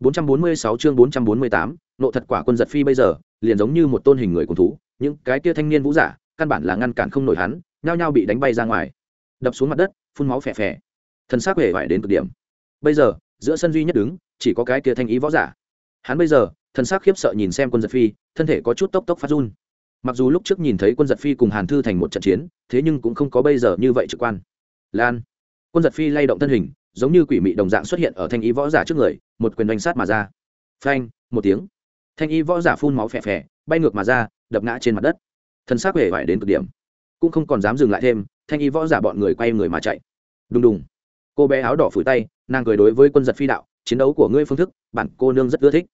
446 chương 448, nộ thật quả quân giật phi bây giờ, liền giống như một tôn hình người cùng thú, những cái kia thanh niên vũ giả, căn bản là ngăn cản không nổi hắn, nhao nhao bị đánh bay ra ngoài, đập xuống mặt đất, phun máu phè phè. Thân xác vẻ vải đến cực điểm. Bây giờ, giữa sân duy nhất đứng, chỉ có cái kia thanh ý võ giả. Hắn bây giờ, thân xác khiếp sợ nhìn xem quân giật phi, thân thể có chút tốc tốc phát run. Mặc dù lúc trước nhìn thấy quân giật phi cùng Hàn Thư thành một trận chiến, thế nhưng cũng không có bây giờ như vậy trực quan. Lan, quân giật phi lay động thân hình, giống như quỷ mị đồng dạng xuất hiện ở thanh y võ giả trước người, một quyền đánh sát mà ra. Phanh, một tiếng. Thanh y võ giả phun máu phè phè, bay ngược mà ra, đập ngã trên mặt đất. Thân xác hề vải đến cực điểm. Cũng không còn dám dừng lại thêm, thanh y võ giả bọn người quay người mà chạy. Đùng đùng. Cô bé áo đỏ phủi tay, nàng cười đối với quân giật phi đạo, chiến đấu của ngươi phương thức, bản cô nương rất ưa thích.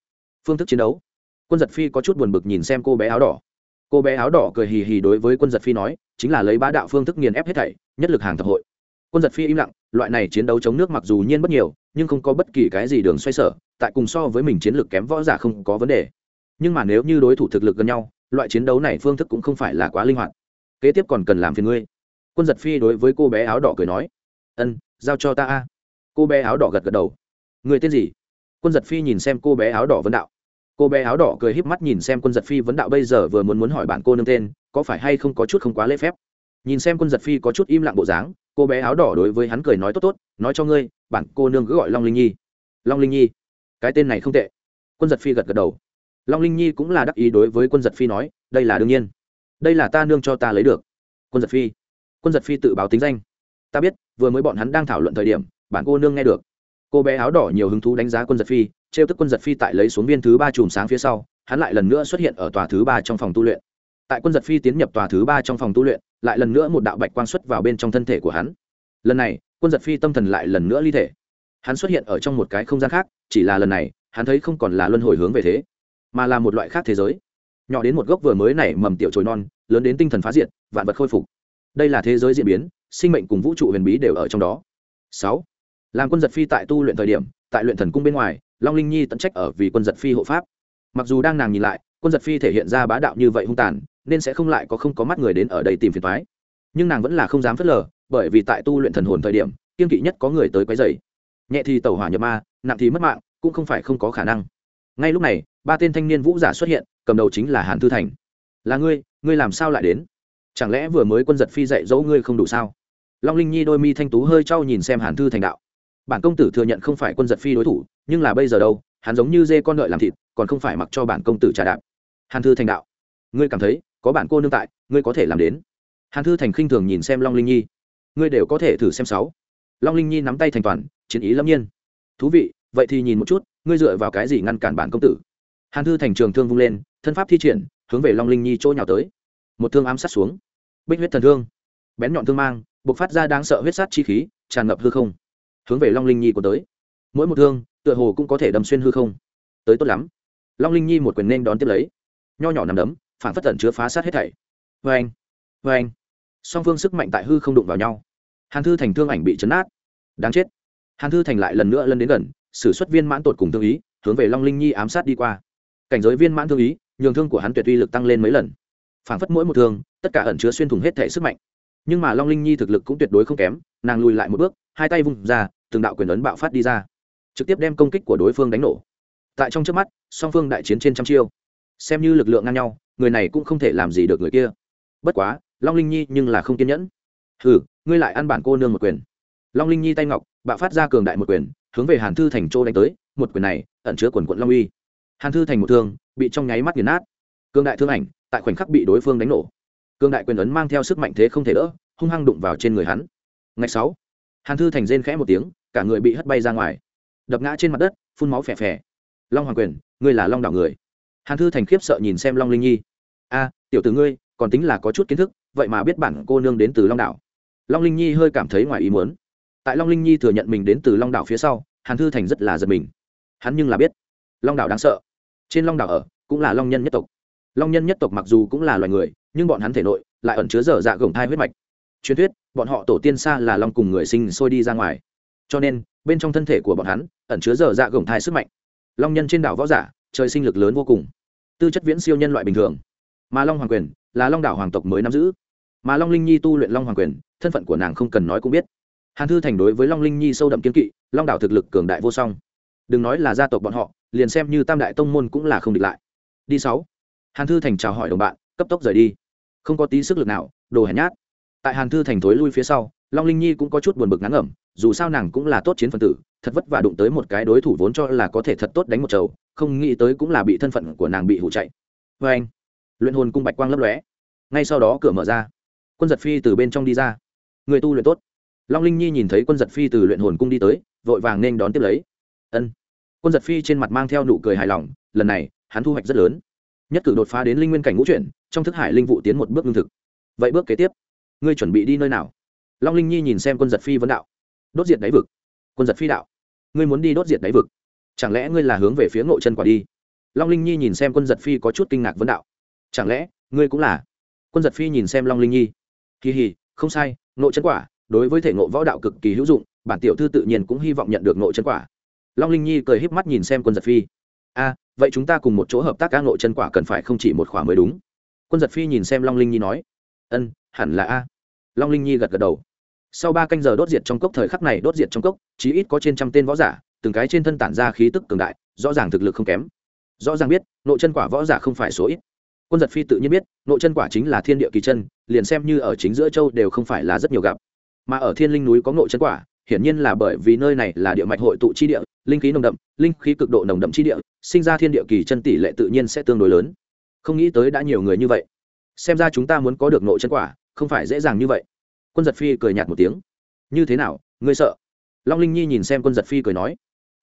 Phương thức chiến đấu. Quân giật phi có chút buồn bực nhìn xem cô bé áo đỏ. Cô bé áo đỏ cười hì hì đối với quân giật phi nói, chính là lấy bá đạo phương thức nghiền ép hết thảy, nhất lực hàng thập hội quân giật phi im lặng, loại này chiến đấu chống nước mặc dù nhiên bất nhiều, nhưng không có bất kỳ cái gì đường xoay sở, tại cùng so với mình chiến lược kém võ giả không có vấn đề. Nhưng mà nếu như đối thủ thực lực gần nhau, loại chiến đấu này phương thức cũng không phải là quá linh hoạt. Kế tiếp còn cần làm phiền ngươi. Quân giật phi đối với cô bé áo đỏ cười nói. Ân, giao cho ta a. Cô bé áo đỏ gật gật đầu. Người tên gì? Quân giật phi nhìn xem cô bé áo đỏ vấn đạo. Cô bé áo đỏ cười híp mắt nhìn xem quân giật phi vấn đạo bây giờ vừa muốn muốn hỏi bạn cô nương tên, có phải hay không có chút không quá lễ phép? Nhìn xem quân giật phi có chút im lặng bộ dáng cô bé áo đỏ đối với hắn cười nói tốt tốt, nói cho ngươi bản cô nương cứ gọi long linh nhi. Long linh nhi, cái tên này không tệ. Quân giật phi gật gật đầu. Long linh nhi cũng là đắc ý đối với quân giật phi nói, đây là đương nhiên. Đây là ta nương cho ta lấy được. Quân giật phi, quân giật phi tự báo tính danh. Ta biết, vừa mới bọn hắn đang thảo luận thời điểm bản cô nương nghe được. Cô bé áo đỏ nhiều hứng thú đánh giá quân giật phi, trêu tức quân giật phi tại lấy xuống viên thứ ba chùm sáng phía sau, hắn lại lần nữa xuất hiện ở tòa thứ ba trong phòng tu luyện tại quân giật phi tiến nhập tòa thứ ba trong phòng tu luyện, lại lần nữa một đạo bạch quang xuất vào bên trong thân thể của hắn. Lần này, quân giật phi tâm thần lại lần nữa ly thể. Hắn xuất hiện ở trong một cái không gian khác, chỉ là lần này, hắn thấy không còn là luân hồi hướng về thế, mà là một loại khác thế giới. Nhỏ đến một gốc vừa mới nảy mầm tiểu trồi non, lớn đến tinh thần phá diệt, vạn vật khôi phục. Đây là thế giới diễn biến, sinh mệnh cùng vũ trụ huyền bí đều ở trong đó. Sáu, làm quân giật phi tại tu luyện thời điểm, tại luyện thần cung bên ngoài, long linh nhi tận trách ở vì quân giật phi hộ pháp. Mặc dù đang nàng nhìn lại, quân giật phi thể hiện ra bá đạo như vậy hung tàn nên sẽ không lại có không có mắt người đến ở đây tìm phiền toái. nhưng nàng vẫn là không dám phớt lờ, bởi vì tại tu luyện thần hồn thời điểm kiên kỵ nhất có người tới quấy dày nhẹ thì tẩu hỏa nhập ma, nặng thì mất mạng, cũng không phải không có khả năng. Ngay lúc này, ba tên thanh niên vũ giả xuất hiện, cầm đầu chính là hàn thư thành. Là ngươi ngươi làm sao lại đến? Chẳng lẽ vừa mới quân giật phi dạy dỗ ngươi không đủ sao? Long linh nhi đôi mi thanh tú hơi trau nhìn xem hàn thư thành đạo. Bản công tử thừa nhận không phải quân giật phi đối thủ, nhưng là bây giờ đâu, hắn giống như dê con đợi làm thịt, còn không phải mặc cho bản công tử trà đạp. Hàn thư thành đạo. Ngươi cảm thấy có bạn cô nương tại, ngươi có thể làm đến. Hàn thư thành khinh thường nhìn xem long linh nhi. Ngươi đều có thể thử xem sáu. Long linh nhi nắm tay thành toàn, chiến ý lâm nhiên. Thú vị, vậy thì nhìn một chút, ngươi dựa vào cái gì ngăn cản bản công tử? Hàn thư thành trường thương vung lên, thân pháp thi triển, hướng về long linh nhi chỗ nhào tới. Một thương ám sát xuống. Bích huyết thần thương. Bén nhọn thương mang, bộc phát ra đáng sợ huyết sát chi khí, tràn ngập hư không. Hướng về long linh nhi của tới. Mỗi một thương, tựa hồ cũng có thể đâm xuyên hư không. Tới tốt lắm. Long linh nhi một quyền nên đón tiếp lấy. Nho nhỏ nằm đấm phản phất tẩn chứa phá sát hết thảy. Vê anh vê anh. Song phương sức mạnh tại hư không đụng vào nhau. Hàn thư thành thương ảnh bị chấn át đáng chết. Hàn thư thành lại lần nữa lân đến gần s ử suất viên mãn tột cùng thương ý, hướng về long linh nhi ám sát đi qua. Cảnh giới viên mãn thương ý, nhường thương của hắn tuyệt uy lực tăng lên mấy lần. Phản phất mỗi một thương, tất cả ẩn chứa xuyên thủng hết thể sức mạnh. Nhưng mà long linh nhi thực lực cũng tuyệt đối không kém, nàng lùi lại một bước, hai tay vung ra, từng đạo quyền ấn bạo phát đi ra. Trực tiếp đem công kích của đối phương đánh nổ. Tại trong trước mắt, song phương đại chiến trên trăm chiêu xem như lực lượng ngang nhau, người này cũng không thể làm gì được người kia. Bất quá, long linh nhi nhưng là không kiên nhẫn. Hừ, ngươi lại ăn bản cô nương một quyền. Long linh nhi tay ngọc bạo phát ra cường đại một quyền, hướng về hàn thư thành châu đánh tới, một quyền này ẩn chứa quần quận long uy. Hàn thư thành một thương, bị trong nháy mắt nghiền nát. Cường đại thương ảnh, tại khoảnh khắc bị đối phương đánh nổ. Cường đại quyền ấn mang theo sức mạnh thế không thể đỡ, hung hăng đụng vào trên người hắn. Ngày sáu, hàn thư thành rên khẽ một tiếng, cả người bị hất bay ra ngoài. Đập ngã trên mặt đất, phun máu phè phè. Long hoàng quyền, ngươi là long đảo người hàn thư thành khiếp sợ nhìn xem long linh nhi. A, tiểu t ử ngươi, còn tính là có chút kiến thức, vậy mà biết bản cô nương đến từ long đảo. Long linh nhi hơi cảm thấy ngoài ý muốn. Tại long linh nhi thừa nhận mình đến từ long đảo phía sau, hàn thư thành rất là giật mình. Hắn nhưng là biết, long đảo đáng sợ. Trên long đảo ở, cũng là long nhân nhất tộc. Long nhân nhất tộc mặc dù cũng là loài người, nhưng bọn hắn thể nội lại ẩn chứa dở dạ gồng thai huyết mạch. Truyền thuyết, bọn họ tổ tiên xa là long cùng người sinh sôi đi ra ngoài. Cho nên, bên trong thân thể của bọn hắn ẩn chứa dở dạ gồng thai sức mạnh. Long nhân trên đảo võ giả trời sinh lực lớn vô cùng. Tư chất viễn siêu nhân loại bình thường. Mà long hoàng quyền là long đảo hoàng tộc mới nắm giữ. Mà long linh nhi tu luyện long hoàng quyền, thân phận của nàng không cần nói cũng biết. Hàn thư thành đối với long linh nhi sâu đậm kiến kỵ, long đảo thực lực cường đại vô song. Đừng nói là gia tộc bọn họ, liền xem như tam đại tông môn cũng là không địch lại. Đi sáu. Hàn thư thành chào hỏi đồng bạn, cấp tốc rời đi. Không có tí sức lực nào, đồ hèn nhát. Tại hàn thư thành thối lui phía sau, long linh nhi cũng có chút buồn bực ngắn ngẩm, dù sao nàng cũng là tốt chiến phân tử, thật vất vả đụng tới một cái đối thủ vốn cho là có thể thật tốt đánh một chầu không nghĩ tới cũng là bị thân phận của nàng bị hủ chạy. Vê anh, luyện hồn cung bạch quang lấp lóe. Ngay sau đó cửa mở ra. Quân giật phi từ bên trong đi ra. Người tu luyện tốt. Long linh nhi nhìn thấy quân giật phi từ luyện hồn cung đi tới, vội vàng nên đón tiếp lấy. Ân. Quân giật phi trên mặt mang theo nụ cười hài lòng, lần này, hắn thu hoạch rất lớn. Nhất cử đột phá đến linh nguyên cảnh ngũ chuyển, trong thức hải linh vụ tiến một bước lương thực. Vậy bước kế tiếp, ngươi chuẩn bị đi nơi nào? Long linh nhi nhìn xem quân giật phi vấn đạo. Đốt diệt đáy vực. Quân giật phi đạo. Ngươi muốn đi đốt diệt đáy vực chẳng lẽ ngươi là hướng về phía ngộ chân quả đi? Long linh nhi nhìn xem quân giật phi có chút kinh ngạc vấn đạo. Chẳng lẽ, ngươi cũng là? Quân giật phi nhìn xem long linh nhi. Kỳ hì không sai, ngộ chân quả, đối với thể ngộ võ đạo cực kỳ hữu dụng, bản tiểu thư tự nhiên cũng hy vọng nhận được ngộ chân quả. Long linh nhi cười híp mắt nhìn xem quân giật phi. A, vậy chúng ta cùng một chỗ hợp tác các ngộ chân quả cần phải không chỉ một khỏa mới đúng? Quân giật phi nhìn xem long linh nhi nói. Ân, hẳn là a. Long linh nhi gật gật đầu. Sau ba canh giờ đốt diệt trong cốc, thời khắc này đốt diệt trong cốc, chí ít có trên trăm tên võ giả từng cái trên thân tản ra khí tức cường đại, rõ ràng thực lực không kém. Rõ ràng biết, nội chân quả võ giả không phải số ít. Quân giật phi tự nhiên biết, nội chân quả chính là thiên địa kỳ chân, liền xem như ở chính giữa châu đều không phải là rất nhiều gặp. Mà ở thiên linh núi có nội chân quả, hiển nhiên là bởi vì nơi này là địa mạch hội tụ chi địa, linh khí nồng đậm, linh khí cực độ nồng đậm chi địa, sinh ra thiên địa kỳ chân tỷ lệ tự nhiên sẽ tương đối lớn. Không nghĩ tới đã nhiều người như vậy. Xem ra chúng ta muốn có được nội chân quả, không phải dễ dàng như vậy. Quân giật phi cười nhạt một tiếng. Như thế nào, ngươi sợ? Long linh nhi nhìn xem quân giật phi cười nói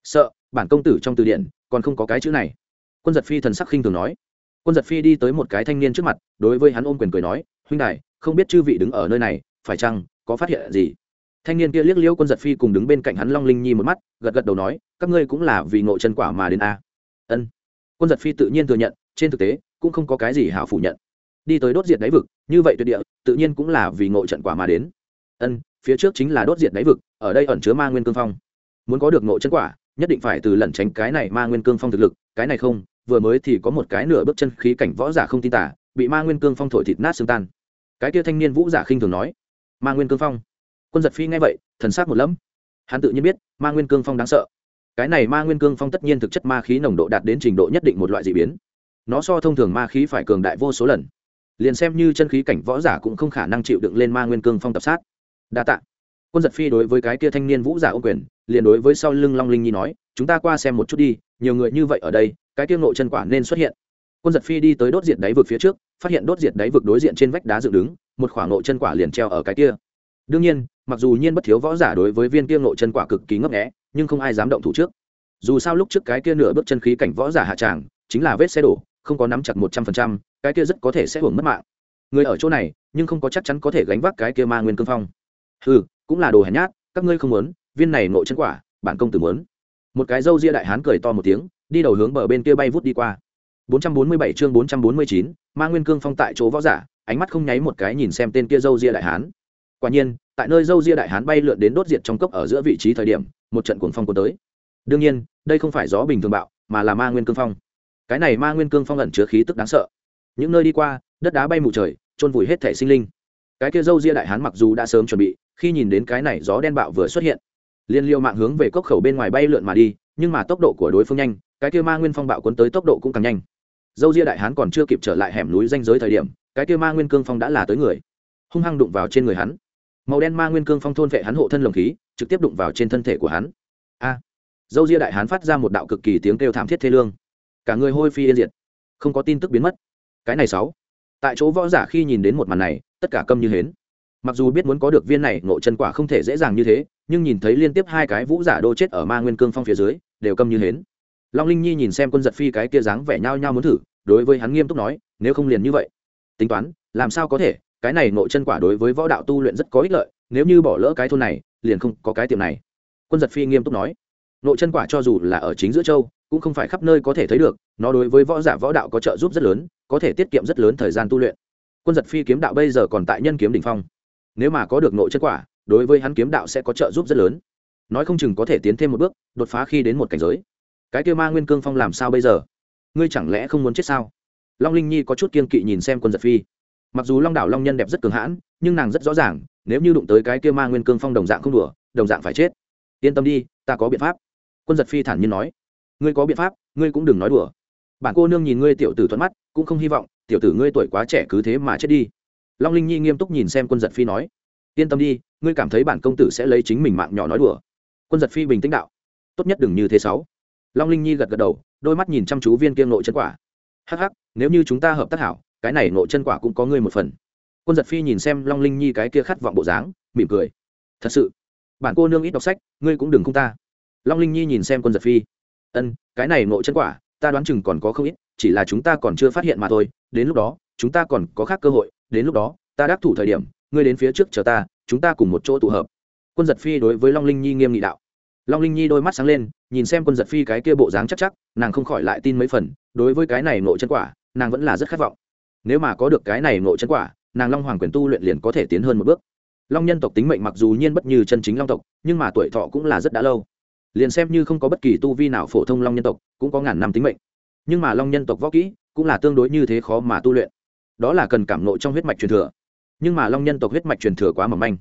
sợ, bản công tử trong từ điển, còn không có cái chữ này. Quân giật phi thần sắc khinh thường nói. Quân giật phi đi tới một cái thanh niên trước mặt, đối với hắn ôm quyền cười nói, huynh đại không biết chư vị đứng ở nơi này, phải chăng, có phát hiện gì? Thanh niên kia liếc liễu quân giật phi cùng đứng bên cạnh hắn long linh nhi một mắt, gật gật đầu nói, các ngươi cũng là vì ngộ chân quả mà đến a. Ân. Quân giật phi tự nhiên thừa nhận, trên thực tế, cũng không có cái gì hảo phủ nhận. Đi tới đốt diệt đáy vực, như vậy tuyệt địa, tự nhiên cũng là vì ngộ trận quả mà đến. Ân, phía trước chính là đốt diệt đáy vực, ở đây ẩn chứa ma nguyên cương phong. Muốn có được ngộ chân quả nhất định phải từ lẩn tránh cái này ma nguyên cương phong thực lực, cái này không, vừa mới thì có một cái nửa bước chân khí cảnh võ giả không tin tả, bị ma nguyên cương phong thổi thịt nát xương tan. Cái kia thanh niên vũ giả khinh thường nói, ma nguyên cương phong? Quân giật phi nghe vậy, thần s á c một lẫm. Hắn tự nhiên biết, ma nguyên cương phong đáng sợ. Cái này ma nguyên cương phong tất nhiên thực chất ma khí nồng độ đạt đến trình độ nhất định một loại d ị biến. Nó so thông thường ma khí phải cường đại vô số lần. Liền xem như chân khí cảnh võ giả cũng không khả năng chịu đựng lên ma nguyên cương phong tập sát. Đa t ạ quân giật phi đối với cái kia thanh niên vũ giả ô quyền liền đối với sau lưng long linh nhi nói, chúng ta qua xem một chút đi, nhiều người như vậy ở đây, cái kia ngộ chân quả nên xuất hiện. Quân giật phi đi tới đốt diệt đáy vực phía trước, phát hiện đốt diệt đáy vực đối diện trên vách đá dựng đứng, một khoảng ngộ chân quả liền treo ở cái kia. Đương nhiên, mặc dù nhiên bất thiếu võ giả đối với viên kia ngộ chân quả cực kỳ ngấp nghẽ nhưng không ai dám động thủ trước. Dù sao lúc trước cái kia nửa bước chân khí cảnh võ giả hạ tràng, chính là vết xe đổ, không có nắm chặt một trăm phần trăm, cái kia rất có thể sẽ hưởng mất mạng. Người ở chỗ này, nhưng không có chắc chắn có thể gánh vác cái kia ma nguyên cương phong. Ừ cũng là đồ hèn nhát, các ngươi không muốn viên này ngộ chân quả bản công tử muốn. Một cái râu ria đại hán cười to một tiếng đi đầu hướng bờ bên kia bay vút đi qua. 447 chương 449, ma nguyên cương phong tại chỗ võ giả ánh mắt không nháy một cái nhìn xem tên kia râu ria đại hán. Quả nhiên tại nơi dâu ria đại hán bay lượn đến đốt diệt trong cốc ở giữa vị trí thời điểm một trận cuồng phong cuốn tới. Đương nhiên đây không phải gió bình thường bạo mà là ma nguyên cương phong. Cái này ma nguyên cương phong ẩn chứa khí tức đáng sợ. Những nơi đi qua đất đá bay mù trời trôn vùi hết thể sinh linh. Cái kia dâu ria đại hán mặc dù đã sớm chuẩn bị khi nhìn đến cái này gió đen bạo vừa xuất hiện liên liêu mạng hướng về cốc khẩu bên ngoài bay lượn mà đi, nhưng mà tốc độ của đối phương nhanh, cái kia ma nguyên phong bạo cuốn tới tốc độ cũng càng nhanh. Dâu ria đại hán còn chưa kịp trở lại hẻm núi danh giới thời điểm, cái kia ma nguyên cương phong đã là tới người. Hung hăng đụng vào trên người hắn. Màu đen ma nguyên cương phong thôn vệ hắn hộ thân lồng khí, trực tiếp đụng vào trên thân thể của hắn. A! Dâu ria đại hán phát ra một đạo cực kỳ tiếng kêu thảm thiết thê lương. Cả người hôi phi yên diệt. Không có tin tức biến mất. Cái này sáu. Tại chỗ võ giả khi nhìn đến một màn này, tất cả câm như hến mặc dù biết muốn có được viên này, ngộ chân quả không thể dễ dàng như thế, nhưng nhìn thấy liên tiếp hai cái vũ giả đô chết ở ma nguyên cương phong phía dưới, đều câm như hến. Long linh nhi nhìn xem quân giật phi cái kia dáng vẻ nhao nhao muốn thử, đối với hắn nghiêm túc nói, nếu không liền như vậy, tính toán, làm sao có thể, cái này ngộ chân quả đối với võ đạo tu luyện rất có ích lợi, nếu như bỏ lỡ cái thôn này, liền không có cái tiệm này. Quân giật phi nghiêm túc nói, ngộ chân quả cho dù là ở chính giữa châu, cũng không phải khắp nơi có thể thấy được, nó đối với võ giả võ đạo có trợ giúp rất lớn, có thể tiết kiệm rất lớn thời gian tu luyện. Quân giật phi kiếm đạo bây giờ còn tại nhân kiếm đ ỉ n h phong nếu mà có được nội chất quả, đối với hắn kiếm đạo sẽ có trợ giúp rất lớn. Nói không chừng có thể tiến thêm một bước, đột phá khi đến một cảnh giới. Cái kêu ma nguyên cương phong làm sao bây giờ? Ngươi chẳng lẽ không muốn chết sao? Long linh nhi có chút kiên kỵ nhìn xem quân giật phi. Mặc dù long đảo long nhân đẹp rất cường hãn, nhưng nàng rất rõ ràng, nếu như đụng tới cái kia ma nguyên cương phong đồng dạng không đùa, đồng dạng phải chết. Yên tâm đi, ta có biện pháp. Quân giật phi thản nhiên nói. Ngươi có biện pháp, ngươi cũng đừng nói đùa. Bản cô nương nhìn ngươi tiểu tử thuận mắt, cũng không hy vọng tiểu tử ngươi tuổi quá trẻ cứ thế mà chết đi long linh nhi nghiêm túc nhìn xem quân giật phi nói, yên tâm đi, ngươi cảm thấy bản công tử sẽ lấy chính mình mạng nhỏ nói đùa. Quân giật phi bình tĩnh đạo, tốt nhất đừng như thế sáu. Long linh nhi gật gật đầu, đôi mắt nhìn chăm chú viên kiêng nội chân quả. Hắc hắc, nếu như chúng ta hợp tác hảo, cái này nội chân quả cũng có ngươi một phần. Quân giật phi nhìn xem long linh nhi cái kia khát vọng bộ dáng, mỉm cười. Thật sự, bản cô nương ít đọc sách, ngươi cũng đừng không ta. Long linh nhi nhìn xem quân giật phi. Ân, cái này nội chân quả, ta đoán chừng còn có không ít, chỉ là chúng ta còn chưa phát hiện mà thôi, đến lúc đó chúng ta còn có khác cơ hội, đến lúc đó, ta đắc thủ thời điểm, ngươi đến phía trước chờ ta, chúng ta cùng một chỗ tụ hợp. Quân giật phi đối với long linh nhi nghiêm nghị đạo. Long linh nhi đôi mắt sáng lên, nhìn xem quân giật phi cái kia bộ dáng chắc chắc, nàng không khỏi lại tin mấy phần, đối với cái này nộ chân quả, nàng vẫn là rất khát vọng. Nếu mà có được cái này nộ chân quả, nàng long hoàng quyền tu luyện liền có thể tiến hơn một bước. Long nhân tộc tính mệnh mặc dù nhiên bất như chân chính long tộc, nhưng mà tuổi thọ cũng là rất đã lâu. Liền xem như không có bất kỳ tu vi nào phổ thông long nhân tộc, cũng có ngàn năm tính mệnh. Nhưng mà long nhân tộc võ kỹ, cũng là tương đối như thế khó mà tu luyện đó là cần cảm nộ trong huyết mạch truyền thừa. Nhưng mà long nhân tộc huyết mạch truyền thừa quá mỏng manh.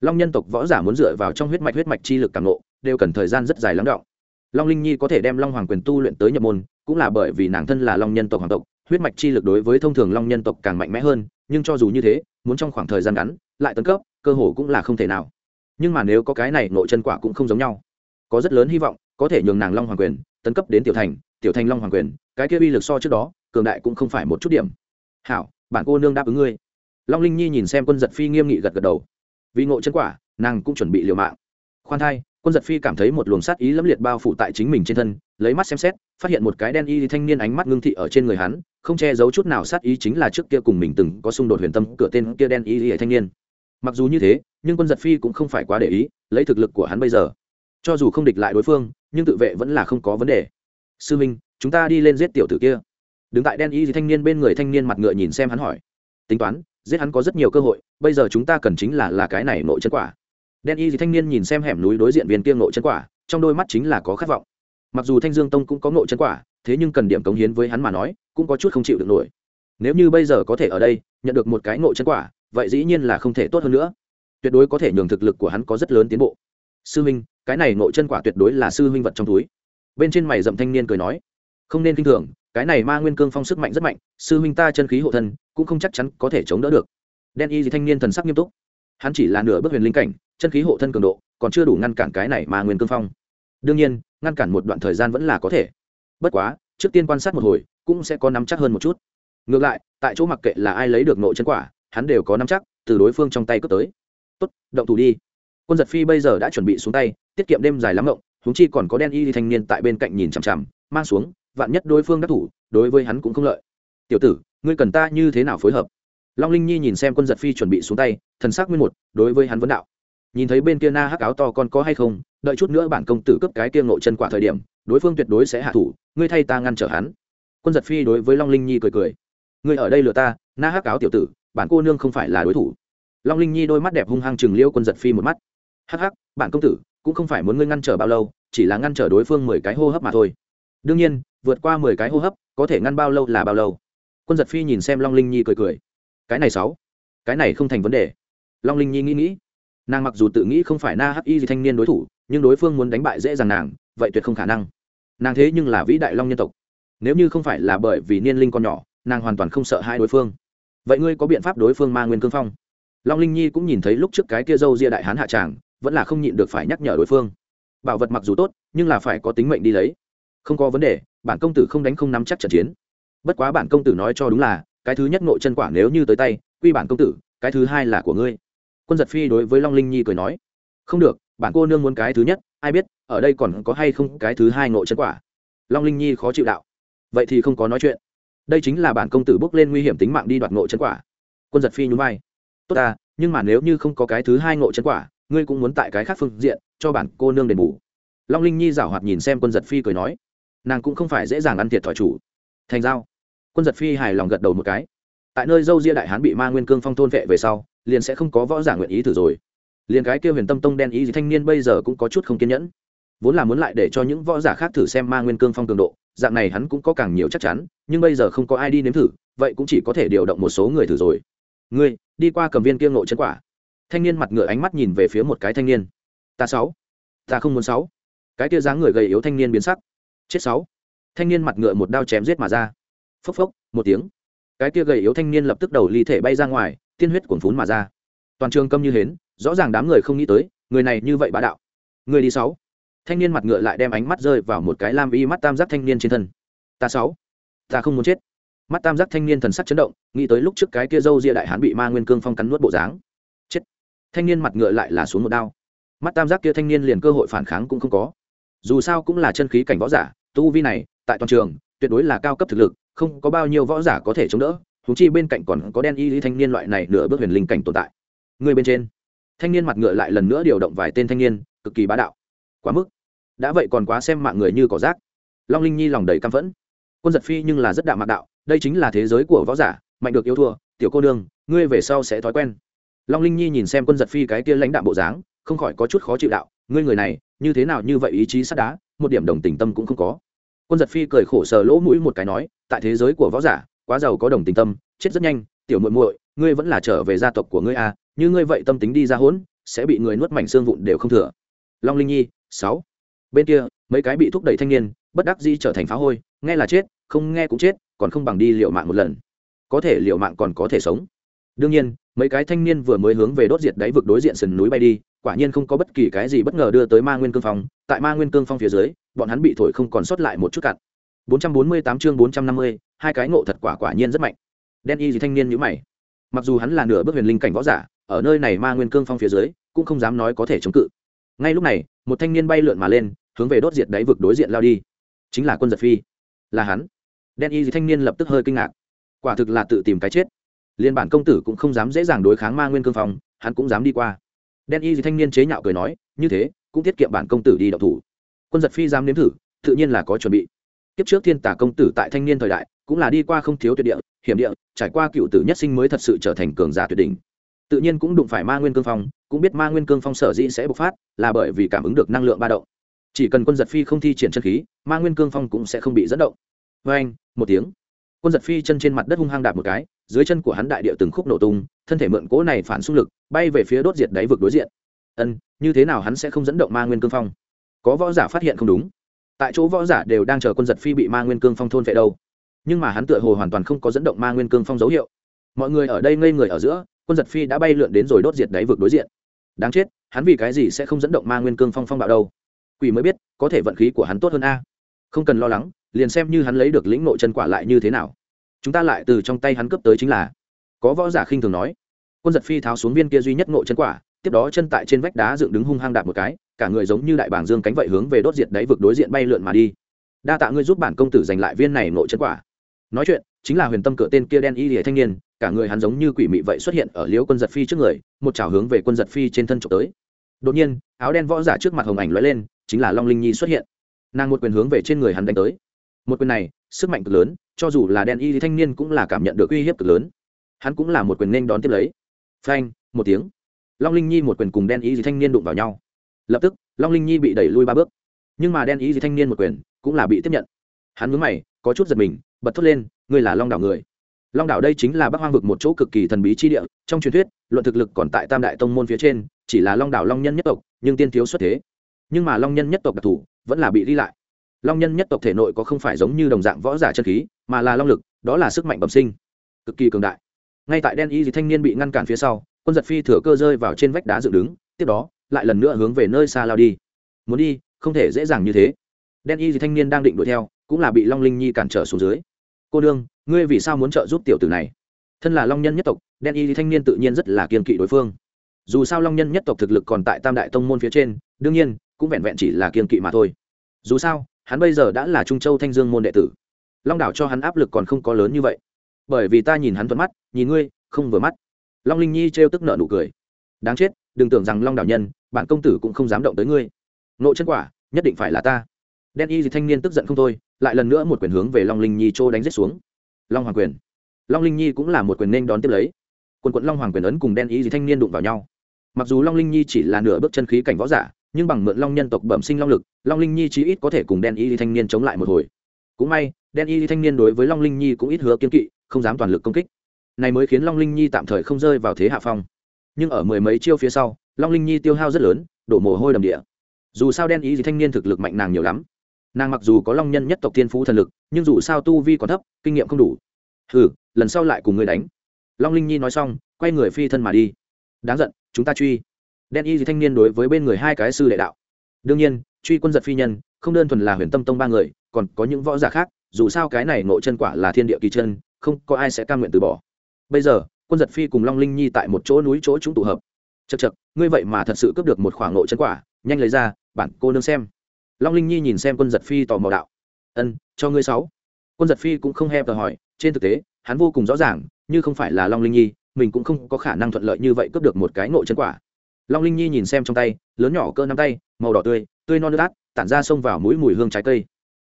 Long nhân tộc võ giả muốn dựa vào trong huyết mạch huyết mạch chi lực cảm nộ, đều cần thời gian rất dài lắng động long linh nhi có thể đem long hoàng quyền tu luyện tới nhập môn, cũng là bởi vì nàng thân là long nhân tộc hoàng tộc, huyết mạch chi lực đối với thông thường long nhân tộc càng mạnh mẽ hơn, nhưng cho dù như thế, muốn trong khoảng thời gian ngắn, lại tấn cấp, cơ hồ cũng là không thể nào. Nhưng mà nếu có cái này, nội chân quả cũng không giống nhau. Có rất lớn hy vọng, có thể nhường nàng long hoàng quyền tấn cấp đến tiểu thành tiểu thành long hoàng quyền, cái kia uy lực so trước đó, cường đại cũng không phải một chút điểm. Hảo bản cô nương đáp ứng ngươi. Long linh nhi nhìn xem quân giật phi nghiêm nghị gật gật đầu. Vì ngộ chân quả, nàng cũng chuẩn bị liều mạng. Khoan thai, quân giật phi cảm thấy một luồng sát ý lẫm liệt bao phủ tại chính mình trên thân, lấy mắt xem xét, phát hiện một cái đen y thanh niên ánh mắt ngưng thị ở trên người hắn, không che giấu chút nào sát ý chính là trước kia cùng mình từng có xung đột huyền tâm, cửa tên kia đen y thanh niên. Mặc dù như thế, nhưng quân giật phi cũng không phải quá để ý, lấy thực lực của hắn bây giờ. Cho dù không địch lại đối phương, nhưng tự vệ vẫn là không có vấn đề. Sư minh, chúng ta đi lên giết tiểu tử kia đứng tại đen y thanh niên bên người thanh niên mặt ngựa nhìn xem hắn hỏi. Tính toán, giết hắn có rất nhiều cơ hội, bây giờ chúng ta cần chính là là cái này nội chân quả. Đen y thanh niên nhìn xem hẻm núi đối diện viên kia nội chân quả, trong đôi mắt chính là có khát vọng. Mặc dù thanh dương tông cũng có nội chân quả, thế nhưng cần điểm cống hiến với hắn mà nói, cũng có chút không chịu được nổi. Nếu như bây giờ có thể ở đây, nhận được một cái nội chân quả, vậy dĩ nhiên là không thể tốt hơn nữa. Tuyệt đối có thể nhường thực lực của hắn có rất lớn tiến bộ. Sư huynh cái này nội chân quả tuyệt đối là sư huynh vật trong túi. Bên trên mày dậm thanh niên cười nói, không nên kinh thường cái này ma nguyên cương phong sức mạnh rất mạnh, sư huynh ta chân khí hộ thân, cũng không chắc chắn có thể chống đỡ được. Đen y gì thanh niên thần sắc nghiêm túc. Hắn chỉ là nửa bước huyền linh cảnh, chân khí hộ thân cường độ, còn chưa đủ ngăn cản cái này ma nguyên cương phong. Đương nhiên, ngăn cản một đoạn thời gian vẫn là có thể. Bất quá, trước tiên quan sát một hồi, cũng sẽ có nắm chắc hơn một chút. Ngược lại, tại chỗ mặc kệ là ai lấy được nội chân quả, hắn đều có nắm chắc, từ đối phương trong tay cướp tới. Tốt, động thủ đi. Quân giật phi bây giờ đã chuẩn bị xuống tay, tiết kiệm đêm dài lắm ngộng húng chi còn có đen y thanh niên tại bên cạnh nhìn chằm chằm, mang xuống vạn nhất đối phương đắc thủ, đối với hắn cũng không lợi. Tiểu tử, ngươi cần ta như thế nào phối hợp? Long linh nhi nhìn xem quân giật phi chuẩn bị xuống tay, thần sắc nguyên một, đối với hắn vấn đạo. Nhìn thấy bên kia na hắc áo to con có hay không, đợi chút nữa bản công tử cấp cái tiêm nội chân quả thời điểm, đối phương tuyệt đối sẽ hạ thủ, ngươi thay ta ngăn trở hắn. Quân giật phi đối với long linh nhi cười cười. Ngươi ở đây lừa ta, na hắc áo tiểu tử, bản cô nương không phải là đối thủ. Long linh nhi đôi mắt đẹp hung hăng chừng liêu quân giật phi một mắt. Hắc hắc, bản công tử, cũng không phải muốn ngươi ngăn trở bao lâu, chỉ là ngăn trở đối phương mười cái hô hấp mà thôi. Đương nhiên vượt qua mười cái hô hấp, có thể ngăn bao lâu là bao lâu. Quân giật phi nhìn xem long linh nhi cười cười. Cái này sáu. Cái này không thành vấn đề. Long linh nhi nghĩ nghĩ. Nàng mặc dù tự nghĩ không phải na hắc y gì thanh niên đối thủ, nhưng đối phương muốn đánh bại dễ dàng nàng, vậy tuyệt không khả năng. Nàng thế nhưng là vĩ đại long nhân tộc. Nếu như không phải là bởi vì niên linh còn nhỏ, nàng hoàn toàn không sợ hai đối phương. Vậy ngươi có biện pháp đối phương ma nguyên cương phong? Long linh nhi cũng nhìn thấy lúc trước cái kia dâu ria đại hán hạ tràng, vẫn là không nhịn được phải nhắc nhở đối phương. Bảo vật mặc dù tốt, nhưng là phải có tính mệnh đi lấy. Không có vấn đề bản công tử không đánh không nắm chắc trận chiến. Bất quá bản công tử nói cho đúng là, cái thứ nhất nội chân quả nếu như tới tay, quy bản công tử, cái thứ hai là của ngươi. Quân giật phi đối với long linh nhi cười nói, không được, bản cô nương muốn cái thứ nhất, ai biết, ở đây còn có hay không cái thứ hai nội chân quả. Long linh nhi khó chịu đạo, vậy thì không có nói chuyện. Đây chính là bản công tử bước lên nguy hiểm tính mạng đi đoạt nội chân quả. Quân giật phi nhún vai, tốt ta, nhưng mà nếu như không có cái thứ hai nội chân quả, ngươi cũng muốn tại cái khác phương diện, cho bản cô nương đền bù. Long linh nhi giảo hoạt nhìn xem quân giật phi cười nói nàng cũng không phải dễ dàng ăn thiệt thòi chủ. Thành giao. Quân giật phi hài lòng gật đầu một cái. Tại nơi dâu ria đại hán bị ma nguyên cương phong thôn vệ về sau, liền sẽ không có võ giả nguyện ý thử rồi. Liền cái kia huyền tâm tông đen ý gì thanh niên bây giờ cũng có chút không kiên nhẫn. Vốn là muốn lại để cho những võ giả khác thử xem ma nguyên cương phong cường độ, dạng này hắn cũng có càng nhiều chắc chắn, nhưng bây giờ không có ai đi nếm thử, vậy cũng chỉ có thể điều động một số người thử rồi. Ngươi, đi qua cầm viên kia ngộ chân quả. Thanh niên mặt ngựa ánh mắt nhìn về phía một cái thanh niên. Ta sáu. Ta không muốn sáu. Cái kia dáng người gầy yếu thanh niên biến sắc chết sáu. Thanh niên mặt ngựa một đao chém giết mà ra. Phốc phốc, một tiếng. Cái kia gầy yếu thanh niên lập tức đầu ly thể bay ra ngoài, tiên huyết cuồn phún mà ra. Toàn trường câm như hến, rõ ràng đám người không nghĩ tới, người này như vậy bá đạo. Người đi sáu. Thanh niên mặt ngựa lại đem ánh mắt rơi vào một cái lam y mắt tam giác thanh niên trên thân. Ta sáu. Ta không muốn chết. Mắt tam giác thanh niên thần sắc chấn động, nghĩ tới lúc trước cái kia dâu ria đại hán bị ma nguyên cương phong cắn nuốt bộ dáng. Chết. Thanh niên mặt ngựa lại là xuống một đao. Mắt tam giác kia thanh niên liền cơ hội phản kháng cũng không có. Dù sao cũng là chân khí cảnh võ giả tu vi này, tại toàn trường, tuyệt đối là cao cấp thực lực, không có bao nhiêu võ giả có thể chống đỡ húng chi bên cạnh còn có đen y lý thanh niên loại này nửa bước huyền linh cảnh tồn tại. Người bên trên, thanh niên mặt ngựa lại lần nữa điều động vài tên thanh niên, cực kỳ bá đạo. Quá mức. Đã vậy còn quá xem mạng người như cỏ rác. Long linh nhi lòng đầy căm phẫn. Quân giật phi nhưng là rất đạo mạc đạo, đây chính là thế giới của võ giả, mạnh được yêu thua, tiểu cô đương ngươi về sau sẽ thói quen. Long linh nhi nhìn xem quân giật phi cái kia lãnh đạo bộ dáng, không khỏi có chút khó chịu đạo, ngươi người này, như thế nào như vậy ý chí sắt đá, một điểm đồng tình tâm cũng không có quân giật phi cười khổ sờ lỗ mũi một cái nói, tại thế giới của võ giả, quá giàu có đồng tình tâm, chết rất nhanh, tiểu muội muội, ngươi vẫn là trở về gia tộc của ngươi à như ngươi vậy tâm tính đi ra hỗn, sẽ bị người nuốt mảnh xương vụn đều không thừa. Long linh nhi, sáu. Bên kia, mấy cái bị thúc đẩy thanh niên, bất đắc dĩ trở thành phá hôi, nghe là chết, không nghe cũng chết, còn không bằng đi liệu mạng một lần. Có thể liệu mạng còn có thể sống. Đương nhiên, mấy cái thanh niên vừa mới hướng về đốt diệt đáy vực đối diện sườn núi bay đi quả nhiên không có bất kỳ cái gì bất ngờ đưa tới ma nguyên cương phong. Tại ma nguyên cương phong phía dưới bọn hắn bị thổi không còn sót lại một chút cặn. 448 chương 450, hai cái ngộ thật quả quả nhiên rất mạnh. Đen y gì thanh niên nhíu mày. Mặc dù hắn là nửa bước huyền linh cảnh võ giả ở nơi này ma nguyên cương phong phía dưới cũng không dám nói có thể chống cự. Ngay lúc này một thanh niên bay lượn mà lên hướng về đốt diệt đáy vực đối diện lao đi. Chính là quân giật phi. Là hắn. Đen y gì thanh niên lập tức hơi kinh ngạc. Quả thực là tự tìm cái chết. Liên bản công tử cũng không dám dễ dàng đối kháng ma nguyên cương phong hắn cũng dám đi qua đen y gì thanh niên chế nhạo cười nói, như thế, cũng tiết kiệm bản công tử đi đậu thủ. Quân giật phi dám nếm thử, tự nhiên là có chuẩn bị. Kiếp trước thiên tả công tử tại thanh niên thời đại, cũng là đi qua không thiếu tuyệt địa, hiểm địa, trải qua cựu tử nhất sinh mới thật sự trở thành cường giả tuyệt đỉnh. Tự nhiên cũng đụng phải ma nguyên cương phong, cũng biết ma nguyên cương phong sở dĩ sẽ bộc phát, là bởi vì cảm ứng được năng lượng ba động. Chỉ cần quân giật phi không thi triển chân khí, ma nguyên cương phong cũng sẽ không bị dẫn động. Vê anh một tiếng. Quân giật phi chân trên mặt đất hung hăng đạp một cái dưới chân của hắn đại địa từng khúc nổ tung, thân thể mượn cỗ này phản xung lực, bay về phía đốt diệt đáy vực đối diện. Ân, như thế nào hắn sẽ không dẫn động ma nguyên cương phong? Có võ giả phát hiện không đúng. Tại chỗ võ giả đều đang chờ quân giật phi bị ma nguyên cương phong thôn vệ đâu. Nhưng mà hắn tựa hồ hoàn toàn không có dẫn động ma nguyên cương phong dấu hiệu. Mọi người ở đây ngây người ở giữa, quân giật phi đã bay lượn đến rồi đốt diệt đáy vực đối diện. Đáng chết, hắn vì cái gì sẽ không dẫn động ma nguyên cương phong phong bạo đâu? Quỷ mới biết, có thể vận khí của hắn tốt hơn a. Không cần lo lắng, liền xem như hắn lấy được lĩnh nội chân quả lại như thế nào chúng ta lại từ trong tay hắn cướp tới chính là. Có võ giả khinh thường nói. Quân giật phi tháo xuống viên kia duy nhất ngộ chân quả, tiếp đó chân tại trên vách đá dựng đứng hung hăng đạp một cái, cả người giống như đại bảng dương cánh vậy hướng về đốt diệt đáy vực đối diện bay lượn mà đi. Đa tạ ngươi giúp bản công tử giành lại viên này ngộ chân quả. Nói chuyện, chính là huyền tâm cửa tên kia đen y lìa thanh niên, cả người hắn giống như quỷ mị vậy xuất hiện ở liếu quân giật phi trước người, một chảo hướng về quân giật phi trên thân trộm tới. Đột nhiên, áo đen võ giả trước mặt hồng ảnh lóe lên, chính là long linh nhi xuất hiện. Nàng một quyền hướng về trên người hắn đánh tới. Một quyền này, sức mạnh cực lớn cho dù là đen y thì thanh niên cũng là cảm nhận được uy hiếp cực lớn. Hắn cũng là một quyền nên đón tiếp lấy. Phanh, một tiếng. Long linh nhi một quyền cùng đen y thì thanh niên đụng vào nhau. Lập tức, long linh nhi bị đẩy lui ba bước. Nhưng mà đen y thì thanh niên một quyền cũng là bị tiếp nhận. Hắn mướn mày, có chút giật mình, bật thốt lên, ngươi là long đảo người. Long đảo đây chính là bắc hoang vực một chỗ cực kỳ thần bí chi địa, trong truyền thuyết, luận thực lực còn tại tam đại tông môn phía trên, chỉ là long đảo long nhân nhất tộc, nhưng tiên thiếu xuất thế. Nhưng mà long nhân nhất tộc đặc thù vẫn là bị đi lại long nhân nhất tộc thể nội có không phải giống như đồng dạng võ giả chân khí, mà là long lực, đó là sức mạnh bẩm sinh. Cực kỳ cường đại. Ngay tại đen y thì thanh niên bị ngăn cản phía sau, quân giật phi thừa cơ rơi vào trên vách đá dựng đứng, tiếp đó, lại lần nữa hướng về nơi xa lao đi. Muốn đi, không thể dễ dàng như thế. Đen y thì thanh niên đang định đuổi theo, cũng là bị long linh nhi cản trở xuống dưới. Cô đương ngươi vì sao muốn trợ giúp tiểu tử này? Thân là long nhân nhất tộc, đen y thì thanh niên tự nhiên rất là kiên kỵ đối phương. Dù sao long nhân nhất tộc thực lực còn tại tam đại tông môn phía trên, đương nhiên, cũng vẹn vẹn chỉ là kiên kỵ mà thôi. Dù sao hắn bây giờ đã là trung châu thanh dương môn đệ tử. Long đảo cho hắn áp lực còn không có lớn như vậy. Bởi vì ta nhìn hắn thuận mắt, nhìn ngươi, không vừa mắt. Long linh nhi trêu tức nợ nụ cười. Đáng chết, đừng tưởng rằng long đảo nhân, bản công tử cũng không dám động tới ngươi. Nộ chân quả, nhất định phải là ta. Đen y gì thanh niên tức giận không thôi, lại lần nữa một quyền hướng về long linh nhi trô đánh rết xuống. Long hoàng quyền. Long linh nhi cũng là một quyền nên đón tiếp lấy. Quần quận long hoàng quyền ấn cùng đen y gì thanh niên đụng vào nhau. Mặc dù long linh nhi chỉ là nửa bước chân khí cảnh võ giả nhưng bằng mượn long nhân tộc bẩm sinh long lực, long linh nhi chí ít có thể cùng đen y thanh niên chống lại một hồi. Cũng may, đen y thanh niên đối với long linh nhi cũng ít hứa kiên kỵ, không dám toàn lực công kích. Này mới khiến long linh nhi tạm thời không rơi vào thế hạ phong. Nhưng ở mười mấy chiêu phía sau, long linh nhi tiêu hao rất lớn, đổ mồ hôi đầm địa. Dù sao đen y thanh niên thực lực mạnh nàng nhiều lắm. Nàng mặc dù có long nhân nhất tộc thiên phú thần lực, nhưng dù sao tu vi còn thấp, kinh nghiệm không đủ. Ừ lần sau lại cùng người đánh. Long linh nhi nói xong, quay người phi thân mà đi. Đáng giận, chúng ta truy đen y gì thanh niên đối với bên người hai cái sư đệ đạo. Đương nhiên, truy quân giật phi nhân, không đơn thuần là huyền tâm tông ba người, còn có những võ giả khác, dù sao cái này nội chân quả là thiên địa kỳ chân, không có ai sẽ cam nguyện từ bỏ. Bây giờ, quân giật phi cùng long linh nhi tại một chỗ núi chỗ chúng tụ hợp. Chật chật ngươi vậy mà thật sự cướp được một khoảng nội chân quả, nhanh lấy ra, bản cô nương xem. Long linh nhi nhìn xem quân giật phi tò mò đạo. Ân, cho ngươi sáu. Quân giật phi cũng không hẹp đòi hỏi, trên thực tế, hắn vô cùng rõ ràng, như không phải là long linh nhi, mình cũng không có khả năng thuận lợi như vậy cướp được một cái nội chân quả long linh nhi nhìn xem trong tay, lớn nhỏ cơ năm tay, màu đỏ tươi tươi non nước át tản ra xông vào mũi mùi hương trái cây.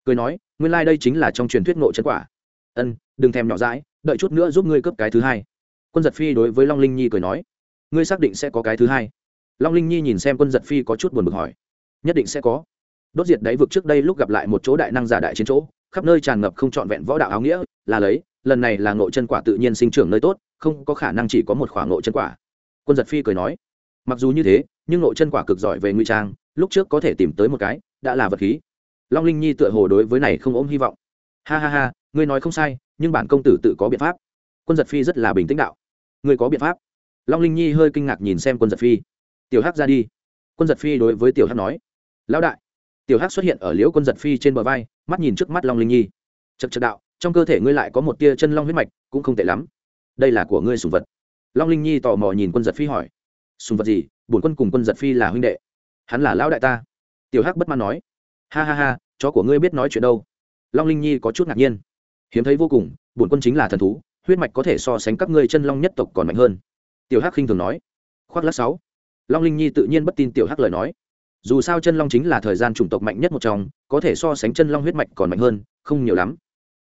Cười nói, nguyên lai、like、đây chính là trong truyền thuyết nội chân quả. Ân, đừng thèm nhỏ dãi, đợi chút nữa giúp ngươi cướp cái thứ hai. Quân giật phi đối với long linh nhi cười nói, ngươi xác định sẽ có cái thứ hai. Long linh nhi nhìn xem quân giật phi có chút buồn bực hỏi, nhất định sẽ có. Đốt diệt đáy vực trước đây lúc gặp lại một chỗ đại năng giả đại chiến chỗ, khắp nơi tràn ngập không trọn vẹn võ đạo áo nghĩa, là lấy, lần này là ngộ chân quả tự nhiên sinh trưởng nơi tốt, không có khả năng chỉ có một khoảng ngộ chân quả. Quân giật phi cười nói mặc dù như thế, nhưng nội chân quả cực giỏi về ngụy trang, lúc trước có thể tìm tới một cái, đã là vật khí. Long linh nhi tựa hồ đối với này không ôm hy vọng. Ha ha ha, ngươi nói không sai, nhưng bản công tử tự có biện pháp. Quân giật phi rất là bình tĩnh đạo. Ngươi có biện pháp? Long linh nhi hơi kinh ngạc nhìn xem quân giật phi. Tiểu hắc ra đi. Quân giật phi đối với tiểu hắc nói. Lão đại. Tiểu hắc xuất hiện ở liễu quân giật phi trên bờ vai, mắt nhìn trước mắt long linh nhi. Chật chật đạo, trong cơ thể ngươi lại có một tia chân long huyết mạch, cũng không tệ lắm. Đây là của ngươi sùng vật. Long linh nhi tò mò nhìn quân giật phi hỏi sùng vật gì, bổn quân cùng quân giật phi là huynh đệ. Hắn là lão đại ta. Tiểu hắc bất mãn nói. Ha ha ha, chó của ngươi biết nói chuyện đâu. Long linh nhi có chút ngạc nhiên. Hiếm thấy vô cùng, bổn quân chính là thần thú, huyết mạch có thể so sánh các ngươi chân long nhất tộc còn mạnh hơn. Tiểu hắc khinh thường nói. Khoác lát sáu. Long linh nhi tự nhiên bất tin tiểu hắc lời nói. Dù sao chân long chính là thời gian chủng tộc mạnh nhất một trong, có thể so sánh chân long huyết mạch còn mạnh hơn, không nhiều lắm.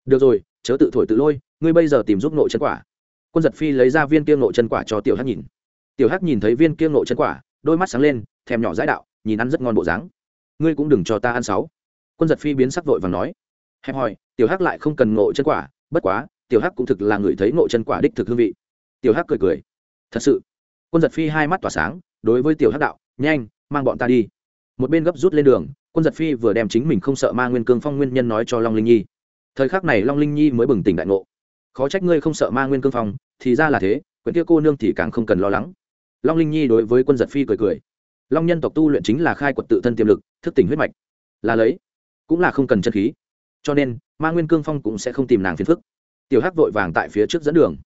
Được rồi, chớ tự thổi tự lôi, ngươi bây giờ tìm giúp nội chân quả. Quân giật phi lấy ra viên tiêu nội chân quả cho tiểu hắc nhìn tiểu hắc nhìn thấy viên kia nội chân quả, đôi mắt sáng lên, thèm nhỏ dãi đạo, nhìn ăn rất ngon bộ dáng. Ngươi cũng đừng cho ta ăn sáu. Quân giật phi biến sắc vội và nói. Hẹp hòi, tiểu hắc lại không cần ngộ chân quả, bất quá, tiểu hắc cũng thực là người thấy ngộ chân quả đích thực hương vị. Tiểu hắc cười cười. Thật sự. Quân giật phi hai mắt tỏa sáng, đối với tiểu hắc đạo, nhanh, mang bọn ta đi. Một bên gấp rút lên đường, quân giật phi vừa đem chính mình không sợ ma nguyên cương phong nguyên nhân nói cho long linh nhi. Thời khắc này long linh nhi mới bừng tỉnh đại ngộ. Khó trách ngươi không sợ ma nguyên cương phong, thì ra là thế, quyển kia cô nương thì càng không cần lo lắng long linh nhi đối với quân giật phi cười cười. Long nhân tộc tu luyện chính là khai quật tự thân tiềm lực, thức tỉnh huyết mạch. Là lấy, cũng là không cần chân khí. Cho nên, ma nguyên cương phong cũng sẽ không tìm nàng phiền phức. Tiểu hắc vội vàng tại phía trước dẫn đường.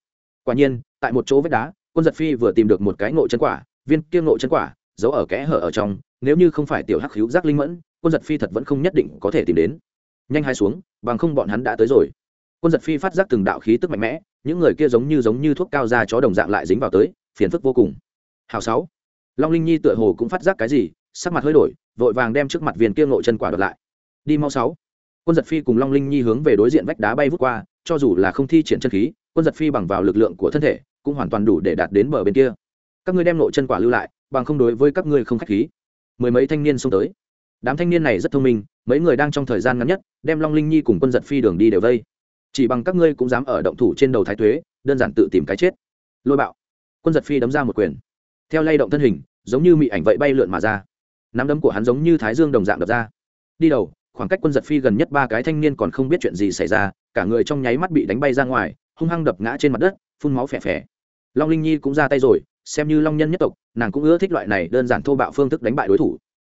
Quả nhiên, tại một chỗ vách đá, quân giật phi vừa tìm được một cái ngộ chân quả, viên kiêng ngộ chân quả, giấu ở kẽ hở ở trong, nếu như không phải tiểu hắc hữu giác linh mẫn, quân giật phi thật vẫn không nhất định có thể tìm đến. Nhanh hai xuống, bằng không bọn hắn đã tới rồi. Quân giật phi phát giác từng đạo khí tức mạnh mẽ, những người kia giống như giống như thuốc cao da chó đồng dạng lại dính vào tới, phiền phức vô cùng hào sáu. Long linh nhi tựa hồ cũng phát giác cái gì, sắc mặt hơi đổi, vội vàng đem trước mặt viên kia ngộ chân quả đợt lại. Đi mau sáu. Quân giật phi cùng long linh nhi hướng về đối diện vách đá bay vút qua, cho dù là không thi triển chân khí, quân giật phi bằng vào lực lượng của thân thể, cũng hoàn toàn đủ để đạt đến bờ bên kia. Các ngươi đem nội chân quả lưu lại, bằng không đối với các ngươi không khách khí. Mười mấy thanh niên xông tới. Đám thanh niên này rất thông minh, mấy người đang trong thời gian ngắn nhất, đem long linh nhi cùng quân giật phi đường đi đều vây. Chỉ bằng các ngươi cũng dám ở động thủ trên đầu thái tuế, đơn giản tự tìm cái chết. Lôi bạo. Quân giật phi đấm ra một quyền theo lay động thân hình, giống như mị ảnh vậy bay lượn mà ra. Nắm đấm của hắn giống như thái dương đồng dạng đập ra. Đi đầu, khoảng cách quân giật phi gần nhất ba cái thanh niên còn không biết chuyện gì xảy ra, cả người trong nháy mắt bị đánh bay ra ngoài, hung hăng đập ngã trên mặt đất, phun máu phè phè. Long linh nhi cũng ra tay rồi, xem như long nhân nhất tộc, nàng cũng ưa thích loại này đơn giản thô bạo phương thức đánh bại đối thủ.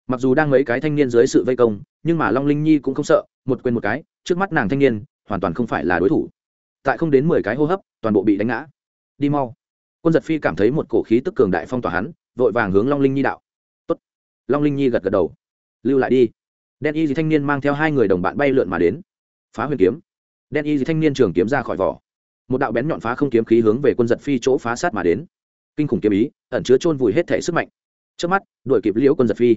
Mặc dù đang mấy cái thanh niên dưới sự vây công, nhưng mà long linh nhi cũng không sợ, một quên một cái, trước mắt nàng thanh niên, hoàn toàn không phải là đối thủ. Tại không đến mười cái hô hấp, toàn bộ bị đánh ngã. Đi mau quân giật phi cảm thấy một cổ khí tức cường đại phong tỏa hắn, vội vàng hướng long linh nhi đạo. Tốt. long linh nhi gật gật đầu. Lưu lại đi. Đen y dì thanh niên mang theo hai người đồng bạn bay lượn mà đến. Phá huyền kiếm. Đen y dì thanh niên trường kiếm ra khỏi vỏ. Một đạo bén nhọn phá không kiếm khí hướng về quân giật phi chỗ phá sát mà đến. Kinh khủng kiếm ý, ẩn chứa chôn vùi hết thể sức mạnh. Trước mắt, đuổi kịp liễu quân giật phi.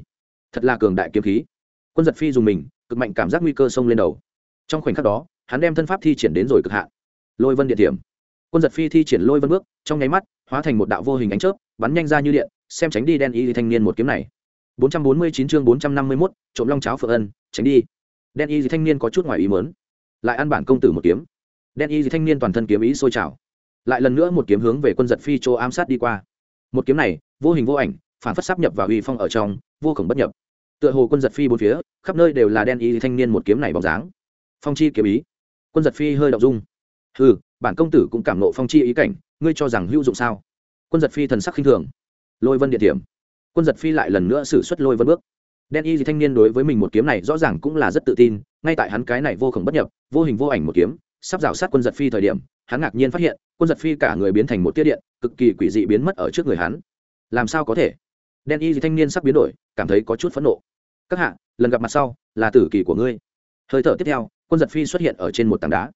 Thật là cường đại kiếm khí. Quân giật phi dùng mình, cực mạnh cảm giác nguy cơ xông lên đầu. Trong khoảnh khắc đó, hắn đem thân pháp thi triển đến rồi cực hạn. Lôi vân điện điểm quân giật phi thi triển lôi vân bước trong nháy mắt hóa thành một đạo vô hình ánh chớp bắn nhanh ra như điện xem tránh đi đen y thanh niên một kiếm này. 449 chương 451, trộm long cháo phượng ân tránh đi. Đen y thanh niên có chút ngoài ý mớn lại ăn bản công tử một kiếm. Đen y thanh niên toàn thân kiếm ý sôi trào. Lại lần nữa một kiếm hướng về quân giật phi chỗ ám sát đi qua. Một kiếm này vô hình vô ảnh phản phất sắp nhập vào uy phong ở trong vô khổng bất nhập. Tựa hồ quân giật phi bốn phía khắp nơi đều là đen y thanh niên một kiếm này bóng dáng. Phong chi kiếm ý. Quân giật phi hơi động dung. Ừ bản công tử cũng cảm nộ phong chi ý cảnh, ngươi cho rằng hữu dụng sao? Quân giật phi thần sắc khinh thường. Lôi vân địa điểm. Quân giật phi lại lần nữa xử suất lôi vân bước. Đen y thanh niên đối với mình một kiếm này rõ ràng cũng là rất tự tin, ngay tại hắn cái này vô khổng bất nhập, vô hình vô ảnh một kiếm, sắp rào sát quân giật phi thời điểm, hắn ngạc nhiên phát hiện, quân giật phi cả người biến thành một tiết điện, cực kỳ quỷ dị biến mất ở trước người hắn. Làm sao có thể? Đen y thanh niên sắp biến đổi, cảm thấy có chút phẫn nộ. Các hạ, lần gặp mặt sau, là tử kỳ của ngươi. Hơi thở tiếp theo, quân giật phi xuất hiện ở trên một tảng đá.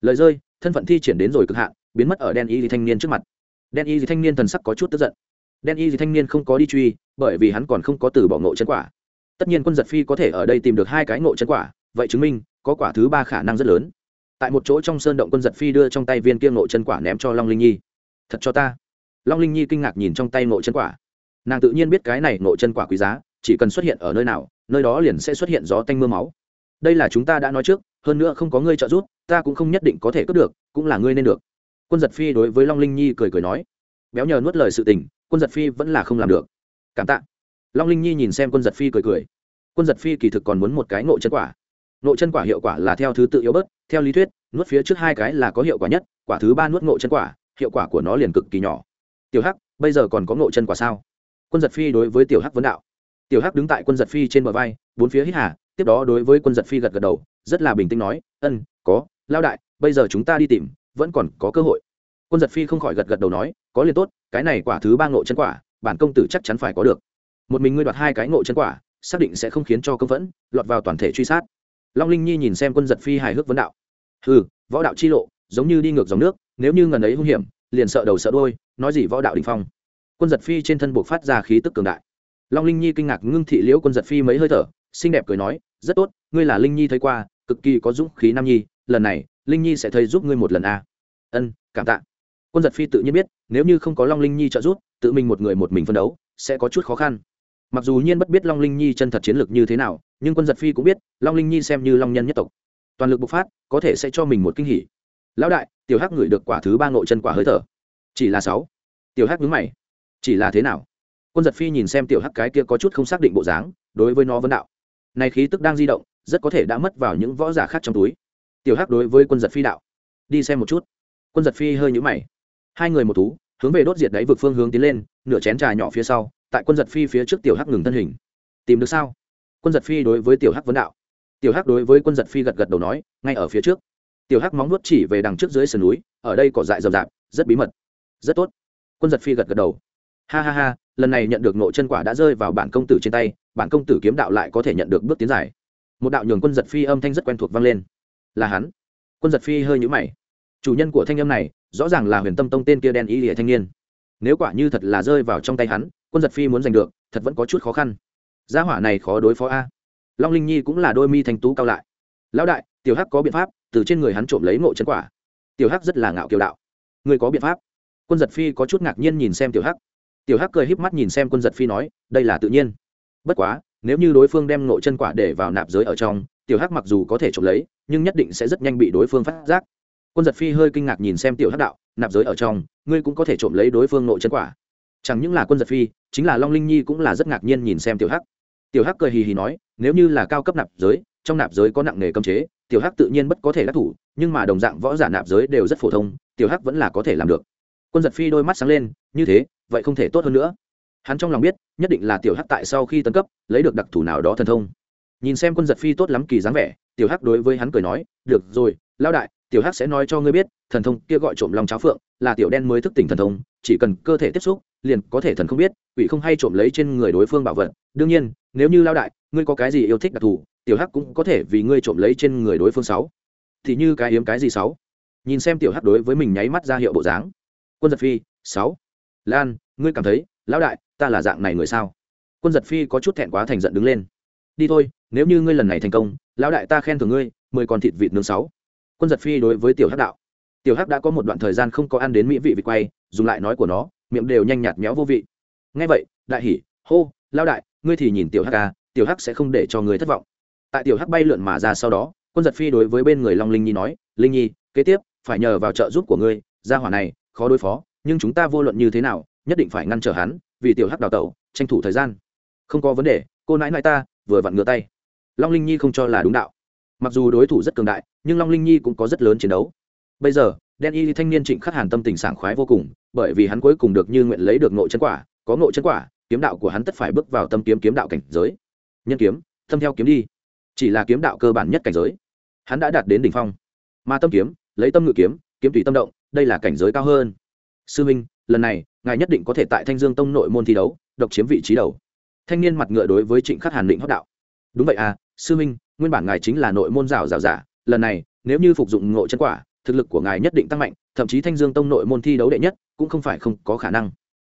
Lời rơi thân phận thi triển đến rồi cực hạn, biến mất ở đen y thanh niên trước mặt. Đen y thanh niên thần sắc có chút tức giận. Đen y thanh niên không có đi truy, bởi vì hắn còn không có từ bỏ ngộ chân quả. Tất nhiên quân giật phi có thể ở đây tìm được hai cái ngộ chân quả, vậy chứng minh, có quả thứ ba khả năng rất lớn. Tại một chỗ trong sơn động quân giật phi đưa trong tay viên kia ngộ chân quả ném cho long linh nhi. Thật cho ta. Long linh nhi kinh ngạc nhìn trong tay ngộ chân quả. Nàng tự nhiên biết cái này ngộ chân quả quý giá, chỉ cần xuất hiện ở nơi nào, nơi đó liền sẽ xuất hiện gió tanh m ư a máu. Đây là chúng ta đã nói trước, hơn nữa không có ngươi trợ giúp ta cũng không nhất định có thể cướp được, cũng là ngươi nên được. Quân giật phi đối với long linh nhi cười cười nói. Béo nhờ nuốt lời sự tình, quân giật phi vẫn là không làm được. Cảm tạ. Long linh nhi nhìn xem quân giật phi cười cười. Quân giật phi kỳ thực còn muốn một cái ngộ chân quả. Ngộ chân quả hiệu quả là theo thứ tự yếu bớt, theo lý thuyết, nuốt phía trước hai cái là có hiệu quả nhất, quả thứ ba nuốt ngộ chân quả, hiệu quả của nó liền cực kỳ nhỏ. Tiểu hắc, bây giờ còn có ngộ chân quả sao? Quân giật phi đối với tiểu hắc vấn đạo. Tiểu hắc đứng tại quân giật phi trên bờ vai, bốn phía hít hà, tiếp đó đối với quân giật phi gật gật đầu, rất là bình tĩnh nói, ân, có lao đại, bây giờ chúng ta đi tìm, vẫn còn có cơ hội. Quân giật phi không khỏi gật gật đầu nói, có liền tốt, cái này quả thứ ba ngộ chân quả, bản công tử chắc chắn phải có được. Một mình ngươi đoạt hai cái ngộ chân quả, xác định sẽ không khiến cho công vẫn lọt vào toàn thể truy sát. Long linh nhi nhìn xem quân giật phi hài hước vấn đạo. Ừ võ đạo chi lộ, giống như đi ngược dòng nước, nếu như ngần ấy hung hiểm, liền sợ đầu sợ đôi nói gì võ đạo đình phong. Quân giật phi trên thân buộc phát ra khí tức cường đại. Long linh nhi kinh ngạc ngưng thị liễu quân giật phi mấy hơi thở, xinh đẹp cười nói, rất tốt, ngươi là linh nhi thấy qua, cực kỳ có dũng khí nam nhi lần này, linh nhi sẽ thấy giúp ngươi một lần a à. ân, cảm tạ. Quân giật phi tự nhiên biết, nếu như không có long linh nhi trợ giúp, tự mình một người một mình phân đấu, sẽ có chút khó khăn. Mặc dù nhiên bất biết long linh nhi chân thật chiến lược như thế nào, nhưng quân giật phi cũng biết, long linh nhi xem như long nhân nhất tộc. Toàn lực bộc phát, có thể sẽ cho mình một kinh hỉ. Lão đại, tiểu hắc ngửi được quả thứ ba nội chân quả hơi thở. Chỉ là sáu. Tiểu hắc nhướng mày. Chỉ là thế nào? Quân giật phi nhìn xem tiểu hắc cái kia có chút không xác định bộ dáng, đối với nó vấn đạo. Này khí tức đang di động, rất có thể đã mất vào những võ giả khác trong túi tiểu hắc đối với quân giật phi đạo. Đi xem một chút. Quân giật phi hơi nhũ mày. Hai người một thú, hướng về đốt diệt đáy vực phương hướng tiến lên, nửa chén trà nhỏ phía sau, tại quân giật phi phía trước tiểu hắc ngừng thân hình. Tìm được sao? Quân giật phi đối với tiểu hắc vấn đạo. Tiểu hắc đối với quân giật phi gật gật đầu nói, ngay ở phía trước. Tiểu hắc móng nuốt chỉ về đằng trước dưới sườn núi, ở đây cỏ dại rậm rạp, rất bí mật. Rất tốt. Quân giật phi gật gật đầu. Ha ha ha, lần này nhận được nội chân quả đã rơi vào bản công tử trên tay, bản công tử kiếm đạo lại có thể nhận được bước tiến giải một đạo nhường quân giật phi âm thanh rất quen thuộc vang lên là hắn. Quân giật phi hơi nhũ mày. Chủ nhân của thanh âm này, rõ ràng là huyền tâm tông tên kia đen y lìa thanh niên. Nếu quả như thật là rơi vào trong tay hắn, quân giật phi muốn giành được, thật vẫn có chút khó khăn. Gia hỏa này khó đối phó a. Long linh nhi cũng là đôi mi thanh tú cao lại. Lão đại, tiểu hắc có biện pháp, từ trên người hắn trộm lấy ngộ chân quả. Tiểu hắc rất là ngạo kiều đạo. Người có biện pháp? Quân giật phi có chút ngạc nhiên nhìn xem tiểu hắc. Tiểu hắc cười híp mắt nhìn xem quân giật phi nói, đây là tự nhiên. Bất quá, nếu như đối phương đem ngộ chân quả để vào nạp giới ở trong tiểu hắc mặc dù có thể trộm lấy, nhưng nhất định sẽ rất nhanh bị đối phương phát giác. Quân giật phi hơi kinh ngạc nhìn xem tiểu hắc đạo, nạp giới ở trong, ngươi cũng có thể trộm lấy đối phương nội chân quả. Chẳng những là quân giật phi, chính là long linh nhi cũng là rất ngạc nhiên nhìn xem tiểu hắc. Tiểu hắc cười hì hì nói, nếu như là cao cấp nạp giới, trong nạp giới có nặng nghề cấm chế, tiểu hắc tự nhiên bất có thể đắc thủ, nhưng mà đồng dạng võ giả nạp giới đều rất phổ thông, tiểu hắc vẫn là có thể làm được. Quân giật phi đôi mắt sáng lên, như thế, vậy không thể tốt hơn nữa. Hắn trong lòng biết, nhất định là tiểu hắc tại sau khi tấn cấp, lấy được đặc thù nào đó thần thông nhìn xem quân giật phi tốt lắm kỳ dáng vẻ, tiểu hắc đối với hắn cười nói, được rồi lao đại, tiểu hắc sẽ nói cho ngươi biết, thần thông kia gọi trộm lòng cháo phượng, là tiểu đen mới thức tỉnh thần thông, chỉ cần cơ thể tiếp xúc, liền có thể thần không biết, quỷ không hay trộm lấy trên người đối phương bảo vật. Đương nhiên, nếu như lao đại, ngươi có cái gì yêu thích đặc thù, tiểu hắc cũng có thể vì ngươi trộm lấy trên người đối phương sáu. Thì như cái hiếm cái gì sáu? Nhìn xem tiểu hắc đối với mình nháy mắt ra hiệu bộ dáng. Quân giật phi, sáu. Lan, ngươi cảm thấy, lão đại, ta là dạng này người sao? Quân giật phi có chút thẹn quá thành giận đứng lên đi thôi, nếu như ngươi lần này thành công, lão đại ta khen thưởng ngươi, mười con thịt vịt nướng sáu. Quân giật phi đối với tiểu hắc đạo. Tiểu hắc đã có một đoạn thời gian không có ăn đến mỹ vị vịt quay, dùng lại nói của nó, miệng đều nhanh nhạt méo vô vị. Ngay vậy, đại hỉ, hô lao đại, ngươi thì nhìn tiểu hắc ca tiểu hắc sẽ không để cho người thất vọng. Tại tiểu hắc bay lượn mà ra sau đó, quân giật phi đối với bên người long linh nhi nói, linh nhi, kế tiếp, phải nhờ vào trợ giúp của ngươi, gia hỏa này, khó đối phó, nhưng chúng ta vô luận như thế nào, nhất định phải ngăn trở hắn, vì tiểu hắc đào tẩu, tranh thủ thời gian. Không có vấn đề, cô nãi nãi ta vừa vặn ngửa tay. Long linh nhi không cho là đúng đạo. Mặc dù đối thủ rất cường đại, nhưng long linh nhi cũng có rất lớn chiến đấu. Bây giờ, đen y thanh niên trịnh khắc hàn tâm tình sảng khoái vô cùng, bởi vì hắn cuối cùng được như nguyện lấy được nội chân quả, có nội chân quả, kiếm đạo của hắn tất phải bước vào tâm kiếm kiếm đạo cảnh giới. Nhân kiếm tâm theo kiếm đi. Chỉ là kiếm đạo cơ bản nhất cảnh giới. Hắn đã đạt đến đỉnh phong. Mà tâm kiếm, lấy tâm ngự kiếm kiếm tùy tâm động, đây là cảnh giới cao hơn. Sư minh, lần này, ngài nhất định có thể tại thanh dương tông nội môn thi đấu, độc chiếm vị trí đầu thanh niên mặt ngựa đối với trịnh khắc hàn định hót đạo. Đúng vậy à sư minh, nguyên bản ngài chính là nội môn rào rào giả, lần này, nếu như phục dụng ngộ chân quả, thực lực của ngài nhất định tăng mạnh, thậm chí thanh dương tông nội môn thi đấu đệ nhất, cũng không phải không có khả năng.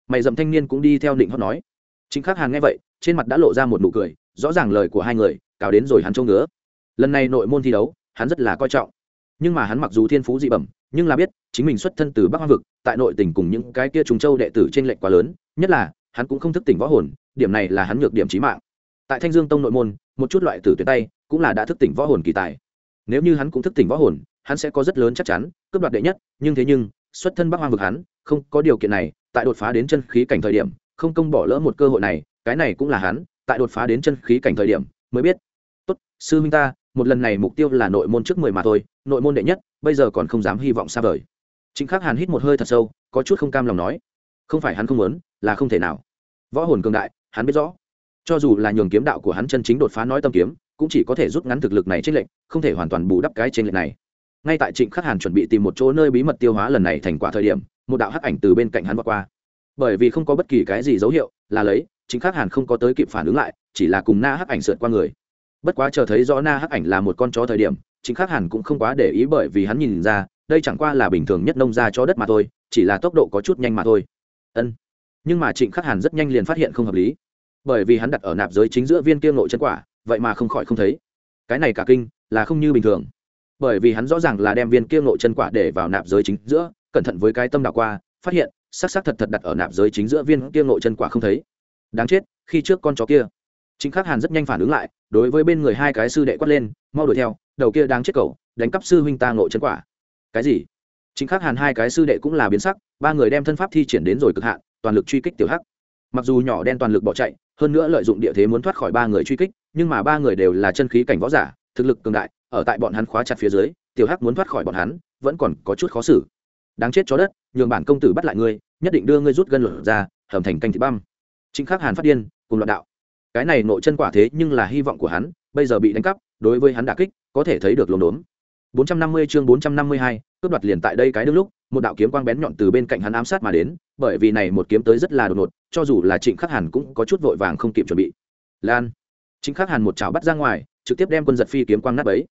Mày dậm thanh niên cũng đi theo định hót nói. Chính khắc hàn nghe vậy, trên mặt đã lộ ra một nụ cười, rõ ràng lời của hai người cào đến rồi hắn trông ngứa. Lần này nội môn thi đấu, hắn rất là coi trọng. Nhưng mà hắn mặc dù thiên phú dị bẩm, nhưng là biết, chính mình xuất thân từ bắc hoa vực, tại nội tỉnh cùng những cái kia trùng châu đệ tử trên lệnh quá lớn, nhất là hắn cũng không thức tỉnh võ hồn, điểm này là hắn nhược điểm trí mạng. Tại thanh dương tông nội môn, một chút loại tử tuyệt tay cũng là đã thức tỉnh võ hồn kỳ tài. Nếu như hắn cũng thức tỉnh võ hồn, hắn sẽ có rất lớn chắc chắn, cướp đoạt đệ nhất, nhưng thế nhưng, xuất thân bắc hoang vực hắn, không có điều kiện này, tại đột phá đến chân khí cảnh thời điểm, không công bỏ lỡ một cơ hội này, cái này cũng là hắn, tại đột phá đến chân khí cảnh thời điểm, mới biết. Tốt, sư huynh ta, một lần này mục tiêu là nội môn trước mười mà thôi, nội môn đệ nhất, bây giờ còn không dám hy vọng xa vời. Chính khắc hàn hít một hơi thật sâu, có chút không cam lòng nói. Không phải hắn không muốn, là không thể nào võ hồn cường đại, hắn biết rõ. Cho dù là nhường kiếm đạo của hắn chân chính đột phá nói tâm kiếm, cũng chỉ có thể rút ngắn thực lực này trên lệnh không thể hoàn toàn bù đắp cái trên lệnh này. Ngay tại trịnh khắc hàn chuẩn bị tìm một chỗ nơi bí mật tiêu hóa lần này thành quả thời điểm, một đạo hắc ảnh từ bên cạnh hắn vượt qua. Bởi vì không có bất kỳ cái gì dấu hiệu là lấy, trịnh khắc hàn không có tới kịp phản ứng lại, chỉ là cùng na hắc ảnh sượt qua người. Bất quá chờ thấy rõ na hắc ảnh là một con chó thời điểm, trịnh khắc hàn cũng không quá để ý bởi vì hắn nhìn ra, đây chẳng qua là bình thường nhất nông ra chó đất mà thôi, chỉ là tốc độ có chút nhanh mà thôi. Ân nhưng mà trịnh khắc hàn rất nhanh liền phát hiện không hợp lý. Bởi vì hắn đặt ở nạp giới chính giữa viên kia ngộ chân quả, vậy mà không khỏi không thấy. Cái này cả kinh, là không như bình thường. Bởi vì hắn rõ ràng là đem viên kia ngộ chân quả để vào nạp giới chính giữa, cẩn thận với cái tâm đạo qua, phát hiện sắc sắc thật thật đặt ở nạp giới chính giữa viên kia ngộ chân quả không thấy. Đáng chết, khi trước con chó kia. Chính khắc hàn rất nhanh phản ứng lại, đối với bên người hai cái sư đệ quát lên, mau đuổi theo, đầu kia đáng chết cầu đánh cắp sư huynh ta ngộ chân quả. Cái gì? Chính khắc hàn hai cái sư đệ cũng là biến sắc, ba người đem thân pháp thi triển đến rồi cực hạn toàn lực truy kích tiểu hắc. Mặc dù nhỏ đen toàn lực bỏ chạy, hơn nữa lợi dụng địa thế muốn thoát khỏi ba người truy kích, nhưng mà ba người đều là chân khí cảnh võ giả, thực lực cường đại, ở tại bọn hắn khóa chặt phía dưới, tiểu hắc muốn thoát khỏi bọn hắn, vẫn còn có chút khó xử. Đáng chết chó đất, nhường bản công tử bắt lại ngươi, nhất định đưa ngươi rút gân lửa ra, hầm thành canh thịt băm. Chính khắc hàn phát điên, cùng loạn đạo. Cái này nội chân quả thế nhưng là hy vọng của hắn, bây giờ bị đánh cắp, đối với hắn đả kích, có thể thấy được lồn đốn. 450 chương 452, cướp đoạt liền tại đây cái đương lúc một đạo kiếm quang bén nhọn từ bên cạnh hắn ám sát mà đến bởi vì này một kiếm tới rất là đột ngột cho dù là trịnh khắc hàn cũng có chút vội vàng không kịp chuẩn bị. Lan! Trịnh khắc hàn một chảo bắt ra ngoài trực tiếp đem quân giật phi kiếm quang nát ấy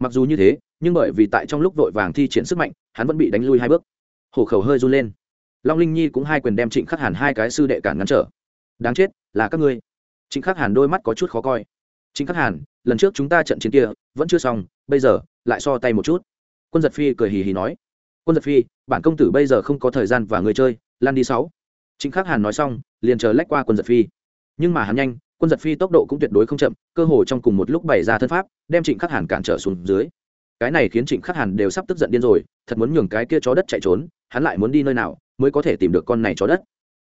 mặc dù như thế nhưng bởi vì tại trong lúc vội vàng thi triển sức mạnh hắn vẫn bị đánh lui hai bước. Hổ khẩu hơi run lên. Long linh nhi cũng hai quyền đem trịnh khắc hàn hai cái sư đệ cản ngăn trở. Đáng chết là các ngươi. Trịnh khắc hàn đôi mắt có chút khó coi trịnh khắc hàn, lần trước chúng ta trận chiến kia, vẫn chưa xong, bây giờ, lại so tay một chút. Quân giật phi cười hì hì nói. Quân giật phi, bản công tử bây giờ không có thời gian và người chơi, lan đi sáu. Trịnh khắc hàn nói xong, liền chờ lách qua quân giật phi. Nhưng mà hắn nhanh, quân giật phi tốc độ cũng tuyệt đối không chậm, cơ hồ trong cùng một lúc bày ra thân pháp, đem trịnh khắc hàn cản trở xuống dưới. Cái này khiến trịnh khắc hàn đều sắp tức giận điên rồi, thật muốn nhường cái kia chó đất chạy trốn, hắn lại muốn đi nơi nào mới có thể tìm được con này chó đất.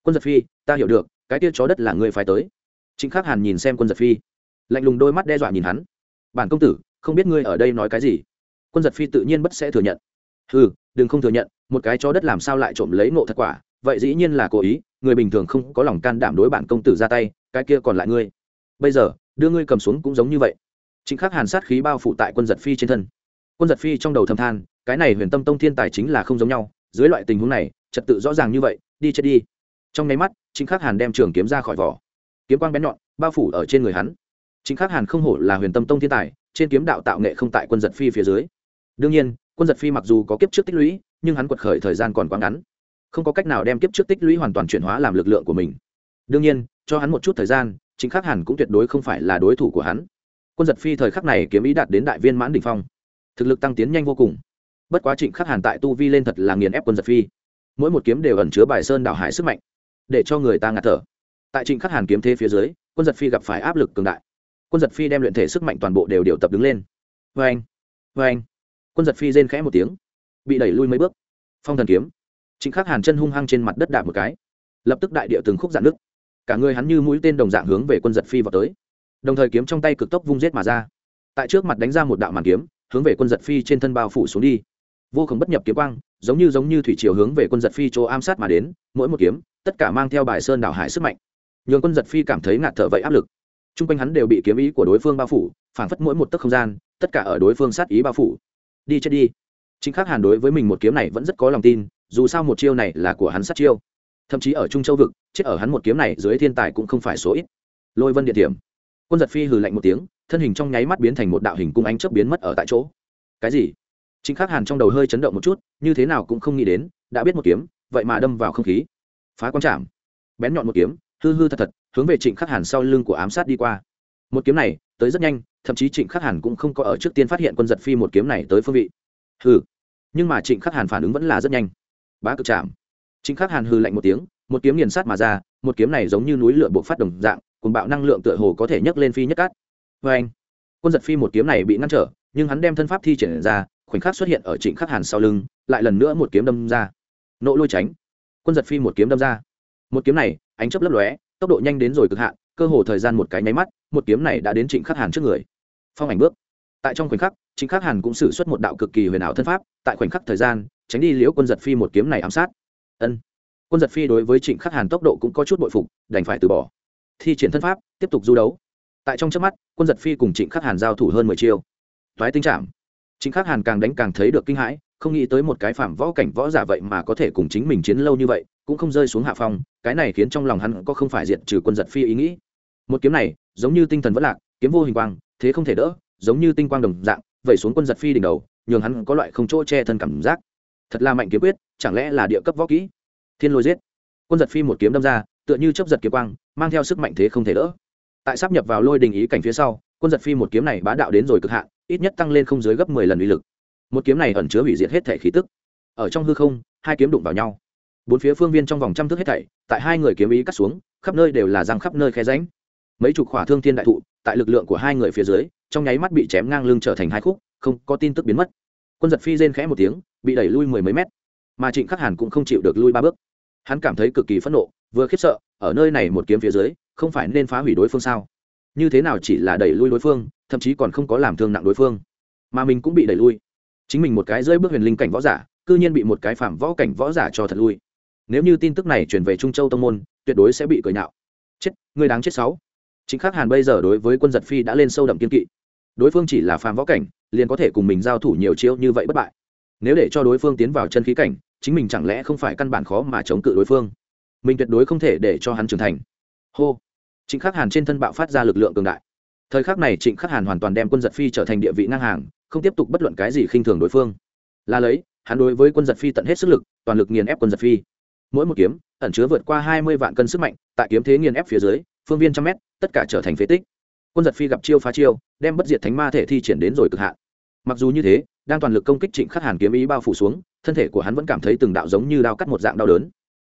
Quân giật phi, ta hiểu được, cái kia chó đất là người phải tới. Trịnh khắc hàn nhìn xem quân giật phi lạnh lùng đôi mắt đe dọa nhìn hắn. Bản công tử, không biết ngươi ở đây nói cái gì. Quân giật phi tự nhiên bất sẽ thừa nhận. Ừ đừng không thừa nhận, một cái chó đất làm sao lại trộm lấy nộ thật quả, vậy dĩ nhiên là cố ý, người bình thường không có lòng can đảm đối bản công tử ra tay, cái kia còn lại ngươi. Bây giờ, đưa ngươi cầm xuống cũng giống như vậy. Chính khắc hàn sát khí bao phủ tại quân giật phi trên thân. Quân giật phi trong đầu thầm than, cái này huyền tâm tông thiên tài chính là không giống nhau, dưới loại tình huống này, trật tự rõ ràng như vậy, đi chết đi. Trong nháy mắt chính khắc hàn đem trường kiếm ra khỏi vỏ. Kiếm quang bén nhọn, bao phủ ở trên người hắn chính khắc hàn không hổ là huyền tâm tông thiên tài, trên kiếm đạo tạo nghệ không tại quân giật phi phía dưới. Đương nhiên, quân giật phi mặc dù có kiếp trước tích lũy, nhưng hắn quật khởi thời gian còn quá ngắn. Không có cách nào đem kiếp trước tích lũy hoàn toàn chuyển hóa làm lực lượng của mình. Đương nhiên, cho hắn một chút thời gian, chính khắc Hàn cũng tuyệt đối không phải là đối thủ của hắn. Quân giật phi thời khắc này kiếm ý đạt đến đại viên mãn đ ỉ n h phong. Thực lực tăng tiến nhanh vô cùng. Bất quá trịnh khắc hàn tại tu vi lên thật là nghiền ép quân giật phi. Mỗi một kiếm đều ẩn chứa bài sơn đảo hải sức mạnh, để cho người ta ngạt thở. Tại trịnh khắc hàn kiếm thế phía dưới, quân giật phi gặp phải áp lực cường đại quân giật phi đem luyện thể sức mạnh toàn bộ đều điều tập đứng lên. Vê anh vê anh. Quân giật phi rên khẽ một tiếng bị đẩy lui mấy bước. Phong thần kiếm. Chính khắc hàn chân hung hăng trên mặt đất đạp một cái. Lập tức đại địa từng khúc dạn nứt, cả người hắn như mũi tên đồng dạng hướng về quân giật phi vào tới. Đồng thời kiếm trong tay cực tốc vung giết mà ra. Tại trước mặt đánh ra một đạo màn kiếm hướng về quân giật phi trên thân bao phủ xuống đi. Vô cùng bất nhập kiếm quang giống như giống như thủy chiều hướng về quân giật phi chỗ am sát mà đến mỗi một kiếm tất cả mang theo bài sơn đảo hải sức mạnh. Nhường quân giật phi cảm thấy ngạt thở vậy áp lực chung quanh hắn đều bị kiếm ý của đối phương bao phủ, phảng phất mỗi một tấc không gian, tất cả ở đối phương sát ý bao phủ. Đi chết đi. Chính khắc hàn đối với mình một kiếm này vẫn rất có lòng tin, dù sao một chiêu này là của hắn sát chiêu. Thậm chí ở trung châu vực, chết ở hắn một kiếm này dưới thiên tài cũng không phải số ít. Lôi vân địa điểm quân giật phi hừ lạnh một tiếng, thân hình trong nháy mắt biến thành một đạo hình cung ánh chớp biến mất ở tại chỗ. Cái gì? Chính khắc hàn trong đầu hơi chấn động một chút, như thế nào cũng không nghĩ đến, đã biết một kiếm, vậy mà đâm vào không khí. Phá quan trạm bén nhọn một kiếm, hư hư thật thật hướng về trịnh khắc hàn sau lưng của ám sát đi qua. Một kiếm này, tới rất nhanh, thậm chí trịnh khắc hàn cũng không có ở trước tiên phát hiện quân giật phi một kiếm này tới phương vị. Hừ. Nhưng mà trịnh khắc hàn phản ứng vẫn là rất nhanh. Bá cực chạm. Trịnh khắc hàn hư lạnh một tiếng, một kiếm nghiền sát mà ra, một kiếm này giống như núi lửa buộc phát đồng dạng cùng bạo năng lượng tựa hồ có thể nhấc lên phi nhất cát. Vê anh quân giật phi một kiếm này bị ngăn trở, nhưng hắn đem thân pháp thi triển ra, khoảnh khắc xuất hiện ở trịnh khắc hàn sau lưng, lại lần nữa một kiếm đâm ra. Nộ lôi tránh. Quân giật phi một kiếm đâm ra. Một kiếm này, ánh chấp lấp lóe tốc độ nhanh đến rồi cực hạn, cơ hồ thời gian một cái nháy mắt, một kiếm này đã đến trịnh khắc hàn trước người. Phong ảnh bước. Tại trong khoảnh khắc, trịnh khắc hàn cũng xử suất một đạo cực kỳ huyền ảo thân pháp, tại khoảnh khắc thời gian, tránh đi liễu quân giật phi một kiếm này ám sát. Ân. Quân giật phi đối với trịnh khắc hàn tốc độ cũng có chút bội phục, đành phải từ bỏ. Thi triển thân pháp, tiếp tục du đấu. Tại trong trước mắt, quân giật phi cùng trịnh khắc hàn giao thủ hơn mười chiêu. Thoái tinh trảm. Trịnh khắc hàn càng đánh càng thấy được kinh hãi, không nghĩ tới một cái phạm võ cảnh võ giả vậy mà có thể cùng chính mình chiến lâu như vậy cũng không rơi xuống hạ phong, cái này khiến trong lòng hắn có không phải diện trừ quân giật phi ý nghĩ. Một kiếm này, giống như tinh thần vẫn lạc, kiếm vô hình quang, thế không thể đỡ, giống như tinh quang đồng dạng, vẩy xuống quân giật phi đỉnh đầu, nhường hắn có loại không chỗ che thân cảm giác. Thật là mạnh kiếm quyết, chẳng lẽ là địa cấp võ kỹ? Thiên lôi giết. Quân giật phi một kiếm đâm ra, tựa như chấp giật kiếm quang, mang theo sức mạnh thế không thể đỡ. Tại sắp nhập vào lôi đình ý cảnh phía sau, quân giật phi một kiếm này bá đạo đến rồi cực hạn, ít nhất tăng lên không dưới gấp mười lần uy lực. Một kiếm này ẩn chứa hủy diệt hết thể khí tức. Ở trong hư không, hai kiếm đụng vào nhau bốn phía phương viên trong vòng trăm thước hết thảy, tại hai người kiếm ý cắt xuống, khắp nơi đều là răng khắp nơi khe ránh mấy chục khỏa thương thiên đại thụ, tại lực lượng của hai người phía dưới, trong nháy mắt bị chém ngang lưng trở thành hai khúc, không có tin tức biến mất. Quân giật phi rên khẽ một tiếng, bị đẩy lui mười mấy mét. Mà trịnh khắc hàn cũng không chịu được lui ba bước. Hắn cảm thấy cực kỳ phẫn nộ, vừa khiếp sợ, ở nơi này một kiếm phía dưới, không phải nên phá hủy đối phương sao? Như thế nào chỉ là đẩy lui đối phương, thậm chí còn không có làm thương nặng đối phương? Mà mình cũng bị đẩy lui. Chính mình một cái rơi bước huyền linh cảnh võ giả, cư nhiên bị một cái phạm võ cảnh võ giả cho thật lui nếu như tin tức này chuyển về trung châu tông môn, tuyệt đối sẽ bị cười nhạo. Chết, người đáng chết sáu. Chính khắc hàn bây giờ đối với quân giật phi đã lên sâu đậm kiên kỵ. Đối phương chỉ là phàm võ cảnh, liền có thể cùng mình giao thủ nhiều chiêu như vậy bất bại. Nếu để cho đối phương tiến vào chân khí cảnh, chính mình chẳng lẽ không phải căn bản khó mà chống cự đối phương? Mình tuyệt đối không thể để cho hắn trưởng thành. Hô. Trịnh khắc hàn trên thân bạo phát ra lực lượng cường đại. Thời khắc này trịnh khắc hàn hoàn toàn đem quân giật phi trở thành địa vị ngang hàng, không tiếp tục bất luận cái gì khinh thường đối phương. Là lấy, hắn đối với quân giật phi tận hết sức lực, toàn lực nghiền ép quân giật phi mỗi một kiếm ẩn chứa vượt qua hai mươi vạn cân sức mạnh, tại kiếm thế nghiền ép phía dưới, phương viên trăm mét, tất cả trở thành phế tích. Quân giật phi gặp chiêu phá chiêu, đem bất diệt thánh ma thể thi triển đến rồi cực hạn. Mặc dù như thế, đang toàn lực công kích trịnh khắc hàn kiếm ý bao phủ xuống, thân thể của hắn vẫn cảm thấy từng đạo giống như đao cắt một dạng đau đớn.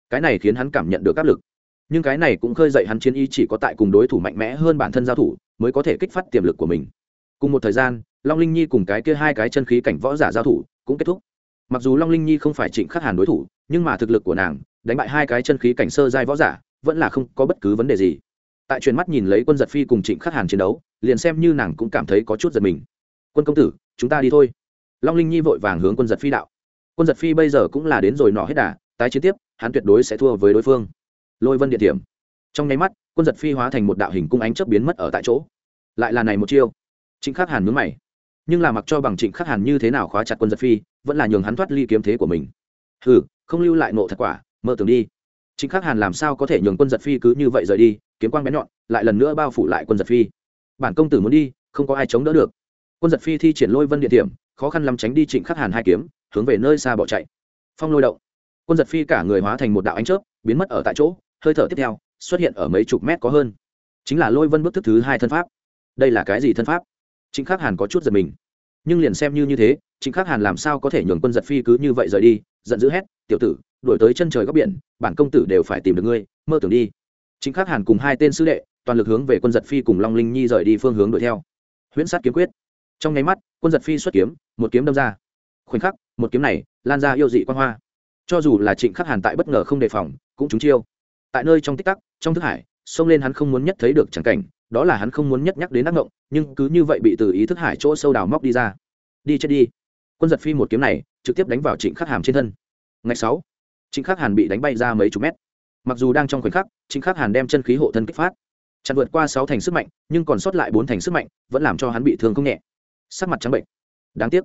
Cái này khiến hắn cảm nhận được áp lực. Nhưng cái này cũng khơi dậy hắn chiến ý chỉ có tại cùng đối thủ mạnh mẽ hơn bản thân giao thủ, mới có thể kích phát tiềm lực của mình. Cùng một thời gian, long linh nhi cùng cái kia hai cái chân khí cảnh võ giả giao thủ cũng kết thúc. Mặc dù long linh nhi không phải trịnh khắc hàn đối thủ, nhưng mà thực lực của nàng đánh bại hai cái chân khí cảnh sơ giai võ giả, vẫn là không có bất cứ vấn đề gì. Tại truyền mắt nhìn lấy quân giật phi cùng trịnh khắc hàn chiến đấu, liền xem như nàng cũng cảm thấy có chút giật mình. Quân công tử, chúng ta đi thôi. Long linh nhi vội vàng hướng quân giật phi đạo. Quân giật phi bây giờ cũng là đến rồi nọ hết đà, tái chiến tiếp, hắn tuyệt đối sẽ thua với đối phương. Lôi vân địa điểm trong nháy mắt, quân giật phi hóa thành một đạo hình cung ánh chớp biến mất ở tại chỗ. Lại là này một chiêu. Trịnh khắc hàn mướn mày. Nhưng là mặc cho bằng trịnh khắc hàn như thế nào khóa chặt quân giật phi, vẫn là nhường hắn thoát ly kiếm thế của mình. Hừ, không lưu lại nộ thật quả mơ tưởng đi. Chính khắc hàn làm sao có thể nhường quân giật phi cứ như vậy rời đi, kiếm quang bé nhọn, lại lần nữa bao phủ lại quân giật phi. Bản công tử muốn đi, không có ai chống đỡ được. Quân giật phi thi triển lôi vân địa điểm, khó khăn lắm tránh đi trịnh khắc hàn hai kiếm, hướng về nơi xa bỏ chạy. Phong lôi động. Quân giật phi cả người hóa thành một đạo ánh chớp, biến mất ở tại chỗ, hơi thở tiếp theo, xuất hiện ở mấy chục mét có hơn. Chính là lôi vân bước thức thứ hai thân pháp. Đây là cái gì thân pháp? Trịnh khắc hàn có chút giật mình. Nhưng liền xem như như thế, trịnh khắc hàn làm sao có thể nhường quân giật phi cứ như vậy rời đi, giận dữ hét, tiểu tử đổi tới chân trời góc biển bản công tử đều phải tìm được ngươi mơ tưởng đi. Trịnh khắc hàn cùng hai tên sứ đệ toàn lực hướng về quân giật phi cùng long linh nhi rời đi phương hướng đuổi theo. Huyễn sát kiếm quyết. Trong nháy mắt quân giật phi xuất kiếm một kiếm đâm ra. Khoảnh khắc một kiếm này lan ra yêu dị quan hoa. Cho dù là trịnh khắc hàn tại bất ngờ không đề phòng cũng trúng chiêu. Tại nơi trong tích tắc trong thức hải xông lên hắn không muốn nhất thấy được chẳng cảnh đó là hắn không muốn nhất nhắc đến ác động, nhưng cứ như vậy bị từ ý thức hải chỗ sâu đào móc đi ra. Đi chết đi. Quân giật phi một kiếm này trực tiếp đánh vào trịnh khắc hàm trên thân. Ngày sáu trịnh khắc hàn bị đánh bay ra mấy chục mét. Mặc dù đang trong khoảnh khắc, trịnh khắc hàn đem chân khí hộ thân kích phát. Chặn vượt qua sáu thành sức mạnh, nhưng còn sót lại bốn thành sức mạnh, vẫn làm cho hắn bị thương không nhẹ. Sắc mặt trắng bệnh. Đáng tiếc,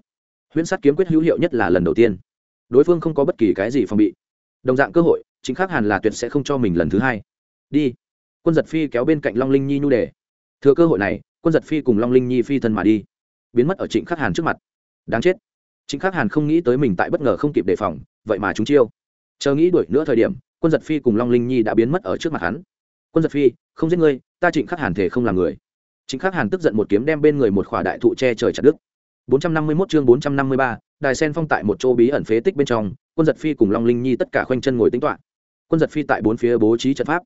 huyễn sát kiếm quyết hữu hiệu nhất là lần đầu tiên. Đối phương không có bất kỳ cái gì phòng bị. Đồng dạng cơ hội chính khắc hàn là tuyệt sẽ không cho mình lần thứ hai. Đi. Quân giật phi kéo bên cạnh long linh nhi nhu đề. Thừa cơ hội này, quân giật phi cùng long linh nhi phi thân mà đi. Biến mất ở trịnh khắc hàn trước mặt. Đáng chết. Trịnh khắc hàn không nghĩ tới mình tại bất ngờ không kịp đề phòng, vậy mà chúng chiêu chờ nghĩ đuổi nữa thời điểm quân giật phi cùng long linh nhi đã biến mất ở trước mặt hắn. Quân giật phi không giết ngươi ta trịnh khắc hàn thể không làm người. Trịnh khắc hàn tức giận một kiếm đem bên người một khỏa đại thụ che trời chặt đức. 451 chương 453, đài sen phong tại một chỗ bí ẩn phế tích bên trong quân giật phi cùng long linh nhi tất cả khoanh chân ngồi tính toán quân giật phi tại bốn phía bố trí trận pháp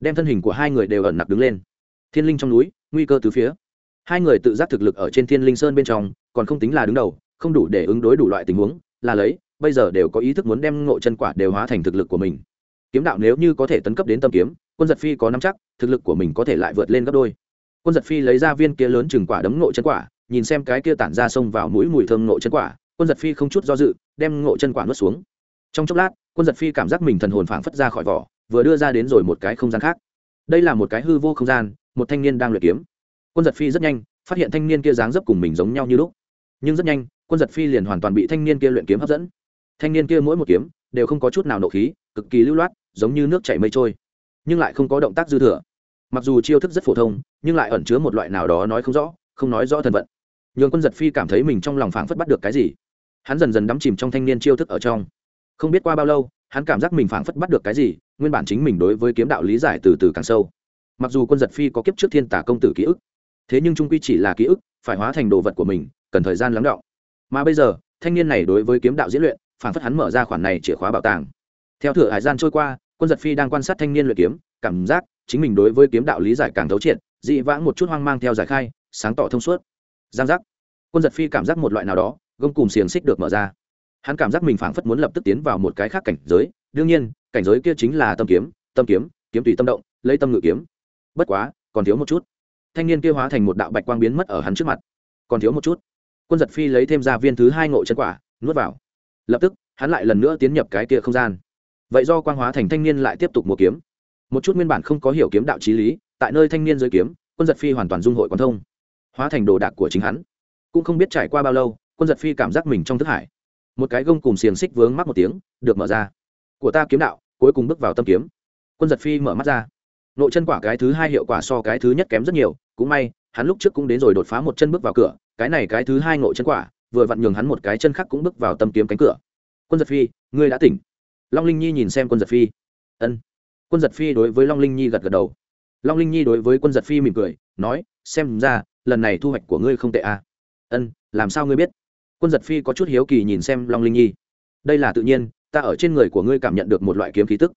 đem thân hình của hai người đều ẩn nặc đứng lên. Thiên linh trong núi nguy cơ từ phía. Hai người tự giác thực lực ở trên thiên linh sơn bên trong còn không tính là đứng đầu không đủ để ứng đối đủ loại tình huống là lấy bây giờ đều có ý thức muốn đem ngộ chân quả đều hóa thành thực lực của mình. Kiếm đạo nếu như có thể tấn cấp đến tâm kiếm, quân giật phi có nắm chắc, thực lực của mình có thể lại vượt lên gấp đôi. Quân giật phi lấy ra viên kia lớn chừng quả đấm ngộ chân quả, nhìn xem cái kia tản ra sông vào mũi mùi thơm ngộ chân quả, quân giật phi không chút do dự, đem ngộ chân quả nuốt xuống. Trong chốc lát, quân giật phi cảm giác mình thần hồn phảng phất ra khỏi vỏ, vừa đưa ra đến rồi một cái không gian khác. Đây là một cái hư vô không gian, một thanh niên đang luyện kiếm. Quân giật phi rất nhanh, phát hiện thanh niên kia dáng dấp cùng mình giống nhau như lúc. Nhưng rất nhanh, quân giật phi liền hoàn toàn bị thanh niên kia luyện kiếm hấp dẫn thanh niên kia mỗi một kiếm đều không có chút nào nộ khí, cực kỳ lưu loát, giống như nước chảy mây trôi, nhưng lại không có động tác dư thừa. Mặc dù chiêu thức rất phổ thông, nhưng lại ẩn chứa một loại nào đó nói không rõ, không nói rõ thân vận nhường quân giật phi cảm thấy mình trong lòng phảng phất bắt được cái gì. Hắn dần dần đắm chìm trong thanh niên chiêu thức ở trong. Không biết qua bao lâu, hắn cảm giác mình phảng phất bắt được cái gì, nguyên bản chính mình đối với kiếm đạo lý giải từ từ càng sâu. Mặc dù quân giật phi có kiếp trước thiên tả công tử ký ức, thế nhưng trung quy chỉ là ký ức, phải hóa thành đồ vật của mình, cần thời gian lắng đọng. Mà bây giờ, thanh niên này đối với kiếm đạo diễn luyện phản phất hắn mở ra khoản này chìa khóa bảo tàng. Theo thửa hải gian trôi qua, quân giật phi đang quan sát thanh niên luyện kiếm, cảm giác chính mình đối với kiếm đạo lý giải càng thấu triệt, dị vãng một chút hoang mang theo giải khai, sáng tỏ thông suốt. Giang giác. Quân giật phi cảm giác một loại nào đó, gông cùng xiềng xích được mở ra. Hắn cảm giác mình phảng phất muốn lập tức tiến vào một cái khác cảnh giới, đương nhiên, cảnh giới kia chính là tâm kiếm tâm kiếm kiếm tùy tâm động, lấy tâm ngự kiếm. Bất quá, còn thiếu một chút. Thanh niên kia hóa thành một đạo bạch quang biến mất ở hắn trước mặt. Còn thiếu một chút. Quân giật phi lấy thêm ra viên thứ hai ngộ chân quả, nuốt vào lập tức, hắn lại lần nữa tiến nhập cái kia không gian. Vậy do quang hóa thành thanh niên lại tiếp tục mua kiếm. Một chút nguyên bản không có hiểu kiếm đạo trí lý, tại nơi thanh niên giới kiếm, quân giật phi hoàn toàn dung hội quán thông. Hóa thành đồ đạc của chính hắn. Cũng không biết trải qua bao lâu, quân giật phi cảm giác mình trong thức hải. Một cái gông cùng xiềng xích vướng mắc một tiếng, được mở ra. Của ta kiếm đạo, cuối cùng bước vào tâm kiếm. Quân giật phi mở mắt ra. Nội chân quả cái thứ hai hiệu quả so cái thứ nhất kém rất nhiều, cũng may, hắn lúc trước cũng đến rồi đột phá một chân bước vào cửa, cái này cái thứ hai nội chân quả vừa vặn nhường hắn một cái chân khác cũng bước vào tâm kiếm cánh cửa. Quân giật phi, ngươi đã tỉnh. Long linh nhi nhìn xem quân giật phi. Ân. Quân giật phi đối với long linh nhi gật gật đầu. Long linh nhi đối với quân giật phi mỉm cười, nói, xem ra, lần này thu hoạch của ngươi không tệ à. ân, làm sao ngươi biết? Quân giật phi có chút hiếu kỳ nhìn xem long linh nhi. Đây là tự nhiên, ta ở trên người của ngươi cảm nhận được một loại kiếm khí tức.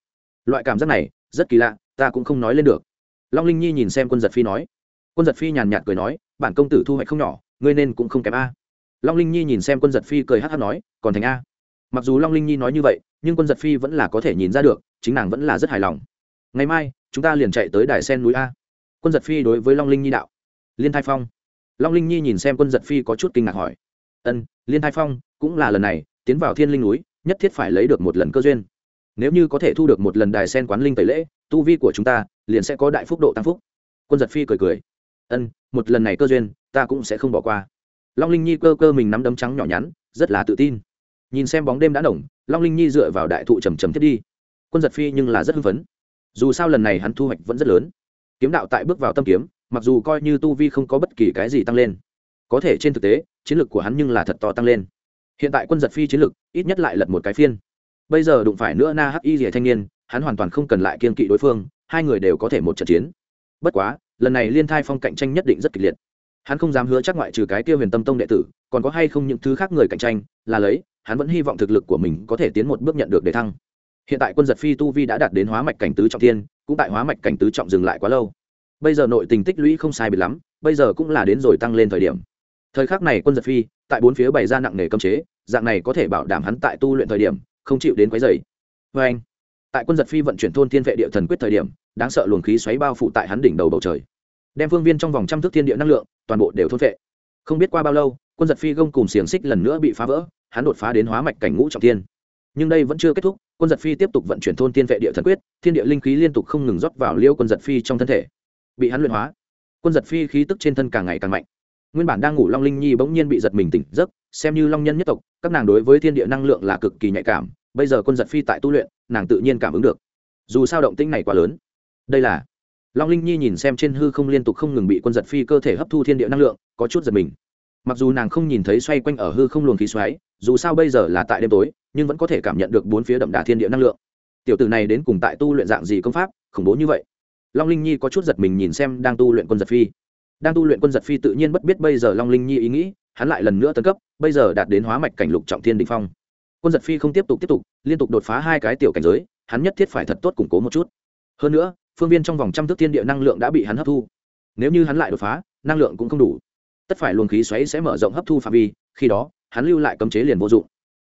Loại cảm giác này, rất kỳ lạ, ta cũng không nói lên được. Long linh nhi nhìn xem quân giật phi nói. Quân giật phi nhàn nhạt cười nói, bản công tử thu hoạch không nhỏ, ngươi nên cũng không kém a long linh nhi nhìn xem quân giật phi cười hát hát nói, còn thành a. Mặc dù long linh nhi nói như vậy, nhưng quân giật phi vẫn là có thể nhìn ra được, chính nàng vẫn là rất hài lòng. Ngày mai, chúng ta liền chạy tới đài sen núi a. Quân giật phi đối với long linh nhi đạo. Liên thai phong. Long linh nhi nhìn xem quân giật phi có chút kinh ngạc hỏi. Ân, liên thai phong, cũng là lần này, tiến vào thiên linh núi, nhất thiết phải lấy được một lần cơ duyên. Nếu như có thể thu được một lần đài sen quán linh tẩy lễ, tu vi của chúng ta liền sẽ có đại phúc độ tăng phúc. Quân giật phi cười cười. Ân, một lần này cơ duyên, ta cũng sẽ không bỏ qua long linh nhi cơ cơ mình nắm đấm trắng nhỏ nhắn, rất là tự tin. Nhìn xem bóng đêm đã nổng long linh nhi dựa vào đại thụ trầm trầm thiết đi. Quân giật phi nhưng là rất hưng phấn. Dù sao lần này hắn thu hoạch vẫn rất lớn. Kiếm đạo tại bước vào tâm kiếm, mặc dù coi như tu vi không có bất kỳ cái gì tăng lên. Có thể trên thực tế, chiến lược của hắn nhưng là thật to tăng lên. Hiện tại quân giật phi chiến lược ít nhất lại lật một cái phiên. Bây giờ đụng phải nữa na hắc y rỉa thanh niên, hắn hoàn toàn không cần lại kiên kỵ đối phương, hai người đều có thể một trận chiến. Bất quá, lần này liên thai phong cạnh tranh nhất định rất kịch liệt hắn không dám hứa chắc ngoại trừ cái kia huyền tâm tông đệ tử, còn có hay không những thứ khác người cạnh tranh, là lấy, hắn vẫn hy vọng thực lực của mình có thể tiến một bước nhận được để thăng. Hiện tại quân giật phi tu vi đã đạt đến hóa mạch cảnh tứ trọng thiên, cũng tại hóa mạch cảnh tứ trọng dừng lại quá lâu. Bây giờ nội tình tích lũy không sai biệt lắm, bây giờ cũng là đến rồi tăng lên thời điểm. Thời khắc này quân giật phi, tại bốn phía bày ra nặng nề cấm chế, dạng này có thể bảo đảm hắn tại tu luyện thời điểm, không chịu đến quấy dày vê anh tại quân giật phi vận chuyển thôn thiên vệ địa thần quyết thời điểm, đáng sợ luồng khí xoáy bao phủ tại hắn đỉnh đầu bầu trời đem phương viên trong vòng trăm thước thiên địa năng lượng, toàn bộ đều thôn vệ không biết qua bao lâu, quân giật phi gông cùng xiềng xích lần nữa bị phá vỡ, hắn đột phá đến hóa mạch cảnh ngũ trọng thiên. Nhưng đây vẫn chưa kết thúc, quân giật phi tiếp tục vận chuyển thôn thiên vệ địa thần quyết, thiên địa linh khí liên tục không ngừng rót vào liêu quân giật phi trong thân thể. Bị hắn luyện hóa, quân giật phi khí tức trên thân càng ngày càng mạnh. Nguyên bản đang ngủ long linh nhi bỗng nhiên bị giật mình tỉnh giấc, xem như long nhân nhất tộc, các nàng đối với thiên địa năng lượng là cực kỳ nhạy cảm, bây giờ quân giật phi tại tu luyện, nàng tự nhiên cảm ứng được. Dù sao động tĩnh này quá lớn. Đây là long linh nhi nhìn xem trên hư không liên tục không ngừng bị quân giật phi cơ thể hấp thu thiên địa năng lượng, có chút giật mình. Mặc dù nàng không nhìn thấy xoay quanh ở hư không luồng khí xoáy, dù sao bây giờ là tại đêm tối, nhưng vẫn có thể cảm nhận được bốn phía đậm đà thiên địa năng lượng. Tiểu tử này đến cùng tại tu luyện dạng gì công pháp, khủng bố như vậy. Long linh nhi có chút giật mình nhìn xem đang tu luyện quân giật phi. Đang tu luyện quân giật phi tự nhiên bất biết bây giờ long linh nhi ý nghĩ, hắn lại lần nữa tấn cấp, bây giờ đạt đến hóa mạch cảnh lục trọng thiên đình phong. Quân giật phi không tiếp tục tiếp tục, liên tục đột phá hai cái tiểu cảnh giới, hắn nhất thiết phải thật tốt củng cố một chút. Hơn nữa phương viên trong vòng trăm thước thiên địa năng lượng đã bị hắn hấp thu. Nếu như hắn lại đột phá, năng lượng cũng không đủ. Tất phải luồng khí xoáy sẽ mở rộng hấp thu phạm vi, khi đó, hắn lưu lại cấm chế liền vô dụng.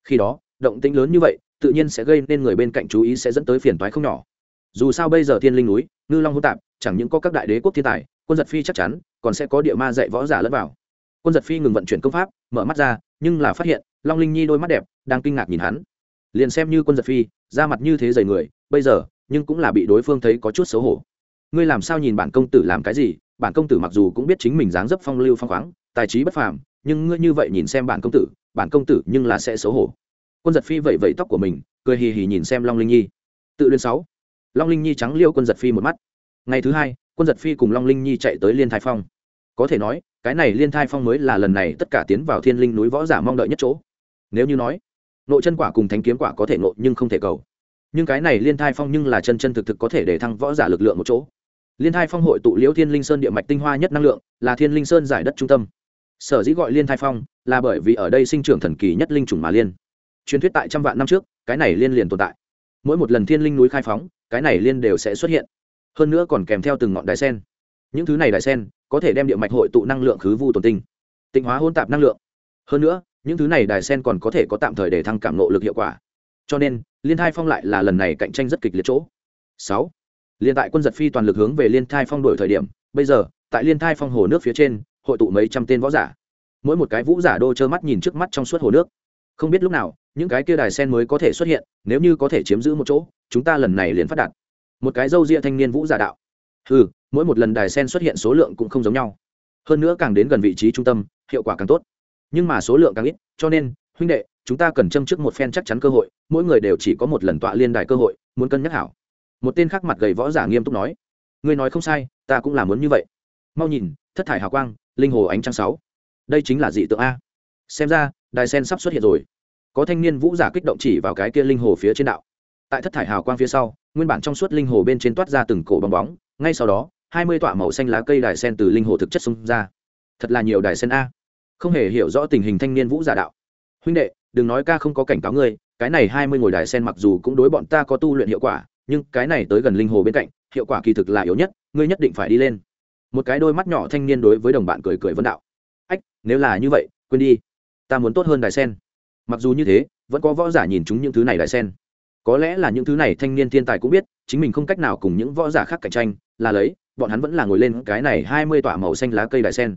Khi đó, động tĩnh lớn như vậy, tự nhiên sẽ gây nên người bên cạnh chú ý sẽ dẫn tới phiền toái không nhỏ. Dù sao bây giờ thiên linh núi, ngư long hô tạp, chẳng những có các đại đế quốc thiên tài, quân giật phi chắc chắn, còn sẽ có địa ma dạy võ giả lẫn vào. Quân giật phi ngừng vận chuyển công pháp, mở mắt ra, nhưng là phát hiện, long linh nhi đôi mắt đẹp, đang kinh ngạc nhìn hắn. Liền xem như quân giật phi, ra mặt như thế dày người, bây giờ nhưng cũng là bị đối phương thấy có chút xấu hổ. Ngươi làm sao nhìn bản công tử làm cái gì? Bản công tử mặc dù cũng biết chính mình dáng dấp phong lưu phong khoáng, tài trí bất phàm, nhưng ngươi như vậy nhìn xem bản công tử, bản công tử nhưng là sẽ xấu hổ. Quân giật phi vẫy vẫy tóc của mình, cười hì hì nhìn xem long linh nhi. Tự liên sáu. Long linh nhi trắng liêu quân giật phi một mắt. Ngày thứ hai, quân giật phi cùng long linh nhi chạy tới liên Thái phong. Có thể nói, cái này liên thai phong mới là lần này tất cả tiến vào thiên linh núi võ giả mong đợi nhất chỗ. Nếu như nói, nội chân quả cùng thánh kiếm quả có thể nội nhưng không thể cầu nhưng cái này liên thai phong nhưng là chân chân thực thực có thể để thăng võ giả lực lượng một chỗ. Liên thai phong hội tụ liễu thiên linh sơn địa mạch tinh hoa nhất năng lượng, là thiên linh sơn giải đất trung tâm. Sở dĩ gọi liên thai phong, là bởi vì ở đây sinh trưởng thần kỳ nhất linh chủng mà liên. Truyền thuyết tại trăm vạn năm trước, cái này liên liền tồn tại. Mỗi một lần thiên linh núi khai phóng, cái này liên đều sẽ xuất hiện. Hơn nữa còn kèm theo từng ngọn đài sen. Những thứ này đài sen, có thể đem địa mạch hội tụ năng lượng khứ vu tồn tinh, tịnh hóa hôn tạp năng lượng. Hơn nữa, những thứ này đài sen còn có thể có tạm thời để thăng cảm nộ lực hiệu quả cho nên, liên thai phong lại là lần này cạnh tranh rất kịch liệt chỗ. Sáu, liên tại quân giật phi toàn lực hướng về liên thai phong đổi thời điểm, bây giờ, tại liên thai phong hồ nước phía trên, hội tụ mấy trăm tên võ giả. Mỗi một cái vũ giả đô trơ mắt nhìn trước mắt trong suốt hồ nước. Không biết lúc nào, những cái kia đài sen mới có thể xuất hiện, nếu như có thể chiếm giữ một chỗ, chúng ta lần này liền phát đạt. Một cái râu ria thanh niên vũ giả đạo. Ừ mỗi một lần đài sen xuất hiện số lượng cũng không giống nhau. Hơn nữa càng đến gần vị trí trung tâm, hiệu quả càng tốt. Nhưng mà số lượng càng ít, cho nên, huynh đệ chúng ta cần châm trước một phen chắc chắn cơ hội, mỗi người đều chỉ có một lần tọa liên đài cơ hội, muốn cân nhắc hảo. Một tên khác mặt gầy võ giả nghiêm túc nói. Ngươi nói không sai, ta cũng là muốn như vậy. Mau nhìn, thất thải hào quang, linh hồ ánh trăng sáu. Đây chính là dị tượng a. Xem ra, đài sen sắp xuất hiện rồi. Có thanh niên vũ giả kích động chỉ vào cái kia linh hồ phía trên đạo. Tại thất thải hào quang phía sau, nguyên bản trong suốt linh hồ bên trên toát ra từng cổ bong bóng, ngay sau đó, hai mươi tọa màu xanh lá cây đài sen từ linh hồ thực chất xung ra. Thật là nhiều đài sen a. Không hề hiểu rõ tình hình thanh niên vũ giả đạo. Huynh đệ đừng nói ca không có cảnh cáo ngươi, cái này hai mươi ngồi đài sen mặc dù cũng đối bọn ta có tu luyện hiệu quả, nhưng cái này tới gần linh hồ bên cạnh, hiệu quả kỳ thực là yếu nhất, ngươi nhất định phải đi lên. Một cái đôi mắt nhỏ thanh niên đối với đồng bạn cười cười vân đạo. Ách, nếu là như vậy, quên đi. Ta muốn tốt hơn đài sen. Mặc dù như thế, vẫn có võ giả nhìn chúng những thứ này đài sen. Có lẽ là những thứ này thanh niên thiên tài cũng biết, chính mình không cách nào cùng những võ giả khác cạnh tranh, là lấy, bọn hắn vẫn là ngồi lên cái này hai mươi tỏa màu xanh lá cây đài sen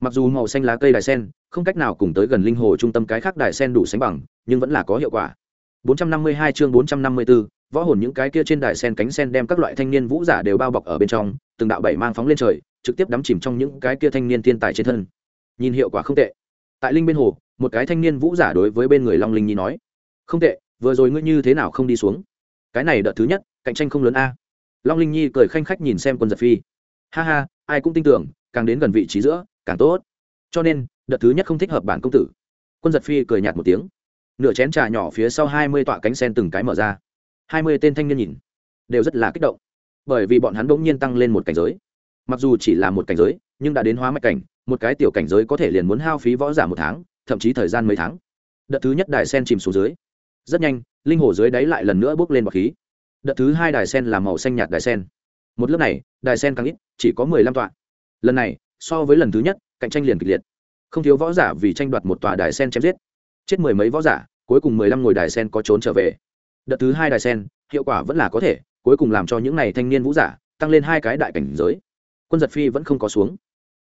mặc dù màu xanh lá cây đài sen không cách nào cùng tới gần linh hồ trung tâm cái khác đài sen đủ sánh bằng nhưng vẫn là có hiệu quả. 452 chương 454, võ hồn những cái kia trên đài sen cánh sen đem các loại thanh niên vũ giả đều bao bọc ở bên trong từng đạo bảy mang phóng lên trời trực tiếp đắm chìm trong những cái kia thanh niên thiên tài trên thân. Nhìn hiệu quả không tệ. Tại linh bên hồ một cái thanh niên vũ giả đối với bên người long linh nhi nói không tệ vừa rồi ngươi như thế nào không đi xuống? Cái này đợt thứ nhất cạnh tranh không lớn a. Long linh nhi cười khanh khách nhìn xem quân giật phi. Ha ha ai cũng tin tưởng càng đến gần vị trí giữa càng tốt. Cho nên, đợt thứ nhất không thích hợp bản công tử. Quân giật phi cười nhạt một tiếng. Nửa chén trà nhỏ phía sau hai mươi tọa cánh sen từng cái mở ra. hai mươi tên thanh niên nhìn, đều rất là kích động. Bởi vì bọn hắn bỗng nhiên tăng lên một cảnh giới. Mặc dù chỉ là một cảnh giới, nhưng đã đến hóa mạch cảnh, một cái tiểu cảnh giới có thể liền muốn hao phí võ giả một tháng, thậm chí thời gian mấy tháng. Đợt thứ nhất đài sen chìm xuống dưới. Rất nhanh, linh hồ dưới đáy lại lần nữa bước lên bọc khí. Đợt thứ hai đài sen là màu xanh nhạt đài sen. Một lớp này, đài sen càng ít, chỉ có mười lăm tọa. Lần này so với lần thứ nhất, cạnh tranh liền kịch liệt. Không thiếu võ giả vì tranh đoạt một tòa đài sen chém giết. Chết mười mấy võ giả, cuối cùng mười lăm ngồi đài sen có trốn trở về. Đợt thứ hai đài sen, hiệu quả vẫn là có thể, cuối cùng làm cho những này thanh niên vũ giả tăng lên hai cái đại cảnh giới. Quân giật phi vẫn không có xuống.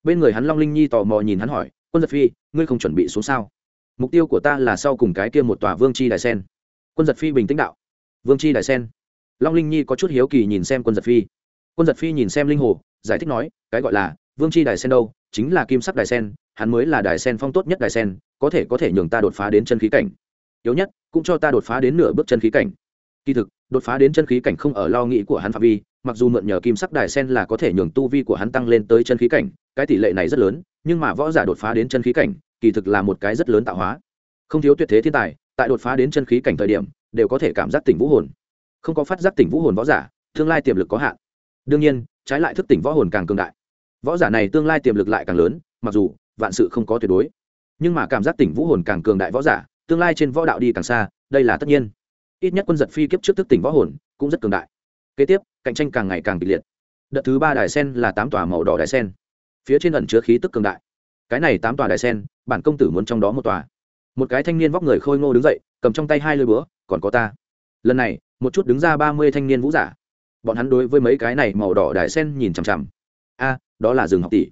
Bên người hắn long linh nhi tò mò nhìn hắn hỏi, quân giật phi, ngươi không chuẩn bị xuống sao? Mục tiêu của ta là sau cùng cái kia một tòa vương chi đài sen. Quân giật phi bình tĩnh đạo, vương chi đài sen? Long linh nhi có chút hiếu kỳ nhìn xem quân giật phi. Quân giật phi nhìn xem linh hồ, giải thích nói, cái gọi là vương chi đài sen đâu, chính là kim sắc đài sen, hắn mới là đài sen phong tốt nhất đài sen, có thể có thể nhường ta đột phá đến chân khí cảnh. Yếu nhất, cũng cho ta đột phá đến nửa bước chân khí cảnh. Kỳ thực, đột phá đến chân khí cảnh không ở lo nghĩ của hắn phạm vi, mặc dù mượn nhờ kim sắc đài sen là có thể nhường tu vi của hắn tăng lên tới chân khí cảnh, cái tỷ lệ này rất lớn, nhưng mà võ giả đột phá đến chân khí cảnh, kỳ thực là một cái rất lớn tạo hóa. Không thiếu tuyệt thế thiên tài, tại đột phá đến chân khí cảnh thời điểm, đều có thể cảm giác tỉnh vũ hồn. Không có phát giác tỉnh vũ hồn võ giả, tương lai tiềm lực có hạn. Đương nhiên, trái lại thức tỉnh võ hồn càng cường đại võ giả này tương lai tiềm lực lại càng lớn, mặc dù vạn sự không có tuyệt đối. Nhưng mà cảm giác tỉnh vũ hồn càng cường đại võ giả, tương lai trên võ đạo đi càng xa, đây là tất nhiên. Ít nhất quân giật phi kiếp trước thức tỉnh võ hồn cũng rất cường đại. Kế tiếp, cạnh tranh càng ngày càng kịch liệt. Đợt thứ ba đài sen là tám tòa màu đỏ đài sen. Phía trên ẩn chứa khí tức cường đại. Cái này tám tòa đài sen, bản công tử muốn trong đó một tòa. Một cái thanh niên vóc người khôi ngô đứng dậy, cầm trong tay hai lơi búa, còn có ta. Lần này, một chút đứng ra ba mươi thanh niên vũ giả. Bọn hắn đối với mấy cái này màu đỏ đài sen nhìn chằm chằm đó là rừng học tỷ.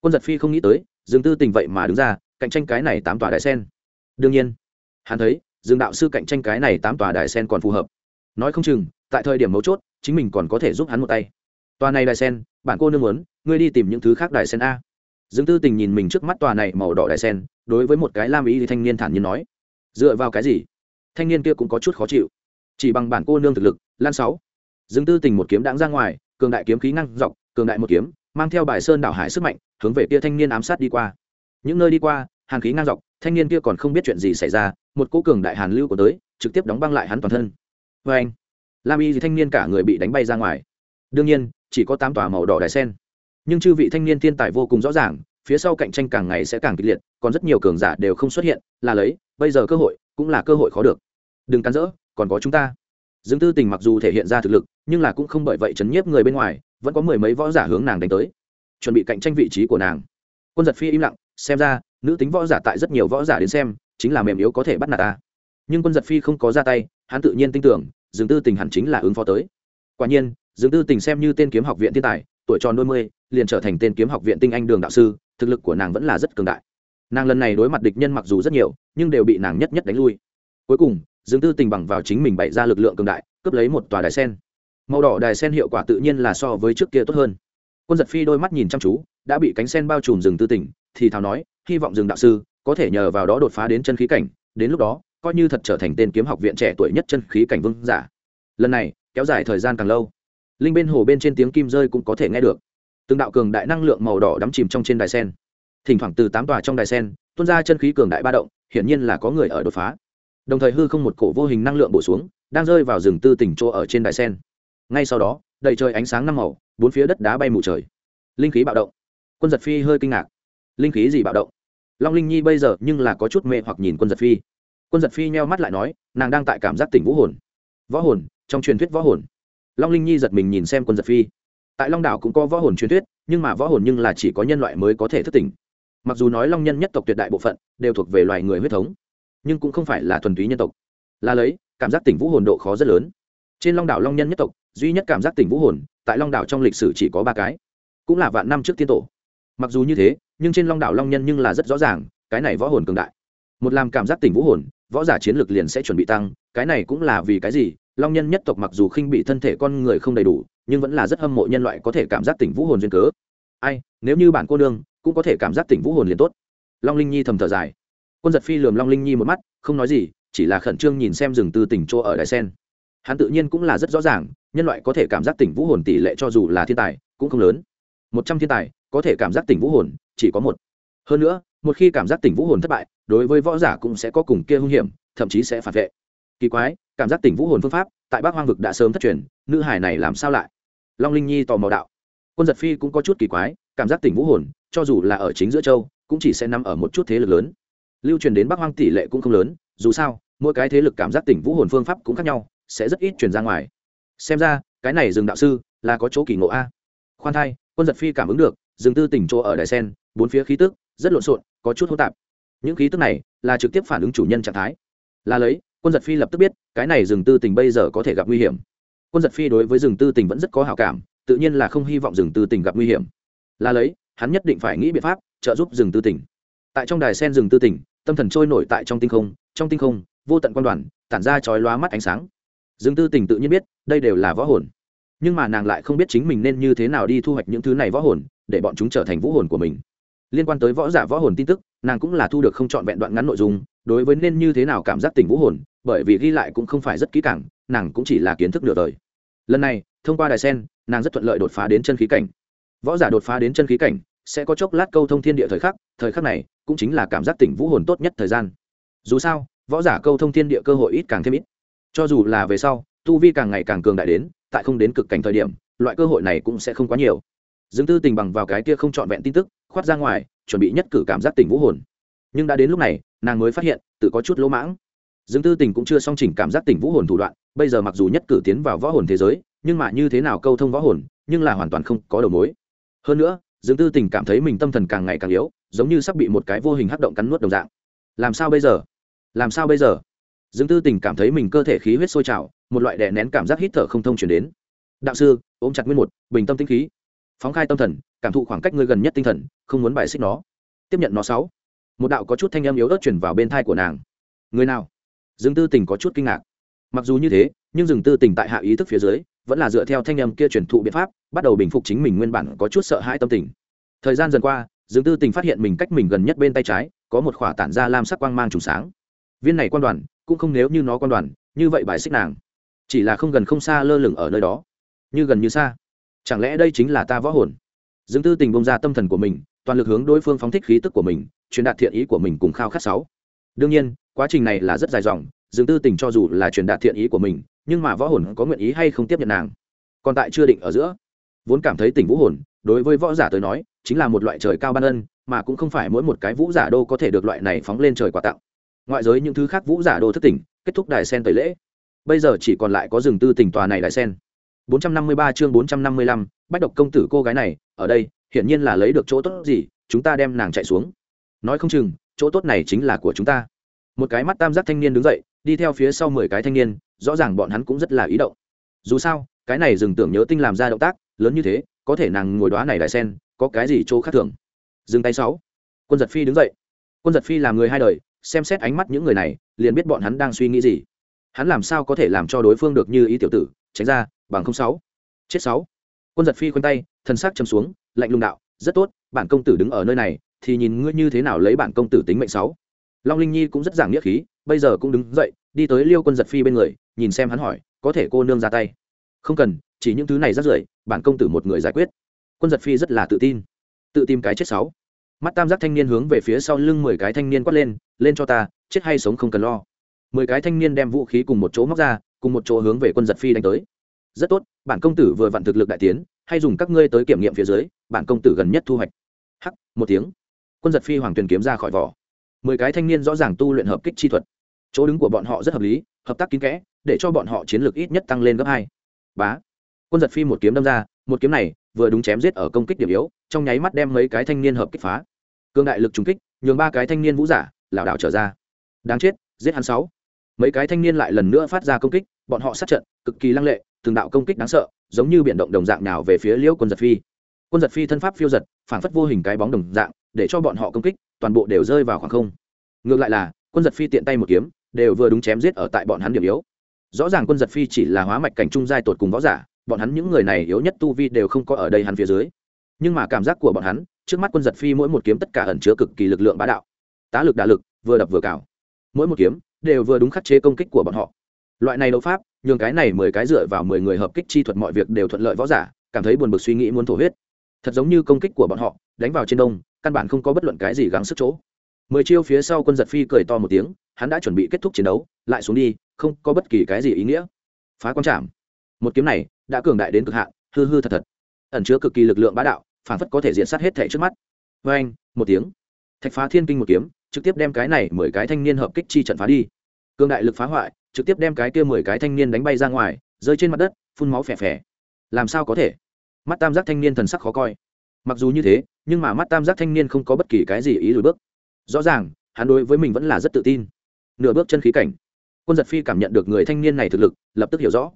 Quân giật phi không nghĩ tới, rừng tư tình vậy mà đứng ra, cạnh tranh cái này tám tòa đại sen. Đương nhiên, hắn thấy, rừng đạo sư cạnh tranh cái này tám tòa đại sen còn phù hợp. Nói không chừng, tại thời điểm mấu chốt, chính mình còn có thể giúp hắn một tay. Tòa này đại sen bản cô nương muốn, ngươi đi tìm những thứ khác đại sen a. Dương tư tình nhìn mình trước mắt tòa này màu đỏ đại sen, đối với một cái lam ý thì thanh niên thản nhiên nói. Dựa vào cái gì? Thanh niên kia cũng có chút khó chịu. Chỉ bằng bản cô nương thực lực, lan sáu. Dương tư tình một kiếm đáng ra ngoài, cường đại kiếm khí ngăn dọc, cường đại một kiếm mang theo bài sơn đảo hải sức mạnh, hướng về kia thanh niên ám sát đi qua. Những nơi đi qua, hàn khí ngang dọc, thanh niên kia còn không biết chuyện gì xảy ra, một cỗ cường đại hàn lưu của tới, trực tiếp đóng băng lại hắn toàn thân. Vê anh, lam y thì thanh niên cả người bị đánh bay ra ngoài. Đương nhiên, chỉ có tám tòa màu đỏ đài sen. Nhưng chư vị thanh niên thiên tài vô cùng rõ ràng, phía sau cạnh tranh càng ngày sẽ càng kịch liệt, còn rất nhiều cường giả đều không xuất hiện, là lấy, bây giờ cơ hội, cũng là cơ hội khó được. Đừng cắn rỡ, còn có chúng ta. Dương tư tình mặc dù thể hiện ra thực lực, nhưng là cũng không bởi vậy chấn nhiếp người bên ngoài vẫn có mười mấy võ giả hướng nàng đánh tới. Chuẩn bị cạnh tranh vị trí của nàng. Quân giật phi im lặng, xem ra, nữ tính võ giả tại rất nhiều võ giả đến xem, chính là mềm yếu có thể bắt nạt ta. Nhưng quân giật phi không có ra tay, hắn tự nhiên tin tưởng, dương tư tình hẳn chính là ứng phó tới. Quả nhiên, dương tư tình xem như tên kiếm học viện thiên tài, tuổi tròn đôi mươi, liền trở thành tên kiếm học viện tinh anh đường đạo sư, thực lực của nàng vẫn là rất cường đại. Nàng lần này đối mặt địch nhân mặc dù rất nhiều, nhưng đều bị nàng nhất nhất đánh lui. Cuối cùng, dương tư tình bằng vào chính mình bày ra lực lượng cường đại, cướp lấy một tòa đài sen màu đỏ đài sen hiệu quả tự nhiên là so với trước kia tốt hơn. Quân giật phi đôi mắt nhìn chăm chú, đã bị cánh sen bao trùm rừng tư tỉnh, thì thào nói, hy vọng rừng đạo sư có thể nhờ vào đó đột phá đến chân khí cảnh, đến lúc đó, coi như thật trở thành tên kiếm học viện trẻ tuổi nhất chân khí cảnh vương giả. Lần này, kéo dài thời gian càng lâu. Linh bên hồ bên trên tiếng kim rơi cũng có thể nghe được. Từng đạo cường đại năng lượng màu đỏ đắm chìm trong trên đài sen. Thỉnh thoảng từ tám tòa trong đài sen, tuôn ra chân khí cường đại ba động, hiển nhiên là có người ở đột phá. Đồng thời hư không một cổ vô hình năng lượng bổ xuống, đang rơi vào rừng tư tỉnh chỗ ở trên đài sen ngay sau đó, đầy trời ánh sáng năm màu, bốn phía đất đá bay mù trời. Linh khí bạo động. Quân giật phi hơi kinh ngạc. Linh khí gì bạo động? Long linh nhi bây giờ nhưng là có chút mê hoặc nhìn quân giật phi. Quân giật phi nheo mắt lại nói, nàng đang tại cảm giác tỉnh vũ hồn. Võ hồn, trong truyền thuyết võ hồn. Long linh nhi giật mình nhìn xem quân giật phi. Tại long đảo cũng có võ hồn truyền thuyết, nhưng mà võ hồn nhưng là chỉ có nhân loại mới có thể thức tỉnh. Mặc dù nói long nhân nhất tộc tuyệt đại bộ phận đều thuộc về loài người huyết thống, nhưng cũng không phải là thuần túy nhân tộc. Là lấy, cảm giác tỉnh vũ hồn độ khó rất lớn. Trên long đảo long nhân nhất tộc duy nhất cảm giác tỉnh vũ hồn, tại long đảo trong lịch sử chỉ có ba cái. Cũng là vạn năm trước tiên tổ. Mặc dù như thế, nhưng trên long đảo long nhân nhưng là rất rõ ràng, cái này võ hồn cường đại. Một làm cảm giác tỉnh vũ hồn, võ giả chiến lược liền sẽ chuẩn bị tăng, cái này cũng là vì cái gì? Long nhân nhất tộc mặc dù khinh bị thân thể con người không đầy đủ, nhưng vẫn là rất hâm mộ nhân loại có thể cảm giác tỉnh vũ hồn duyên cớ. Ai, nếu như bản cô đương cũng có thể cảm giác tỉnh vũ hồn liền tốt. Long linh nhi thầm thở dài. Quân giật phi lườm long linh nhi một mắt, không nói gì, chỉ là khẩn trương nhìn xem rừng tư tỉnh chỗ ở đài sen. Hắn tự nhiên cũng là rất rõ ràng nhân loại có thể cảm giác tỉnh vũ hồn tỷ lệ cho dù là thiên tài cũng không lớn. Một trăm thiên tài có thể cảm giác tỉnh vũ hồn chỉ có một. Hơn nữa, một khi cảm giác tỉnh vũ hồn thất bại, đối với võ giả cũng sẽ có cùng kia hung hiểm, thậm chí sẽ phản vệ. Kỳ quái, cảm giác tỉnh vũ hồn phương pháp tại bắc hoang vực đã sớm thất truyền, nữ hải này làm sao lại? Long linh nhi tò mò đạo. Quân giật phi cũng có chút kỳ quái, cảm giác tỉnh vũ hồn, cho dù là ở chính giữa châu, cũng chỉ sẽ nằm ở một chút thế lực lớn. Lưu truyền đến bắc hoang tỷ lệ cũng không lớn, dù sao, mỗi cái thế lực cảm giác tỉnh vũ hồn phương pháp cũng khác nhau, sẽ rất ít truyền ra ngoài xem ra, cái này rừng đạo sư là có chỗ kỳ ngộ a. Khoan thai, quân giật phi cảm ứng được, rừng tư tỉnh chỗ ở đài sen, bốn phía khí tức rất lộn xộn, có chút hỗn tạp. Những khí tức này là trực tiếp phản ứng chủ nhân trạng thái. Là lấy, quân giật phi lập tức biết, cái này rừng tư tình bây giờ có thể gặp nguy hiểm. Quân giật phi đối với rừng tư tình vẫn rất có hào cảm, tự nhiên là không hy vọng rừng tư tình gặp nguy hiểm. Là lấy, hắn nhất định phải nghĩ biện pháp trợ giúp rừng tư tình tại trong đài sen rừng tư tình tâm thần trôi nổi tại trong tinh không, trong tinh không, vô tận quan đoàn, tản ra chói lóa mắt ánh sáng. Dương tư tình tự nhiên biết, đây đều là võ hồn. Nhưng mà nàng lại không biết chính mình nên như thế nào đi thu hoạch những thứ này võ hồn, để bọn chúng trở thành vũ hồn của mình. Liên quan tới võ giả võ hồn tin tức, nàng cũng là thu được không trọn vẹn đoạn ngắn nội dung, đối với nên như thế nào cảm giác tình vũ hồn, bởi vì ghi lại cũng không phải rất kỹ càng, nàng cũng chỉ là kiến thức nửa đời. Lần này, thông qua đài sen, nàng rất thuận lợi đột phá đến chân khí cảnh. Võ giả đột phá đến chân khí cảnh, sẽ có chốc lát câu thông thiên địa thời khắc thời khắc này, cũng chính là cảm giác tỉnh vũ hồn tốt nhất thời gian. Dù sao, võ giả câu thông thiên địa cơ hội ít càng thêm ít cho dù là về sau, tu vi càng ngày càng cường đại đến, tại không đến cực cảnh thời điểm, loại cơ hội này cũng sẽ không quá nhiều. Dương tư tình bằng vào cái kia không trọn vẹn tin tức, khoát ra ngoài, chuẩn bị nhất cử cảm giác tình vũ hồn. Nhưng đã đến lúc này, nàng mới phát hiện, tự có chút lỗ mãng. Dương tư tình cũng chưa song chỉnh cảm giác tình vũ hồn thủ đoạn, bây giờ mặc dù nhất cử tiến vào võ hồn thế giới, nhưng mà như thế nào câu thông võ hồn, nhưng là hoàn toàn không có đầu mối. Hơn nữa, dương tư tình cảm thấy mình tâm thần càng ngày càng yếu, giống như sắp bị một cái vô hình hắc động cắn nuốt đồng dạng. Làm sao bây giờ? Làm sao bây giờ? Dương tư tình cảm thấy mình cơ thể khí huyết sôi trào, một loại đè nén cảm giác hít thở không thông chuyển đến. Đạo sư, ôm chặt nguyên một, bình tâm tinh khí. Phóng khai tâm thần, cảm thụ khoảng cách người gần nhất tinh thần, không muốn bài xích nó. Tiếp nhận nó sáu. Một đạo có chút thanh âm yếu ớt chuyển vào bên thai của nàng. Người nào? Dương tư tình có chút kinh ngạc. Mặc dù như thế, nhưng Dương tư tình tại hạ ý thức phía dưới, vẫn là dựa theo thanh âm kia truyền thụ biện pháp, bắt đầu bình phục chính mình nguyên bản có chút sợ hãi tâm tình. Thời gian dần qua, dương tư tình phát hiện mình cách mình gần nhất bên tay trái, có một khỏa tản ra lam sắc quang mang trùng sáng. Viên này quan đoàn cũng không nếu như nó quan đoàn, như vậy bài xích nàng. Chỉ là không gần không xa lơ lửng ở nơi đó. Như gần như xa. Chẳng lẽ đây chính là ta võ hồn? Dương tư tình bông ra tâm thần của mình, toàn lực hướng đối phương phóng thích khí tức của mình, truyền đạt thiện ý của mình cùng khao khát sáu. Đương nhiên, quá trình này là rất dài dòng dương tư tình cho dù là truyền đạt thiện ý của mình, nhưng mà võ hồn có nguyện ý hay không tiếp nhận nàng? Còn tại chưa định ở giữa. Vốn cảm thấy tình vũ hồn, đối với võ giả tới nói, chính là một loại trời cao ban ân, mà cũng không phải mỗi một cái vũ giả đô có thể được loại này phóng lên trời quà tặng ngoại giới những thứ khác vũ giả đô thất tỉnh kết thúc đài sen tẩy lễ. Bây giờ chỉ còn lại có rừng tư tỉnh tòa này đài sen. 453 chương 455, bách độc công tử cô gái này ở đây hiển nhiên là lấy được chỗ tốt gì chúng ta đem nàng chạy xuống. Nói không chừng chỗ tốt này chính là của chúng ta. Một cái mắt tam giác thanh niên đứng dậy đi theo phía sau mười cái thanh niên rõ ràng bọn hắn cũng rất là ý động. Dù sao cái này dừng tưởng nhớ tinh làm ra động tác lớn như thế có thể nàng ngồi đoá này đại sen có cái gì chỗ khác thường? Dừng tay sáu. Quân giật phi đứng dậy. Quân giật phi làm người hai đời xem xét ánh mắt những người này, liền biết bọn hắn đang suy nghĩ gì. Hắn làm sao có thể làm cho đối phương được như ý tiểu tử, tránh ra, bằng không sáu. Chết sáu. Quân giật phi khoanh tay thân xác châm xuống, lạnh lùng đạo, rất tốt, bản công tử đứng ở nơi này, thì nhìn ngươi như thế nào lấy bản công tử tính mệnh sáu. Long linh nhi cũng rất giảng nghĩa khí, bây giờ cũng đứng dậy, đi tới liêu quân giật phi bên người, nhìn xem hắn hỏi, có thể cô nương ra tay? Không cần, chỉ những thứ này rất rưởi, bản công tử một người giải quyết. Quân giật phi rất là tự tin. Tự tìm cái chết sáu mắt tam giác thanh niên hướng về phía sau lưng mười cái thanh niên quát lên lên cho ta, chết hay sống không cần lo. Mười cái thanh niên đem vũ khí cùng một chỗ móc ra, cùng một chỗ hướng về quân giật phi đánh tới. Rất tốt, bản công tử vừa vặn thực lực đại tiến, hay dùng các ngươi tới kiểm nghiệm phía dưới, bản công tử gần nhất thu hoạch. Hắc, một tiếng. Quân giật phi hoàng tuyền kiếm ra khỏi vỏ. Mười cái thanh niên rõ ràng tu luyện hợp kích chi thuật. Chỗ đứng của bọn họ rất hợp lý, hợp tác kín kẽ, để cho bọn họ chiến lược ít nhất tăng lên gấp hai. Bá. Quân giật phi một kiếm đâm ra, một kiếm này vừa đúng chém giết ở công kích điểm yếu, trong nháy mắt đem mấy cái thanh niên hợp kích phá cương đại lực trùng kích, nhường ba cái thanh niên vũ giả, lảo đảo trở ra. Đáng chết, giết hắn sáu. Mấy cái thanh niên lại lần nữa phát ra công kích, bọn họ sát trận, cực kỳ lăng lệ, từng đạo công kích đáng sợ, giống như biển động đồng dạng nào về phía liễu quân giật phi. Quân giật phi thân pháp phiêu giật, phản phất vô hình cái bóng đồng dạng, để cho bọn họ công kích, toàn bộ đều rơi vào khoảng không. Ngược lại là, quân giật phi tiện tay một kiếm, đều vừa đúng chém giết ở tại bọn hắn điểm yếu. Rõ ràng quân giật phi chỉ là hóa mạch cảnh trung giai tột cùng võ giả, bọn hắn những người này yếu nhất tu vi đều không có ở đây hắn phía dưới. Nhưng mà cảm giác của bọn hắn trước mắt quân giật phi mỗi một kiếm tất cả ẩn chứa cực kỳ lực lượng bá đạo. Tá lực đả lực, vừa đập vừa cào. Mỗi một kiếm đều vừa đúng khắc chế công kích của bọn họ. Loại này đấu pháp, nhường cái này mười cái dựa vào mười người hợp kích chi thuật mọi việc đều thuận lợi võ giả, cảm thấy buồn bực suy nghĩ muốn thổ huyết. Thật giống như công kích của bọn họ, đánh vào trên đông, căn bản không có bất luận cái gì gắng sức chỗ. Mười chiêu phía sau quân giật phi cười to một tiếng, hắn đã chuẩn bị kết thúc chiến đấu, lại xuống đi, không có bất kỳ cái gì ý nghĩa. Phá quan trảm. Một kiếm này đã cường đại đến cực hạn, hư hư thật thật. Ẩn chứa cực kỳ lực lượng bá đạo phản phất có thể diện sát hết thể trước mắt. Vê anh, một tiếng. Thạch phá thiên kinh một kiếm, trực tiếp đem cái này mười cái thanh niên hợp kích chi trận phá đi. Cương đại lực phá hoại, trực tiếp đem cái kia mười cái thanh niên đánh bay ra ngoài, rơi trên mặt đất, phun máu phè phè. Làm sao có thể? Mắt tam giác thanh niên thần sắc khó coi. Mặc dù như thế, nhưng mà mắt tam giác thanh niên không có bất kỳ cái gì ý lùi bước. Rõ ràng, hắn đối với mình vẫn là rất tự tin. Nửa bước chân khí cảnh. Quân giật phi cảm nhận được người thanh niên này thực lực, lập tức hiểu rõ.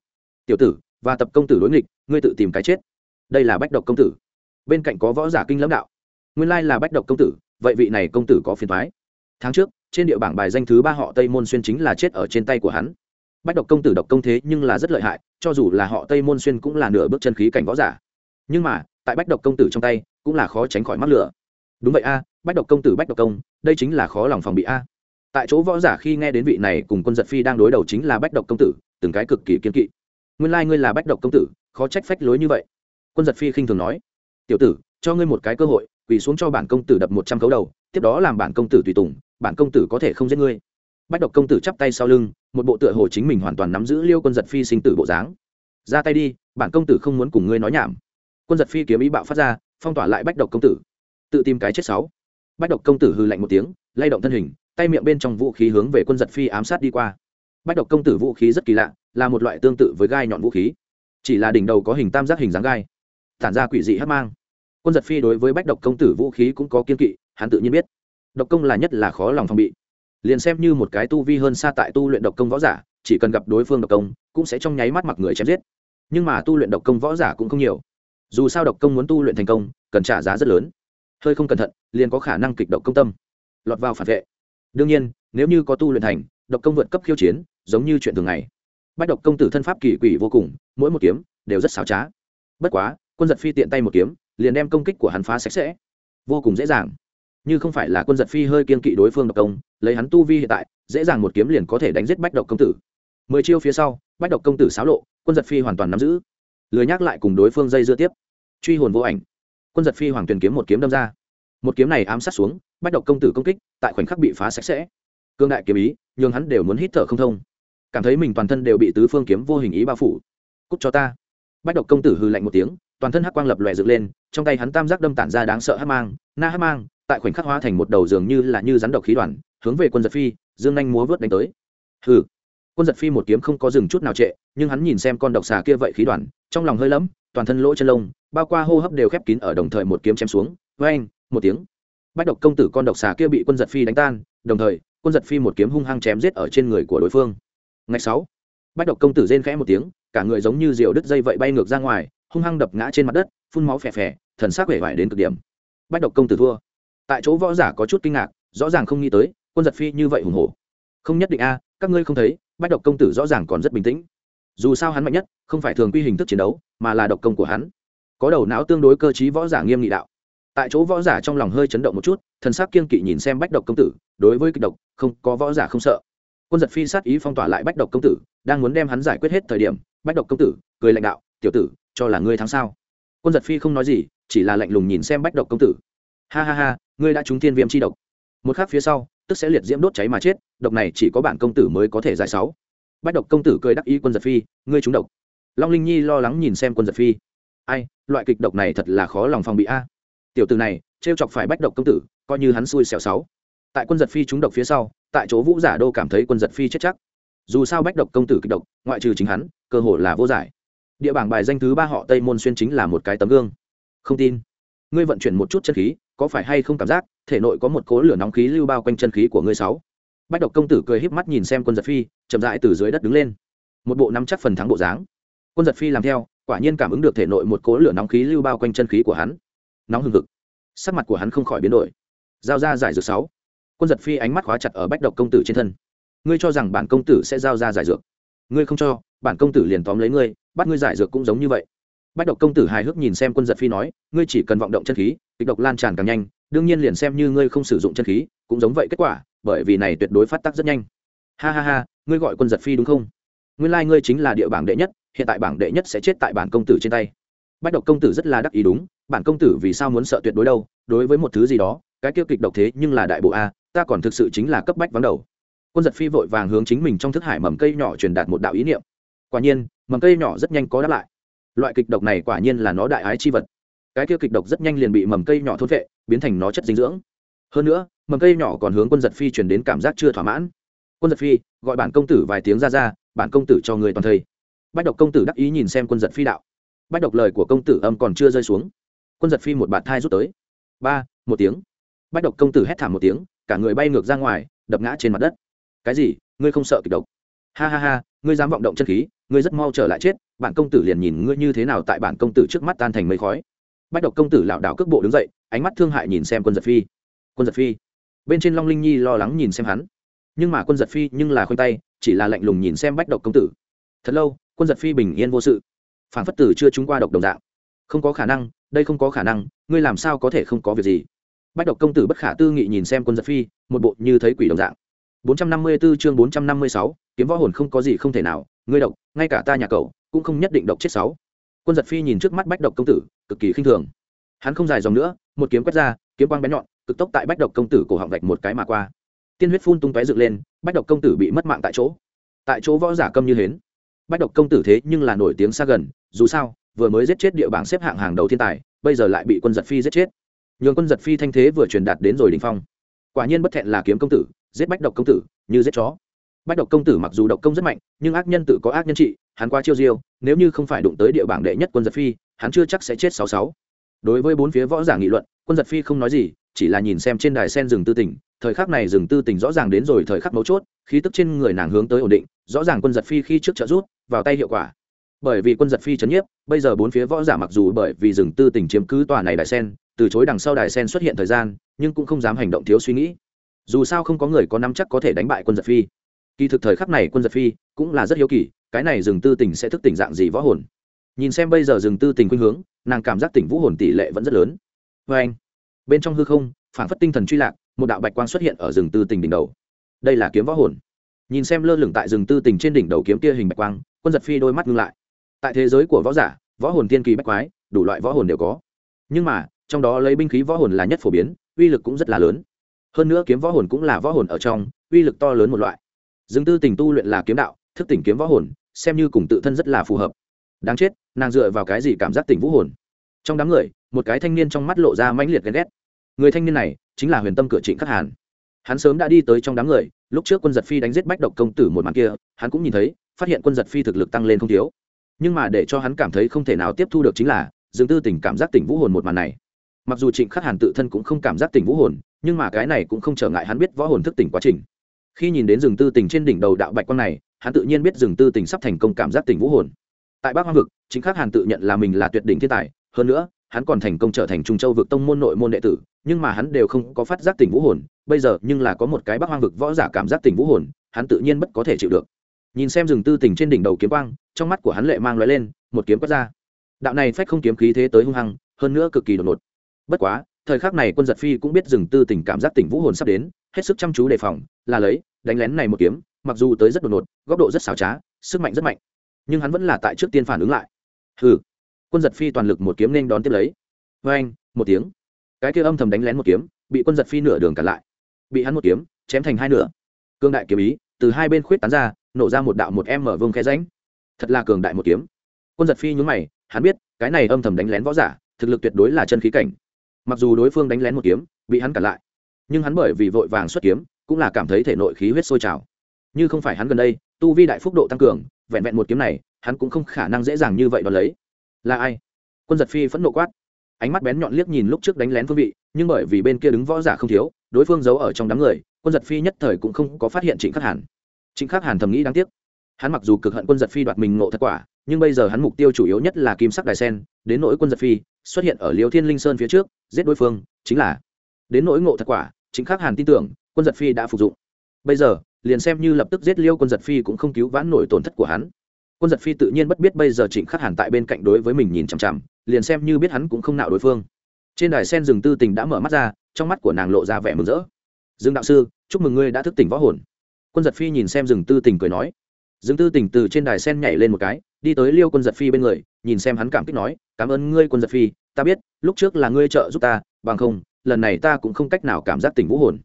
Tiểu tử, và tập công tử đối nghịch, ngươi tự tìm cái chết. Đây là bách độc công tử bên cạnh có võ giả kinh lâm đạo. Nguyên lai là bách độc công tử, vậy vị này công tử có phiền thoái tháng trước, trên địa bảng bài danh thứ ba họ tây môn xuyên chính là chết ở trên tay của hắn. Bách độc công tử độc công thế nhưng là rất lợi hại, cho dù là họ tây môn xuyên cũng là nửa bước chân khí cảnh võ giả. Nhưng mà, tại bách độc công tử trong tay, cũng là khó tránh khỏi mắc lửa. Đúng vậy a, bách độc công tử bách độc công, đây chính là khó lòng phòng bị a. Tại chỗ võ giả khi nghe đến vị này cùng quân giật phi đang đối đầu chính là bách độc công tử, từng cái cực kỳ kiên kỵ. Nguyên lai、like、ngươi là bách độc công tử, khó trách phách lối như vậy. Quân giật phi khinh thường nói tiểu tử, cho ngươi một cái cơ hội, quỳ xuống cho bản công tử đập một trăm cấu đầu, tiếp đó làm bản công tử tùy tùng, bản công tử có thể không giết ngươi. Bách độc công tử chắp tay sau lưng, một bộ tựa hồ chính mình hoàn toàn nắm giữ liêu quân giật phi sinh tử bộ dáng. Ra tay đi, bản công tử không muốn cùng ngươi nói nhảm. Quân giật phi kiếm ý bạo phát ra, phong tỏa lại bách độc công tử. Tự tìm cái chết sáu. Bách độc công tử hư lạnh một tiếng, lay động thân hình, tay miệng bên trong vũ khí hướng về quân giật phi ám sát đi qua. Bách độc công tử vũ khí rất kỳ lạ, là một loại tương tự với gai nhọn vũ khí. Chỉ là đỉnh đầu có hình tam giác hình dáng gai tản ra quỷ dị hắc mang. Quân giật phi đối với bách độc công tử vũ khí cũng có kiên kỵ, hắn tự nhiên biết. Độc công là nhất là khó lòng phòng bị. Liền xem như một cái tu vi hơn xa tại tu luyện độc công võ giả, chỉ cần gặp đối phương độc công, cũng sẽ trong nháy mắt mặc người chém giết. Nhưng mà tu luyện độc công võ giả cũng không nhiều. Dù sao độc công muốn tu luyện thành công, cần trả giá rất lớn. Hơi không cẩn thận, liền có khả năng kịch độc công tâm. Lọt vào phản vệ. Đương nhiên, nếu như có tu luyện thành, độc công vượt cấp khiêu chiến, giống như chuyện thường ngày. Bách độc công tử thân pháp kỳ quỷ vô cùng, mỗi một kiếm đều rất xảo trá. Bất quá quân giật phi tiện tay một kiếm, liền đem công kích của hắn phá sạch sẽ. Vô cùng dễ dàng. Như không phải là quân giật phi hơi kiên kỵ đối phương độc công, lấy hắn tu vi hiện tại, dễ dàng một kiếm liền có thể đánh giết bách độc công tử. Mười chiêu phía sau, bách độc công tử xáo lộ, quân giật phi hoàn toàn nắm giữ. Lười nhắc lại cùng đối phương dây dưa tiếp. Truy hồn vô ảnh. Quân giật phi hoàng tuyền kiếm một kiếm đâm ra. Một kiếm này ám sát xuống, bách độc công tử công kích, tại khoảnh khắc bị phá sạch sẽ. Cương đại kiếm ý, nhường hắn đều muốn hít thở không thông. Cảm thấy mình toàn thân đều bị tứ phương kiếm vô hình ý bao phủ. Cúc cho ta. Bách độc công tử hư lạnh một tiếng toàn thân hắc quang lập lòe dựng lên, trong tay hắn tam giác đâm tản ra đáng sợ hắc mang, na hắc mang, tại khoảnh khắc hóa thành một đầu dường như là như rắn độc khí đoàn, hướng về quân giật phi, dương nhanh múa vớt đánh tới. Hừ. Quân giật phi một kiếm không có dừng chút nào trệ, nhưng hắn nhìn xem con độc xà kia vậy khí đoàn, trong lòng hơi lẫm, toàn thân lỗ chân lông, bao qua hô hấp đều khép kín ở đồng thời một kiếm chém xuống với anh một tiếng. Bách độc công tử con độc xà kia bị quân giật phi đánh tan, đồng thời, quân giật phi một kiếm hung hăng chém giết ở trên người của đối phương. Ngày sáu, bách độc công tử rên khẽ một tiếng, cả người giống như diều đứt dây vậy bay ngược ra ngoài hung hăng đập ngã trên mặt đất, phun máu phè phè, thần sắc vẻ vải đến cực điểm. Bách độc công tử thua. Tại chỗ võ giả có chút kinh ngạc, rõ ràng không nghĩ tới, quân giật phi như vậy hùng hổ. Không nhất định a, các ngươi không thấy, bách độc công tử rõ ràng còn rất bình tĩnh. Dù sao hắn mạnh nhất, không phải thường quy hình thức chiến đấu, mà là độc công của hắn. Có đầu não tương đối cơ t võ giả nghiêm nghị đạo. Tại chỗ võ giả trong lòng hơi chấn động một chút, thần sắc kiên kỵ nhìn xem bách độc công tử, đối với kịch độc, không, có võ giả không sợ. Quân giật phi sát ý phong tỏa lại bách độc công tử, đang muốn đem hắn giải quyết hết thời điểm, bách độc công tử, cười lãnh đạo, tiểu tử cho là ngươi thắng sao? Quân giật phi không nói gì, chỉ là lạnh lùng nhìn xem bách độc công tử. Ha ha ha, ngươi đã trúng thiên viêm chi độc. Một khác phía sau, tức sẽ liệt diễm đốt cháy mà chết, độc này chỉ có bản công tử mới có thể giải sáu. Bách độc công tử cười đắc ý quân giật phi, ngươi trúng độc. Long linh nhi lo lắng nhìn xem quân giật phi. Ai, loại kịch độc này thật là khó lòng phòng bị a. Tiểu từ này, trêu chọc phải bách độc công tử, coi như hắn xui xẻo sáu. Tại quân giật phi trúng độc phía sau, tại chỗ vũ giả đô cảm thấy quân giật phi chết chắc. Dù sao bách độc công tử kịch độc, ngoại trừ chính hắn, cơ hồ là vô giải địa bảng bài danh thứ ba họ tây môn xuyên chính là một cái tấm gương. Không tin. Ngươi vận chuyển một chút chân khí, có phải hay không cảm giác, thể nội có một cố lửa nóng khí lưu bao quanh chân khí của ngươi sáu? Bách độc công tử cười híp mắt nhìn xem quân giật phi, chậm rãi từ dưới đất đứng lên. Một bộ nắm chắc phần thắng bộ dáng. Quân giật phi làm theo, quả nhiên cảm ứng được thể nội một cố lửa nóng khí lưu bao quanh chân khí của hắn. Nóng hừng hực. Sắc mặt của hắn không khỏi biến đổi. Giao ra giải dược sáu. Quân giật phi ánh mắt khóa chặt ở bách độc công tử trên thân. Ngươi cho rằng bản công tử sẽ giao ra giải dược. Ngươi không cho, bản công tử liền tóm lấy ngươi bắt ngươi giải dược cũng giống như vậy. Bách độc công tử hài hước nhìn xem quân giật phi nói, ngươi chỉ cần vọng động chân khí, kịch độc lan tràn càng nhanh, đương nhiên liền xem như ngươi không sử dụng chân khí, cũng giống vậy kết quả, bởi vì này tuyệt đối phát tác rất nhanh. Ha ha ha, ngươi gọi quân giật phi đúng không? Nguyên lai、like、ngươi chính là địa bảng đệ nhất, hiện tại bảng đệ nhất sẽ chết tại bản công tử trên tay. Bách độc công tử rất là đắc ý đúng, bản công tử vì sao muốn sợ tuyệt đối đâu, đối với một thứ gì đó, cái tiêu kịch độc thế nhưng là đại bộ a, ta còn thực sự chính là cấp bách vắng đầu. Quân giật phi vội vàng hướng chính mình trong thức hải mầm cây nhỏ truyền đạt một đạo ý niệm. Quả nhiên mầm cây nhỏ rất nhanh có đáp lại. Loại kịch độc này quả nhiên là nó đại ái chi vật. Cái kia kịch độc rất nhanh liền bị mầm cây nhỏ thốt vệ biến thành nó chất dinh dưỡng. Hơn nữa, mầm cây nhỏ còn hướng quân giật phi truyền đến cảm giác chưa thỏa mãn. Quân giật phi, gọi bản công tử vài tiếng ra ra, bản công tử cho người toàn thây. Bách độc công tử đắc ý nhìn xem quân giật phi đạo. Bách độc lời của công tử âm còn chưa rơi xuống. Quân giật phi một bạt thai rút tới. Ba, một tiếng. Bách độc công tử hét thảm một tiếng, cả người bay ngược ra ngoài, đập ngã trên mặt đất. Cái gì? Ngươi không sợ kịch độc? Ha ha ha, ngươi dám vọng động chân khí ngươi rất mau trở lại chết bản công tử liền nhìn ngươi như thế nào tại bản công tử trước mắt tan thành mây khói. Bách độc công tử lảo đảo cước bộ đứng dậy ánh mắt thương hại nhìn xem quân giật phi. Quân giật phi? Bên trên long linh nhi lo lắng nhìn xem hắn. Nhưng mà quân giật phi nhưng là khoanh tay chỉ là lạnh lùng nhìn xem bách độc công tử. Thật lâu quân giật phi bình yên vô sự. Phản phất tử chưa trúng qua độc đồng dạng. Không có khả năng đây không có khả năng ngươi làm sao có thể không có việc gì? Bách độc công tử bất khả tư nghị nhìn xem quân giật phi một bộ như thấy quỷ đồng dạng. 454 chương 456, kiếm võ hồn không có gì không thể nào ngươi độc, ngay cả ta nhà cậu cũng không nhất định độc chết sáu. Quân giật phi nhìn trước mắt bách độc công tử, cực kỳ khinh thường. Hắn không dài dòng nữa, một kiếm quét ra, kiếm quang bén nhọn, cực tốc tại bách độc công tử cổ họng vạch một cái mà qua. Tiên huyết phun tung tóe dựng lên, bách độc công tử bị mất mạng tại chỗ. Tại chỗ võ giả câm như hến. Bách độc công tử thế nhưng là nổi tiếng xa gần, dù sao, vừa mới giết chết địa bảng xếp hạng hàng đầu thiên tài, bây giờ lại bị quân giật phi giết chết. Nhường quân giật phi thanh thế vừa truyền đạt đến rồi đình phong. Quả nhiên bất thẹn là kiếm công tử, giết bách độc công tử, như giết chó bách độc công tử mặc dù độc công rất mạnh, nhưng ác nhân tự có ác nhân trị, hắn qua chiêu diêu, nếu như không phải đụng tới địa bảng đệ nhất quân giật phi, hắn chưa chắc sẽ chết sáu sáu. Đối với bốn phía võ giả nghị luận, quân giật phi không nói gì, chỉ là nhìn xem trên đài sen rừng tư tỉnh thời khắc này rừng tư tỉnh rõ ràng đến rồi thời khắc mấu chốt, khí tức trên người nàng hướng tới ổn định, rõ ràng quân giật phi khi trước trợ rút vào tay hiệu quả. Bởi vì quân giật phi chấn nhiếp, bây giờ bốn phía võ giả mặc dù bởi vì rừng tư tỉnh chiếm cứ tòa này đài sen, từ chối đằng sau đài sen xuất hiện thời gian, nhưng cũng không dám hành động thiếu suy nghĩ. Dù sao không có người có nắm chắc có thể đánh bại quân giật phi kỳ thực thời khắc này quân giật phi cũng là rất hiếu kỳ, cái này rừng tư tình sẽ thức tỉnh dạng gì võ hồn. Nhìn xem bây giờ rừng tư tình khuynh hướng, nàng cảm giác tỉnh vũ hồn tỷ lệ vẫn rất lớn. Vê anh, bên trong hư không phản phất tinh thần truy lạc, một đạo bạch quang xuất hiện ở rừng tư tình đỉnh đầu. Đây là kiếm võ hồn. Nhìn xem lơ lửng tại rừng tư tình trên đỉnh đầu kiếm kia hình bạch quang, quân giật phi đôi mắt ngưng lại. Tại thế giới của võ giả, võ hồn tiên kỳ bách quái, đủ loại võ hồn đều có. Nhưng mà, trong đó lấy binh khí võ hồn là nhất phổ biến, uy lực cũng rất là lớn. Hơn nữa kiếm võ hồn cũng là võ hồn ở trong, uy lực to lớn một loại dương tư tình tu luyện là kiếm đạo, thức tỉnh kiếm võ hồn, xem như cùng tự thân rất là phù hợp. Đáng chết, nàng dựa vào cái gì cảm giác tỉnh vũ hồn? Trong đám người, một cái thanh niên trong mắt lộ ra mãnh liệt ghen ghét. Người thanh niên này chính là huyền tâm cửa trịnh khắc hàn. Hắn sớm đã đi tới trong đám người, lúc trước quân giật phi đánh giết bách độc công tử một màn kia, hắn cũng nhìn thấy, phát hiện quân giật phi thực lực tăng lên không thiếu. Nhưng mà để cho hắn cảm thấy không thể nào tiếp thu được chính là dương tư Tình cảm giác tỉnh vũ hồn một màn này. Mặc dù trịnh khắc hàn tự thân cũng không cảm giác tỉnh vũ hồn, nhưng mà cái này cũng không trở ngại hắn biết võ hồn thức tỉnh quá trình khi nhìn đến rừng tư tỉnh trên đỉnh đầu đạo bạch quang này, hắn tự nhiên biết rừng tư tỉnh sắp thành công cảm giác tỉnh vũ hồn. Tại bắc hoang vực, chính khắc hàn tự nhận là mình là tuyệt đỉnh thiên tài, hơn nữa, hắn còn thành công trở thành trung châu vực tông môn nội môn đệ tử, nhưng mà hắn đều không có phát giác tỉnh vũ hồn, bây giờ nhưng là có một cái bắc hoang vực võ giả cảm giác tỉnh vũ hồn, hắn tự nhiên bất có thể chịu được. Nhìn xem rừng tư tỉnh trên đỉnh đầu kiếm quang, trong mắt của hắn lệ mang loại lên, một kiếm quất ra. Đạo này phách không kiếm khí thế tới hung hăng, hơn nữa cực kỳ đột ngột. Bất quá thời khắc này quân giật phi cũng biết dừng tư tình cảm giác tỉnh vũ hồn sắp đến, hết sức chăm chú đề phòng, là lấy, đánh lén này một kiếm, mặc dù tới rất đột ngột, góc độ rất xảo trá, sức mạnh rất mạnh, nhưng hắn vẫn là tại trước tiên phản ứng lại. Hừ. Quân giật phi toàn lực một kiếm nên đón tiếp lấy. Vê anh một tiếng. Cái kia âm thầm đánh lén một kiếm, bị quân giật phi nửa đường cản lại. Bị hắn một kiếm, chém thành hai nửa. Cương đại kiếm ý, từ hai bên khuyết tán ra, nổ ra một đạo một em mở vương khe ránh thật là cường đại một kiếm. Quân giật phi nhún mày, hắn biết, cái này âm thầm đánh lén võ giả, thực lực tuyệt đối là chân khí cảnh mặc dù đối phương đánh lén một kiếm, bị hắn cản lại, nhưng hắn bởi vì vội vàng xuất kiếm, cũng là cảm thấy thể nội khí huyết sôi trào. Như không phải hắn gần đây, tu vi đại phúc độ tăng cường, vẹn vẹn một kiếm này, hắn cũng không khả năng dễ dàng như vậy đón lấy. Là ai? Quân giật phi phẫn nộ quát. Ánh mắt bén nhọn liếc nhìn lúc trước đánh lén phương vị, nhưng bởi vì bên kia đứng võ giả không thiếu, đối phương giấu ở trong đám người, quân giật phi nhất thời cũng không có phát hiện trịnh khắc hàn. Trịnh khắc hàn thầm nghĩ đáng tiếc. Hắn mặc dù cực hận quân giật phi đoạt mình ngộ thật quả, nhưng bây giờ hắn mục tiêu chủ yếu nhất là kim sắc đài sen, đến nỗi quân giật phi xuất hiện ở liêu thiên linh sơn phía trước, giết đối phương, chính là đến nỗi ngộ thật quả, chính khắc hàn tin tưởng, quân giật phi đã phục dụng. Bây giờ, liền xem như lập tức giết liêu quân giật phi cũng không cứu vãn nổi tổn thất của hắn. Quân giật phi tự nhiên bất biết bây giờ trịnh khắc hàn tại bên cạnh đối với mình nhìn chằm chằm, liền xem như biết hắn cũng không nạo đối phương. Trên đài sen rừng tư tình đã mở mắt ra, trong mắt của nàng lộ ra vẻ mừng rỡ. Dương đạo sư, chúc mừng ngươi đã thức tỉnh võ hồn. Quân giật phi nhìn xem rừng tư tình cười nói. Rừng tư tình từ trên đài sen nhảy lên một cái đi tới liêu quân giật phi bên người, nhìn xem hắn cảm kích nói, cảm ơn ngươi, quân giật phi, ta biết, lúc trước là ngươi trợ giúp ta, bằng không, lần này ta cũng không cách nào cảm giác tình vũ hồn.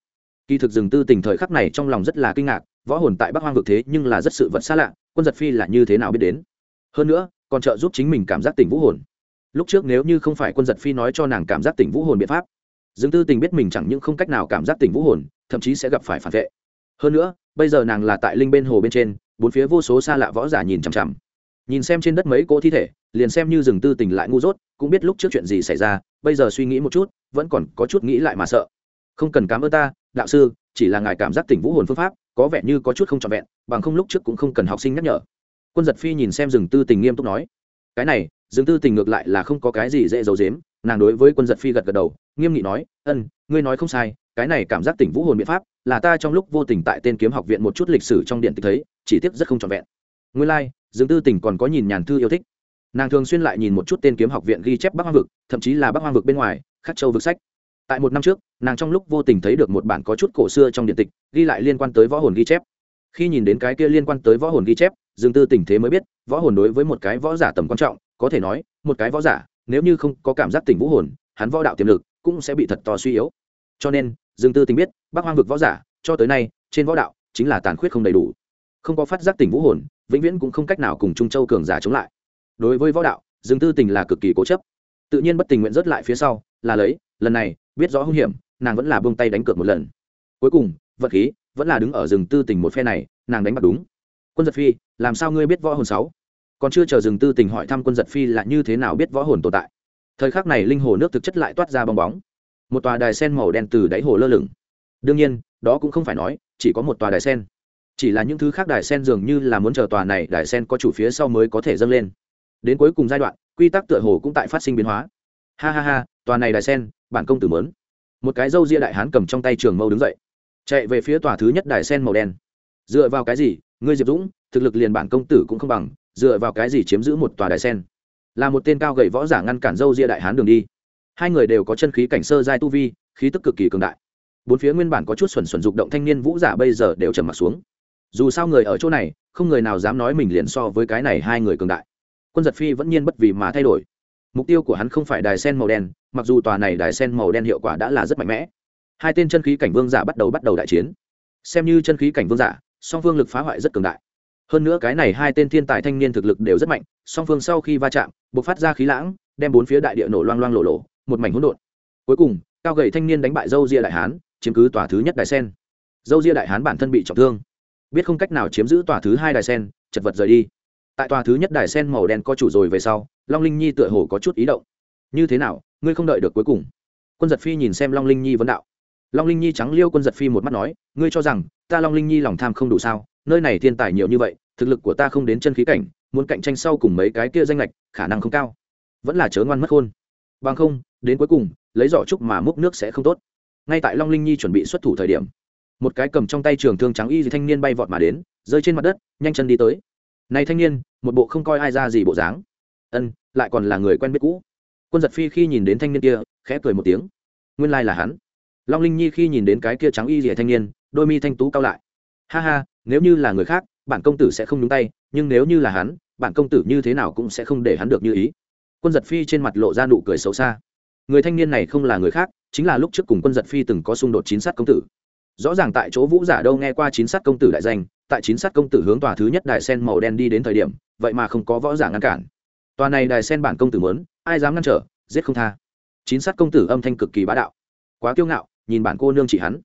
Kỳ thực Dừng tư tình thời khắc này trong lòng rất là kinh ngạc, võ hồn tại bắc hoang vực thế nhưng là rất sự vật xa lạ, quân giật phi là như thế nào biết đến? Hơn nữa, còn trợ giúp chính mình cảm giác tình vũ hồn. Lúc trước nếu như không phải quân giật phi nói cho nàng cảm giác tình vũ hồn biện pháp dương tư tình biết mình chẳng những không cách nào cảm giác tình vũ hồn, thậm chí sẽ gặp phải phản vệ. Hơn nữa, bây giờ nàng là tại linh bên hồ bên trên, bốn phía vô số xa lạ võ giả nhìn chằm chằm nhìn xem trên đất mấy cỗ thi thể liền xem như rừng tư tình lại ngu dốt cũng biết lúc trước chuyện gì xảy ra bây giờ suy nghĩ một chút vẫn còn có chút nghĩ lại mà sợ. Không cần cảm ơn ta đạo sư chỉ là ngài cảm giác tỉnh vũ hồn phương pháp có vẻ như có chút không trọn vẹn bằng không lúc trước cũng không cần học sinh nhắc nhở. Quân giật phi nhìn xem rừng tư tình nghiêm túc nói cái này rừng tư tình ngược lại là không có cái gì dễ giấu dếm nàng đối với quân giật phi gật gật đầu nghiêm nghị nói ân ngươi nói không sai cái này cảm giác tỉnh vũ hồn biện pháp là ta trong lúc vô tình tại tên kiếm học viện một chút lịch sử trong điện tịch thấy chỉ tiếc rất không trọn vẹn. Nguyên lai、like, dương tư tỉnh còn có nhìn nhàn thư yêu thích. Nàng thường xuyên lại nhìn một chút tên kiếm học viện ghi chép bắc hoang vực, thậm chí là bắc hoang vực bên ngoài, khắc châu vực sách. Tại một năm trước, nàng trong lúc vô tình thấy được một bản có chút cổ xưa trong điện tịch, ghi lại liên quan tới võ hồn ghi chép. Khi nhìn đến cái kia liên quan tới võ hồn ghi chép, dương tư tình thế mới biết, võ hồn đối với một cái võ giả tầm quan trọng, có thể nói, một cái võ giả, nếu như không có cảm giác tỉnh vũ hồn, hắn võ đạo tiềm lực cũng sẽ bị thật to suy yếu. Cho nên, dương tư tình biết bác hoang vực võ giả, cho tới nay, trên võ đạo chính là tàn khuyết không đầy đủ. Không có phát giác tỉnh vũ hồn vĩnh viễn cũng không cách nào cùng trung châu cường giả chống lại. Đối với võ đạo, dương tư tình là cực kỳ cố chấp. Tự nhiên bất tình nguyện rớt lại phía sau, là lấy, lần này, biết rõ hung hiểm, nàng vẫn là buông tay đánh cược một lần. Cuối cùng vật khí, vẫn là đứng ở rừng tư tình một phe này, nàng đánh bạc đúng. Quân giật phi, làm sao ngươi biết võ hồn sáu? Còn chưa chờ rừng tư tình hỏi thăm quân giật phi là như thế nào biết võ hồn tồn tại. Thời khắc này linh hồ nước thực chất lại toát ra bong bóng. Một tòa đài sen màu đen từ đáy hồ lơ lửng. Đương nhiên, đó cũng không phải nói, chỉ có một tòa đài sen chỉ là những thứ khác đài sen dường như là muốn chờ tòa này đài sen có chủ phía sau mới có thể dâng lên. Đến cuối cùng giai đoạn, quy tắc tựa hồ cũng tại phát sinh biến hóa. Ha ha ha, tòa này đài sen, bản công tử mớn một cái râu ria đại hán cầm trong tay trường mâu đứng dậy. Chạy về phía tòa thứ nhất đài sen màu đen. Dựa vào cái gì? Ngươi diệp dũng, thực lực liền bản công tử cũng không bằng, dựa vào cái gì chiếm giữ một tòa đài sen? Là một tên cao gầy võ giả ngăn cản dâu ria đại hán đường đi. Hai người đều có chân khí cảnh sơ giai tu vi, khí tức cực kỳ cường đại. Bốn phía nguyên bản có chút xuẩn xuẩn dục động thanh niên vũ giả bây giờ đều trầm mặt xuống dù sao người ở chỗ này, không người nào dám nói mình liền so với cái này hai người cường đại. Quân giật phi vẫn nhiên bất vì mà thay đổi. Mục tiêu của hắn không phải đài sen màu đen, mặc dù tòa này đài sen màu đen hiệu quả đã là rất mạnh mẽ. Hai tên chân khí cảnh vương giả bắt đầu bắt đầu đại chiến. Xem như chân khí cảnh vương giả, song phương lực phá hoại rất cường đại. Hơn nữa cái này hai tên thiên tài thanh niên thực lực đều rất mạnh, song phương sau khi va chạm b ộ c phát ra khí lãng, đem bốn phía đại địa nổ loang loang lộ lộ một mảnh hỗn độn. Cuối cùng, cao gầy thanh niên đánh bại dâu ria đại hán, chiếm cứ tòa thứ nhất đài sen. Dâu ria đại hán bản thân bị trọng thương biết không cách nào chiếm giữ tòa thứ hai đài sen, chật vật rời đi. Tại tòa thứ nhất đài sen màu đen có chủ rồi về sau, long linh nhi tựa hồ có chút ý động. Như thế nào, ngươi không đợi được cuối cùng? Quân giật phi nhìn xem long linh nhi vấn đạo. Long linh nhi trắng liêu quân giật phi một mắt nói, ngươi cho rằng, ta long linh nhi lòng tham không đủ sao? Nơi này thiên tài nhiều như vậy, thực lực của ta không đến chân khí cảnh, muốn cạnh tranh sau cùng mấy cái kia danh lệch khả năng không cao. Vẫn là chớ ngoan mất khôn. Bằng không, đến cuối cùng, lấy giỏ trúc mà múc nước sẽ không tốt. Ngay tại long linh nhi chuẩn bị xuất thủ thời điểm một cái cầm trong tay trường thương trắng y thanh niên bay vọt mà đến, rơi trên mặt đất, nhanh chân đi tới. Này thanh niên, một bộ không coi ai ra gì bộ dáng. Ân, lại còn là người quen biết cũ. Quân giật phi khi nhìn đến thanh niên kia, khẽ cười một tiếng. Nguyên lai là hắn. Long linh nhi khi nhìn đến cái kia trắng y rỉa thanh niên, đôi mi thanh tú cao lại. Ha ha, nếu như là người khác, bản công tử sẽ không nhúng tay, nhưng nếu như là hắn, bản công tử như thế nào cũng sẽ không để hắn được như ý. Quân giật phi trên mặt lộ ra nụ cười xấu xa. Người thanh niên này không là người khác, chính là lúc trước cùng quân giật phi từng có xung đột chín sát công tử rõ ràng tại chỗ vũ giả đâu nghe qua chín sát công tử đại danh tại chín sát công tử hướng tòa thứ nhất đài sen màu đen đi đến thời điểm vậy mà không có võ giả ngăn cản. Tòa này đài sen bản công tử muốn, ai dám ngăn trở giết không tha. Chín sát công tử âm thanh cực kỳ bá đạo. Quá kiêu ngạo nhìn bản cô nương chỉ hắn.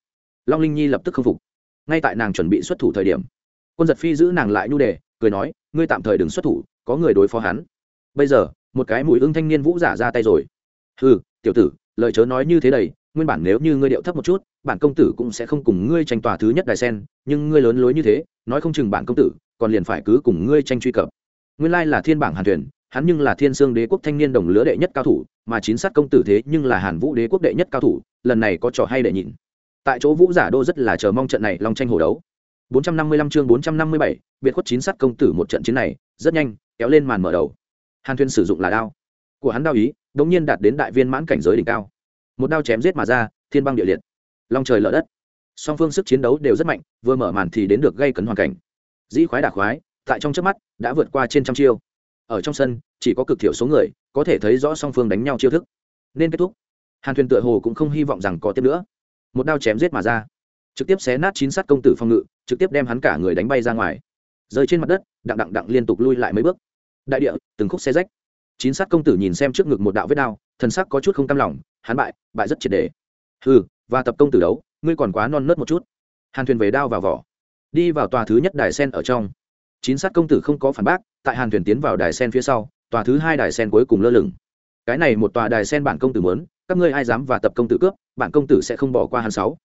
Long linh nhi lập tức k phục. Ngay tại nàng chuẩn bị xuất thủ thời điểm quân giật phi giữ nàng lại nhu đề cười nói ngươi tạm thời đừng xuất thủ có người đối phó hắn. Bây giờ một cái mùi ưng thanh niên vũ giả ra tay rồi. Ừ tiểu tử lời chớ nói như thế đầy nguyên bản nếu như ngươi điệu thấp một chút bản công tử cũng sẽ không cùng ngươi tranh tòa thứ nhất đài sen nhưng ngươi lớn lối như thế nói không chừng bản công tử còn liền phải cứ cùng ngươi tranh truy cập. Nguyên lai là thiên bảng hàn thuyền hắn nhưng là thiên sương đế quốc thanh niên đồng lứa đệ nhất cao thủ mà chín sát công tử thế nhưng là hàn vũ đế quốc đệ nhất cao thủ lần này có trò hay để nhìn. Tại chỗ vũ giả đô rất là chờ mong trận này long tranh hổ đấu. 455 chương 457, biệt khuất chín sát công tử một trận chiến này rất nhanh kéo lên màn mở đầu. Hàn thuyền sử dụng là đao của hắn đao ý đống nhiên đạt đến đại viên mãn cảnh giới đỉnh cao một đao chém giết mà ra, thiên băng địa liệt. Long trời lở đất. Song phương sức chiến đấu đều rất mạnh, vừa mở màn thì đến được gây cấn hoàn cảnh. Dĩ khoái đả khoái, tại trong trước mắt, đã vượt qua trên trăm chiêu. Ở trong sân, chỉ có cực thiểu số người, có thể thấy rõ song phương đánh nhau chiêu thức. Nên kết thúc. Hàn thuyền tựa hồ cũng không hy vọng rằng có tiếp nữa. Một đao chém giết mà ra. Trực tiếp xé nát chín sát công tử phong ngự, trực tiếp đem hắn cả người đánh bay ra ngoài. Rơi trên mặt đất, đặng đặng đặng liên tục lui lại mấy bước. Đại địa, từng khúc xe rách. Chín sát công tử nhìn xem trước ngực một đạo vết đao, thần sắc có chút không cam lòng hắn bại bại rất triệt đề. Ừ và tập công tử đấu, ngươi còn quá non nớt một chút. Hàn thuyền về đao vào vỏ. Đi vào tòa thứ nhất đài sen ở trong. Chín sát công tử không có phản bác, tại hàn thuyền tiến vào đài sen phía sau, tòa thứ hai đài sen cuối cùng lơ lửng. Cái này một tòa đài sen bản công tử muốn, các ngươi ai dám và tập công tử cướp, bản công tử sẽ không bỏ qua hàn sáu.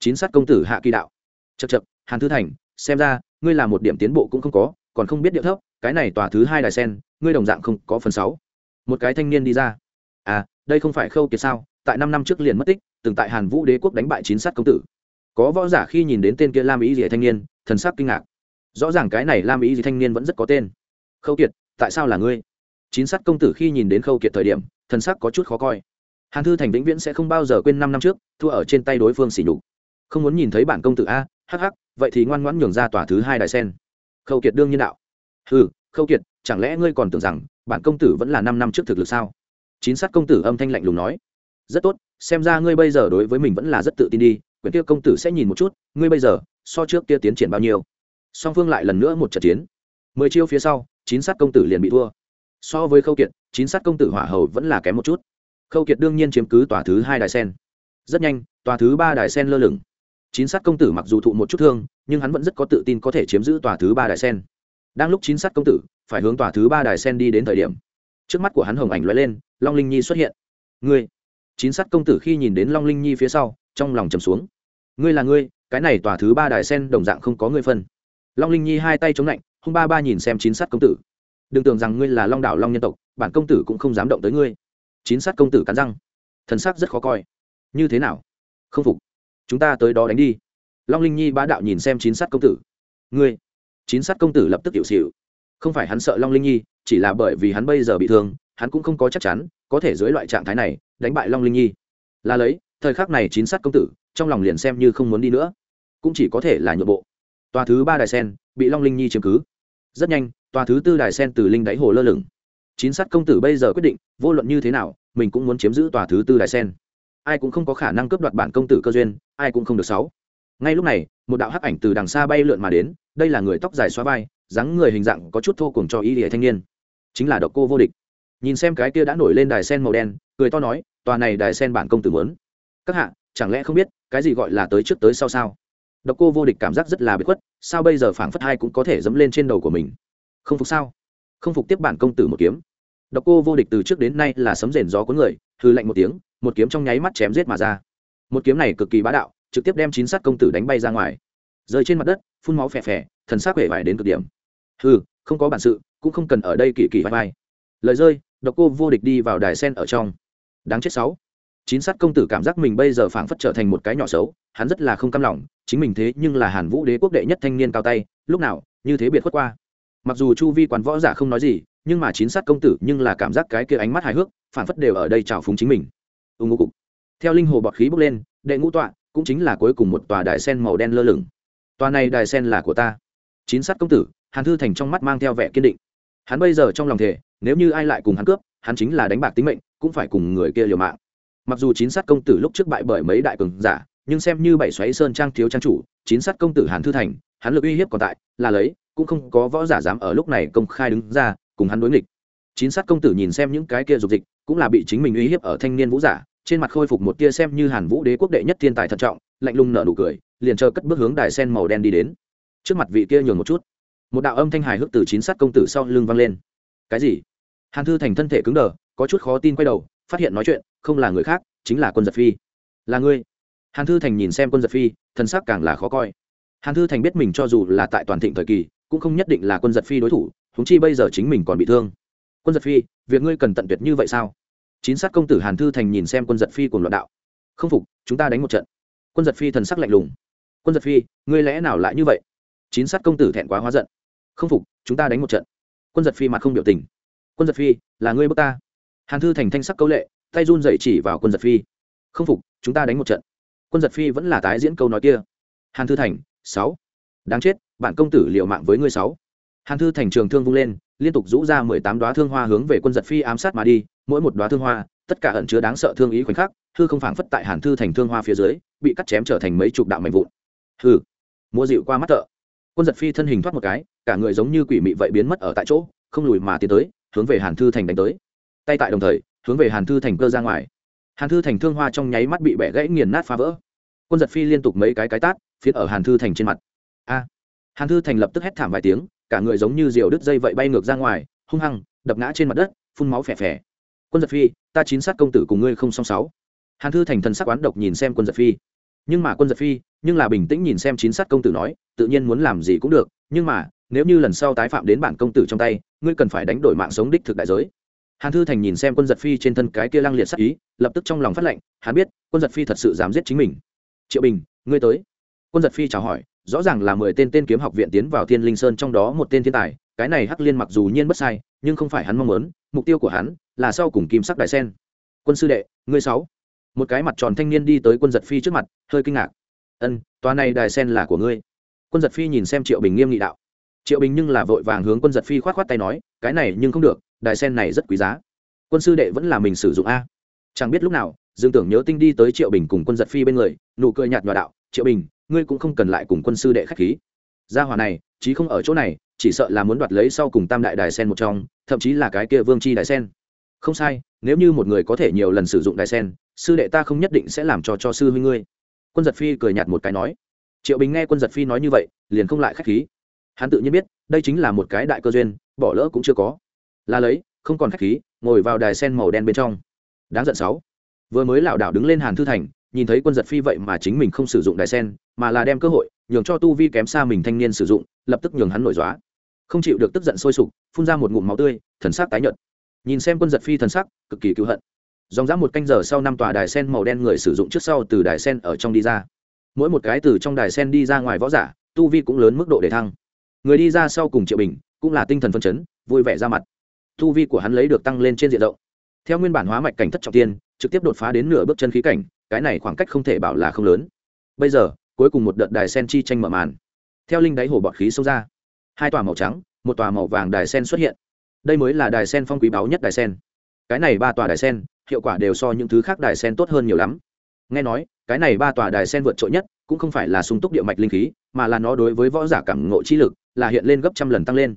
Chín sát công tử hạ kỳ đạo. Chật chật hàn thư thành, xem ra, ngươi là một điểm tiến bộ cũng không có, còn không biết điệu thấp, cái này tòa thứ hai đài sen, ngươi đồng dạng không có phần sáu. Một cái thanh niên đi ra. À đây không phải khâu kiệt sao? Tại năm năm trước liền mất tích, từng tại hàn vũ đế quốc đánh bại chín sát công tử. Có võ giả khi nhìn đến tên kia lam ý gì thanh niên, thần sắc kinh ngạc. Rõ ràng cái này lam ý gì thanh niên vẫn rất có tên. Khâu kiệt, tại sao là ngươi? Chín sát công tử khi nhìn đến khâu kiệt thời điểm, thần sắc có chút khó coi. Hàn thư thành vĩnh viễn sẽ không bao giờ quên năm năm trước, thua ở trên tay đối phương xỉ nhục. Không muốn nhìn thấy bản công tử a hh vậy thì ngoan ngoãn nhường ra tòa thứ hai đại sen. Khâu kiệt đương nhiên đạo. Ừ khâu kiệt, chẳng lẽ ngươi còn tưởng rằng bản công tử vẫn là năm năm trước thực lực sao? Chín sát công tử âm thanh lạnh lùng nói rất tốt, xem ra ngươi bây giờ đối với mình vẫn là rất tự tin đi, quyển kia công tử sẽ nhìn một chút, ngươi bây giờ, so trước kia tiến triển bao nhiêu? Song phương lại lần nữa một trận chiến. Mười chiêu phía sau, chín sát công tử liền bị thua. So với khâu kiệt, chín sát công tử hỏa hầu vẫn là kém một chút. Khâu kiệt đương nhiên chiếm cứ tòa thứ hai đài sen. Rất nhanh, tòa thứ ba đài sen lơ lửng. Chín sát công tử mặc dù thụ một chút thương, nhưng hắn vẫn rất có tự tin có thể chiếm giữ tòa thứ ba đài sen. Đang lúc chín sát công tử phải hướng tòa thứ ba đài sen đi đến thời điểm, trước mắt của hắn hồng ảnh loại lên, long linh nhi xuất hiện. Ngươi chín sát công tử khi nhìn đến long linh nhi phía sau, trong lòng trầm xuống. Ngươi là ngươi, cái này tòa thứ ba đài sen đồng dạng không có ngươi phân. Long linh nhi hai tay chống lạnh, hung ba ba nhìn xem chín sát công tử. Đừng tưởng rằng ngươi là long đảo long nhân tộc, bản công tử cũng không dám động tới ngươi. Chín sát công tử cắn răng. Thần sắc rất khó coi. Như thế nào? Không phục. Chúng ta tới đó đánh đi. Long linh nhi bá đạo nhìn xem chín sát công tử. Ngươi. Chín sát công tử lập tức hiệu xịu không phải hắn sợ long linh nhi, chỉ là bởi vì hắn bây giờ bị thương, hắn cũng không có chắc chắn có thể dưới loại trạng thái này, đánh bại long linh nhi. Là lấy, thời khắc này chín sát công tử, trong lòng liền xem như không muốn đi nữa. Cũng chỉ có thể là nhượng bộ. Tòa thứ ba đài sen, bị long linh nhi chiếm cứ. Rất nhanh, tòa thứ tư đài sen từ linh đáy hồ lơ lửng. Chín sát công tử bây giờ quyết định, vô luận như thế nào, mình cũng muốn chiếm giữ tòa thứ tư đài sen. Ai cũng không có khả năng cướp đoạt bản công tử cơ duyên, ai cũng không được sáu. Ngay lúc này, một đạo hắc ảnh từ đằng xa bay lượn mà đến, đây là người tóc dài xóa vai, dáng người hình dạng có chút thô cùng cho ý địa thanh niên. Chính là độc cô vô địch nhìn xem cái kia đã nổi lên đài sen màu đen, cười to nói, tòa này đài sen bản công tử muốn. Các hạ, chẳng lẽ không biết, cái gì gọi là tới trước tới sau sao? Độc cô vô địch cảm giác rất là bất khuất, sao bây giờ phảng phất hai cũng có thể dẫm lên trên đầu của mình? Không phục sao? Không phục tiếp bản công tử một kiếm. Độc cô vô địch từ trước đến nay là sấm rền gió cuốn người hư lạnh một tiếng, một kiếm trong nháy mắt chém giết mà ra. Một kiếm này cực kỳ bá đạo, trực tiếp đem chín sát công tử đánh bay ra ngoài. Rơi trên mặt đất, phun máu phè phè, thần sắc vẻ vải đến cực điểm. Hừ, không có bản sự, cũng không cần ở đây kỳ kỳ vai vai. Lời rơi độc cô vô địch đi vào đài sen ở trong. Đáng chết sáu. Chín sát công tử cảm giác mình bây giờ phảng phất trở thành một cái nhỏ xấu, hắn rất là không cam lòng, chính mình thế nhưng là hàn vũ đế quốc đệ nhất thanh niên cao tay, lúc nào, như thế biệt khuất qua. Mặc dù chu vi quán võ giả không nói gì, nhưng mà chín sát công tử nhưng là cảm giác cái kia ánh mắt hài hước, phảng phất đều ở đây trào phúng chính mình. Ưng ngô cục. Theo linh hồ bọt khí bốc lên, đệ ngũ tọa cũng chính là cuối cùng một tòa đài sen màu đen lơ lửng. Tòa này đài sen là của ta. Chín sát công tử, hàn thư thành trong mắt mang theo vẻ kiên định. Hắn bây giờ trong lòng thể nếu như ai lại cùng hắn cướp, hắn chính là đánh bạc tính mệnh, cũng phải cùng người kia liều mạng. Mặc dù chín sát công tử lúc trước bại bởi mấy đại cường giả, nhưng xem như bảy xoáy sơn trang thiếu trang chủ, chín sát công tử hàn thư thành, hắn lực uy hiếp còn tại, là lấy, cũng không có võ giả dám ở lúc này công khai đứng ra, cùng hắn đối nghịch. Chín sát công tử nhìn xem những cái kia dục dịch, cũng là bị chính mình uy hiếp ở thanh niên vũ giả, trên mặt khôi phục một tia xem như hàn vũ đế quốc đệ nhất thiên tài thận trọng, lạnh lùng nở nụ cười, liền chờ cất bước hướng đài sen màu đen đi đến. Trước mặt vị kia nhường một chút. Một đạo âm thanh hài hước từ chín sát công tử sau lưng vang lên. Cái gì? Hàn thư thành thân thể cứng đờ, có chút khó tin quay đầu, phát hiện nói chuyện, không là người khác, chính là quân giật phi. Là ngươi. Hàn thư thành nhìn xem quân giật phi thân xác càng là khó coi. Hàn thư thành biết mình cho dù là tại toàn thịnh thời kỳ, cũng không nhất định là quân giật phi đối thủ húng chi bây giờ chính mình còn bị thương. Quân giật phi, việc ngươi cần tận tuyệt như vậy sao? Chín sát công tử hàn thư thành nhìn xem quân giật phi cùng loạn đạo. Không phục, chúng ta đánh một trận. Quân giật phi thần sắc lạnh lùng. Quân giật phi, ngươi lẽ nào lại như vậy? Chín sát công tử thẹn quá hóa giận. Không phục, chúng ta đánh một trận. Quân giật phi mặt không biểu tình quân giật phi, là ngươi bước ta. Hàn thư thành thanh sắc câu lệ, tay run dậy chỉ vào quân giật phi. Không phục, chúng ta đánh một trận. Quân giật phi vẫn là tái diễn câu nói kia. Hàn thư thành, sáu. Đáng chết, bạn công tử liệu mạng với ngươi sáu. Hàn thư thành trường thương vung lên, liên tục rũ ra mười tám đoá thương hoa hướng về quân giật phi ám sát mà đi, mỗi một đoá thương hoa, tất cả ẩn chứa đáng sợ thương ý khoảnh khắc, hư không phảng phất tại hàn thư thành thương hoa phía dưới, bị cắt chém trở thành mấy chục đạo mạnh vụn. Hư mua dịu qua mắt thợ. Quân giật phi thân hình thoát một cái, cả người giống như quỷ mị vậy biến mất ở tại chỗ, không lùi mà tiến tới hướng về hàn thư thành đánh tới. Tay tại đồng thời, hướng về hàn thư thành cơ ra ngoài. Hàn thư thành thương hoa trong nháy mắt bị bẻ gãy nghiền nát phá vỡ. Quân giật phi liên tục mấy cái cái tát, phiến ở hàn thư thành trên mặt. A! Hàn thư thành lập tức hét thảm vài tiếng, cả người giống như diều đứt dây vậy bay ngược ra ngoài, hung hăng, đập ngã trên mặt đất, phun máu phè phè. Quân giật phi, ta chín sát công tử cùng ngươi không song sáu. Hàn thư thành thần sắc oán độc nhìn xem quân giật phi. Nhưng mà quân giật phi, nhưng là bình tĩnh nhìn xem chín sát công tử nói, tự nhiên muốn làm gì cũng được, nhưng mà nếu như lần sau tái phạm đến bản công tử trong tay, ngươi cần phải đánh đổi mạng sống đích thực đại giới. Hàn thư thành nhìn xem quân giật phi trên thân cái kia lăng liệt sắc ý, lập tức trong lòng phát lệnh, hắn biết, quân giật phi thật sự dám giết chính mình. Triệu bình, ngươi tới. Quân giật phi chào hỏi, rõ ràng là mười tên tên kiếm học viện tiến vào thiên linh sơn trong đó một tên thiên tài, cái này hắc liên mặc dù nhiên bất sai, nhưng không phải hắn mong muốn, mục tiêu của hắn là sau cùng kim sắc đại sen. Quân sư đệ, ngươi sáu. Một cái mặt tròn thanh niên đi tới quân giật phi trước mặt, hơi kinh ngạc. Ân, tòa này đài sen là của ngươi. Quân giật phi nhìn xem triệu bình nghiêm nghị đạo triệu bình nhưng là vội vàng hướng quân giật phi k h o á t k h o á t tay nói, cái này nhưng không được, đài sen này rất quý giá. Quân sư đệ vẫn là mình sử dụng a. Chẳng biết lúc nào, dương tưởng nhớ tinh đi tới triệu bình cùng quân giật phi bên người, nụ cười nhạt nhòa đạo, triệu bình, ngươi cũng không cần lại cùng quân sư đệ k h á c h khí. Gia hòa này, chí không ở chỗ này, chỉ sợ là muốn đoạt lấy sau cùng tam đại đài sen một trong, thậm chí là cái kia vương c h i đài sen. Không sai, nếu như một người có thể nhiều lần sử dụng đài sen, sư đệ ta không nhất định sẽ làm cho cho sư huynh ngươi. Quân giật phi cười nhạt một cái nói. Triệu bình nghe quân giật phi nói như vậy, liền không lại k h á c h khí hắn tự nhiên biết, đây chính là một cái đại cơ duyên, bỏ lỡ cũng chưa có. Là lấy, không còn khách khí, ngồi vào đài sen màu đen bên trong. Đáng giận sáu. Vừa mới lảo đảo đứng lên hàn thư thành, nhìn thấy quân giật phi vậy mà chính mình không sử dụng đài sen, mà là đem cơ hội, nhường cho tu vi kém xa mình thanh niên sử dụng, lập tức nhường hắn nổi dóa không chịu được tức giận sôi sục, phun ra một ngụm máu tươi, thần sắc tái nhợt. Nhìn xem quân giật phi thần sắc, cực kỳ cứu hận. Dòng dã một canh giờ sau năm tòa đài sen màu đen người sử dụng trước sau từ đài sen ở trong đi ra. Mỗi một cái từ trong đài sen đi ra ngoài võ giả, tu vi cũng lớn mức độ để thăng người đi ra sau cùng triệu bình cũng là tinh thần phân chấn, vui vẻ ra mặt. Thu vi của hắn lấy được tăng lên trên diện rộng. Theo nguyên bản hóa mạch cảnh thất trọng tiên, trực tiếp đột phá đến nửa bước chân khí cảnh, cái này khoảng cách không thể bảo là không lớn. Bây giờ, cuối cùng một đợt đài sen chi tranh mở màn. Theo linh đáy hồ bọt khí xông ra, hai tòa màu trắng, một tòa màu vàng đài sen xuất hiện. Đây mới là đài sen phong quý báu nhất đài sen. Cái này ba tòa đài sen, hiệu quả đều so những thứ khác đài sen tốt hơn nhiều lắm. Nghe nói, cái này ba tòa đài sen vượt trội nhất cũng không phải là sung túc địa mạch linh khí, mà là nó đối với võ giả cảm ngộ chi lực là hiện lên gấp trăm lần tăng lên.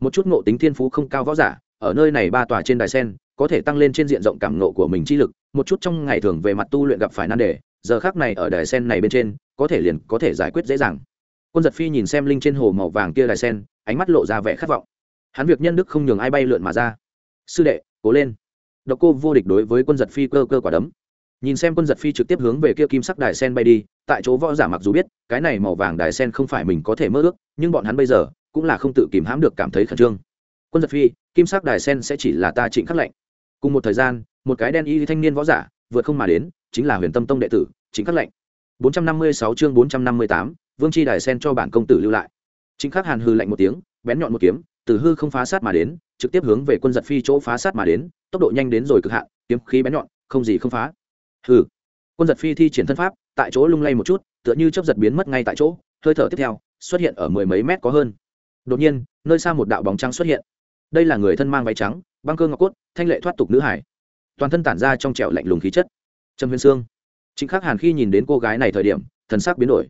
Một chút ngộ tính thiên phú không cao võ giả, ở nơi này ba tòa trên đài sen, có thể tăng lên trên diện rộng cảm nộ của mình chi lực, một chút trong ngày thường về mặt tu luyện gặp phải nan đề, giờ khác này ở đài sen này bên trên, có thể liền có thể giải quyết dễ dàng. Quân giật phi nhìn xem linh trên hồ màu vàng kia đài sen, ánh mắt lộ ra vẻ khát vọng. Hắn việc nhân đức không nhường ai bay lượn mà ra. Sư đệ, cố lên. Độc cô vô địch đối với quân giật phi cơ cơ quả đấm nhìn xem quân giật phi trực tiếp hướng về kia kim sắc đài sen bay đi tại chỗ võ giả mặc dù biết cái này màu vàng đài sen không phải mình có thể mơ ước nhưng bọn hắn bây giờ cũng là không tự kìm hãm được cảm thấy khẩn trương. Quân giật phi kim sắc đài sen sẽ chỉ là ta trịnh khắc lệnh. Cùng một thời gian một cái đen y thanh niên võ giả vượt không mà đến chính là huyền tâm tông đệ tử trịnh khắc lệnh. 456 chương 458, vương chi đài sen cho bản công tử lưu lại. Chính khắc hàn hư lạnh một tiếng bén nhọn một kiếm từ hư không phá sát mà đến trực tiếp hướng về quân giật phi chỗ phá sát mà đến tốc độ nhanh đến rồi cực hạn kiếm khí bén nhọn không gì không phá hừ. Quân giật phi thi triển thân pháp, tại chỗ lung lay một chút, tựa như chấp giật biến mất ngay tại chỗ, hơi thở tiếp theo, xuất hiện ở mười mấy mét có hơn. Đột nhiên, nơi xa một đạo bóng trắng xuất hiện. Đây là người thân mang váy trắng, băng cơ ngọc cốt, thanh lệ thoát tục nữ hải. Toàn thân tản ra trong trẻo lạnh lùng khí chất. Trầm huyền sương. Chính khắc hàn khi nhìn đến cô gái này thời điểm, thần sắc biến đổi.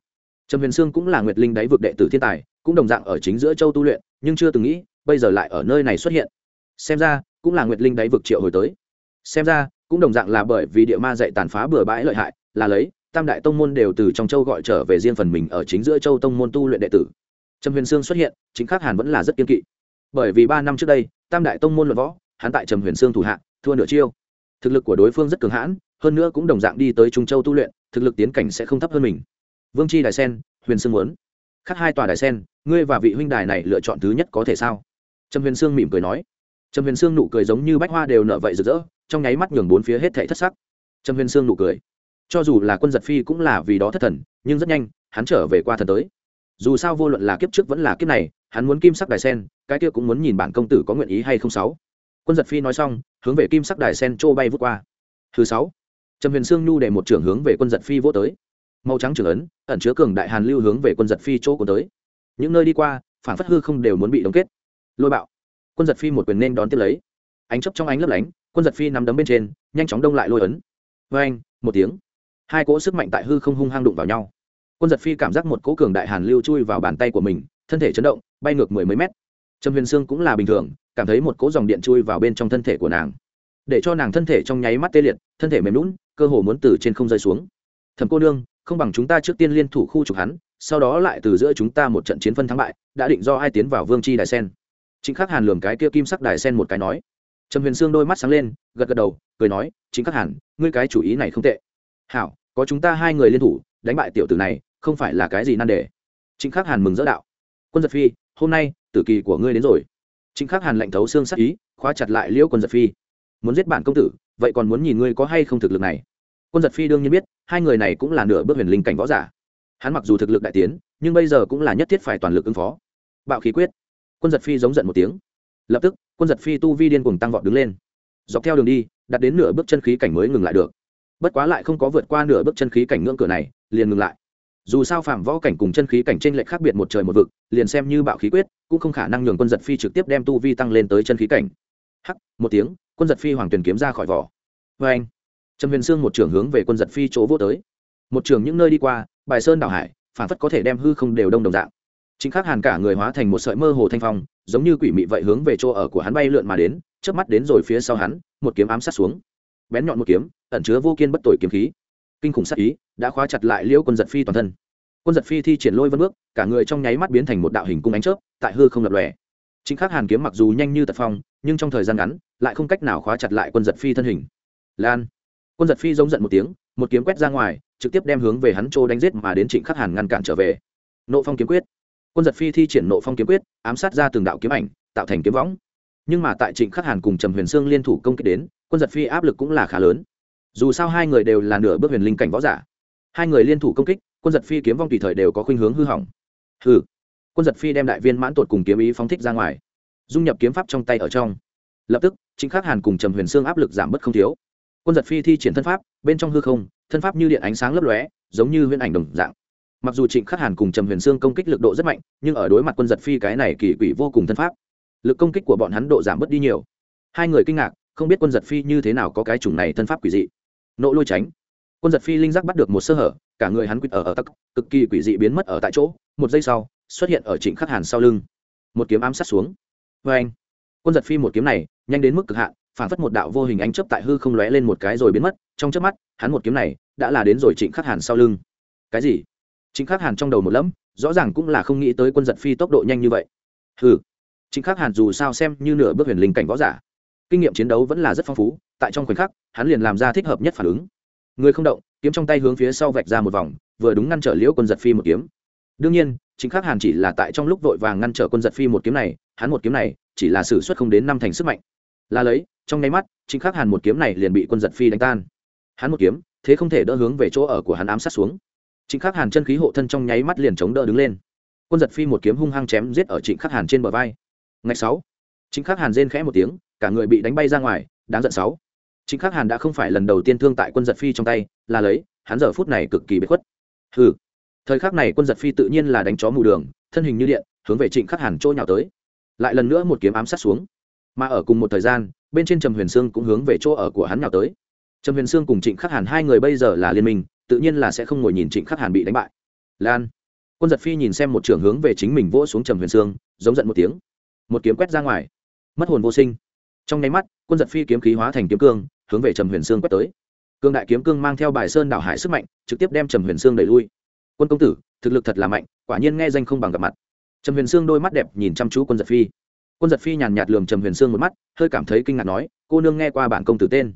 Trầm huyền sương cũng là nguyệt linh đáy vực đệ tử thiên tài, cũng đồng dạng ở chính giữa châu tu luyện, nhưng chưa từng nghĩ, bây giờ lại ở nơi này xuất hiện. Xem ra, cũng là nguyệt linh đáy vực triệu hồi tới. Xem ra cũng đồng dạng là bởi vì địa ma dạy tàn phá bừa bãi lợi hại, là lấy, tam đại tông môn đều từ trong châu gọi trở về riêng phần mình ở chính giữa châu tông môn tu luyện đệ tử. Trầm huyền sương xuất hiện, chính khắc hàn vẫn là rất kiên kỵ. Bởi vì ba năm trước đây, tam đại tông môn luận võ, hắn tại trầm huyền sương thủ hạ, thua nửa chiêu. Thực lực của đối phương rất cường hãn, hơn nữa cũng đồng dạng đi tới trung châu tu luyện, thực lực tiến cảnh sẽ không thấp hơn mình. Vương chi đài sen, huyền sương muốn. Khắc hai tòa đài sen, ngươi và vị huynh đài này lựa chọn thứ nhất có thể sao? Trầm huyền sương mỉm cười nói. Trầm huyền sương nụ cười giống như bách hoa đều nở vậy rực rỡ trong nháy mắt nhường bốn phía hết thảy thất sắc. Trầm huyền sương nụ cười. Cho dù là quân giật phi cũng là vì đó thất thần, nhưng rất nhanh, hắn trở về qua thần tới. Dù sao vô luận là kiếp trước vẫn là kiếp này, hắn muốn kim sắc đài sen, cái kia cũng muốn nhìn bản công tử có nguyện ý hay không sáu. Quân giật phi nói xong, hướng về kim sắc đài sen trô bay vút qua. Thứ sáu. Trầm huyền sương nhu để một trưởng hướng về quân giật phi vô tới. Màu trắng trưởng ấn, ẩn chứa cường đại hàn lưu hướng về quân giật phi chỗ của tới. Những nơi đi qua, phản phất hư không đều muốn bị đóng kết. Lôi bạo. Quân giật phi một quyền nên đón tiếp lấy. Ánh chấp trong ánh lấp lánh quân giật phi nắm đấm bên trên, nhanh chóng đông lại lôi ấn. Vê anh một tiếng. Hai cỗ sức mạnh tại hư không hung hăng đụng vào nhau. Quân giật phi cảm giác một cỗ cường đại hàn lưu chui vào bàn tay của mình, thân thể chấn động, bay ngược mười mấy mét. Trầm huyền sương cũng là bình thường, cảm thấy một cỗ dòng điện chui vào bên trong thân thể của nàng. Để cho nàng thân thể trong nháy mắt tê liệt, thân thể mềm lún cơ hồ muốn từ trên không rơi xuống. Thầm cô nương, không bằng chúng ta trước tiên liên thủ khu trục hắn, sau đó lại từ giữa chúng ta một trận chiến phân thắng bại, đã định do ai tiến vào vương chi đài sen. Chính khắc hàn lường cái kia kim sắc đài sen một cái nói trầm huyền sương đôi mắt sáng lên, gật gật đầu, cười nói, chính khắc hàn, ngươi cái chủ ý này không tệ. Hảo, có chúng ta hai người liên thủ, đánh bại tiểu tử này, không phải là cái gì nan đề. Chính khắc hàn mừng dỡ đạo. Quân giật phi, hôm nay, tử kỳ của ngươi đến rồi. Chính khắc hàn lệnh thấu xương sắc ý, khóa chặt lại liễu quân giật phi. Muốn giết bản công tử, vậy còn muốn nhìn ngươi có hay không thực lực này? Quân giật phi đương nhiên biết, hai người này cũng là nửa bước huyền linh cảnh võ giả. Hắn mặc dù thực lực đại tiến, nhưng bây giờ cũng là nhất thiết phải toàn lực ứng phó. Bạo khí quyết. Quân giật phi giống giận một tiếng. Lập tức quân giật phi tu vi điên cùng tăng vọt đứng lên. Dọc theo đường đi, đặt đến nửa bước chân khí cảnh mới ngừng lại được. Bất quá lại không có vượt qua nửa bước chân khí cảnh ngưỡng cửa này, liền ngừng lại. Dù sao phạm võ cảnh cùng chân khí cảnh trên lệch khác biệt một trời một vực, liền xem như bạo khí quyết, cũng không khả năng nhường quân giật phi trực tiếp đem tu vi tăng lên tới chân khí cảnh. Hắc, một tiếng, quân giật phi hoàng tuyền kiếm ra khỏi vỏ. Vê anh, trầm huyền sương một trường hướng về quân giật phi chỗ vô tới. Một trường những nơi đi qua, bài sơn đảo hải, phản phất có thể đem hư không đều đông đồng dạng chính khắc hàn cả người hóa thành một sợi mơ hồ thanh phong, giống như quỷ mị vậy hướng về chỗ ở của hắn bay lượn mà đến, chớp mắt đến rồi phía sau hắn, một kiếm ám sát xuống. Bén nhọn một kiếm, ẩn chứa vô kiên bất tội kiếm khí. Kinh khủng sát ý, đã khóa chặt lại liễu quân giật phi toàn thân. Quân giật phi thi triển lôi vân bước, cả người trong nháy mắt biến thành một đạo hình cung ánh chớp, tại hư không lập lòe. Chính khắc hàn kiếm mặc dù nhanh như tật phong, nhưng trong thời gian ngắn, lại không cách nào khóa chặt lại quân giật phi thân hình. Lan. Quân giật phi giống giận một tiếng, một kiếm quét ra ngoài, trực tiếp đem hướng về hắn trô đánh giết mà đến trịnh khắc hàn ngăn cản trở về. Nộ phong kiếm quyết quân giật phi thi triển nộ phong kiếm quyết, ám sát ra từng đạo kiếm ảnh, tạo thành kiếm võng. Nhưng mà tại trịnh khắc hàn cùng trầm huyền sương liên thủ công kích đến, quân giật phi áp lực cũng là khá lớn. Dù sao hai người đều là nửa bước huyền linh cảnh võ giả. Hai người liên thủ công kích, quân giật phi kiếm vong tùy thời đều có khuynh hướng hư hỏng. Hư quân giật phi đem đại viên mãn tột cùng kiếm ý phóng thích ra ngoài. Dung nhập kiếm pháp trong tay ở trong. Lập tức chính khắc hàn cùng trầm huyền sương áp lực giảm bớt không thiếu. Quân giật phi thi triển thân pháp, bên trong hư không, thân pháp như điện ánh sáng lấp lóe, giống như huyền ảnh đồng dạng mặc dù trịnh khắc hàn cùng trầm huyền sương công kích lực độ rất mạnh, nhưng ở đối mặt quân giật phi cái này kỳ quỷ vô cùng thân pháp, lực công kích của bọn hắn độ giảm bớt đi nhiều. Hai người kinh ngạc, không biết quân giật phi như thế nào có cái chủng này thân pháp quỷ dị. Nộ lôi tránh. Quân giật phi linh giác bắt được một sơ hở, cả người hắn quýt ở ở tắc, cực kỳ quỷ dị biến mất ở tại chỗ, một giây sau, xuất hiện ở trịnh khắc hàn sau lưng. Một kiếm ám sát xuống. Vê anh quân giật phi một kiếm này, nhanh đến mức cực hạn, phản phất một đạo vô hình ánh chấp tại hư không lóe lên một cái rồi biến mất, trong chớp mắt, hắn một kiếm này, đã là đến rồi trịnh khắc hàn sau lưng. Cái gì? Chính khắc hàn trong đầu một lẫm, rõ ràng cũng là không nghĩ tới quân giật phi tốc độ nhanh như vậy. Ừ Chính khắc hàn dù sao xem như nửa bước huyền linh cảnh võ giả, kinh nghiệm chiến đấu vẫn là rất phong phú, tại trong khoảnh khắc, hắn liền làm ra thích hợp nhất phản ứng. Người không động, kiếm trong tay hướng phía sau vạch ra một vòng, vừa đúng ngăn trở liễu quân giật phi một kiếm. Đương nhiên chính khắc hàn chỉ là tại trong lúc vội vàng ngăn trở quân giật phi một kiếm này, hắn một kiếm này, chỉ là s ử suất không đến năm thành sức mạnh. Là lấy, trong nháy mắt chính khắc hàn một kiếm này liền bị quân giật phi đánh tan. Hắn một kiếm, thế không thể đỡ hướng về chỗ ở của hắn ám sát xuống trịnh khắc hàn chân khí hộ thân trong nháy mắt liền chống đỡ đứng lên. Quân giật phi một kiếm hung hăng chém giết ở trịnh khắc hàn trên bờ vai. Ngày sáu. Trịnh khắc hàn rên khẽ một tiếng, cả người bị đánh bay ra ngoài, đáng giận sáu. Trịnh khắc hàn đã không phải lần đầu tiên thương tại quân giật phi trong tay, là lấy, hắn giờ phút này cực kỳ bế khuất. Hừ. Thời khắc này quân giật phi tự nhiên là đánh chó mù đường, thân hình như điện, hướng về trịnh khắc hàn trôi nhào tới. Lại lần nữa một kiếm ám sát xuống. Mà ở cùng một thời gian, bên trên trầm huyền sương cũng hướng về chỗ ở của hắn nhào tới. Trầm huyền sương cùng trịnh khắc hàn hai người bây giờ là liên minh tự nhiên là sẽ không ngồi nhìn trịnh khắc hàn bị đánh bại. Lan. Quân giật phi nhìn xem một trưởng hướng về chính mình vỗ xuống trầm huyền sương, giống giận một tiếng. Một kiếm quét ra ngoài. Mất hồn vô sinh. Trong nháy mắt, quân giật phi kiếm khí hóa thành kiếm cương, hướng về trầm huyền sương quét tới. Cương đại kiếm cương mang theo bài sơn đảo hải sức mạnh, trực tiếp đem trầm huyền sương đẩy lui. Quân công tử, thực lực thật là mạnh, quả nhiên nghe danh không bằng gặp mặt. Trầm huyền sương đôi mắt đẹp nhìn chăm chú quân giật phi. Quân giật phi nhàn nhạt lườm trầm huyền sương một mắt, hơi cảm thấy kinh ngạc nói, cô nương nghe qua bản công tử tên.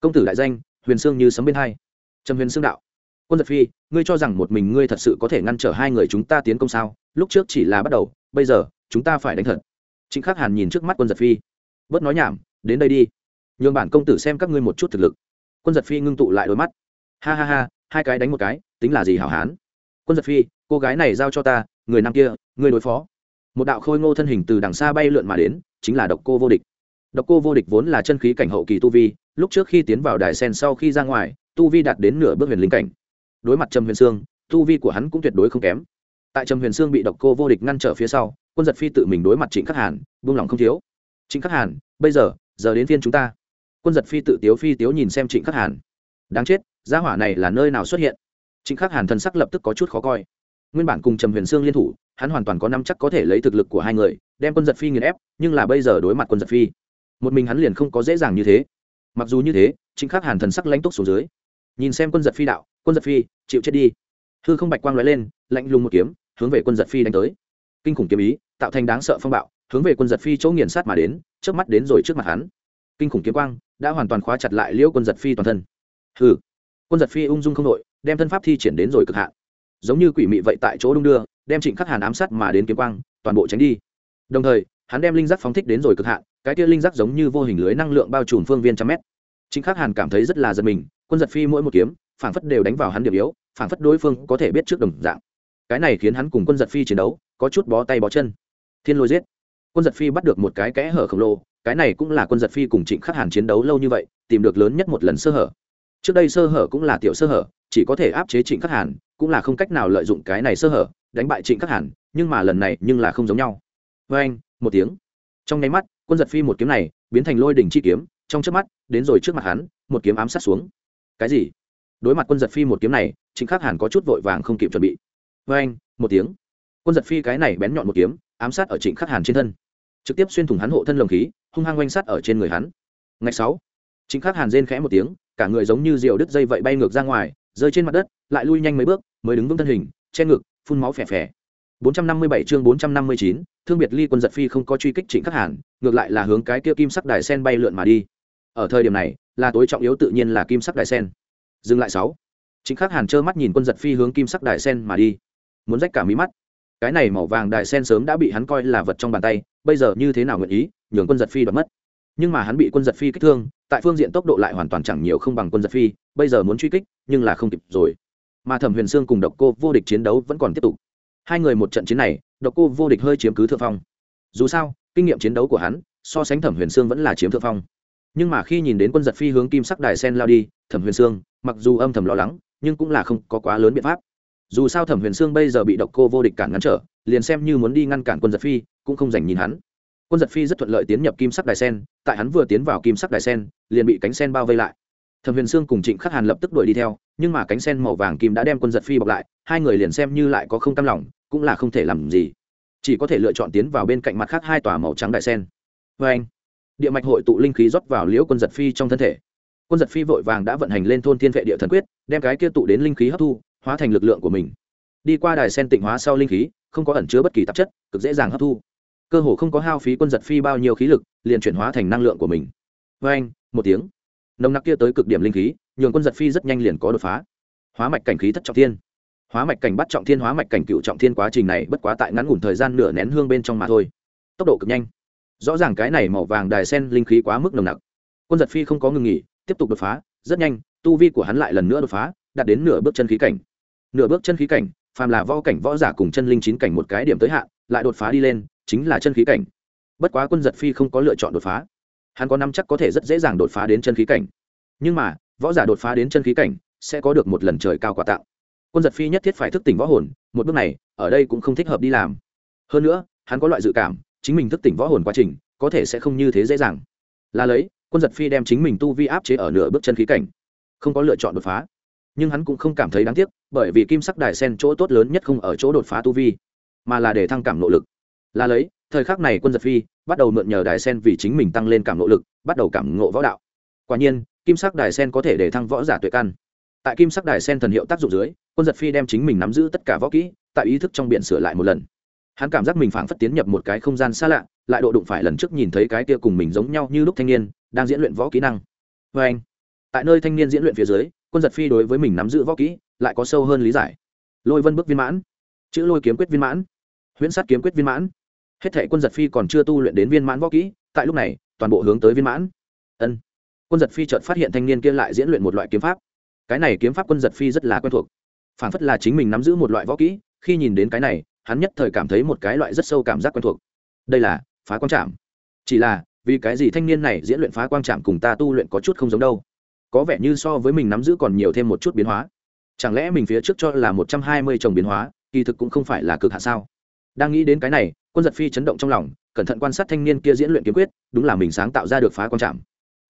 Công tử đại danh, huyền sương như sấm bên hai. Trầm huyền sương đạo quân giật phi, ngươi cho rằng một mình ngươi thật sự có thể ngăn trở hai người chúng ta tiến công sao? Lúc trước chỉ là bắt đầu, bây giờ, chúng ta phải đánh thật. Chính khắc hàn nhìn trước mắt quân giật phi. Bớt nói nhảm, đến đây đi. Nhường bản công tử xem các ngươi một chút thực lực. Quân giật phi ngưng tụ lại đôi mắt. Ha ha ha, hai cái đánh một cái, tính là gì hảo hán? Quân giật phi, cô gái này giao cho ta, người nam kia, người đối phó. Một đạo khôi ngô thân hình từ đằng xa bay lượn mà đến, chính là độc cô vô địch. Độc cô vô địch vốn là chân khí cảnh hậu kỳ tu vi, lúc trước khi tiến vào đài sen sau khi ra ngoài, tu vi đạt đến nửa bước huyền linh cảnh đối mặt trầm huyền sương, tu vi của hắn cũng tuyệt đối không kém. Tại trầm huyền sương bị độc cô vô địch ngăn trở phía sau, quân giật phi tự mình đối mặt trịnh khắc hàn, buông lỏng không thiếu. Trịnh khắc hàn, bây giờ giờ đến phiên chúng ta. Quân giật phi tự tiếu phi tiếu nhìn xem trịnh khắc hàn. Đáng chết, gia hỏa này là nơi nào xuất hiện? Trịnh khắc hàn thần sắc lập tức có chút khó coi. Nguyên bản cùng trầm huyền sương liên thủ, hắn hoàn toàn có năm chắc có thể lấy thực lực của hai người, đem quân giật phi nghiền ép, nhưng là bây giờ đối mặt quân giật phi, một mình hắn liền không có dễ dàng như thế. Mặc dù như thế, trịnh khắc hàn thần sắc lãnh túc xuống dưới. Nhìn xem quân giật phi đạo quân giật phi, chịu chết đi. Hư không bạch quang l ó e lên, lạnh lùng một kiếm, hướng về quân giật phi đánh tới. Kinh khủng kiếm ý, tạo thành đáng sợ phong bạo, hướng về quân giật phi chỗ nghiền sát mà đến trước mắt đến rồi trước mặt hắn. Kinh khủng kiếm quang đã hoàn toàn khóa chặt lại liễu quân giật phi toàn thân. Hừ. Quân giật phi ung dung không đội, đem thân pháp thi triển đến rồi cực hạn. Giống như quỷ mị vậy tại chỗ đung đưa, đem trịnh khắc hàn ám sát mà đến kiếm quang, toàn bộ tránh đi. Đồng thời, hắn đem linh giác phóng thích đến rồi cực hạn, cái tia linh giác giống như vô hình lưới năng lượng bao trùm phương viên trăm mét. Chính khắc hàn cảm thấy rất là giật mình, quân giật phi mỗi một kiếm phảng phất đều đánh vào hắn điểm yếu, phảng phất đối phương có thể biết trước đồng dạng. Cái này khiến hắn cùng quân giật phi chiến đấu, có chút bó tay bó chân. Thiên lôi giết. Quân giật phi bắt được một cái kẽ hở khổng lồ, cái này cũng là quân giật phi cùng trịnh khắc hàn chiến đấu lâu như vậy, tìm được lớn nhất một lần sơ hở. Trước đây sơ hở cũng là tiểu sơ hở, chỉ có thể áp chế trịnh khắc hàn, cũng là không cách nào lợi dụng cái này sơ hở, đánh bại trịnh khắc hàn, nhưng mà lần này nhưng là không giống nhau. Vê anh, một tiếng. Trong nháy mắt, quân giật phi một kiếm này, biến thành lôi đỉnh chi kiếm, trong trước mắt, đến rồi trước mặt hắn, một kiếm ám sát xuống. Cái gì? Đối mặt quân giật phi một kiếm này trịnh khắc hàn có chút vội vàng không kịp chuẩn bị. Vê anh một tiếng. Quân giật phi cái này bén nhọn một kiếm ám sát ở trịnh khắc hàn trên thân. Trực tiếp xuyên thủng hắn hộ thân lồng khí hung hăng oanh sát ở trên người hắn. Ngày sáu. Trịnh khắc hàn rên khẽ một tiếng cả người giống như diều đứt dây vậy bay ngược ra ngoài rơi trên mặt đất lại lui nhanh mấy bước mới đứng vững thân hình che ngực phun máu phè phè. 457 chương 459, thương biệt ly quân giật phi không có truy kích trịnh khắc hàn ngược lại là hướng cái kia kim sắc đài sen bay lượn mà đi. Ở thời điểm này là tối trọng yếu tự nhiên là kim sắc đài sen dừng lại sáu. Chính khắc hàn trơ mắt nhìn quân giật phi hướng kim sắc đài sen mà đi. Muốn rách cả mí mắt. Cái này màu vàng đài sen sớm đã bị hắn coi là vật trong bàn tay, bây giờ như thế nào nguyện ý, nhường quân giật phi đoạt mất. Nhưng mà hắn bị quân giật phi kích thương, tại phương diện tốc độ lại hoàn toàn chẳng nhiều không bằng quân giật phi, bây giờ muốn truy kích, nhưng là không kịp rồi. Mà thẩm huyền sương cùng độc cô vô địch chiến đấu vẫn còn tiếp tục. Hai người một trận chiến này, độc cô vô địch hơi chiếm cứ thượng phong. Dù sao, kinh nghiệm chiến đấu của hắn, so sánh thẩm huyền sương vẫn là chiếm thượng phong. Nhưng mà khi nhìn đến quân giật phi hướng kim sắc đài sen lao đi, thẩm huyền sương mặc dù âm thầm lo lắng, nhưng cũng là không có quá lớn biện pháp. Dù sao thẩm huyền sương bây giờ bị độc cô vô địch cản ngăn trở, liền xem như muốn đi ngăn cản quân giật phi, cũng không dành nhìn hắn. Quân giật phi rất thuận lợi tiến nhập kim sắc đài sen, tại hắn vừa tiến vào kim sắc đài sen, liền bị cánh sen bao vây lại. Thẩm huyền sương cùng trịnh khắc hàn lập tức đuổi đi theo, nhưng mà cánh sen màu vàng kim đã đem quân giật phi bọc lại, hai người liền xem như lại có không cam lòng, cũng là không thể làm gì. Chỉ có thể lựa chọn tiến vào bên cạnh mặt khác hai tòa màu trắng đài sen. Vê anh địa mạch hội tụ linh khí rót vào liễu quân giật phi trong thân thể quân giật phi vội vàng đã vận hành lên thôn thiên vệ địa thần quyết, đem cái kia tụ đến linh khí hấp thu, hóa thành lực lượng của mình. Đi qua đài sen tịnh hóa sau linh khí, không có ẩn chứa bất kỳ tạp chất, cực dễ dàng hấp thu. Cơ hồ không có hao phí quân giật phi bao nhiêu khí lực, liền chuyển hóa thành năng lượng của mình. Vê anh, một tiếng. Nồng nặc kia tới cực điểm linh khí, nhường quân giật phi rất nhanh liền có đột phá. Hóa mạch cảnh khí thất trọng thiên. Hóa mạch cảnh bắt trọng thiên, hóa mạch cảnh cựu trọng thiên quá trình này bất quá tại ngắn ngủn thời gian nửa nén hương bên trong mà thôi. Tốc độ cực nhanh. Rõ ràng cái này màu vàng đài sen linh khí quá mức nồng nặc. Quân giật phi không có ngừng nghỉ tiếp tục đột phá, rất nhanh, tu vi của hắn lại lần nữa đột phá, đạt đến nửa bước chân khí cảnh. Nửa bước chân khí cảnh, phàm là võ cảnh võ giả cùng chân linh chín cảnh một cái điểm tới hạn, lại đột phá đi lên, chính là chân khí cảnh. Bất quá quân giật phi không có lựa chọn đột phá. Hắn có năm chắc có thể rất dễ dàng đột phá đến chân khí cảnh. Nhưng mà, võ giả đột phá đến chân khí cảnh, sẽ có được một lần trời cao quả tạo quân giật phi nhất thiết phải thức tỉnh võ hồn, một bước này, ở đây cũng không thích hợp đi làm. Hơn nữa, hắn có loại dự cảm, chính mình thức tỉnh võ hồn quá trình, có thể sẽ không như thế dễ dàng. Là lấy quân giật phi đem chính mình tu vi áp chế ở nửa bước chân khí cảnh. Không có lựa chọn đột phá. Nhưng hắn cũng không cảm thấy đáng tiếc, bởi vì kim sắc đài sen chỗ tốt lớn nhất không ở chỗ đột phá tu vi, mà là để thăng cảm nỗ lực. Là lấy, thời khắc này quân giật phi bắt đầu mượn nhờ đài sen vì chính mình tăng lên cảm nỗ lực, bắt đầu cảm ngộ võ đạo. Quả nhiên, kim sắc đài sen có thể để thăng võ giả tuệ căn. Tại kim sắc đài sen thần hiệu tác dụng dưới, quân giật phi đem chính mình nắm giữ tất cả võ kỹ, tại ý thức trong biển sửa lại một lần. Hắn cảm giác mình phảng phất tiến nhập một cái không gian xa lạ, lại độ đụng phải lần trước nhìn thấy cái kia cùng mình giống nhau như lúc thanh niên đang diễn luyện võ kỹ năng. Vê anh, tại nơi thanh niên diễn luyện phía dưới, quân giật phi đối với mình nắm giữ võ kỹ lại có sâu hơn lý giải. Lôi vân bước viên mãn, chữ lôi kiếm quyết viên mãn, huyễn sát kiếm quyết viên mãn. Hết thệ quân giật phi còn chưa tu luyện đến viên mãn võ kỹ, tại lúc này, toàn bộ hướng tới viên mãn. Ân, quân giật phi chợt phát hiện thanh niên kia lại diễn luyện một loại kiếm pháp. Cái này kiếm pháp quân giật phi rất là quen thuộc. Phản phất là chính mình nắm giữ một loại võ kỹ, khi nhìn đến cái này, hắn nhất thời cảm thấy một cái loại rất sâu cảm giác quen thuộc. Đây là phá quang trạm chỉ là vì cái gì thanh niên này diễn luyện phá quang trạm cùng ta tu luyện có chút không giống đâu? Có vẻ như so với mình nắm giữ còn nhiều thêm một chút biến hóa. Chẳng lẽ mình phía trước cho là một trăm hai mươi chồng biến hóa, kỳ thực cũng không phải là cực hạ sao? Đang nghĩ đến cái này, quân giật phi chấn động trong lòng, cẩn thận quan sát thanh niên kia diễn luyện kiếm quyết, đúng là mình sáng tạo ra được phá quang trạm.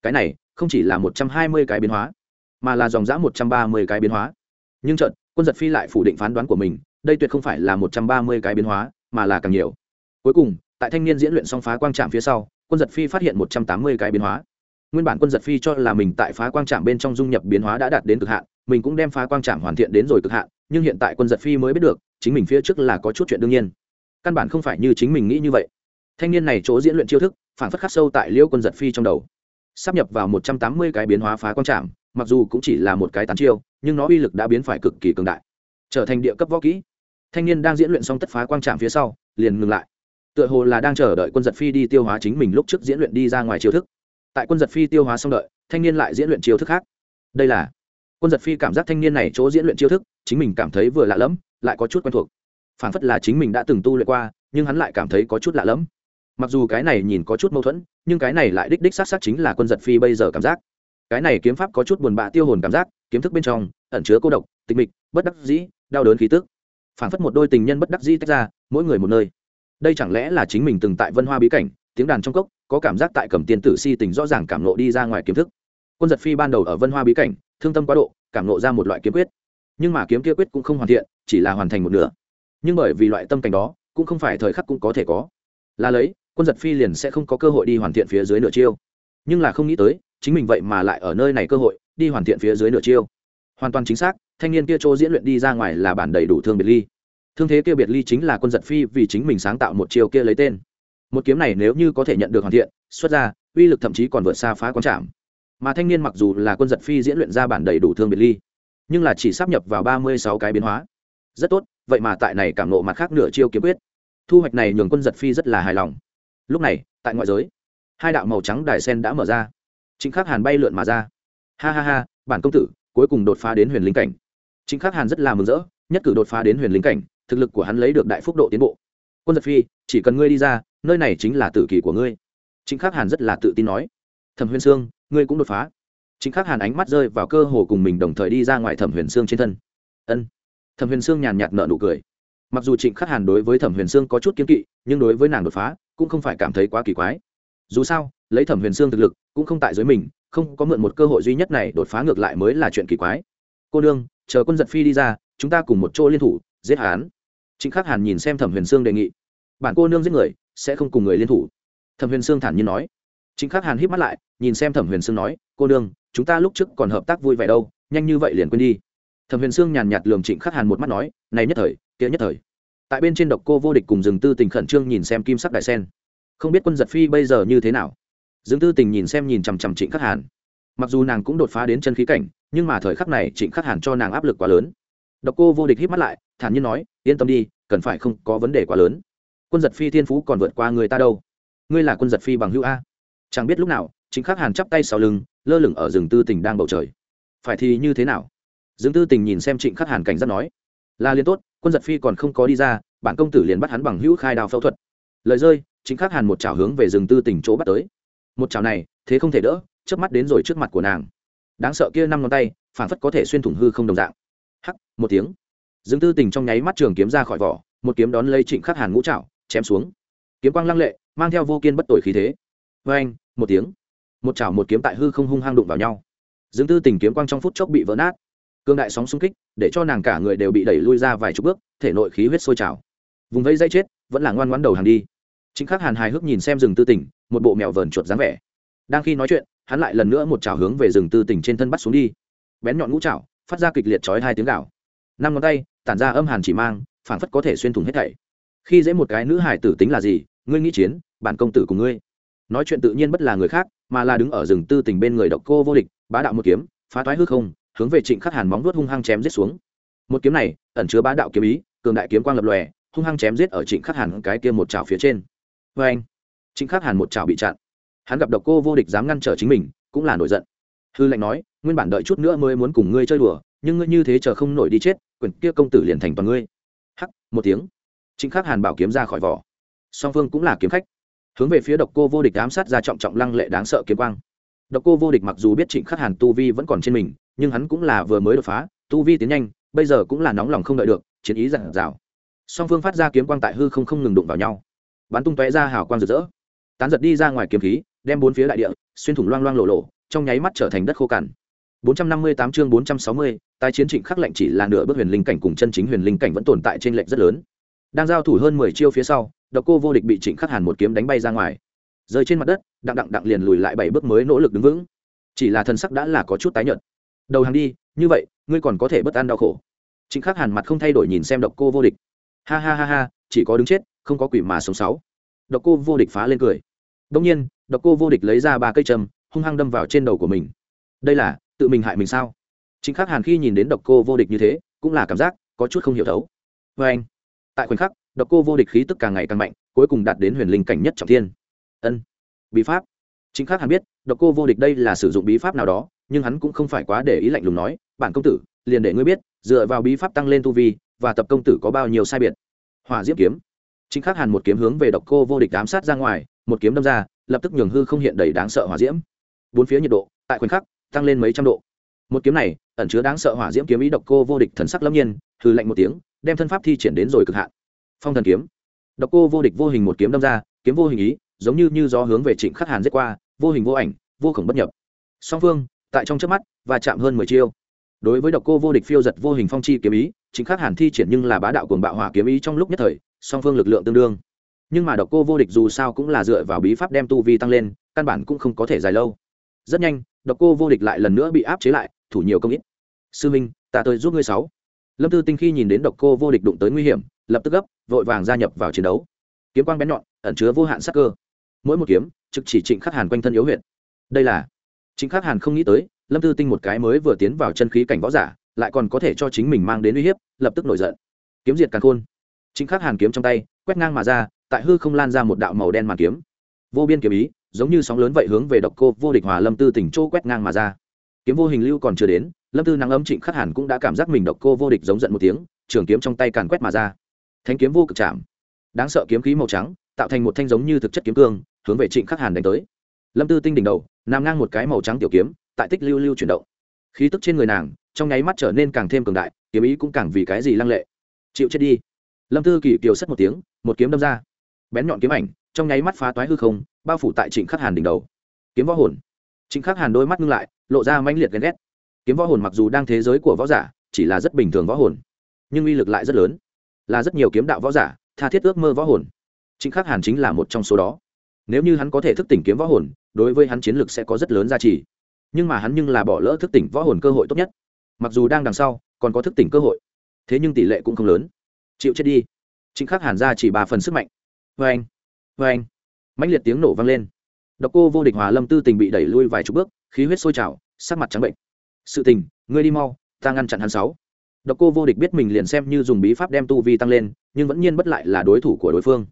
Cái này, không chỉ là một trăm hai mươi cái biến hóa, mà là dòng dã một trăm ba mươi cái biến hóa. Nhưng trận quân giật phi lại phủ định phán đoán của mình, đây tuyệt không phải là một trăm ba mươi cái biến hóa, mà là càng nhiều. Cuối cùng, tại thanh niên diễn luyện xong phá quang trạm phía sau quân giật phi phát hiện một trăm tám mươi cái biến hóa. Nguyên bản quân giật phi cho là mình tại phá quang trạm bên trong dung nhập biến hóa đã đạt đến cực hạn, mình cũng đem phá quang trạm hoàn thiện đến rồi cực hạn, nhưng hiện tại quân giật phi mới biết được, chính mình phía trước là có chút chuyện đương nhiên. Căn bản không phải như chính mình nghĩ như vậy. Thanh niên này chỗ diễn luyện chiêu thức, phản phất khắc sâu tại liễu quân giật phi trong đầu. Sắp nhập vào một trăm tám mươi cái biến hóa phá quang trạm, mặc dù cũng chỉ là một cái tán chiêu, nhưng nó uy lực đã biến phải cực kỳ cường đại. Trở thành địa cấp võ kỹ. Thanh niên đang diễn luyện xong tất phá quang trạm phía sau, liền ngừng lại tựa hồ là đang chờ đợi quân giật phi đi tiêu hóa chính mình lúc trước diễn luyện đi ra ngoài chiêu thức. Tại quân giật phi tiêu hóa xong đợi, thanh niên lại diễn luyện chiêu thức khác. Đây là, quân giật phi cảm giác thanh niên này chỗ diễn luyện chiêu thức, chính mình cảm thấy vừa lạ lẫm, lại có chút quen thuộc. Phản phất là chính mình đã từng tu luyện qua, nhưng hắn lại cảm thấy có chút lạ lẫm. Mặc dù cái này nhìn có chút mâu thuẫn, nhưng cái này lại đích đích s á t s á t chính là quân giật phi bây giờ cảm giác. Cái này kiếm pháp có chút buồn bã tiêu hồn cảm giác, kiếm thức bên trong, ẩn chứa cô độc, tịch mịch, bất đắc dĩ, đau đớn khí tức. Phản phất một đôi tình nhân bất đắc dĩ tách ra, mỗi người một nơi đây chẳng lẽ là chính mình từng tại vân hoa bí cảnh, tiếng đàn trong cốc, có cảm giác tại cầm tiền tử si tình rõ ràng cảm nộ đi ra ngoài kiếm thức. Quân giật phi ban đầu ở vân hoa bí cảnh, thương tâm quá độ, cảm nộ ra một loại kiếm quyết. Nhưng mà kiếm kia quyết cũng không hoàn thiện, chỉ là hoàn thành một nửa. Nhưng bởi vì loại tâm cảnh đó, cũng không phải thời khắc cũng có thể có. Là lấy, quân giật phi liền sẽ không có cơ hội đi hoàn thiện phía dưới nửa chiêu. Nhưng là không nghĩ tới, chính mình vậy mà lại ở nơi này cơ hội, đi hoàn thiện phía dưới nửa chiêu. Hoàn toàn chính xác, thanh niên kia chỗ diễn luyện đi ra ngoài là bản đầy đủ thương biệt ly thương thế kia biệt ly chính là quân giật phi vì chính mình sáng tạo một chiêu kia lấy tên. Một kiếm này nếu như có thể nhận được hoàn thiện, xuất ra, uy lực thậm chí còn vượt xa phá quán trạm mà thanh niên mặc dù là quân giật phi diễn luyện ra bản đầy đủ thương biệt ly, nhưng là chỉ sắp nhập vào ba mươi sáu cái biến hóa. Rất tốt, vậy mà tại này cảm nộ mặt khác nửa chiêu kiếm quyết. Thu hoạch này nhường quân giật phi rất là hài lòng. Lúc này, tại ngoại giới, hai đạo màu trắng đài sen đã mở ra. Chính khắc hàn bay lượn mà ra. Ha ha ha, bản công tử, cuối cùng đột phá đến huyền linh cảnh. Chính khắc hàn rất là mừng rỡ, nhất cử đột phá đến huyền linh cảnh thực lực của hắn lấy được đại phúc độ tiến bộ. Quân giật phi, chỉ cần ngươi đi ra, nơi này chính là tử kỳ của ngươi. Chính khắc hàn rất là tự tin nói. Thẩm huyền sương, ngươi cũng đột phá. Chính khắc hàn ánh mắt rơi vào cơ hồ cùng mình đồng thời đi ra ngoài thẩm huyền sương trên thân. Ân. Thẩm huyền sương nhàn nhạt nợ nụ cười. Mặc dù trịnh khắc hàn đối với thẩm huyền sương có chút kiếm kỵ, nhưng đối với nàng đột phá, cũng không phải cảm thấy quá kỳ quái. Dù sao, lấy thẩm huyền sương thực lực, cũng không tại dưới mình, không có mượn một cơ hội duy nhất này đột phá ngược lại mới là chuyện kỳ quái. Cô đương chờ quân giật phi đi ra, chúng ta cùng một chỗ liên thủ, giết hán trịnh khắc hàn nhìn xem thẩm huyền sương đề nghị. Bản cô nương giết người, sẽ không cùng người liên thủ. Thẩm huyền sương thản nhiên nói. Trịnh khắc hàn híp mắt lại, nhìn xem thẩm huyền sương nói, cô nương, chúng ta lúc trước còn hợp tác vui vẻ đâu, nhanh như vậy liền quên đi. Thẩm huyền sương nhàn nhạt lường trịnh khắc hàn một mắt nói, này nhất thời, kia nhất thời. Tại bên trên độc cô vô địch cùng rừng tư tình khẩn trương nhìn xem kim sắc đại sen. Không biết quân giật phi bây giờ như thế nào. Dương tư tình nhìn xem nhìn chằm chằm trịnh khắc hàn. Mặc dù nàng cũng đột phá đến chân khí cảnh, nhưng mà thời khắc này trịnh khắc hàn cho nàng áp lực quá lớn. Độc cô vô địch hít mắt lại thản nhiên nói, yên tâm đi, cần phải không có vấn đề quá lớn. Quân giật phi thiên phú còn vượt qua người ta đâu. Ngươi là quân giật phi bằng hữu a. Chẳng biết lúc nào trịnh khắc hàn chắp tay sau lưng, lơ lửng ở rừng tư tình đang bầu trời. Phải thì như thế nào? Dương tư tình nhìn xem trịnh khắc hàn cảnh giác nói. Là liên tốt, quân giật phi còn không có đi ra, bản công tử liền bắt hắn bằng hữu khai đào phẫu thuật. Lời rơi, chính khắc hàn một chảo hướng về rừng tư tình chỗ bắt tới. Một chảo này, thế không thể đỡ, chớp mắt đến rồi trước mặt của nàng. Đáng sợ kia năm ngón tay phản phất có thể xuyên thủng hư không đồng dạng. Hắc, một tiếng dương tư tình trong nháy mắt trường kiếm ra khỏi vỏ, một kiếm đón lấy trịnh khắc hàn ngũ chảo chém xuống. Kiếm quang lăng lệ, mang theo vô kiên bất tội khí thế. Vê anh, một tiếng. Một chảo một kiếm tại hư không hung hăng đụng vào nhau. Dương tư tình kiếm quang trong phút chốc bị vỡ nát. Cương đại sóng xung kích, để cho nàng cả người đều bị đẩy lui ra vài chục bước, thể nội khí huyết sôi trào. Vùng vây dây chết, vẫn là ngoan ngoãn đầu hàng đi. Chính khắc hàn hài hước nhìn xem rừng tư tỉnh một bộ mèo vờn chuột dáng vẻ. Đang khi nói chuyện, hắn lại lần nữa một chảo hướng về rừng tư tỉnh trên thân bắt xuống đi. Bén nhọn ngũ chảo phát ra kịch liệt chói hai tiếng gạo năm ngón tay, tản ra âm hàn chỉ mang, phảng phất có thể xuyên thủng hết thảy. Khi dễ một cái nữ hải tử tính là gì, ngươi nghĩ chiến, bản công tử của ngươi. Nói chuyện tự nhiên bất là người khác, mà là đứng ở rừng tư tình bên người độc cô vô địch, bá đạo một kiếm, phá toái hư không, hướng về trịnh khắc hàn móng vuốt hung hăng chém giết xuống. Một kiếm này, ẩn chứa bá đạo kiếm ý, cường đại kiếm quang lập lòe, hung hăng chém giết ở trịnh khắc hàn cái kia một chảo phía trên. Vê anh, trịnh khắc hàn một chảo bị chặn. Hắn gặp độc cô vô địch dám ngăn trở chính mình, cũng là nổi giận. Hư lệnh nói, nguyên bản đợi chút nữa mới muốn cùng ngươi chơi đùa nhưng ngươi như thế chờ không nổi đi chết, quyển kia công tử liền thành toàn ngươi. Hắc, một tiếng. Trịnh khắc hàn bảo kiếm ra khỏi vỏ. Song phương cũng là kiếm khách. Hướng về phía độc cô vô địch ám sát ra trọng trọng lăng lệ đáng sợ kiếm quang. Độc cô vô địch mặc dù biết trịnh khắc hàn tu vi vẫn còn trên mình, nhưng hắn cũng là vừa mới đột phá, tu vi tiến nhanh, bây giờ cũng là nóng lòng không đợi được, chiến ý dặn dào. Song phương phát ra kiếm quang tại hư không không ngừng đụng vào nhau. Bắn tung tóe ra hào quang rực rỡ. Tán giật đi ra ngoài kiếm khí, đem bốn phía đại địa, xuyên thủng loang loang lộ lộ trong nháy mắt trở thành đất khô cằn. 458 chương 460, tái chiến trịnh khắc lệnh chỉ là nửa bước huyền linh cảnh cùng chân chính huyền linh cảnh vẫn tồn tại trên lệnh rất lớn. Đang giao thủ hơn 10 chiêu phía sau độc cô vô địch bị trịnh khắc hàn một kiếm đánh bay ra ngoài. Rơi trên mặt đất đặng đặng đặng liền lùi lại bảy bước mới nỗ lực đứng vững. Chỉ là thân sắc đã là có chút tái nhợt. Đầu hàng đi như vậy ngươi còn có thể bất an đau khổ. Trịnh khắc hàn mặt không thay đổi nhìn xem độc cô vô địch. Ha ha ha ha chỉ có đứng chết không có quỷ mà sống sáu. Độc cô vô địch phá lên cười. Đương nhiên độc cô vô địch lấy ra ba cây châm hung hăng đâm vào trên đầu của mình. Đây là tự mình hại mình sao? Chính khắc hàn khi nhìn đến độc cô vô địch như thế, cũng là cảm giác có chút không hiểu thấu. Vê anh, tại khoảnh khắc, độc cô vô địch khí tức càng ngày càng mạnh, cuối cùng đạt đến huyền linh cảnh nhất trọng thiên. Ân, bí pháp. Chính khắc hàn biết, độc cô vô địch đây là sử dụng bí pháp nào đó, nhưng hắn cũng không phải quá để ý lạnh lùng nói, bản công tử, liền để ngươi biết, dựa vào bí pháp tăng lên tu vi và tập công tử có bao nhiêu sai biệt. Hỏa diễm kiếm. Chính khắc hàn một kiếm hướng về độc cô vô địch ám sát ra ngoài, một kiếm đâm ra, lập tức nhường hư không hiện đầy đáng sợ hỏa diễm. Bốn phía nhiệt độ, tại khoảnh khắc tăng lên mấy trăm độ. Một kiếm này, ẩn chứa đáng sợ hỏa diễm kiếm ý độc cô vô địch thần sắc lâm nhiên hư lạnh một tiếng, đem thân pháp thi triển đến rồi cực hạn. Phong thần kiếm. Độc cô vô địch vô hình một kiếm đâm ra, kiếm vô hình ý, giống như như gió hướng về trịnh khắc hàn giết qua, vô hình vô ảnh, vô khổng bất nhập. Song phương, tại trong trước mắt và chạm hơn mười chiêu. Đối với độc cô vô địch phiêu giật vô hình phong chi kiếm ý, trịnh khắc hàn thi triển nhưng là bá đạo cuồng bạo hỏa kiếm ý trong lúc nhất thời, song phương lực lượng tương đương. Nhưng mà độc cô vô địch dù sao cũng là dựa vào bí pháp đem tu vi tăng lên, căn bản cũng không có thể dài lâu. Rất nhanh độc cô vô địch lại lần nữa bị áp chế lại, thủ nhiều công ít. Sư minh, ta tới giúp ngươi sáu. Lâm tư tinh khi nhìn đến độc cô vô địch đụng tới nguy hiểm, lập tức gấp, vội vàng gia nhập vào chiến đấu. Kiếm quang bén nhọn, ẩn chứa vô hạn sắc cơ. Mỗi một kiếm, trực chỉ trịnh khắc hàn quanh thân yếu huyện đây là trịnh khắc hàn không nghĩ tới, lâm tư tinh một cái mới vừa tiến vào chân khí cảnh võ giả, lại còn có thể cho chính mình mang đến uy hiếp, lập tức nổi giận. Kiếm diệt càn khôn. Trịnh khắc hàn kiếm trong tay, quét ngang mà ra, tại hư không lan ra một đạo màu đen màn kiếm. Vô biên kiếm ý giống như sóng lớn vậy hướng về độc cô vô địch hòa lâm tư tỉnh chỗ quét ngang mà ra. Kiếm vô hình lưu còn chưa đến, lâm tư nắng ấm trịnh khắc hàn cũng đã cảm giác mình độc cô vô địch giống giận một tiếng, trường kiếm trong tay càn quét mà ra. Thanh kiếm vô cực chạm. Đáng sợ kiếm khí màu trắng, tạo thành một thanh giống như thực chất kiếm cương, hướng về trịnh khắc hàn đánh tới. Lâm tư tinh đỉnh đầu, nằm ngang một cái màu trắng tiểu kiếm, tại tích lưu lưu chuyển động. Khí tức trên người nàng, trong nháy mắt trở nên càng thêm cường đại, kiếm ý cũng càng vì cái gì lăng lệ. Chịu chết đi. Lâm tư kỳ kiều sất một tiếng, một kiếm đâm ra bén nhọn kiếm ảnh, trong nháy mắt phá toái hư không, bao phủ tại trịnh khắc hàn đỉnh đầu. Kiếm võ hồn. Trịnh khắc hàn đôi mắt ngưng lại, lộ ra mãnh liệt ghen ghét. Kiếm võ hồn mặc dù đang thế giới của võ giả, chỉ là rất bình thường võ hồn, nhưng uy lực lại rất lớn, là rất nhiều kiếm đạo võ giả tha thiết ước mơ võ hồn. Trịnh khắc hàn chính là một trong số đó. Nếu như hắn có thể thức tỉnh kiếm võ hồn, đối với hắn chiến lược sẽ có rất lớn giá trị. Nhưng mà hắn nhưng là bỏ lỡ thức tỉnh võ hồn cơ hội tốt nhất. Mặc dù đang đằng sau, còn có thức tỉnh cơ hội. Thế nhưng tỷ lệ cũng không lớn. Chịu chết đi. Trịnh khắc hàn ra chỉ ba phần sức mạnh vê anh vê anh. Mãnh liệt tiếng nổ vang lên. Độc cô vô địch hòa lâm tư tình bị đẩy lui vài chục bước, khí huyết sôi trào, sắc mặt trắng bệnh. Sự tình, ngươi đi mau, ta ngăn chặn hắn sáu. Độc cô vô địch biết mình liền xem như dùng bí pháp đem tu vi tăng lên, nhưng vẫn nhiên bất lại là đối thủ của đối phương.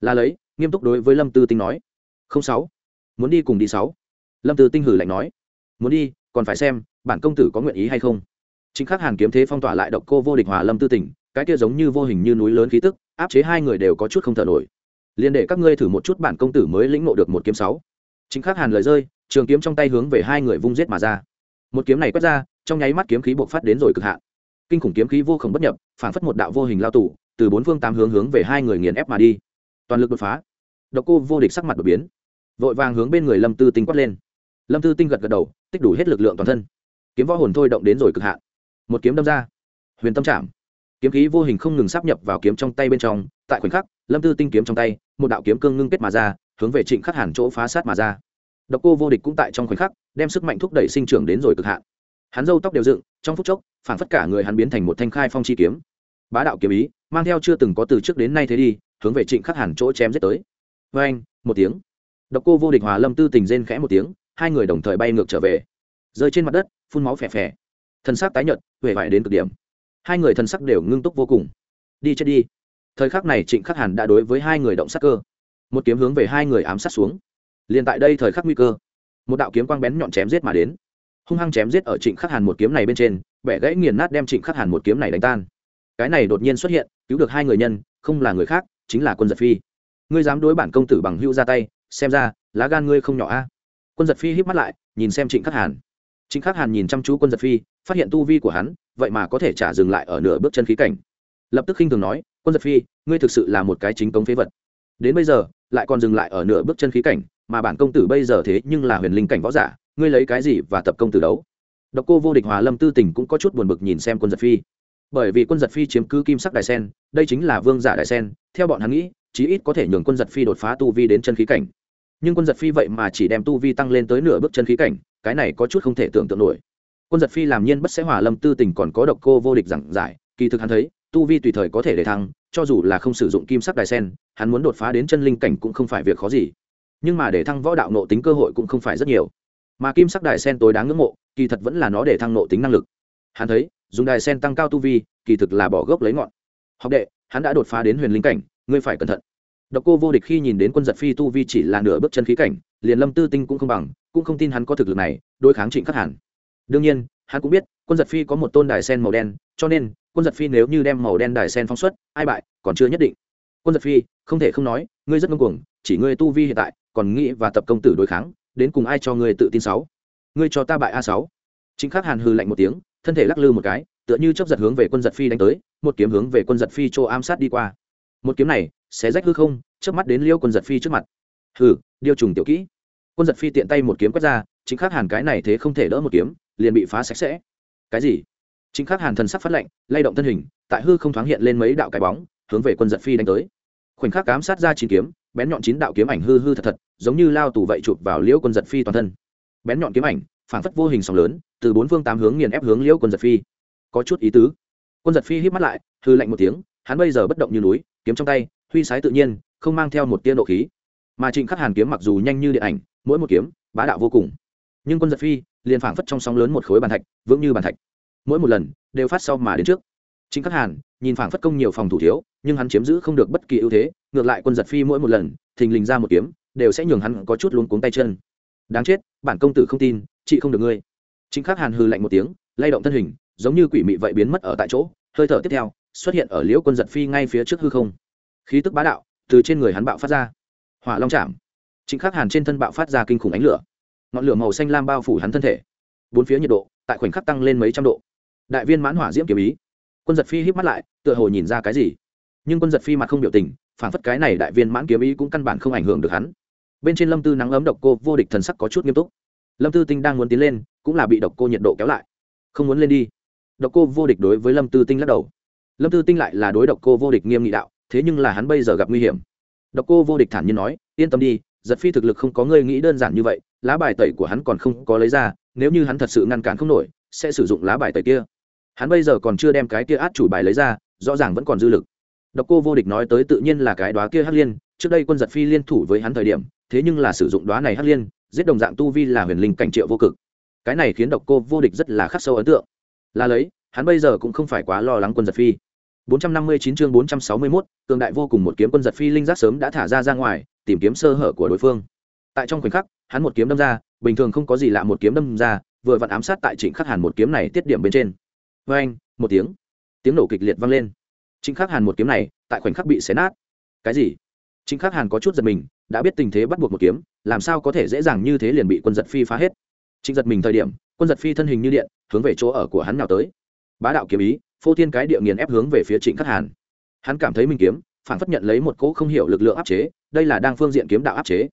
Là lấy, nghiêm túc đối với lâm tư tinh nói. Không sáu. Muốn đi cùng đi sáu. Lâm tư tinh hử lạnh nói. Muốn đi, còn phải xem, bản công tử có nguyện ý hay không. Chính khắc hàn kiếm thế phong tỏa lại độc cô vô địch hòa lâm tư tỉnh cái kia giống như vô hình như núi lớn khí tức, áp chế hai người đều có chút không thở nổi liền để các ngươi thử một chút bản công tử mới lĩnh ngộ được một kiếm sáu. Chính khắc hàn lời rơi, trường kiếm trong tay hướng về hai người vung giết mà ra. Một kiếm này quét ra, trong nháy mắt kiếm khí bộc phát đến rồi cực hạn. Kinh khủng kiếm khí vô khổng bất nhập phản phất một đạo vô hình lao tủ từ bốn phương tám hướng hướng về hai người nghiền ép mà đi. Toàn lực đột phá. Độc cô vô địch sắc mặt đột biến. Vội vàng hướng bên người lâm tư tinh quát lên. Lâm tư tinh gật gật đầu, tích đủ hết lực lượng toàn thân. Kiếm võ hồn thôi động đến rồi cực hạn. Một kiếm đâm ra. Huyền tâm chạm. Kiếm khí vô hình không ngừng sắp nhập vào kiếm trong tay bên trong, tại khoảnh khắc lâm tư tinh kiếm trong tay, một đạo kiếm cương ngưng kết mà ra, hướng về trịnh khắc hàn chỗ phá sát mà ra. Độc cô vô địch cũng tại trong khoảnh khắc, đem sức mạnh thúc đẩy sinh trưởng đến rồi cực hạn. Hắn râu tóc đều dựng, trong phút chốc, phản phất cả người hắn biến thành một thanh khai phong chi kiếm. Bá đạo kiếm ý, mang theo chưa từng có từ trước đến nay thế đi, hướng về trịnh khắc hàn chỗ chém giết tới. Vê anh một tiếng. Độc cô vô địch hòa lâm tư tình rên khẽ một tiếng, hai người đồng thời bay ngược trở về. Rơi trên mặt đất, phun máu phè phè. Thân xác tái nhợt huệ vải đến cực điểm. Hai người thân sắc đều ngưng túc vô cùng. Đi chết đi thời khắc này trịnh khắc hàn đã đối với hai người động sát cơ. Một kiếm hướng về hai người ám sát xuống. Liền tại đây thời khắc nguy cơ, một đạo kiếm quang bén nhọn chém giết mà đến. Hung hăng chém giết ở trịnh khắc hàn một kiếm này bên trên, bẻ gãy nghiền nát đem trịnh khắc hàn một kiếm này đánh tan. Cái này đột nhiên xuất hiện, cứu được hai người nhân, không là người khác, chính là quân giật phi. Ngươi dám đối bản công tử bằng hữu ra tay, xem ra, lá gan ngươi không nhỏ a. Quân giật phi híp mắt lại, nhìn xem trịnh khắc hàn. Trịnh khắc hàn nhìn chăm chú quân giật phi, phát hiện tu vi của hắn, vậy mà có thể trả dừng lại ở nửa bước chân khí cảnh. Lập tức khinh thường nói quân giật phi, ngươi thực sự là một cái chính công phế vật. Đến bây giờ, lại còn dừng lại ở nửa bước chân khí cảnh, mà bản công tử bây giờ thế nhưng là huyền linh cảnh võ giả, ngươi lấy cái gì và tập công tử đấu? Độc cô vô địch hòa lâm tư tình cũng có chút buồn bực nhìn xem quân giật phi. Bởi vì quân giật phi chiếm cứ kim sắc đại sen, đây chính là vương giả đại sen, theo bọn hắn nghĩ, chí ít có thể nhường quân giật phi đột phá tu vi đến chân khí cảnh. Nhưng quân giật phi vậy mà chỉ đem tu vi tăng lên tới nửa bước chân khí cảnh, cái này có chút không thể tưởng tượng nổi. Quân giật phi làm nhiên bất sẽ hòa lâm tư tình còn có độc cô vô địch giảng giải, kỳ thực hắn thấy tu vi tùy thời có thể để thăng, cho dù là không sử dụng kim sắc đài sen, hắn muốn đột phá đến chân linh cảnh cũng không phải việc khó gì. Nhưng mà để thăng võ đạo nộ tính cơ hội cũng không phải rất nhiều. Mà kim sắc đài sen tối đáng ngưỡng mộ, kỳ thật vẫn là nó để thăng nộ tính năng lực. Hắn thấy, dùng đài sen tăng cao tu vi, kỳ thực là bỏ gốc lấy ngọn. Học đệ, hắn đã đột phá đến huyền linh cảnh, ngươi phải cẩn thận. Độc cô vô địch khi nhìn đến quân giật phi tu vi chỉ là nửa bước chân khí cảnh, liền lâm tư tinh cũng không bằng, cũng không tin hắn có thực lực này, đối kháng trịnh khắc hẳn. đương nhiên, hắn cũng biết, quân giật phi có một tôn đài sen màu đen, cho nên quân giật phi nếu như đem màu đen đài sen phóng xuất, ai bại, còn chưa nhất định. Quân giật phi, không thể không nói, ngươi rất ngông cuồng, chỉ ngươi tu vi hiện tại, còn nghĩ và tập công tử đối kháng, đến cùng ai cho ngươi tự tin sáu? Ngươi cho ta bại a sáu. Chính khắc hàn hư lạnh một tiếng, thân thể lắc lư một cái, tựa như chấp giật hướng về quân giật phi đánh tới, một kiếm hướng về quân giật phi chỗ ám sát đi qua. Một kiếm này sẽ rách hư không, chớp mắt đến liêu quân giật phi trước mặt. Hừ, điêu trùng tiểu kỹ. Quân giật phi tiện tay một kiếm quét ra, chính khắc hàn cái này thế không thể đỡ một kiếm, liền bị phá sạch sẽ. Cái gì? Chính khắc hàn thần sắc phát lạnh, lay động thân hình, tại hư không thoáng hiện lên mấy đạo cái bóng, hướng về quân giật phi đánh tới. Khoảnh khắc cám sát ra chín kiếm, bén nhọn chín đạo kiếm ảnh hư hư thật thật, giống như lao tù vậy chụp vào liễu quân giật phi toàn thân. Bén nhọn kiếm ảnh phản phất vô hình sóng lớn, từ bốn phương tám hướng nghiền ép hướng liễu quân giật phi. Có chút ý tứ. Quân giật phi hít mắt lại, hư lạnh một tiếng, hắn bây giờ bất động như núi, kiếm trong tay, huy sái tự nhiên, không mang theo một tia độ khí. Mà trịnh khắc hàn kiếm mặc dù nhanh như điện ảnh, mỗi một kiếm, bá đạo vô cùng. Nhưng quân giật phi, liền phảng phất trong sóng lớn một khối bàn thạch, vững như bàn thạch mỗi một lần đều phát sau mà đến trước. Chính khắc hàn nhìn phảng phất công nhiều phòng thủ thiếu, nhưng hắn chiếm giữ không được bất kỳ ưu thế, ngược lại quân giật phi mỗi một lần, thình lình ra một kiếm, đều sẽ nhường hắn có chút luống cuống tay chân. Đáng chết, bản công tử không tin, chị không được ngươi. Chính khắc hàn hừ lạnh một tiếng, lay động thân hình, giống như quỷ mị vậy biến mất ở tại chỗ, hơi thở tiếp theo, xuất hiện ở liễu quân giật phi ngay phía trước hư không. Khí tức bá đạo từ trên người hắn bạo phát ra. Hỏa long chạm. Chính khắc hàn trên thân bạo phát ra kinh khủng ánh lửa. Ngọn lửa màu xanh lam bao phủ hắn thân thể. Bốn phía nhiệt độ tại khoảnh khắc tăng lên mấy trăm độ đại viên mãn hỏa diễm kiếm ý. Quân giật phi híp mắt lại, tựa hồ nhìn ra cái gì. Nhưng quân giật phi mặt không biểu tình phản phất cái này đại viên mãn kiếm ý cũng căn bản không ảnh hưởng được hắn. Bên trên lâm tư nắng ấm độc cô, vô địch thần sắc có chút nghiêm túc. Lâm tư tinh đang muốn tiến lên, cũng là bị độc cô nhiệt độ kéo lại. Không muốn lên đi. Độc cô vô địch đối với lâm tư tinh lắc đầu. Lâm tư tinh lại là đối độc cô vô địch nghiêm nghị đạo, thế nhưng là hắn bây giờ gặp nguy hiểm. Độc cô vô địch thản nhiên nói, yên tâm đi, giật phi thực lực không có ngươi nghĩ đơn giản như vậy, lá bài tẩy của hắn còn không có lấy ra, nếu như hắn thật sự ngăn cản không nổi, sẽ sử dụng lá bài tẩy kia hắn bây giờ còn chưa đem cái kia át chủ bài lấy ra rõ ràng vẫn còn dư lực. Độc cô vô địch nói tới tự nhiên là cái đoá kia hắc liên trước đây quân giật phi liên thủ với hắn thời điểm thế nhưng là sử dụng đoá này hắc liên giết đồng dạng tu vi là huyền linh cảnh triệu vô cực. Cái này khiến độc cô vô địch rất là khắc sâu ấn tượng. Là lấy hắn bây giờ cũng không phải quá lo lắng quân giật phi. 459 chương 461, cường đại vô cùng một kiếm quân giật phi linh giác sớm đã thả ra ra ngoài tìm kiếm sơ hở của đối phương. Tại trong khoảnh khắc hắn một kiếm đâm ra bình thường không có gì lạ một kiếm đâm ra vừa vặn ám sát tại trịnh khắc hàn một kiếm này tiết điểm bên trên vê anh, một tiếng. Tiếng nổ kịch liệt vang lên. Chính khắc hàn một kiếm này, tại khoảnh khắc bị xé nát. Cái gì? Chính khắc hàn có chút giật mình, đã biết tình thế bắt buộc một kiếm, làm sao có thể dễ dàng như thế liền bị quân giật phi phá hết. Chính giật mình thời điểm, quân giật phi thân hình như điện, hướng về chỗ ở của hắn nào tới. Bá đạo kiếm ý, phô thiên cái địa nghiền ép hướng về phía trịnh khắc hàn. Hắn cảm thấy mình kiếm phản phất nhận lấy một cỗ không hiểu lực lượng áp chế, đây là đang phương diện kiếm đạo áp chế.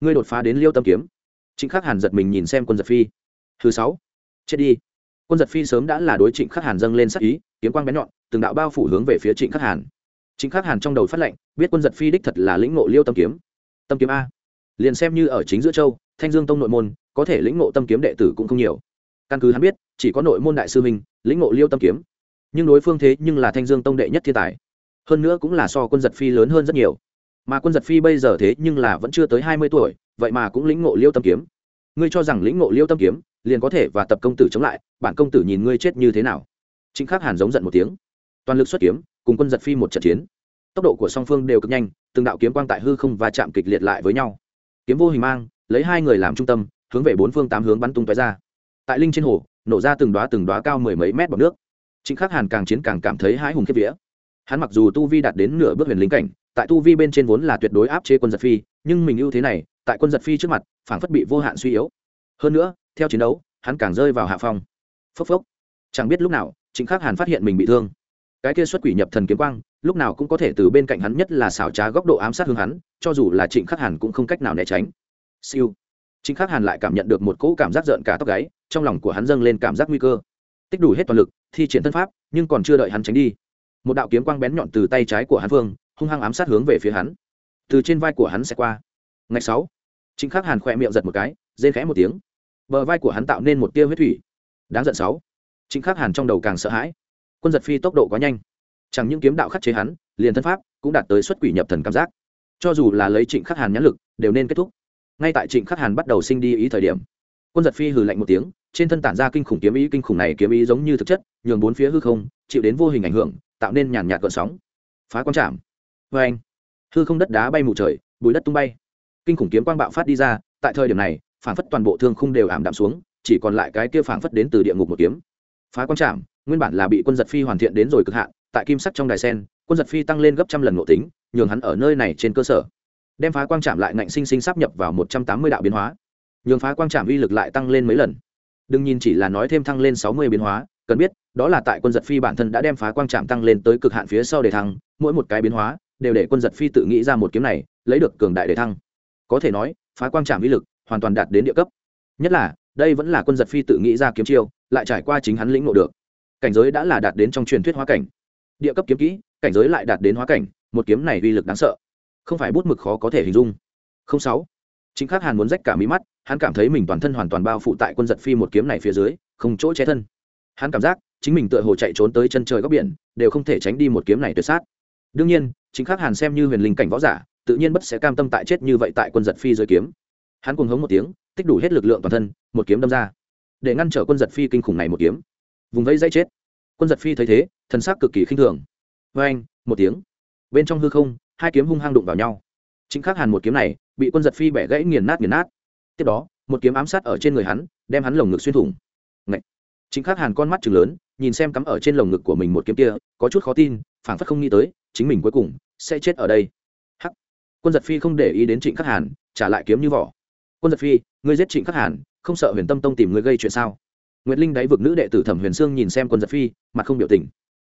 Ngươi đột phá đến liêu tâm kiếm. Trịnh khắc hàn giật mình nhìn xem quân giật phi. Thứ sáu. Chết đi quân giật phi sớm đã là đối trịnh khắc hàn dâng lên sắc ý, kiếm quang bén nhọn, từng đạo bao phủ hướng về phía trịnh khắc hàn. Trịnh khắc hàn trong đầu phát lệnh, biết quân giật phi đích thật là lĩnh ngộ liêu tâm kiếm. Tâm kiếm a. Liền xem như ở chính giữa châu, thanh dương tông nội môn, có thể lĩnh ngộ tâm kiếm đệ tử cũng không nhiều. Căn cứ hắn biết, chỉ có nội môn đại sư minh lĩnh ngộ liêu tâm kiếm. Nhưng đối phương thế nhưng là thanh dương tông đệ nhất thiên tài. Hơn nữa cũng là so quân giật phi lớn hơn rất nhiều. Mà quân giật phi bây giờ thế nhưng là vẫn chưa tới hai mươi tuổi, vậy mà cũng lĩnh ngộ liêu tâm kiếm. Ngươi cho rằng lĩnh ngộ liêu tâm kiếm liền có thể và tập công tử chống lại, bản công tử nhìn ngươi chết như thế nào. Chính khắc hàn giống giận một tiếng. Toàn lực xuất kiếm, cùng quân giật phi một trận chiến. Tốc độ của song phương đều cực nhanh, từng đạo kiếm quang tại hư không và chạm kịch liệt lại với nhau. Kiếm vô hình mang, lấy hai người làm trung tâm, hướng về bốn phương tám hướng bắn tung tóe ra. Tại linh trên hồ, nổ ra từng đoá từng đoá cao mười mấy mét bọc nước. Chính khắc hàn càng chiến càng cảm thấy hãi hùng kiếp vía. Hắn mặc dù tu vi đạt đến nửa bước huyền lính cảnh, tại tu vi bên trên vốn là tuyệt đối áp chế quân giật phi, nhưng mình ưu thế này, tại quân giật phi trước mặt, phảng phất bị vô hạn suy yếu. Hơn nữa theo chiến đấu, hắn càng rơi vào hạ phong. Phốc phốc. Chẳng biết lúc nào chính khắc hàn phát hiện mình bị thương. Cái kia xuất quỷ nhập thần kiếm quang, lúc nào cũng có thể từ bên cạnh hắn nhất là xảo trá góc độ ám sát hướng hắn, cho dù là trịnh khắc hàn cũng không cách nào né tránh. Siêu. Trịnh khắc hàn lại cảm nhận được một cỗ cảm giác rợn cả tóc gáy, trong lòng của hắn dâng lên cảm giác nguy cơ. Tích đủ hết toàn lực, thi triển thân pháp, nhưng còn chưa đợi hắn tránh đi. Một đạo kiếm quang bén nhọn từ tay trái của hắn phương, hung hăng ám sát hướng về phía hắn. Từ trên vai của hắn sẽ qua. Ngày sáu. Chính khắc hàn khỏe miệng giật một cái, rên khẽ một tiếng bờ vai của hắn tạo nên một tia huyết thủy. Đáng giận sáu. Chính khắc hàn trong đầu càng sợ hãi. Quân giật phi tốc độ quá nhanh. Chẳng những kiếm đạo khắc chế hắn, liền thân pháp cũng đạt tới xuất quỷ nhập thần cảm giác. Cho dù là lấy trịnh khắc hàn nhãn lực, đều nên kết thúc. Ngay tại trịnh khắc hàn bắt đầu sinh đi ý thời điểm, quân giật phi hừ lạnh một tiếng, trên thân tản ra kinh khủng kiếm ý, kinh khủng này kiếm ý giống như thực chất, nhường bốn phía hư không chịu đến vô hình ảnh hưởng, tạo nên nhàn nhạt gợn sóng. Phá quang chạm. vê anh hư không đất đá bay mù trời, bùi đất tung bay. Kinh khủng kiếm quang bạo phát đi ra, tại thời điểm này phảng phất toàn bộ thương khung đều ảm đạm xuống, chỉ còn lại cái kia phảng phất đến từ địa ngục một kiếm. Phá quang trảm, nguyên bản là bị quân giật phi hoàn thiện đến rồi cực hạn, tại kim sắc trong đài sen, quân giật phi tăng lên gấp trăm lần ngộ tính, nhường hắn ở nơi này trên cơ sở. Đem phá quang trạm lại ngạnh sinh sinh sắp nhập vào một trăm tám mươi đạo biến hóa. Nhường phá quang trạm uy lực lại tăng lên mấy lần. Đừng nhìn chỉ là nói thêm thăng lên sáu mươi biến hóa, cần biết, đó là tại quân giật phi bản thân đã đem phá quang trạm tăng lên tới cực hạn phía sau để thăng, mỗi một cái biến hóa, đều để quân giật phi tự nghĩ ra một kiếm này, lấy được cường đại để thăng. Có thể nói, phá quang trạm uy lực hoàn toàn đạt đến địa cấp. Nhất là, đây vẫn là quân giật phi tự nghĩ ra kiếm chiêu, lại trải qua chính hắn lĩnh ngộ được. Cảnh giới đã là đạt đến trong truyền thuyết hóa cảnh. Địa cấp kiếm kỹ, cảnh giới lại đạt đến hóa cảnh, một kiếm này uy lực đáng sợ. Không phải bút mực khó có thể hình dung. Không sáu. Chính khắc hàn muốn rách cả mí mắt, hắn cảm thấy mình toàn thân hoàn toàn bao phủ tại quân giật phi một kiếm này phía dưới, không chỗ che thân. Hắn cảm giác, chính mình tựa hồ chạy trốn tới chân trời góc biển, đều không thể tránh đi một kiếm này tuyệt sát. Đương nhiên, chính khắc hàn xem như huyền linh cảnh võ giả, tự nhiên bất sẽ cam tâm tại chết như vậy tại quân giật phi dưới kiếm hắn cuồng hống một tiếng, tích đủ hết lực lượng toàn thân, một kiếm đâm ra. Để ngăn trở quân giật phi kinh khủng này một kiếm. Vùng vây dây chết. Quân giật phi thấy thế, thần sắc cực kỳ khinh thường. Vê anh một tiếng. Bên trong hư không, hai kiếm hung hang đụng vào nhau. Chính khắc hàn một kiếm này, bị quân giật phi bẻ gãy nghiền nát nghiền nát. Tiếp đó, một kiếm ám sát ở trên người hắn, đem hắn lồng ngực xuyên thủng. Ngậy! chính khắc hàn con mắt chừng lớn, nhìn xem cắm ở trên lồng ngực của mình một kiếm kia, có chút khó tin, phảng phất không nghĩ tới, chính mình cuối cùng sẽ chết ở đây. Hắc. Quân giật phi không để ý đến trịnh khắc hàn, trả lại kiếm như vỏ quân giật phi, ngươi giết trịnh khắc hàn, không sợ huyền tâm tông tìm ngươi gây chuyện sao? Nguyệt linh đáy vực nữ đệ tử thẩm huyền sương nhìn xem quân giật phi, mặt không biểu tình.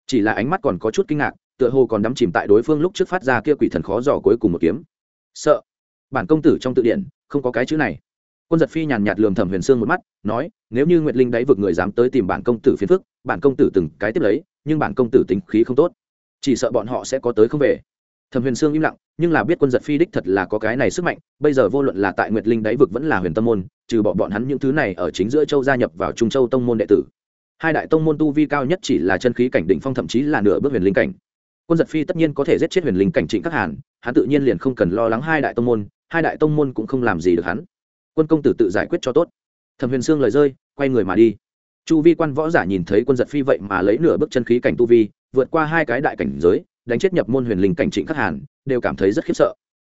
Chỉ là ánh mắt còn có chút kinh ngạc, tựa hồ còn đắm chìm tại đối phương lúc trước phát ra kia quỷ thần khó dò cuối cùng một kiếm. Sợ. Bản công tử trong tự điển không có cái chữ này. Quân giật phi nhàn nhạt lườm thẩm huyền sương một mắt, nói, nếu như nguyệt linh đáy vực người dám tới tìm bản công tử phiền phức, bản công tử từng cái tiếp lấy, nhưng bản công tử tính khí không tốt. Chỉ sợ bọn họ sẽ có tới không về thẩm huyền sương im lặng, nhưng là biết quân giật phi đích thật là có cái này sức mạnh, bây giờ vô luận là tại nguyệt linh đáy vực vẫn là huyền tâm môn, trừ bỏ bọn hắn những thứ này ở chính giữa châu gia nhập vào trung châu tông môn đệ tử. Hai đại tông môn tu vi cao nhất chỉ là chân khí cảnh đỉnh phong thậm chí là nửa bước huyền linh cảnh. Quân giật phi tất nhiên có thể giết chết huyền linh cảnh trịnh các hàn, hắn tự nhiên liền không cần lo lắng hai đại tông môn, hai đại tông môn cũng không làm gì được hắn. Quân công tử tự giải quyết cho tốt. Thẩm huyền sương lời rơi, quay người mà đi. Chu vi quan võ giả nhìn thấy quân giật phi vậy mà lấy nửa bước chân khí cảnh tu vi, vượt qua hai cái đại cảnh giới đánh chết nhập môn huyền linh cảnh trịnh khắc hàn, đều cảm thấy rất khiếp sợ.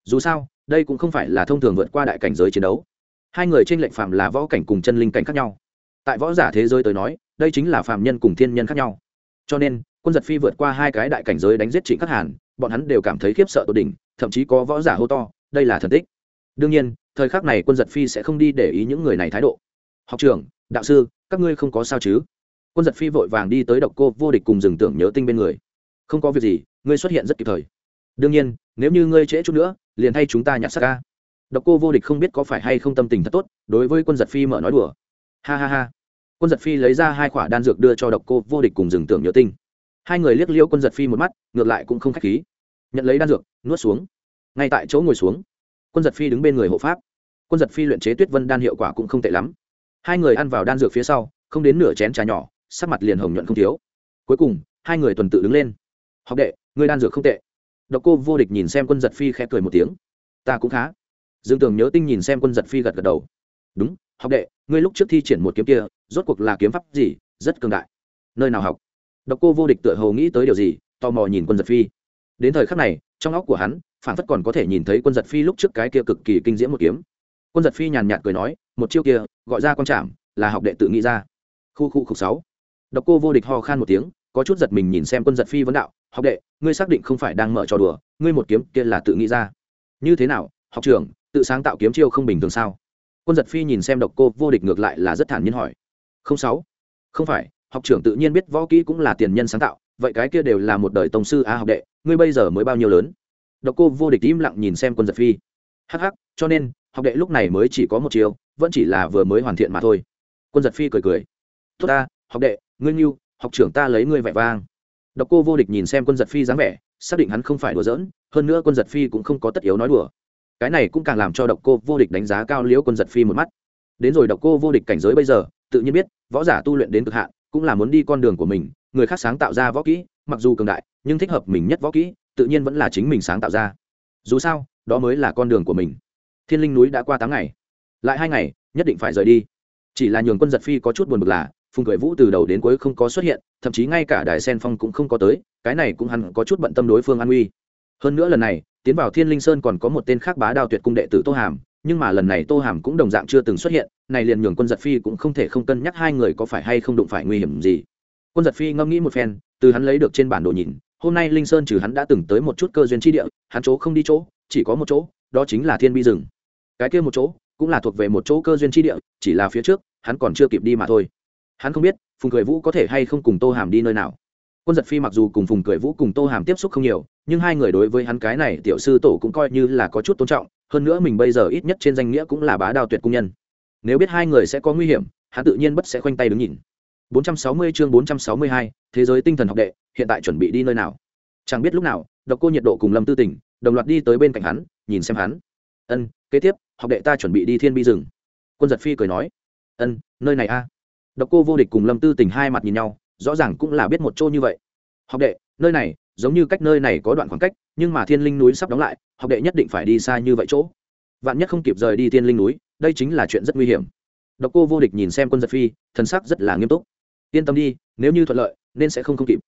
Dù sao, đây cũng không phải là thông thường vượt qua đại cảnh giới chiến đấu. Hai người trên lệnh phạm là võ cảnh cùng chân linh cảnh khác nhau. Tại võ giả thế giới tới nói, đây chính là phạm nhân cùng thiên nhân khác nhau. Cho nên, quân giật phi vượt qua hai cái đại cảnh giới đánh giết trịnh khắc hàn, bọn hắn đều cảm thấy khiếp sợ tột đỉnh, thậm chí có võ giả hô to, đây là thần tích. Đương nhiên, thời khắc này quân giật phi sẽ không đi để ý những người này thái độ. Học trưởng, đạo sư, các ngươi không có sao chứ? Quân giật phi vội vàng đi tới độc cô vô địch cùng dừng tưởng nhớ tinh bên người. Không có việc gì ngươi xuất hiện rất kịp thời. Đương nhiên, nếu như ngươi trễ chút nữa, liền thay chúng ta nhặt xác ca. Độc cô vô địch không biết có phải hay không tâm tình thật tốt, đối với quân giật phi mở nói đùa. Ha ha ha. Quân giật phi lấy ra hai khoả đan dược đưa cho độc cô vô địch cùng dừng tưởng nhớ tinh. Hai người liếc liêu quân giật phi một mắt, ngược lại cũng không k h á c h khí. Nhận lấy đan dược, nuốt xuống. Ngay tại chỗ ngồi xuống, quân giật phi đứng bên người hộ pháp. Quân giật phi luyện chế tuyết vân đan hiệu quả cũng không tệ lắm. Hai người ăn vào đan dược phía sau, không đến nửa chén trà nhỏ, sắc mặt liền hồng nhuận không thiếu. Cuối cùng, hai người tuần tự đứng lên. Học đệ ngươi đan dược không tệ. Độc cô vô địch nhìn xem quân giật phi khẽ cười một tiếng. Ta cũng khá. Dương tường nhớ tinh nhìn xem quân giật phi gật gật đầu. Đúng, học đệ, ngươi lúc trước thi triển một kiếm kia, rốt cuộc là kiếm pháp gì, rất cường đại. Nơi nào học? Độc cô vô địch tựa hồ nghĩ tới điều gì, tò mò nhìn quân giật phi. Đến thời khắc này, trong óc của hắn phản phất còn có thể nhìn thấy quân giật phi lúc trước cái kia cực kỳ kinh diễm một kiếm. Quân giật phi nhàn nhạt cười nói, một chiêu kia, gọi ra con chạm là học đệ tự nghĩ ra. Khu khu khục sáu. Độc cô vô địch ho khan một tiếng có chút giật mình nhìn xem quân giật phi vấn đạo, học đệ, ngươi xác định không phải đang mở trò đùa, ngươi một kiếm kia là tự nghĩ ra. Như thế nào, học trưởng, tự sáng tạo kiếm chiêu không bình thường sao? Quân giật phi nhìn xem độc cô, vô địch ngược lại là rất thản nhiên hỏi. Không sáu, không phải, học trưởng tự nhiên biết võ kỹ cũng là tiền nhân sáng tạo, vậy cái kia đều là một đời tổng sư a, học đệ, ngươi bây giờ mới bao nhiêu lớn? Độc cô, vô địch im lặng nhìn xem quân giật phi. Hh cho nên, học đệ lúc này mới chỉ có một chiều vẫn chỉ là vừa mới hoàn thiện mà thôi. Quân giật phi cười cười. Tốt ta, học đệ, ngươi nghiêu học trưởng ta lấy ngươi vẻ vang. Độc cô vô địch nhìn xem quân giật phi dáng vẻ, xác định hắn không phải đùa giỡn, hơn nữa quân giật phi cũng không có tất yếu nói đùa. Cái này cũng càng làm cho độc cô vô địch đánh giá cao liễu quân giật phi một mắt. Đến rồi độc cô vô địch cảnh giới bây giờ, tự nhiên biết, võ giả tu luyện đến cực hạn, cũng là muốn đi con đường của mình, người khác sáng tạo ra võ kỹ, mặc dù cường đại, nhưng thích hợp mình nhất võ kỹ, tự nhiên vẫn là chính mình sáng tạo ra. Dù sao, đó mới là con đường của mình. Thiên linh núi đã qua tám ngày. Lại hai ngày, nhất định phải rời đi. Chỉ là nhường quân giật phi có chút buồn bực là phùng cười vũ từ đầu đến cuối không có xuất hiện, thậm chí ngay cả đài sen phong cũng không có tới, cái này cũng hẳn có chút bận tâm đối phương an uy hơn nữa lần này, tiến vào thiên linh sơn còn có một tên khác bá đao tuyệt cung đệ tử tô hàm, nhưng mà lần này tô hàm cũng đồng dạng chưa từng xuất hiện, này liền nhường quân giật phi cũng không thể không cân nhắc hai người có phải hay không đụng phải nguy hiểm gì. Quân giật phi ngẫm nghĩ một phen, từ hắn lấy được trên bản đồ nhìn, hôm nay linh sơn trừ hắn đã từng tới một chút cơ duyên tri địa, hắn chỗ không đi chỗ, chỉ có một chỗ, đó chính là thiên bi rừng. Cái kia một chỗ, cũng là thuộc về một chỗ cơ duyên tri địa, chỉ là phía trước, hắn còn chưa kịp đi mà thôi hắn không biết phùng cười vũ có thể hay không cùng tô hàm đi nơi nào quân giật phi mặc dù cùng phùng cười vũ cùng tô hàm tiếp xúc không nhiều nhưng hai người đối với hắn cái này tiểu sư tổ cũng coi như là có chút tôn trọng hơn nữa mình bây giờ ít nhất trên danh nghĩa cũng là bá đào tuyệt cung nhân nếu biết hai người sẽ có nguy hiểm hắn tự nhiên bất sẽ khoanh tay đứng nhìn 460 chương 462, thế giới tinh thần học đệ hiện tại chuẩn bị đi nơi nào? Chẳng biết lúc nào độc cô nhiệt độ cùng lâm tư tỉnh đồng loạt đi tới bên cạnh hắn nhìn xem hắn. Ân kế tiếp học đệ ta chuẩn bị đi thiên bi rừng. Quân giật phi cười nói. Ân nơi này a độc cô vô địch cùng lâm tư tình hai mặt nhìn nhau, rõ ràng cũng là biết một chỗ như vậy. Học đệ, nơi này, giống như cách nơi này có đoạn khoảng cách, nhưng mà thiên linh núi sắp đóng lại, học đệ nhất định phải đi xa như vậy chỗ. Vạn nhất không kịp rời đi thiên linh núi, đây chính là chuyện rất nguy hiểm. Độc cô vô địch nhìn xem quân giật phi, thần sắc rất là nghiêm túc. Yên tâm đi, nếu như thuận lợi, nên sẽ không không kịp.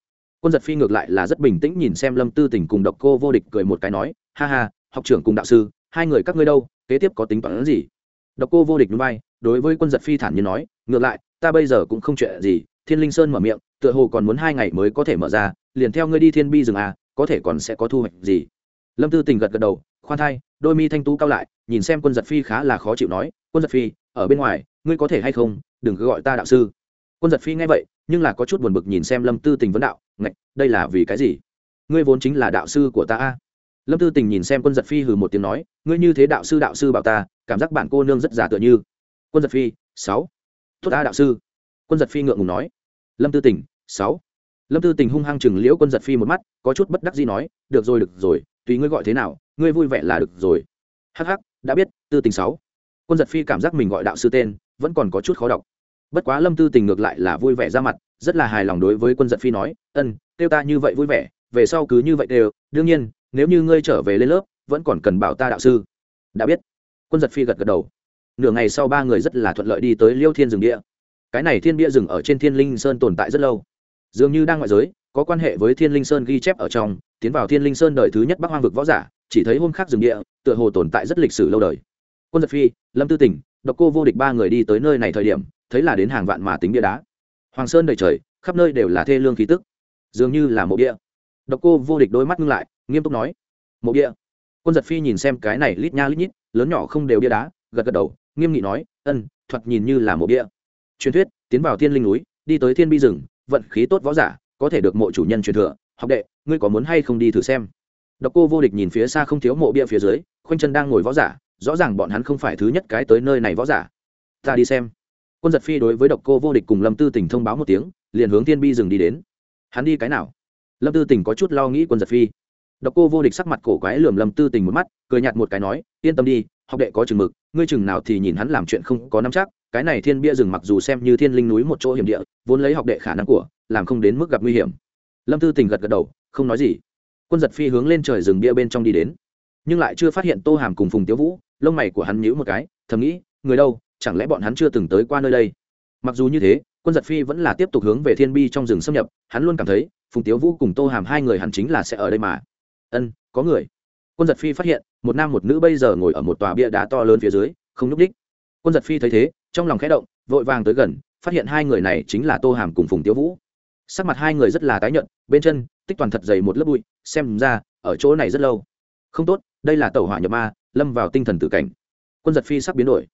Quân giật phi ngược lại là rất bình tĩnh nhìn xem lâm tư tình cùng độc cô vô địch cười một cái nói, ha ha, học trưởng cùng đạo sư, hai người các ngươi đâu, kế tiếp có tính toán gì? Độc cô vô địch núi bay đối với quân giật phi thản nhiên nói, ngược lại, ta bây giờ cũng không chuyện gì. Thiên linh sơn mở miệng, tựa hồ còn muốn hai ngày mới có thể mở ra, liền theo ngươi đi thiên bi rừng à có thể còn sẽ có thu hoạch gì? Lâm tư tình gật gật đầu, khoan thai, đôi mi thanh tú cao lại, nhìn xem quân giật phi khá là khó chịu nói, quân giật phi, ở bên ngoài, ngươi có thể hay không, đừng cứ gọi ta đạo sư. Quân giật phi nghe vậy, nhưng là có chút buồn bực nhìn xem lâm tư tình vấn đạo, ngạch, đây là vì cái gì? Ngươi vốn chính là đạo sư của ta a. Lâm tư tình nhìn xem quân giật phi hừ một tiếng nói, ngươi như thế đạo sư đạo sư bảo ta, cảm giác bạn cô nương rất giả tựa như quân giật phi, sáu. Tốt A đạo sư. Quân giật phi ngượng ngùng nói. Lâm tư tình, sáu. Lâm tư tình hung hăng chừng liễu quân giật phi một mắt, có chút bất đắc gì nói, được rồi được rồi, tùy ngươi gọi thế nào, ngươi vui vẻ là được rồi. Hắc hắc, đã biết, tư tình sáu. Quân giật phi cảm giác mình gọi đạo sư tên, vẫn còn có chút khó đọc. Bất quá lâm tư tình ngược lại là vui vẻ ra mặt, rất là hài lòng đối với quân giật phi nói, ân, kêu ta như vậy vui vẻ, về sau cứ như vậy đều, đương nhiên, nếu như ngươi trở về lên lớp, vẫn còn cần bảo ta đạo sư. Đã biết. Quân giật phi gật gật đầu nửa ngày sau ba người rất là thuận lợi đi tới liêu thiên rừng địa cái này thiên bia rừng ở trên thiên linh sơn tồn tại rất lâu. Dường như đang ngoại giới, có quan hệ với thiên linh sơn ghi chép ở trong, tiến vào thiên linh sơn đời thứ nhất bắc hoang vực võ giả, chỉ thấy hôm khác rừng địa tựa hồ tồn tại rất lịch sử lâu đời. Quân giật phi, lâm tư tỉnh độc cô vô địch ba người đi tới nơi này thời điểm, thấy là đến hàng vạn mà tính bia đá. Hoàng sơn đầy trời, khắp nơi đều là thê lương khí tức. Dường như là mộ bia. Độc cô vô địch đôi mắt ngưng lại, nghiêm túc nói, mộ bia. Quân giật phi nhìn xem cái này lít nha lít nhít, lớn nhỏ không đều bia đá gật gật đầu, nghiêm nghị nói, ân, thoạt nhìn như là mộ bia. Truyền thuyết, tiến vào thiên linh núi, đi tới thiên bi rừng, vận khí tốt võ giả, có thể được mộ chủ nhân truyền thừa. Học đệ, ngươi có muốn hay không đi thử xem? Độc cô vô địch nhìn phía xa không thiếu mộ bia phía dưới, khoanh chân đang ngồi võ giả, rõ ràng bọn hắn không phải thứ nhất cái tới nơi này võ giả. Ta đi xem. Quân giật phi đối với độc cô vô địch cùng lâm tư tỉnh thông báo một tiếng, liền hướng thiên bi rừng đi đến. Hắn đi cái nào? Lâm tư tỉnh có chút lo nghĩ quân giật phi. Độc cô vô địch sắc mặt cổ quái lườm lâm tư tình một mắt, cười nhạt một cái nói, yên tâm đi học đệ có chừng mực, ngươi chừng nào thì nhìn hắn làm chuyện không có nắm chắc, cái này thiên bia rừng mặc dù xem như thiên linh núi một chỗ hiểm địa, vốn lấy học đệ khả năng của, làm không đến mức gặp nguy hiểm. Lâm tư tình gật gật đầu, không nói gì. Quân giật phi hướng lên trời rừng bia bên trong đi đến. Nhưng lại chưa phát hiện tô hàm cùng phùng tiếu vũ, lông mày của hắn nhíu một cái, thầm nghĩ, người đâu, chẳng lẽ bọn hắn chưa từng tới qua nơi đây? Mặc dù như thế, quân giật phi vẫn là tiếp tục hướng về thiên bi trong rừng xâm nhập, hắn luôn cảm thấy, phùng tiếu vũ cùng tô hàm hai người hẳn chính là sẽ ở đây mà. Ân, có người quân giật phi phát hiện, một nam một nữ bây giờ ngồi ở một tòa bia đá to lớn phía dưới, không nhúc h quân giật phi thấy thế, trong lòng khẽ động, vội vàng tới gần, phát hiện hai người này chính là tô hàm cùng phùng tiếu vũ. Sắc mặt hai người rất là tái nhợt, bên chân, tích toàn thật dày một lớp bụi, xem ra, ở chỗ này rất lâu. Không tốt, đây là tàu hỏa nhập ma, lâm vào tinh thần tự cảnh. Quân giật phi sắp biến đổi.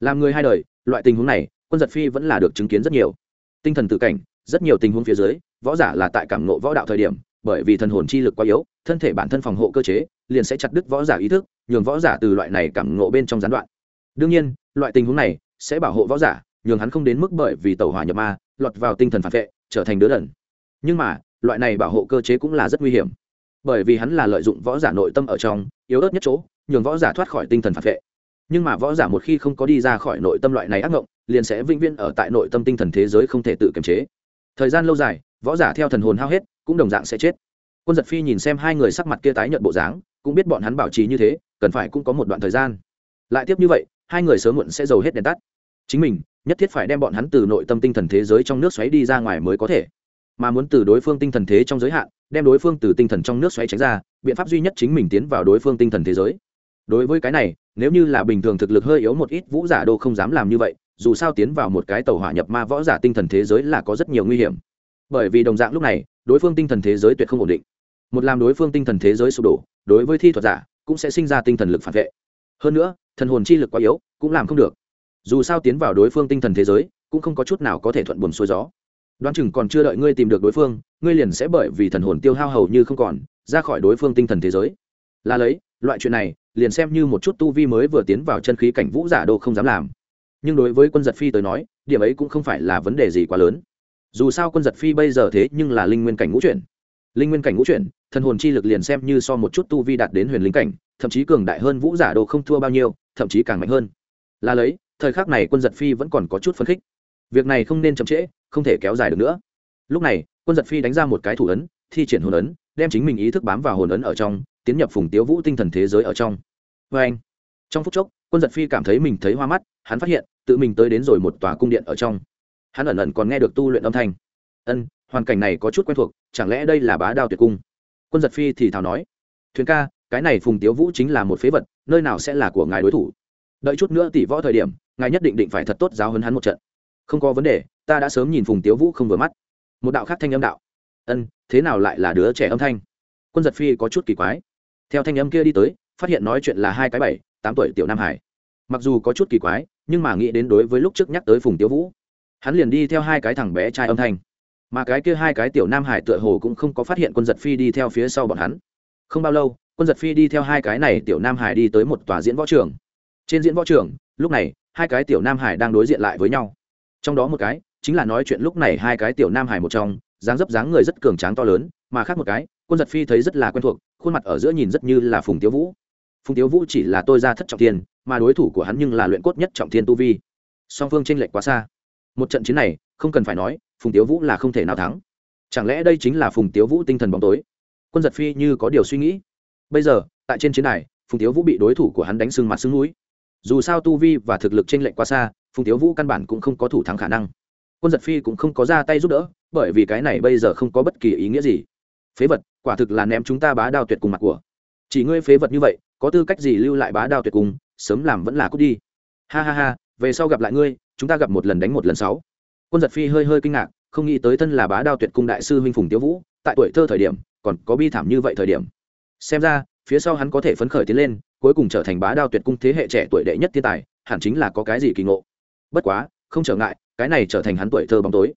Làm người hai đời, loại tình huống này, quân giật phi vẫn là được chứng kiến rất nhiều. Tinh thần tự cảnh, rất nhiều tình huống phía dưới, võ giả là tại cảm nộ võ đạo thời điểm bởi vì thần hồn chi lực quá yếu, thân thể bản thân phòng hộ cơ chế, liền sẽ chặt đứt võ giả ý thức, nhường võ giả từ loại này cảm ngộ bên trong gián đoạn. Đương nhiên, loại tình huống này sẽ bảo hộ võ giả, nhường hắn không đến mức bởi vì tàu hỏa nhập ma, lọt vào tinh thần phản vệ, trở thành đứa đần. Nhưng mà, loại này bảo hộ cơ chế cũng là rất nguy hiểm. Bởi vì hắn là lợi dụng võ giả nội tâm ở trong, yếu ớt nhất chỗ, nhường võ giả thoát khỏi tinh thần phản vệ. Nhưng mà võ giả một khi không có đi ra khỏi nội tâm loại này ác ngộng, liền sẽ vĩnh viễn ở tại nội tâm tinh thần thế giới không thể tự kiềm chế thời gian lâu dài, võ giả theo thần hồn hao hết, cũng đồng dạng sẽ chết. Quân giật phi nhìn xem hai người sắc mặt kia tái nhợt bộ dáng, cũng biết bọn hắn bảo trì như thế, cần phải cũng có một đoạn thời gian. Lại tiếp như vậy, hai người sớm muộn sẽ giàu hết đèn tắt. Chính mình, nhất thiết phải đem bọn hắn từ nội tâm tinh thần thế giới trong nước xoáy đi ra ngoài mới có thể. Mà muốn từ đối phương tinh thần thế trong giới hạn, đem đối phương từ tinh thần trong nước xoáy tránh ra, biện pháp duy nhất chính mình tiến vào đối phương tinh thần thế giới. Đối với cái này, nếu như là bình thường thực lực hơi yếu một ít, vũ giả đô không dám làm như vậy dù sao tiến vào một cái tàu hỏa nhập ma võ giả tinh thần thế giới là có rất nhiều nguy hiểm. Bởi vì đồng dạng lúc này, đối phương tinh thần thế giới tuyệt không ổn định. Một làm đối phương tinh thần thế giới sụp đổ, đối với thi thuật giả, cũng sẽ sinh ra tinh thần lực phản vệ. Hơn nữa, thần hồn chi lực quá yếu, cũng làm không được. Dù sao tiến vào đối phương tinh thần thế giới, cũng không có chút nào có thể thuận buồm xuôi gió. Đoán chừng còn chưa đợi ngươi tìm được đối phương, ngươi liền sẽ bởi vì thần hồn tiêu hao hầu như không còn, ra khỏi đối phương tinh thần thế giới. Là lấy, loại chuyện này, liền xem như một chút tu vi mới vừa tiến vào chân khí cảnh vũ giả đô không dám làm nhưng đối với quân giật phi tới nói, điểm ấy cũng không phải là vấn đề gì quá lớn. Dù sao quân giật phi bây giờ thế nhưng là linh nguyên cảnh ngũ chuyển. Linh nguyên cảnh ngũ chuyển, thần hồn chi lực liền xem như so một chút tu vi đạt đến huyền linh cảnh, thậm chí cường đại hơn vũ giả đồ không thua bao nhiêu, thậm chí càng mạnh hơn. Là lấy, thời khắc này quân giật phi vẫn còn có chút phấn khích. Việc này không nên chậm trễ, không thể kéo dài được nữa. Lúc này, quân giật phi đánh ra một cái thủ ấn, thi triển hồn ấn, đem chính mình ý thức bám vào hồn ấn ở trong, tiến nhập phùng tiếu vũ tinh thần thế giới ở trong. Vê anh trong phút chốc quân giật phi cảm thấy mình thấy hoa mắt, hắn phát hiện, tự mình tới đến rồi một tòa cung điện ở trong. Hắn ẩn ẩn còn nghe được tu luyện âm thanh. Ân, hoàn cảnh này có chút quen thuộc, chẳng lẽ đây là bá đao tuyệt cung? Quân giật phi thì thào nói, thuyền ca, cái này phùng tiếu vũ chính là một phế vật, nơi nào sẽ là của ngài đối thủ? Đợi chút nữa tỷ võ thời điểm, ngài nhất định định phải thật tốt giáo hấn hắn một trận. Không có vấn đề, ta đã sớm nhìn phùng tiếu vũ không vừa mắt. Một đạo khác thanh âm đạo, ân, thế nào lại là đứa trẻ âm thanh? Quân giật phi có chút kỳ quái. Theo thanh âm kia đi tới, phát hiện nói chuyện là hai cái bảy tám tuổi tiểu nam hải. Mặc dù có chút kỳ quái, nhưng mà nghĩ đến đối với lúc trước nhắc tới phùng tiêu vũ, hắn liền đi theo hai cái thằng bé trai âm thanh. Mà cái kia hai cái tiểu nam hải tựa hồ cũng không có phát hiện quân giật phi đi theo phía sau bọn hắn. Không bao lâu, quân giật phi đi theo hai cái này tiểu nam hải đi tới một tòa diễn võ trường. Trên diễn võ trường, lúc này, hai cái tiểu nam hải đang đối diện lại với nhau. Trong đó một cái, chính là nói chuyện lúc này hai cái tiểu nam hải một trong, dáng dấp dáng người rất cường tráng to lớn, mà khác một cái, quân giật phi thấy rất là quen thuộc, khuôn mặt ở giữa nhìn rất như là phùng tiêu vũ phùng tiếu vũ chỉ là tôi ra thất trọng thiên, mà đối thủ của hắn nhưng là luyện cốt nhất trọng thiên tu vi. Song phương tranh lệch quá xa. Một trận chiến này, không cần phải nói, phùng tiếu vũ là không thể nào thắng. Chẳng lẽ đây chính là phùng tiếu vũ tinh thần bóng tối? Quân giật phi như có điều suy nghĩ. Bây giờ, tại trên chiến đài, phùng tiếu vũ bị đối thủ của hắn đánh sưng mặt sưng núi. Dù sao tu vi và thực lực t r ê n lệch quá xa, phùng tiếu vũ căn bản cũng không có thủ thắng khả năng. Quân giật phi cũng không có ra tay giúp đỡ, bởi vì cái này bây giờ không có bất kỳ ý nghĩa gì. Phế vật, quả thực là ném chúng ta bá đao tuyệt cùng mặt của. Chỉ ngươi phế vật như vậy có tư cách gì lưu lại bá đao tuyệt cùng, sớm làm vẫn là cút đi. Ha ha ha, về sau gặp lại ngươi, chúng ta gặp một lần đánh một lần sáu. Quân giật phi hơi hơi kinh ngạc, không nghĩ tới thân là bá đao tuyệt cung đại sư huynh phùng tiếu vũ, tại tuổi thơ thời điểm, còn có bi thảm như vậy thời điểm. Xem ra, phía sau hắn có thể phấn khởi tiến lên, cuối cùng trở thành bá đao tuyệt cung thế hệ trẻ tuổi đệ nhất thiên tài, hẳn chính là có cái gì kỳ ngộ. Bất quá, không trở ngại, cái này trở thành hắn tuổi thơ bóng tối.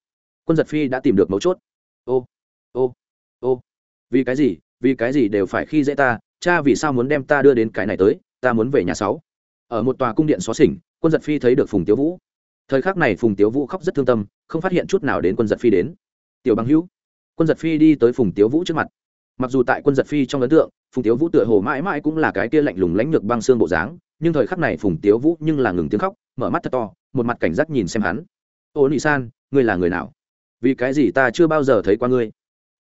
Quân giật phi đã tìm được mấu chốt. Ô ô ô. Vì cái gì, vì cái gì đều phải khi dễ ta cha vì sao muốn đem ta đưa đến cái này tới, ta muốn về nhà sáu. Ở một tòa cung điện xó xỉnh, quân giật phi thấy được phùng tiếu vũ. Thời khắc này phùng tiếu vũ khóc rất thương tâm, không phát hiện chút nào đến quân giật phi đến. Tiểu bằng hữu, quân giật phi đi tới phùng tiếu vũ trước mặt. Mặc dù tại quân giật phi trong ấn tượng, phùng tiếu vũ tựa hồ mãi mãi cũng là cái kia lạnh lùng lãnh lược băng xương bộ dáng, nhưng thời khắc này phùng tiếu vũ nhưng là ngừng tiếng khóc, mở mắt thật to, một mặt cảnh giác nhìn xem hắn. Ô nị san, ngươi là người nào? Vì cái gì ta chưa bao giờ thấy qua ngươi?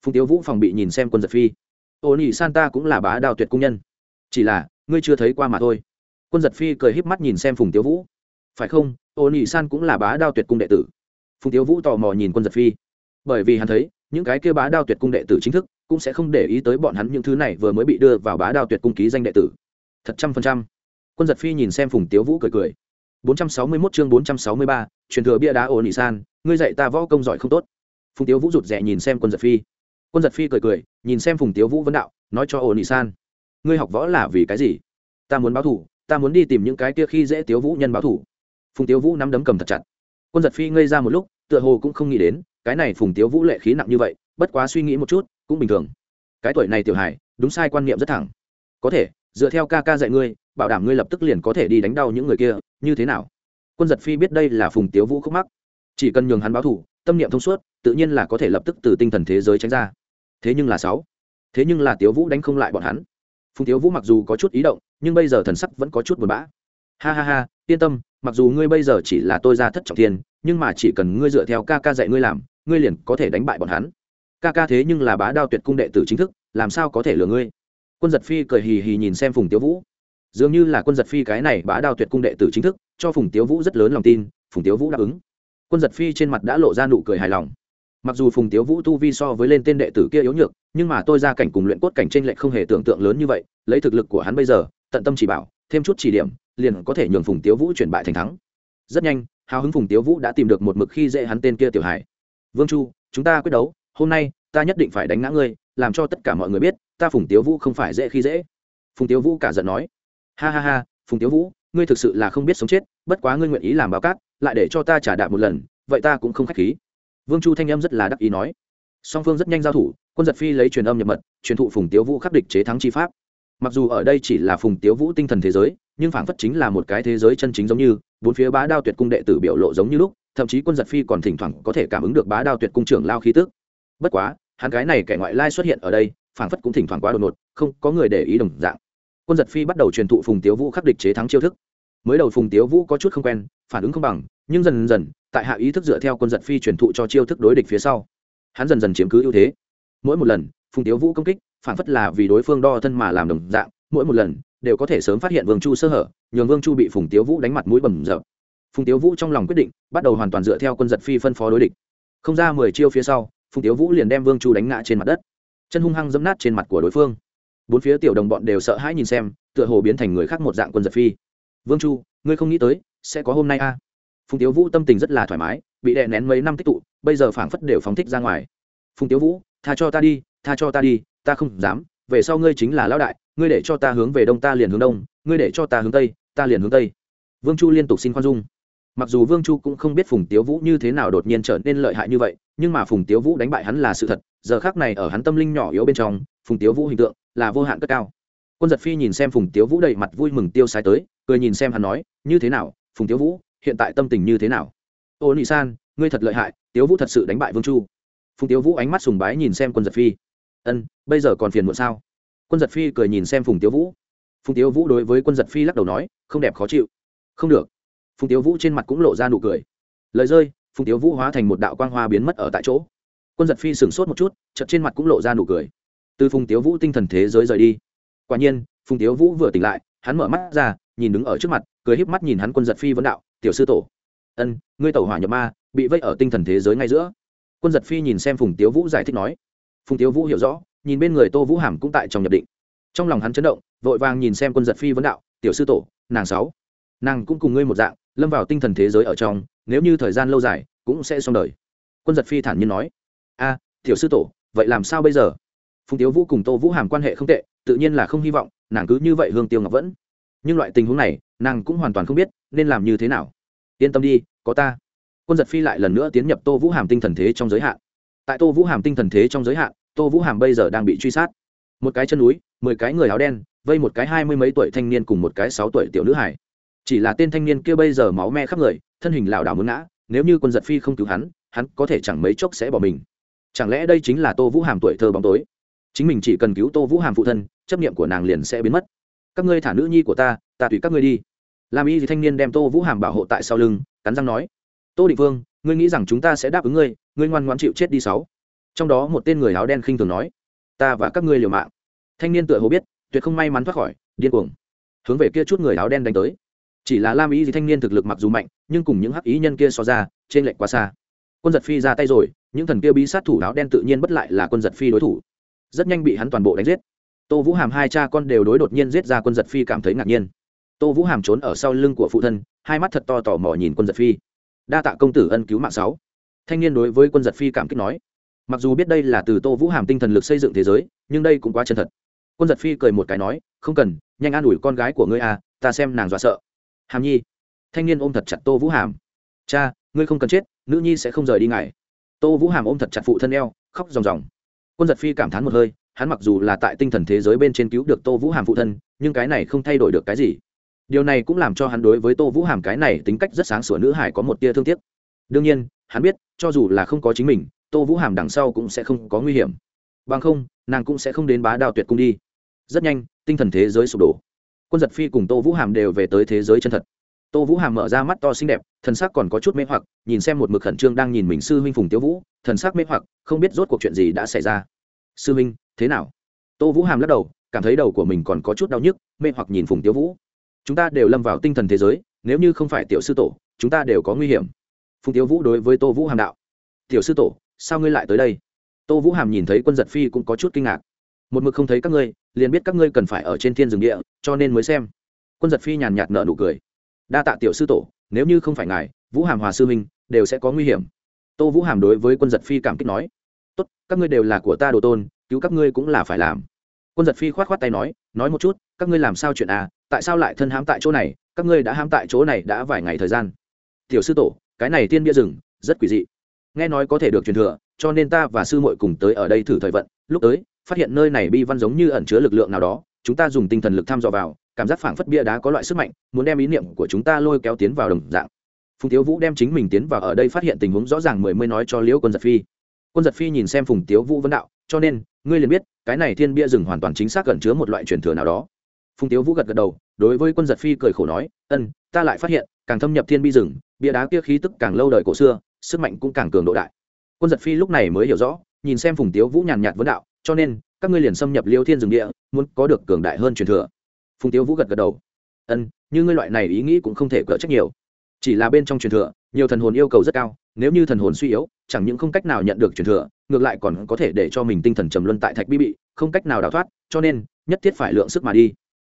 Phùng tiếu vũ phòng bị nhìn xem quân giật phi ô Nhi san ta cũng là bá đào tuyệt cung nhân. Chỉ là ngươi chưa thấy qua mà thôi. Quân giật phi cười híp mắt nhìn xem phùng tiếu vũ. Phải không ô Nhi san cũng là bá đao tuyệt cung đệ tử. Phùng tiếu vũ tò mò nhìn quân giật phi. Bởi vì hắn thấy những cái kia bá đao tuyệt cung đệ tử chính thức cũng sẽ không để ý tới bọn hắn những thứ này vừa mới bị đưa vào bá đao tuyệt cung ký danh đệ tử. Thật trăm phần trăm. Quân giật phi nhìn xem phùng tiếu vũ cười cười. 461 chương 463, truyền thừa bia đá ổn ỉ san ngươi dạy ta võ công giỏi không tốt. Phùng tiếu vũ rụt rè nhìn xem quân giật phi quân giật phi cười cười, nhìn xem phùng tiếu vũ vấn đạo, nói cho ổn ỉ san, ngươi học võ là vì cái gì? Ta muốn báo thủ, ta muốn đi tìm những cái kia khi dễ tiếu vũ nhân báo thủ. Phùng tiếu vũ nắm đấm cầm thật chặt. Quân giật phi ngây ra một lúc, tựa hồ cũng không nghĩ đến, cái này phùng tiếu vũ lệ khí nặng như vậy, bất quá suy nghĩ một chút, cũng bình thường. Cái tuổi này tiểu hải đúng sai quan niệm rất thẳng. Có thể, dựa theo ca ca dạy ngươi, bảo đảm ngươi lập tức liền có thể đi đánh đau những người kia, như thế nào? Quân giật phi biết đây là phùng tiếu vũ khúc mắc. Chỉ cần nhường hắn báo thủ, tâm niệm thông suốt, tự nhiên là có thể lập tức từ tinh thần thế giới tránh ra thế nhưng là sáu. Thế nhưng là tiếu vũ đánh không lại bọn hắn. Phùng tiếu vũ mặc dù có chút ý động, nhưng bây giờ thần sắc vẫn có chút buồn bã. Ha ha ha, yên tâm, mặc dù ngươi bây giờ chỉ là tôi ra thất trọng thiên, nhưng mà chỉ cần ngươi dựa theo ca ca dạy ngươi làm, ngươi liền có thể đánh bại bọn hắn. Ca ca thế nhưng là bá đao tuyệt cung đệ tử chính thức, làm sao có thể lừa ngươi? Quân giật phi cười hì hì nhìn xem phùng tiếu vũ. Dường như là quân giật phi cái này bá đao tuyệt cung đệ tử chính thức, cho phùng tiếu vũ rất lớn lòng tin, phùng tiếu vũ đáp ứng. Quân giật phi trên mặt đã lộ ra nụ cười hài lòng mặc dù phùng tiếu vũ tu vi so với lên tên đệ tử kia yếu nhược, nhưng mà tôi ra cảnh cùng luyện cốt cảnh t r ê n lệch không hề tưởng tượng lớn như vậy, lấy thực lực của hắn bây giờ, tận tâm chỉ bảo, thêm chút chỉ điểm, liền có thể nhường phùng tiếu vũ chuyển bại thành thắng. Rất nhanh, hào hứng phùng tiếu vũ đã tìm được một mực khi dễ hắn tên kia tiểu hải vương chu, chúng ta quyết đấu, hôm nay ta nhất định phải đánh ngã ngươi, làm cho tất cả mọi người biết, ta phùng tiếu vũ không phải dễ khi dễ. Phùng tiếu vũ cả giận nói. Ha ha ha, phùng tiếu vũ, ngươi thực sự là không biết sống chết, bất quá ngươi nguyện ý làm báo cát, lại để cho ta trả đạp một lần, vậy ta cũng không k h á c h khí vương chu thanh âm rất là đắc ý nói. Song phương rất nhanh giao thủ, quân giật phi lấy truyền âm nhập mật, truyền thụ phùng tiếu vũ khắc địch chế thắng chi pháp. Mặc dù ở đây chỉ là phùng tiếu vũ tinh thần thế giới, nhưng phảng phất chính là một cái thế giới chân chính giống như, bốn phía bá đao tuyệt cung đệ tử biểu lộ giống như lúc, thậm chí quân giật phi còn thỉnh thoảng có thể cảm ứng được bá đao tuyệt cung trưởng lao khí tức. Bất quá, hắn cái này kẻ ngoại lai xuất hiện ở đây, phảng phất cũng thỉnh thoảng quá đột ngột, không có người để ý đồng dạng. Quân giật phi bắt đầu truyền thụ phùng tiếu vũ khắc địch chế thắng chiêu thức. Mới đầu phùng tiếu vũ có chút không quen, phản ứng không bằng, nhưng dần dần tại hạ ý thức dựa theo quân giật phi truyền thụ cho chiêu thức đối địch phía sau. Hắn dần dần chiếm cứ ưu thế. Mỗi một lần, phùng tiếu vũ công kích, phản phất là vì đối phương đo thân mà làm đồng dạng, mỗi một lần, đều có thể sớm phát hiện vương chu sơ hở, nhường vương chu bị phùng tiếu vũ đánh mặt mũi bầm rợp phùng tiếu vũ trong lòng quyết định, bắt đầu hoàn toàn dựa theo quân giật phi phân phó đối địch. Không ra mười chiêu phía sau, phùng tiếu vũ liền đem vương chu đánh ngã trên mặt đất. Chân hung hăng dẫm nát trên mặt của đối phương. Bốn phía tiểu đồng bọn đều sợ hãi nhìn xem, tựa hồ biến thành người khác một dạng quân giật phi. Vương chu, ngươi không nghĩ tới, sẽ có hôm nay a? à? Phùng tiếu vũ tâm tình rất là thoải mái, bị đè nén mấy năm tích tụ, bây giờ phảng phất đều phóng thích ra ngoài. Phùng tiếu vũ, tha cho ta đi, tha cho ta đi, ta không dám, về sau ngươi chính là lão đại, ngươi để cho ta hướng về đông ta liền hướng đông, ngươi để cho ta hướng tây, ta liền hướng tây. Vương chu liên tục xin khoan dung. Mặc dù vương chu cũng không biết phùng tiếu vũ như thế nào đột nhiên trở nên lợi hại như vậy, nhưng mà phùng tiếu vũ đánh bại hắn là sự thật, giờ khác này ở hắn tâm linh nhỏ yếu bên trong, phùng tiếu vũ hình tượng là vô hạn cất cao. Quân giật phi nhìn xem phùng tiếu vũ đầy mặt vui mừng tiêu sai tới, cười nhìn xem hắn nói, như thế nào, phùng tiếu vũ hiện tại tâm tình như thế nào? Ô nị san, ngươi thật lợi hại, tiếu vũ thật sự đánh bại vương chu. Phùng tiếu vũ ánh mắt sùng bái nhìn xem quân giật phi. Ân, bây giờ còn phiền muộn sao? Quân giật phi cười nhìn xem phùng tiếu vũ. Phùng tiếu vũ đối với quân giật phi lắc đầu nói, không đẹp khó chịu. Không được. Phùng tiếu vũ trên mặt cũng lộ ra nụ cười. Lời rơi, phùng tiếu vũ hóa thành một đạo quang hoa biến mất ở tại chỗ. Quân giật phi sửng sốt một chút chật trên mặt cũng lộ ra nụ cười. Từ phùng tiếu vũ tinh thần thế giới rời đi. Quả nhiên, phùng tiếu vũ vừa tỉnh lại, hắn mở mắt ra, nhìn đứng ở trước mặt cười híp mắt nhìn hắn quân giật phi vấn đạo, tiểu sư tổ, ân, ngươi tẩu hỏa nhập ma, bị vây ở tinh thần thế giới ngay giữa. Quân giật phi nhìn xem phùng tiếu vũ giải thích nói. Phùng tiếu vũ hiểu rõ, nhìn bên người tô vũ hàm cũng tại trong nhập định. Trong lòng hắn chấn động, vội vàng nhìn xem quân giật phi vấn đạo, tiểu sư tổ, nàng sáu, nàng cũng cùng ngươi một dạng, lâm vào tinh thần thế giới ở trong, nếu như thời gian lâu dài, cũng sẽ xong đời. Quân giật phi thản nhiên nói. A, tiểu sư tổ, vậy làm sao bây giờ? Phùng tiếu vũ cùng tô vũ hàm quan hệ không tệ, tự nhiên là không hy vọng, nàng cứ như vậy hương tiêu ngọc vẫn. Nhưng loại tình huống này nàng cũng hoàn toàn không biết nên làm như thế nào. Yên tâm đi, có ta. Quân giật phi lại lần nữa tiến nhập tô vũ hàm tinh thần thế trong giới hạn. Tại tô vũ hàm tinh thần thế trong giới hạn, tô vũ hàm bây giờ đang bị truy sát. Một cái chân núi, mười cái người áo đen, vây một cái hai mươi mấy tuổi thanh niên cùng một cái sáu tuổi tiểu nữ hải chỉ là tên thanh niên kia bây giờ máu me khắp người, thân hình lảo đảo muốn ngã, nếu như quân giật phi không cứu hắn hắn có thể chẳng mấy chốc sẽ bỏ mình. Chẳng lẽ đây chính là tô vũ hàm tuổi thơ bóng tối? Chính mình chỉ cần cứu tô vũ hàm phụ thân, chấp nghiệm của nàng liền sẽ biến mất. Các ngươi thả nữ nhi của ta ta tùy các ngươi đi làm y thì thanh niên đem tô vũ hàm bảo hộ tại sau lưng, cắn răng nói, tô định vương, ngươi nghĩ rằng chúng ta sẽ đáp ứng ngươi ngươi ngoan ngoan chịu chết đi sáu. Trong đó một tên người áo đen khinh thường nói, ta và các ngươi liều mạng. Thanh niên tựa hồ biết, tuyệt không may mắn thoát khỏi, điên cuồng, hướng về kia chút người áo đen đánh tới. Chỉ là lam ý gì thanh niên thực lực mặc dù mạnh, nhưng cùng những hắc ý nhân kia so ra trên lệnh quá xa. Quân giật phi ra tay rồi, những thần kia bí sát thủ áo đen tự nhiên bất lại là quân giật phi đối thủ. Rất nhanh bị hắn toàn bộ đánh giết. Tô vũ hàm hai cha con đều đối đột nhiên giết ra quân giật phi cảm thấy ngạc nhiên tô vũ hàm trốn ở sau lưng của phụ thân, hai mắt thật to tò mò nhìn quân giật phi. Đa tạ công tử ân cứu mạng sáu. Thanh niên đối với quân giật phi cảm kích nói. Mặc dù biết đây là từ tô vũ hàm tinh thần lực xây dựng thế giới, nhưng đây cũng quá chân thật. Quân giật phi cười một cái nói, không cần, nhanh an ủi con gái của ngươi à ta xem nàng dọa sợ. Hàm nhi. Thanh niên ôm thật chặt tô vũ hàm. Cha, ngươi không cần chết, nữ nhi sẽ không rời đi ngài. Tô vũ hàm ôm thật chặt phụ thân eo, khóc ròng ròng. Quân giật phi cảm thán một hơi, hắn mặc dù là tại tinh thần thế giới bên trên cứu được tô vũ hàm phụ thân, nhưng cái này không thay đổi được cái gì điều này cũng làm cho hắn đối với tô vũ hàm cái này tính cách rất sáng sủa nữ hải có một tia thương tiếc. Đương nhiên, hắn biết, cho dù là không có chính mình, tô vũ hàm đằng sau cũng sẽ không có nguy hiểm. Bằng không, nàng cũng sẽ không đến bá đào tuyệt cung đi. Rất nhanh, tinh thần thế giới sụp đổ. Quân giật phi cùng tô vũ hàm đều về tới thế giới chân thật. Tô vũ hàm mở ra mắt to xinh đẹp, thần sắc còn có chút mê hoặc, nhìn xem một mực khẩn trương đang nhìn mình sư huynh phùng tiêu vũ, thần sắc mê hoặc, không biết rốt cuộc chuyện gì đã xảy ra. Sư huynh, thế nào? Tô vũ hàm lắc đầu, cảm thấy đầu của mình còn có chút đau nhức, mê hoặc nhìn phùng tiêu vũ chúng ta đều lâm vào tinh thần thế giới, nếu như không phải tiểu sư tổ, chúng ta đều có nguy hiểm. Phùng tiếu vũ đối với tô vũ hàm đạo. Tiểu sư tổ, sao ngươi lại tới đây? Tô vũ hàm nhìn thấy quân giật phi cũng có chút kinh ngạc. Một mực không thấy các ngươi, liền biết các ngươi cần phải ở trên thiên rừng địa, cho nên mới xem. Quân giật phi nhàn nhạt nợ nụ cười. Đa tạ tiểu sư tổ, nếu như không phải ngài, vũ hàm hòa sư minh, đều sẽ có nguy hiểm. Tô vũ hàm đối với quân giật phi cảm kích nói. Tốt, các ngươi đều là của ta đồ tôn, cứu các ngươi cũng là phải làm. Quân giật phi k h o á t k h o á t tay nói nói một chút các ngươi làm sao chuyện à tại sao lại thân hãm tại chỗ này, các ngươi đã hãm tại chỗ này đã vài ngày thời gian. Tiểu sư tổ, cái này tiên bia rừng, rất quỷ dị. Nghe nói có thể được truyền thừa, cho nên ta và sư muội cùng tới ở đây thử thời vận. Lúc tới, phát hiện nơi này bi văn giống như ẩn chứa lực lượng nào đó, chúng ta dùng tinh thần lực thăm dò vào, cảm giác phảng phất bia đá có loại sức mạnh, muốn đem ý niệm của chúng ta lôi kéo tiến vào đồng dạng. Phùng tiếu vũ đem chính mình tiến vào ở đây phát hiện tình huống rõ ràng mười mươi nói cho liễu quân giật phi. Quân giật phi nhìn xem phùng tiếu vũ vấn đạo, cho nên, ngươi liền biết, cái này thiên bia rừng hoàn toàn chính xác gần chứa một loại truyền thừa nào đó phùng tiếu vũ gật gật đầu, đối với quân giật phi cười khổ nói, ân, ta lại phát hiện, càng thâm nhập thiên bi rừng, bia đá kia khí tức càng lâu đời cổ xưa, sức mạnh cũng càng cường độ đại. Quân giật phi lúc này mới hiểu rõ, nhìn xem phùng tiếu vũ nhàn nhạt vấn đạo, cho nên, các ngươi liền xâm nhập liêu thiên rừng địa, muốn có được cường đại hơn truyền thừa. Phùng tiếu vũ gật gật đầu, ân như ngươi loại này ý nghĩ cũng không thể cỡ trách nhiều. Chỉ là bên trong truyền thừa, nhiều thần hồn yêu cầu rất cao, nếu như thần hồn suy yếu, chẳng những không cách nào nhận được truyền thừa, ngược lại còn có thể để cho mình tinh thần trầm luân tại thạch bi bị, không cách nào đào thoát, cho nên, nhất thiết phải lượng sức mà đi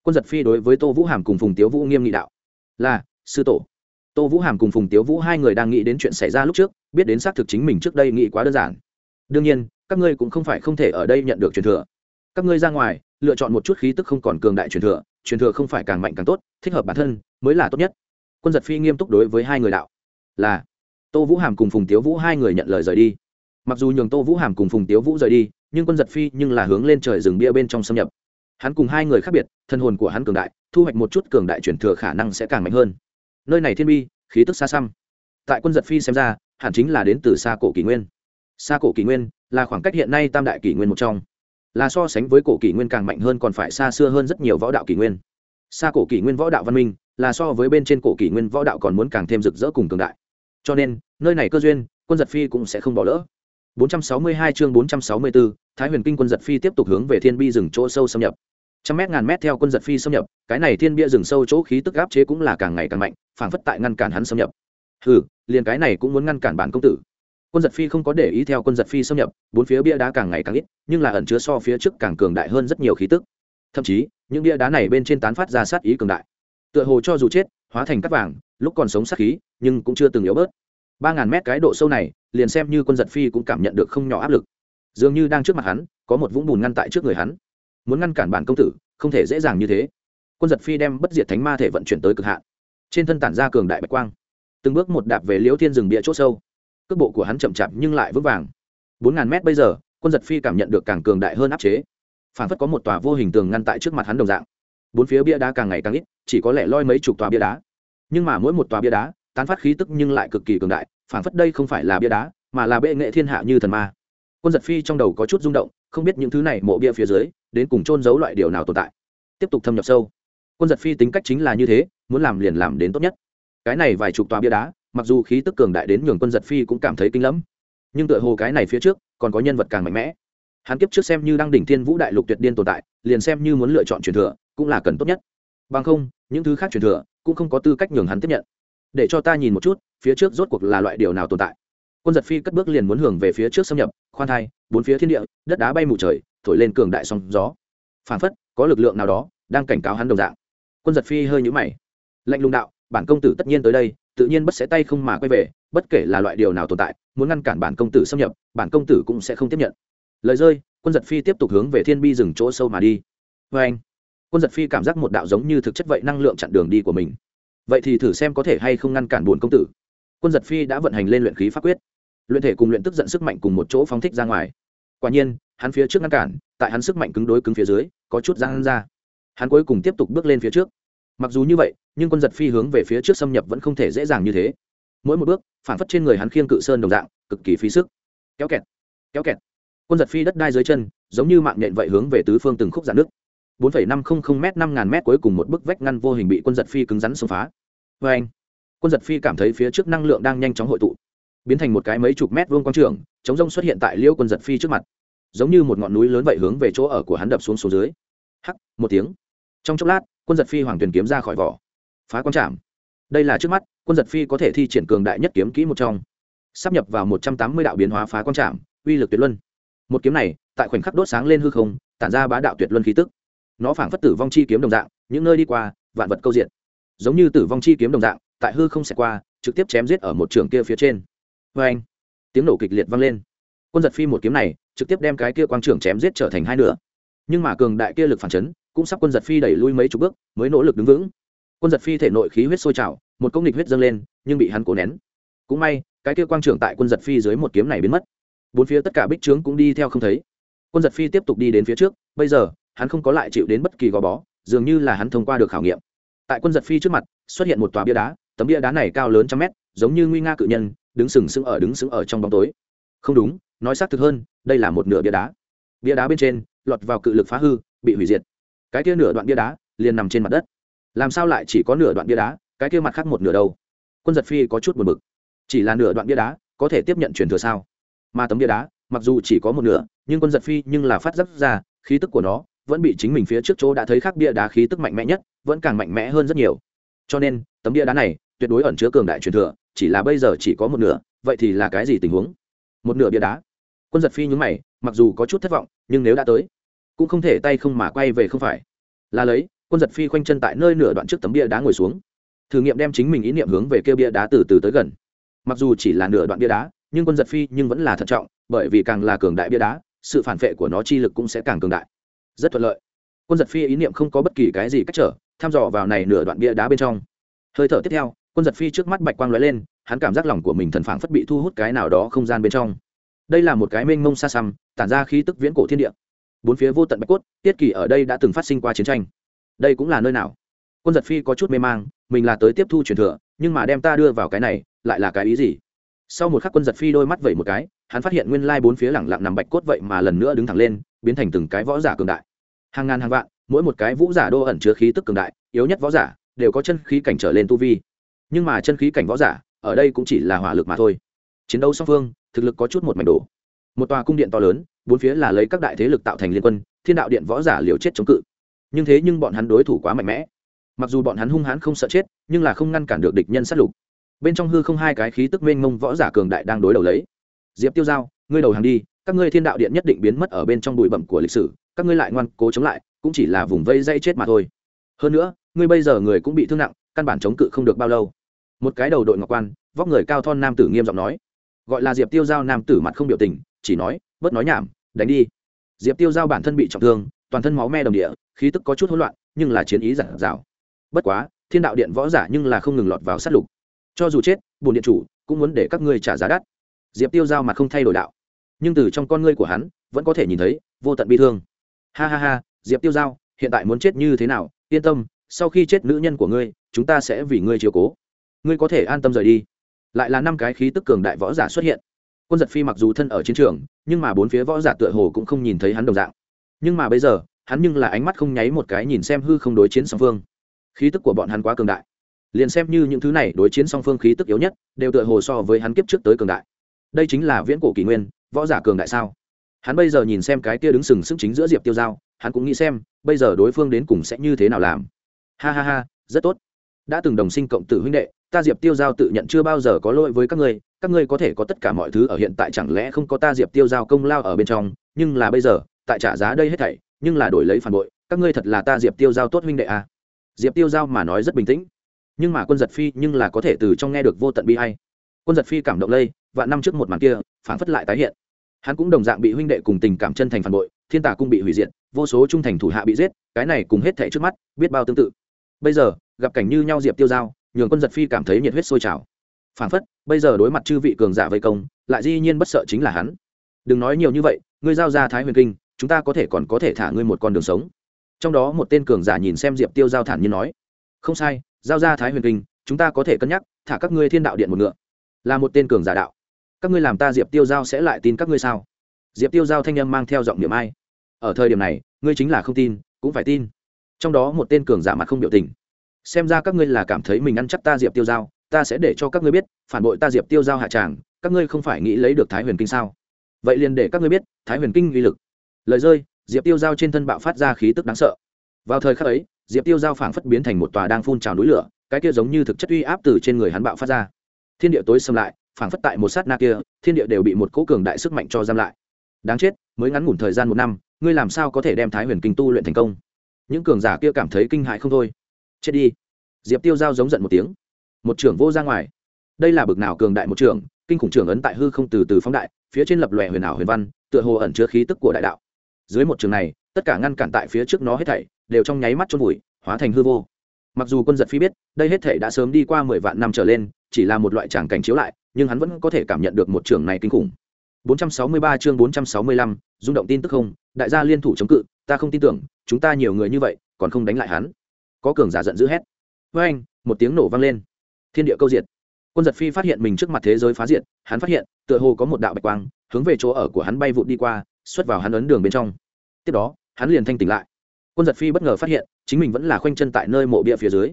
quân giật phi đối với tô vũ hàm cùng phùng tiếu vũ nghiêm nghị đạo là, sư tổ. tô vũ hàm cùng phùng tiếu vũ hai người đang nghĩ đến chuyện xảy ra lúc trước, biết đến xác thực chính mình trước đây nghĩ quá đơn giản. đương nhiên, các ngươi cũng không phải không thể ở đây nhận được truyền thừa. các ngươi ra ngoài, lựa chọn một chút khí tức không còn cường đại truyền thừa truyền thừa không phải càng mạnh càng tốt, thích hợp bản thân mới là tốt nhất. quân giật phi nghiêm túc đối với hai người đạo là, tô vũ hàm cùng phùng tiếu vũ hai người nhận lời rời đi. mặc dù nhường tô vũ hàm cùng phùng tiếu vũ rời đi, nhưng quân giật phi nhưng là hướng lên trời rừng bia bên trong xâm nhập hắn cùng hai người khác biệt thân hồn của hắn cường đại thu hoạch một chút cường đại chuyển thừa khả năng sẽ càng mạnh hơn. Nơi này thiên bi khí tức xa xăm. Tại quân giật phi xem ra hẳn chính là đến từ xa cổ kỷ nguyên. Xa cổ kỷ nguyên là khoảng cách hiện nay tam đại kỷ nguyên một trong. Là so sánh với cổ kỷ nguyên càng mạnh hơn còn phải xa xưa hơn rất nhiều võ đạo kỷ nguyên. Xa cổ kỷ nguyên võ đạo văn minh là so với bên trên cổ kỷ nguyên võ đạo còn muốn càng thêm rực rỡ cùng cường đại. Cho nên nơi này cơ duyên quân giật phi cũng sẽ không bỏ lỡ. 462 chương 464, Thái Huyền Kinh quân giật phi tiếp tục hướng về Thiên Bi rừng chỗ sâu xâm nhập. Trăm mét ngàn mét theo quân giật phi xâm nhập, cái này Thiên Bia rừng sâu chỗ khí tức áp chế cũng là càng ngày càng mạnh, phảng phất tại ngăn cản hắn xâm nhập. Hừ, liền cái này cũng muốn ngăn cản bản công tử. Quân giật phi không có để ý theo quân giật phi xâm nhập, bốn phía bia đá càng ngày càng ít, nhưng là ẩn chứa so phía trước càng cường đại hơn rất nhiều khí tức. Thậm chí, những bia đá này bên trên tán phát ra sát ý cường đại tựa hồ cho dù chết hóa thành cắt vàng lúc còn sống sát khí nhưng cũng chưa từng yếu bớt ba ngàn mét cái độ sâu này liền xem như quân giật phi cũng cảm nhận được không nhỏ áp lực dường như đang trước mặt hắn, có một vũng bùn ngăn tại trước người hắn. Muốn ngăn cản bản công tử, không thể dễ dàng như thế. Quân giật phi đem bất diệt thánh ma thể vận chuyển tới cực hạn. Trên thân tản ra cường đại bạch quang. Từng bước một đạp về liễu thiên rừng bịa c h ỗ sâu. Cước bộ của hắn chậm chạp nhưng lại vững vàng. Bốn ngàn mét bây giờ, quân giật phi cảm nhận được càng cường đại hơn áp chế. Phản phất có một tòa vô hình tường ngăn tại trước mặt hắn đồng dạng. Bốn phía bia đá càng ngày càng ít, chỉ có lẽ loi mấy chục tòa bia đá. Nhưng mà mỗi một tòa bia đá, tán phát khí tức nhưng lại cực kỳ cường đại, phản phất đây không phải là bia đá, mà là bệ nghệ thiên hạ như thần ma quân giật phi trong đầu có chút rung động, không biết những thứ này mộ bia phía dưới, đến cùng trôn giấu loại điều nào tồn tại. Tiếp tục thâm nhập sâu. Quân giật phi tính cách chính là như thế, muốn làm liền làm đến tốt nhất. Cái này vài chục tòa bia đá, mặc dù khí tức cường đại đến nhường quân giật phi cũng cảm thấy kinh lẫm nhưng tựa hồ cái này phía trước, còn có nhân vật càng mạnh mẽ. Hắn kiếp trước xem như đang đỉnh thiên vũ đại lục tuyệt điên tồn tại, liền xem như muốn lựa chọn truyền thừa, cũng là cần tốt nhất. Bằng không, những thứ khác truyền thừa, cũng không có tư cách nhường hắn tiếp nhận. Để cho ta nhìn một chút, phía trước rốt cuộc là loại điều nào tồn tại quân giật phi cất bước liền muốn hưởng về phía trước xâm nhập, khoan thai, bốn phía thiên địa, đất đá bay mù trời, thổi lên cường đại sóng gió. Phản phất, có lực lượng nào đó, đang cảnh cáo hắn đồng dạng. Quân giật phi hơi nhũ mày. Lạnh lùng đạo, bản công tử tất nhiên tới đây, tự nhiên bất sẽ tay không mà quay về, bất kể là loại điều nào tồn tại, muốn ngăn cản bản công tử xâm nhập, bản công tử cũng sẽ không tiếp nhận. Lời rơi, quân giật phi tiếp tục hướng về thiên bi rừng chỗ sâu mà đi. Vê anh, quân giật phi cảm giác một đạo giống như thực chất vậy năng lượng chặn đường đi của mình. Vậy thì thử xem có thể hay không ngăn cản buồn công tử quân giật phi đã vận hành lên luyện khí pháp quyết. Luyện thể cùng luyện tức giận sức mạnh cùng một chỗ phóng thích ra ngoài. Quả nhiên hắn phía trước ngăn cản tại hắn sức mạnh cứng đối cứng phía dưới có chút giang ra. Hắn cuối cùng tiếp tục bước lên phía trước. Mặc dù như vậy nhưng quân giật phi hướng về phía trước xâm nhập vẫn không thể dễ dàng như thế. Mỗi một bước phản phất trên người hắn khiêng cự sơn đồng dạng cực kỳ phí sức. Kéo kẹt kéo kẹt. Quân giật phi đất đai dưới chân giống như mạng nhện vậy hướng về tứ phương từng khúc giãn nước. 4,500 m 5000 m cuối cùng một bức vách ngăn vô hình bị quân giật phi cứng rắn xông phá. Và anh, quân giật phi cảm thấy phía trước năng lượng đang nhanh chóng hội tụ, biến thành một cái mấy chục mét vuông quang trường, chống rông xuất hiện tại Liêu quân giật phi trước mặt, giống như một ngọn núi lớn vậy hướng về chỗ ở của hắn đập xuống xuống dưới. Hắc, một tiếng. Trong chốc lát, quân giật phi hoàng tuyền kiếm ra khỏi vỏ, phá quang trảm. Đây là trước mắt, quân giật phi có thể thi triển cường đại nhất kiếm kỹ một trong. Sắp nhập vào 180 đạo biến hóa phá quang trảm, uy lực tuyệt luân. một kiếm này tại khoảnh khắc đốt sáng lên hư không tản ra bá đạo tuyệt luân khí tức nó phảng phất tử vong chi kiếm đồng dạng những nơi đi qua vạn vật câu diện giống như tử vong chi kiếm đồng dạng tại hư không xẹt qua, trực tiếp chém giết ở một trường kia phía trên. Vê anh, tiếng nổ kịch liệt vang lên. Quân giật phi một kiếm này, trực tiếp đem cái kia quang trưởng chém giết trở thành hai nửa. Nhưng mà cường đại kia lực phản chấn, cũng sắp quân giật phi đẩy lui mấy chục bước, mới nỗ lực đứng vững. Quân giật phi thể nội khí huyết sôi trào, một công nghịch huyết dâng lên, nhưng bị hắn cố nén. Cũng may, cái kia quang trưởng tại quân giật phi dưới một kiếm này biến mất. Bốn phía tất cả bích trướng cũng đi theo không thấy. Quân giật phi tiếp tục đi đến phía trước, bây giờ, hắn không có lại chịu đến bất kỳ gò bó, dường như là hắn thông qua được khảo nghiệm. Tại quân giật phi trước mặt, xuất hiện một tòa bia đá tấm bia đá này cao lớn trăm mét, giống như nguy nga cự nhân, đứng sừng sững ở, đứng sững ở trong bóng tối. Không đúng, nói xác thực hơn, đây là một nửa bia đá. Bia đá bên trên, lọt vào cự lực phá hư, bị hủy diệt. Cái kia nửa đoạn bia đá, liền nằm trên mặt đất. Làm sao lại chỉ có nửa đoạn bia đá, cái kia mặt khác một nửa đâu? Quân giật phi có chút buồn bực. Chỉ là nửa đoạn bia đá, có thể tiếp nhận truyền thừa sao? Mà tấm bia đá, mặc dù chỉ có một nửa, nhưng quân giật phi nhưng là phát giác ra, khí tức của nó vẫn bị chính mình phía trước chỗ đã thấy khác bia đá khí tức mạnh mẽ nhất, vẫn càng mạnh mẽ hơn rất nhiều. Cho nên, tấm bia đá này tuyệt đối ẩn chứa cường đại truyền thừa, chỉ là bây giờ chỉ có một nửa, vậy thì là cái gì tình huống? Một nửa bia đá. Quân giật phi nhúng mày, mặc dù có chút thất vọng, nhưng nếu đã tới, cũng không thể tay không mà quay về không phải. Là lấy, quân giật phi khoanh chân tại nơi nửa đoạn trước tấm bia đá ngồi xuống. Thử nghiệm đem chính mình ý niệm hướng về kêu bia đá từ từ tới gần. Mặc dù chỉ là nửa đoạn bia đá, nhưng quân giật phi nhưng vẫn là thận trọng, bởi vì càng là cường đại bia đá, sự phản vệ của nó chi lực cũng sẽ càng cường đại. Rất thuận lợi. Quân giật phi ý niệm không có bất kỳ cái gì cách trở, thăm dò vào này nửa đoạn bia đá bên trong. Hơi thở tiếp theo quân giật phi trước mắt bạch quang lóe lên, hắn cảm giác lòng của mình thần phảng phất bị thu hút cái nào đó không gian bên trong. Đây là một cái mênh mông xa xăm, tản ra khí tức viễn cổ thiên địa. Bốn phía vô tận bạch cốt, tiết kỳ ở đây đã từng phát sinh qua chiến tranh. Đây cũng là nơi nào? Quân giật phi có chút mê mang, mình là tới tiếp thu truyền thừa, nhưng mà đem ta đưa vào cái này, lại là cái ý gì? Sau một khắc quân giật phi đôi mắt vẩy một cái, hắn phát hiện nguyên lai bốn phía lẳng lặng nằm bạch cốt vậy mà lần nữa đứng thẳng lên, biến thành từng cái võ giả cường đại. Hàng ngàn hàng vạn, mỗi một cái vũ giả đô ẩn chứa khí tức cường đại, yếu nhất võ giả đều có chân khí cảnh trở lên tu vi nhưng mà chân khí cảnh võ giả ở đây cũng chỉ là hỏa lực mà thôi. Chiến đấu song phương, thực lực có chút một mảnh đổ. Một tòa cung điện to lớn, bốn phía là lấy các đại thế lực tạo thành liên quân, thiên đạo điện võ giả liều chết chống cự. Nhưng thế nhưng bọn hắn đối thủ quá mạnh mẽ. Mặc dù bọn hắn hung hãn không sợ chết, nhưng là không ngăn cản được địch nhân sát lục. Bên trong hư không hai cái khí tức mênh mông võ giả cường đại đang đối đầu lấy. Diệp tiêu giao, ngươi đầu hàng đi, các ngươi thiên đạo điện nhất định biến mất ở bên trong bụi bẩm của lịch sử, các ngươi lại ngoan cố chống lại, cũng chỉ là vùng vây dây chết mà thôi. Hơn nữa, ngươi bây giờ người cũng bị thương nặng, căn bản chống cự không được bao lâu một cái đầu đội ngọc quan, vóc người cao thon nam tử nghiêm giọng nói. Gọi là diệp tiêu giao nam tử mặt không biểu tình, chỉ nói, bớt nói nhảm, đánh đi. Diệp tiêu giao bản thân bị trọng thương, toàn thân máu me đồng địa, khí tức có chút hỗn loạn, nhưng là chiến ý giản dào. Bất quá, thiên đạo điện võ giả nhưng là không ngừng lọt vào sát lục. Cho dù chết bùn điện chủ cũng muốn để các ngươi trả giá đắt. Diệp tiêu giao mặt không thay đổi đạo. Nhưng từ trong con ngươi của hắn, vẫn có thể nhìn thấy vô tận bi thương. Ha ha ha, diệp tiêu giao, hiện tại muốn chết như thế nào? Yên tâm, sau khi chết nữ nhân của ngươi, chúng ta sẽ vì ngươi chiều cố ngươi có thể an tâm rời đi. Lại là năm cái khí tức cường đại võ giả xuất hiện. Quân giật phi mặc dù thân ở chiến trường, nhưng mà bốn phía võ giả tựa hồ cũng không nhìn thấy hắn đồng dạng. Nhưng mà bây giờ, hắn nhưng là ánh mắt không nháy một cái nhìn xem hư không đối chiến song phương. Khí tức của bọn hắn quá cường đại. Liền xem như những thứ này đối chiến song phương khí tức yếu nhất, đều tựa hồ so với hắn kiếp trước tới cường đại. Đây chính là viễn cổ kỷ nguyên, võ giả cường đại sao? Hắn bây giờ nhìn xem cái kia đứng sừng sững chính giữa diệp tiêu giao, hắn cũng nghĩ xem, bây giờ đối phương đến cùng sẽ như thế nào làm. Ha ha ha, rất tốt. Đã từng đồng sinh cộng tử huynh đệ ta diệp tiêu giao tự nhận chưa bao giờ có lỗi với các ngươi các ngươi có thể có tất cả mọi thứ ở hiện tại chẳng lẽ không có ta diệp tiêu giao công lao ở bên trong, nhưng là bây giờ, tại trả giá đây hết thảy, nhưng là đổi lấy phản bội, các ngươi thật là ta diệp tiêu giao tốt huynh đệ à. diệp tiêu giao mà nói rất bình tĩnh. Nhưng mà quân giật phi nhưng là có thể từ trong nghe được vô tận bi hay quân giật phi cảm động lây và năm trước một màn kia, phản phất lại tái hiện. Hắn cũng đồng dạng bị huynh đệ cùng tình cảm chân thành phản bội, thiên tả cung bị hủy diệt, vô số trung thành thủ hạ bị giết, cái này cùng hết thảy trước mắt, biết bao tương tự. Bây giờ, gặp cảnh như nhau diệp tiêu giao nhường quân giật phi cảm thấy nhiệt huyết sôi trào. Phản phất, bây giờ đối mặt chư vị cường giả vây công, lại dĩ nhiên bất sợ chính là hắn. Đừng nói nhiều như vậy, ngươi giao ra thái huyền kinh, chúng ta có thể còn có thể thả ngươi một con đường sống. Trong đó một tên cường giả nhìn xem diệp tiêu giao thản như nói, không sai, giao ra thái huyền kinh, chúng ta có thể cân nhắc, thả các ngươi thiên đạo điện một ngựa. Là một tên cường giả đạo. Các ngươi làm ta diệp tiêu giao sẽ lại tin các ngươi sao? Diệp tiêu giao thanh â m mang theo giọng niệm ai. Ở thời điểm này, ngươi chính là không tin, cũng phải tin. Trong đó một tên cường giả mặt không biểu tình xem ra các ngươi là cảm thấy mình ăn chắc ta diệp tiêu giao, ta sẽ để cho các ngươi biết, phản bội ta diệp tiêu giao hạ tràng, các ngươi không phải nghĩ lấy được thái huyền kinh sao? Vậy liền để các ngươi biết, thái huyền kinh uy lực. Lời rơi, diệp tiêu giao trên thân bạo phát ra khí tức đáng sợ. Vào thời khắc ấy, diệp tiêu giao phảng phất biến thành một tòa đang phun trào núi lửa, cái kia giống như thực chất uy áp từ trên người hắn bạo phát ra. Thiên địa tối xâm lại, phảng phất tại một sát na kia, thiên địa đều bị một cỗ cường đại sức mạnh cho giam lại. Đáng chết, mới ngắn ngủn thời gian một năm, ngươi làm sao có thể đem thái huyền kinh tu luyện thành công? Những cường giả kia cảm thấy kinh hại không thôi chết đi. Diệp tiêu giao giống giận một tiếng. Một trưởng vô ra ngoài. Đây là bực nào cường đại một trưởng kinh khủng trưởng ấn tại hư không từ từ phóng đại phía trên lập lòe huyền ảo huyền văn tựa hồ ẩn chứa khí tức của đại đạo. Dưới một trường này tất cả ngăn cản tại phía trước nó hết thảy đều trong nháy mắt trôn vùi hóa thành hư vô. Mặc dù quân giật phi biết đây hết thảy đã sớm đi qua mười vạn năm trở lên chỉ là một loại tràng cảnh chiếu lại nhưng hắn vẫn có thể cảm nhận được một trường này kinh khủng. 463 chương 465, rung động tin tức không đại gia liên thủ chống cự ta không tin tưởng chúng ta nhiều người như vậy còn không đánh lại hắn có cường giả giận dữ hét. Với anh, một tiếng nổ vang lên. Thiên địa câu diệt. Quân giật phi phát hiện mình trước mặt thế giới phá diệt, hắn phát hiện, tựa hồ có một đạo bạch quang, hướng về chỗ ở của hắn bay vụt đi qua, xuất vào hắn ấn đường bên trong. Tiếp đó, hắn liền thanh tỉnh lại. Quân giật phi bất ngờ phát hiện, chính mình vẫn là khoanh chân tại nơi mộ bia phía dưới.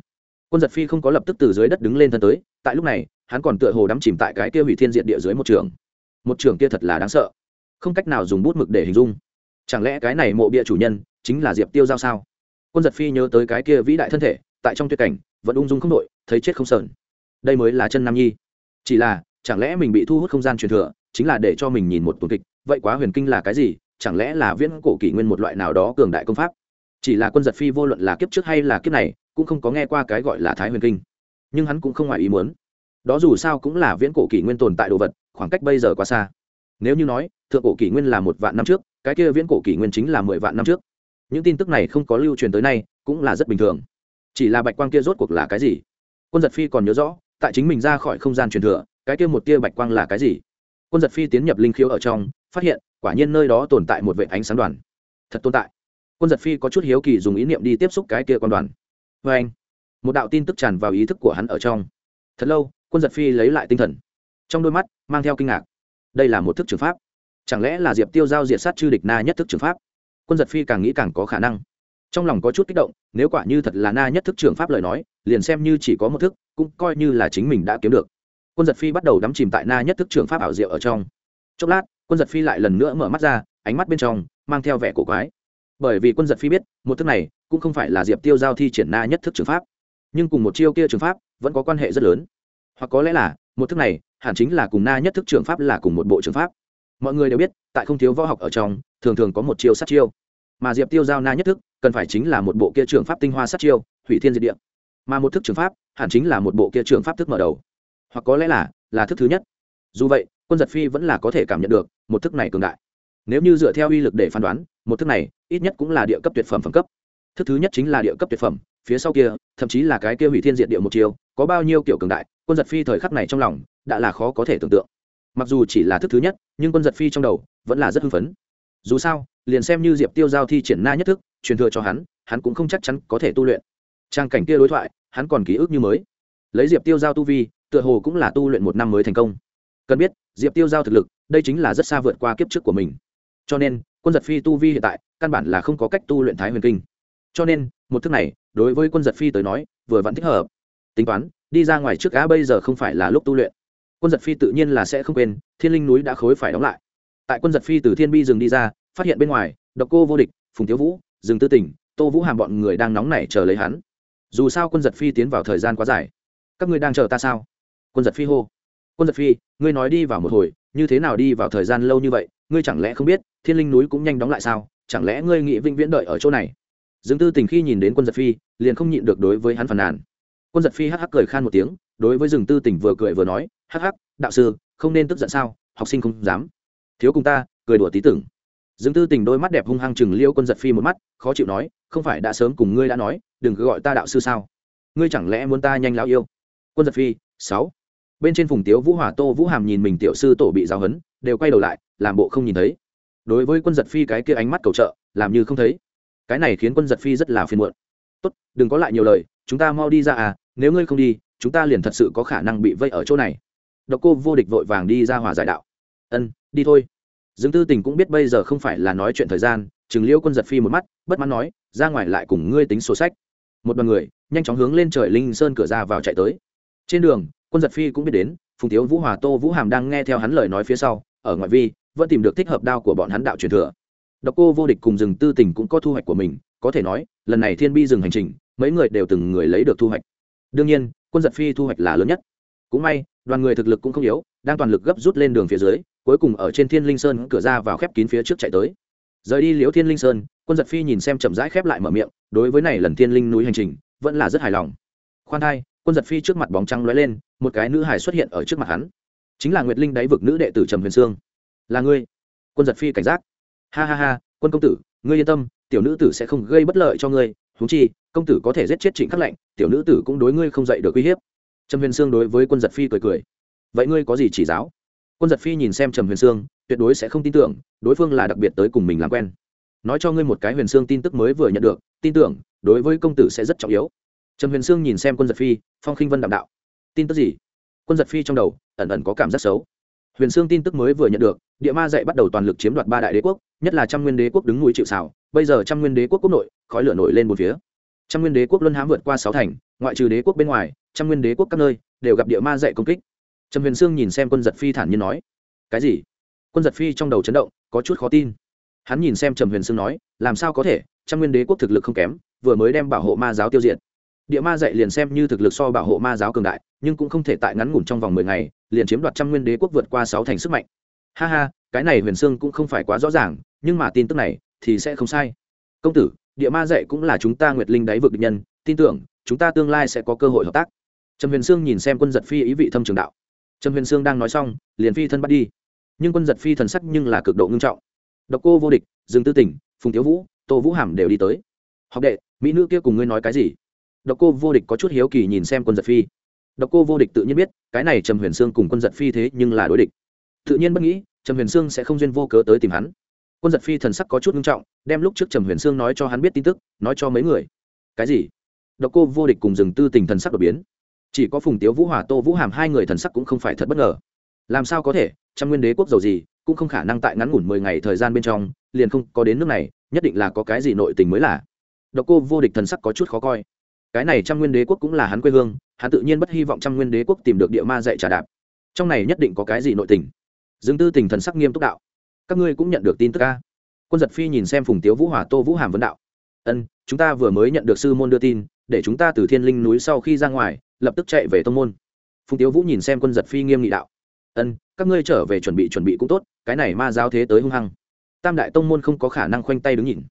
Quân giật phi không có lập tức từ dưới đất đứng lên thân tới, tại lúc này, hắn còn tựa hồ đắm chìm tại cái kia hủy thiên diện địa dưới một trường. Một trường kia thật là đáng sợ. Không cách nào dùng bút mực để hình dung. Chẳng lẽ cái này mộ bia chủ nhân chính là diệp tiêu giao sao? Quân giật phi nhớ tới cái kia vĩ đại thân thể, tại trong tuyệt cảnh, vẫn ung dung không đội thấy chết không sờn. Đây mới là chân nam nhi. Chỉ là, chẳng lẽ mình bị thu hút không gian truyền thừa, chính là để cho mình nhìn một tuần kịch, vậy quá huyền kinh là cái gì, chẳng lẽ là viễn cổ kỷ nguyên một loại nào đó cường đại công pháp? Chỉ là quân giật phi vô luận là kiếp trước hay là kiếp này, cũng không có nghe qua cái gọi là thái huyền kinh. Nhưng hắn cũng không ngoài ý muốn. Đó dù sao cũng là viễn cổ kỷ nguyên tồn tại đồ vật, khoảng cách bây giờ quá xa. Nếu như nói, thượng cổ kỷ nguyên là một vạn năm trước, cái kia viễn cổ kỷ nguyên chính là mười vạn năm trước những tin tức này không có lưu truyền tới nay, cũng là rất bình thường. Chỉ là bạch quang kia rốt cuộc là cái gì? Quân giật phi còn nhớ rõ, tại chính mình ra khỏi không gian truyền thừa, cái kia một tia bạch quang là cái gì? Quân giật phi tiến nhập linh khiếu ở trong, phát hiện, quả nhiên nơi đó tồn tại một vệ ánh sáng đoàn. Thật tồn tại. Quân giật phi có chút hiếu kỳ dùng ý niệm đi tiếp xúc cái kia quan đoàn. Vê anh, một đạo tin tức tràn vào ý thức của hắn ở trong. Thật lâu, quân giật phi lấy lại tinh thần. Trong đôi mắt, mang theo kinh ngạc. Đây là một thức trường pháp. Chẳng lẽ là diệp tiêu giao diệt sát chư địch na nhất thức trường pháp? Quân giật phi càng nghĩ càng có khả năng. Trong lòng có chút kích động, nếu quả như thật là na nhất thức trường pháp lời nói, liền xem như chỉ có một thức, cũng coi như là chính mình đã kiếm được. Quân giật phi bắt đầu đắm chìm tại na nhất thức trường pháp ảo diệu ở trong. Chốc lát, quân giật phi lại lần nữa mở mắt ra, ánh mắt bên trong mang theo vẻ cổ quái. Bởi vì quân giật phi biết, một thức này cũng không phải là diệp tiêu giao thi triển na nhất thức trường pháp. Nhưng cùng một chiêu kia trường pháp, vẫn có quan hệ rất lớn. Hoặc có lẽ là, một thức này hẳn chính là cùng na nhất thức trường pháp là cùng một bộ trường pháp mọi người đều biết, tại không thiếu võ học ở trong, thường thường có một chiêu sát chiêu. Mà diệp tiêu giao na nhất thức, cần phải chính là một bộ kia trường pháp tinh hoa sát chiêu, hủy thiên diệt địa. Mà một thức trường pháp, hẳn chính là một bộ kia trường pháp thức mở đầu. Hoặc có lẽ là là thức thứ nhất. Dù vậy, quân giật phi vẫn là có thể cảm nhận được, một thức này cường đại. Nếu như dựa theo uy lực để phán đoán, một thức này, ít nhất cũng là địa cấp tuyệt phẩm phẩm cấp. Thức thứ nhất chính là địa cấp tuyệt phẩm, phía sau kia, thậm chí là cái kia hủy thiên diệt địa một chiều có bao nhiêu kiểu cường đại, quân giật phi thời khắc này trong lòng, đã là khó có thể tưởng tượng mặc dù chỉ là thức thứ nhất, nhưng quân giật phi trong đầu vẫn là rất hưng phấn. Dù sao, liền xem như diệp tiêu giao thi triển na nhất thức, truyền thừa cho hắn hắn cũng không chắc chắn có thể tu luyện. Trang cảnh kia đối thoại, hắn còn ký ức như mới. Lấy diệp tiêu giao tu vi, tựa hồ cũng là tu luyện một năm mới thành công. Cần biết, diệp tiêu giao thực lực, đây chính là rất xa vượt qua kiếp trước của mình. Cho nên, quân giật phi tu vi hiện tại, căn bản là không có cách tu luyện thái huyền kinh. Cho nên, một thức này, đối với quân giật phi tới nói, vừa vẫn thích hợp. Tính toán, đi ra ngoài trước á bây giờ không phải là lúc tu luyện quân giật phi tự nhiên là sẽ không quên, thiên linh núi đã khối phải đóng lại. Tại quân giật phi từ thiên bi rừng đi ra, phát hiện bên ngoài, độc cô vô địch, phùng tiếu vũ, rừng tư tỉnh, tô vũ hàm bọn người đang nóng nảy chờ lấy hắn. Dù sao quân giật phi tiến vào thời gian quá dài. Các ngươi đang chờ ta sao? Quân giật phi hô. Quân giật phi, ngươi nói đi vào một hồi, như thế nào đi vào thời gian lâu như vậy, ngươi chẳng lẽ không biết, thiên linh núi cũng nhanh đóng lại sao? Chẳng lẽ ngươi nghĩ vĩnh viễn đợi ở chỗ này? Dương tư tình khi nhìn đến quân giật phi, liền không nhịn được đối với hắn phàn nàn. Quân giật phi hắc hắc cười khan một tiếng, đối với rừng tư tình vừa cười vừa nói hắc hắc, đạo sư, không nên tức giận sao, học sinh không dám. Thiếu cùng ta, cười đùa tí tưởng. Dương tư tình đôi mắt đẹp hung hăng chừng liêu quân giật phi một mắt, khó chịu nói, không phải đã sớm cùng ngươi đã nói, đừng cứ gọi ta đạo sư sao. Ngươi chẳng lẽ muốn ta nhanh lão yêu? Quân giật phi, sáu. Bên trên phùng tiếu vũ hòa tô vũ hàm nhìn mình tiểu sư tổ bị giáo hấn, đều quay đầu lại, làm bộ không nhìn thấy. Đối với quân giật phi cái kia ánh mắt cầu trợ, làm như không thấy. Cái này khiến quân giật phi rất là phiền muộn. Tốt, đừng có lại nhiều lời, chúng ta mau đi ra à nếu ngươi không đi, chúng ta liền thật sự có khả năng bị vây ở chỗ này độc cô vô địch vội vàng đi ra hòa giải đạo. Ân, đi thôi. Dương tư tình cũng biết bây giờ không phải là nói chuyện thời gian chừng liêu quân giật phi một mắt, bất mãn nói, ra ngoài lại cùng ngươi tính sổ sách. Một đoàn người, nhanh chóng hướng lên trời linh sơn cửa ra vào chạy tới. Trên đường, quân giật phi cũng biết đến, phùng Thiếu vũ, hòa tô vũ hàm đang nghe theo hắn lời nói phía sau, ở ngoại vi, vẫn tìm được thích hợp đao của bọn hắn đạo truyền thừa. Độc cô vô địch cùng rừng tư tình cũng có thu hoạch của mình, có thể nói, lần này thiên bi dừng hành trình, mấy người đều từng người lấy được thu hoạch. Đương nhiên, quân giật phi thu hoạch là lớn nhất. Cũng may đoàn người thực lực cũng không yếu, đang toàn lực gấp rút lên đường phía dưới, cuối cùng ở trên thiên linh sơn cửa ra vào khép kín phía trước chạy tới. Rời đi liễu thiên linh sơn, quân giật phi nhìn xem chậm rãi khép lại mở miệng, đối với này lần thiên linh núi hành trình, vẫn là rất hài lòng. Khoan thai, quân giật phi trước mặt bóng trắng lóe lên, một cái nữ hài xuất hiện ở trước mặt hắn. Chính là nguyệt linh đáy vực nữ đệ tử trầm huyền sương. Là ngươi? Quân giật phi cảnh giác. Ha ha ha, quân công tử, ngươi yên tâm, tiểu nữ tử sẽ không gây bất lợi cho ngươi. Húng chi, công tử có thể giết chết trịnh khắc lệnh tiểu nữ tử cũng đối ngươi không dạy được uy hiếp trầm huyền sương đối với quân giật phi cười cười. Vậy ngươi có gì chỉ giáo? Quân giật phi nhìn xem trầm huyền sương, tuyệt đối sẽ không tin tưởng, đối phương là đặc biệt tới cùng mình làm quen. Nói cho ngươi một cái huyền sương tin tức mới vừa nhận được, tin tưởng, đối với công tử sẽ rất trọng yếu. Trầm huyền sương nhìn xem quân giật phi, phong khinh vân đạm đạo. Tin tức gì? Quân giật phi trong đầu, ẩn ẩn có cảm giác xấu. Huyền sương tin tức mới vừa nhận được, địa ma dạy bắt đầu toàn lực chiếm đoạt ba đại đế quốc, nhất là trăm nguyên đế quốc đứng núi chịu xảo bây giờ trăm nguyên đế quốc quốc nội, khói lửa nổi lên một phía trăm nguyên đế quốc luân hãm vượt qua sáu thành, ngoại trừ đế quốc bên ngoài, trăm nguyên đế quốc các nơi đều gặp địa ma dạy công kích. Trầm huyền sương nhìn xem quân giật phi thản nhiên nói, cái gì? Quân giật phi trong đầu chấn động, có chút khó tin. Hắn nhìn xem trầm huyền sương nói, làm sao có thể? Trăm nguyên đế quốc thực lực không kém, vừa mới đem bảo hộ ma giáo tiêu diệt. Địa ma dạy liền xem như thực lực so bảo hộ ma giáo cường đại, nhưng cũng không thể tại ngắn ngủn trong vòng mười ngày, liền chiếm đoạt trăm nguyên đế quốc vượt qua sáu thành sức mạnh. Ha ha, cái này huyền sương cũng không phải quá rõ ràng, nhưng mà tin tức này thì sẽ không sai. Công tử địa ma dạy cũng là chúng ta nguyệt linh đáy vực địch nhân, tin tưởng, chúng ta tương lai sẽ có cơ hội hợp tác. Trần huyền sương nhìn xem quân giật phi ý vị thâm trường đạo. Trần huyền sương đang nói xong, liền phi thân bắt đi. Nhưng quân giật phi thần sắc nhưng là cực độ ngưng trọng. Độc cô vô địch, dương tư tỉnh, phùng Thiếu vũ, tô vũ hàm đều đi tới. Học đệ, mỹ nữ kia cùng ngươi nói cái gì? Độc cô vô địch có chút hiếu kỳ nhìn xem quân giật phi. Độc cô vô địch tự nhiên biết, cái này trầm huyền sương cùng quân giật phi thế nhưng là đối địch. Tự nhiên bất nghĩ, trầm huyền sương sẽ không duyên vô cớ tới tìm hắn quân giật phi thần sắc có chút nghiêm trọng, đem lúc trước trầm huyền sương nói cho hắn biết tin tức, nói cho mấy người. Cái gì? Độc cô vô địch cùng rừng tư tình thần sắc đột biến. Chỉ có phùng tiếu vũ hòa tô vũ hàm hai người thần sắc cũng không phải thật bất ngờ. Làm sao có thể? Trăm nguyên đế quốc giàu gì, cũng không khả năng tại ngắn ngủn mười ngày thời gian bên trong, liền không có đến nước này, nhất định là có cái gì nội tình mới là. Độc cô vô địch thần sắc có chút khó coi. Cái này trăm nguyên đế quốc cũng là hắn quê hương, hắn tự nhiên bất hy vọng trăm nguyên đế quốc tìm được địa ma dạy trà đạp. Trong này nhất định có cái gì nội tình? Dương tư tình thần sắc nghiêm túc đạo các ngươi cũng nhận được tin tức a quân giật phi nhìn xem phùng tiếu vũ hòa tô vũ hàm vấn đạo. Ân, chúng ta vừa mới nhận được sư môn đưa tin, để chúng ta từ thiên linh núi sau khi ra ngoài, lập tức chạy về tông môn. Phùng tiếu vũ nhìn xem quân giật phi nghiêm nghị đạo. Ân, các ngươi trở về chuẩn bị chuẩn bị cũng tốt, cái này ma giáo thế tới hung hăng. Tam đại tông môn không có khả năng khoanh tay đứng nhìn.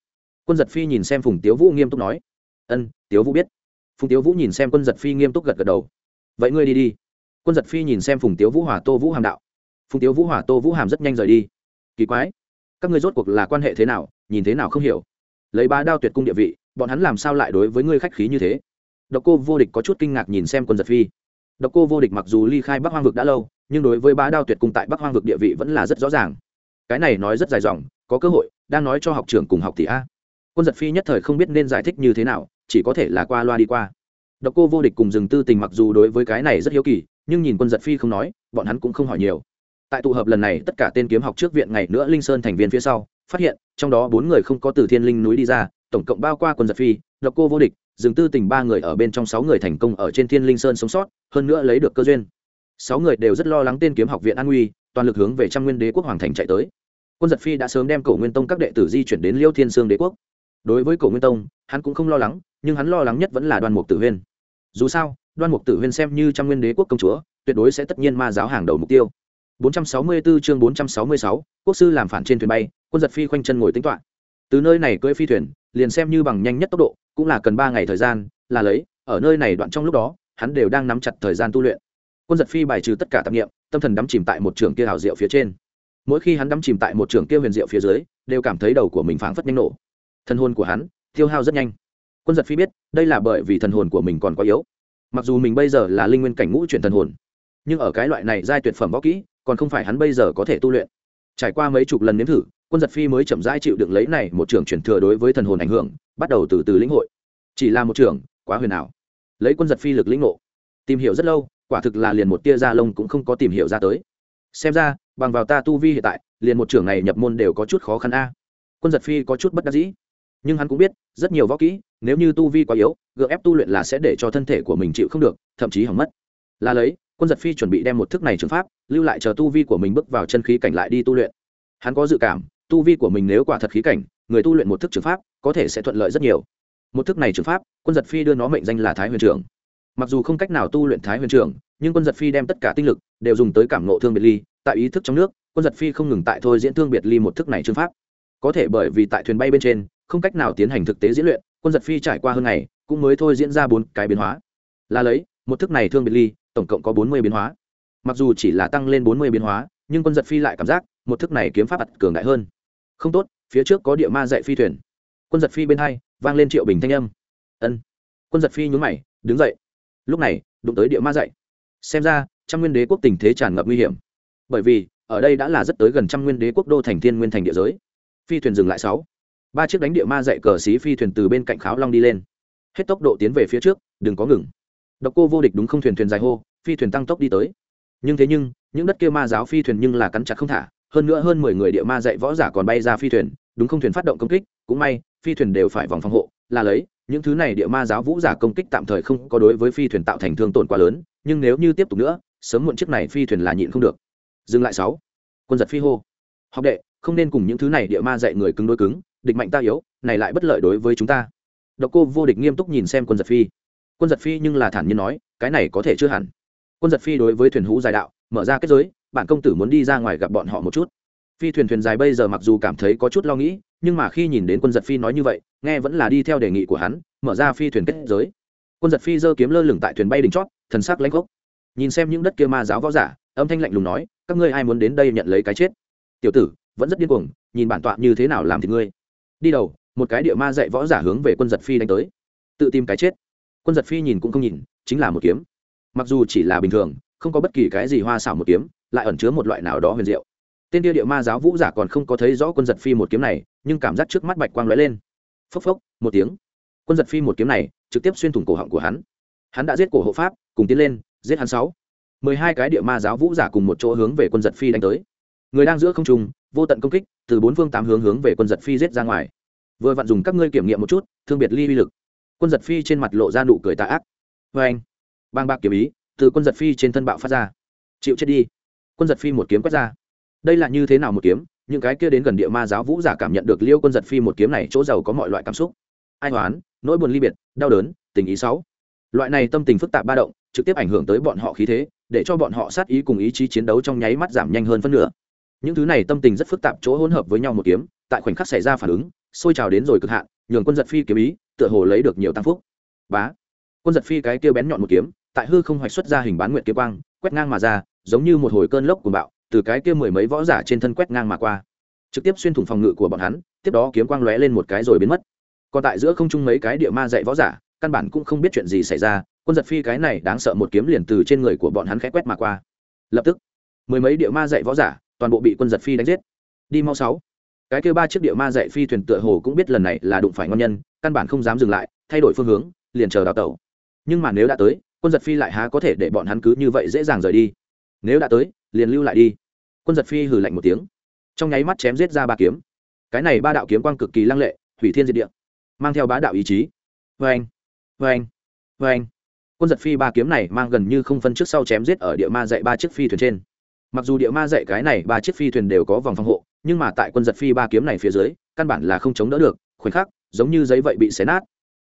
Quân giật phi nhìn xem phùng tiếu vũ nghiêm túc nói. Ân, tiếu vũ biết. Phùng tiếu vũ nhìn xem quân giật phi nghiêm túc gật gật đầu. Vậy ngươi đi đi. Quân giật phi nhìn xem phùng tiếu vũ hòa tô vũ hàm đạo. Phùng tiếu vũ hòa tô vũ hàm rất nhanh rời đi kỳ quái. Các ngươi rốt cuộc là quan hệ thế nào, nhìn thế nào không hiểu. Lấy ba đao tuyệt cung địa vị, bọn hắn làm sao lại đối với ngươi khách khí như thế? Độc cô vô địch có chút kinh ngạc nhìn xem quân giật phi. Độc cô vô địch mặc dù ly khai bắc hoang vực đã lâu, nhưng đối với bá đao tuyệt cung tại bắc hoang vực địa vị vẫn là rất rõ ràng. Cái này nói rất dài dòng, có cơ hội, đang nói cho học trường cùng học tỷ a. Quân giật phi nhất thời không biết nên giải thích như thế nào, chỉ có thể là qua loa đi qua. Độc cô vô địch cùng rừng tư tình mặc dù đối với cái này rất hiếu kỳ, nhưng nhìn quân giật phi không nói, bọn hắn cũng không hỏi nhiều tại tụ hợp lần này, tất cả tên kiếm học trước viện ngày nữa linh sơn thành viên phía sau, phát hiện, trong đó bốn người không có từ thiên linh núi đi ra, tổng cộng bao qua quân giật phi, độc cô vô địch dừng tư tình ba người ở bên trong sáu người thành công ở trên thiên linh sơn sống sót, hơn nữa lấy được cơ duyên. Sáu người đều rất lo lắng tên kiếm học viện an nguy, toàn lực hướng về trăm nguyên đế quốc hoàng thành chạy tới. Quân giật phi đã sớm đem cổ nguyên tông các đệ tử di chuyển đến liêu thiên sương đế quốc. Đối với cổ nguyên tông, hắn cũng không lo lắng, nhưng hắn lo lắng nhất vẫn là đoan mục tử huyên. Dù sao, đoan mục tử huyên xem như trăm nguyên đế quốc công chúa, tuyệt đối sẽ tất nhiên ma giáo hàng đầu mục tiêu. 464 chương 466, quốc sư làm phản trên thuyền bay quân giật phi khoanh chân ngồi tính toán. Từ nơi này cưỡi phi thuyền liền xem như bằng nhanh nhất tốc độ cũng là cần ba ngày thời gian là lấy ở nơi này đoạn trong lúc đó hắn đều đang nắm chặt thời gian tu luyện. Quân giật phi bài trừ tất cả tạp nghiệm tâm thần đắm chìm tại một trường kia hào diệu phía trên. Mỗi khi hắn đắm chìm tại một trường kia huyền diệu phía dưới đều cảm thấy đầu của mình phảng phất nhanh nổ. Thân hồn của hắn tiêu hao rất nhanh. Quân giật phi biết đây là bởi vì thần hồn của mình còn quá yếu. Mặc dù mình bây giờ là linh nguyên cảnh ngũ chuyển thần hồn nhưng ở cái loại này giai tuyệt phẩm võ kỹ, còn không phải hắn bây giờ có thể tu luyện. Trải qua mấy chục lần nếm thử, quân giật phi mới chậm rãi chịu đựng lấy này một trường chuyển thừa đối với thần hồn ảnh hưởng, bắt đầu từ từ lĩnh hội. Chỉ là một trường quá huyền ảo. Lấy quân giật phi lực lĩnh ngộ, tìm hiểu rất lâu, quả thực là liền một tia da lông cũng không có tìm hiểu ra tới. Xem ra, bằng vào ta tu vi hiện tại, liền một trưởng này nhập môn đều có chút khó khăn a. Quân giật phi có chút bất đắc dĩ. Nhưng hắn cũng biết, rất nhiều võ kỹ, nếu như tu vi quá yếu, gượng ép tu luyện là sẽ để cho thân thể của mình chịu không được, thậm chí hỏng mất. Là lấy quân giật phi chuẩn bị đem một thức này trường pháp, lưu lại chờ tu vi của mình bước vào chân khí cảnh lại đi tu luyện. Hắn có dự cảm, tu vi của mình nếu quả thật khí cảnh, người tu luyện một thức trường pháp, có thể sẽ thuận lợi rất nhiều. Một thức này trường pháp, quân giật phi đưa nó mệnh danh là thái huyền trưởng mặc dù không cách nào tu luyện thái huyền trưởng nhưng quân giật phi đem tất cả tinh lực đều dùng tới cảm nộ thương biệt ly. Tại ý thức trong nước, quân giật phi không ngừng tại thôi diễn thương biệt ly một thức này trừng pháp. Có thể bởi vì tại thuyền bay bên trên, không cách nào tiến hành thực tế diễn luyện, quân giật phi trải qua hơn ngày, cũng mới thôi diễn ra bốn cái biến hóa. Là lấy, một thức này thương biệt ly tổng cộng có bốn mươi biến hóa. Mặc dù chỉ là tăng lên bốn mươi biến hóa, nhưng quân giật phi lại cảm giác, một thức này kiếm pháp ặt cường đại hơn. Không tốt, phía trước có địa ma dạy phi thuyền. Quân giật phi bên hai, vang lên triệu bình thanh âm. Ân. Quân giật phi nhún mày, đứng dậy. Lúc này, đụng tới địa ma dạy. Xem ra, trăm nguyên đế quốc tình thế tràn ngập nguy hiểm. Bởi vì, ở đây đã là rất tới gần trăm nguyên đế quốc đô thành thiên nguyên thành địa giới. Phi thuyền dừng lại sáu. Ba chiếc đánh địa ma dạy cờ xí phi thuyền từ bên cạnh kháo long đi lên. Hết tốc độ tiến về phía trước, đừng có ngừng độc cô vô địch đúng không? Thuyền thuyền dài hô, phi thuyền tăng tốc đi tới. Nhưng thế nhưng, những đất kia ma giáo phi thuyền nhưng là cắn chặt không thả. Hơn nữa hơn mười người địa ma dạy võ giả còn bay ra phi thuyền, đúng không? Thuyền phát động công kích, cũng may, phi thuyền đều phải vòng phòng hộ, là lấy. Những thứ này địa ma giáo vũ giả công kích tạm thời không có đối với phi thuyền tạo thành thương tổn quá lớn, nhưng nếu như tiếp tục nữa, sớm muộn chiếc này phi thuyền là nhịn không được. Dừng lại sáu. Quân giật phi hô. Học đệ, không nên cùng những thứ này địa ma dạy người cứng đối cứng, địch mạnh ta yếu, này lại bất lợi đối với chúng ta. Độc cô vô địch nghiêm túc nhìn xem quân giật phi quân giật phi nhưng là thản nhiên nói, cái này có thể chưa hẳn. Quân giật phi đối với thuyền hũ dài đạo, mở ra kết giới bản công tử muốn đi ra ngoài gặp bọn họ một chút. Phi thuyền thuyền dài bây giờ mặc dù cảm thấy có chút lo nghĩ, nhưng mà khi nhìn đến quân giật phi nói như vậy, nghe vẫn là đi theo đề nghị của hắn, mở ra phi thuyền kết giới. Quân giật phi giơ kiếm lơ lửng tại thuyền bay đỉnh chót, thần sắc lãnh gốc. Nhìn xem những đất kia ma giáo võ giả, âm thanh lạnh lùng nói, các ngươi ai muốn đến đây nhận lấy cái chết? Tiểu tử, vẫn rất điên cuồng, nhìn bản tọa như thế nào làm thì ngươi. Đi đầu, một cái địa ma dạy võ giả hướng về quân giật phi đánh tới. Tự tìm cái chết quân giật phi nhìn cũng không nhìn, chính là một kiếm. Mặc dù chỉ là bình thường, không có bất kỳ cái gì hoa xảo một kiếm, lại ẩn chứa một loại nào đó huyền diệu. Tên địa địa ma giáo vũ giả còn không có thấy rõ quân giật phi một kiếm này, nhưng cảm giác trước mắt bạch quang lóe lên. Phốc phốc, một tiếng. Quân giật phi một kiếm này, trực tiếp xuyên thủng cổ họng của hắn. Hắn đã giết cổ hộ pháp, cùng tiến lên, giết hắn sáu. Mười hai cái địa ma giáo vũ giả cùng một chỗ hướng về quân giật phi đánh tới. Người đang giữa không trung, vô tận công kích, từ bốn phương tám hướng hướng về quân giật phi giết ra ngoài. Vừa vặn dùng các ngươi kiểm nghiệm một chút, thương biệt ly uy lực quân giật phi trên mặt lộ ra nụ cười tà ác. Vê anh. Bang bạc kiếm ý, từ quân giật phi trên thân bạo phát ra. Chịu chết đi. Quân giật phi một kiếm quét ra. Đây là như thế nào một kiếm? Những cái kia đến gần địa ma giáo vũ giả cảm nhận được liêu quân giật phi một kiếm này chỗ giàu có mọi loại cảm xúc. Ai hoán, nỗi buồn ly biệt, đau đớn, tình ý sáu loại này tâm tình phức tạp ba động, trực tiếp ảnh hưởng tới bọn họ khí thế, để cho bọn họ sát ý cùng ý chí chiến đấu trong nháy mắt giảm nhanh hơn phân nửa. Những thứ này tâm tình rất phức tạp chỗ hỗn hợp với nhau một kiếm, tại khoảnh khắc xảy ra phản ứng, sôi trào đến rồi cực hạn, nhường quân giật phi kiếm ý tựa hồ lấy được nhiều tăng phúc. Bá. Quân giật phi cái kia bén nhọn một kiếm, tại hư không hoạch xuất ra hình bán nguyện kiếm quang, quét ngang mà ra, giống như một hồi cơn lốc cuồng bạo, từ cái kia mười mấy võ giả trên thân quét ngang mà qua. Trực tiếp xuyên thủng phòng ngự của bọn hắn, tiếp đó kiếm quang lóe lên một cái rồi biến mất. Còn tại giữa không trung mấy cái địa ma dạy võ giả, căn bản cũng không biết chuyện gì xảy ra, quân giật phi cái này đáng sợ một kiếm liền từ trên người của bọn hắn khẽ quét mà qua. Lập tức, mười mấy địa ma dạy võ giả, toàn bộ bị quân giật phi đánh giết. Đi mau sáu. Cái kêu ba chiếc địa ma dạy phi thuyền tựa hồ cũng biết lần này là đụng phải ngon nhân căn bản không dám dừng lại, thay đổi phương hướng, liền chờ đào tẩu. Nhưng mà nếu đã tới, quân giật phi lại há có thể để bọn hắn cứ như vậy dễ dàng rời đi? Nếu đã tới, liền lưu lại đi. Quân giật phi hử lạnh một tiếng. Trong nháy mắt chém giết ra ba kiếm. Cái này ba đạo kiếm quang cực kỳ lăng lệ, hủy thiên diệt địa, mang theo bá đạo ý chí. Vê anh vê anh vê anh quân giật phi ba kiếm này mang gần như không phân trước sau chém giết ở địa ma dạy ba chiếc phi thuyền trên. Mặc dù địa ma dạy cái này ba chiếc phi thuyền đều có vòng phòng hộ, nhưng mà tại quân giật phi ba kiếm này phía dưới, căn bản là không chống đỡ được. Khoảnh khắc giống như giấy vậy bị xé nát.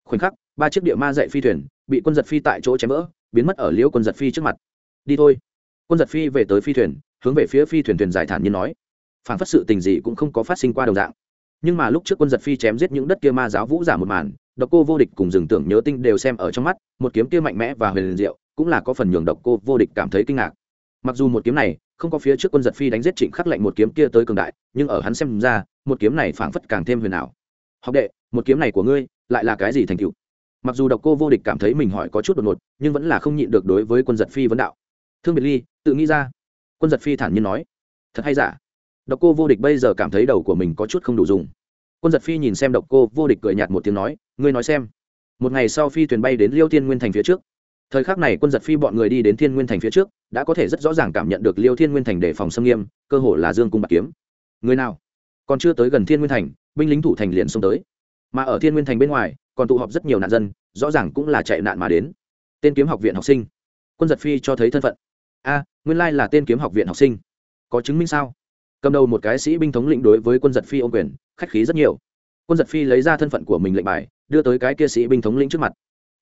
Khoảnh khắc, ba chiếc địa ma dạy phi thuyền bị quân giật phi tại chỗ chém vỡ, biến mất ở liễu quân giật phi trước mặt. Đi thôi. Quân giật phi về tới phi thuyền, hướng về phía phi thuyền thuyền giải thản nhiên nói. Phản phất sự tình gì cũng không có phát sinh qua đồng dạng. Nhưng mà lúc trước quân giật phi chém giết những đất kia ma giáo vũ giả một màn, độc cô vô địch cùng rừng tưởng nhớ tinh đều xem ở trong mắt, một kiếm kia mạnh mẽ và huyền liền diệu, cũng là có phần nhường độc cô vô địch cảm thấy kinh ngạc. Mặc dù một kiếm này không có phía trước quân giật phi đánh giết trịnh khắc lệnh một kiếm kia tới cường đại, nhưng ở hắn xem ra, một kiếm này phảng phất càng thêm huyền ảo học đệ, một kiếm này của ngươi lại là cái gì thành tựu? Mặc dù độc cô vô địch cảm thấy mình hỏi có chút đột ngột, nhưng vẫn là không nhịn được đối với quân giật phi vấn đạo. Thương biệt ly, tự nghĩ ra. Quân giật phi thản nhiên nói, thật hay giả? Độc cô vô địch bây giờ cảm thấy đầu của mình có chút không đủ dùng. Quân giật phi nhìn xem độc cô vô địch cười nhạt một tiếng nói, ngươi nói xem, một ngày sau phi thuyền bay đến liêu tiên nguyên thành phía trước. Thời khắc này quân giật phi bọn người đi đến thiên nguyên thành phía trước, đã có thể rất rõ ràng cảm nhận được liêu thiên nguyên thành để phòng xâm nghiêm, cơ hồ là dương cung bạc kiếm. Người nào? Còn chưa tới gần thiên nguyên thành binh lính thủ thành liền xông tới. Mà ở thiên nguyên thành bên ngoài, còn tụ họp rất nhiều nạn dân, rõ ràng cũng là chạy nạn mà đến. Tên kiếm học viện học sinh. Quân giật phi cho thấy thân phận. A, nguyên lai là tên kiếm học viện học sinh. Có chứng minh sao? Cầm đầu một cái sĩ binh thống lĩnh đối với quân giật phi ô quyền, khách khí rất nhiều. Quân giật phi lấy ra thân phận của mình lệnh bài, đưa tới cái kia sĩ binh thống lĩnh trước mặt.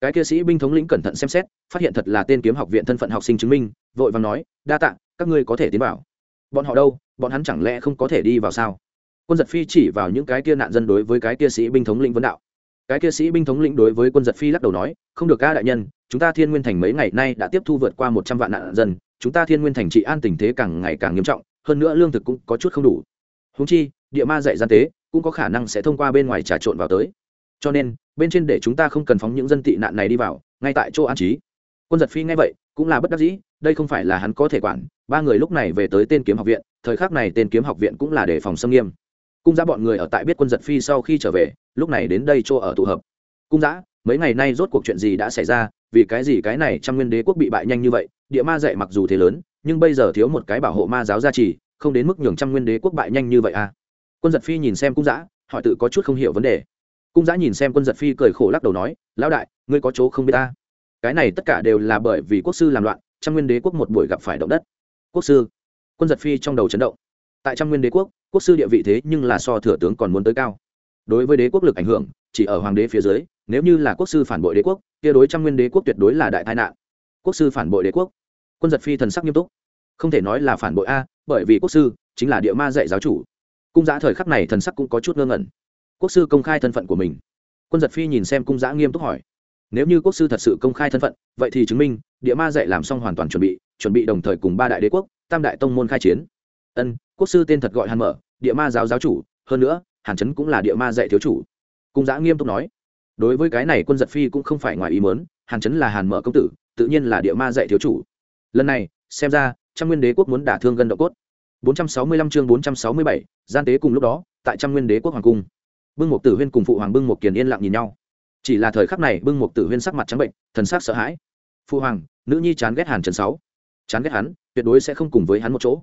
Cái kia sĩ binh thống lĩnh cẩn thận xem xét, phát hiện thật là tên kiếm học viện thân phận học sinh chứng minh, vội vàng nói, đa tạ, các ngươi có thể tiến vào. Bọn họ đâu? Bọn hắn chẳng lẽ không có thể đi vào sao? Quân giật phi chỉ vào những cái kia nạn dân đối với cái kia sĩ binh thống lĩnh vấn đạo. Cái kia sĩ binh thống lĩnh đối với quân giật phi lắc đầu nói, không được, ca đại nhân, chúng ta thiên nguyên thành mấy ngày nay đã tiếp thu vượt qua một trăm vạn nạn dân, chúng ta thiên nguyên thành trị an tình thế càng ngày càng nghiêm trọng, hơn nữa lương thực cũng có chút không đủ. Húng chi, địa ma dạy gian tế, cũng có khả năng sẽ thông qua bên ngoài trà trộn vào tới. Cho nên, bên trên để chúng ta không cần phóng những dân tị nạn này đi vào, ngay tại chỗ an trí. Quân giật phi nghe vậy, cũng là bất đắc dĩ, đây không phải là hắn có thể quản, ba người lúc này về tới tên kiếm học viện, thời khắc này tên kiếm học viện cũng là để phòng xâm nghiêm cung giã bọn người ở tại biết quân giật phi sau khi trở về, lúc này đến đây chỗ ở tụ hợp. Cung giã, mấy ngày nay rốt cuộc chuyện gì đã xảy ra? Vì cái gì cái này trăm nguyên đế quốc bị bại nhanh như vậy? Địa ma dạy mặc dù thế lớn, nhưng bây giờ thiếu một cái bảo hộ ma giáo gia trì, không đến mức nhường trăm nguyên đế quốc bại nhanh như vậy à? Quân giật phi nhìn xem cung giã họ tự có chút không hiểu vấn đề. Cung giã nhìn xem quân giật phi cười khổ lắc đầu nói, lão đại, ngươi có chỗ không biết ta? Cái này tất cả đều là bởi vì quốc sư làm loạn, trăm nguyên đế quốc một buổi gặp phải động đất. Quốc sư, quân giật phi trong đầu chấn động tại trăm nguyên đế quốc quốc sư địa vị thế nhưng là so thừa tướng còn muốn tới cao. Đối với đế quốc lực ảnh hưởng, chỉ ở hoàng đế phía dưới, nếu như là quốc sư phản bội đế quốc, kia đối trăm nguyên đế quốc tuyệt đối là đại tai nạn. Quốc sư phản bội đế quốc. Quân giật phi thần sắc nghiêm túc. Không thể nói là phản bội a, bởi vì quốc sư chính là địa ma dạy giáo chủ. Cung giã thời khắc này thần sắc cũng có chút ngơ ngẩn. Quốc sư công khai thân phận của mình. Quân giật phi nhìn xem cung giã nghiêm túc hỏi. Nếu như quốc sư thật sự công khai thân phận, vậy thì chứng minh, địa ma dạy làm xong hoàn toàn chuẩn bị chuẩn bị đồng thời cùng ba đại đế quốc, tam đại tông môn khai chiến ân quốc sư tên thật gọi hàn mở địa ma giáo giáo chủ hơn nữa hàn trấn cũng là địa ma dạy thiếu chủ. Cung giã nghiêm túc nói đối với cái này quân giật phi cũng không phải ngoài ý mớn hàn trấn là hàn mở công tử tự nhiên là địa ma dạy thiếu chủ. Lần này xem ra trăm nguyên đế quốc muốn đả thương gần độ cốt. 465 chương 467, gian tế cùng lúc đó tại trăm nguyên đế quốc hoàng cung. Bưng một tử huyên cùng phụ hoàng bưng một kiền yên lặng nhìn nhau. Chỉ là thời khắc này bưng một tử huyên sắc mặt trắng bệnh thần sắc sợ hãi. Phụ hoàng nữ nhi chán ghét hàn trần sáu. Chán ghét hắn tuyệt đối sẽ không cùng với hắn một chỗ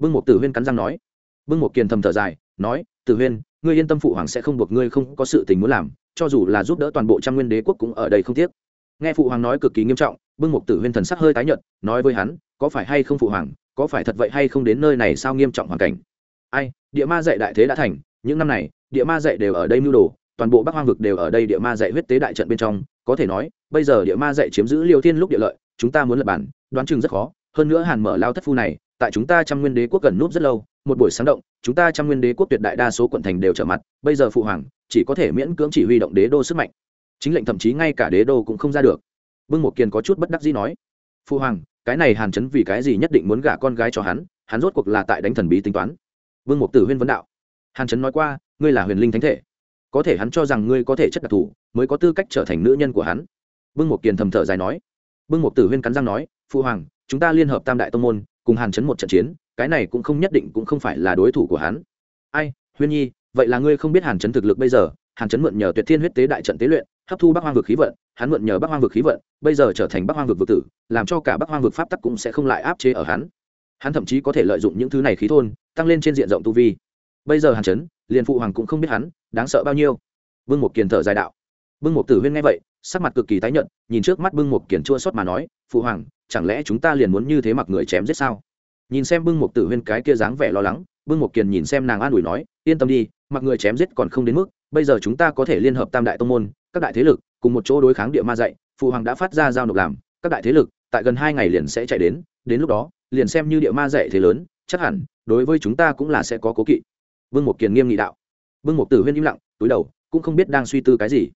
bưng Mục tử huyên cắn răng nói. Bưng Mục kiền thầm thở dài, nói, tử huyên, ngươi yên tâm phụ hoàng sẽ không buộc ngươi không có sự tình muốn làm, cho dù là giúp đỡ toàn bộ trăm nguyên đế quốc cũng ở đây không tiếc. Nghe phụ hoàng nói cực kỳ nghiêm trọng bưng Mục tử huyên thần sắc hơi tái nhợt, nói với hắn, có phải hay không phụ hoàng, có phải thật vậy hay không đến nơi này sao nghiêm trọng hoàn cảnh? Ai, địa ma dạy đại thế đã thành, những năm này, địa ma dạy đều ở đây mưu đồ, toàn bộ bắc hoang vực đều ở đây địa ma dạy huyết tế đại trận bên trong, có thể nói, bây giờ địa ma dạy chiếm giữ liêu thiên lúc địa lợi, chúng ta muốn lập bản, đoán chừng rất khó hơn nữa hàn mở lao thất phu này, tại chúng ta trăm nguyên đế quốc gần núp rất lâu, một buổi sáng động, chúng ta trăm nguyên đế quốc tuyệt đại đa số quận thành đều trở mặt, bây giờ phụ hoàng chỉ có thể miễn cưỡng chỉ huy động đế đô sức mạnh. Chính lệnh thậm chí ngay cả đế đô cũng không ra được. Bưng một kiền có chút bất đắc dĩ nói phụ hoàng, cái này hàn chấn vì cái gì nhất định muốn gả con gái cho hắn hắn rốt cuộc là tại đánh thần bí tính toán. Vương mục tử huyên vấn đạo. Hàn chấn nói qua, ngươi là huyền linh thánh thể. Có thể hắn cho rằng ngươi có thể chất đặc thù, mới có tư cách trở thành nữ nhân của hắn. Vương mục kiền thầm thở dài nói. Vương mục tử huyên cắn răng nói phụ hoàng chúng ta liên hợp tam đại tông môn, cùng hàn chấn một trận chiến, cái này cũng không nhất định cũng không phải là đối thủ của hắn. Ai, huyên nhi, vậy là ngươi không biết hàn chấn thực lực bây giờ, hàn chấn mượn nhờ tuyệt thiên huyết tế đại trận tế luyện, hấp thu bắc hoang vực khí vận, hắn mượn nhờ bắc hoang vực khí vận, bây giờ trở thành bắc hoang vực vực tử, làm cho cả bắc hoang vực pháp tắc cũng sẽ không lại áp chế ở hắn. Hắn thậm chí có thể lợi dụng những thứ này khí thôn, tăng lên trên diện rộng tu vi. Bây giờ hàn chấn, liền phụ hoàng cũng không biết hắn, đáng sợ bao nhiêu. Vương một kiền thở dài đạo. Vương một tử huyên nghe vậy, sắc mặt cực kỳ tái nhợt, nhìn trước mắt bưng một kiền chua xót mà nói, phụ hoàng chẳng lẽ chúng ta liền muốn như thế mặc người chém giết sao? Nhìn xem bưng một tử huyên cái kia dáng vẻ lo lắng, bưng một kiền nhìn xem nàng an ủi nói, yên tâm đi, mặc người chém giết còn không đến mức, bây giờ chúng ta có thể liên hợp tam đại tông môn, các đại thế lực, cùng một chỗ đối kháng địa ma dạy, phụ hoàng đã phát ra giao nộp làm, các đại thế lực, tại gần hai ngày liền sẽ chạy đến đến lúc đó, liền xem như địa ma dạy thế lớn, chắc hẳn, đối với chúng ta cũng là sẽ có cố kỵ. Vương một kiền nghiêm nghị đạo. Vương một tử huyên im lặng, túi đầu, cũng không biết đang suy tư cái gì.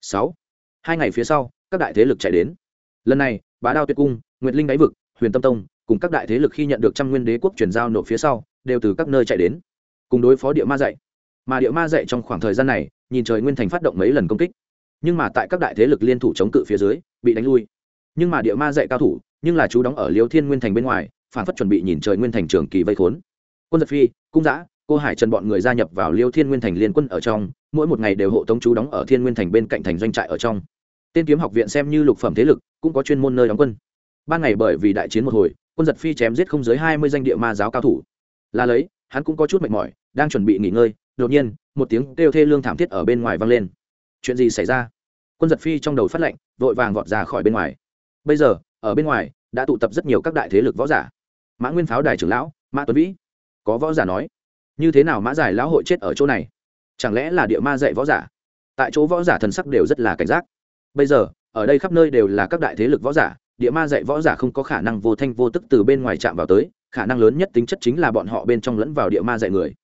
Sáu, hai ngày phía sau, các đại thế lực chạy đến. Lần này, bá đao tuyệt cung nguyệt linh đáy vực, huyền tâm tông, cùng các đại thế lực khi nhận được trăm nguyên đế quốc chuyển giao nộp phía sau, đều từ các nơi chạy đến, cùng đối phó địa ma dạy. Mà địa ma dạy trong khoảng thời gian này, nhìn trời nguyên thành phát động mấy lần công kích. Nhưng mà tại các đại thế lực liên thủ chống cự phía dưới, bị đánh lui. Nhưng mà địa ma dạy cao thủ, nhưng là chú đóng ở liêu thiên nguyên thành bên ngoài, phản phất chuẩn bị nhìn trời nguyên thành trường kỳ vây khốn. Quân giật phi, cung giã, cô hải trần bọn người gia nhập vào liêu thiên nguyên thành liên quân ở trong, mỗi một ngày đều hộ tống chú đóng ở thiên nguyên thành bên cạnh thành doanh trại ở trong. Tên kiếm học viện xem như lục phẩm thế lực, cũng có chuyên môn nơi đóng quân ban ngày bởi vì đại chiến một hồi, quân giật phi chém giết không dưới hai mươi danh địa ma giáo cao thủ. Là lấy, hắn cũng có chút mệt mỏi, đang chuẩn bị nghỉ ngơi, đột nhiên, một tiếng kêu thê lương thảm thiết ở bên ngoài vang lên. Chuyện gì xảy ra? Quân giật phi trong đầu phát lệnh, vội vàng vọt ra khỏi bên ngoài. Bây giờ, ở bên ngoài, đã tụ tập rất nhiều các đại thế lực võ giả. Mã nguyên pháo đài trưởng lão, mã tuấn vĩ, có võ giả nói, như thế nào mã giải lão hội chết ở chỗ này? Chẳng lẽ là địa ma dạy võ giả? Tại chỗ võ giả thần sắc đều rất là cảnh giác. Bây giờ, ở đây khắp nơi đều là các đại thế lực võ giả địa ma dạy võ giả không có khả năng vô thanh vô tức từ bên ngoài chạm vào tới, khả năng lớn nhất tính chất chính là bọn họ bên trong lẫn vào địa ma dạy người.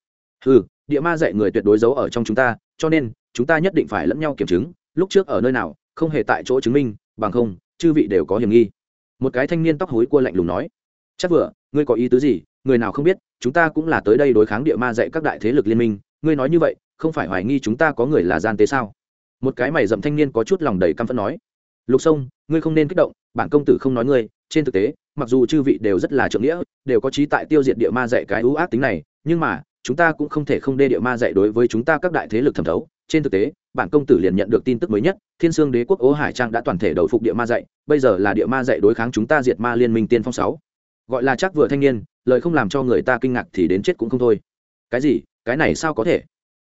Ừ địa ma dạy người tuyệt đối giấu ở trong chúng ta, cho nên, chúng ta nhất định phải lẫn nhau kiểm chứng, lúc trước ở nơi nào, không hề tại chỗ chứng minh, bằng không, chư vị đều có hiểm nghi. Một cái thanh niên tóc hối cua lạnh lùng nói. Chắc vừa, ngươi có ý tứ gì, người nào không biết, chúng ta cũng là tới đây đối kháng địa ma dạy các đại thế lực liên minh, ngươi nói như vậy, không phải hoài nghi chúng ta có người là gian tế sao? Một cái mày dậm thanh niên có chút lòng đầy căm phẫn nói. Lục sông, ngươi không nên kích động bản công tử không nói ngươi, trên thực tế, mặc dù chư vị đều rất là trượng nghĩa, đều có trí tại tiêu diệt địa ma dạy cái ưu ác tính này, nhưng mà, chúng ta cũng không thể không đê địa ma dạy đối với chúng ta các đại thế lực thẩm thấu. Trên thực tế, bản công tử liền nhận được tin tức mới nhất, thiên sương đế quốc ố hải trang đã toàn thể đầu phục địa ma dạy, bây giờ là địa ma dạy đối kháng chúng ta diệt ma liên minh tiên phong sáu. Gọi là chắc vừa thanh niên, lời không làm cho người ta kinh ngạc thì đến chết cũng không thôi. Cái gì? Cái này sao có thể?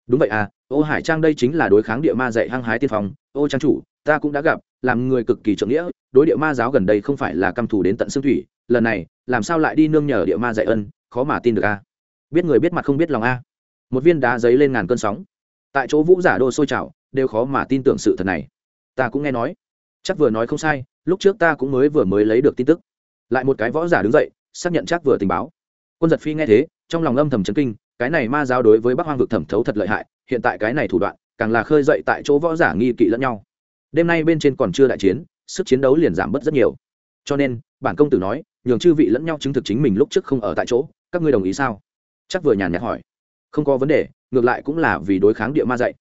Đúng vậy à ô hải trang đây chính là đối kháng địa ma dạy hăng hái tiên phong. Ô trang chủ, ta cũng đã gặp, làm người cực kỳ trượng nghĩa đối địa ma giáo gần đây không phải là căm thù đến tận xương thủy, lần này, làm sao lại đi nương nhờ địa ma dạy ân, khó mà tin được a. Biết người biết mặt không biết lòng a. Một viên đá giấy lên ngàn cơn sóng. Tại chỗ vũ giả đô sôi trào, đều khó mà tin tưởng sự thật này. Ta cũng nghe nói. Chắc vừa nói không sai, lúc trước ta cũng mới vừa mới lấy được tin tức. Lại một cái võ giả đứng dậy, xác nhận chắc vừa tình báo. Quân giật phi nghe thế, trong lòng âm thầm chấn kinh, cái này ma giáo đối với bắc hoang vực thẩm thấu thật lợi hại, hiện tại cái này thủ đoạn, càng là khơi dậy tại chỗ võ giả nghi kỵ lẫn nhau. Đêm nay bên trên còn chưa đại chiến sức chiến đấu liền giảm bớt rất nhiều. Cho nên, bản công tử nói, nhường chư vị lẫn nhau chứng thực chính mình lúc trước không ở tại chỗ, các ngươi đồng ý sao? Chắc vừa nhàn nhạt hỏi. Không có vấn đề, ngược lại cũng là vì đối kháng địa ma dạy.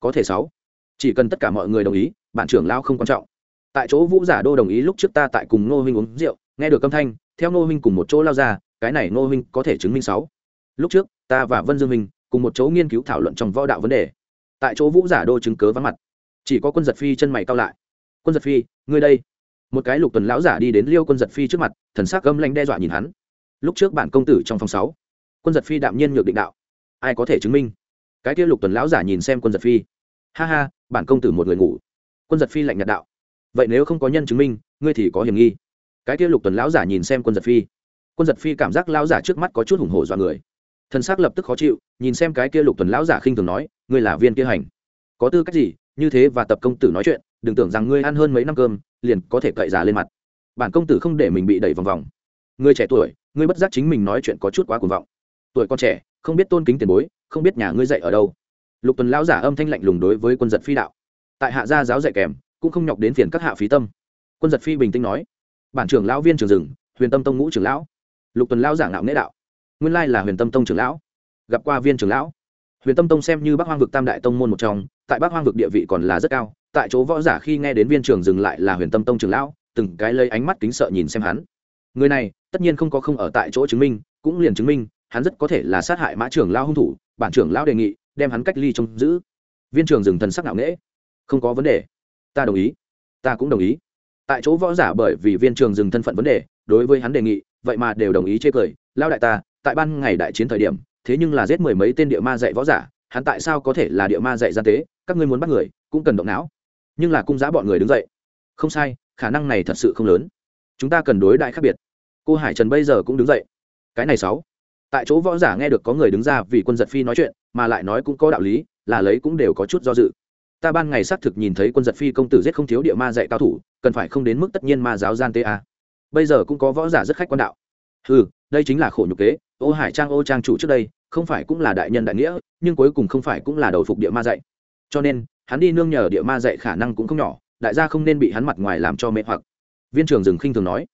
Có thể sáu. Chỉ cần tất cả mọi người đồng ý, bản trưởng lao không quan trọng. Tại chỗ vũ giả đô đồng ý lúc trước ta tại cùng ngô huynh uống rượu, nghe được âm thanh, theo ngô huynh cùng một chỗ lao ra, cái này ngô huynh có thể chứng minh sáu. Lúc trước, ta và vân dương huynh cùng một chỗ nghiên cứu thảo luận trong võ đạo vấn đề. Tại chỗ vũ giả đô chứng cớ vắng mặt. Chỉ có quân giật phi chân mày cao lại quân giật phi, ngươi đây. Một cái lục tuần lão giả đi đến liêu quân giật phi trước mặt, thần sắc gâm lanh đe dọa nhìn hắn. Lúc trước bản công tử trong phòng sáu, quân giật phi đạm nhiên nhược định đạo. Ai có thể chứng minh? Cái kia lục tuần lão giả nhìn xem quân giật phi. Ha ha, bản công tử một người ngủ. Quân giật phi lạnh nhạt đạo. Vậy nếu không có nhân chứng minh, ngươi thì có hiểm nghi. Cái kia lục tuần lão giả nhìn xem quân giật phi. Quân giật phi cảm giác lão giả trước mắt có chút hùng hổ dọa người. Thân xác lập tức khó chịu, nhìn xem cái kia lục tuần lão giả khinh thường nói, ngươi là viên kia hành. Có tư cách gì như thế và tập công tử nói chuyện, đừng tưởng rằng ngươi ăn hơn mấy năm cơm, liền có thể cậy già lên mặt. Bản công tử không để mình bị đẩy vòng vòng. Ngươi trẻ tuổi, ngươi bất giác chính mình nói chuyện có chút quá cuồng vọng. Tuổi con trẻ, không biết tôn kính tiền bối, không biết nhà ngươi dạy ở đâu. Lục tuần lão giả âm thanh lạnh lùng đối với quân giật phi đạo. Tại hạ gia giáo dạy kèm, cũng không nhọc đến phiền các hạ phí tâm. Quân giật phi bình tĩnh nói. Bản trưởng lão viên trường rừng, huyền tâm tông ngũ trưởng lão. Lục tuần lão giả ngạo nghễ đạo. Nguyên lai là huyền tâm tông trưởng lão. Gặp qua viên trưởng lão. Huyền tâm tông xem như bắc hoang vực tam đại tông môn một trong tại bắc hoang vực địa vị còn là rất cao, tại chỗ võ giả khi nghe đến viên trường dừng lại là huyền tâm tông trưởng lão, từng cái lấy ánh mắt kính sợ nhìn xem hắn. Người này, tất nhiên không có không ở tại chỗ chứng minh, cũng liền chứng minh, hắn rất có thể là sát hại mã trưởng lao hung thủ, bản trưởng lão đề nghị, đem hắn cách ly trông giữ. Viên trường dừng thần sắc nạo nghễ. Không có vấn đề. Ta đồng ý. Ta cũng đồng ý. Tại chỗ võ giả bởi vì viên trường dừng thân phận vấn đề, đối với hắn đề nghị, vậy mà đều đồng ý chê cười. Lao đại ta, tại ban ngày đại chiến thời điểm, thế nhưng là giết mười mấy tên địa ma dạy võ giả hắn tại sao có thể là địa ma dạy gian tế, các ngươi muốn bắt người, cũng cần động não. Nhưng là cung giá bọn người đứng dậy. Không sai, khả năng này thật sự không lớn. Chúng ta cần đối đại khác biệt. Cô hải trần bây giờ cũng đứng dậy. Cái này sáu. Tại chỗ võ giả nghe được có người đứng ra vì quân giật phi nói chuyện, mà lại nói cũng có đạo lý, là lấy cũng đều có chút do dự. Ta ban ngày xác thực nhìn thấy quân giật phi công tử giết không thiếu địa ma dạy cao thủ, cần phải không đến mức tất nhiên ma giáo gian tế a bây giờ cũng có võ giả rất khách quan đạo. Ừ đây chính là khổ nhục kế, ô hải trang, ô trang chủ trước đây không phải cũng là đại nhân đại nghĩa, nhưng cuối cùng không phải cũng là đầu phục địa ma dạy. Cho nên, hắn đi nương nhờ địa ma dạy khả năng cũng không nhỏ, đại gia không nên bị hắn mặt ngoài làm cho mê hoặc. Viên trưởng dừng khinh thường nói,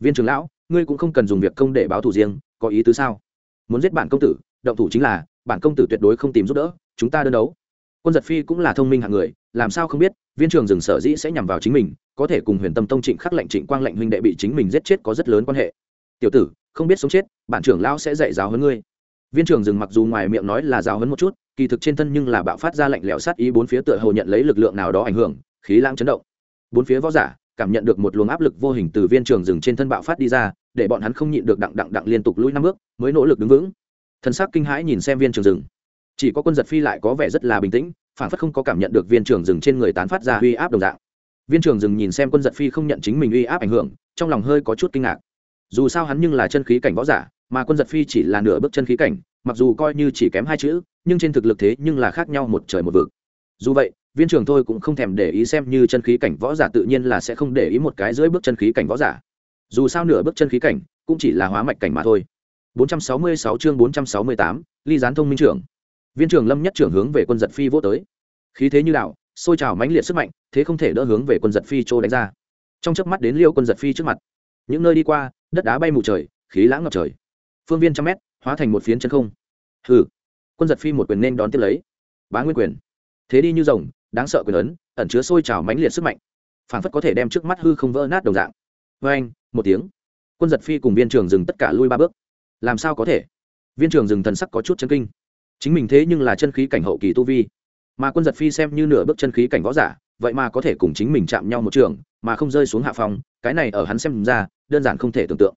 viên trưởng lão, ngươi cũng không cần dùng việc công để báo thù riêng, có ý tứ sao? Muốn giết bản công tử, động thủ chính là, bản công tử tuyệt đối không tìm giúp đỡ, chúng ta đơn đấu. Quân giật phi cũng là thông minh hạng người, làm sao không biết, viên trường rừng sở dĩ sẽ nhằm vào chính mình, có thể cùng huyền tâm tông trịnh khắc lệnh trịnh quang lệnh huynh đệ bị chính mình giết chết có rất lớn quan hệ. Tiểu tử, không biết sống chết, bản trưởng lão sẽ dạy giáo hơn ngươi viên trường rừng mặc dù ngoài miệng nói là giáo hấn một chút, kỳ thực trên thân nhưng là bạo phát ra lệnh lẽo sát ý bốn phía tựa hồ nhận lấy lực lượng nào đó ảnh hưởng, khí lãng chấn động. Bốn phía võ giả cảm nhận được một luồng áp lực vô hình từ viên trường rừng trên thân bạo phát đi ra, để bọn hắn không nhịn được đặng đặng đặng liên tục lũi năm bước, mới nỗ lực đứng vững. Thân xác kinh hãi nhìn xem viên trường rừng. Chỉ có quân giật phi lại có vẻ rất là bình tĩnh phản phất không có cảm nhận được viên trường rừng trên người tán phát ra uy áp đồng dạng. Viên trường rừng nhìn xem quân giật phi không nhận chính mình uy áp ảnh hưởng, trong lòng hơi có chút kinh ngạc dù sao hắn nhưng là chân khí cảnh võ giả mà quân giật phi chỉ là nửa bước chân khí cảnh mặc dù coi như chỉ kém hai chữ nhưng trên thực lực thế nhưng là khác nhau một trời một vực. Dù vậy viên trưởng thôi cũng không thèm để ý xem như chân khí cảnh võ giả tự nhiên là sẽ không để ý một cái dưới bước chân khí cảnh võ giả. Dù sao nửa bước chân khí cảnh cũng chỉ là hóa mạch cảnh mà thôi. 466 chương 468, ly gián thông minh trưởng. Viên trưởng lâm nhất trưởng hướng về quân giật phi vô tới. Khí thế như đạo sôi trào mãnh liệt sức mạnh thế không thể đỡ hướng về quân giật phi trô đánh ra. Trong chớp mắt đến liêu quân giật phi trước mặt. Những nơi đi qua đất đá bay mù trời, khí lãng ngập trời. Phương viên trăm mét, hóa thành một phiến chân không. Hừ. Quân giật phi một quyền nên đón tiếp lấy. Bá nguyên quyền. Thế đi như rồng, đáng sợ quyền ấn, ẩn chứa sôi trào mãnh liệt sức mạnh. Phảng phất có thể đem trước mắt hư không vỡ nát đồng dạng. Vê anh, một tiếng. Quân giật phi cùng viên trường dừng tất cả lui ba bước. Làm sao có thể? Viên trường dừng thần sắc có chút chân kinh. Chính mình thế nhưng là chân khí cảnh hậu kỳ tu vi. Mà quân giật phi xem như nửa bước chân khí cảnh võ giả, vậy mà có thể cùng chính mình chạm nhau một trường, mà không rơi xuống hạ phòng, cái này ở hắn xem ra đơn giản không thể tưởng tượng.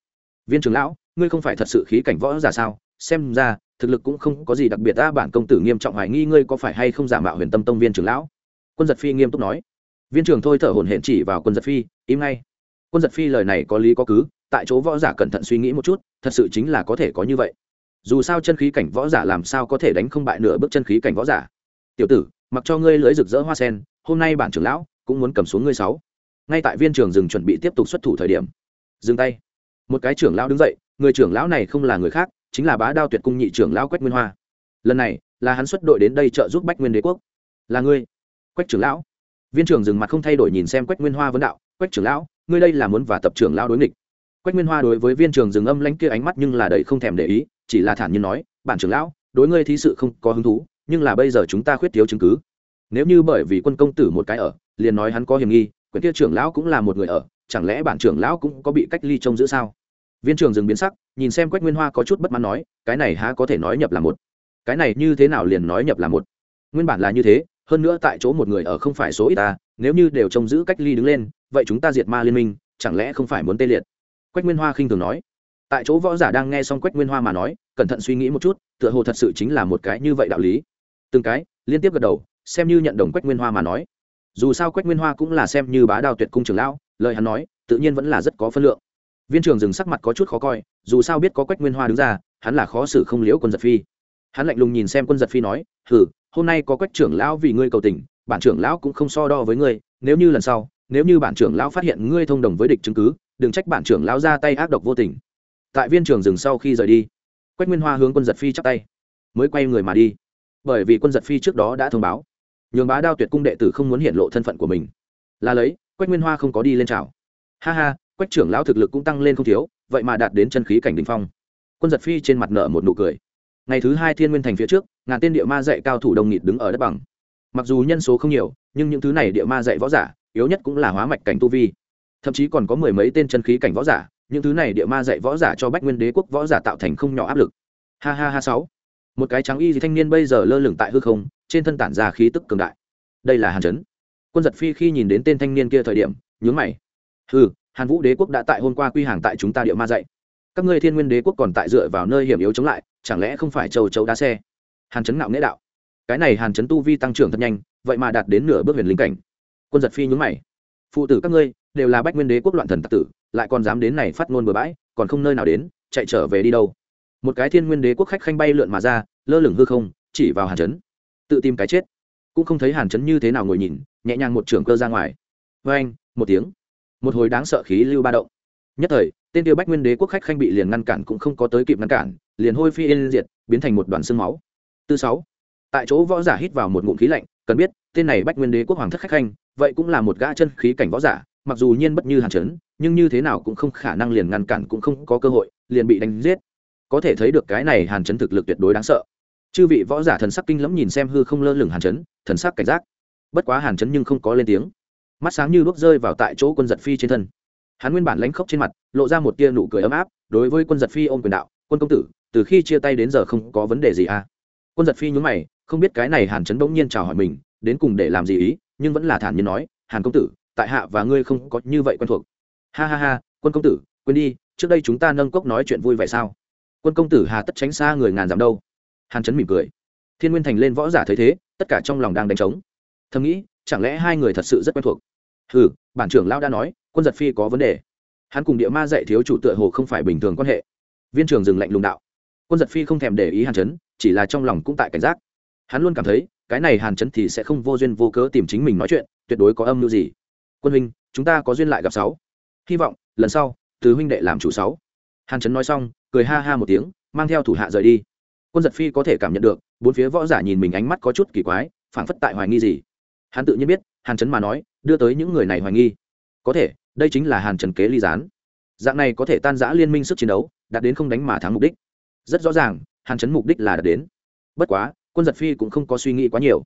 Viên trưởng lão, ngươi không phải thật sự khí cảnh võ giả sao? Xem ra, thực lực cũng không có gì đặc biệt ta bản công tử nghiêm trọng hoài nghi ngươi có phải hay không giả mạo huyền tâm tông viên trưởng lão? Quân giật phi nghiêm túc nói. Viên trưởng thôi thở hổn hển chỉ vào quân giật phi, im ngay. Quân giật phi lời này có lý có cứ, tại chỗ võ giả cẩn thận suy nghĩ một chút, thật sự chính là có thể có như vậy. Dù sao chân khí cảnh võ giả làm sao có thể đánh không bại nửa bước chân khí cảnh võ giả? Tiểu tử, mặc cho ngươi lưới rực rỡ hoa sen, hôm nay bản trưởng lão cũng muốn cầm xuống ngươi sáu. Ngay tại viên trường dừng chuẩn bị tiếp tục xuất thủ thời điểm dừng tay. Một cái trưởng lão đứng dậy, người trưởng lão này không là người khác, chính là bá đao tuyệt cung nhị trưởng lão quách nguyên hoa. Lần này, là hắn xuất đội đến đây trợ giúp bách nguyên đế quốc. Là ngươi, quách trưởng lão. Viên trưởng dừng mặt không thay đổi nhìn xem quách nguyên hoa vấn đạo, quách trưởng lão, ngươi đây là muốn và tập trưởng lão đối nghịch. Quách nguyên hoa đối với viên trường dừng âm lánh kia ánh mắt nhưng là đầy không thèm để ý, chỉ là thản nhiên nói, bản trưởng lão, đối ngươi thí sự không có hứng thú, nhưng là bây giờ chúng ta khuyết thiếu chứng cứ. Nếu như bởi vì quân công tử một cái ở, liền nói hắn có hiểm nghi quyển kia trưởng lão cũng là một người ở chẳng lẽ bản trưởng lão cũng có bị cách ly trông giữ sao? Viên trưởng dừng biến sắc, nhìn xem quách nguyên hoa có chút bất mãn nói, cái này há có thể nói nhập là một. Cái này như thế nào liền nói nhập là một? Nguyên bản là như thế, hơn nữa tại chỗ một người ở không phải số ít ta, nếu như đều trông giữ cách ly đứng lên, vậy chúng ta diệt ma liên minh, chẳng lẽ không phải muốn tê liệt? Quách nguyên hoa khinh thường nói. Tại chỗ võ giả đang nghe xong quách nguyên hoa mà nói, cẩn thận suy nghĩ một chút, tựa hồ thật sự chính là một cái như vậy đạo lý. Từng cái, liên tiếp gật đầu, xem như nhận đồng quách nguyên hoa mà nói. Dù sao quách nguyên hoa cũng là xem như bá đào tuyệt cung trường lão lời hắn nói, tự nhiên vẫn là rất có phân lượng. Viên trường dừng sắc mặt có chút khó coi, dù sao biết có quách nguyên hoa đứng ra, hắn là khó xử không liễu quân giật phi. Hắn lạnh lùng nhìn xem quân giật phi nói, hừ, hôm nay có quách trưởng lão vì ngươi cầu tình, bản trưởng lão cũng không so đo với ngươi, nếu như lần sau, nếu như bản trưởng lão phát hiện ngươi thông đồng với địch chứng cứ, đừng trách bản trưởng lão ra tay ác độc vô tình. Tại viên trường dừng sau khi rời đi, quách nguyên hoa hướng quân giật phi chắp tay, mới quay người mà đi. Bởi vì quân giật phi trước đó đã thông báo, nhường bá đao tuyệt cung đệ tử không muốn hiện lộ thân phận của mình. Là lấy quách nguyên hoa không có đi lên trào ha ha, quách trưởng lão thực lực cũng tăng lên không thiếu, vậy mà đạt đến chân khí cảnh đình phong. Quân giật phi trên mặt nợ một nụ cười. Ngày thứ hai thiên nguyên thành phía trước, ngàn tên địa ma dạy cao thủ đồng nghịt đứng ở đất bằng. Mặc dù nhân số không nhiều, nhưng những thứ này địa ma dạy võ giả, yếu nhất cũng là hóa mạch cảnh tu vi. Thậm chí còn có mười mấy tên chân khí cảnh võ giả, những thứ này địa ma dạy võ giả cho bách nguyên đế quốc võ giả tạo thành không nhỏ áp lực. Ha ha ha sáu. Một cái trắng y gì thanh niên bây giờ lơ lửng tại hư không, trên thân tản ra khí tức cường đại. Đây là hàn chấn quân giật phi khi nhìn đến tên thanh niên kia thời điểm, nhướng mày. Ừ hàn vũ đế quốc đã tại hôm qua quy hàng tại chúng ta địa ma dạy. Các ngươi thiên nguyên đế quốc còn tại dựa vào nơi hiểm yếu chống lại, chẳng lẽ không phải châu châu đá xe? Hàn chấn ngạo nghĩa đạo. Cái này hàn chấn tu vi tăng trưởng thật nhanh, vậy mà đạt đến nửa bước huyền linh cảnh. Quân giật phi nhún mày. Phụ tử các ngươi, đều là bách nguyên đế quốc loạn thần tặc tử, lại còn dám đến này phát ngôn bừa bãi, còn không nơi nào đến, chạy trở về đi đâu? Một cái thiên nguyên đế quốc khách khanh bay lượn mà ra, lơ lửng hư không, chỉ vào hàn chấn. Tự tìm cái chết. Cũng không thấy hàn chấn như thế nào ngồi nhìn nhẹ nhàng một trưởng cơ ra ngoài. Vê anh, một tiếng. Một hồi đáng sợ khí lưu ba động. Nhất thời, tên tiêu bách nguyên đế quốc khách khanh bị liền ngăn cản cũng không có tới kịp ngăn cản, liền hôi phi yên diệt, biến thành một đoàn xương máu. Tư sáu. Tại chỗ võ giả hít vào một ngụm khí lạnh, cần biết, tên này bách nguyên đế quốc hoàng thất khách khanh, vậy cũng là một gã chân khí cảnh võ giả, mặc dù nhiên bất như hàn chấn, nhưng như thế nào cũng không khả năng liền ngăn cản cũng không có cơ hội, liền bị đánh giết. Có thể thấy được cái này hàn chấn thực lực tuyệt đối đáng sợ. Chư vị võ giả thần sắc kinh lẫm nhìn xem hư không lơ lửng hàn chấn, thần sắc cảnh giác bất quá hàn chấn nhưng không có lên tiếng mắt sáng như bước rơi vào tại chỗ quân giật phi trên thân hắn nguyên bản lánh khóc trên mặt lộ ra một tia nụ cười ấm áp đối với quân giật phi ôm quyền đạo quân công tử từ khi chia tay đến giờ không có vấn đề gì à? quân giật phi nhún mày, không biết cái này hàn chấn bỗng nhiên chào hỏi mình, đến cùng để làm gì ý, nhưng vẫn là thản nhiên nói, hàn công tử, tại hạ và ngươi không có như vậy quen thuộc. Ha ha ha, quân công tử, quên đi, trước đây chúng ta nâng cốc nói chuyện vui vẻ sao? Quân công tử hà tất tránh xa người ngàn dặm đâu. Hàn chấn mỉm cười. Thiên nguyên thành lên võ giả thấy thế, tất cả trong lòng đang đánh trống thầm nghĩ, chẳng lẽ hai người thật sự rất quen thuộc? Ừ bản trưởng lao đã nói, quân giật phi có vấn đề. Hắn cùng địa ma dạy thiếu chủ tựa hồ không phải bình thường quan hệ. Viên trưởng dừng lạnh lùng đạo. Quân giật phi không thèm để ý hàn chấn, chỉ là trong lòng cũng tại cảnh giác. Hắn luôn cảm thấy, cái này hàn chấn thì sẽ không vô duyên vô cớ tìm chính mình nói chuyện, tuyệt đối có âm mưu gì. Quân huynh, chúng ta có duyên lại gặp sáu. Hy vọng, lần sau, từ huynh đệ làm chủ sáu. Hàn chấn nói xong, cười ha ha một tiếng, mang theo thủ hạ rời đi. Quân giật phi có thể cảm nhận được, bốn phía võ giả nhìn mình ánh mắt có chút kỳ quái, phảng phất tại hoài nghi gì hắn tự nhiên biết, hàn chấn mà nói, đưa tới những người này hoài nghi. Có thể, đây chính là hàn trần kế ly gián. Dạng này có thể tan giã liên minh sức chiến đấu, đạt đến không đánh mà thắng mục đích. Rất rõ ràng, hàn chấn mục đích là đạt đến. Bất quá, quân giật phi cũng không có suy nghĩ quá nhiều.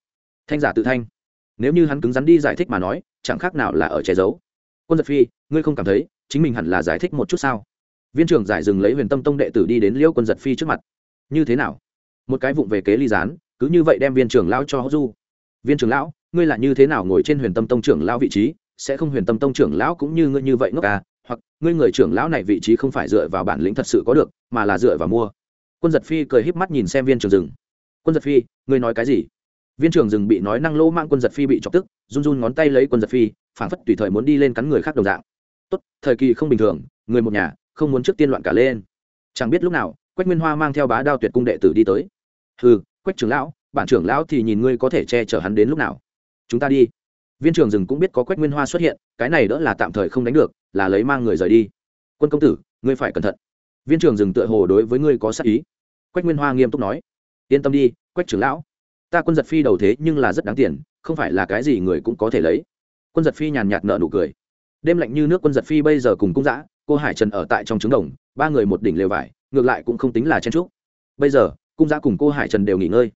Thanh giả tự thanh. Nếu như hắn cứng rắn đi giải thích mà nói, chẳng khác nào là ở che giấu. Quân giật phi, ngươi không cảm thấy, chính mình hẳn là giải thích một chút sao? Viên trưởng giải dừng lấy huyền tâm tông đệ tử đi đến liêu quân giật phi trước mặt. Như thế nào? Một cái vụng về kế ly gián, cứ như vậy đem viên trưởng lão cho hốt du. Viên trưởng lão ngươi là như thế nào ngồi trên huyền tâm tông trưởng lão vị trí, sẽ không huyền tâm tông trưởng lão cũng như ngươi như vậy ngốc à? Hoặc, ngươi người trưởng lão này vị trí không phải dựa vào bản lĩnh thật sự có được, mà là dựa vào mua. Quân giật phi cười híp mắt nhìn xem viên trường rừng. Quân giật phi, ngươi nói cái gì? Viên trường rừng bị nói năng lỗ mang quân giật phi bị chọc tức, run run ngón tay lấy quân giật phi, phảng phất tùy thời muốn đi lên cắn người khác đồng dạng. Tốt, thời kỳ không bình thường, người một nhà, không muốn trước tiên loạn cả lên. Chẳng biết lúc nào, quách nguyên hoa mang theo bá đao tuyệt cung đệ tử đi tới. Ừ quách trưởng lão, bản trưởng lão thì nhìn ngươi có thể che chở hắn đến lúc nào chúng ta đi. Viên trường rừng cũng biết có quách nguyên hoa xuất hiện, cái này đỡ là tạm thời không đánh được, là lấy mang người rời đi. Quân công tử, ngươi phải cẩn thận. Viên trường rừng tựa hồ đối với ngươi có sắc ý. Quách nguyên hoa nghiêm túc nói. Yên tâm đi, quách trưởng lão. Ta quân giật phi đầu thế nhưng là rất đáng tiền, không phải là cái gì người cũng có thể lấy. Quân giật phi nhàn nhạt nợ nụ cười. Đêm lạnh như nước quân giật phi bây giờ cùng cung giã cô hải trần ở tại trong trứng đồng, ba người một đỉnh lều vải, ngược lại cũng không tính là chen trúc bây giờ, cung giã cùng cô hải trần đều nghỉ ngơi.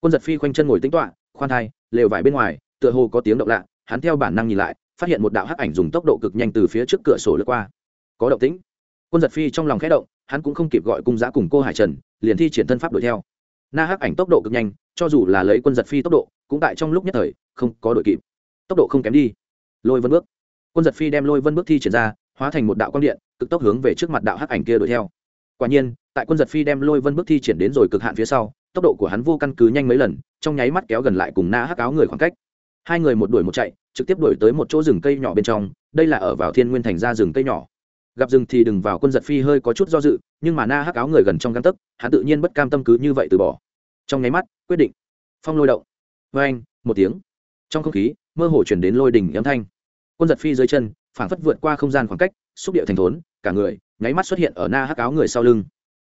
Quân giật phi khoanh chân ngồi tính toạ khoan thai, lều vải bên ngoài tựa hồ có tiếng động lạ, hắn theo bản năng nhìn lại, phát hiện một đạo hắc ảnh dùng tốc độ cực nhanh từ phía trước cửa sổ lướt qua. Có động tĩnh. Quân giật phi trong lòng khẽ động, hắn cũng không kịp gọi cung giã cùng cô hải trần, liền thi triển thân pháp đuổi theo. Na hắc ảnh tốc độ cực nhanh, cho dù là lấy quân giật phi tốc độ, cũng tại trong lúc nhất thời, không có đội kịp. Tốc độ không kém đi. Lôi vân bước. Quân giật phi đem lôi vân bước thi triển ra, hóa thành một đạo quang điện, cực tốc hướng về trước mặt đạo hắc ảnh kia đuổi theo. Quả nhiên, tại quân giật phi đem lôi vân bước thi triển đến rồi cực hạn phía sau, tốc độ của hắn vô căn cứ nhanh mấy lần, trong nháy mắt kéo gần lại cùng na hắc áo người khoảng cách hai người một đuổi một chạy, trực tiếp đuổi tới một chỗ rừng cây nhỏ bên trong, đây là ở vào thiên nguyên thành ra rừng cây nhỏ. Gặp rừng thì đừng vào quân giật phi hơi có chút do dự, nhưng mà na hắc áo người gần trong găng tấc, hắn tự nhiên bất cam tâm cứ như vậy từ bỏ. Trong nháy mắt, quyết định. Phong lôi động. Vê anh một tiếng. Trong không khí, mơ hồ chuyển đến lôi đỉnh âm thanh. Quân giật phi dưới chân, phảng phất vượt qua không gian khoảng cách, xúc điệu thành thốn, cả người, nháy mắt xuất hiện ở na hắc áo người sau lưng.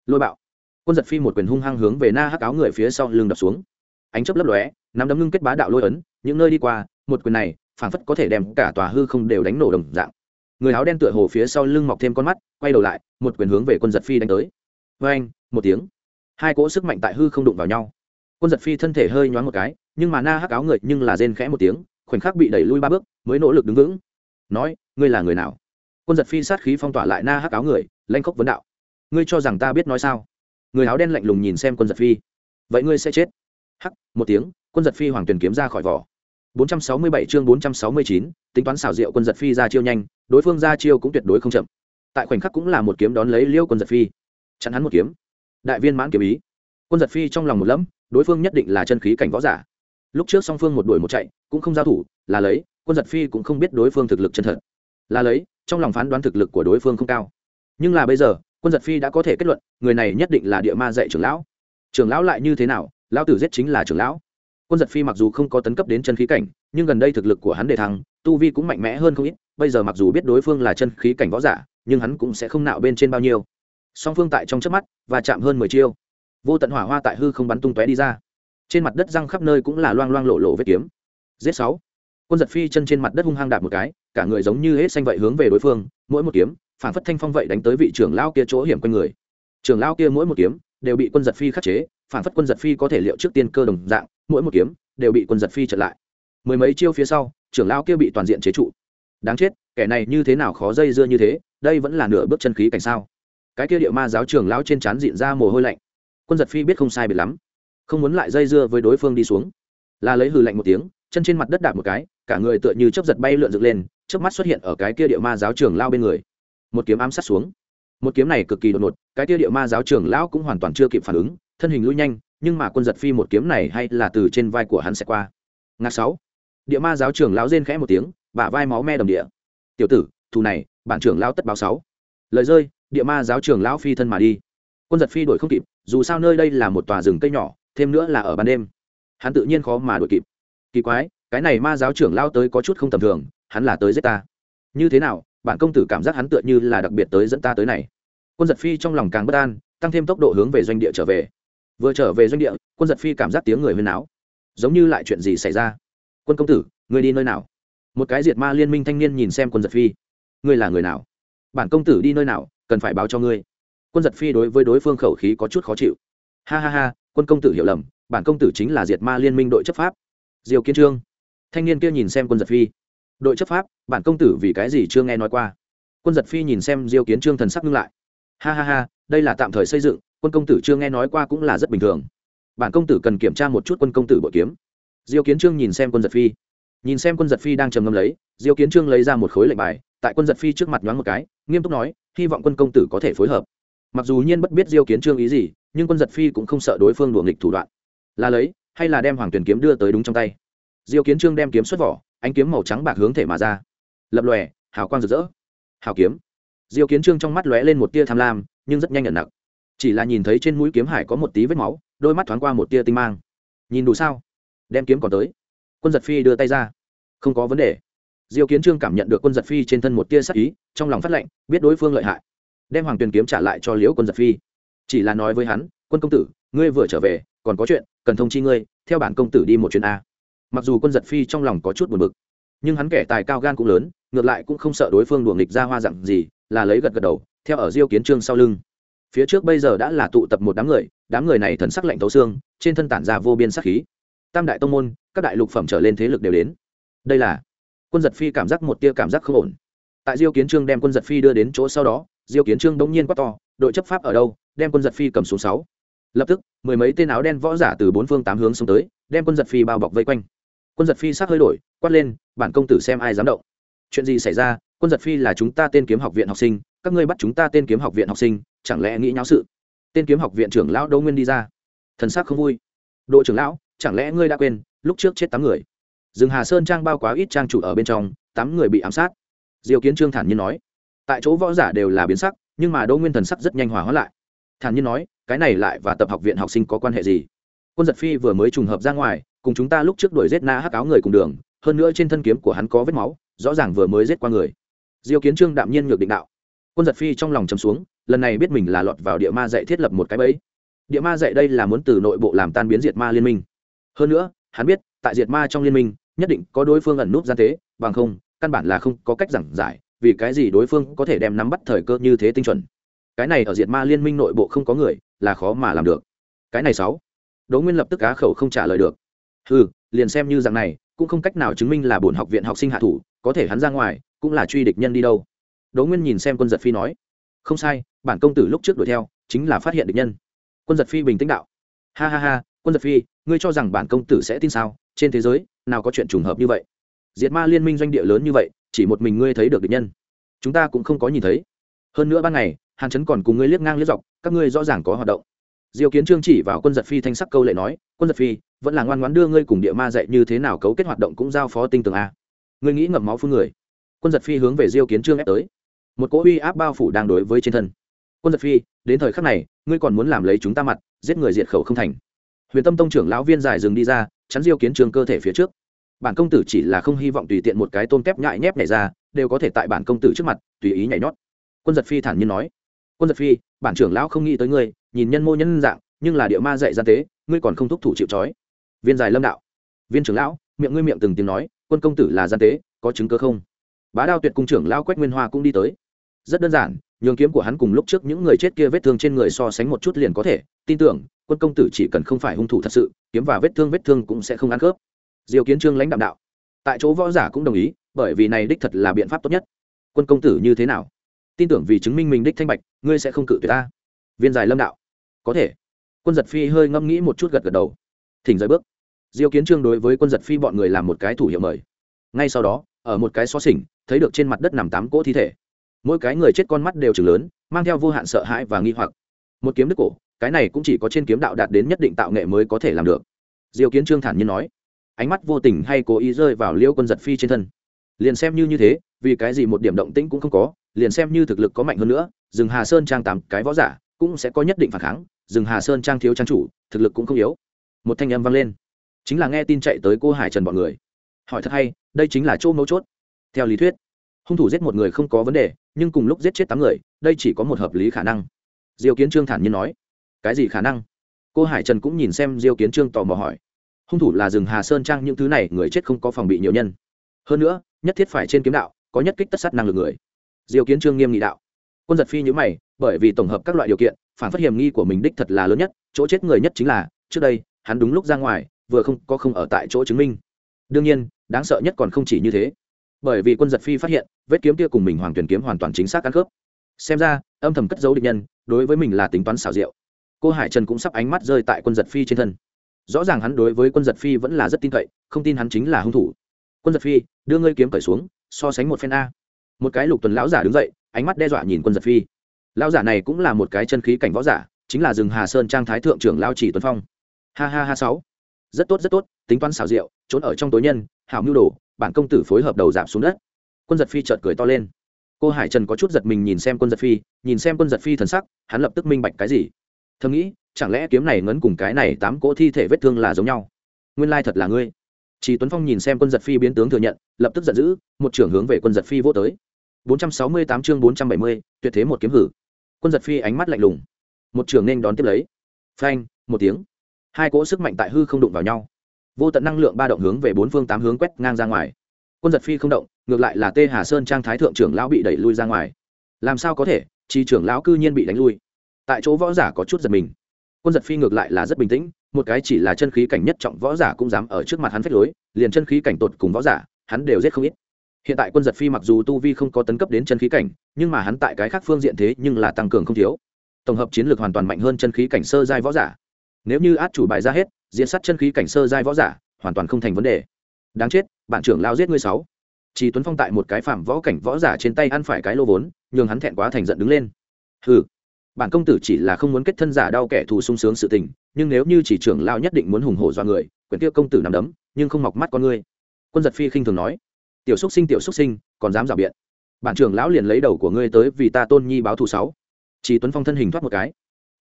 Lôi bạo. Quân giật phi một quyền hung hăng hướng về na hắc áo người phía sau lưng đập xuống. Ánh chớp lấp lóe nắm đấm ngưng kết bá đạo lôi ấn, những nơi đi qua, một quyền này, phảng phất có thể đem cả tòa hư không đều đánh nổ đồng dạng. Người áo đen tựa hồ phía sau lưng mọc thêm con mắt, quay đầu lại, một quyền hướng về quân giật phi đánh tới. Vê anh một tiếng. Hai cỗ sức mạnh tại hư không đụng vào nhau. Quân giật phi thân thể hơi nhoáng một cái, nhưng mà na hắc áo người nhưng là rên khẽ một tiếng, khoảnh khắc bị đẩy lui ba bước, mới nỗ lực đứng vững. Nói, ngươi là người nào? Quân giật phi sát khí phong tỏa lại na hắc áo người, lanh khóc vấn đạo. Ngươi cho rằng ta biết nói sao? Người áo đen lạnh lùng nhìn xem quân giật phi. Vậy ngươi sẽ chết hắc một tiếng quân giật phi hoàng tuyển kiếm ra khỏi vỏ. 467 chương 469, tính toán xảo diệu quân giật phi ra chiêu nhanh đối phương ra chiêu cũng tuyệt đối không chậm. Tại khoảnh khắc cũng là một kiếm đón lấy liêu quân giật phi. Chặn hắn một kiếm. Đại viên mãn kiếm ý. Quân giật phi trong lòng một lẫm đối phương nhất định là chân khí cảnh võ giả. Lúc trước song phương một đuổi một chạy cũng không giao thủ là lấy quân giật phi cũng không biết đối phương thực lực chân thật. Là lấy trong lòng phán đoán thực lực của đối phương không cao. Nhưng là bây giờ quân giật phi đã có thể kết luận người này nhất định là địa ma dạy trưởng lão. Trưởng lão lại như thế nào lão tử giết chính là trưởng lão. Quân giật phi mặc dù không có tấn cấp đến chân khí cảnh, nhưng gần đây thực lực của hắn đề thăng, tu vi cũng mạnh mẽ hơn không ít, bây giờ mặc dù biết đối phương là chân khí cảnh võ giả, nhưng hắn cũng sẽ không nạo bên trên bao nhiêu. Song phương tại trong chớp mắt, và chạm hơn mười chiêu. Vô tận hỏa hoa tại hư không bắn tung tóe đi ra. Trên mặt đất răng khắp nơi cũng là loang loang lộ lộ vết kiếm. Giết sáu. Quân giật phi chân trên mặt đất hung hăng đạp một cái, cả người giống như hết xanh vậy hướng về đối phương, mỗi một kiếm phản phất thanh phong vậy đánh tới vị trưởng lao kia chỗ hiểm quanh người. Trưởng lao kia mỗi một kiếm đều bị quân giật phi khắc chế, phản phất quân giật phi có thể liệu trước tiên cơ đồng dạng, mỗi một kiếm đều bị quân giật phi chặn lại. Mười mấy chiêu phía sau, trưởng lao kia bị toàn diện chế trụ. Đáng chết, kẻ này như thế nào khó dây dưa như thế, đây vẫn là nửa bước chân khí cảnh sao? Cái kia địa ma giáo trưởng lao trên trán diện ra mồ hôi lạnh. Quân giật phi biết không sai biệt lắm, không muốn lại dây dưa với đối phương đi xuống. Là lấy hừ lạnh một tiếng, chân trên mặt đất đạp một cái, cả người tựa như chấp giật bay lượn dựng lên trước mắt xuất hiện ở cái kia địa ma giáo trưởng lao bên người. Một kiếm ám sát xuống một kiếm này cực kỳ đột ngột, cái tia địa ma giáo trưởng lão cũng hoàn toàn chưa kịp phản ứng, thân hình lui nhanh, nhưng mà quân giật phi một kiếm này hay là từ trên vai của hắn sẽ qua. Ngạc sáu. Địa ma giáo trưởng lão rên khẽ một tiếng, bả vai máu me đầm địa. Tiểu tử, thù này, bản trưởng lão tất báo sáu. Lời rơi, địa ma giáo trưởng lão phi thân mà đi. Quân giật phi đuổi không kịp, dù sao nơi đây là một tòa rừng cây nhỏ, thêm nữa là ở ban đêm. Hắn tự nhiên khó mà đuổi kịp. Kỳ quái, cái này ma giáo trưởng lao tới có chút không tầm thường, hắn là tới giết ta. Như thế nào bản công tử cảm giác hắn tựa như là đặc biệt tới dẫn ta tới này. Quân giật phi trong lòng càng bất an, tăng thêm tốc độ hướng về doanh địa trở về. Vừa trở về doanh địa, quân giật phi cảm giác tiếng người huyên náo. Giống như lại chuyện gì xảy ra? Quân công tử, người đi nơi nào? Một cái diệt ma liên minh thanh niên nhìn xem quân giật phi. Ngươi là người nào? Bản công tử đi nơi nào, cần phải báo cho ngươi. Quân giật phi đối với đối phương khẩu khí có chút khó chịu. Ha ha ha, quân công tử hiểu lầm, bản công tử chính là diệt ma liên minh đội chấp pháp. Diều kiên trương. Thanh niên kia nhìn xem quân giật phi đội chấp pháp, bản công tử vì cái gì chưa nghe nói qua? Quân giật phi nhìn xem diêu kiến trương thần sắc ngưng lại. Ha ha ha, đây là tạm thời xây dựng, quân công tử chưa nghe nói qua cũng là rất bình thường. Bản công tử cần kiểm tra một chút quân công tử bội kiếm. Diêu kiến trương nhìn xem quân giật phi. Nhìn xem quân giật phi đang trầm ngâm lấy, diêu kiến trương lấy ra một khối lệnh bài, tại quân giật phi trước mặt nhoáng một cái, nghiêm túc nói, hy vọng quân công tử có thể phối hợp. Mặc dù nhiên bất biết diêu kiến trương ý gì, nhưng quân giật phi cũng không sợ đối phương đùa nghịch thủ đoạn. Là lấy, hay là đem hoàng tuyển kiếm đưa tới đúng trong tay. Diêu kiến trương đem kiếm xuất vỏ ánh kiếm màu trắng bạc hướng thể mà ra. Lập lòe, hào quang rực rỡ. Hào kiếm. Diêu kiến trương trong mắt lóe lên một tia tham lam, nhưng rất nhanh nhận nặc. Chỉ là nhìn thấy trên mũi kiếm hải có một tí vết máu, đôi mắt thoáng qua một tia tinh mang. Nhìn đủ sao? Đem kiếm còn tới. Quân giật phi đưa tay ra. Không có vấn đề. Diêu kiến trương cảm nhận được quân giật phi trên thân một tia sắc ý, trong lòng phát lệnh, biết đối phương lợi hại. Đem hoàng tuyền kiếm trả lại cho liễu quân giật phi. Chỉ là nói với hắn, quân công tử, ngươi vừa trở về, còn có chuyện, cần thông chi ngươi, theo bản công tử đi một chuyến a mặc dù quân giật phi trong lòng có chút buồn bực, nhưng hắn kẻ tài cao gan cũng lớn, ngược lại cũng không sợ đối phương đuồng nghịch ra hoa dặn gì, là lấy gật gật đầu, theo ở diêu kiến trương sau lưng. Phía trước bây giờ đã là tụ tập một đám người đám người này thần sắc lạnh tấu xương, trên thân tản ra vô biên sắc khí. Tam đại tông môn, các đại lục phẩm trở lên thế lực đều đến. Đây là quân giật phi cảm giác một tia cảm giác không ổn. Tại diêu kiến trương đem quân giật phi đưa đến chỗ sau đó, diêu kiến trương đống nhiên quát to, đội chấp pháp ở đâu? Đem quân giật phi cầm xuống sáu. Lập tức, mười mấy tên áo đen võ giả từ bốn phương tám hướng xông tới, đem quân giật phi bao bọc vây quanh quân giật phi sắc hơi đổi, quát lên, bản công tử xem ai dám động. Chuyện gì xảy ra? Quân giật phi là chúng ta tên kiếm học viện học sinh, các ngươi bắt chúng ta tên kiếm học viện học sinh, chẳng lẽ nghĩ nháo sự? Tên kiếm học viện trưởng lão đỗ nguyên đi ra. Thần sắc không vui. Đội trưởng lão, chẳng lẽ ngươi đã quên, lúc trước chết tám người? Rừng hà sơn trang bao quá ít trang chủ ở bên trong, tám người bị ám sát. Diêu kiến trương thản nhiên nói, tại chỗ võ giả đều là biến sắc, nhưng mà đỗ nguyên thần sắc rất nhanh hòa hóa lại. Thản nhiên nói, cái này lại và tập học viện học sinh có quan hệ gì? Quân giật phi vừa mới trùng hợp ra ngoài cùng chúng ta lúc trước đuổi giết na hắc áo người cùng đường, hơn nữa trên thân kiếm của hắn có vết máu, rõ ràng vừa mới giết qua người. Diêu kiến trương đạm nhiên ngược định đạo. Quân giật phi trong lòng chấm xuống, lần này biết mình là lọt vào địa ma dạy thiết lập một cái bẫy. Địa ma dạy đây là muốn từ nội bộ làm tan biến diệt ma liên minh. Hơn nữa, hắn biết, tại diệt ma trong liên minh, nhất định có đối phương ẩn núp gian tế bằng không, căn bản là không có cách giảng giải, vì cái gì đối phương có thể đem nắm bắt thời cơ như thế tinh chuẩn. Cái này ở diệt ma liên minh nội bộ không có người, là khó mà làm được. Cái này sáu. Đỗ nguyên lập tức cá khẩu không trả lời được ừ liền xem như dạng này, cũng không cách nào chứng minh là bổn học viện học sinh hạ thủ, có thể hắn ra ngoài, cũng là truy địch nhân đi đâu. Đỗ nguyên nhìn xem quân giật phi nói, không sai, bản công tử lúc trước đuổi theo, chính là phát hiện địch nhân. Quân giật phi bình tĩnh đạo, ha ha ha, quân giật phi, ngươi cho rằng bản công tử sẽ tin sao? Trên thế giới, nào có chuyện trùng hợp như vậy? Diệt ma liên minh doanh địa lớn như vậy, chỉ một mình ngươi thấy được địch nhân. Chúng ta cũng không có nhìn thấy. Hơn nữa ban ngày, hàn chấn còn cùng ngươi liếc ngang liếc dọc, các ngươi rõ ràng có hoạt động. Diêu kiến trương chỉ vào quân giật phi thanh sắc câu lệ nói, quân giật phi vẫn là ngoan ngoãn đưa ngươi cùng địa ma dạy như thế nào cấu kết hoạt động cũng giao phó tinh tường a. Ngươi nghĩ ngậm máu phun người. Quân giật phi hướng về diêu kiến trương ép tới. Một cỗ uy áp bao phủ đang đối với trên thân. Quân giật phi, đến thời khắc này, ngươi còn muốn làm lấy chúng ta mặt, giết người diệt khẩu không thành. Huyền tâm tông trưởng lão viên giải dừng đi ra, chắn diêu kiến trương cơ thể phía trước. Bản công tử chỉ là không hy vọng tùy tiện một cái tôm kép nhại nhép này ra, đều có thể tại bản công tử trước mặt, tùy ý nhảy nhót. Quân giật phi thản nhiên nói. Quân giật phi, bản trưởng lão không nghĩ tới ngươi, nhìn nhân mô nhân dạng, nhưng là địa ma dạy gian tế, ngươi còn không thúc thủ chịu trói viên dài lâm đạo. Viên trưởng lão, miệng ngươi miệng từng tiếng nói, quân công tử là gian tế, có chứng cơ không? Bá đao tuyệt cung trưởng lão quách nguyên hoa cũng đi tới. Rất đơn giản, nhường kiếm của hắn cùng lúc trước những người chết kia vết thương trên người so sánh một chút liền có thể. Tin tưởng, quân công tử chỉ cần không phải hung thủ thật sự, kiếm và vết thương vết thương cũng sẽ không ăn khớp. Diều kiến trương lãnh đạm đạo. Tại chỗ võ giả cũng đồng ý, bởi vì này đích thật là biện pháp tốt nhất. Quân công tử như thế nào? Tin tưởng vì chứng minh mình đích thanh bạch, ngươi sẽ không cự tuyệt ta. Viên dài lâm đạo. Có thể. Quân giật phi hơi ngâm nghĩ một chút gật gật đầu. Thỉnh rời bước diêu kiến trương đối với quân giật phi bọn người làm một cái thủ hiệu mời. Ngay sau đó, ở một cái xó xỉnh, thấy được trên mặt đất nằm tám cỗ thi thể. Mỗi cái người chết con mắt đều chừng lớn, mang theo vô hạn sợ hãi và nghi hoặc. Một kiếm đức cổ, cái này cũng chỉ có trên kiếm đạo đạt đến nhất định tạo nghệ mới có thể làm được. Diêu kiến trương thản nhiên nói. Ánh mắt vô tình hay cố ý rơi vào liêu quân giật phi trên thân. Liền xem như như thế, vì cái gì một điểm động tĩnh cũng không có, liền xem như thực lực có mạnh hơn nữa rừng hà sơn trang tám cái võ giả cũng sẽ có nhất định phản kháng rừng hà sơn trang thiếu trang chủ, thực lực cũng không yếu. Một thanh âm vang lên chính là nghe tin chạy tới cô hải trần bọn người. Hỏi thật hay, đây chính là chỗ mấu chốt. Theo lý thuyết, hung thủ giết một người không có vấn đề, nhưng cùng lúc giết chết tám người, đây chỉ có một hợp lý khả năng. Diêu kiến trương thản nhiên nói. Cái gì khả năng? Cô hải trần cũng nhìn xem diêu kiến trương tò mò hỏi. Hung thủ là rừng hà sơn trang những thứ này, người chết không có phòng bị nhiều nhân. Hơn nữa, nhất thiết phải trên kiếm đạo, có nhất kích tất sát năng lực người. Diêu kiến trương nghiêm nghị đạo. Quân giật phi nhữ mày, bởi vì tổng hợp các loại điều kiện, phản phát hiểm nghi của mình đích thật là lớn nhất, chỗ chết người nhất chính là, trước đây, hắn đúng lúc ra ngoài vừa không có không ở tại chỗ chứng minh. Đương nhiên, đáng sợ nhất còn không chỉ như thế. Bởi vì quân giật phi phát hiện, vết kiếm kia cùng mình hoàng tuyển kiếm hoàn toàn chính xác ăn khớp. Xem ra, âm thầm cất giấu địch nhân, đối với mình là tính toán xảo diệu. Cô hải trần cũng sắp ánh mắt rơi tại quân giật phi trên thân. Rõ ràng hắn đối với quân giật phi vẫn là rất tin cậy, không tin hắn chính là hung thủ. Quân giật phi, đưa ngươi kiếm cởi xuống, so sánh một phen a. Một cái lục tuần lão giả đứng dậy, ánh mắt đe dọa nhìn quân giật phi. Lão giả này cũng là một cái chân khí cảnh võ giả, chính là rừng hà sơn trang thái thượng trưởng lao chỉ tuấn phong. Ha ha ha sáu rất tốt rất tốt tính toán xảo diệu trốn ở trong tối nhân hảo mưu đồ bản công tử phối hợp đầu giảm xuống đất. Quân giật phi chợt cười to lên. Cô hải trần có chút giật mình nhìn xem quân giật phi nhìn xem quân giật phi thần sắc hắn lập tức minh bạch cái gì. Thầm nghĩ chẳng lẽ kiếm này ngấn cùng cái này tám cỗ thi thể vết thương là giống nhau? Nguyên lai thật là ngươi. Chỉ tuấn phong nhìn xem quân giật phi biến tướng thừa nhận lập tức giận dữ một trưởng hướng về quân giật phi vô tới. 468 chương 470, tuyệt thế một kiếm hử. Quân giật phi ánh mắt lạnh lùng. Một trưởng nên đón tiếp lấy. Phanh một tiếng hai cỗ sức mạnh tại hư không đụng vào nhau. Vô tận năng lượng ba động hướng về bốn phương tám hướng quét ngang ra ngoài. Quân giật phi không động, ngược lại là tê hà sơn trang thái thượng trưởng lão bị đẩy lui ra ngoài. Làm sao có thể? Chi trưởng lão cư nhiên bị đánh lui. Tại chỗ võ giả có chút giật mình. Quân giật phi ngược lại là rất bình tĩnh, một cái chỉ là chân khí cảnh nhất trọng võ giả cũng dám ở trước mặt hắn phách lối, liền chân khí cảnh tột cùng võ giả, hắn đều giết không ít. Hiện tại quân giật phi mặc dù tu vi không có tấn cấp đến chân khí cảnh, nhưng mà hắn tại cái khác phương diện thế nhưng là tăng cường không thiếu. Tổng hợp chiến lược hoàn toàn mạnh hơn chân khí cảnh sơ giai võ giả nếu như át chủ bài ra hết diễn sát chân khí cảnh sơ giai võ giả, hoàn toàn không thành vấn đề. Đáng chết, bạn trưởng lao giết ngươi sáu. Chỉ tuấn phong tại một cái phạm võ cảnh võ giả trên tay ăn phải cái lô vốn, nhường hắn thẹn quá thành giận đứng lên. Hừ bản công tử chỉ là không muốn kết thân giả đau kẻ thù sung sướng sự tình, nhưng nếu như chỉ trưởng lao nhất định muốn hùng hổ do người, quyển tiêu công tử nằm đấm, nhưng không mọc mắt con ngươi. Quân giật phi khinh thường nói, tiểu xúc sinh, tiểu xúc sinh, còn dám rào biện. Bản trưởng lão liền lấy đầu của ngươi tới vì ta tôn nhi báo thù sáu. Chỉ tuấn phong thân hình thoát một cái,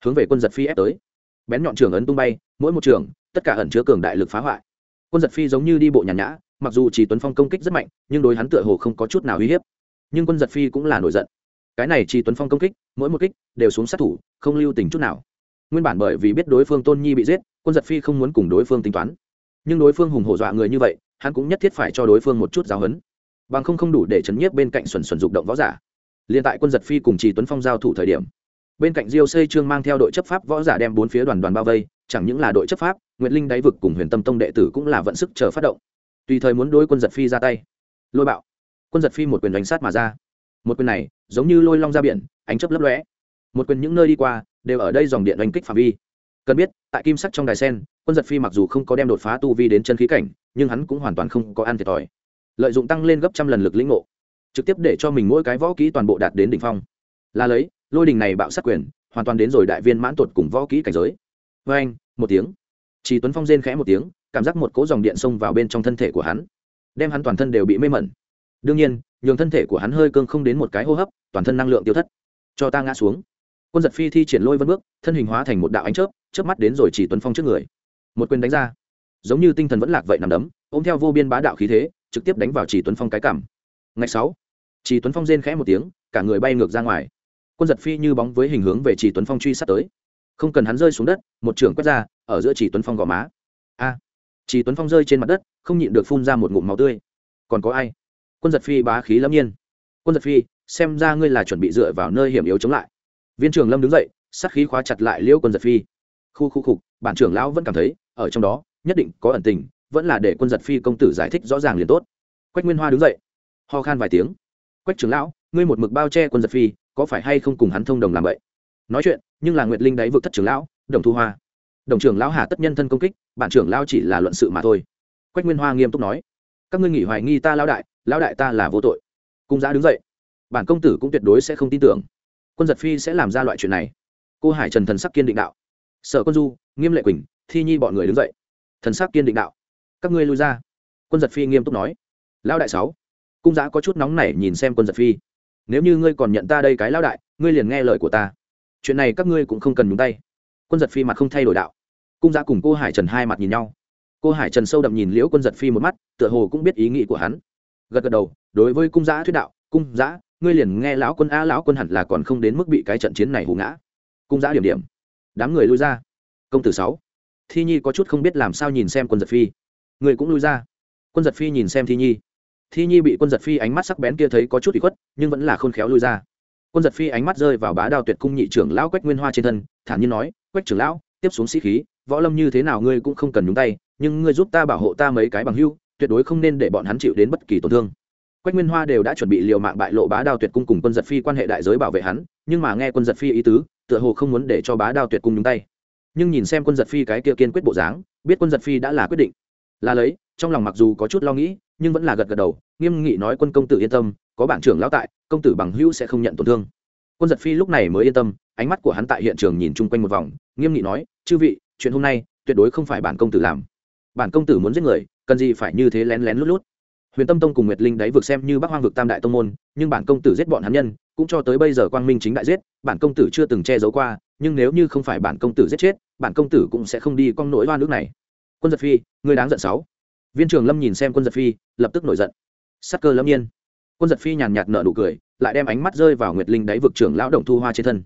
hướng về quân giật phi ép tới bén nhọn trường ấn tung bay, mỗi một trường, tất cả ẩn chứa cường đại lực phá hoại. Quân giật phi giống như đi bộ nhàn nhã, mặc dù chỉ tuấn phong công kích rất mạnh, nhưng đối hắn tựa hồ không có chút nào uy hiếp. Nhưng quân giật phi cũng là nổi giận. Cái này chỉ tuấn phong công kích, mỗi một kích đều xuống sát thủ, không lưu tình chút nào. Nguyên bản bởi vì biết đối phương tôn nhi bị giết, quân giật phi không muốn cùng đối phương tính toán. Nhưng đối phương hùng hổ dọa người như vậy, hắn cũng nhất thiết phải cho đối phương một chút giáo hấn bằng không không đủ để chấn nhiếp bên cạnh xuẩn xuẩn dục động võ giả. Liên tại quân giật phi cùng trì tuấn phong giao thủ thời điểm bên cạnh diêu xây trương mang theo đội chấp pháp võ giả đem bốn phía đoàn đoàn bao vây, chẳng những là đội chấp pháp, Nguyệt linh đáy vực cùng huyền tâm tông đệ tử cũng là vận sức chờ phát động. Tùy thời muốn đối quân giật phi ra tay. Lôi bạo. Quân giật phi một quyền đánh sát mà ra. Một quyền này, giống như lôi long ra biển, ánh chấp lấp lóe. Một quyền những nơi đi qua, đều ở đây dòng điện đánh kích phạm vi. Cần biết, tại kim sắc trong đài sen, quân giật phi mặc dù không có đem đột phá tu vi đến chân khí cảnh, nhưng hắn cũng hoàn toàn không có ăn thiệt thòi. Lợi dụng tăng lên gấp trăm lần lực lĩnh ngộ, trực tiếp để cho mình mỗi cái võ kỹ toàn bộ đạt đến đỉnh phong. Là lấy lôi đình này bạo sát quyền, hoàn toàn đến rồi đại viên mãn tuột cùng võ kỹ cảnh giới. Vê anh, một tiếng. Chỉ tuấn phong rên khẽ một tiếng, cảm giác một cỗ dòng điện xông vào bên trong thân thể của hắn, đem hắn toàn thân đều bị mê mẩn. Đương nhiên, nhường thân thể của hắn hơi cương không đến một cái hô hấp, toàn thân năng lượng tiêu thất. Cho ta ngã xuống. Quân giật phi thi triển lôi vân bước, thân hình hóa thành một đạo ánh chớp chớp mắt đến rồi chỉ tuấn phong trước người. Một quyền đánh ra. Giống như tinh thần vẫn lạc vậy nằm đấm, ôm theo vô biên bá đạo khí thế, trực tiếp đánh vào chỉ tuấn phong cái cảm ngày sáu, chỉ tuấn phong rên khẽ một tiếng, cả người bay ngược ra ngoài quân giật phi như bóng với hình hướng về chỉ tuấn phong truy sát tới. Không cần hắn rơi xuống đất, một trưởng quét ra, ở giữa chỉ tuấn phong gò má. A. Chỉ tuấn phong rơi trên mặt đất, không nhịn được phun ra một ngụm máu tươi. Còn có ai? Quân giật phi bá khí lâm nhiên. Quân giật phi, xem ra ngươi là chuẩn bị dựa vào nơi hiểm yếu chống lại. Viên trưởng lâm đứng dậy, sát khí khóa chặt lại liễu quân giật phi. Khu khu khục bản trưởng lão vẫn cảm thấy, ở trong đó, nhất định có ẩn tình, vẫn là để quân giật phi công tử giải thích rõ ràng liền tốt. Quách nguyên hoa đứng dậy, ho khan vài tiếng. Quách trưởng lão ngươi một mực bao che quân giật phi, có phải hay không cùng hắn thông đồng làm vậy? Nói chuyện, nhưng là nguyệt linh đáy vượt thất trưởng lão, đồng thu hoa. Đồng trưởng lão hà tất nhân thân công kích, bản trưởng lão chỉ là luận sự mà thôi. Quách nguyên hoa nghiêm túc nói, các ngươi nghỉ hoài nghi ta lão đại lão đại ta là vô tội. Cung giã đứng dậy. Bản công tử cũng tuyệt đối sẽ không tin tưởng. Quân giật phi sẽ làm ra loại chuyện này. Cô hải trần thần sắc kiên định đạo. Sở quân du, nghiêm lệ quỳnh, thi nhi bọn người đứng dậy. Thần sắc kiên định đạo. Các ngươi lui ra. Quân giật phi nghiêm túc nói, lão đại sáu, cung giã có chút nóng nảy nhìn xem quân giật phi nếu như ngươi còn nhận ta đây cái lão đại, ngươi liền nghe lời của ta. Chuyện này các ngươi cũng không cần nhúng tay. Quân giật phi mặt không thay đổi đạo. Cung giã cùng cô hải trần hai mặt nhìn nhau. Cô hải trần sâu đậm nhìn liễu quân giật phi một mắt, tựa hồ cũng biết ý nghĩ của hắn. Gật gật đầu, đối với cung giã thuyết đạo, cung giã, ngươi liền nghe lão quân a, lão quân hẳn là còn không đến mức bị cái trận chiến này hù ngã. Cung giã điểm điểm. Đám người lui ra. Công tử sáu. Thi nhi có chút không biết làm sao nhìn xem quân giật phi. Người cũng lui ra. Quân giật phi nhìn xem thi nhi thi nhi bị quân giật phi ánh mắt sắc bén kia thấy có chút bị khuất, nhưng vẫn là khôn khéo lui ra. Quân giật phi ánh mắt rơi vào bá đao tuyệt cung nhị trưởng lão quách nguyên hoa trên thân, thản nhiên nói, quách trưởng lão, tiếp xuống sĩ khí, võ lâm như thế nào ngươi cũng không cần nhúng tay, nhưng ngươi giúp ta bảo hộ ta mấy cái bằng hưu, tuyệt đối không nên để bọn hắn chịu đến bất kỳ tổn thương. Quách nguyên hoa đều đã chuẩn bị liều mạng bại lộ bá đao tuyệt cung cùng quân giật phi quan hệ đại giới bảo vệ hắn, nhưng mà nghe quân giật phi ý tứ, tựa hồ không muốn để cho bá đao tuyệt cung nhúng tay. Nhưng nhìn xem quân giật phi cái kia kiên quyết bộ dáng, biết quân giật phi đã là quyết định là lấy, trong lòng mặc dù có chút lo nghĩ, nhưng vẫn là gật gật đầu, nghiêm nghị nói quân công tử yên tâm, có bản trưởng lão tại, công tử bằng hữu sẽ không nhận tổn thương. Quân giật phi lúc này mới yên tâm, ánh mắt của hắn tại hiện trường nhìn chung quanh một vòng, nghiêm nghị nói, chư vị, chuyện hôm nay tuyệt đối không phải bản công tử làm. Bản công tử muốn giết người, cần gì phải như thế lén lén lút lút. Huyền tâm tông cùng nguyệt linh đáy vực xem như bắc hoang vực tam đại tông môn, nhưng bản công tử giết bọn hắn nhân, cũng cho tới bây giờ quang minh chính đại giết, bản công tử chưa từng che giấu qua, nhưng nếu như không phải bản công tử giết chết, bản công tử cũng sẽ không đi con nỗi oan nước này quân giật phi, người đáng giận sáu. Viên trường lâm nhìn xem quân giật phi, lập tức nổi giận. Sắc cơ lâm nhiên. Quân giật phi nhàn nhạt nợ nụ cười, lại đem ánh mắt rơi vào nguyệt linh đáy vực trưởng lão đồng thu hoa trên thân.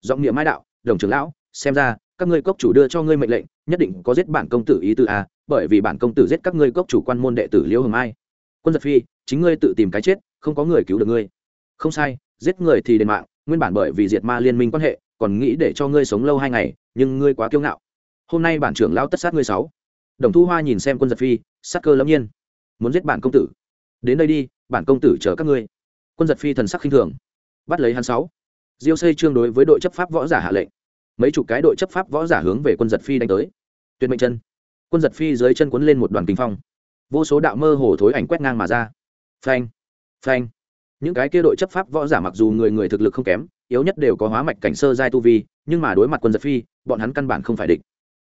Giọng niệm mai đạo, đồng trưởng lão, xem ra, các ngươi cốc chủ đưa cho ngươi mệnh lệnh, nhất định có giết bản công tử ý tư a, bởi vì bản công tử giết các ngươi cốc chủ quan môn đệ tử liễu hồng ai quân giật phi, chính ngươi tự tìm cái chết, không có người cứu được ngươi. Không sai, giết người thì đền mạng, nguyên bản bởi vì diệt ma liên minh quan hệ, còn nghĩ để cho ngươi sống lâu hai ngày, nhưng ngươi quá kiêu ngạo. Hôm nay bản trưởng lão tất sát ngươi sáu đồng thu hoa nhìn xem quân giật phi, sắc cơ lâm nhiên. Muốn giết bản công tử. Đến đây đi, bản công tử chở các ngươi. Quân giật phi thần sắc khinh thường. Bắt lấy hắn sáu. Diêu xây trương đối với đội chấp pháp võ giả hạ lệnh. Mấy chục cái đội chấp pháp võ giả hướng về quân giật phi đánh tới. Tuyệt mệnh chân. Quân giật phi dưới chân quấn lên một đoàn kinh phong. Vô số đạo mơ hồ thối ảnh quét ngang mà ra. Phanh. Phanh. Những cái kia đội chấp pháp võ giả mặc dù người người thực lực không kém, yếu nhất đều có hóa mạch cảnh sơ giai tu vi, nhưng mà đối mặt quân giật phi, bọn hắn căn bản không phải địch.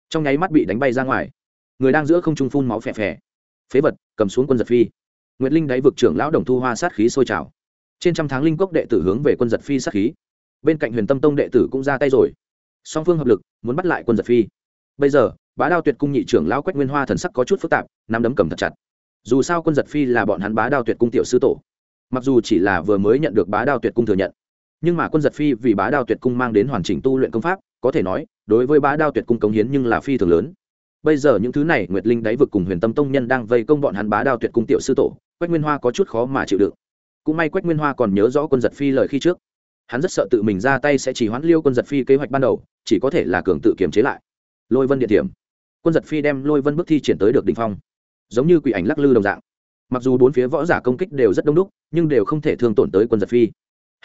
Trong nháy mắt bị đánh bay ra ngoài người đang giữa không trung phun máu phè phè. Phế vật, cầm xuống quân giật phi. Nguyệt linh đáy vực trưởng lão đồng thu hoa sát khí sôi trào. Trên trăm tháng linh cốc đệ tử hướng về quân giật phi sát khí. Bên cạnh huyền tâm tông đệ tử cũng ra tay rồi. Song phương hợp lực, muốn bắt lại quân giật phi. Bây giờ, bá đao tuyệt cung nhị trưởng lão quách nguyên hoa thần sắc có chút phức tạp, nắm đấm cầm thật chặt. Dù sao quân giật phi là bọn hắn bá đao tuyệt cung tiểu sư tổ. Mặc dù chỉ là vừa mới nhận được bá đao tuyệt cung thừa nhận, nhưng mà quân giật phi vì bá đao tuyệt cung mang đến hoàn chỉnh tu luyện công pháp, có thể nói, đối với bá đao tuyệt cung cống hiến nhưng là phi thường lớn bây giờ những thứ này, nguyệt linh đáy vực cùng huyền tâm tông nhân đang vây công bọn hắn bá đao tuyệt cung tiểu sư tổ, quách nguyên hoa có chút khó mà chịu đựng. Cũng may quách nguyên hoa còn nhớ rõ quân giật phi lời khi trước. Hắn rất sợ tự mình ra tay sẽ chỉ hoãn liêu quân giật phi kế hoạch ban đầu, chỉ có thể là cường tự kiềm chế lại. Lôi vân địa điểm quân giật phi đem lôi vân bước thi triển tới được đ ỉ n h phong. Giống như quỷ ảnh lắc lư đồng dạng. Mặc dù bốn phía võ giả công kích đều rất đông đúc, nhưng đều không thể thương tổn tới quân giật phi.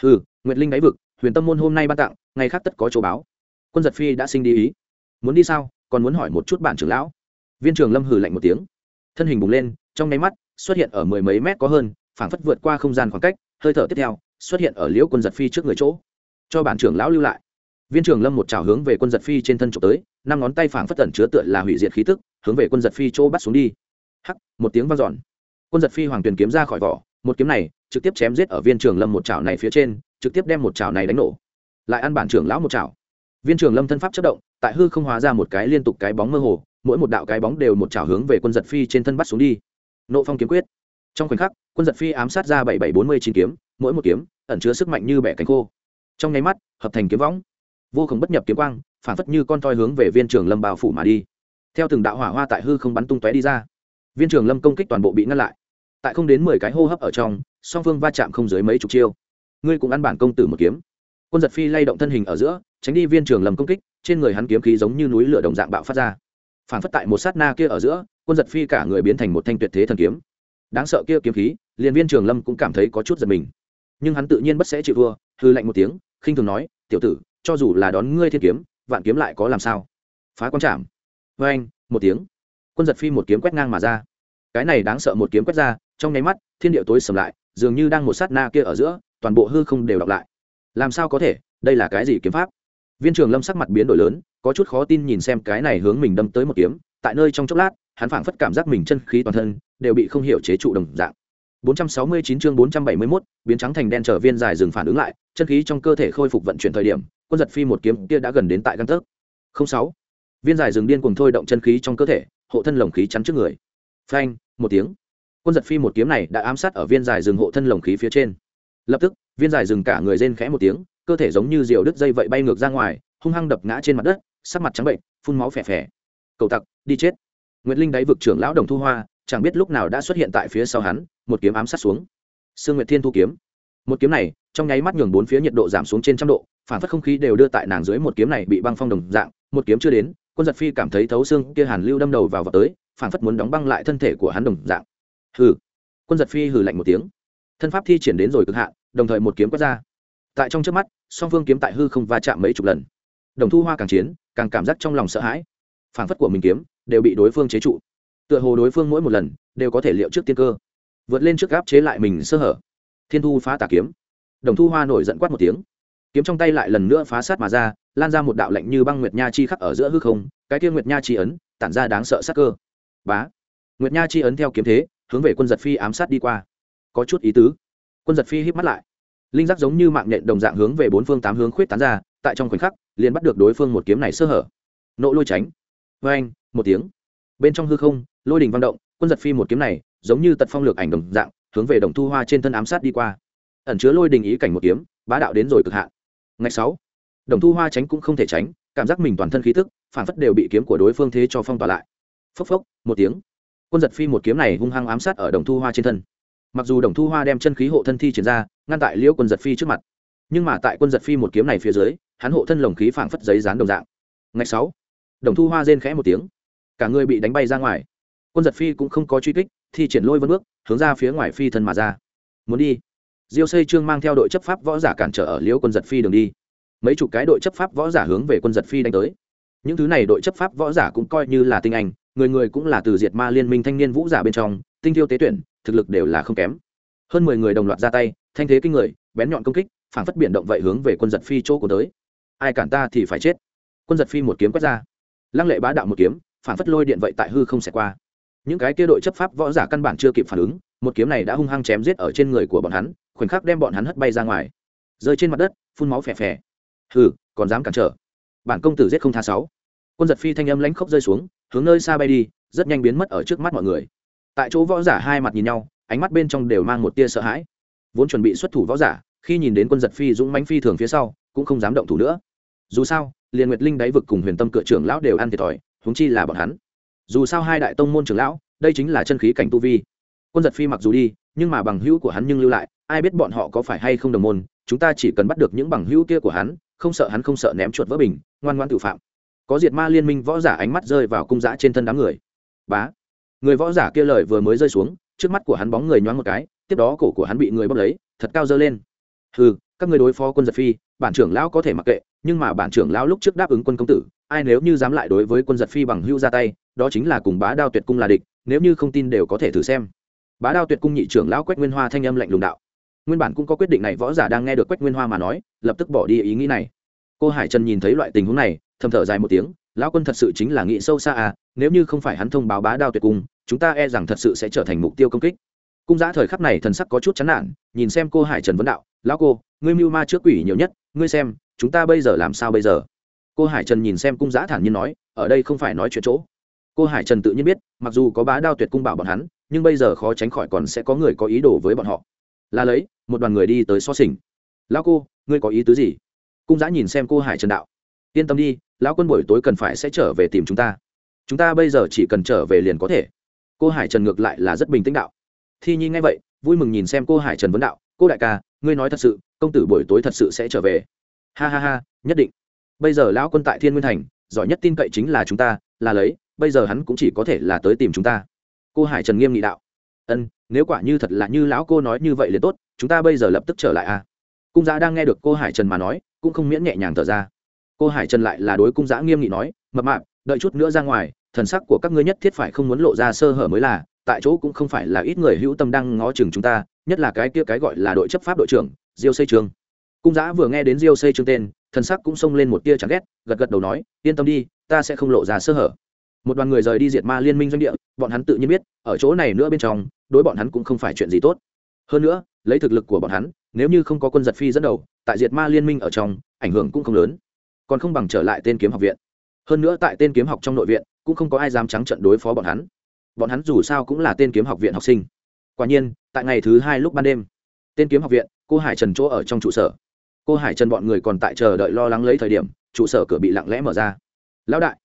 Ừ nguyệt linh đáy vực, huyền tâm môn hôm nay ban tặng, ngày khác tất có chỗ báo. Quân giật phi đã sinh đi ý. Muốn đi sao? Còn muốn hỏi một chút bản trưởng lão. Viên trường lâm hừ lạnh một tiếng. Thân hình bùng lên, trong nháy mắt, xuất hiện ở mười mấy mét có hơn, phảng phất vượt qua không gian khoảng cách, hơi thở tiếp theo, xuất hiện ở liễu quân giật phi trước người chỗ. Cho bản trưởng lão lưu lại. Viên trường lâm một trào hướng về quân giật phi trên thân trộm tới, năm ngón tay phảng phất tẩn chứa tựa là hủy diệt khí tức, hướng về quân giật phi chỗ bắt xuống đi. Hắc, một tiếng vang dọn. Quân giật phi hoàng tuyền kiếm ra khỏi vỏ, một kiếm này trực tiếp chém giết ở viên trường lâm một chảo này phía trên, trực tiếp đem một chảo này đánh nổ. Lại ăn bản trưởng lão một chảo. Viên trường lâm thân pháp chất động tại hư không hóa ra một cái liên tục cái bóng mơ hồ, mỗi một đạo cái bóng đều một chảo hướng về quân giật phi trên thân bắt xuống đi. Nộ phong kiếm quyết. Trong khoảnh khắc, quân giật phi ám sát ra bảy bảy bốn mươi chín kiếm, mỗi một kiếm ẩn chứa sức mạnh như bẻ cánh khô. Trong nháy mắt, hợp thành kiếm võng. Vô cùng bất nhập kiếm quang, phản phất như con toi hướng về viên trường lâm bào phủ mà đi. Theo từng đạo hỏa hoa tại hư không bắn tung tóe đi ra. Viên trường lâm công kích toàn bộ bị ngăn lại. Tại không đến mười cái hô hấp ở trong, song phương va chạm không dưới mấy chục chiêu. Ngươi cũng ăn bản công tử một kiếm. Quân giật phi lay động thân hình ở giữa, tránh đi viên trường lâm công kích trên người hắn kiếm khí giống như núi lửa đồng dạng bạo phát ra. Phản phất tại một sát na kia ở giữa, quân giật phi cả người biến thành một thanh tuyệt thế thần kiếm. Đáng sợ kia kiếm khí, liền viên trường lâm cũng cảm thấy có chút giật mình. Nhưng hắn tự nhiên bất sẽ chịu thua, hư lạnh một tiếng, khinh thường nói, tiểu tử, cho dù là đón ngươi thiên kiếm, vạn kiếm lại có làm sao? Phá quan trảm. Vê anh một tiếng. Quân giật phi một kiếm quét ngang mà ra. Cái này đáng sợ một kiếm quét ra, trong nháy mắt, thiên địa tối sầm lại, dường như đang một sát na kia ở giữa, toàn bộ hư không đều đọc lại. Làm sao có thể? Đây là cái gì kiếm pháp? Viên trường lâm sắc mặt biến đổi lớn có chút khó tin nhìn xem cái này hướng mình đâm tới một kiếm tại nơi trong chốc lát hắn phảng phất cảm giác mình chân khí toàn thân đều bị không hiểu chế trụ đồng dạng 469 chương 471, biến trắng thành đen trở viên dài dừng phản ứng lại, chân khí trong cơ thể khôi phục vận chuyển thời điểm, quân giật phi một kiếm kia đã gần đến tại căn tấc. 06. Viên dài dừng điên cuồng thôi động chân khí trong cơ thể, hộ thân lồng khí chắn trước người phanh một tiếng quân giật phi một kiếm này đã ám sát ở viên dài Dừng hộ thân lồng khí phía trên lập tức viên dài Dừng cả người rên khẽ một tiếng cơ thể giống như diều đứt dây vậy bay ngược ra ngoài, hung hăng đập ngã trên mặt đất, sắc mặt trắng bệnh, phun máu phè phè. Cầu tặc, đi chết. Nguyệt linh đáy vực trưởng lão đồng thu hoa, chẳng biết lúc nào đã xuất hiện tại phía sau hắn, một kiếm ám sát xuống. Sương nguyệt thiên thu kiếm. Một kiếm này, trong nháy mắt nhường bốn phía nhiệt độ giảm xuống trên trăm độ, phản phất không khí đều đưa tại nàng dưới một kiếm này bị băng phong đồng dạng, một kiếm chưa đến, quân giật phi cảm thấy thấu xương kia hàn lưu đâm đầu vào vào tới, phản phất muốn đóng băng lại thân thể của hắn đồng dạng. Hừ. Quân giật phi hừ lạnh một tiếng. Thân pháp thi triển đến rồi cực hạn, đồng thời một kiếm quét ra tại trong trước mắt, song phương kiếm tại hư không va chạm mấy chục lần. Đồng thu hoa càng chiến, càng cảm giác trong lòng sợ hãi. Phản phất của mình kiếm đều bị đối phương chế trụ. Tựa hồ đối phương mỗi một lần đều có thể liệu trước tiên cơ. Vượt lên trước gáp chế lại mình sơ hở. Thiên thu phá tà kiếm. Đồng thu hoa nổi giận quát một tiếng. Kiếm trong tay lại lần nữa phá sát mà ra, lan ra một đạo lạnh như băng nguyệt nha chi khắc ở giữa hư không, cái kia nguyệt nha chi ấn tản ra đáng sợ sắc cơ. Bá. Nguyệt nha chi ấn theo kiếm thế, hướng về quân giật phi ám sát đi qua. Có chút ý tứ. Quân giật phi híp mắt lại linh giác giống như mạng nhện đồng dạng hướng về bốn phương tám hướng khuyết tán ra, tại trong khoảnh khắc, liền bắt được đối phương một kiếm này sơ hở. Nộ lôi tránh. Vê anh một tiếng. Bên trong hư không, lôi đình vang động, quân giật phi một kiếm này, giống như tật phong lược ảnh đồng dạng, hướng về đồng thu hoa trên thân ám sát đi qua. Ẩn chứa lôi đình ý cảnh một kiếm, bá đạo đến rồi cực hạn. Ngày sáu, đồng thu hoa tránh cũng không thể tránh, cảm giác mình toàn thân khí thức phản phất đều bị kiếm của đối phương thế cho phong tỏa lại. Phốc phốc, một tiếng. Quân giật phi một kiếm này hung hăng ám sát ở đồng thu hoa trên thân mặc dù đồng thu hoa đem chân khí hộ thân thi triển ra, ngăn tại liễu quân giật phi trước mặt, nhưng mà tại quân giật phi một kiếm này phía dưới, hắn hộ thân lồng khí phảng phất giấy dán đồng dạng. Ngày sáu, đồng thu hoa rên khẽ một tiếng, cả người bị đánh bay ra ngoài. Quân giật phi cũng không có truy kích, thi triển lôi vân bước, hướng ra phía ngoài phi thân mà ra. Muốn đi. Diêu xây trương mang theo đội chấp pháp võ giả cản trở ở liễu quân giật phi đường đi. Mấy chục cái đội chấp pháp võ giả hướng về quân giật phi đánh tới. Những thứ này đội chấp pháp võ giả cũng coi như là tinh anh, người người cũng là từ diệt ma liên minh thanh niên vũ giả bên trong tinh thiêu tế tuyển, thực lực đều là không kém. Hơn mười người đồng loạt ra tay, thanh thế kinh người, bén nhọn công kích, phản phất biển động vậy hướng về quân giật phi chỗ của tới. Ai cản ta thì phải chết. Quân giật phi một kiếm quét ra. Lăng lệ bá đạo một kiếm, phản phất lôi điện vậy tại hư không xẹt qua. Những cái kia đội chấp pháp võ giả căn bản chưa kịp phản ứng, một kiếm này đã hung hăng chém giết ở trên người của bọn hắn, khoảnh khắc đem bọn hắn hất bay ra ngoài. Rơi trên mặt đất, phun máu phè phè. Hừ, còn dám cản trở. Bản công tử giết không tha sáu. Quân giật phi thanh âm lãnh khốc rơi xuống, hướng nơi xa bay đi, rất nhanh biến mất ở trước mắt mọi người tại chỗ võ giả hai mặt nhìn nhau, ánh mắt bên trong đều mang một tia sợ hãi. Vốn chuẩn bị xuất thủ võ giả, khi nhìn đến quân giật phi, dũng mánh phi thường phía sau, cũng không dám động thủ nữa. Dù sao liền nguyệt linh đáy vực cùng huyền tâm cựa trưởng lão đều ăn thiệt thòi, huống chi là bọn hắn. Dù sao hai đại tông môn trưởng lão, đây chính là chân khí cảnh tu vi. Quân giật phi mặc dù đi, nhưng mà bằng hữu của hắn nhưng lưu lại, ai biết bọn họ có phải hay không đồng môn, chúng ta chỉ cần bắt được những bằng hữu kia của hắn, không sợ hắn không sợ ném chuột vỡ bình, ngoan ngoan tự phạm. Có diệt ma liên minh võ giả ánh mắt rơi vào cung giã trên thân đám người. Bá! Người võ giả kia lời vừa mới rơi xuống, trước mắt của hắn bóng người nhoáng một cái, tiếp đó cổ của hắn bị người bóp lấy, thật cao dơ lên. Ừ các người đối phó quân giật phi, bản trưởng lão có thể mặc kệ, nhưng mà bản trưởng lão lúc trước đáp ứng quân công tử, ai nếu như dám lại đối với quân giật phi bằng hưu ra tay, đó chính là cùng bá đao tuyệt cung là địch, nếu như không tin đều có thể thử xem. Bá đao tuyệt cung nhị trưởng lão quách nguyên hoa thanh âm lạnh lùng đạo. Nguyên bản cũng có quyết định này, võ giả đang nghe được quách nguyên hoa mà nói, lập tức bỏ đi ý nghĩ này. Cô hải trần nhìn thấy loại tình huống này, thầm thở dài một tiếng, lão quân thật sự chính là nghĩ sâu xa à nếu như không phải hắn thông báo bá đao tuyệt cung chúng ta e rằng thật sự sẽ trở thành mục tiêu công kích. Cung giã thời khắc này thần sắc có chút chán nản, nhìn xem cô hải trần vấn đạo, lão cô, ngươi mưu ma trước quỷ nhiều nhất, ngươi xem, chúng ta bây giờ làm sao bây giờ? Cô hải trần nhìn xem cung giã thản nhiên nói, ở đây không phải nói chuyện chỗ. Cô hải trần tự nhiên biết, mặc dù có bá đao tuyệt cung bảo bọn hắn, nhưng bây giờ khó tránh khỏi còn sẽ có người có ý đồ với bọn họ. Là lấy, một đoàn người đi tới so sình. Lão cô, ngươi có ý tứ gì? Cung giã nhìn xem cô hải trần đạo, yên tâm đi, lão quân buổi tối cần phải sẽ trở về tìm chúng ta. Chúng ta bây giờ chỉ cần trở về liền có thể cô hải trần ngược lại là rất bình tĩnh đạo. Thi nhi nghe vậy, vui mừng nhìn xem cô hải trần vấn đạo, cô đại ca, ngươi nói thật sự, công tử buổi tối thật sự sẽ trở về. Ha ha ha, nhất định. Bây giờ lão quân tại thiên nguyên thành, giỏi nhất tin cậy chính là chúng ta, là lấy, bây giờ hắn cũng chỉ có thể là tới tìm chúng ta. Cô hải trần nghiêm nghị đạo. Ân, nếu quả như thật là như lão cô nói như vậy liền tốt, chúng ta bây giờ lập tức trở lại à? Cung giã đang nghe được cô hải trần mà nói, cũng không miễn nhẹ nhàng thở ra. Cô hải trần lại là đối cung giã nghiêm nghị nói, mập mạp, đợi chút nữa ra ngoài thần sắc của các ngươi nhất thiết phải không muốn lộ ra sơ hở mới là, tại chỗ cũng không phải là ít người hữu tâm đang ngó chừng chúng ta, nhất là cái kia cái gọi là đội chấp pháp đội trưởng, diêu xây trường cung giã vừa nghe đến diêu xây trường tên, thần sắc cũng xông lên một tia chẳng ghét, gật gật đầu nói, yên tâm đi, ta sẽ không lộ ra sơ hở. Một đoàn người rời đi diệt ma liên minh doanh địa, bọn hắn tự nhiên biết, ở chỗ này nữa bên trong, đối bọn hắn cũng không phải chuyện gì tốt. Hơn nữa, lấy thực lực của bọn hắn, nếu như không có quân giật phi dẫn đầu, tại diệt ma liên minh ở trong, ảnh hưởng cũng không lớn. Còn không bằng trở lại tên kiếm học viện. Hơn nữa tại tên kiếm học trong nội viện cũng không có ai dám trắng trận đối phó bọn hắn. Bọn hắn dù sao cũng là tên kiếm học viện học sinh. Quả nhiên, tại ngày thứ hai lúc ban đêm, tên kiếm học viện, cô hải trần chỗ ở trong trụ sở. Cô hải trần bọn người còn tại chờ đợi lo lắng lấy thời điểm, trụ sở cửa bị lặng lẽ mở ra. Lão đại.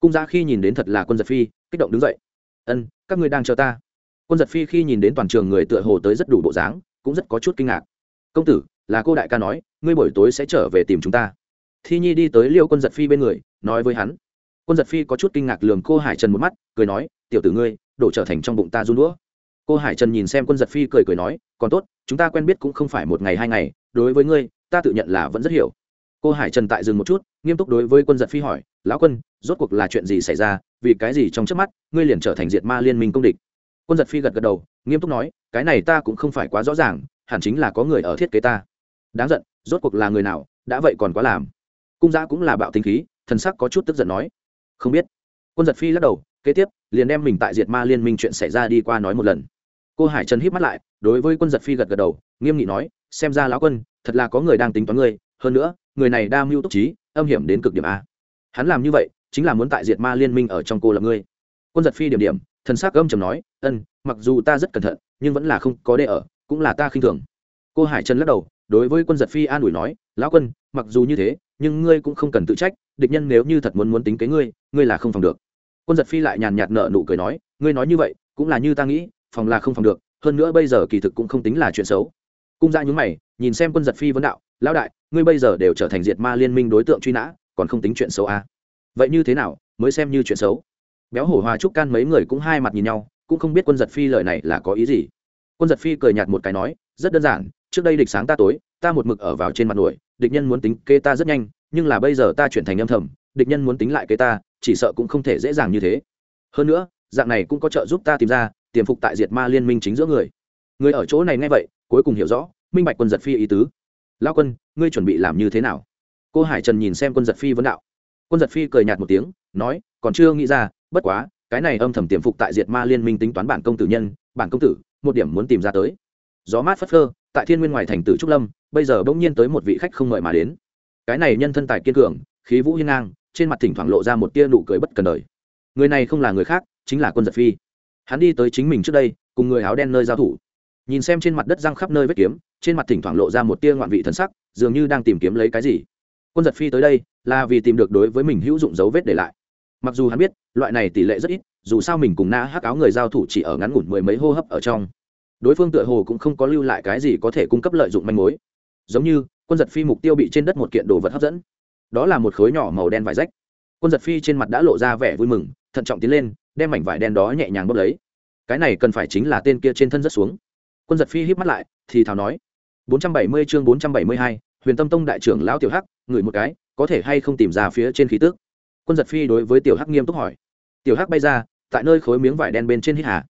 Cung gia khi nhìn đến thật là quân giật phi, kích động đứng dậy. Ân, các ngươi đang chờ ta. Quân giật phi khi nhìn đến toàn trường người tựa hồ tới rất đủ bộ dáng, cũng rất có chút kinh ngạc. Công tử, là cô đại ca nói, ngươi buổi tối sẽ trở về tìm chúng ta. Thi nhi đi tới liêu quân giật phi bên người, nói với hắn quân giật phi có chút kinh ngạc lường cô hải trần một mắt, cười nói, tiểu tử ngươi, đổ trở thành trong bụng ta run đũa. Cô hải trần nhìn xem quân giật phi cười cười nói, còn tốt, chúng ta quen biết cũng không phải một ngày hai ngày, đối với ngươi, ta tự nhận là vẫn rất hiểu. Cô hải trần tại dừng một chút, nghiêm túc đối với quân giật phi hỏi, lão quân, rốt cuộc là chuyện gì xảy ra? Vì cái gì trong trước mắt, ngươi liền trở thành diệt ma liên minh công địch? Quân giật phi gật gật đầu, nghiêm túc nói, cái này ta cũng không phải quá rõ ràng, hẳn chính là có người ở thiết kế ta. Đáng giận, rốt cuộc là người nào, đã vậy còn quá làm. Cung giã cũng là bạo tính khí, thần sắc có chút tức giận nói không biết. Quân giật phi lắc đầu, kế tiếp, liền đem mình tại diệt ma liên minh chuyện xảy ra đi qua nói một lần. Cô hải trần hít mắt lại, đối với quân giật phi gật gật đầu, nghiêm nghị nói, xem ra lão quân, thật là có người đang tính toán ngươi, hơn nữa, người này đa mưu túc trí, âm hiểm đến cực điểm a. Hắn làm như vậy, chính là muốn tại diệt ma liên minh ở trong cô lập ngươi. Quân giật phi điểm điểm, thần sắc âm trầm nói, ân, mặc dù ta rất cẩn thận, nhưng vẫn là không có đê ở, cũng là ta khinh thường. Cô hải trần lắc đầu, đối với quân giật phi an ủi nói, lão quân, mặc dù như thế nhưng ngươi cũng không cần tự trách, địch nhân nếu như thật muốn muốn tính kế ngươi ngươi là không phòng được. Quân giật phi lại nhàn nhạt nợ nụ cười nói, ngươi nói như vậy, cũng là như ta nghĩ, phòng là không phòng được, hơn nữa bây giờ kỳ thực cũng không tính là chuyện xấu. Cung ra nhúng mày, nhìn xem quân giật phi vấn đạo, lão đại, ngươi bây giờ đều trở thành diệt ma liên minh đối tượng truy nã, còn không tính chuyện xấu à. vậy như thế nào, mới xem như chuyện xấu? Béo hổ hòa trúc can mấy người cũng hai mặt nhìn nhau, cũng không biết quân giật phi lời này là có ý gì. Quân giật phi cười nhạt một cái nói, rất đơn giản, trước đây địch sáng ta tối, ta một mực ở vào trên mặt nổi địch nhân muốn tính kê ta rất nhanh, nhưng là bây giờ ta chuyển thành âm thầm, địch nhân muốn tính lại kê ta, chỉ sợ cũng không thể dễ dàng như thế. Hơn nữa, dạng này cũng có trợ giúp ta tìm ra, tiềm phục tại diệt ma liên minh chính giữa người. Người ở chỗ này nghe vậy, cuối cùng hiểu rõ, minh bạch quân giật phi ý tứ. Lao quân, ngươi chuẩn bị làm như thế nào? Cô hải trần nhìn xem quân giật phi vấn đạo. Quân giật phi cười nhạt một tiếng, nói, còn chưa nghĩ ra, bất quá, cái này âm thầm tiềm phục tại diệt ma liên minh tính toán bản công tử nhân, bản công tử, một điểm muốn tìm ra tới. Gió mát phất phơ tại thiên nguyên ngoài thành tử trúc lâm, bây giờ bỗng nhiên tới một vị khách không mời mà đến. Cái này nhân thân tài kiên cường, khí vũ hiên ngang, trên mặt thỉnh thoảng lộ ra một tia nụ cười bất cần đời. Người này không là người khác, chính là quân giật phi. Hắn đi tới chính mình trước đây, cùng người áo đen nơi giao thủ. Nhìn xem trên mặt đất răng khắp nơi vết kiếm, trên mặt thỉnh thoảng lộ ra một tia ngoạn vị thần sắc, dường như đang tìm kiếm lấy cái gì. Quân giật phi tới đây, là vì tìm được đối với mình hữu dụng dấu vết để lại. Mặc dù hắn biết, loại này tỷ lệ rất ít, dù sao mình cùng na hắc áo người giao thủ chỉ ở ngắn ngủn mười mấy hô hấp ở trong đối phương tựa hồ cũng không có lưu lại cái gì có thể cung cấp lợi dụng manh mối. Giống như quân giật phi mục tiêu bị trên đất một kiện đồ vật hấp dẫn. Đó là một khối nhỏ màu đen vải rách. Quân giật phi trên mặt đã lộ ra vẻ vui mừng thận trọng tiến lên đem mảnh vải đen đó nhẹ nhàng bốc lấy. Cái này cần phải chính là tên kia trên thân rất xuống. Quân giật phi híp mắt lại thì thào nói 470 chương 472, huyền tâm tông đại trưởng lão tiểu hắc ngửi một cái có thể hay không tìm ra phía trên khí tức? Quân giật phi đối với tiểu hắc nghiêm túc hỏi. Tiểu hắc bay ra tại nơi khối miếng vải đen bên trên hít hà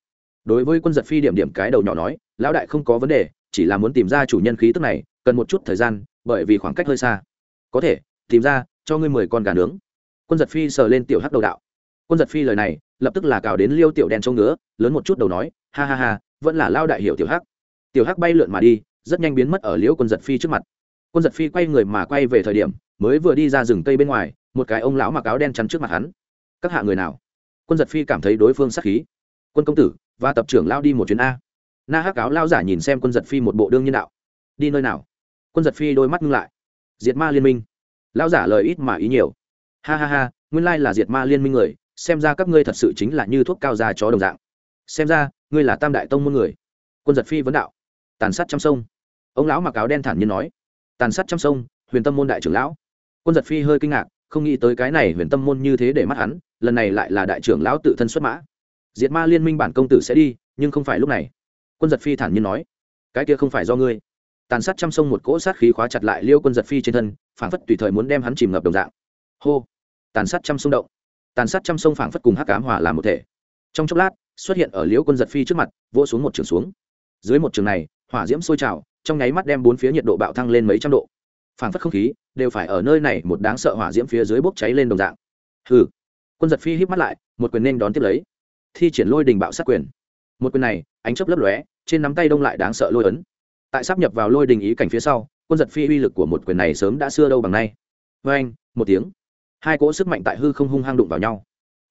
đối với quân giật phi điểm điểm cái đầu nhỏ nói, lão đại không có vấn đề, chỉ là muốn tìm ra chủ nhân khí tức này, cần một chút thời gian, bởi vì khoảng cách hơi xa. Có thể, tìm ra, cho ngươi mười con gà nướng. Quân giật phi sờ lên tiểu hắc đầu đạo. Quân giật phi lời này, lập tức là cào đến liêu tiểu đen trông ngứa, lớn một chút đầu nói, ha ha ha, vẫn là lao đại hiểu tiểu hắc. Tiểu hắc bay lượn mà đi, rất nhanh biến mất ở liễu quân giật phi trước mặt. Quân giật phi quay người mà quay về thời điểm, mới vừa đi ra rừng cây bên ngoài, một cái ông lão mặc áo đen chắn trước mặt hắn. Các hạ người nào? Quân giật phi cảm thấy đối phương sắc khí quân công tử, và tập trưởng lao đi một chuyến a. Na hắc áo lao giả nhìn xem quân giật phi một bộ đương nhân đạo. Đi nơi nào? Quân giật phi đôi mắt ngưng lại. Diệt ma liên minh. Lao giả lời ít mà ý nhiều. Ha ha ha, nguyên lai là diệt ma liên minh người, xem ra các ngươi thật sự chính là như thuốc cao da chó đồng dạng. Xem ra, ngươi là tam đại tông môn người. Quân giật phi vấn đạo. Tàn sát trăm sông. Ông lão mặc áo đen thản nhiên nói. Tàn sát trăm sông, huyền tâm môn đại trưởng lão. Quân giật phi hơi kinh ngạc, không nghĩ tới cái này huyền tâm môn như thế để mắt hắn, lần này lại là đại trưởng lão tự thân xuất mã diệt ma liên minh bản công tử sẽ đi, nhưng không phải lúc này. Quân giật phi thản nhiên nói, cái kia không phải do ngươi. Tàn sát trăm sông một cỗ sát khí khóa chặt lại liêu quân giật phi trên thân, phảng phất tùy thời muốn đem hắn chìm ngập đồng dạng. Hô! Tàn sát trăm sông động. Tàn sát trăm sông phảng phất cùng hắc cám hòa làm một thể. Trong chốc lát, xuất hiện ở liễu quân giật phi trước mặt, vỗ xuống một trường xuống. Dưới một trường này, hỏa diễm sôi trào, trong nháy mắt đem bốn phía nhiệt độ bạo thăng lên mấy trăm độ. Phảng phất không khí, đều phải ở nơi này một đáng sợ hỏa diễm phía dưới bốc cháy lên đồng dạng. Hừ! Quân giật phi híp mắt lại, một quyền nên đón tiếp lấy thi triển lôi đình bạo sát quyền. Một quyền này, ánh chớp lấp lóe, trên nắm tay đông lại đáng sợ lôi ấn. Tại sắp nhập vào lôi đình ý cảnh phía sau, quân giật phi uy lực của một quyền này sớm đã xưa đâu bằng nay. Vê anh, một tiếng. Hai cỗ sức mạnh tại hư không hung hang đụng vào nhau.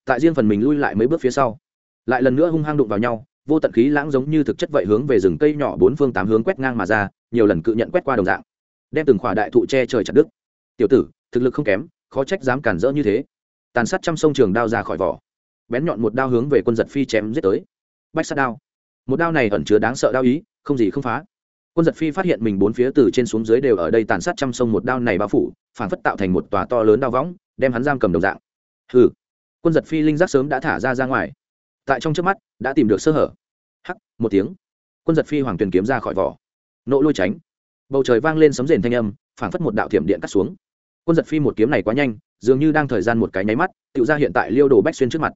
Tại riêng phần mình lui lại mấy bước phía sau, lại lần nữa hung hăng đụng vào nhau, vô tận khí lãng giống như thực chất vậy hướng về rừng cây nhỏ bốn phương tám hướng quét ngang mà ra, nhiều lần cự nhận quét qua đồng dạng. Đem từng khỏa đại thụ che trời chặt đức tiểu tử, thực lực không kém, khó trách dám cản rỡ như thế. Tàn sát trăm sông trường đao ra khỏi vỏ bén nhọn một đao hướng về quân giật phi chém giết tới. Bách sát đao. Một đao này ẩn chứa đáng sợ đao ý, không gì không phá. Quân giật phi phát hiện mình bốn phía từ trên xuống dưới đều ở đây tàn sát trăm sông một đao này bao phủ, phản phất tạo thành một tòa to lớn đao võng, đem hắn giam cầm đồng dạng. Hừ. Quân giật phi linh giác sớm đã thả ra ra ngoài. Tại trong trước mắt, đã tìm được sơ hở. Hắc, một tiếng. Quân giật phi hoàng tuyền kiếm ra khỏi vỏ. Nộ lôi tránh. Bầu trời vang lên sấm rền thanh âm phản phất một đạo thiểm điện cắt xuống. Quân giật phi một kiếm này quá nhanh, dường như đang thời gian một cái nháy mắt tự ra hiện tại liêu đồ bách xuyên trước mặt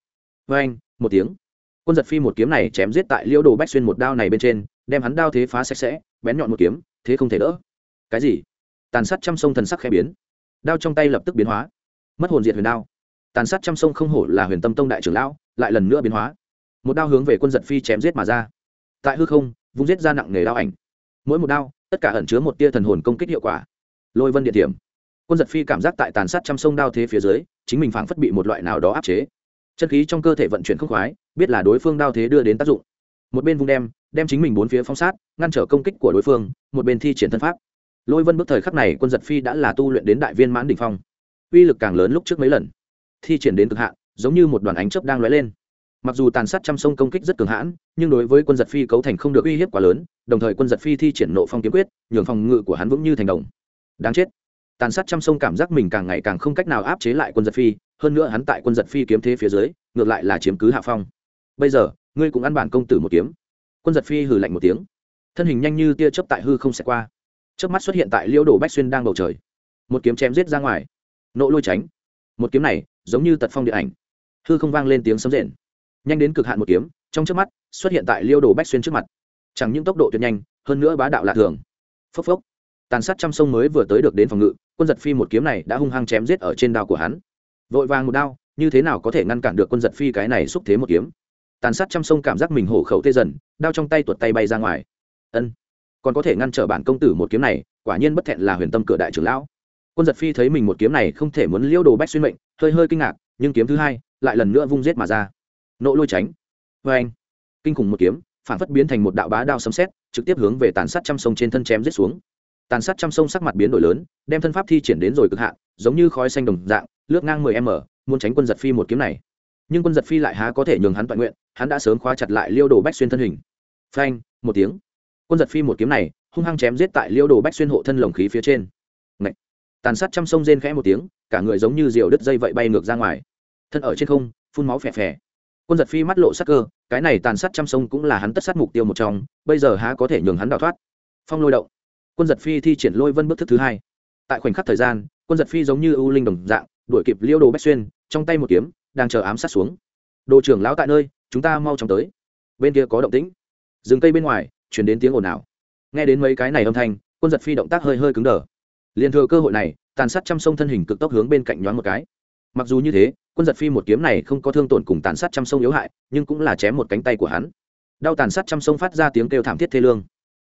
vê anh, một tiếng. Quân giật phi một kiếm này chém giết tại liêu đồ bách xuyên một đao này bên trên, đem hắn đao thế phá sạch sẽ, bén nhọn một kiếm, thế không thể đỡ. Cái gì? Tàn sát trăm sông thần sắc khẽ biến. Đao trong tay lập tức biến hóa. Mất hồn diệt huyền đao. Tàn sát trăm sông không hổ là huyền tâm tông đại trưởng lão, lại lần nữa biến hóa. Một đao hướng về quân giật phi chém giết mà ra. Tại hư không, vung giết ra nặng nghề đao ảnh. Mỗi một đao, tất cả ẩn chứa một tia thần hồn công kích hiệu quả. Lôi vân địa điểm. Quân giật phi cảm giác tại tàn sát trăm sông đao thế phía dưới, chính mình phảng phất bị một loại nào đó áp chế chân khí trong cơ thể vận chuyển không khoái, biết là đối phương đao thế đưa đến tác dụng. Một bên vung đem đem chính mình bốn phía phong sát, ngăn trở công kích của đối phương, một bên thi triển thân pháp. Lôi vân bước thời khắc này, quân giật phi đã là tu luyện đến đại viên mãn đ ỉ n h phong. Uy lực càng lớn lúc trước mấy lần. Thi triển đến cực hạn, giống như một đoàn ánh chớp đang lóe lên. Mặc dù tàn sát trăm sông công kích rất cường hãn, nhưng đối với quân giật phi cấu thành không được uy hiếp quá lớn, đồng thời quân giật phi thi triển nộ phong kiếm quyết, nhường phòng ngự của hắn vững như thành đồng. Đáng chết tàn sát trăm sông cảm giác mình càng ngày càng không cách nào áp chế lại quân giật phi, hơn nữa hắn tại quân giật phi kiếm thế phía dưới, ngược lại là chiếm cứ hạ phong. Bây giờ, ngươi cũng ăn bản công tử một kiếm. Quân giật phi hừ lạnh một tiếng. Thân hình nhanh như tia chớp tại hư không xẹt qua. Trước mắt xuất hiện tại liễu đồ bách xuyên đang bầu trời. Một kiếm chém giết ra ngoài. Nộ lôi tránh. Một kiếm này, giống như tật phong điện ảnh. Hư không vang lên tiếng sấm rền. Nhanh đến cực hạn một kiếm, trong trước mắt, xuất hiện tại liêu đồ bách xuyên trước mặt. Chẳng những tốc độ tuyệt nhanh, hơn nữa bá đạo lạ thường. Phốc phốc tàn sát trăm sông mới vừa tới được đến phòng ngự, quân giật phi một kiếm này đã hung hăng chém giết ở trên đao của hắn. Vội vàng một đao, như thế nào có thể ngăn cản được quân giật phi cái này xúc thế một kiếm? Tàn sát trăm sông cảm giác mình hổ khẩu tê dần, đao trong tay tuột tay bay ra ngoài. Ân, còn có thể ngăn trở bản công tử một kiếm này, quả nhiên bất thẹn là huyền tâm cửa đại trưởng lão. Quân giật phi thấy mình một kiếm này không thể muốn liêu đồ bách xuyên mệnh, hơi hơi kinh ngạc, nhưng kiếm thứ hai lại lần nữa vung giết mà ra. Nộ lôi tránh. Vê anh, kinh khủng một kiếm, phản phất biến thành một đạo bá đao sấm xét trực tiếp hướng về tàn sát trăm sông trên thân chém giết xuống tàn sát trăm sông sắc mặt biến đổi lớn, đem thân pháp thi triển đến rồi cực hạn, giống như khói xanh đồng dạng, lướt ngang mười m, muốn tránh quân giật phi một kiếm này. Nhưng quân giật phi lại há có thể nhường hắn toàn nguyện, hắn đã sớm khóa chặt lại liêu đồ bách xuyên thân hình. Phanh, một tiếng. Quân giật phi một kiếm này, hung hăng chém giết tại liêu đồ bách xuyên hộ thân lồng khí phía trên. Ngậy! tàn sát trăm sông rên khẽ một tiếng, cả người giống như diều đứt dây vậy bay ngược ra ngoài. Thân ở trên không, phun máu phè phè. Quân giật phi mắt lộ sắc cơ, cái này tàn sát trăm sông cũng là hắn tất sát mục tiêu một trong, bây giờ há có thể nhường hắn đào thoát. Phong lôi động quân giật phi thi triển lôi vân bước thức thứ hai. Tại khoảnh khắc thời gian, quân giật phi giống như ưu linh đồng dạng, đuổi kịp liêu đồ bách xuyên, trong tay một kiếm, đang chờ ám sát xuống. Đồ trưởng lão tại nơi, chúng ta mau chóng tới. Bên kia có động tĩnh. Rừng cây bên ngoài, chuyển đến tiếng ồn ào. Nghe đến mấy cái này âm thanh, quân giật phi động tác hơi hơi cứng đờ. Liền thừa cơ hội này, tàn sát trăm sông thân hình cực tốc hướng bên cạnh nhoáng một cái. Mặc dù như thế, quân giật phi một kiếm này không có thương tổn cùng tàn sát trăm sông yếu hại, nhưng cũng là chém một cánh tay của hắn. Đau tàn sát trăm sông phát ra tiếng kêu thảm thiết thê lương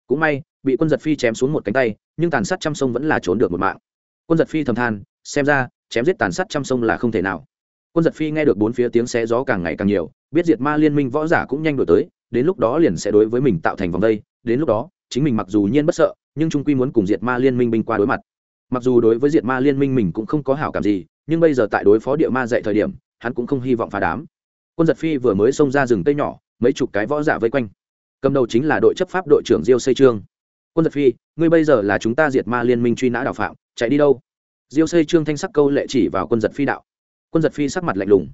cũng may, bị quân giật phi chém xuống một cánh tay, nhưng tàn sát trăm sông vẫn là trốn được một mạng. Quân giật phi thầm than, xem ra, chém giết tàn sát trăm sông là không thể nào. Quân giật phi nghe được bốn phía tiếng xé gió càng ngày càng nhiều, biết diệt ma liên minh võ giả cũng nhanh đổi tới, đến lúc đó liền sẽ đối với mình tạo thành vòng vây đến lúc đó, chính mình mặc dù nhiên bất sợ, nhưng trung quy muốn cùng diệt ma liên minh binh qua đối mặt. Mặc dù đối với diệt ma liên minh mình cũng không có hảo cảm gì, nhưng bây giờ tại đối phó địa ma dạy thời điểm, hắn cũng không hy vọng phá đám. Quân giật phi vừa mới xông ra rừng tây nhỏ, mấy chục cái võ giả vây quanh cầm đầu chính là đội chấp pháp đội trưởng diêu xây trương. Quân giật phi, ngươi bây giờ là chúng ta diệt ma liên minh truy nã đạo phạm, chạy đi đâu? Diêu xây trương thanh sắc câu lệ chỉ vào quân giật phi đạo. Quân giật phi sắc mặt lạnh lùng,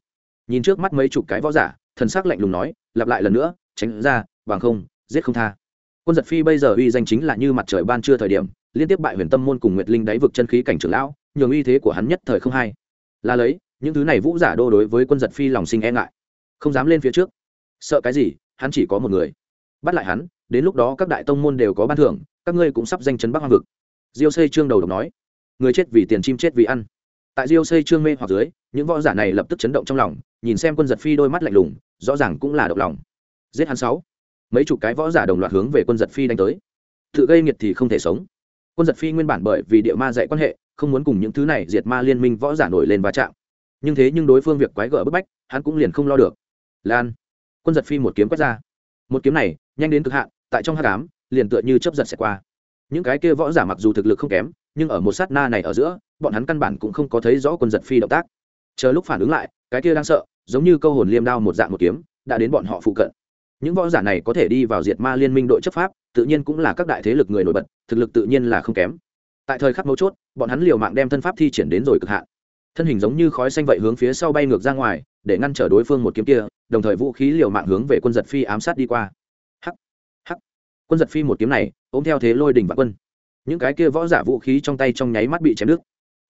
nhìn trước mắt mấy chục cái võ giả, thần sắc lạnh lùng nói, lặp lại lần nữa, tránh ra, bằng không, giết không tha. Quân giật phi bây giờ uy danh chính là như mặt trời ban trưa thời điểm, liên tiếp bại huyền tâm môn cùng nguyệt linh đáy vực chân khí cảnh trưởng lão, nhường uy thế của hắn nhất thời không hay. Là lấy, những thứ này vũ giả đô đối với quân giật phi lòng sinh e ngại, không dám lên phía trước. Sợ cái gì, hắn chỉ có một người bắt lại hắn, đến lúc đó các đại tông môn đều có ban thưởng, các ngươi cũng sắp danh chấn bắc hoang vực. Diêu xây trương đầu độc nói, người chết vì tiền, chim chết vì ăn. Tại diêu xây trương mê hoặc dưới, những võ giả này lập tức chấn động trong lòng, nhìn xem quân giật phi đôi mắt lạnh lùng, rõ ràng cũng là độc lòng. Giết hắn sáu. Mấy chục cái võ giả đồng loạt hướng về quân giật phi đánh tới. Tự gây nghiệt thì không thể sống. Quân giật phi nguyên bản bởi vì địa ma dạy quan hệ, không muốn cùng những thứ này diệt ma liên minh võ giả nổi lên va chạm. Nhưng thế nhưng đối phương việc quái gở bức bách, hắn cũng liền không lo được. Lan. Quân giật phi một kiếm quét ra. Một kiếm này nhanh đến cực hạn, tại trong hát cám liền tựa như chấp giật xẹt qua. Những cái kia võ giả mặc dù thực lực không kém, nhưng ở một sát na này ở giữa, bọn hắn căn bản cũng không có thấy rõ quân giật phi động tác. Chờ lúc phản ứng lại, cái kia đang sợ, giống như câu hồn liêm đao một dạng một kiếm, đã đến bọn họ phụ cận. Những võ giả này có thể đi vào diệt ma liên minh đội chấp pháp, tự nhiên cũng là các đại thế lực người nổi bật, thực lực tự nhiên là không kém. Tại thời khắc mấu chốt, bọn hắn liều mạng đem thân pháp thi triển đến rồi cực hạn. Thân hình giống như khói xanh vậy hướng phía sau bay ngược ra ngoài, để ngăn trở đối phương một kiếm kia, đồng thời vũ khí liều mạng hướng về quân giật phi ám sát đi qua quân giật phi một kiếm này, ôm theo thế lôi đỉnh và quân. Những cái kia võ giả vũ khí trong tay trong nháy mắt bị chém đứt.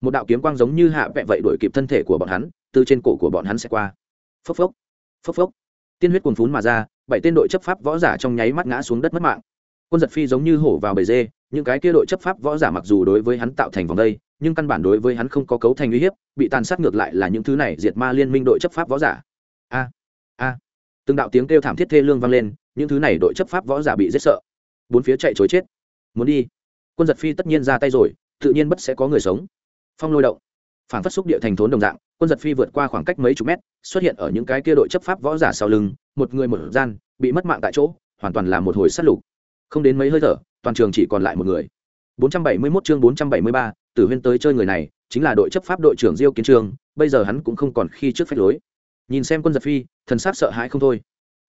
Một đạo kiếm quang giống như hạ vẹ vậy đổi kịp thân thể của bọn hắn, từ trên cổ của bọn hắn sẽ qua. Phốc phốc phốc phốc. Tiên huyết cuồn phún mà ra, bảy tên đội chấp pháp võ giả trong nháy mắt ngã xuống đất mất mạng. Quân giật phi giống như hổ vào bầy dê, những cái kia đội chấp pháp võ giả mặc dù đối với hắn tạo thành vòng đây, nhưng căn bản đối với hắn không có cấu thành uy hiếp, bị tàn sát ngược lại là những thứ này diệt ma liên minh đội chấp pháp võ giả. A a. Từng đạo tiếng kêu thảm thiết thê lương vang lên, những thứ này đội chấp pháp võ giả bị giết sợ bốn phía chạy chối chết. Muốn đi quân giật phi tất nhiên ra tay rồi tự nhiên bất sẽ có người sống. Phong lôi động. Phản phát xúc địa thành thốn đồng dạng quân giật phi vượt qua khoảng cách mấy chục mét xuất hiện ở những cái kia đội chấp pháp võ giả sau lưng một người một gian bị mất mạng tại chỗ hoàn toàn là một hồi sát lục. Không đến mấy hơi thở toàn trường chỉ còn lại một người. 471 chương 473, Tử Huyên tới chơi người này, chính là đội chấp pháp đội trưởng Diêu Kiến Trương, bây giờ hắn cũng không còn khi trước phép lối. Nhìn xem quân giật phi, thần sát sợ hãi không thôi.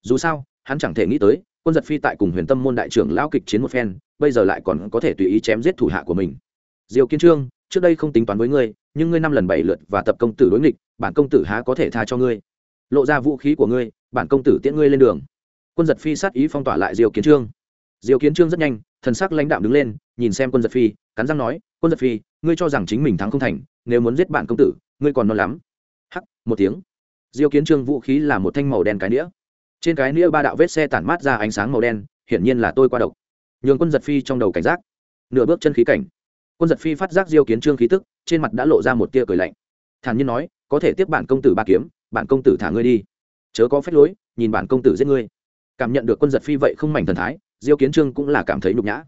Dù sao, hắn chẳng thể nghĩ tới, quân giật phi tại cùng Huyền Tâm môn đại trưởng lão kịch chiến một phen, bây giờ lại còn có thể tùy ý chém giết thủ hạ của mình. Diêu Kiến Trương, trước đây không tính toán với ngươi, nhưng ngươi năm lần bảy lượt và tập công tử đối nghịch, bản công tử há có thể tha cho ngươi. Lộ ra vũ khí của ngươi, bản công tử tiễn ngươi lên đường. Quân giật phi sát ý phong tỏa lại Diêu Kiến Trương diều kiến trương rất nhanh thần sắc lãnh đạm đứng lên nhìn xem quân giật phi cắn răng nói quân giật phi ngươi cho rằng chính mình thắng không thành nếu muốn giết bạn công tử ngươi còn non lắm hắc một tiếng diêu kiến trương vũ khí là một thanh màu đen cái nĩa trên cái nĩa ba đạo vết xe tản mát ra ánh sáng màu đen, hiển nhiên là tôi qua độc. Nhường quân giật phi trong đầu cảnh giác. Nửa bước chân khí cảnh. Quân giật phi phát giác diêu kiến trương khí tức, trên mặt đã lộ ra một tia cười lạnh. Thản nhiên nói, có thể tiếp bản công tử ba kiếm, bản công tử thả ngươi đi. Chớ có phép lối, nhìn bản công tử giết ngươi. Cảm nhận được quân giật phi vậy không mảnh thần thái, diêu kiến trương cũng là cảm thấy nhục nhã.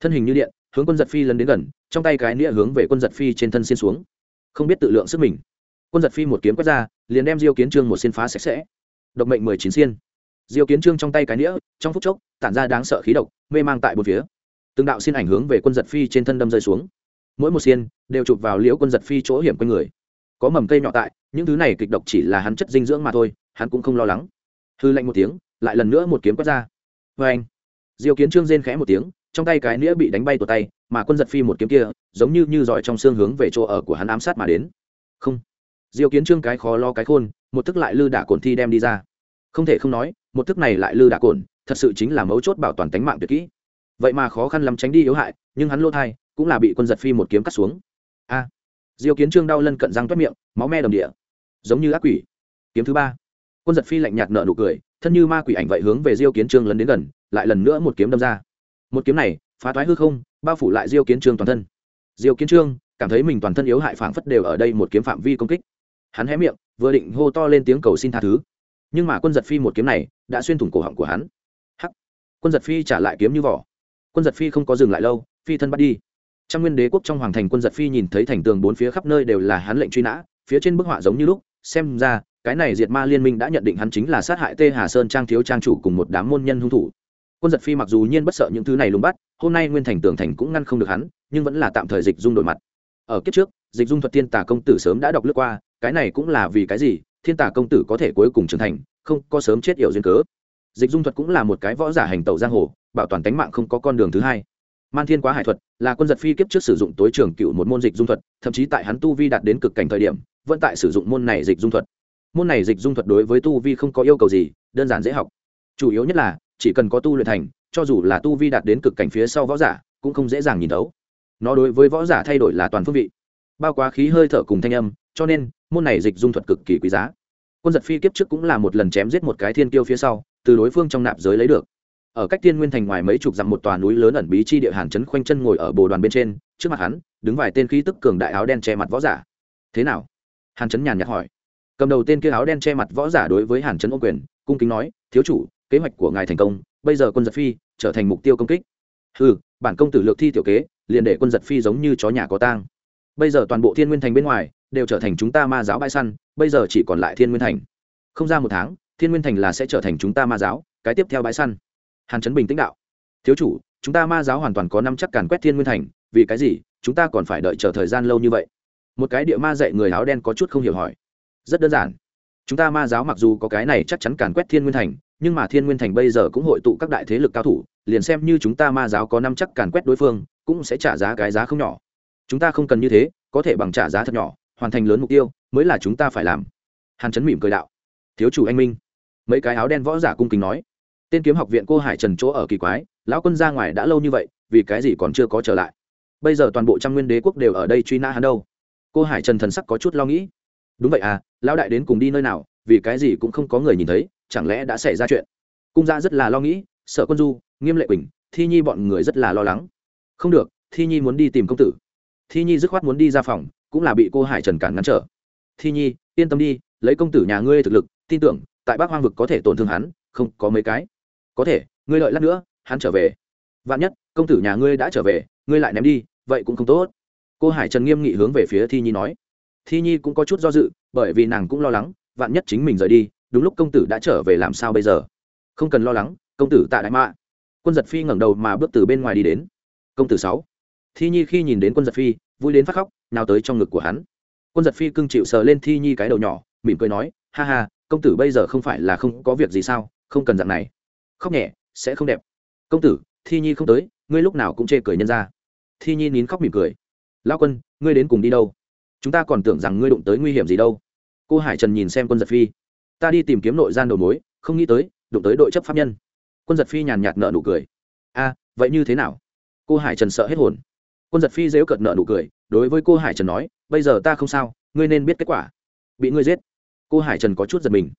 Thân hình như điện, hướng quân giật phi lần đến gần, trong tay cái nĩa hướng về quân giật phi trên thân xiên xuống. Không biết tự lượng sức mình. Quân giật phi một kiếm quét ra, liền đem diêu kiến trương một xiên phá sạch sẽ. Độc mệnh mười chín xiên diêu kiến trương trong tay cái nĩa, trong phút chốc, tản ra đáng sợ khí độc, mê mang tại một phía. Từng đạo xiên ảnh hướng về quân giật phi trên thân đâm rơi xuống. Mỗi một xiên đều chụp vào liễu quân giật phi chỗ hiểm quanh người. Có mầm cây nhỏ tại, những thứ này kịch độc chỉ là hắn chất dinh dưỡng mà thôi, hắn cũng không lo lắng. Hư lạnh một tiếng, lại lần nữa một kiếm quất ra. Vê anh, diêu kiến trương rên khẽ một tiếng, trong tay cái nĩa bị đánh bay tuột tay, mà quân giật phi một kiếm kia, giống như như giỏi trong xương hướng về chỗ ở của hắn ám sát mà đến. Không. Diêu kiến trương cái khó lo cái khôn, một thức lại lư đả cồn thi đem đi ra. Không thể không nói một thức này lại lư đả cồn, thật sự chính là mấu chốt bảo toàn tính mạng tuyệt kỹ. Vậy mà khó khăn lắm tránh đi yếu hại, nhưng hắn lỗ thai cũng là bị quân giật phi một kiếm cắt xuống. A. Diêu kiến trương đau lân cận răng toét miệng, máu me đầm địa. Giống như ác quỷ. Kiếm thứ ba. Quân giật phi lạnh nhạt nợ nụ cười, thân như ma quỷ ảnh vậy hướng về diêu kiến trương lấn đến gần, lại lần nữa một kiếm đâm ra. Một kiếm này, phá thoái hư không, bao phủ lại diêu kiến trương toàn thân. Diêu kiến trương cảm thấy mình toàn thân yếu hại phảng phất đều ở đây một kiếm phạm vi công kích. Hắn hé miệng, vừa định hô to lên tiếng cầu xin tha thứ nhưng mà quân giật phi một kiếm này đã xuyên thủng cổ họng của hắn. Hắc! Quân giật phi trả lại kiếm như vỏ. Quân giật phi không có dừng lại lâu, phi thân bắt đi. Trong nguyên đế quốc trong hoàng thành quân giật phi nhìn thấy thành tường bốn phía khắp nơi đều là hắn lệnh truy nã, phía trên bức họa giống như lúc, xem ra, cái này diệt ma liên minh đã nhận định hắn chính là sát hại tê hà sơn trang thiếu trang chủ cùng một đám môn nhân hung thủ. Quân giật phi mặc dù nhiên bất sợ những thứ này lùng bắt, hôm nay nguyên thành tường thành cũng ngăn không được hắn, nhưng vẫn là tạm thời dịch dung đổi mặt. Ở kiếp trước, dịch dung thuật tiên tà công tử sớm đã đọc lướt qua, cái này cũng là vì cái gì thiên Tả công tử có thể cuối cùng trưởng thành, không có sớm chết yểu duyên cớ. Dịch dung thuật cũng là một cái võ giả hành tẩu giang hồ, bảo toàn tánh mạng không có con đường thứ hai. Man thiên quá hải thuật là quân giật phi kiếp trước sử dụng tối trường cựu một môn dịch dung thuật, thậm chí tại hắn tu vi đạt đến cực cảnh thời điểm, vẫn tại sử dụng môn này dịch dung thuật. Môn này dịch dung thuật đối với tu vi không có yêu cầu gì, đơn giản dễ học. Chủ yếu nhất là, chỉ cần có tu luyện thành, cho dù là tu vi đạt đến cực cảnh phía sau võ giả, cũng không dễ dàng nhìn thấu. Nó đối với võ giả thay đổi là toàn phương vị. Bao quá khí hơi thở cùng thanh âm, cho nên môn này dịch dung thuật cực kỳ quý giá. Quân giật phi kiếp trước cũng là một lần chém giết một cái thiên kiêu phía sau, từ đối phương trong nạp giới lấy được. Ở cách tiên nguyên thành ngoài mấy chục dặm một tòa núi lớn ẩn bí chi địa hàn chấn khoanh chân ngồi ở bồ đoàn bên trên, trước mặt hắn, đứng vài tên khí tức cường đại áo đen che mặt võ giả. Thế nào? Hàn chấn nhàn nhạt hỏi. Cầm đầu tên kia áo đen che mặt võ giả đối với hàn chấn ô quyền, cung kính nói, thiếu chủ, kế hoạch của ngài thành công, bây giờ quân giật phi trở thành mục tiêu công kích. Ừ bản công tử lược thi tiểu kế, liền để quân giật phi giống như chó nhà có tang. Bây giờ toàn bộ thiên nguyên thành bên ngoài đều trở thành chúng ta ma giáo bãi săn, bây giờ chỉ còn lại thiên nguyên thành. Không ra một tháng, thiên nguyên thành là sẽ trở thành chúng ta ma giáo, cái tiếp theo bãi săn. Hàn chấn bình tĩnh đạo. Thiếu chủ, chúng ta ma giáo hoàn toàn có năm chắc càn quét thiên nguyên thành, vì cái gì? Chúng ta còn phải đợi chờ thời gian lâu như vậy. Một cái địa ma dạy người áo đen có chút không hiểu hỏi. Rất đơn giản. Chúng ta ma giáo mặc dù có cái này chắc chắn càn quét thiên nguyên thành, nhưng mà thiên nguyên thành bây giờ cũng hội tụ các đại thế lực cao thủ, liền xem như chúng ta ma giáo có năm chắc càn quét đối phương, cũng sẽ trả giá cái giá không nhỏ. Chúng ta không cần như thế, có thể bằng trả giá thật nhỏ hoàn thành lớn mục tiêu, mới là chúng ta phải làm. Hàn chấn mỉm cười đạo. Thiếu chủ anh minh. Mấy cái áo đen võ giả cung kính nói. Tên kiếm học viện cô hải trần chỗ ở kỳ quái, lão quân ra ngoài đã lâu như vậy, vì cái gì còn chưa có trở lại? Bây giờ toàn bộ trăm nguyên đế quốc đều ở đây truy nã hắn đâu? Cô hải trần thần sắc có chút lo nghĩ. Đúng vậy à lão đại đến cùng đi nơi nào, vì cái gì cũng không có người nhìn thấy, chẳng lẽ đã xảy ra chuyện? Cung gia rất là lo nghĩ, sợ quân du, nghiêm lệ quỳnh, thi nhi bọn người rất là lo lắng. Không được, thi nhi muốn đi tìm công tử. Thi nhi dứt khoát muốn đi ra phòng cũng là bị cô hải trần cản ngăn trở. Thi nhi, yên tâm đi, lấy công tử nhà ngươi thực lực, tin tưởng, tại bắc hoang vực có thể tổn thương hắn, không có mấy cái. Có thể, ngươi lợi lát nữa, hắn trở về. Vạn nhất, công tử nhà ngươi đã trở về, ngươi lại ném đi, vậy cũng không tốt. Cô hải trần nghiêm nghị hướng về phía thi nhi nói. Thi nhi cũng có chút do dự, bởi vì nàng cũng lo lắng, vạn nhất chính mình rời đi, đúng lúc công tử đã trở về làm sao bây giờ? Không cần lo lắng, công tử tạ đại mạ. Quân giật phi ngẩng đầu mà bước từ bên ngoài đi đến. Công tử sáu. Thi nhi khi nhìn đến quân giật phi vui đến phát khóc, nào tới trong ngực của hắn. Quân giật phi cưng chịu sờ lên thi nhi cái đầu nhỏ, mỉm cười nói, ha ha, công tử bây giờ không phải là không có việc gì sao, không cần dạng này. Khóc nhẹ, sẽ không đẹp. Công tử, thi nhi không tới, ngươi lúc nào cũng chê cười nhân ra. Thi nhi nín khóc mỉm cười. Lao quân, ngươi đến cùng đi đâu? Chúng ta còn tưởng rằng ngươi đụng tới nguy hiểm gì đâu. Cô hải trần nhìn xem quân giật phi. Ta đi tìm kiếm nội gian đầu mối, không nghĩ tới, đụng tới đội chấp pháp nhân. Quân giật phi nhàn nhạt nợ nụ cười. A, vậy như thế nào? Cô hải trần sợ hết hồn quân giật phi dễu cợt nợ nụ cười, đối với cô hải trần nói, bây giờ ta không sao, ngươi nên biết kết quả. Bị ngươi giết. Cô hải trần có chút giật mình.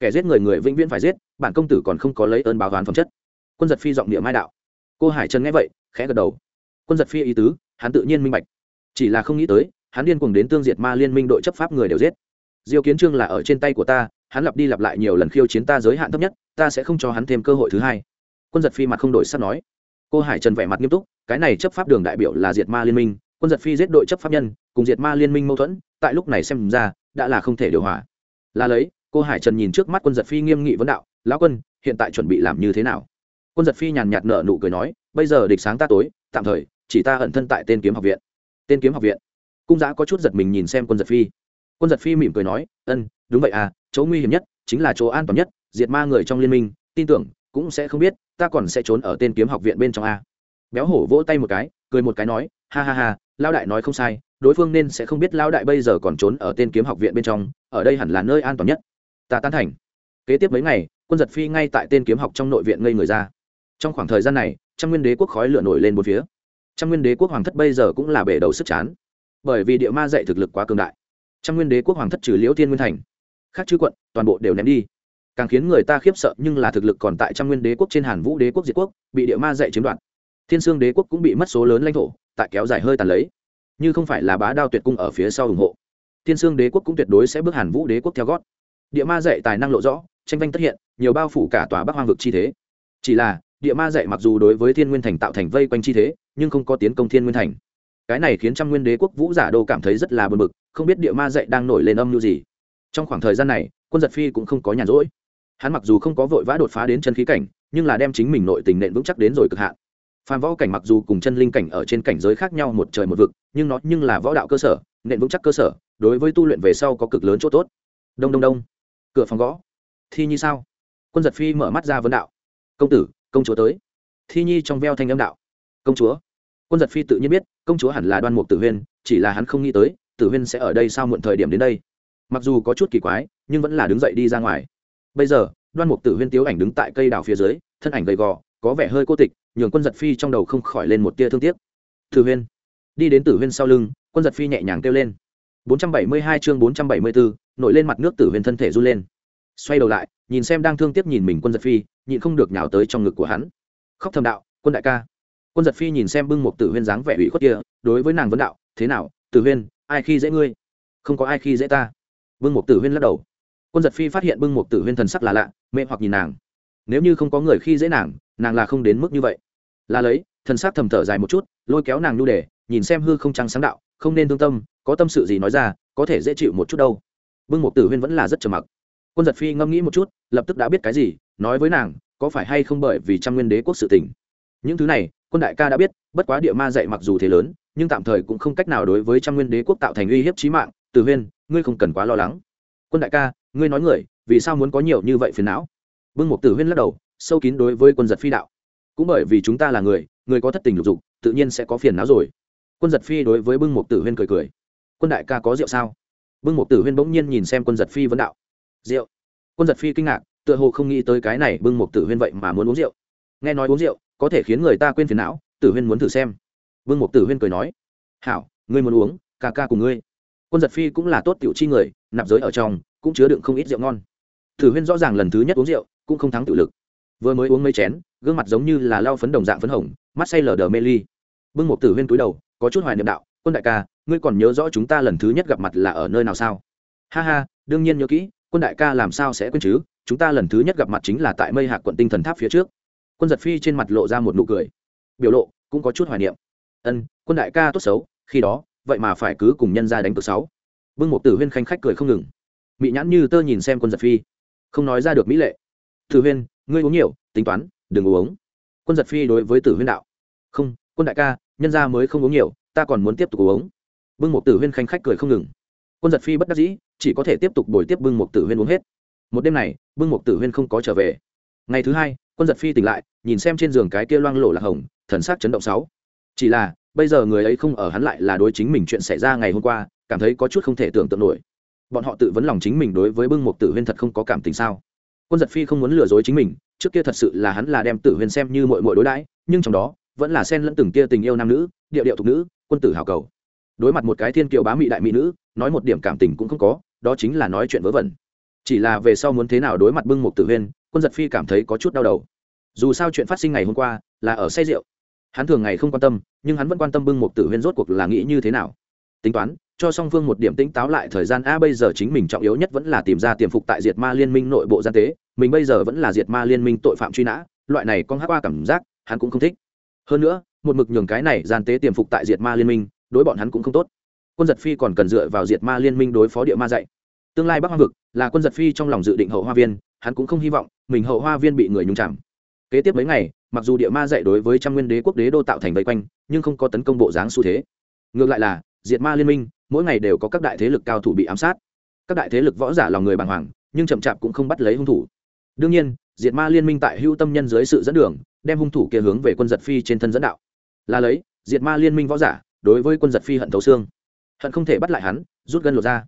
Kẻ giết người người vĩnh viễn phải giết, bản công tử còn không có lấy ơn báo toán phẩm chất. Quân giật phi giọng địa mai đạo. Cô hải trần nghe vậy, khẽ gật đầu. Quân giật phi ý tứ, hắn tự nhiên minh bạch. Chỉ là không nghĩ tới, hắn điên cuồng đến tương diệt ma liên minh đội chấp pháp người đều giết. Diêu kiến trương là ở trên tay của ta, hắn lặp đi lặp lại nhiều lần khiêu chiến ta giới hạn thấp nhất, ta sẽ không cho hắn thêm cơ hội thứ hai. Quân giật phi mặt không đổi sắp nói cô hải trần vẻ mặt nghiêm túc, cái này chấp pháp đường đại biểu là diệt ma liên minh, quân giật phi giết đội chấp pháp nhân, cùng diệt ma liên minh mâu thuẫn, tại lúc này xem ra, đã là không thể điều hòa. Là lấy, cô hải trần nhìn trước mắt quân giật phi nghiêm nghị vấn đạo, lão quân, hiện tại chuẩn bị làm như thế nào? Quân giật phi nhàn nhạt nở nụ cười nói, bây giờ địch sáng ta tối, tạm thời, chỉ ta ẩn thân tại tên kiếm học viện. Tên kiếm học viện. Cung giã có chút giật mình nhìn xem quân giật phi. Quân giật phi mỉm cười nói, ân, đúng vậy à chỗ nguy hiểm nhất chính là chỗ an toàn nhất, diệt ma người trong liên minh, tin tưởng cũng sẽ không biết ta còn sẽ trốn ở tên kiếm học viện bên trong a. Béo hổ vỗ tay một cái, cười một cái nói, ha ha ha lao đại nói không sai, đối phương nên sẽ không biết lao đại bây giờ còn trốn ở tên kiếm học viện bên trong, ở đây hẳn là nơi an toàn nhất. Ta tán thành. Kế tiếp mấy ngày, quân giật phi ngay tại tên kiếm học trong nội viện ngây người ra. Trong khoảng thời gian này, trăm nguyên đế quốc khói lửa nổi lên một phía. Trăm nguyên đế quốc hoàng thất bây giờ cũng là bể đầu sức chán. Bởi vì địa ma dạy thực lực quá cường đại, trăm nguyên đế quốc hoàng thất trừ liễu thiên nguyên thành, khác chứ quận toàn bộ đều ném đi càng khiến người ta khiếp sợ nhưng là thực lực còn tại trăm nguyên đế quốc trên hàn vũ đế quốc diệt quốc, bị địa ma dạy chiếm đoạt. Thiên sương đế quốc cũng bị mất số lớn lãnh thổ, tại kéo dài hơi tàn lấy. Như không phải là bá đao tuyệt cung ở phía sau ủng hộ. Thiên sương đế quốc cũng tuyệt đối sẽ bước hàn vũ đế quốc theo gót. Địa ma dạy tài năng lộ rõ, tranh vanh tất hiện, nhiều bao phủ cả tòa bắc hoang vực chi thế. Chỉ là, địa ma dạy mặc dù đối với thiên nguyên thành tạo thành vây quanh chi thế, nhưng không có tiến công thiên nguyên thành. Cái này khiến trăm nguyên đế quốc vũ giả đô cảm thấy rất là bực bực, không biết địa ma dạy đang nổi lên âm mưu gì. Trong khoảng thời gian này, quân giật phi cũng không có nhàn rỗi hắn mặc dù không có vội vã đột phá đến chân khí cảnh, nhưng là đem chính mình nội tình nện vững chắc đến rồi cực hạn. Phan võ cảnh mặc dù cùng chân linh cảnh ở trên cảnh giới khác nhau một trời một vực, nhưng nó nhưng là võ đạo cơ sở, nện vững chắc cơ sở, đối với tu luyện về sau có cực lớn chỗ tốt. Đông đông đông. Cửa phòng gõ. Thi nhi sao? Quân giật phi mở mắt ra vấn đạo. Công tử, công chúa tới. Thi nhi trong veo thanh âm đạo. Công chúa. Quân giật phi tự nhiên biết, công chúa hẳn là đoan mục tử huyên, chỉ là hắn không nghĩ tới, tử huyên sẽ ở đây sau muộn thời điểm đến đây. Mặc dù có chút kỳ quái, nhưng vẫn là đứng dậy đi ra ngoài bây giờ đoan mục tử huyên tiếu ảnh đứng tại cây đào phía dưới thân ảnh gầy gò có vẻ hơi cô tịch nhường quân giật phi trong đầu không khỏi lên một tia thương tiếc. Tử huyên đi đến tử huyên sau lưng quân giật phi nhẹ nhàng kêu lên. 472 chương 474, nổi lên mặt nước tử huyên thân thể run lên. Xoay đầu lại nhìn xem đang thương tiếc nhìn mình quân giật phi nhịn không được nhào tới trong ngực của hắn. Khóc thầm đạo quân đại ca. Quân giật phi nhìn xem bưng một tử huyên dáng vẻ ủy khuất kia đối với nàng vấn đạo thế nào tử huyên ai khi dễ ngươi? Không có ai khi dễ ta. Bưng một tử huyên lắc đầu quân giật phi phát hiện bưng Mục tử huyên thần sắc là lạ mẹ hoặc nhìn nàng. Nếu như không có người khi dễ nàng nàng là không đến mức như vậy. Là lấy, thần sắc thầm thở dài một chút, lôi kéo nàng nhu đề, nhìn xem hư không trăng sáng đạo, không nên thương tâm, có tâm sự gì nói ra, có thể dễ chịu một chút đâu. Bưng mục tử huyên vẫn là rất trầm mặc. Quân giật phi ngẫm nghĩ một chút, lập tức đã biết cái gì, nói với nàng, có phải hay không bởi vì trăm nguyên đế quốc sự tình. Những thứ này, quân đại ca đã biết, bất quá địa ma dạy mặc dù thế lớn, nhưng tạm thời cũng không cách nào đối với trăm nguyên đế quốc tạo thành uy hiếp chí mạng. Tử huyên, ngươi không cần quá lo lắng. Quân đại ca ngươi nói người, vì sao muốn có nhiều như vậy phiền não? Vương mục tử huyên lắc đầu, sâu kín đối với quân giật phi đạo. Cũng bởi vì chúng ta là người người có thất tình lục dục, tự nhiên sẽ có phiền não rồi. Quân giật phi đối với bưng Mục tử huyên cười cười. Quân đại ca có rượu sao? Bưng Mục tử huyên bỗng nhiên nhìn xem quân giật phi vấn đạo. Rượu. Quân giật phi kinh ngạc, tựa hồ không nghĩ tới cái này bưng Mục tử huyên vậy mà muốn uống rượu. Nghe nói uống rượu, có thể khiến người ta quên phiền não, tử huyên muốn thử xem. Bưng Mục tử huyên cười nói. Hảo, ngươi muốn uống, ca ca cùng ngươi. Quân giật phi cũng là tốt tiểu chi người nạp giới ở trong, cũng chứa đựng không ít rượu ngon. Tử huyên rõ ràng lần thứ nhất uống rượu, cũng không thắng tự lực. Vừa mới uống mấy chén, gương mặt giống như là lau phấn đồng dạng phấn hồng, mắt say lờ đờ mê ly. Bưng một tử huyên túi đầu, có chút hoài niệm đạo, quân đại ca, ngươi còn nhớ rõ chúng ta lần thứ nhất gặp mặt là ở nơi nào sao? Ha ha, đương nhiên nhớ kỹ, quân đại ca làm sao sẽ quên chứ? Chúng ta lần thứ nhất gặp mặt chính là tại mây hạc quận tinh thần tháp phía trước. Quân giật phi trên mặt lộ ra một nụ cười. Biểu lộ cũng có chút hoài niệm. Ân, quân đại ca tốt xấu, khi đó, vậy mà phải cứ cùng nhân ra đánh cược sáu bưng một tử huyên khanh khách cười không ngừng. Mị nhãn như tơ nhìn xem quân giật phi. Không nói ra được mỹ lệ. Tử huyên, ngươi uống nhiều, tính toán, đừng uống. Quân giật phi đối với tử huyên đạo. Không, quân đại ca, nhân ra mới không uống nhiều, ta còn muốn tiếp tục uống. Bưng một tử huyên khanh khách cười không ngừng. Quân giật phi bất đắc dĩ, chỉ có thể tiếp tục bồi tiếp bưng một tử huyên uống hết. Một đêm này bưng một tử huyên không có trở về. Ngày thứ hai, quân giật phi tỉnh lại, nhìn xem trên giường cái kia loang lộ lạc hồng, thần sắc chấn động sáu. Chỉ là, bây giờ người ấy không ở hắn lại là đối chính mình chuyện xảy ra ngày hôm qua cảm thấy có chút không thể tưởng tượng nổi. Bọn họ tự vấn lòng chính mình đối với bưng Mục tử huyên thật không có cảm tình sao? Quân giật phi không muốn lừa dối chính mình, trước kia thật sự là hắn là đem tử huyên xem như mội mội đối đãi, nhưng trong đó, vẫn là xen lẫn từng kia tình yêu nam nữ, điệu điệu thục nữ, quân tử hào cầu. Đối mặt một cái thiên kiều bá mị đại mỹ nữ, nói một điểm cảm tình cũng không có, đó chính là nói chuyện vớ vẩn. Chỉ là về sau muốn thế nào đối mặt bưng Mục tử huyên, quân giật phi cảm thấy có chút đau đầu. Dù sao chuyện phát sinh ngày hôm qua là ở say rượu. Hắn thường ngày không quan tâm, nhưng hắn vẫn quan tâm bưng Mục tử huyên rốt cuộc là nghĩ như thế nào tính toán, cho song phương một điểm tỉnh táo lại thời gian. A, bây giờ chính mình trọng yếu nhất vẫn là tìm ra tiềm phục tại diệt ma liên minh nội bộ gian tế. Mình bây giờ vẫn là diệt ma liên minh tội phạm truy nã. Loại này con hát qua cảm giác, hắn cũng không thích. Hơn nữa, một mực nhường cái này gian tế tiềm phục tại diệt ma liên minh, đối bọn hắn cũng không tốt. Quân giật phi còn cần dựa vào diệt ma liên minh đối phó địa ma dạy. Tương lai bắc hoa vực là quân giật phi trong lòng dự định hậu hoa viên, hắn cũng không hy vọng mình hậu hoa viên bị người nhung chạm kế tiếp mấy ngày, mặc dù địa ma dạy đối với trăm nguyên đế quốc đế đô tạo thành vây quanh, nhưng không có tấn công bộ dáng xu thế. Ngược lại là diệt ma liên minh, mỗi ngày đều có các đại thế lực cao thủ bị ám sát. Các đại thế lực võ giả lòng người bàng hoàng, nhưng chậm chạp cũng không bắt lấy hung thủ. Đương nhiên, diệt ma liên minh tại hưu tâm nhân dưới sự dẫn đường, đem hung thủ kia hướng về quân giật phi trên thân dẫn đạo. Là lấy, diệt ma liên minh võ giả, đối với quân giật phi hận thấu xương. Hận không thể bắt lại hắn, rút gân lột ra.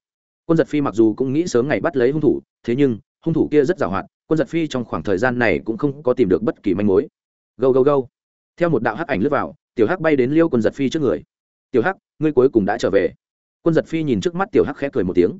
Quân giật phi mặc dù cũng nghĩ sớm ngày bắt lấy hung thủ, thế nhưng, hung thủ kia rất giàu hoạt quân giật phi trong khoảng thời gian này cũng không có tìm được bất kỳ manh mối. Gâu gâu gâu. Theo một đạo hắc ảnh lướt vào, tiểu hắc bay đến liêu quân giật phi trước người tiểu hắc, ngươi cuối cùng đã trở về. Quân giật phi nhìn trước mắt tiểu hắc khẽ cười một tiếng.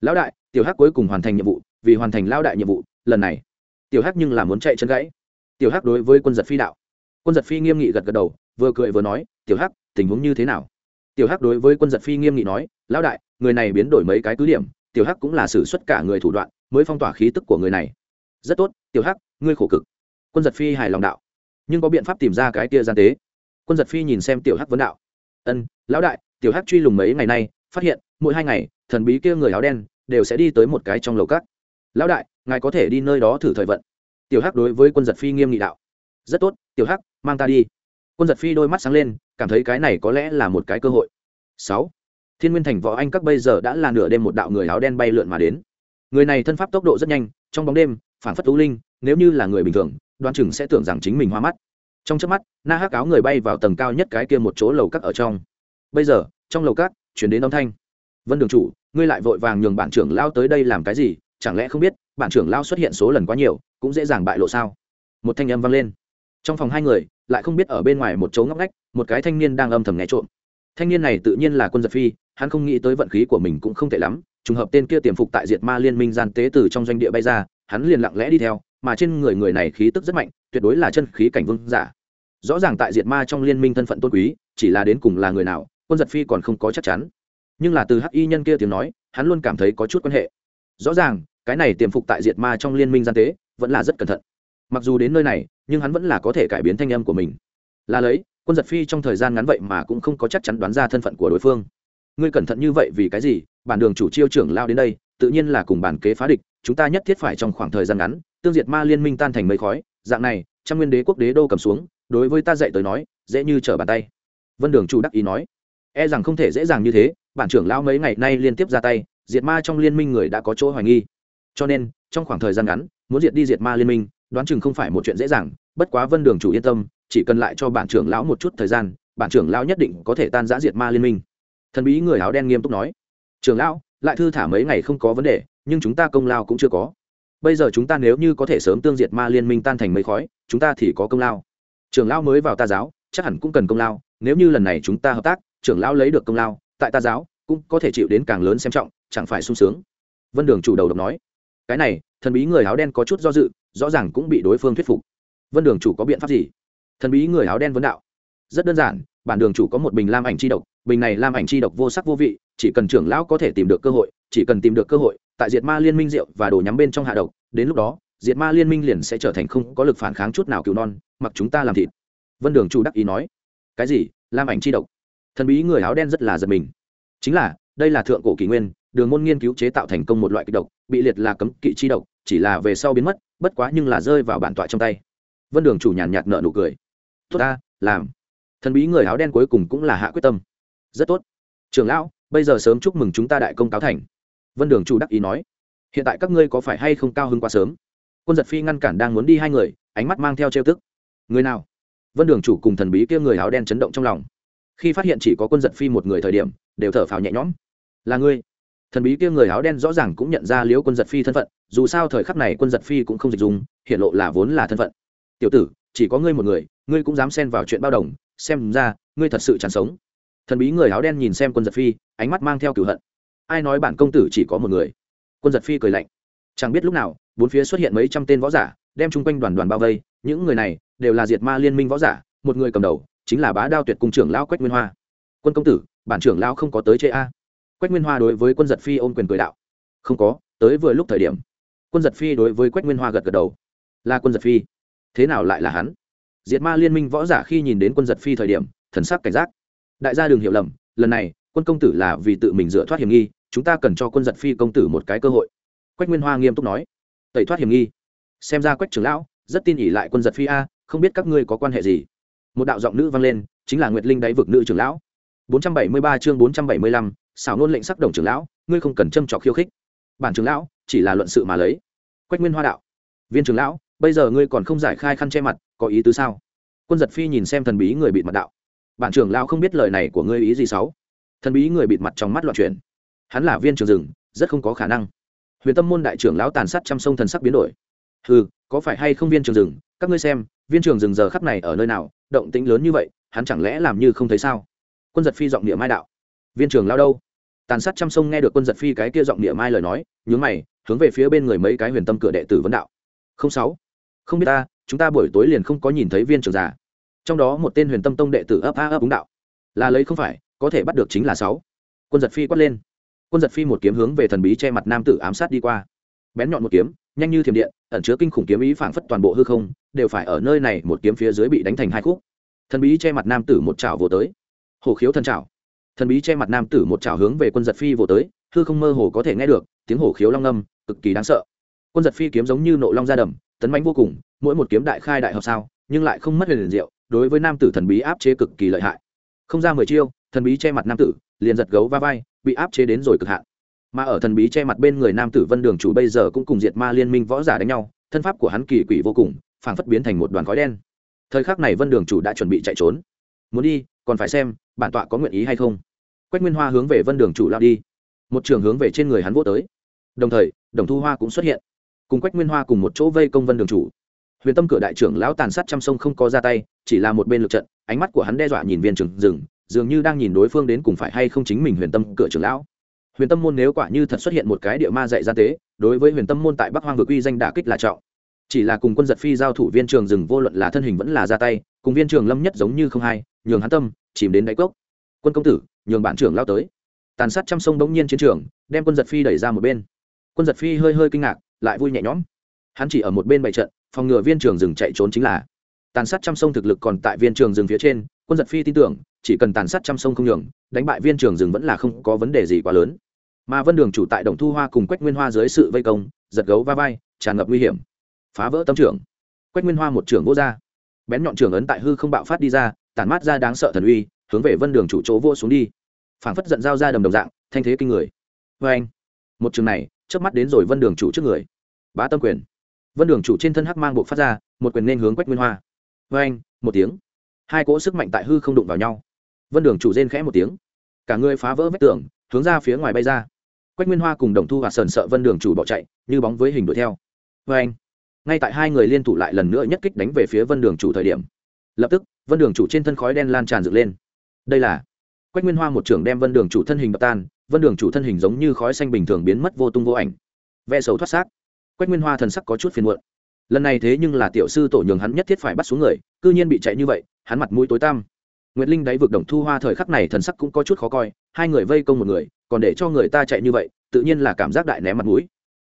Lão đại, tiểu hắc cuối cùng hoàn thành nhiệm vụ, vì hoàn thành lao đại nhiệm vụ, lần này. Tiểu hắc nhưng là muốn chạy chân gãy. Tiểu hắc đối với quân giật phi đạo. Quân giật phi nghiêm nghị gật gật đầu, vừa cười vừa nói, tiểu hắc, tình huống như thế nào? Tiểu hắc đối với quân giật phi nghiêm nghị nói, lão đại, người này biến đổi mấy cái cứ điểm, tiểu hắc cũng là xử suất cả người thủ đoạn, mới phong tỏa khí tức của người này. Rất tốt, tiểu hắc, ngươi khổ cực. Quân giật phi hài lòng đạo. Nhưng có biện pháp tìm ra cái kia gian tế. Quân giật phi nhìn xem tiểu hắc vấn đạo ân, lão đại, tiểu hắc truy lùng mấy ngày nay, phát hiện, mỗi hai ngày, thần bí kia người áo đen, đều sẽ đi tới một cái trong lầu cát lão đại, ngài có thể đi nơi đó thử thời vận. Tiểu hắc đối với quân giật phi nghiêm nghị đạo. Rất tốt, tiểu hắc, mang ta đi. Quân giật phi đôi mắt sáng lên, cảm thấy cái này có lẽ là một cái cơ hội. Sáu, thiên nguyên thành võ anh các bây giờ đã là nửa đêm một đạo người áo đen bay lượn mà đến. Người này thân pháp tốc độ rất nhanh, trong bóng đêm phản phất tú linh, nếu như là người bình thường đoan chừng sẽ tưởng rằng chính mình hoa mắt trong trước mắt, na hắc áo người bay vào tầng cao nhất cái kia một chỗ lầu cát ở trong. Bây giờ, trong lầu cát chuyển đến âm thanh. Vân đường chủ, ngươi lại vội vàng nhường bản trưởng lao tới đây làm cái gì? Chẳng lẽ không biết bản trưởng lao xuất hiện số lần quá nhiều, cũng dễ dàng bại lộ sao? Một thanh âm vang lên. Trong phòng hai người, lại không biết ở bên ngoài một chỗ ngóc ngách, một cái thanh niên đang âm thầm nghe trộm. Thanh niên này tự nhiên là quân giật phi, hắn không nghĩ tới vận khí của mình cũng không tệ lắm, trùng hợp tên kia tiềm phục tại diệt ma liên minh gian tế từ trong doanh địa bay ra, hắn liền lặng lẽ đi theo mà trên người người này khí tức rất mạnh, tuyệt đối là chân khí cảnh vương giả. Rõ ràng tại diệt ma trong liên minh thân phận tôn quý, chỉ là đến cùng là người nào, quân giật phi còn không có chắc chắn. Nhưng là từ hắc y nhân kia tiếng nói, hắn luôn cảm thấy có chút quan hệ. Rõ ràng, cái này tiềm phục tại diệt ma trong liên minh gian tế, vẫn là rất cẩn thận. Mặc dù đến nơi này, nhưng hắn vẫn là có thể cải biến thanh âm của mình. Là lấy, quân giật phi trong thời gian ngắn vậy mà cũng không có chắc chắn đoán ra thân phận của đối phương. Ngươi cẩn thận như vậy vì cái gì? Bản đường chủ chiêu trưởng lao đến đây, tự nhiên là cùng bản kế phá địch, chúng ta nhất thiết phải trong khoảng thời gian ngắn tương diệt ma liên minh tan thành mây khói, dạng này, trăm nguyên đế quốc đế đô cầm xuống, đối với ta dạy tới nói, dễ như trở bàn tay. Vân đường chủ đắc ý nói. E rằng không thể dễ dàng như thế, bản trưởng lão mấy ngày nay liên tiếp ra tay, diệt ma trong liên minh người đã có chỗ hoài nghi. Cho nên, trong khoảng thời gian ngắn, muốn diệt đi diệt ma liên minh, đoán chừng không phải một chuyện dễ dàng, bất quá vân đường chủ yên tâm, chỉ cần lại cho bản trưởng lão một chút thời gian, bản trưởng lão nhất định có thể tan giã diệt ma liên minh. Thần bí người áo đen nghiêm túc nói. Trưởng lão, lại thư thả mấy ngày không có vấn đề, nhưng chúng ta công lao cũng chưa có bây giờ chúng ta nếu như có thể sớm tương diệt ma liên minh tan thành mây khói, chúng ta thì có công lao. Trưởng lão mới vào ta giáo, chắc hẳn cũng cần công lao, nếu như lần này chúng ta hợp tác, trưởng lão lấy được công lao, tại ta giáo, cũng có thể chịu đến càng lớn xem trọng, chẳng phải sung sướng. Vân đường chủ đầu độc nói. Cái này, thần bí người áo đen có chút do dự, rõ ràng cũng bị đối phương thuyết phục. Vân đường chủ có biện pháp gì? Thần bí người áo đen vấn đạo. Rất đơn giản, bản đường chủ có một bình lam ảnh chi độc, bình này lam ảnh chi độc vô sắc vô vị, chỉ cần trưởng lão có thể tìm được cơ hội, chỉ cần tìm được cơ hội tại diệt ma liên minh rượu và đồ nhắm bên trong hạ độc, đến lúc đó, diệt ma liên minh liền sẽ trở thành không có lực phản kháng chút nào cứu non, mặc chúng ta làm thịt. Vân đường chủ đắc ý nói. Cái gì? Lam ảnh chi độc? Thần bí người áo đen rất là giật mình. Chính là, đây là thượng cổ kỷ nguyên, đường môn nghiên cứu chế tạo thành công một loại kịch độc, bị liệt là cấm kỵ chi độc, chỉ là về sau biến mất, bất quá nhưng là rơi vào bản tọa trong tay. Vân đường chủ nhàn nhạt nợ nụ cười. Tốt ta, làm. Thần bí người áo đen cuối cùng cũng là hạ quyết tâm. Rất tốt. Trường lão, bây giờ sớm chúc mừng chúng ta đại công cáo thành vân đường chủ đắc ý nói, hiện tại các ngươi có phải hay không cao hơn quá sớm? Quân giật phi ngăn cản đang muốn đi hai người, ánh mắt mang theo trêu tức. Người nào? Vân đường chủ cùng thần bí kia người áo đen chấn động trong lòng. Khi phát hiện chỉ có quân giật phi một người thời điểm, đều thở phào nhẹ nhõm. Là ngươi. Thần bí kia người áo đen rõ ràng cũng nhận ra liễu quân giật phi thân phận, dù sao thời khắc này quân giật phi cũng không dịch dùng hiện lộ là vốn là thân phận. Tiểu tử, chỉ có ngươi một người, ngươi cũng dám xen vào chuyện bao đồng, xem ra, ngươi thật sự chẳng sống. Thần bí người áo đen nhìn xem quân giật phi, ánh mắt mang theo cửu hận ai nói bản công tử chỉ có một người? Quân giật phi cười lạnh. Chẳng biết lúc nào, bốn phía xuất hiện mấy trăm tên võ giả, đem chung quanh đoàn đoàn bao vây. Những người này đều là diệt ma liên minh võ giả, một người cầm đầu chính là bá đao tuyệt cung trưởng lão quách nguyên hoa. Quân công tử, bản trưởng lão không có tới chê a. Quách nguyên hoa đối với quân giật phi ôm quyền cười đạo. Không có, tới vừa lúc thời điểm, quân giật phi đối với quách nguyên hoa gật gật đầu. Là quân giật phi. Thế nào lại là hắn? Diệt ma liên minh võ giả khi nhìn đến quân giật phi thời điểm, thần sắc cảnh giác. Đại gia đường hiểu lầm, lần này quân công tử là vì tự mình dựa thoát hiểm nghi chúng ta cần cho quân giật phi công tử một cái cơ hội. Quách nguyên hoa nghiêm túc nói. Tẩy thoát hiểm nghi. Xem ra quách trưởng lão rất tin ỉ lại quân giật phi a không biết các ngươi có quan hệ gì. Một đạo giọng nữ vang lên chính là nguyệt linh đáy vực nữ trưởng lão. 473 chương 475, xảo nôn lệnh sắc đồng trưởng lão ngươi không cần châm trọc khiêu khích. Bản trưởng lão chỉ là luận sự mà lấy. Quách nguyên hoa đạo. Viên trưởng lão bây giờ ngươi còn không giải khai khăn che mặt có ý tứ sao? Quân giật phi nhìn xem thần bí người bị mặt đạo. Bản trưởng lão không biết lời này của ngươi ý gì sáu thần bí người bịt mặt trong mắt loạn chuyển. Hắn là viên trưởng rừng, rất không có khả năng. Huyền tâm môn đại trưởng lão tàn sát chăm sông thần sắc biến đổi. Ừ có phải hay không viên trường rừng? Các ngươi xem, viên trường rừng giờ khắp này ở nơi nào? Động tĩnh lớn như vậy, hắn chẳng lẽ làm như không thấy sao? Quân giật phi giọng địa mai đạo. Viên trường lao đâu? Tàn sát chăm sông nghe được quân giật phi cái kia giọng địa mai lời nói, nhướng mày, hướng về phía bên người mấy cái huyền tâm cửa đệ tử vấn đạo. Không sáu. Không biết ta, chúng ta buổi tối liền không có nhìn thấy viên trường già. Trong đó một tên huyền tâm tông đệ tử ấp a ấp đúng đạo. Là lấy không phải có thể bắt được chính là sáu. Quân giật phi quát lên. Quân giật phi một kiếm hướng về thần bí che mặt nam tử ám sát đi qua. Bén nhọn một kiếm, nhanh như thiểm điện, ẩn chứa kinh khủng kiếm ý phảng phất toàn bộ hư không, đều phải ở nơi này một kiếm phía dưới bị đánh thành hai khúc. Thần bí che mặt nam tử một chảo vồ tới. Hồ khiếu thần chảo. Thần bí che mặt nam tử một chảo hướng về quân giật phi vồ tới, hư không mơ hồ có thể nghe được, tiếng hổ khiếu long âm, cực kỳ đáng sợ. Quân giật phi kiếm giống như nộ long ra đầm, tấn mãnh vô cùng, mỗi một kiếm đại khai đại hợp sao, nhưng lại không mất huyền diệu, đối với nam tử thần bí áp chế cực kỳ lợi hại. Không ra mười chiêu thần bí che mặt nam tử, liền giật gấu va vai, bị áp chế đến rồi cực hạn. Mà ở thần bí che mặt bên người nam tử vân đường chủ bây giờ cũng cùng diệt ma liên minh võ giả đánh nhau, thân pháp của hắn kỳ quỷ vô cùng, phảng phất biến thành một đoàn khói đen. Thời khắc này vân đường chủ đã chuẩn bị chạy trốn. Muốn đi, còn phải xem, bản tọa có nguyện ý hay không. Quách nguyên hoa hướng về vân đường chủ lao đi. Một trường hướng về trên người hắn vô tới. Đồng thời, đồng thu hoa cũng xuất hiện. Cùng quách nguyên hoa cùng một chỗ vây công vân đường chủ. Huyền tâm cửa đại trưởng lão tàn sát chăm sông không có ra tay, chỉ là một bên lực trận, ánh mắt của hắn đe dọa nhìn viên trường rừng dường như đang nhìn đối phương đến cùng phải hay không chính mình huyền tâm cửa trưởng lão. Huyền tâm môn nếu quả như thật xuất hiện một cái địa ma dạy ra tế, đối với huyền tâm môn tại bắc hoang vực uy danh đả kích là trọng. Chỉ là cùng quân giật phi giao thủ viên trường rừng vô luận là thân hình vẫn là ra tay, cùng viên trường lâm nhất giống như không hai, nhường hắn tâm, chìm đến đáy cốc. Quân công tử, nhường bản trưởng lao tới. Tàn sát trăm sông bỗng nhiên chiến trường, đem quân giật phi đẩy ra một bên. Quân giật phi hơi hơi kinh ngạc, lại vui nhẹ nhõm. Hắn chỉ ở một bên bày trận, phòng ngừa viên trường rừng chạy trốn chính là. Tàn sát trăm sông thực lực còn tại viên trường rừng phía trên, quân giật phi tin tưởng chỉ cần tàn sát trăm sông không nhường, đánh bại viên trường rừng vẫn là không có vấn đề gì quá lớn. Mà vân đường chủ tại đồng thu hoa cùng quách nguyên hoa dưới sự vây công, giật gấu va vai, tràn ngập nguy hiểm. Phá vỡ tâm trưởng. Quách nguyên hoa một trưởng vô ra. Bén nhọn trưởng ấn tại hư không bạo phát đi ra, tản mát ra đáng sợ thần uy, hướng về vân đường chủ chỗ vô xuống đi. Phảng phất giận dao ra đầm đồng dạng, thanh thế kinh người. Vê anh, một trường này trước mắt đến rồi vân đường chủ trước người. Bá tâm quyền. Vân đường chủ trên thân hắc mang bộ phát ra, một quyền nên hướng quách nguyên hoa. Vê anh, một tiếng. Hai cỗ sức mạnh tại hư không đụng vào nhau vân đường chủ rên khẽ một tiếng. Cả người phá vỡ vách tường, hướng ra phía ngoài bay ra. Quách nguyên hoa cùng đồng thu và sờn sợ vân đường chủ bỏ chạy, như bóng với hình đuổi theo. Vê anh, ngay tại hai người liên thủ lại lần nữa nhất kích đánh về phía vân đường chủ thời điểm, lập tức, vân đường chủ trên thân khói đen lan tràn dựng lên. Đây là, quách nguyên hoa một trưởng đem vân đường chủ thân hình đập tan, vân đường chủ thân hình giống như khói xanh bình thường biến mất vô tung vô ảnh. Ve sầu thoát xác. Quách nguyên hoa thần sắc có chút phiền muộn. Lần này thế nhưng là tiểu sư tổ nhường hắn nhất thiết phải bắt xuống người, cư nhiên bị chạy như vậy, hắn mặt mũi tối tăm nguyệt linh đáy vực đồng thu hoa thời khắc này thần sắc cũng có chút khó coi, hai người vây công một người, còn để cho người ta chạy như vậy, tự nhiên là cảm giác đại ném mặt mũi.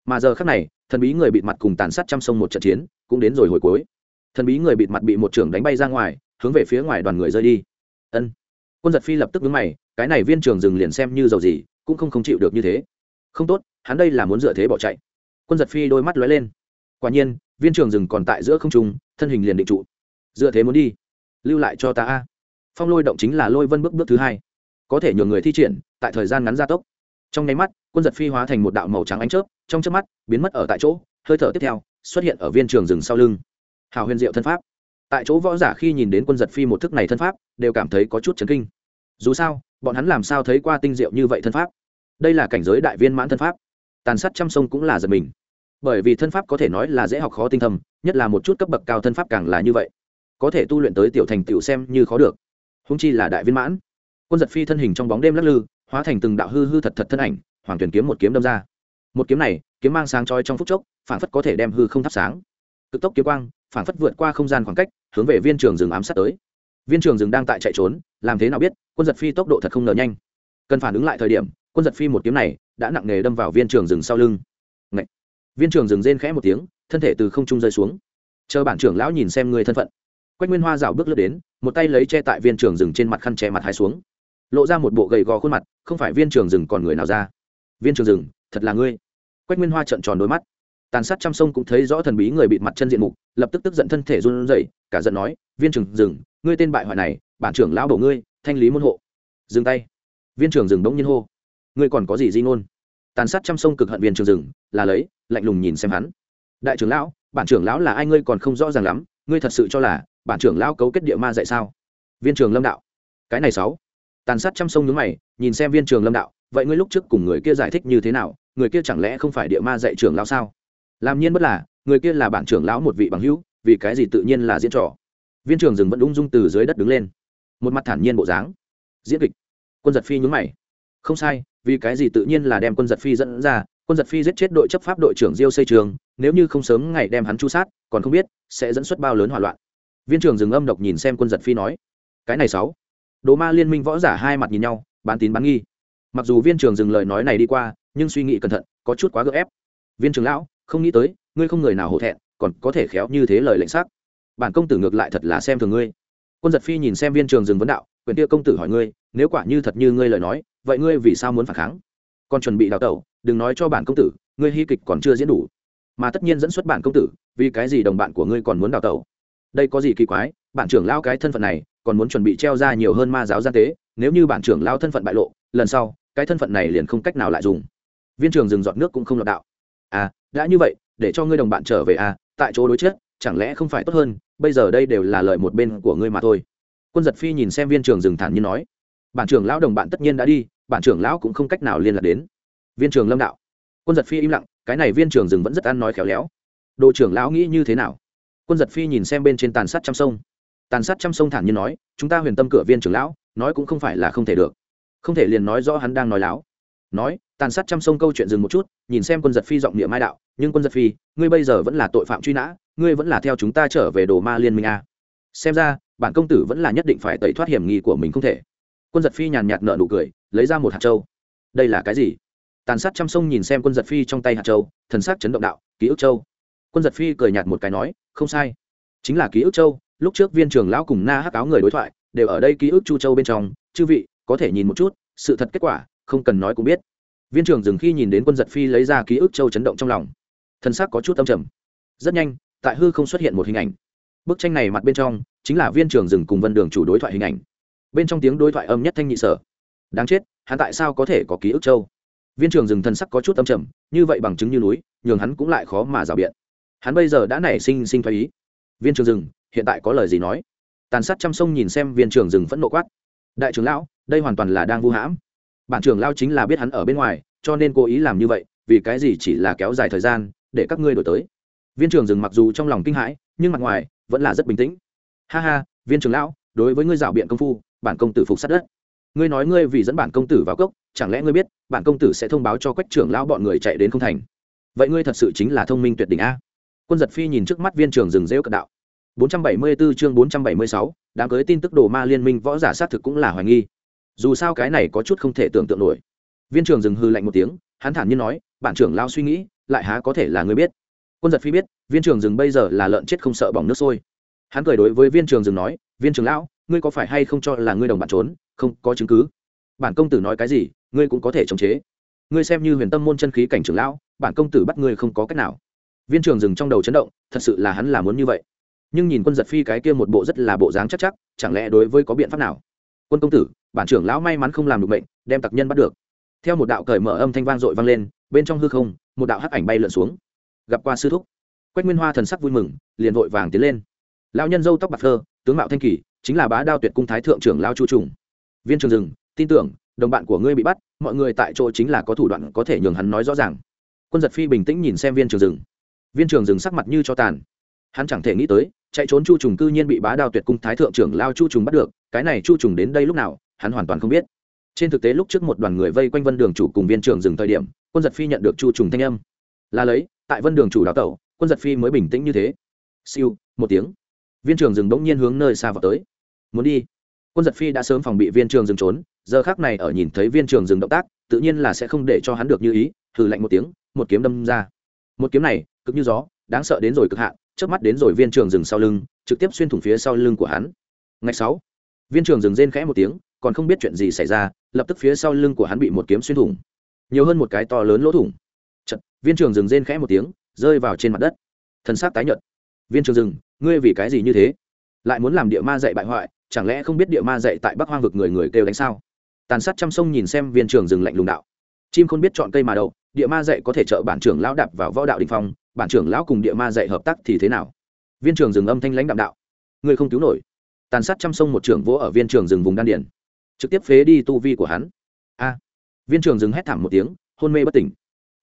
Mà giờ khắc này, thần bí người bịt mặt cùng tàn sát trăm sông một trận chiến, cũng đến rồi hồi cuối. Thần bí người bịt mặt bị một trưởng đánh bay ra ngoài, hướng về phía ngoài đoàn người rơi đi. Ân. Quân giật phi lập tức nhướng mày, cái này viên trường dừng liền xem như dầu gì, cũng không không chịu được như thế. Không tốt, hắn đây là muốn dựa thế bỏ chạy. Quân giật phi đôi mắt lóe lên. Quả nhiên, viên trường rừng còn tại giữa không trung, thân hình liền định trụ. Dựa thế muốn đi, lưu lại cho ta a phong lôi động chính là lôi vân bước bước thứ hai. Có thể nhường người thi triển, tại thời gian ngắn gia tốc. Trong nháy mắt, quân giật phi hóa thành một đạo màu trắng ánh chớp, trong chớp mắt, biến mất ở tại chỗ, hơi thở tiếp theo, xuất hiện ở viên trường rừng sau lưng. Hào huyền diệu thân pháp. Tại chỗ võ giả khi nhìn đến quân giật phi một thức này thân pháp, đều cảm thấy có chút chấn kinh. Dù sao, bọn hắn làm sao thấy qua tinh diệu như vậy thân pháp? Đây là cảnh giới đại viên mãn thân pháp. Tàn sát trăm sông cũng là giật mình. Bởi vì thân pháp có thể nói là dễ học khó tinh thầm nhất là một chút cấp bậc cao thân pháp càng là như vậy. Có thể tu luyện tới tiểu thành tiểu xem như khó được húng chi là đại viên mãn. Quân giật phi thân hình trong bóng đêm lắc lư, hóa thành từng đạo hư hư thật thật thân ảnh, hoàng tuyển kiếm một kiếm đâm ra. Một kiếm này, kiếm mang sáng trói trong phút chốc phản phất có thể đem hư không thắp sáng. Cực tốc kiếm quang phản phất vượt qua không gian khoảng cách, hướng về viên trường rừng ám sát tới. Viên trường rừng đang tại chạy trốn, làm thế nào biết, quân giật phi tốc độ thật không ngờ nhanh. Cần phản ứng lại thời điểm, quân giật phi một kiếm này đã nặng nề đâm vào viên trường rừng sau lưng. Ngậy! viên trường rừng rên khẽ một tiếng, thân thể từ không trung rơi xuống. Chờ bản trưởng lão nhìn xem người thân phận quách nguyên hoa rảo bước lướt đến, một tay lấy che tại viên trường rừng trên mặt khăn che mặt hai xuống. Lộ ra một bộ gầy gò khuôn mặt, không phải viên trường rừng còn người nào ra. Viên trường rừng, thật là ngươi. Quách nguyên hoa trợn tròn đôi mắt. Tàn sát trăm sông cũng thấy rõ thần bí người bị mặt chân diện mục, lập tức tức giận thân thể run rẩy, cả giận nói, viên trường rừng, ngươi tên bại hoại này, bản trưởng lão bổ ngươi, thanh lý môn hộ. Dừng tay. Viên trường rừng bỗng nhiên hô, ngươi còn có gì di ngôn? Tàn sát trăm sông cực hận viên trường rừng, là lấy, lạnh lùng nhìn xem hắn. Đại trưởng lão bản trưởng lão là ai ngươi còn không rõ ràng lắm, ngươi thật sự cho là bản trưởng lão cấu kết địa ma dạy sao? Viên trường lâm đạo. Cái này sáu. Tàn sát trăm sông nhướng mày, nhìn xem viên trường lâm đạo, vậy ngươi lúc trước cùng người kia giải thích như thế nào, người kia chẳng lẽ không phải địa ma dạy trưởng lão sao? Làm nhiên bất là, người kia là bản trưởng lão một vị bằng hữu, vì cái gì tự nhiên là diễn trò? Viên trường dừng vẫn ung dung từ dưới đất đứng lên. Một mặt thản nhiên bộ dáng. Diễn kịch. Quân giật phi nhướng mày. Không sai, vì cái gì tự nhiên là đem quân giật phi dẫn ra quân giật phi giết chết đội chấp pháp đội trưởng diêu xây trường, nếu như không sớm ngày đem hắn chu sát, còn không biết sẽ dẫn xuất bao lớn hỏa loạn. Viên trường dừng âm độc nhìn xem quân giật phi nói, cái này sáu. Đồ ma liên minh võ giả hai mặt nhìn nhau, bán tín bán nghi. Mặc dù viên trường dừng lời nói này đi qua, nhưng suy nghĩ cẩn thận, có chút quá gợ ép. Viên trường lão, không nghĩ tới, ngươi không người nào hổ thẹn, còn có thể khéo như thế lời lệnh sắc bản công tử ngược lại thật là xem thường ngươi. Quân giật phi nhìn xem viên trường dừng vấn đạo, quyền tia công tử hỏi ngươi, nếu quả như thật như ngươi lời nói, vậy ngươi vì sao muốn phản kháng? Còn chuẩn bị đào tẩu đừng nói cho bản công tử, ngươi hy kịch còn chưa diễn đủ. Mà tất nhiên dẫn xuất bản công tử, vì cái gì đồng bạn của ngươi còn muốn đào tẩu? Đây có gì kỳ quái, bản trưởng lao cái thân phận này, còn muốn chuẩn bị treo ra nhiều hơn ma giáo gian tế, nếu như bản trưởng lao thân phận bại lộ, lần sau, cái thân phận này liền không cách nào lại dùng. Viên trường dừng giọt nước cũng không lọt đạo. À đã như vậy, để cho ngươi đồng bạn trở về à tại chỗ đối chết, chẳng lẽ không phải tốt hơn, bây giờ đây đều là lợi một bên của ngươi mà thôi. Quân giật phi nhìn xem viên trường dừng thản như nói. Bản trưởng lão đồng bạn tất nhiên đã đi, bản trưởng lão cũng không cách nào liên lạc đến viên trường lâm đạo. Quân giật phi im lặng, cái này viên trường dừng vẫn rất ăn nói khéo léo. Đồ trưởng lão nghĩ như thế nào? Quân giật phi nhìn xem bên trên tàn sát trăm sông. Tàn sát trăm sông thản nhiên nói, chúng ta huyền tâm cửa viên trưởng lão, nói cũng không phải là không thể được. Không thể liền nói rõ hắn đang nói láo. Nói, tàn sát trăm sông câu chuyện dừng một chút, nhìn xem quân giật phi giọng địa mai đạo, nhưng quân giật phi, ngươi bây giờ vẫn là tội phạm truy nã, ngươi vẫn là theo chúng ta trở về đồ ma liên minh a. Xem ra, bản công tử vẫn là nhất định phải tẩy thoát hiểm nghi của mình không thể. Quân giật phi nhàn nhạt nợ nụ cười, lấy ra một hạt trâu đây là cái gì? Tàn sát trăm sông nhìn xem quân giật phi trong tay hạt châu, thần sắc chấn động đạo, ký ức châu. Quân giật phi cười nhạt một cái nói, không sai. Chính là ký ức châu, lúc trước viên trưởng lão cùng na hắc áo người đối thoại, đều ở đây ký ức chu châu bên trong. Chư vị, có thể nhìn một chút, sự thật kết quả, không cần nói cũng biết. Viên trưởng dừng khi nhìn đến quân giật phi lấy ra ký ức châu chấn động trong lòng. Thân xác có chút âm trầm. Rất nhanh, tại hư không xuất hiện một hình ảnh. Bức tranh này mặt bên trong, chính là viên trưởng dừng cùng vân đường chủ đối thoại hình ảnh. Bên trong tiếng đối thoại âm nhất thanh nhị sở. Đáng chết, hắn tại sao có thể có ký ức châu? Viên Trường dừng thân sắc có chút âm trầm, như vậy bằng chứng như núi, nhường hắn cũng lại khó mà rào biện. Hắn bây giờ đã nảy sinh sinh thái ý. Viên Trường dừng hiện tại có lời gì nói? Tàn sát chăm sông nhìn xem viên Trường dừng phẫn nộ quát. Đại trưởng lão, đây hoàn toàn là đang vu hãm. Bản trưởng lão chính là biết hắn ở bên ngoài, cho nên cố ý làm như vậy, vì cái gì chỉ là kéo dài thời gian, để các ngươi đổi tới. Viên trưởng dừng mặc dù trong lòng kinh hãi, nhưng mặt ngoài vẫn là rất bình tĩnh. Ha ha, viên trưởng lão, đối với ngươi rào biện công phu, bản công tử phục sát đất ngươi nói ngươi vì dẫn bản công tử vào cốc chẳng lẽ ngươi biết bản công tử sẽ thông báo cho quách trưởng lão bọn người chạy đến không thành? Vậy ngươi thật sự chính là thông minh tuyệt đỉnh a. Quân giật phi nhìn trước mắt viên trưởng rừng rêu cận đạo. 474 chương 476, đám cưới tin tức đồ ma liên minh võ giả xác thực cũng là hoài nghi. Dù sao cái này có chút không thể tưởng tượng nổi. Viên trưởng dừng hư lạnh một tiếng hắn thản nhiên nói bản trưởng lao suy nghĩ lại há có thể là người biết? Quân giật phi biết viên trưởng dừng bây giờ là lợn chết không sợ bỏng nước sôi. Hắn cười đối với viên trưởng dừng nói viên trưởng lão ngươi có phải hay không cho là ngươi đồng bạn trốn? Không có chứng cứ. Bản công tử nói cái gì, ngươi cũng có thể chống chế. Ngươi xem như huyền tâm môn chân khí cảnh trưởng lão, bản công tử bắt ngươi không có cách nào. Viên trưởng dừng trong đầu chấn động, thật sự là hắn là muốn như vậy. Nhưng nhìn quân giật phi cái kia một bộ rất là bộ dáng chắc chắc, chẳng lẽ đối với có biện pháp nào? Quân công tử, bản trưởng lão may mắn không làm được bệnh đem tặc nhân bắt được. Theo một đạo cởi mở âm thanh vang dội vang lên, bên trong hư không, một đạo hắc ảnh bay lượn xuống. Gặp qua sư thúc. Quách nguyên hoa thần sắc vui mừng, liền vội vàng tiến lên. Lão nhân dâu tóc bạc phơ, tướng mạo thanh kỳ chính là bá đao tuyệt cung thái thượng trưởng lao chu trùng viên trường rừng tin tưởng, đồng bạn của ngươi bị bắt, mọi người tại chỗ chính là có thủ đoạn có thể nhường hắn nói rõ ràng. Quân giật phi bình tĩnh nhìn xem viên trường rừng viên trường rừng sắc mặt như cho tàn. Hắn chẳng thể nghĩ tới, chạy trốn chu trùng cư nhiên bị bá đao tuyệt cung thái thượng trưởng lao chu trùng bắt được, cái này chu trùng đến đây lúc nào, hắn hoàn toàn không biết. Trên thực tế lúc trước một đoàn người vây quanh vân đường chủ cùng viên trường dừng thời điểm, quân giật phi nhận được chu trùng thanh âm. Là lấy, tại vân đường chủ đào tẩu, quân giật phi mới bình tĩnh như thế. Siêu, một tiếng. Viên trường dừng bỗng nhiên hướng nơi xa vào tới. Muốn đi quân giật phi đã sớm phòng bị viên trường dừng trốn giờ khác này ở nhìn thấy viên trường dừng động tác tự nhiên là sẽ không để cho hắn được như ý thử lạnh một tiếng một kiếm đâm ra. Một kiếm này cực như gió đáng sợ đến rồi cực hạn trước mắt đến rồi viên trường dừng sau lưng trực tiếp xuyên thủng phía sau lưng của hắn. Ngày sáu. Viên trường dừng rên khẽ một tiếng còn không biết chuyện gì xảy ra lập tức phía sau lưng của hắn bị một kiếm xuyên thủng. Nhiều hơn một cái to lớn lỗ thủng. Chật, viên trường dừng rên khẽ một tiếng rơi vào trên mặt đất. Thân xác tái nhợt. Viên trường dừng ngươi vì cái gì như thế? Lại muốn làm địa ma dạy bại hoại chẳng lẽ không biết địa ma dạy tại bắc hoang vực người người kêu đánh sao? Tàn sát trăm sông nhìn xem viên trường dừng lạnh lùng đạo. Chim không biết chọn cây mà đậu, địa ma dạy có thể trợ bản trưởng lão đạp vào võ đạo đình phong, bản trưởng lão cùng địa ma dạy hợp tác thì thế nào? Viên trường dừng âm thanh lãnh đạm đạo. Người không cứu nổi. Tàn sát trăm sông một trưởng vỗ ở viên trường rừng vùng đan điển trực tiếp phế đi tu vi của hắn. A. Viên trường rừng hét thảm một tiếng, hôn mê bất tỉnh.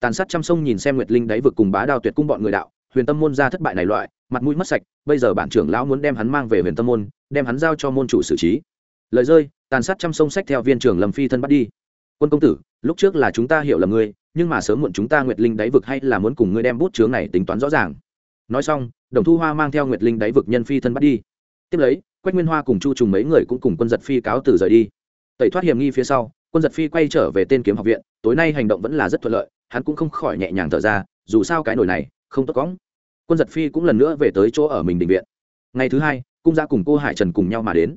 Tàn sát trăm sông nhìn xem nguyệt linh đáy vực cùng bá đao tuyệt cung bọn người đạo, huyền tâm môn ra thất bại này loại mặt mũi mất sạch, bây giờ bản trưởng lão muốn đem hắn mang về huyền tâm môn, đem hắn giao cho môn chủ xử trí. Lời rơi, tàn sát trăm sông sách theo viên trưởng lầm phi thân bắt đi. Quân công tử, lúc trước là chúng ta hiểu là ngươi, nhưng mà sớm muộn chúng ta nguyệt linh đáy vực hay là muốn cùng ngươi đem bút chướng này tính toán rõ ràng. Nói xong, đồng thu hoa mang theo nguyệt linh đáy vực nhân phi thân bắt đi. Tiếp lấy, quách nguyên hoa cùng chu trùng mấy người cũng cùng quân giật phi cáo từ rời đi. Tẩy thoát hiểm nghi phía sau, quân giật phi quay trở về tên kiếm học viện, tối nay hành động vẫn là rất thuận lợi, hắn cũng không khỏi nhẹ nhàng thở ra, dù sao cái nổi này, không tốt cóng quân giật phi cũng lần nữa về tới chỗ ở mình định viện. Ngày thứ hai, cung gia cùng cô hải trần cùng nhau mà đến.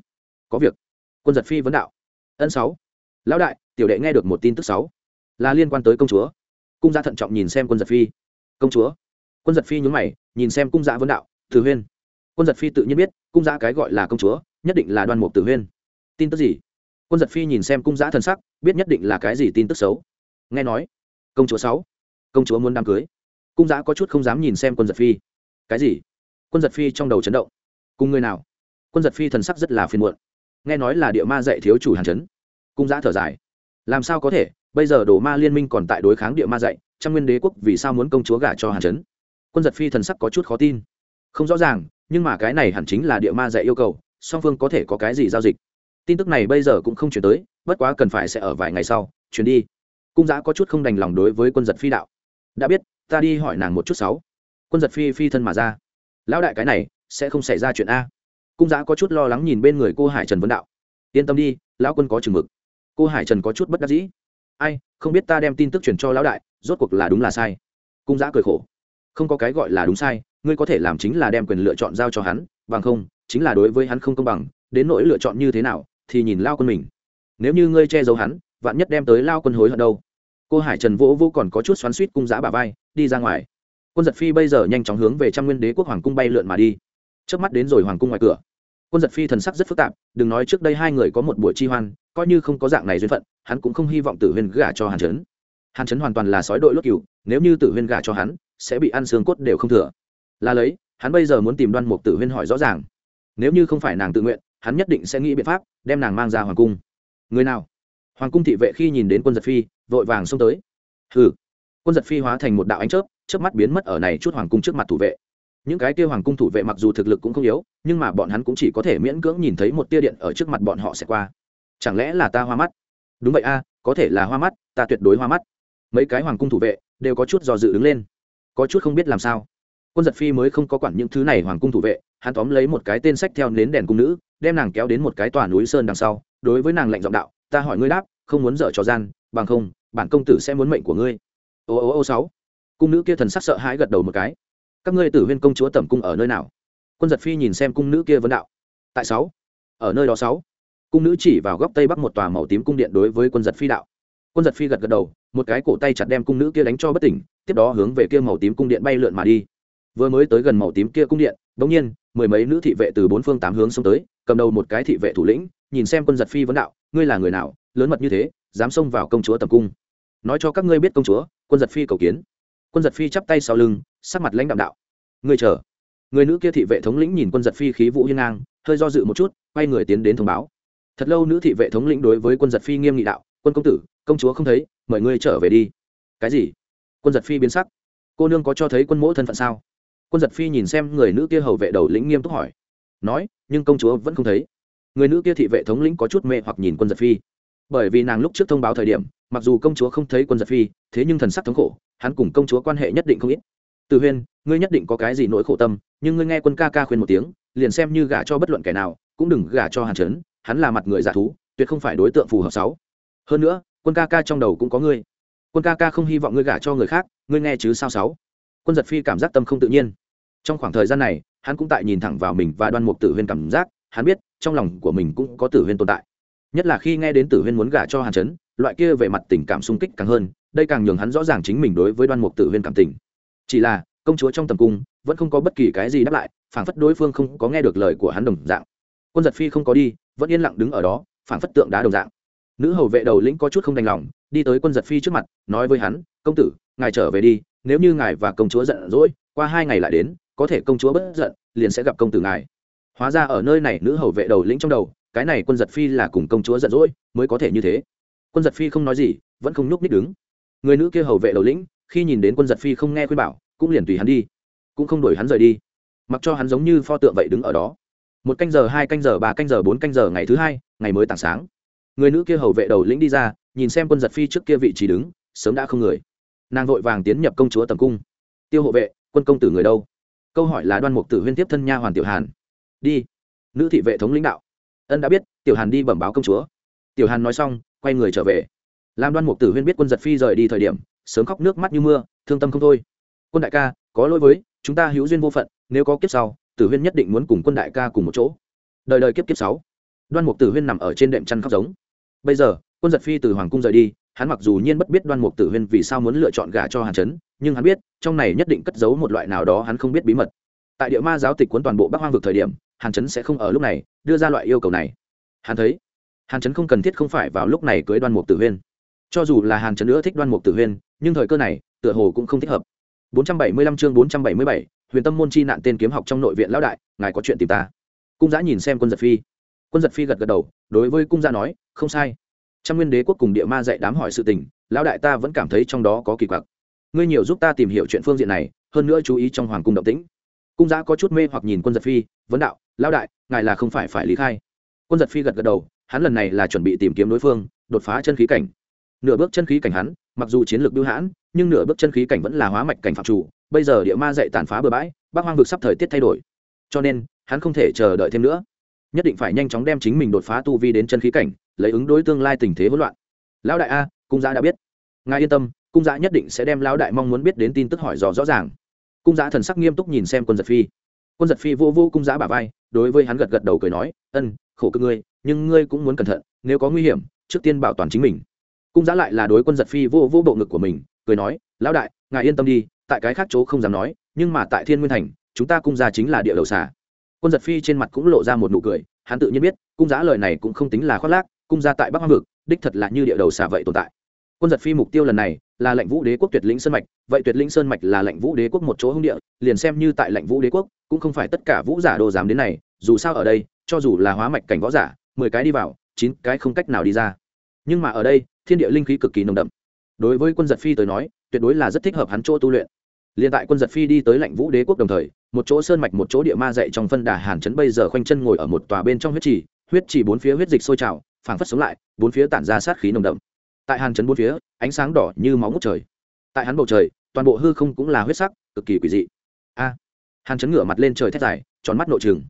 Có việc. Quân giật phi vấn đạo. Ân sáu. Lão đại, tiểu đệ nghe được một tin tức sáu. Là liên quan tới công chúa. Cung gia thận trọng nhìn xem quân giật phi. Công chúa. Quân giật phi nhún mày, nhìn xem cung gia vấn đạo từ huyên. Quân giật phi tự nhiên biết, cung Gia cái gọi là công chúa, nhất định là đoan mục tử huyên. Tin tức gì? Quân giật phi nhìn xem cung giã thân sắc, biết nhất định là cái gì tin tức xấu. Nghe nói. Công chúa sáu. Công chúa muốn đám cưới cung giã có chút không dám nhìn xem quân giật phi. Cái gì? Quân giật phi trong đầu chấn động. Cùng người nào? Quân giật phi thần sắc rất là phiền muộn. Nghe nói là địa ma dạy thiếu chủ hàn chấn. Cung giã thở dài. Làm sao có thể? Bây giờ đồ ma liên minh còn tại đối kháng địa ma dạy, Trang nguyên đế quốc vì sao muốn công chúa gả cho hàn chấn? Quân giật phi thần sắc có chút khó tin. Không rõ ràng, nhưng mà cái này hẳn chính là địa ma dạy yêu cầu, song phương có thể có cái gì giao dịch? Tin tức này bây giờ cũng không chuyển tới, bất quá cần phải sẽ ở vài ngày sau. Chuyển đi. Cung giã có chút không đành lòng đối với quân giật phi đạo. Đã biết ta đi hỏi nàng một chút sáu. Quân giật phi phi thân mà ra. Lão đại cái này, sẽ không xảy ra chuyện a. Cung giã có chút lo lắng nhìn bên người cô hải trần vấn đạo. Yên tâm đi, lão quân có chừng mực. Cô hải trần có chút bất đắc dĩ. Ai, không biết ta đem tin tức truyền cho lão đại, rốt cuộc là đúng là sai. Cung giã cười khổ. Không có cái gọi là đúng sai, ngươi có thể làm chính là đem quyền lựa chọn giao cho hắn, bằng không, chính là đối với hắn không công bằng, đến nỗi lựa chọn như thế nào, thì nhìn lao quân mình. Nếu như ngươi che giấu hắn, vạn nhất đem tới lao quân hối hận đâu. Cô hải trần vỗ vô còn có chút xoắn suýt cung giã bà vai đi ra ngoài. Quân giật phi bây giờ nhanh chóng hướng về trăm nguyên đế quốc hoàng cung bay lượn mà đi. Trước mắt đến rồi hoàng cung ngoài cửa. Quân giật phi thần sắc rất phức tạp, đừng nói trước đây hai người có một buổi chi hoan, coi như không có dạng này duyên phận, hắn cũng không hy vọng tử huyên gả cho hàn trấn hàn trấn hoàn toàn là sói đội lốt cừu, nếu như tử huyên gả cho hắn, sẽ bị ăn xương cốt đều không thừa. Là lấy, hắn bây giờ muốn tìm đoan mục tử huyên hỏi rõ ràng. Nếu như không phải nàng tự nguyện, hắn nhất định sẽ nghĩ biện pháp đem nàng mang ra hoàng cung. Người nào? Hoàng cung thị vệ khi nhìn đến quân giật phi, vội vàng xông tới. Hừ quân giật phi hóa thành một đạo ánh chớp chớp mắt biến mất ở này chút hoàng cung trước mặt thủ vệ. Những cái kia hoàng cung thủ vệ mặc dù thực lực cũng không yếu, nhưng mà bọn hắn cũng chỉ có thể miễn cưỡng nhìn thấy một tia điện ở trước mặt bọn họ sẽ qua. Chẳng lẽ là ta hoa mắt? Đúng vậy a, có thể là hoa mắt, ta tuyệt đối hoa mắt. Mấy cái hoàng cung thủ vệ đều có chút dò dự đứng lên. Có chút không biết làm sao. Quân giật phi mới không có quản những thứ này hoàng cung thủ vệ, hắn tóm lấy một cái tên sách theo nến đèn cung nữ, đem nàng kéo đến một cái tòa núi sơn đằng sau, đối với nàng lệnh giọng đạo, ta hỏi ngươi đáp, không muốn dở trò gian, bằng không, bản công tử sẽ muốn mệnh của ngươi ô ô ô, sáu. Cung nữ kia thần sắc sợ hãi gật đầu một cái. Các ngươi tử huyên công chúa tẩm cung ở nơi nào? Quân giật phi nhìn xem cung nữ kia vấn đạo. Tại sáu. Ở nơi đó sáu. Cung nữ chỉ vào góc tây bắc một tòa màu tím cung điện đối với quân giật phi đạo. Quân giật phi gật gật đầu, một cái cổ tay chặt đem cung nữ kia đánh cho bất tỉnh, tiếp đó hướng về kia màu tím cung điện bay lượn mà đi. Vừa mới tới gần màu tím kia cung điện bỗng nhiên, mười mấy nữ thị vệ từ bốn phương tám hướng xông tới, cầm đầu một cái thị vệ thủ lĩnh, nhìn xem quân giật phi vấn đạo, ngươi là người nào, lớn mật như thế, dám xông vào công chúa tầm cung? Nói cho các ngươi biết công chúa quân giật phi cầu kiến. Quân giật phi chắp tay sau lưng, sắc mặt lãnh đạo đạo. Ngươi chờ. Người nữ kia thị vệ thống lĩnh nhìn quân giật phi khí vũ hiên ngang, hơi do dự một chút, quay người tiến đến thông báo. Thật lâu nữ thị vệ thống lĩnh đối với quân giật phi nghiêm nghị đạo, quân công tử, công chúa không thấy, mời ngươi trở về đi. Cái gì? Quân giật phi biến sắc. Cô nương có cho thấy quân mỗ thân phận sao? Quân giật phi nhìn xem người nữ kia hầu vệ đầu lĩnh nghiêm túc hỏi. Nói, nhưng công chúa vẫn không thấy. Người nữ kia thị vệ thống lĩnh có chút mê hoặc nhìn quân giật phi. Bởi vì nàng lúc trước thông báo thời điểm mặc dù công chúa không thấy quân giật phi, thế nhưng thần sắc thống khổ, hắn cùng công chúa quan hệ nhất định không ít. Từ huyên, ngươi nhất định có cái gì nỗi khổ tâm, nhưng ngươi nghe quân ca ca khuyên một tiếng, liền xem như gả cho bất luận kẻ nào, cũng đừng gả cho hàn trấn, hắn là mặt người giả thú, tuyệt không phải đối tượng phù hợp sáu hơn nữa, quân ca ca trong đầu cũng có ngươi. Quân ca ca không hy vọng ngươi gả cho người khác, ngươi nghe chứ sao sáu quân giật phi cảm giác tâm không tự nhiên. Trong khoảng thời gian này, hắn cũng tại nhìn thẳng vào mình và đoan mục tử huyên cảm giác, hắn biết, trong lòng của mình cũng có tử huyên tồn tại. Nhất là khi nghe đến tử huyên muốn gả cho hàn trấn loại kia về mặt tình cảm sung kích càng hơn, đây càng nhường hắn rõ ràng chính mình đối với đoan mục tử huyên cảm tình. Chỉ là, công chúa trong tầm cung, vẫn không có bất kỳ cái gì đáp lại, phảng phất đối phương không có nghe được lời của hắn đồng dạng. Quân giật phi không có đi, vẫn yên lặng đứng ở đó, phảng phất tượng đá đồng dạng. Nữ hầu vệ đầu lĩnh có chút không đành lòng, đi tới quân giật phi trước mặt, nói với hắn, công tử, ngài trở về đi, nếu như ngài và công chúa giận dỗi, qua hai ngày lại đến, có thể công chúa bất giận, liền sẽ gặp công tử ngài. Hóa ra ở nơi này nữ hầu vệ đầu lĩnh trong đầu, cái này quân giật phi là cùng công chúa giận dỗi mới có thể như thế quân giật phi không nói gì, vẫn không nhúc ních đứng. Người nữ kia hầu vệ đầu lĩnh, khi nhìn đến quân giật phi không nghe khuyên bảo, cũng liền tùy hắn đi, cũng không đuổi hắn rời đi. Mặc cho hắn giống như pho tượng vậy đứng ở đó. Một canh giờ, hai canh giờ, ba canh giờ, bốn canh giờ, ngày thứ hai, ngày mới tảng sáng. Người nữ kia hầu vệ đầu lĩnh đi ra, nhìn xem quân giật phi trước kia vị trí đứng, sớm đã không người. Nàng vội vàng tiến nhập công chúa tầm cung. Tiêu hộ vệ, quân công tử người đâu? Câu hỏi là đoan mục tử huyên tiếp thân nha hoàn tiểu hàn. Đi. Nữ thị vệ thống lãnh đạo. Ân đã biết, tiểu hàn đi bẩm báo công chúa. Tiểu hàn nói xong quay người trở về. Làm đoan mục tử huyên biết quân giật phi rời đi thời điểm sớm khóc nước mắt như mưa thương tâm không thôi. Quân đại ca có lỗi với chúng ta hữu duyên vô phận nếu có kiếp sau tử huyên nhất định muốn cùng quân đại ca cùng một chỗ. Đời đời kiếp kiếp sáu. Đoan mục tử huyên nằm ở trên đệm chăn khóc giống. Bây giờ quân giật phi từ hoàng cung rời đi hắn mặc dù nhiên bất biết đoan mục tử huyên vì sao muốn lựa chọn gả cho hàn Chấn, nhưng hắn biết trong này nhất định cất giấu một loại nào đó hắn không biết bí mật. Tại địa ma giáo tịch cuốn toàn bộ bắc hoang vực thời điểm hàn Chấn sẽ không ở lúc này đưa ra loại yêu cầu này. Hắn thấy hàn trấn không cần thiết không phải vào lúc này cưới đoan mục tử huyên. Cho dù là hàn trấn nữa thích đoan mục tử huyên nhưng thời cơ này tựa hồ cũng không thích hợp. 475 chương 477, huyền tâm môn chi nạn tên kiếm học trong nội viện lão đại ngài có chuyện tìm ta. Cung giã nhìn xem quân giật phi. Quân giật phi gật gật đầu đối với cung giã nói không sai. Trăm nguyên đế quốc cùng địa ma dạy đám hỏi sự tình lão đại ta vẫn cảm thấy trong đó có kỳ quặc. Ngươi nhiều giúp ta tìm hiểu chuyện phương diện này hơn nữa chú ý trong hoàng cung động tĩnh. Cung giã có chút mê hoặc nhìn quân giật phi vấn đạo lão đại ngài là không phải phải lý khai. Quân giật phi gật gật đầu hắn lần này là chuẩn bị tìm kiếm đối phương, đột phá chân khí cảnh. Nửa bước chân khí cảnh hắn, mặc dù chiến lược biêu hãn, nhưng nửa bước chân khí cảnh vẫn là hóa mạch cảnh phạm chủ, bây giờ địa ma dạy tàn phá bừa bãi bác hoang vực sắp thời tiết thay đổi. Cho nên, hắn không thể chờ đợi thêm nữa. Nhất định phải nhanh chóng đem chính mình đột phá tu vi đến chân khí cảnh, lấy ứng đối tương lai tình thế hỗn loạn. Lão đại a, cung giã đã biết. Ngài yên tâm, cung giã nhất định sẽ đem lão đại mong muốn biết đến tin tức hỏi dò rõ ràng. Cung giã thần sắc nghiêm túc nhìn xem quân giật phi. Quân giật phi vô vô cung giã bà vai, đối với hắn gật gật đầu cười nói, ân khổ cực ngươi, nhưng ngươi cũng muốn cẩn thận, nếu có nguy hiểm, trước tiên bảo toàn chính mình. Cung giã lại là đối quân giật phi vô vô bộ ngực của mình, cười nói, lão đại, ngài yên tâm đi, tại cái khác chỗ không dám nói, nhưng mà tại thiên nguyên thành, chúng ta cung gia chính là địa đầu xà. Quân giật phi trên mặt cũng lộ ra một nụ cười, hắn tự nhiên biết, cung giã lời này cũng không tính là khoác lác, cung gia tại bắc hoang vực, đích thật là như địa đầu xà vậy tồn tại. Quân giật phi mục tiêu lần này là lệnh vũ đế quốc tuyệt lĩnh sơn mạch, vậy tuyệt lĩnh sơn mạch là lệnh vũ đế quốc một chỗ hung địa, liền xem như tại lệnh vũ đế quốc, cũng không phải tất cả vũ giả đồ dám đến này, dù sao ở đây cho dù là hóa mạch cảnh võ giả, mười cái đi vào, chín cái không cách nào đi ra. Nhưng mà ở đây, thiên địa linh khí cực kỳ nồng đậm. Đối với quân giật phi tới nói, tuyệt đối là rất thích hợp hắn chỗ tu luyện. Liên tại quân giật phi đi tới lãnh vũ đế quốc đồng thời, một chỗ sơn mạch, một chỗ địa ma dậy trong phân đà hàn chấn bây giờ khoanh chân ngồi ở một tòa bên trong huyết trì huyết trì bốn phía huyết dịch sôi trào, phảng phất sống lại, bốn phía tản ra sát khí nồng đậm. Tại hàn chấn bốn phía, ánh sáng đỏ như máu ngút trời. Tại hắn bầu trời, toàn bộ hư không cũng là huyết sắc, cực kỳ quỷ dị. A! Hàn chấn ngửa mặt lên trời thét dài, tròn mắt nội trường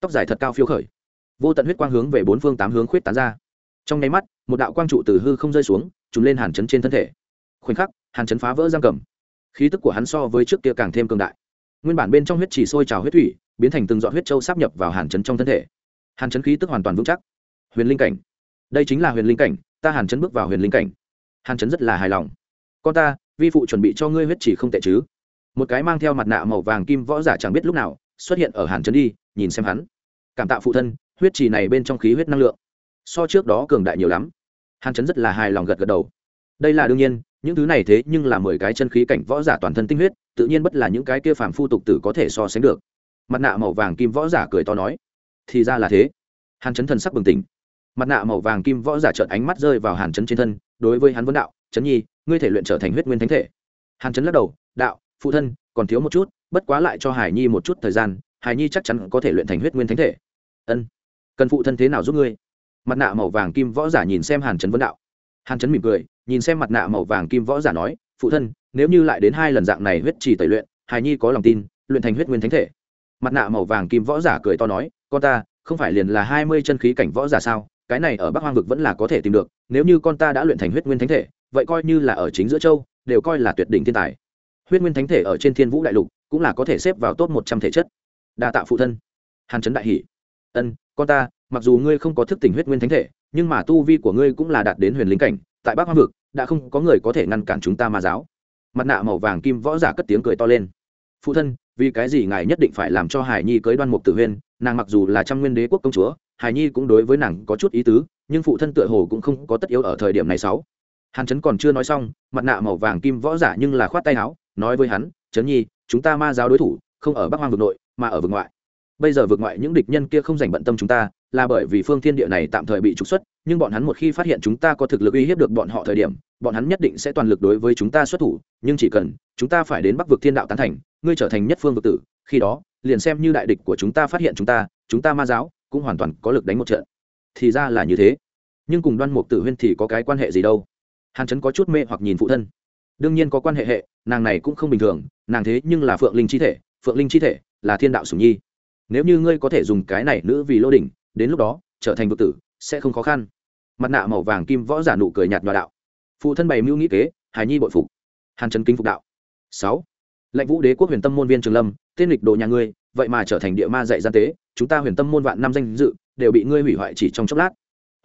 tóc dài thật cao phiêu khởi. Vô tận huyết quang hướng về bốn phương tám hướng khuyết tán ra. Trong nháy mắt, một đạo quang trụ từ hư không rơi xuống, trùm lên hàn chấn trên thân thể. Khoảnh khắc, hàn chấn phá vỡ giam cầm. Khí tức của hắn so với trước kia càng thêm cường đại. Nguyên bản bên trong huyết chỉ sôi trào huyết thủy, biến thành từng dọn huyết châu sáp nhập vào hàn chấn trong thân thể. Hàn chấn khí tức hoàn toàn vững chắc. Huyền linh cảnh. Đây chính là huyền linh cảnh, ta hàn chấn bước vào huyền linh cảnh. Hàn chấn rất là hài lòng. Con ta, vi phụ chuẩn bị cho ngươi huyết chỉ không tệ chứ? Một cái mang theo mặt nạ màu vàng kim võ giả chẳng biết lúc nào xuất hiện ở hàn chấn đi, nhìn xem hắn. Cảm tạ phụ thân, huyết trì này bên trong khí huyết năng lượng. So trước đó cường đại nhiều lắm. Hàn chấn rất là hài lòng gật gật đầu. Đây là đương nhiên, những thứ này thế nhưng là mười cái chân khí cảnh võ giả toàn thân tinh huyết, tự nhiên bất là những cái kia phàm phu tục tử có thể so sánh được. Mặt nạ màu vàng kim võ giả cười to nói, thì ra là thế. Hàn chấn thần sắc bừng tỉnh. Mặt nạ màu vàng kim võ giả trợn ánh mắt rơi vào hàn chấn trên thân, đối với hắn vấn đạo chấn nhi, ngươi thể luyện trở thành huyết nguyên thánh thể. Hàn chấn lắc đầu, đạo, phụ thân, còn thiếu một chút bất quá lại cho hải nhi một chút thời gian, hải nhi chắc chắn có thể luyện thành huyết nguyên thánh thể. Ân, cần phụ thân thế nào giúp ngươi? Mặt nạ màu vàng kim võ giả nhìn xem hàn chấn vấn đạo. Hàn chấn mỉm cười, nhìn xem mặt nạ màu vàng kim võ giả nói, phụ thân, nếu như lại đến hai lần dạng này huyết trì tẩy luyện, Hải nhi có lòng tin, luyện thành huyết nguyên thánh thể. Mặt nạ màu vàng kim võ giả cười to nói, con ta, không phải liền là hai mươi chân khí cảnh võ giả sao? Cái này ở bắc hoang vực vẫn là có thể tìm được, nếu như con ta đã luyện thành huyết nguyên thánh thể, vậy coi như là ở chính giữa châu, đều coi là tuyệt đỉnh thiên tài. Huyết nguyên thánh thể ở trên thiên vũ đại lục cũng là có thể xếp vào top một trăm thể chất. Đa tạ phụ thân. Hàn trấn đại hỷ ân, con ta, mặc dù ngươi không có thức tỉnh huyết nguyên thánh thể, nhưng mà tu vi của ngươi cũng là đạt đến huyền linh cảnh, tại bắc hoang vực, đã không có người có thể ngăn cản chúng ta ma giáo. Mặt nạ màu vàng kim võ giả cất tiếng cười to lên. Phụ thân, vì cái gì ngài nhất định phải làm cho hải nhi cưới đoan mục tử huyên? Nàng mặc dù là trăm nguyên đế quốc công chúa, hải nhi cũng đối với nàng có chút ý tứ, nhưng phụ thân tựa hồ cũng không có tất yếu ở thời điểm này sáu. Hàn trấn còn chưa nói xong, mặt nạ màu vàng kim võ giả nhưng là khoát tay áo, nói với hắn trấn nhi chúng ta ma giáo đối thủ, không ở bắc hoang vực nội, mà ở vực ngoại. Bây giờ vực ngoại những địch nhân kia không dành bận tâm chúng ta, là bởi vì phương thiên địa này tạm thời bị trục xuất, nhưng bọn hắn một khi phát hiện chúng ta có thực lực uy hiếp được bọn họ thời điểm, bọn hắn nhất định sẽ toàn lực đối với chúng ta xuất thủ, nhưng chỉ cần chúng ta phải đến bắc vực thiên đạo tán thành, ngươi trở thành nhất phương vực tử, khi đó, liền xem như đại địch của chúng ta phát hiện chúng ta chúng ta ma giáo cũng hoàn toàn có lực đánh một trận. Thì ra là như thế. Nhưng cùng đoan mục tử huyên thì có cái quan hệ gì đâu? Hàn chấn có chút mê hoặc nhìn phụ thân đương nhiên có quan hệ hệ, nàng này cũng không bình thường, nàng thế nhưng là phượng linh chi thể, phượng linh chi thể là thiên đạo sùng nhi. Nếu như ngươi có thể dùng cái này nữ vì lô đỉnh, đến lúc đó, trở thành vực tử, sẽ không khó khăn. Mặt nạ màu vàng kim võ giả nụ cười nhạt nhòa đạo. Phụ thân bày mưu nghĩ kế, hài nhi bội phục. Hàn trần kính phục đạo. Sáu. Lệnh vũ đế quốc huyền tâm môn viên trường lâm, tên lịch đồ nhà ngươi, vậy mà trở thành địa ma dạy gian tế, chúng ta huyền tâm môn vạn năm danh dự, đều bị ngươi hủy hoại chỉ trong chốc lát.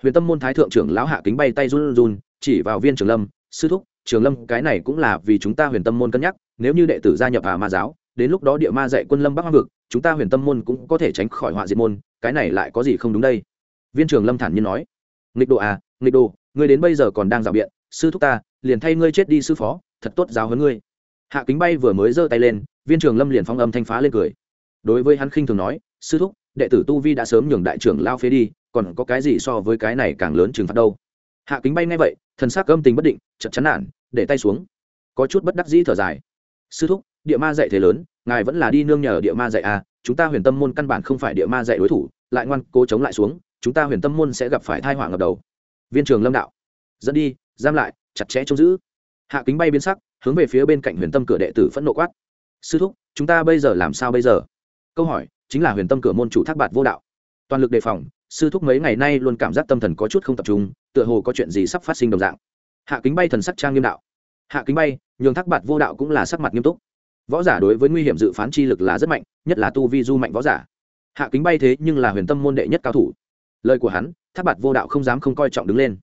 Huyền tâm môn thái thượng trưởng lão hạ kính bay tay run run, chỉ vào viên trường lâm, sư thúc trường lâm, cái này cũng là vì chúng ta huyền tâm môn cân nhắc, nếu như đệ tử gia nhập hà ma giáo, đến lúc đó địa ma dạy quân lâm bắc hoang vực, chúng ta huyền tâm môn cũng có thể tránh khỏi họa diệt môn, cái này lại có gì không đúng đây? Viên trường lâm thản nhiên nói. Nghịch độ à nghịch độ ngươi đến bây giờ còn đang rào biện, sư thúc ta, liền thay ngươi chết đi sư phó, thật tốt giáo hơn ngươi. Hạ kính bay vừa mới giơ tay lên, viên trường lâm liền phong âm thanh phá lên cười. Đối với hắn khinh thường nói, sư thúc, đệ tử tu vi đã sớm nhường đại trưởng lao phế đi, còn có cái gì so với cái này càng lớn trừng phạt đâu? Hạ kính bay ngay vậy, thần sắc âm tình bất định chật chán nản, để tay xuống. Có chút bất đắc dĩ thở dài. Sư thúc, địa ma dạy thế lớn, ngài vẫn là đi nương nhờ địa ma dạy à chúng ta huyền tâm môn căn bản không phải địa ma dạy đối thủ, lại ngoan, cố chống lại xuống, chúng ta huyền tâm môn sẽ gặp phải thai hỏa ngập đầu. Viên trường lâm đạo. Dẫn đi, giam lại, chặt chẽ trông giữ. Hạ kính bay biến sắc, hướng về phía bên cạnh huyền tâm cửa đệ tử phẫn nộ quát. Sư thúc, chúng ta bây giờ làm sao bây giờ? Câu hỏi, chính là huyền tâm cửa môn chủ thác bạt vô đạo. Toàn lực đề phòng, sư thúc mấy ngày nay luôn cảm giác tâm thần có chút không tập trung tựa hồ có chuyện gì sắp phát sinh đồng dạng. Hạ kính bay thần sắc trang nghiêm đạo. Hạ kính bay, nhường thác bạt vô đạo cũng là sắc mặt nghiêm túc. Võ giả đối với nguy hiểm dự phán chi lực là rất mạnh, nhất là tu vi du mạnh võ giả. Hạ kính bay thế nhưng là huyền tâm môn đệ nhất cao thủ. Lời của hắn, thác bạt vô đạo không dám không coi trọng đứng lên.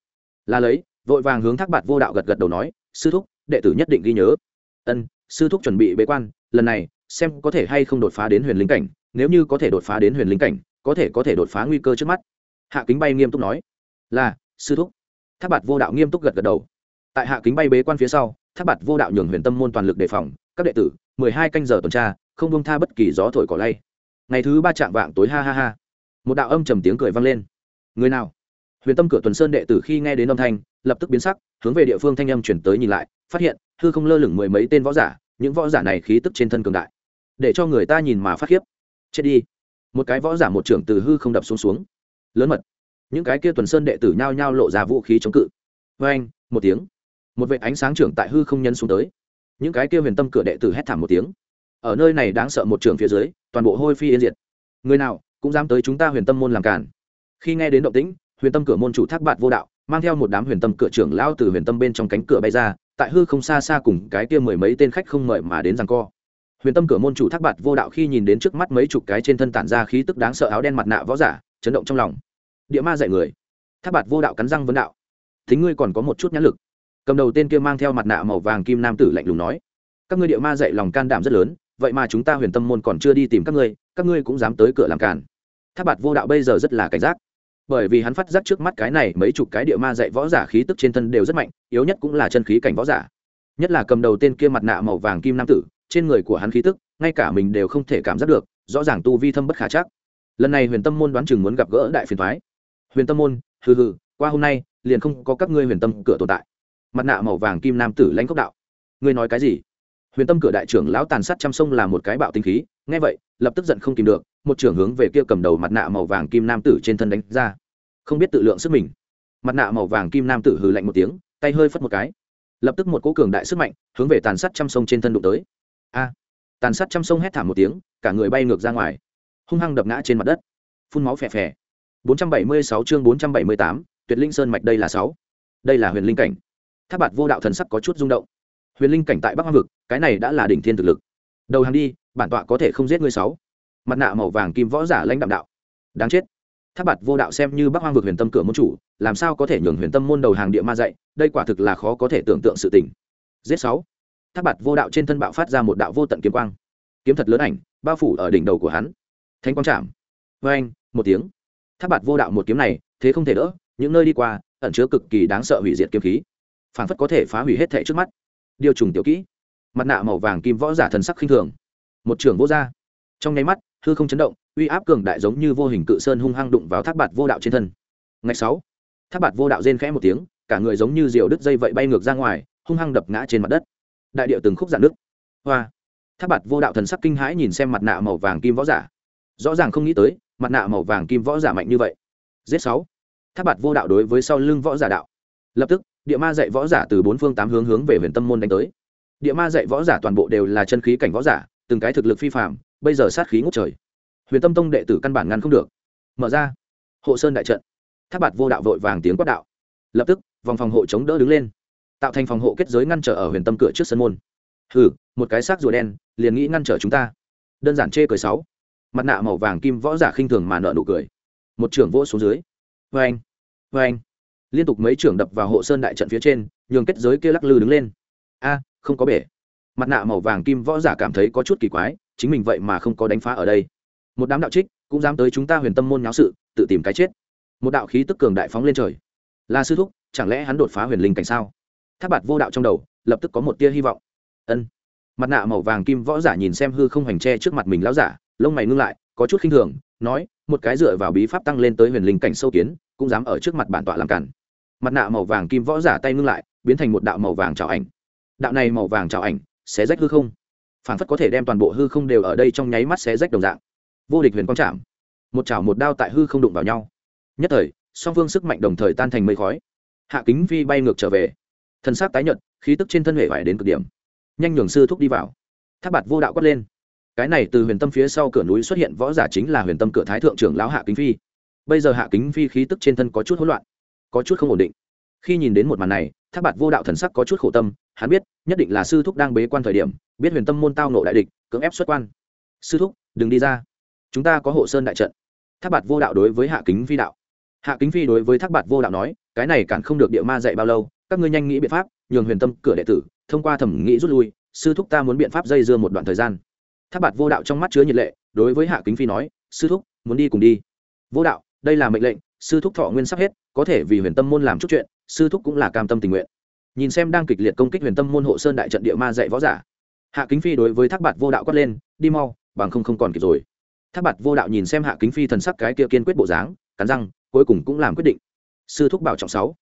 Là lấy, vội vàng hướng thác bạt vô đạo gật gật đầu nói, sư thúc, đệ tử nhất định ghi nhớ. Ân, sư thúc chuẩn bị bế quan, lần này, xem có thể hay không đột phá đến huyền linh cảnh, nếu như có thể đột phá đến huyền linh cảnh, có thể có thể đột phá nguy cơ trước mắt. Hạ kính bay nghiêm túc nói, là sư thúc. Tháp bạt vô đạo nghiêm túc gật gật đầu. Tại hạ kính bay bế quan phía sau tháp bạt vô đạo nhường huyền tâm môn toàn lực đề phòng, các đệ tử, mười hai canh giờ tuần tra, không bông tha bất kỳ gió thổi cỏ lay. Ngày thứ ba chạm vạng tối ha ha ha. Một đạo âm trầm tiếng cười vang lên. Người nào? Huyền tâm cửa tuần sơn đệ tử khi nghe đến âm thanh, lập tức biến sắc, hướng về địa phương thanh âm chuyển tới nhìn lại, phát hiện, hư không lơ lửng mười mấy tên võ giả, những võ giả này khí tức trên thân cường đại. Để cho người ta nhìn mà phát khiếp. Chết đi. Một cái võ giả một trưởng từ hư không đập xuống xuống. Lớn mật những cái kia tuần sơn đệ tử nhao nhao lộ ra vũ khí chống cự. Vê anh, một tiếng. Một vệ ánh sáng trưởng tại hư không nhân xuống tới. Những cái kia huyền tâm cửa đệ tử hét thảm một tiếng. Ở nơi này đáng sợ một trường phía dưới, toàn bộ hôi phi yên diệt. Người nào cũng dám tới chúng ta huyền tâm môn làm cản khi nghe đến động tĩnh, huyền tâm cửa môn chủ thác bạn vô đạo, mang theo một đám huyền tâm cửa trưởng lao từ huyền tâm bên trong cánh cửa bay ra, tại hư không xa xa cùng cái kia mười mấy tên khách không mời mà đến rằng co. Huyền tâm cửa môn chủ thác bạt vô đạo khi nhìn đến trước mắt mấy chục cái trên thân tản ra khí tức đáng sợ áo đen mặt nạ võ giả, chấn động trong lòng địa ma dạy người. Tháp bạt vô đạo cắn răng vấn đạo. Thính ngươi còn có một chút nhãn lực. Cầm đầu tên kia mang theo mặt nạ màu vàng kim nam tử lạnh lùng nói. Các ngươi địa ma dạy lòng can đảm rất lớn, vậy mà chúng ta huyền tâm môn còn chưa đi tìm các ngươi các ngươi cũng dám tới cửa làm càn. Tháp bạt vô đạo bây giờ rất là cảnh giác. Bởi vì hắn phát giác trước mắt cái này mấy chục cái địa ma dạy võ giả khí tức trên thân đều rất mạnh, yếu nhất cũng là chân khí cảnh võ giả. Nhất là cầm đầu tên kia mặt nạ màu vàng kim nam tử, trên người của hắn khí tức, ngay cả mình đều không thể cảm giác được, rõ ràng tu vi thâm bất khả chắc. Lần này huyền tâm môn đoán chừng muốn gặp gỡ đại phiền thoái huyền tâm môn, hừ hừ, qua hôm nay, liền không có các ngươi huyền tâm cửa tồn tại. Mặt nạ màu vàng kim nam tử lãnh cốc đạo. Ngươi nói cái gì? Huyền tâm cửa đại trưởng lão tàn sát trăm sông là một cái bạo tinh khí, nghe vậy, lập tức giận không kìm được, một trưởng hướng về kia cầm đầu mặt nạ màu vàng kim nam tử trên thân đánh ra. Không biết tự lượng sức mình. Mặt nạ màu vàng kim nam tử hừ lạnh một tiếng, tay hơi phất một cái. Lập tức một cỗ cường đại sức mạnh, hướng về tàn sát trăm sông trên thân đụng tới. A! Tàn sát trăm sông hét thảm một tiếng, cả người bay ngược ra ngoài. Hung hăng đập ngã trên mặt đất. Phun máu phè phè. 476 chương 478, tuyệt linh sơn mạch đây là sáu. Đây là huyền linh cảnh. Tháp bạt vô đạo thần sắc có chút rung động. Huyền linh cảnh tại bắc hoang vực cái này đã là đỉnh thiên thực lực. Đầu hàng đi bản tọa có thể không giết ngươi sáu. Mặt nạ màu vàng kim võ giả lãnh đạm đạo. Đáng chết. Tháp bạt vô đạo xem như bắc hoang vực huyền tâm cửa môn chủ làm sao có thể nhường huyền tâm môn đầu hàng địa ma dạy đây quả thực là khó có thể tưởng tượng sự tình. Giết sáu. Tháp bạt vô đạo trên thân bạo phát ra một đạo vô tận kiếm quang. Kiếm thật lớn ảnh bao phủ ở đỉnh đầu của hắn. Thánh quang chạm. Oeng, anh một tiếng tháp bạt vô đạo một kiếm này, thế không thể đỡ, những nơi đi qua, ẩn chứa cực kỳ đáng sợ hủy diệt kiếm khí. Phản phất có thể phá hủy hết thệ trước mắt. Điều trùng tiểu kỹ. Mặt nạ màu vàng kim võ giả thần sắc khinh thường. Một trưởng vô r trong nháy mắt, hư không chấn động, uy áp cường đại giống như vô hình cự sơn hung hăng đụng vào thác bạt vô đạo trên thân. Ngày sáu, thác bạt vô đạo rên khẽ một tiếng, cả người giống như diều đứt dây vậy bay ngược ra ngoài, hung hăng đập ngã trên mặt đất. Đại điệu từng khúc dạn nước hoa. Thác bạt vô đạo thần sắc kinh hãi nhìn xem mặt nạ màu vàng kim võ giả. Rõ ràng không nghĩ tới mặt nạ màu vàng kim võ giả mạnh như vậy. Giết sáu. Tháp bạt vô đạo đối với sau lưng võ giả đạo. Lập tức, địa ma dạy võ giả từ bốn phương tám hướng hướng về huyền tâm môn đánh tới. Địa ma dạy võ giả toàn bộ đều là chân khí cảnh võ giả, từng cái thực lực phi phạm bây giờ sát khí ngút trời. Huyền tâm tông đệ tử căn bản ngăn không được. Mở ra. Hộ sơn đại trận. Tháp bạt vô đạo vội vàng tiếng quát đạo. Lập tức, vòng phòng hộ chống đỡ đứng lên. Tạo thành phòng hộ kết giới ngăn trở ở huyền tâm cửa trước sân môn. Hừ, một cái xác rùa đen, liền nghĩ ngăn trở chúng ta. Đơn giản chê cười sáu mặt nạ màu vàng kim võ giả khinh thường mà nợ nụ cười. Một trưởng vỗ xuống dưới. Vê anh vê anh liên tục mấy trưởng đập vào hộ sơn đại trận phía trên, nhường kết giới kia lắc lư đứng lên. A, không có bể. Mặt nạ màu vàng kim võ giả cảm thấy có chút kỳ quái, chính mình vậy mà không có đánh phá ở đây. Một đám đạo trích cũng dám tới chúng ta huyền tâm môn nháo sự, tự tìm cái chết. Một đạo khí tức cường đại phóng lên trời. Là sư thúc, chẳng lẽ hắn đột phá huyền linh cảnh sao? Tháp bạt vô đạo trong đầu, lập tức có một tia hy vọng. Ân. Mặt nạ màu vàng kim võ giả nhìn xem hư không hoành tre trước mặt mình lão giả lông mày ngưng lại, có chút khinh thường, nói, một cái dựa vào bí pháp tăng lên tới huyền linh cảnh sâu kiến, cũng dám ở trước mặt bản tọa làm cản. Mặt nạ màu vàng kim võ giả tay ngưng lại, biến thành một đạo màu vàng trào ảnh. Đạo này màu vàng trào ảnh, xé rách hư không. Phản phất có thể đem toàn bộ hư không đều ở đây trong nháy mắt xé rách đồng dạng. Vô địch huyền quang trạm một chảo một đao tại hư không đụng vào nhau. Nhất thời, song phương sức mạnh đồng thời tan thành mây khói. Hạ kính vi bay ngược trở về. Thân xác tái nhợt, khí tức trên thân hệ vải đến cực điểm. Nhanh nhường sư thúc đi vào. Tháp bạt vô đạo quát lên cái này từ huyền tâm phía sau cửa núi xuất hiện võ giả chính là huyền tâm cửa thái thượng trưởng lão hạ kính phi. Bây giờ hạ kính phi khí tức trên thân có chút hỗn loạn, có chút không ổn định. Khi nhìn đến một màn này tháp bạt vô đạo thần sắc có chút khổ tâm, hắn biết, nhất định là sư thúc đang bế quan thời điểm, biết huyền tâm môn tao nộ đại địch, cưỡng ép xuất quan. Sư thúc, đừng đi ra. Chúng ta có hộ sơn đại trận. Tháp bạt vô đạo đối với hạ kính phi đạo. Hạ kính phi đối với thác bạt vô đạo nói, cái này cản không được địa ma dạy bao lâu, các ngươi nhanh nghĩ biện pháp, nhường huyền tâm cửa đệ tử thông qua thẩm nghĩ rút lui, sư thúc ta muốn biện pháp dây dưa một đoạn thời gian thác bạt vô đạo trong mắt chứa nhiệt lệ, đối với hạ kính phi nói, sư thúc, muốn đi cùng đi. Vô đạo, đây là mệnh lệnh, sư thúc thọ nguyên sắp hết, có thể vì huyền tâm môn làm chút chuyện, sư thúc cũng là cam tâm tình nguyện. Nhìn xem đang kịch liệt công kích huyền tâm môn hộ sơn đại trận địa ma dạy võ giả, hạ kính phi đối với thác bạt vô đạo quát lên, đi mau, bằng không không còn kịp rồi. Thác bạt vô đạo nhìn xem hạ kính phi thần sắc cái kia kiên quyết bộ dáng, cắn răng, cuối cùng cũng làm quyết định. Sư thúc bảo trọng sáu.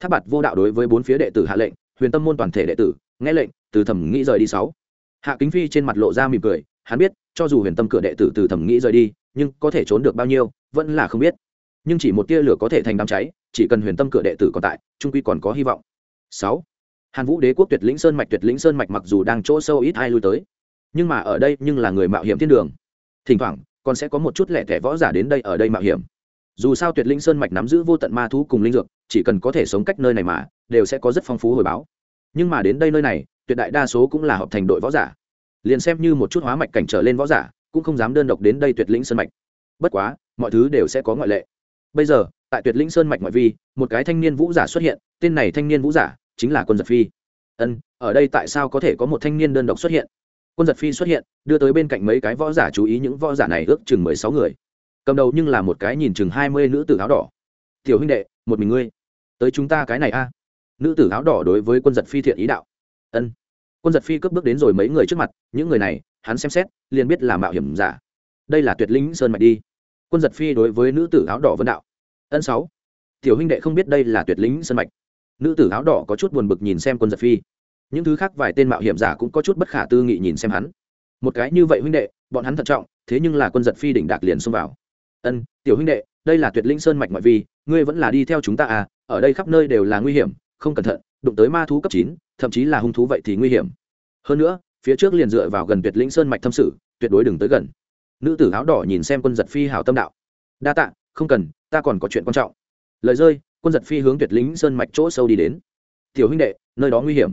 Thác bạt vô đạo đối với bốn phía đệ tử hạ lệnh, huyền tâm môn toàn thể đệ tử, nghe lệnh, từ thẩm nghĩ rời đi sáu. Hạ kính phi trên mặt lộ ra mỉm cười hắn biết, cho dù huyền tâm cửa đệ tử từ thẩm nghĩ rời đi, nhưng có thể trốn được bao nhiêu, vẫn là không biết. Nhưng chỉ một tia lửa có thể thành đám cháy, chỉ cần huyền tâm cửa đệ tử còn tại, trung quy còn có hy vọng. Sáu, hàn vũ đế quốc tuyệt lĩnh sơn mạch tuyệt lĩnh sơn mạch mặc dù đang chỗ sâu ít ai lui tới, nhưng mà ở đây nhưng là người mạo hiểm thiên đường. Thỉnh thoảng, còn sẽ có một chút lẻ thẻ võ giả đến đây ở đây mạo hiểm. Dù sao tuyệt linh sơn mạch nắm giữ vô tận ma thú cùng linh dược, chỉ cần có thể sống cách nơi này mà, đều sẽ có rất phong phú hồi báo. Nhưng mà đến đây nơi này, tuyệt đại đa số cũng là hợp thành đội võ giả liền xem như một chút hóa mạch cảnh trở lên võ giả, cũng không dám đơn độc đến đây tuyệt lĩnh sơn mạch. Bất quá, mọi thứ đều sẽ có ngoại lệ. Bây giờ, tại tuyệt lĩnh sơn mạch ngoại vi, một cái thanh niên vũ giả xuất hiện, tên này thanh niên vũ giả chính là quân giật phi. Ân, ở đây tại sao có thể có một thanh niên đơn độc xuất hiện? Quân giật phi xuất hiện, đưa tới bên cạnh mấy cái võ giả chú ý những võ giả này ước chừng mười sáu người. Cầm đầu nhưng là một cái nhìn chừng hai mươi nữ tử áo đỏ. Tiểu huynh đệ, một mình ngươi, tới chúng ta cái này a. Nữ tử áo đỏ đối với quân giật phi thiện ý đạo. Ân quân giật phi cướp bước đến rồi mấy người trước mặt, những người này, hắn xem xét, liền biết là mạo hiểm giả. Đây là tuyệt lĩnh sơn mạch đi. Quân giật phi đối với nữ tử áo đỏ vân đạo. Ân sáu. Tiểu huynh đệ không biết đây là tuyệt lĩnh sơn mạch. Nữ tử áo đỏ có chút buồn bực nhìn xem quân giật phi. Những thứ khác vài tên mạo hiểm giả cũng có chút bất khả tư nghị nhìn xem hắn. Một cái như vậy huynh đệ, bọn hắn thận trọng, thế nhưng là quân giật phi đỉnh đạc liền xông vào. Ân, tiểu huynh đệ, đây là tuyệt linh sơn mạch ngoại vi, ngươi vẫn là đi theo chúng ta à ở đây khắp nơi đều là nguy hiểm, không cẩn thận đụng tới ma thú cấp chín thậm chí là hung thú vậy thì nguy hiểm. Hơn nữa phía trước liền dựa vào gần tuyệt linh sơn mạch thâm sử, tuyệt đối đừng tới gần. Nữ tử áo đỏ nhìn xem quân giật phi hào tâm đạo. Đa tạ không cần ta còn có chuyện quan trọng. Lời rơi quân giật phi hướng tuyệt linh sơn mạch chỗ sâu đi đến. Tiểu huynh đệ nơi đó nguy hiểm.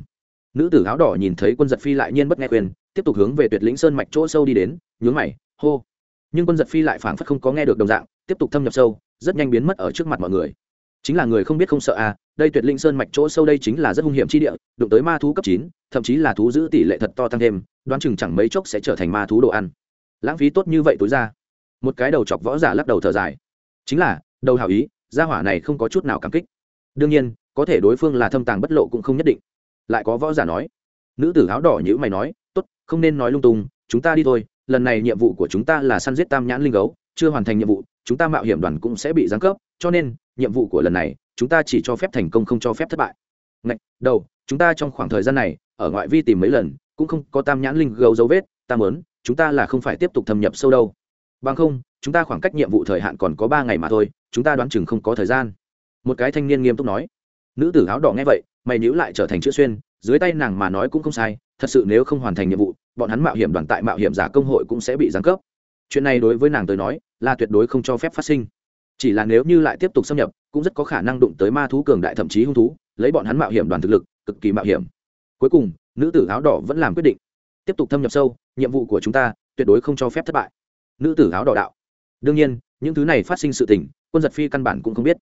Nữ tử áo đỏ nhìn thấy quân giật phi lại nhiên bất nghe khuyên tiếp tục hướng về tuyệt lĩnh sơn mạch chỗ sâu đi đến nhướng mày hô. Nhưng quân giật phi lại phảng phất không có nghe được đồng dạng tiếp tục thâm nhập sâu rất nhanh biến mất ở trước mặt mọi người chính là người không biết không sợ à đây tuyệt linh sơn mạch chỗ sâu đây chính là rất hung hiểm chi địa, đụng tới ma thú cấp chín, thậm chí là thú giữ tỷ lệ thật to tăng thêm, đoán chừng chẳng mấy chốc sẽ trở thành ma thú đồ ăn. Lãng phí tốt như vậy tối ra. Một cái đầu chọc võ giả lắc đầu thở dài. Chính là, đầu hảo ý, gia hỏa này không có chút nào cảm kích. Đương nhiên, có thể đối phương là thâm tàng bất lộ cũng không nhất định. Lại có võ giả nói. Nữ tử áo đỏ nhữ mày nói, tốt, không nên nói lung tung, chúng ta đi thôi, lần này nhiệm vụ của chúng ta là săn giết tam nhãn linh gấu, chưa hoàn thành nhiệm vụ, chúng ta mạo hiểm đoàn cũng sẽ bị giáng cấp, cho nên nhiệm vụ của lần này chúng ta chỉ cho phép thành công không cho phép thất bại. Ngạch, đầu chúng ta trong khoảng thời gian này ở ngoại vi tìm mấy lần cũng không có tam nhãn linh gấu dấu vết ta mớn chúng ta là không phải tiếp tục thâm nhập sâu đâu. Bằng không chúng ta khoảng cách nhiệm vụ thời hạn còn có ba ngày mà thôi chúng ta đoán chừng không có thời gian. Một cái thanh niên nghiêm túc nói. Nữ tử áo đỏ nghe vậy mày nhữ lại trở thành chữ xuyên dưới tay nàng mà nói cũng không sai thật sự nếu không hoàn thành nhiệm vụ bọn hắn mạo hiểm đoàn tại mạo hiểm giả công hội cũng sẽ bị giáng cấp. Chuyện này đối với nàng tới nói là tuyệt đối không cho phép phát sinh chỉ là nếu như lại tiếp tục xâm nhập, cũng rất có khả năng đụng tới ma thú cường đại thậm chí hung thú, lấy bọn hắn mạo hiểm đoàn thực lực, cực kỳ mạo hiểm. Cuối cùng, nữ tử áo đỏ vẫn làm quyết định. Tiếp tục thâm nhập sâu, nhiệm vụ của chúng ta tuyệt đối không cho phép thất bại. Nữ tử áo đỏ đạo. Đương nhiên, những thứ này phát sinh sự tình, quân giật phi căn bản cũng không biết.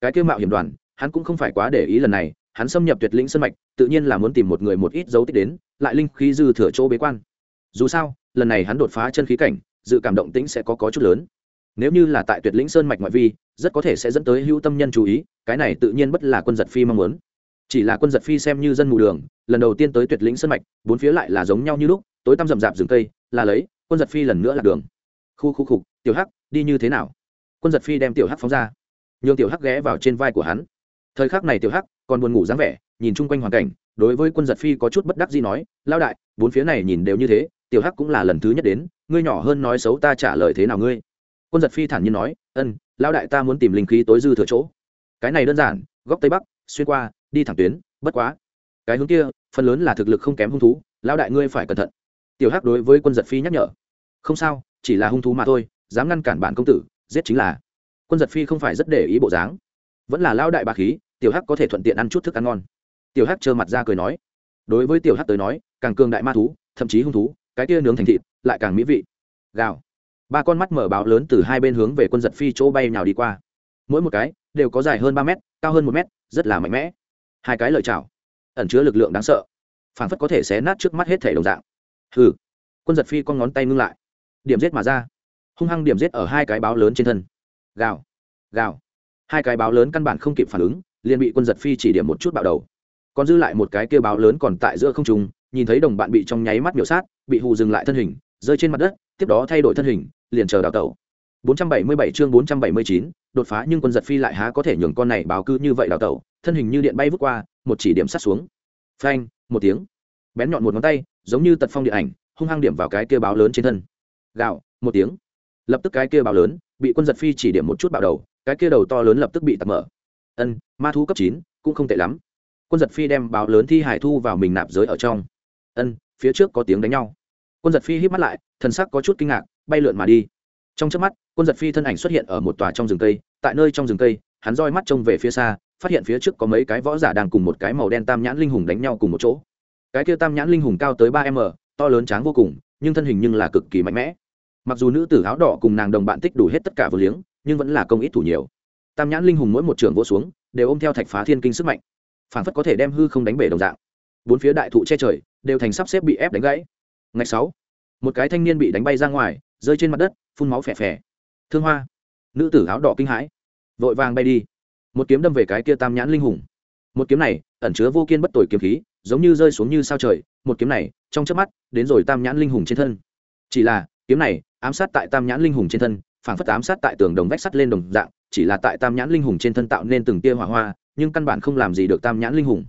Cái kêu mạo hiểm đoàn, hắn cũng không phải quá để ý lần này, hắn xâm nhập tuyệt lĩnh sân mạch, tự nhiên là muốn tìm một người một ít dấu tích đến, lại linh khí dư thừa chỗ bế quan. Dù sao, lần này hắn đột phá chân khí cảnh, dự cảm động tĩnh sẽ có có chút lớn nếu như là tại tuyệt lĩnh sơn mạch ngoại vi, rất có thể sẽ dẫn tới hữu tâm nhân chú ý, cái này tự nhiên bất là quân giật phi mong muốn. Chỉ là quân giật phi xem như dân mù đường, lần đầu tiên tới tuyệt lĩnh sơn mạch, bốn phía lại là giống nhau như lúc, tối tăm rậm rạp rừng cây, là lấy, quân giật phi lần nữa là đường. Khu khu khục, tiểu hắc, đi như thế nào? Quân giật phi đem tiểu hắc phóng ra. Nhường tiểu hắc ghé vào trên vai của hắn. Thời khắc này tiểu hắc còn buồn ngủ dáng vẻ, nhìn chung quanh hoàn cảnh, đối với quân giật phi có chút bất đắc gì nói lao đại, bốn phía này nhìn đều như thế, tiểu hắc cũng là lần thứ nhất đến, ngươi nhỏ hơn nói xấu ta trả lời thế nào ngươi? Quân giật phi thản nhiên nói, ân lao đại ta muốn tìm linh khí tối dư thừa chỗ. Cái này đơn giản, góc tây bắc, xuyên qua, đi thẳng tuyến, bất quá. Cái hướng kia, phần lớn là thực lực không kém hung thú lao đại ngươi phải cẩn thận. Tiểu hắc đối với quân giật phi nhắc nhở, không sao, chỉ là hung thú mà thôi, dám ngăn cản bản công tử, giết chính là. Quân giật phi không phải rất để ý bộ dáng, vẫn là lao đại bà khí, tiểu hắc có thể thuận tiện ăn chút thức ăn ngon. Tiểu hắc trơ mặt ra cười nói, đối với tiểu hắc tới nói, càng cường đại ma thú, thậm chí hung thú, cái kia nướng thành thịt, lại càng mỹ vị. Gào ba con mắt mở báo lớn từ hai bên hướng về quân giật phi chỗ bay nào đi qua. Mỗi một cái đều có dài hơn ba mét, cao hơn một mét, rất là mạnh mẽ. Hai cái lợi chảo, ẩn chứa lực lượng đáng sợ, phảng phất có thể xé nát trước mắt hết thể đồng dạng. Hừ. Quân giật phi con ngón tay ngưng lại, điểm giết mà ra. Hung hăng điểm giết ở hai cái báo lớn trên thân. Gào gào. Hai cái báo lớn căn bản không kịp phản ứng, liền bị quân giật phi chỉ điểm một chút bạo đầu. Còn dư lại một cái kêu báo lớn còn tại giữa không trung, nhìn thấy đồng bạn bị trong nháy mắt miểu sát, bị hù dừng lại thân hình, rơi trên mặt đất tiếp đó thay đổi thân hình liền chờ đào tẩu. 477 chương 479, đột phá nhưng quân giật phi lại há có thể nhường con này báo cư như vậy đào tẩu thân hình như điện bay vút qua một chỉ điểm sát xuống. Phanh một tiếng. Bén nhọn một ngón tay giống như tật phong điện ảnh hung hăng điểm vào cái kia báo lớn trên thân. Gạo một tiếng. Lập tức cái kia báo lớn bị quân giật phi chỉ điểm một chút bạo đầu cái kia đầu to lớn lập tức bị tạt mở. Ân ma thú cấp chín cũng không tệ lắm. Quân giật phi đem báo lớn thi hải thu vào mình nạp giới ở trong. Ân phía trước có tiếng đánh nhau quân giật phi hít mắt lại, thần sắc có chút kinh ngạc, bay lượn mà đi. Trong trước mắt, quân giật phi thân ảnh xuất hiện ở một tòa trong rừng cây. Tại nơi trong rừng cây, hắn roi mắt trông về phía xa, phát hiện phía trước có mấy cái võ giả đang cùng một cái màu đen tam nhãn linh hùng đánh nhau cùng một chỗ. Cái kia tam nhãn linh hùng cao tới ba m, to lớn tráng vô cùng, nhưng thân hình nhưng là cực kỳ mạnh mẽ. Mặc dù nữ tử áo đỏ cùng nàng đồng bạn tích đủ hết tất cả vừa liếng, nhưng vẫn là công ít thủ nhiều. Tam nhãn linh hùng mỗi một trường vỗ xuống, đều ôm theo thạch phá thiên kinh sức mạnh. Phản phất có thể đem hư không đánh bể đồng dạng. Bốn phía đại thụ che trời, đều thành sắp xếp bị ép đánh gãy ngày sáu. Một cái thanh niên bị đánh bay ra ngoài, rơi trên mặt đất, phun máu phè phè. Thương hoa. Nữ tử áo đỏ kinh hãi. Vội vàng bay đi. Một kiếm đâm về cái kia tam nhãn linh hùng. Một kiếm này, ẩn chứa vô kiên bất tồi kiếm khí, giống như rơi xuống như sao trời. Một kiếm này, trong chớp mắt, đến rồi tam nhãn linh hùng trên thân. Chỉ là, kiếm này, ám sát tại tam nhãn linh hùng trên thân, phảng phất ám sát tại tường đồng vách sắt lên đồng dạng, chỉ là tại tam nhãn linh hùng trên thân tạo nên từng tia hỏa hoa, nhưng căn bản không làm gì được tam nhãn linh hùng.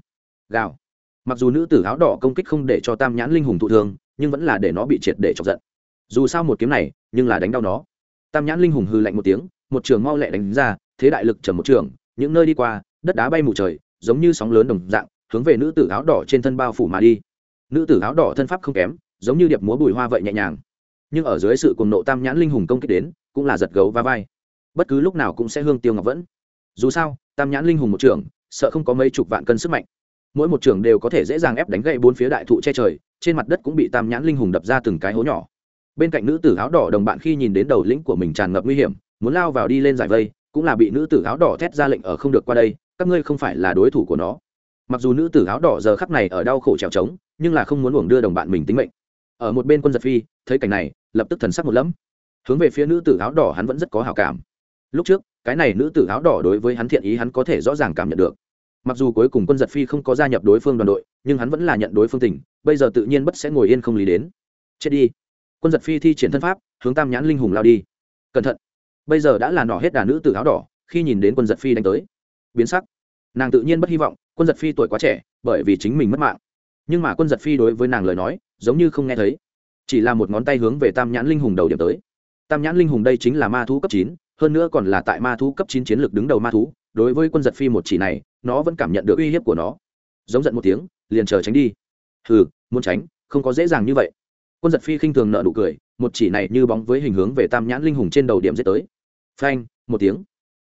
Gào. Mặc dù nữ tử áo đỏ công kích không để cho tam nhãn linh hùng thụ thương nhưng vẫn là để nó bị triệt để chọc giận. Dù sao một kiếm này, nhưng là đánh đau nó. Tam nhãn linh hùng hư lạnh một tiếng, một trường mau lẹ đánh ra, thế đại lực trầm một trường, những nơi đi qua, đất đá bay mù trời, giống như sóng lớn đồng dạng, hướng về nữ tử áo đỏ trên thân bao phủ mà đi. Nữ tử áo đỏ thân pháp không kém, giống như điệp múa bùi hoa vậy nhẹ nhàng. Nhưng ở dưới sự cuồng nộ tam nhãn linh hùng công kích đến, cũng là giật gấu va vai. Bất cứ lúc nào cũng sẽ hương tiêu ngọc vẫn. Dù sao, tam nhãn linh hùng một trường, sợ không có mấy chục vạn cân sức mạnh mỗi một trường đều có thể dễ dàng ép đánh gậy bốn phía đại thụ che trời, trên mặt đất cũng bị tam nhãn linh hùng đập ra từng cái hố nhỏ. Bên cạnh nữ tử áo đỏ đồng bạn khi nhìn đến đầu lĩnh của mình tràn ngập nguy hiểm, muốn lao vào đi lên giải vây, cũng là bị nữ tử áo đỏ thét ra lệnh ở không được qua đây, các ngươi không phải là đối thủ của nó. Mặc dù nữ tử áo đỏ giờ khắc này ở đau khổ trèo trống, nhưng là không muốn uổng đưa đồng bạn mình tính mệnh. Ở một bên quân giật phi, thấy cảnh này, lập tức thần sắc một lẫm. Hướng về phía nữ tử áo đỏ hắn vẫn rất có hào cảm. Lúc trước, cái này nữ tử áo đỏ đối với hắn thiện ý hắn có thể rõ ràng cảm nhận được mặc dù cuối cùng quân giật phi không có gia nhập đối phương đoàn đội, nhưng hắn vẫn là nhận đối phương tỉnh. bây giờ tự nhiên bất sẽ ngồi yên không lý đến. Chết đi. Quân giật phi thi triển thân pháp, hướng tam nhãn linh hùng lao đi. Cẩn thận. Bây giờ đã là nỏ hết đà nữ tử áo đỏ, khi nhìn đến quân giật phi đánh tới, biến sắc. Nàng tự nhiên bất hy vọng, quân giật phi tuổi quá trẻ, bởi vì chính mình mất mạng. Nhưng mà quân giật phi đối với nàng lời nói, giống như không nghe thấy. Chỉ là một ngón tay hướng về tam nhãn linh hùng đầu điểm tới. Tam nhãn linh hùng đây chính là ma thú cấp chín, hơn nữa còn là tại ma thú cấp chín chiến lược đứng đầu ma thú. Đối với quân giật phi một chỉ này nó vẫn cảm nhận được uy hiếp của nó. Giống giận một tiếng, liền chờ tránh đi. Hừ, muốn tránh, không có dễ dàng như vậy. Quân giật phi khinh thường nợ nụ cười, một chỉ này như bóng với hình hướng về tam nhãn linh hùng trên đầu điểm giết tới. Phanh, một tiếng.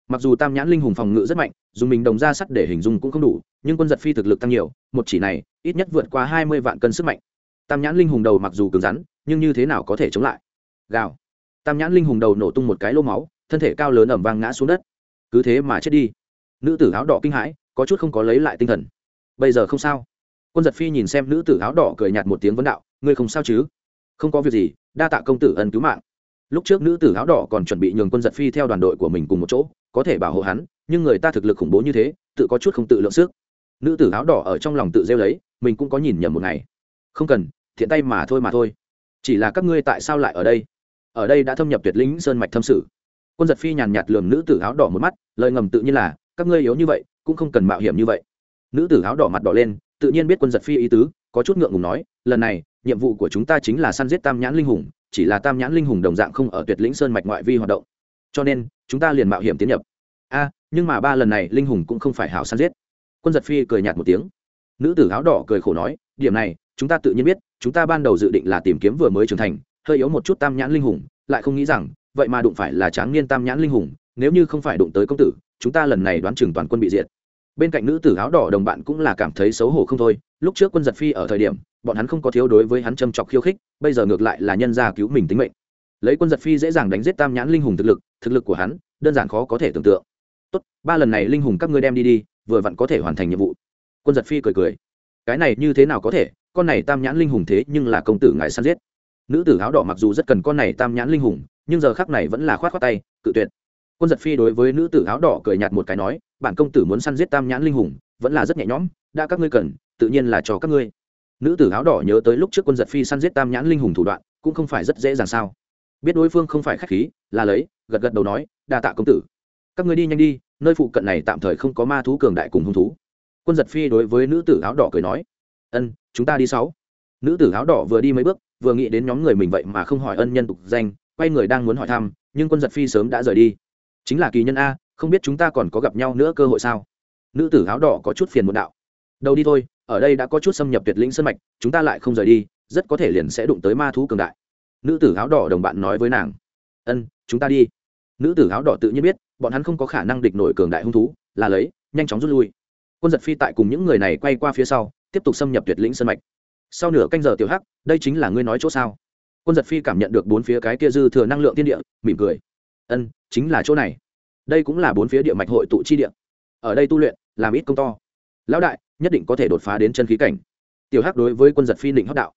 Mặc dù tam nhãn linh hùng phòng ngự rất mạnh, dùng mình đồng ra sắt để hình dung cũng không đủ, nhưng quân giật phi thực lực tăng nhiều, một chỉ này, ít nhất vượt qua hai mươi vạn cân sức mạnh. Tam nhãn linh hùng đầu mặc dù cứng rắn, nhưng như thế nào có thể chống lại? Gào. Tam nhãn linh hùng đầu nổ tung một cái lô máu, thân thể cao lớn ẩm vang ngã xuống đất. Cứ thế mà chết đi. Nữ tử áo đỏ kinh hãi có chút không có lấy lại tinh thần. Bây giờ không sao. Quân giật phi nhìn xem nữ tử áo đỏ cười nhạt một tiếng vấn đạo, ngươi không sao chứ? Không có việc gì, đa tạ công tử ân cứu mạng. Lúc trước nữ tử áo đỏ còn chuẩn bị nhường quân giật phi theo đoàn đội của mình cùng một chỗ, có thể bảo hộ hắn, nhưng người ta thực lực khủng bố như thế, tự có chút không tự lượng sức. Nữ tử áo đỏ ở trong lòng tự rêu lấy, mình cũng có nhìn nhầm một ngày. Không cần, thiện tay mà thôi mà thôi. Chỉ là các ngươi tại sao lại ở đây? Ở đây đã thâm nhập tuyệt lĩnh sơn mạch thâm sử quân giật phi nhàn nhạt lườm nữ tử áo đỏ một mắt, lời ngầm tự nhiên là các ngươi yếu như vậy, cũng không cần mạo hiểm như vậy. Nữ tử áo đỏ mặt đỏ lên, tự nhiên biết quân giật phi ý tứ, có chút ngượng ngùng nói, lần này, nhiệm vụ của chúng ta chính là săn giết tam nhãn linh hùng, chỉ là tam nhãn linh hùng đồng dạng không ở tuyệt lĩnh sơn mạch ngoại vi hoạt động. Cho nên, chúng ta liền mạo hiểm tiến nhập. A à, nhưng mà ba lần này, linh hùng cũng không phải hảo săn giết. Quân giật phi cười nhạt một tiếng. Nữ tử áo đỏ cười khổ nói, điểm này, chúng ta tự nhiên biết, chúng ta ban đầu dự định là tìm kiếm vừa mới trưởng thành, hơi yếu một chút tam nhãn linh hùng, lại không nghĩ rằng, vậy mà đụng phải là tráng niên tam nhãn linh hùng nếu như không phải đụng tới công tử, chúng ta lần này đoán chừng toàn quân bị diệt. Bên cạnh nữ tử áo đỏ đồng bạn cũng là cảm thấy xấu hổ không thôi. Lúc trước quân giật phi ở thời điểm, bọn hắn không có thiếu đối với hắn châm chọc khiêu khích, bây giờ ngược lại là nhân gia cứu mình tính mệnh. Lấy quân giật phi dễ dàng đánh giết tam nhãn linh hùng thực lực thực lực của hắn, đơn giản khó có thể tưởng tượng. Tốt, ba lần này linh hùng các ngươi đem đi đi, vừa vặn có thể hoàn thành nhiệm vụ. Quân giật phi cười cười. Cái này như thế nào có thể? Con này tam nhãn linh hùng thế nhưng là công tử ngài săn giết. Nữ tử áo đỏ mặc dù rất cần con này tam nhãn linh hùng, nhưng giờ khác này vẫn là khoát khoát tay, cự tuyệt quân giật phi đối với nữ tử áo đỏ cười nhạt một cái nói, bản công tử muốn săn giết tam nhãn linh hùng, vẫn là rất nhẹ nhõm, đã các ngươi cần, tự nhiên là cho các ngươi. Nữ tử áo đỏ nhớ tới lúc trước quân giật phi săn giết tam nhãn linh hùng thủ đoạn, cũng không phải rất dễ dàng sao. Biết đối phương không phải khách khí, là lấy, gật gật đầu nói, đa tạ công tử. Các ngươi đi nhanh đi, nơi phụ cận này tạm thời không có ma thú cường đại cùng hung thú. Quân giật phi đối với nữ tử áo đỏ cười nói, ân, chúng ta đi sáu. Nữ tử áo đỏ vừa đi mấy bước, vừa nghĩ đến nhóm người mình vậy mà không hỏi ân nhân tục danh, quay người đang muốn hỏi thăm, nhưng quân giật phi sớm đã rời đi chính là kỳ nhân a, không biết chúng ta còn có gặp nhau nữa cơ hội sao? Nữ tử áo đỏ có chút phiền một đạo. Đầu đi thôi, ở đây đã có chút xâm nhập tuyệt lĩnh sân mạch, chúng ta lại không rời đi, rất có thể liền sẽ đụng tới ma thú cường đại. Nữ tử áo đỏ đồng bạn nói với nàng. Ân, chúng ta đi. Nữ tử áo đỏ tự nhiên biết, bọn hắn không có khả năng địch nổi cường đại hung thú, là lấy, nhanh chóng rút lui. Quân giật phi tại cùng những người này quay qua phía sau, tiếp tục xâm nhập tuyệt lĩnh sân mạch. Sau nửa canh giờ tiểu hắc, đây chính là ngươi nói chỗ sao? Quân giật phi cảm nhận được bốn phía cái kia dư thừa năng lượng thiên địa, mỉm cười ân, chính là chỗ này. Đây cũng là bốn phía địa mạch hội tụ chi địa. Ở đây tu luyện, làm ít công to. Lão đại, nhất định có thể đột phá đến chân khí cảnh. Tiểu hắc đối với quân giật phi định hắc đạo.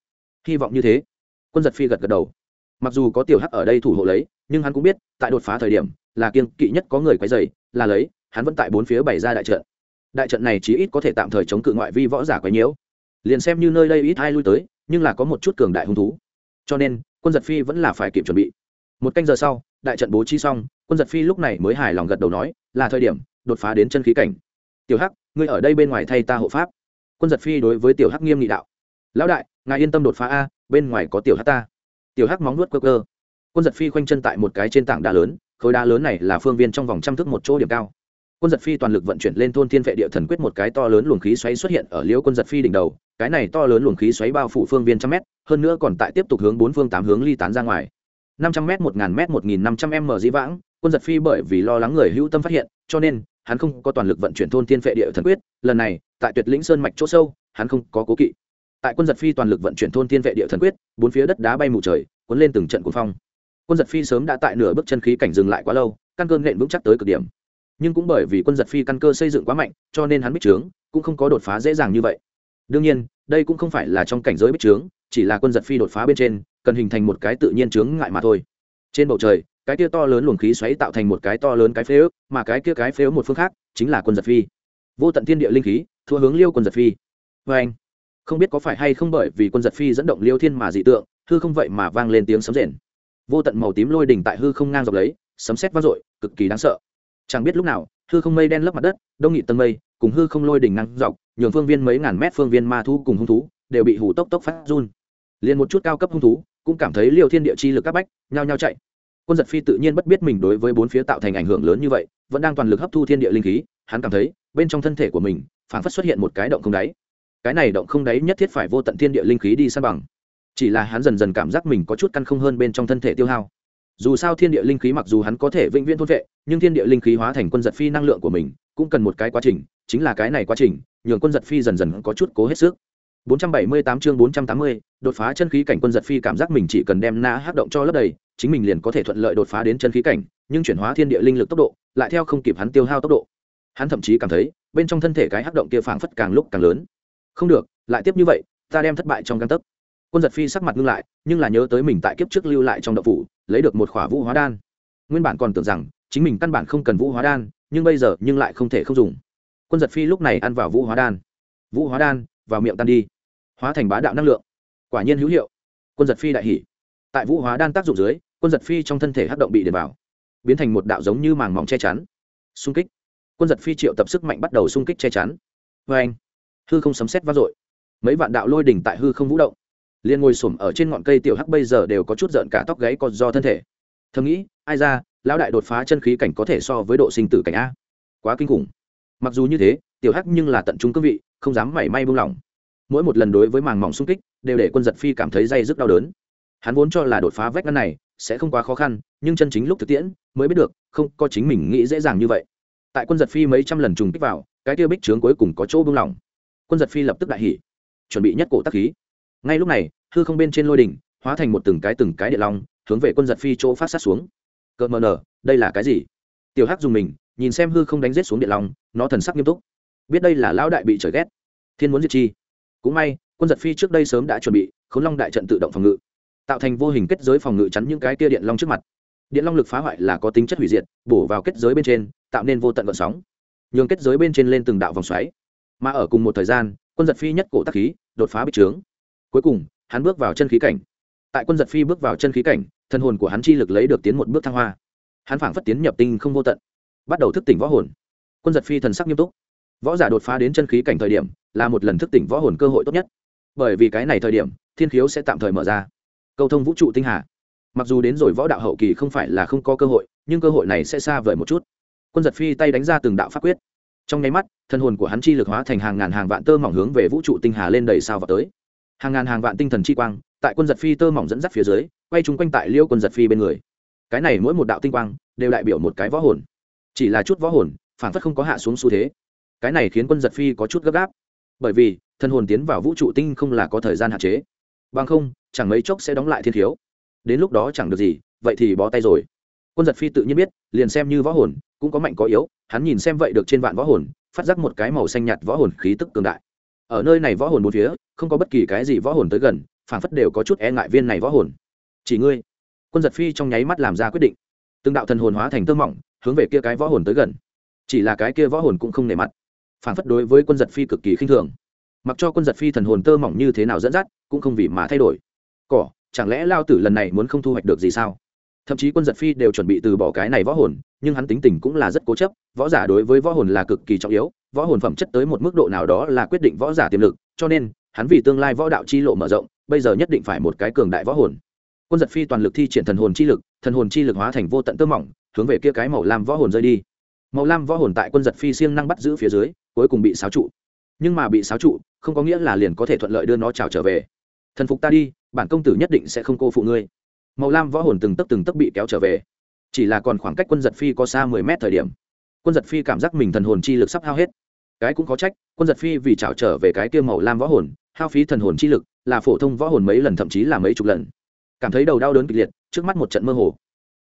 Hy vọng như thế. Quân giật phi gật gật đầu. Mặc dù có tiểu hắc ở đây thủ hộ lấy, nhưng hắn cũng biết, tại đột phá thời điểm, là kiên kỵ nhất có người quấy dày là lấy, hắn vẫn tại bốn phía bày ra đại trận. Đại trận này chí ít có thể tạm thời chống cự ngoại vi võ giả quấy nhiễu. Liền xem như nơi đây ít ai lui tới, nhưng là có một chút cường đại hung thú. Cho nên, quân giật phi vẫn là phải kịp chuẩn bị. Một canh giờ sau đại trận bố trí xong, quân giật phi lúc này mới hài lòng gật đầu nói, là thời điểm, đột phá đến chân khí cảnh. Tiểu hắc, ngươi ở đây bên ngoài thay ta hộ pháp. Quân giật phi đối với tiểu hắc nghiêm nghị đạo. Lão đại, ngài yên tâm đột phá a, bên ngoài có tiểu hắc ta. Tiểu hắc móng nuốt cơ cơ quân giật phi khoanh chân tại một cái trên tảng đá lớn, khối đá lớn này là phương viên trong vòng trăm thước một chỗ điểm cao. Quân giật phi toàn lực vận chuyển lên thôn thiên vệ địa thần quyết một cái to lớn luồng khí xoáy xuất hiện ở liễu quân giật phi đỉnh đầu. Cái này to lớn luồng khí xoáy bao phủ phương viên trăm mét, hơn nữa còn tại tiếp tục hướng bốn phương tám hướng ly tán ra ngoài năm trăm m một ngàn m một nghìn năm trăm m dĩ vãng, quân giật phi bởi vì lo lắng người hữu tâm phát hiện, cho nên, hắn không có toàn lực vận chuyển thôn thiên vệ địa thần quyết, lần này, tại tuyệt lĩnh sơn mạch chỗ sâu, hắn không có cố kỵ. Tại quân giật phi toàn lực vận chuyển thôn thiên vệ địa thần quyết, bốn phía đất đá bay mù trời, cuốn lên từng trận cuồng phong. Quân giật phi sớm đã tại nửa bước chân khí cảnh dừng lại quá lâu, căn cơ nện vững chắc tới cực điểm. Nhưng cũng bởi vì quân giật phi căn cơ xây dựng quá mạnh, cho nên hắn bích trướng, cũng không có đột phá dễ dàng như vậy đương nhiên, đây cũng không phải là trong cảnh giới bích trướng, chỉ là quân giật phi đột phá bên trên, cần hình thành một cái tự nhiên chướng ngại mà thôi. Trên bầu trời, cái kia to lớn luồng khí xoáy tạo thành một cái to lớn cái phế ước, mà cái kia cái phế ước một phương khác chính là quân giật phi. Vô tận thiên địa linh khí, thua hướng liêu quân giật phi. Vê anh, không biết có phải hay không bởi vì quân giật phi dẫn động liêu thiên mà dị tượng, hư không vậy mà vang lên tiếng sấm rền. Vô tận màu tím lôi đỉnh tại hư không ngang dọc lấy, sấm sét vang dội, cực kỳ đáng sợ. Chẳng biết lúc nào, hư không mây đen lấp mặt đất, đông nghị tầng mây, cùng hư không lôi đỉnh ngang dọc nhường phương viên mấy ngàn mét phương viên ma thu cùng hung thú đều bị hủ tốc tốc phát run. Liền một chút cao cấp hung thú cũng cảm thấy liều thiên địa chi lực các bách, nhao nhao chạy. Quân giật phi tự nhiên bất biết mình đối với bốn phía tạo thành ảnh hưởng lớn như vậy, vẫn đang toàn lực hấp thu thiên địa linh khí, hắn cảm thấy bên trong thân thể của mình phảng phất xuất hiện một cái động không đáy. Cái này động không đáy nhất thiết phải vô tận thiên địa linh khí đi san bằng. Chỉ là hắn dần dần cảm giác mình có chút căn không hơn bên trong thân thể tiêu hao dù sao thiên địa linh khí mặc dù hắn có thể vĩnh viễn thôn vệ nhưng thiên địa linh khí hóa thành quân giật phi năng lượng của mình cũng cần một cái quá trình chính là cái này quá trình nhường quân giật phi dần dần có chút cố hết sức. 478 chương 480, đột phá chân khí cảnh quân giật phi cảm giác mình chỉ cần đem na hắc động cho lấp đầy chính mình liền có thể thuận lợi đột phá đến chân khí cảnh nhưng chuyển hóa thiên địa linh lực tốc độ lại theo không kịp hắn tiêu hao tốc độ. Hắn thậm chí cảm thấy bên trong thân thể cái hắc động kia phảng phất càng lúc càng lớn. Không được lại tiếp như vậy ta đem thất bại trong căn tấc quân giật phi sắc mặt ngưng lại, nhưng là nhớ tới mình tại kiếp trước lưu lại trong đậu phủ, lấy được một khỏa vũ hóa đan. Nguyên bản còn tưởng rằng, chính mình căn bản không cần vũ hóa đan, nhưng bây giờ nhưng lại không thể không dùng. Quân giật phi lúc này ăn vào vũ hóa đan. Vũ hóa đan, vào miệng tan đi. Hóa thành bá đạo năng lượng. Quả nhiên hữu hiệu. Quân giật phi đại hỉ. Tại vũ hóa đan tác dụng dưới, quân giật phi trong thân thể hát động bị đền vào, biến thành một đạo giống như màng mỏng che chắn. Xung kích. Quân giật phi triệu tập sức mạnh bắt đầu xung kích che chắn. Vê anh hư không sấm xét vang dội. Mấy vạn đạo lôi đỉnh tại hư không vũ động liền ngồi xổm ở trên ngọn cây tiểu hắc bây giờ đều có chút giận cả tóc gáy còn do thân thể. Thầm nghĩ, ai ra, lão đại đột phá chân khí cảnh có thể so với độ sinh tử cảnh a. Quá kinh khủng. Mặc dù như thế, tiểu hắc nhưng là tận trung cương vị, không dám mảy may buông lỏng. Mỗi một lần đối với màng mỏng xung kích, đều để quân giật phi cảm thấy dây rất đau đớn. Hắn vốn cho là đột phá vách ngăn này sẽ không quá khó khăn, nhưng chân chính lúc thực tiễn, mới biết được, không có chính mình nghĩ dễ dàng như vậy. Tại quân giật phi mấy trăm lần trùng kích vào, cái tiêu bích trướng cuối cùng có chỗ buông lỏng. Quân giật phi lập tức đại hỉ. Chuẩn bị nhất cổ tắc khí ngay lúc này, hư không bên trên lôi đỉnh, hóa thành một từng cái từng cái địa long, hướng về quân giật phi chỗ phát sát xuống. Cợt mờ nở, đây là cái gì? Tiểu hắc dùng mình, nhìn xem hư không đánh rết xuống điện long, nó thần sắc nghiêm túc. Biết đây là lão đại bị trời ghét. Thiên muốn diệt chi? Cũng may, quân giật phi trước đây sớm đã chuẩn bị k h ố n long đại trận tự động phòng ngự. Tạo thành vô hình kết giới phòng ngự chắn những cái kia điện long trước mặt. Điện long lực phá hoại là có tính chất hủy diệt, bổ vào kết giới bên trên, tạo nên vô tận vận sóng. Nhường kết giới bên trên lên từng đạo vòng xoáy. Mà ở cùng một thời gian, quân giật phi nhất cổ tắc khí, đột phá bích trướng cuối cùng, hắn bước vào chân khí cảnh. Tại quân giật phi bước vào chân khí cảnh, thân hồn của hắn chi lực lấy được tiến một bước thăng hoa. Hắn phảng phất tiến nhập tinh không vô tận, bắt đầu thức tỉnh võ hồn. Quân giật phi thần sắc nghiêm túc. Võ giả đột phá đến chân khí cảnh thời điểm, là một lần thức tỉnh võ hồn cơ hội tốt nhất. Bởi vì cái này thời điểm, thiên khiếu sẽ tạm thời mở ra. Câu thông vũ trụ tinh hà. Mặc dù đến rồi võ đạo hậu kỳ không phải là không có cơ hội, nhưng cơ hội này sẽ xa vời một chút. Quân giật phi tay đánh ra từng đạo pháp quyết. Trong nháy mắt, thân hồn của hắn chi lực hóa thành hàng ngàn hàng vạn tơ mỏng hướng về vũ trụ tinh hà lên đầy sao vào tới hàng ngàn hàng vạn tinh thần chi quang tại quân giật phi tơ mỏng dẫn dắt phía dưới, quay chúng quanh tại liêu quân giật phi bên người. Cái này mỗi một đạo tinh quang đều đại biểu một cái võ hồn. Chỉ là chút võ hồn phản phất không có hạ xuống xu thế. Cái này khiến quân giật phi có chút gấp gáp. Bởi vì thân hồn tiến vào vũ trụ tinh không là có thời gian hạn chế. Bằng không, chẳng mấy chốc sẽ đóng lại thiên thiếu. Đến lúc đó chẳng được gì, vậy thì bó tay rồi. Quân giật phi tự nhiên biết, liền xem như võ hồn cũng có mạnh có yếu, hắn nhìn xem vậy được trên vạn võ hồn, phát giác một cái màu xanh nhạt võ hồn khí tức cường đại ở nơi này võ hồn bốn phía, không có bất kỳ cái gì võ hồn tới gần phản phất đều có chút e ngại viên này võ hồn. Chỉ ngươi. Quân giật phi trong nháy mắt làm ra quyết định. Từng đạo thần hồn hóa thành tơ mỏng, hướng về kia cái võ hồn tới gần. Chỉ là cái kia võ hồn cũng không nề mặt. Phản phất đối với quân giật phi cực kỳ khinh thường. Mặc cho quân giật phi thần hồn tơ mỏng như thế nào dẫn dắt, cũng không vì mà thay đổi. Cỏ, chẳng lẽ lao tử lần này muốn không thu hoạch được gì sao? Thậm chí quân giật phi đều chuẩn bị từ bỏ cái này võ hồn, nhưng hắn tính tình cũng là rất cố chấp, võ giả đối với võ hồn là cực kỳ trọng yếu võ hồn phẩm chất tới một mức độ nào đó là quyết định võ giả tiềm lực, cho nên, hắn vì tương lai võ đạo chi lộ mở rộng, bây giờ nhất định phải một cái cường đại võ hồn. Quân giật phi toàn lực thi triển thần hồn chi lực, thần hồn chi lực hóa thành vô tận tơ mỏng, hướng về kia cái màu lam võ hồn rơi đi. Màu lam võ hồn tại quân giật phi siêng năng bắt giữ phía dưới, cuối cùng bị xáo trụ. Nhưng mà bị xáo trụ, không có nghĩa là liền có thể thuận lợi đưa nó trào trở về. Thần phục ta đi, bản công tử nhất định sẽ không cô phụ ngươi. Màu lam võ hồn từng tấc từng tấc bị kéo trở về. Chỉ là còn khoảng cách quân giật phi có xa mười mét thời điểm, quân giật phi cảm giác mình thần hồn chi lực sắp hao hết cái cũng có trách, quân giật phi vì trảo trở về cái kia màu lam võ hồn, hao phí thần hồn chi lực, là phổ thông võ hồn mấy lần thậm chí là mấy chục lần. Cảm thấy đầu đau đớn kịch liệt, trước mắt một trận mơ hồ.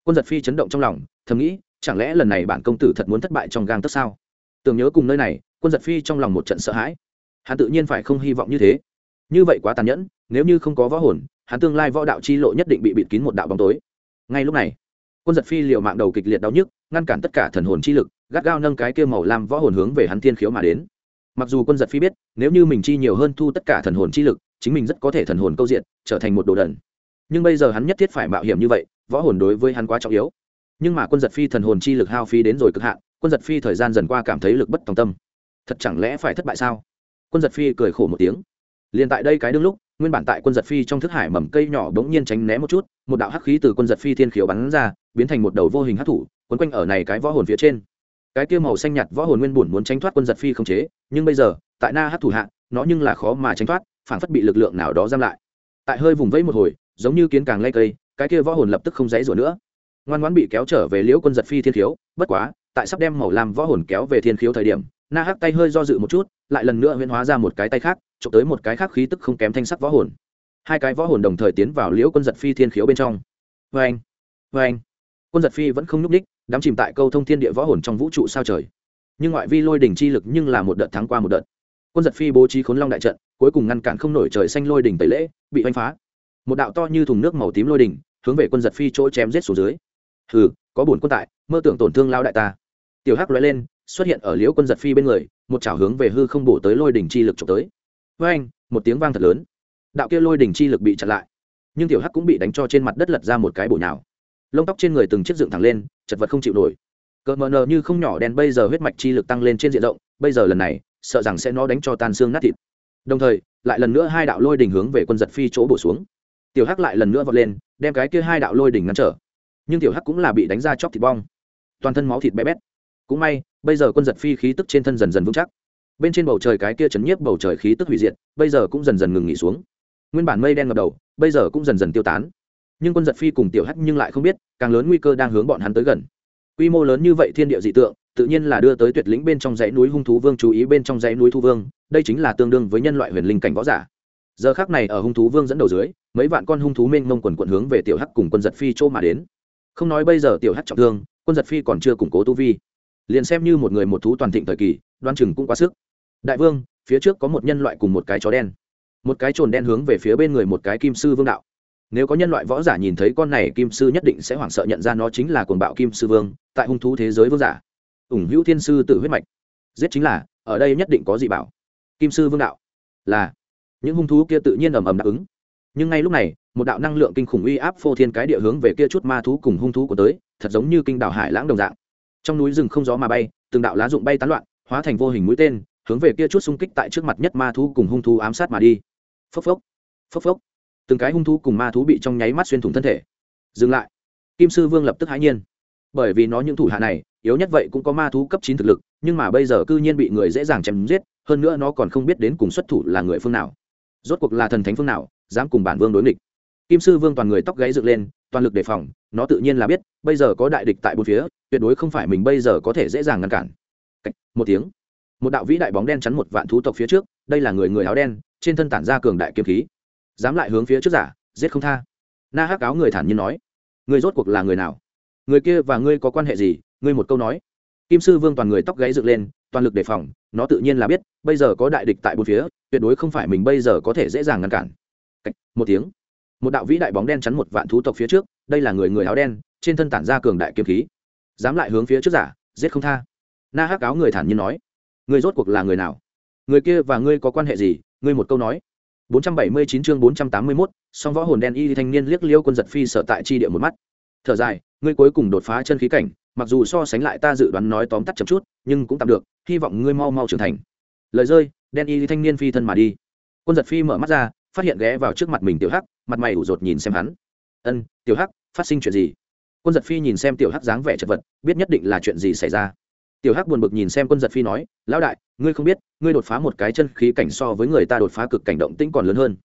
Quân giật phi chấn động trong lòng, thầm nghĩ, chẳng lẽ lần này bản công tử thật muốn thất bại trong gang tất sao? Tưởng nhớ cùng nơi này, quân giật phi trong lòng một trận sợ hãi. Hắn tự nhiên phải không hy vọng như thế. Như vậy quá tàn nhẫn, nếu như không có võ hồn, hắn tương lai võ đạo chi lộ nhất định bị bịt kín một đạo bóng tối. Ngay lúc này quân giật phi liệu mạng đầu kịch liệt đau nhức, ngăn cản tất cả thần hồn chi lực, gắt gao nâng cái kia màu lam võ hồn hướng về hắn thiên khiếu mà đến. Mặc dù quân giật phi biết, nếu như mình chi nhiều hơn thu tất cả thần hồn chi lực, chính mình rất có thể thần hồn câu diện, trở thành một đồ đần. Nhưng bây giờ hắn nhất thiết phải mạo hiểm như vậy, võ hồn đối với hắn quá trọng yếu. Nhưng mà quân giật phi thần hồn chi lực hao phí đến rồi cực hạn, quân giật phi thời gian dần qua cảm thấy lực bất tòng tâm. Thật chẳng lẽ phải thất bại sao? Quân giật phi cười khổ một tiếng. Liền tại đây cái đương lúc nguyên bản tại quân giật phi trong thức hải mầm cây nhỏ bỗng nhiên tránh né một chút, một đạo hắc khí từ quân giật phi thiên khiếu bắn ra, biến thành một đầu vô hình hắc thủ, quấn quanh ở này cái võ hồn phía trên. Cái kia màu xanh nhạt võ hồn nguyên bùn muốn tránh thoát quân giật phi không chế, nhưng bây giờ, tại na hắc thủ hạ, nó nhưng là khó mà tránh thoát, phản phất bị lực lượng nào đó giam lại. Tại hơi vùng vẫy một hồi, giống như kiến càng lay cây, cái kia võ hồn lập tức không dãy rủa nữa. Ngoan ngoãn bị kéo trở về liễu quân giật phi thiên khiếu, bất quá, tại sắp đem màu làm võ hồn kéo về thiên khiếu thời điểm, na hắc tay hơi do dự một chút, lại lần nữa huyễn hóa ra một cái tay khác trộm tới một cái khác khí tức không kém thanh sắc võ hồn. Hai cái võ hồn đồng thời tiến vào liễu quân giật phi thiên khiếu bên trong. Vê anh vê anh. Quân giật phi vẫn không nhúc ních đắm chìm tại câu thông thiên địa võ hồn trong vũ trụ sao trời. Nhưng ngoại vi lôi đỉnh chi lực nhưng là một đợt thắng qua một đợt. Quân giật phi bố trí khốn long đại trận, cuối cùng ngăn cản không nổi trời xanh lôi đỉnh tẩy lễ, bị oanh phá. Một đạo to như thùng nước màu tím lôi đỉnh, hướng về quân giật phi chỗ chém giết xuống dưới. Hừ, có bổn quân tại, mơ tưởng tổn thương lao đại ta. Tiểu hắc lóe lên, xuất hiện ở liễu quân giật phi bên người, một chảo hướng về hư không bổ tới lôi đỉnh chi lực trộm tới với anh, một tiếng vang thật lớn. Đạo kia lôi đỉnh chi lực bị chặn lại. Nhưng tiểu hắc cũng bị đánh cho trên mặt đất lật ra một cái bổ nhào. Lông tóc trên người từng chiếc dựng thẳng lên, chật vật không chịu nổi. Cợt mờ nờ như không nhỏ đen bây giờ huyết mạch chi lực tăng lên trên diện rộng, bây giờ lần này, sợ rằng sẽ nó đánh cho tan xương nát thịt. Đồng thời, lại lần nữa hai đạo lôi đỉnh hướng về quân giật phi chỗ bổ xuống. Tiểu hắc lại lần nữa vọt lên, đem cái kia hai đạo lôi đỉnh ngăn trở. Nhưng tiểu hắc cũng là bị đánh ra chóc thịt bong. Toàn thân máu thịt bé bét. Cũng may, bây giờ quân giật phi khí tức trên thân dần dần vững chắc bên trên bầu trời cái kia chấn nhiếp bầu trời khí tức hủy diệt, bây giờ cũng dần dần ngừng nghỉ xuống. Nguyên bản mây đen ngập đầu, bây giờ cũng dần dần tiêu tán. Nhưng quân giật phi cùng tiểu hắc nhưng lại không biết, càng lớn nguy cơ đang hướng bọn hắn tới gần. Quy mô lớn như vậy thiên địa dị tượng, tự nhiên là đưa tới tuyệt lĩnh bên trong dãy núi hung thú vương chú ý bên trong dãy núi thu vương, đây chính là tương đương với nhân loại huyền linh cảnh võ giả. Giờ khác này ở hung thú vương dẫn đầu dưới, mấy vạn con hung thú mênh mông quần quận hướng về tiểu hắc cùng quân giật phi chỗ mà đến. Không nói bây giờ tiểu hắc trọng thương, quân giật phi còn chưa củng cố tu vi. Liền xem như một người một thú toàn thịnh thời kỳ đoan chừng cũng quá sức đại vương, phía trước có một nhân loại cùng một cái chó đen. Một cái trồn đen hướng về phía bên người một cái kim sư vương đạo. Nếu có nhân loại võ giả nhìn thấy con này, kim sư nhất định sẽ hoảng sợ nhận ra nó chính là cuồng bạo kim sư vương, tại hung thú thế giới vương giả. Ủng hữu thiên sư tự huyết mạch. Giết chính là, ở đây nhất định có gì bảo. Kim sư vương đạo. Là. Những hung thú kia tự nhiên ầm ầm đáp ứng. Nhưng ngay lúc này, một đạo năng lượng kinh khủng uy áp phô thiên cái địa hướng về kia chút ma thú cùng hung thú của tới, thật giống như kinh đảo hải lãng đồng dạng. Trong núi rừng không gió mà bay, từng đạo lá rụng bay tán loạn, hóa thành vô hình mũi tên hướng về kia chút xung kích tại trước mặt nhất ma thú cùng hung thú ám sát mà đi. Phốc phốc phốc phốc. Từng cái hung thú cùng ma thú bị trong nháy mắt xuyên thủng thân thể. Dừng lại. Kim sư vương lập tức hãi nhiên. Bởi vì nó những thủ hạ này, yếu nhất vậy cũng có ma thú cấp chín thực lực, nhưng mà bây giờ cư nhiên bị người dễ dàng chém giết, hơn nữa nó còn không biết đến cùng xuất thủ là người phương nào. Rốt cuộc là thần thánh phương nào, dám cùng bản vương đối nghịch. Kim sư vương toàn người tóc gáy dựng lên, toàn lực đề phòng, nó tự nhiên là biết, bây giờ có đại địch tại bốn phía, tuyệt đối không phải mình bây giờ có thể dễ dàng ngăn cản. Một tiếng một đạo vĩ đại bóng đen chắn một vạn thú tộc phía trước, đây là người người áo đen, trên thân tản ra cường đại kiếm khí. Dám lại hướng phía trước giả, giết không tha. Na hắc áo người thản nhiên nói người rốt cuộc là người nào? Người kia và ngươi có quan hệ gì? Ngươi một câu nói. Kim sư vương toàn người tóc gáy dựng lên, toàn lực đề phòng, nó tự nhiên là biết, bây giờ có đại địch tại bốn phía, tuyệt đối không phải mình bây giờ có thể dễ dàng ngăn cản. Một tiếng. Một đạo vĩ đại bóng đen chắn một vạn thú tộc phía trước, đây là người người áo đen, trên thân tản ra cường đại kiếm khí. Dám lại hướng phía trước giả, giết không tha. Na hắc áo người thản nhiên nói Ngươi rốt cuộc là người nào? Người kia và ngươi có quan hệ gì? Ngươi một câu nói. 479 chương 481, song võ hồn đen y thanh niên liếc liêu quân giật phi sở tại chi địa một mắt. Thở dài ngươi cuối cùng đột phá chân khí cảnh mặc dù so sánh lại ta dự đoán nói tóm tắt chậm chút nhưng cũng tạm được hy vọng ngươi mau mau trưởng thành. Lời rơi đen y thanh niên phi thân mà đi. Quân giật phi mở mắt ra phát hiện ghé vào trước mặt mình tiểu hắc mặt mày ủ rột nhìn xem hắn. Ân tiểu hắc phát sinh chuyện gì? Quân giật phi nhìn xem tiểu hắc dáng vẻ chật vật biết nhất định là chuyện gì xảy ra tiểu hắc buồn bực nhìn xem quân giật phi nói, lão đại, ngươi không biết, ngươi đột phá một cái chân khí cảnh so với người ta đột phá cực cảnh động tĩnh còn lớn hơn.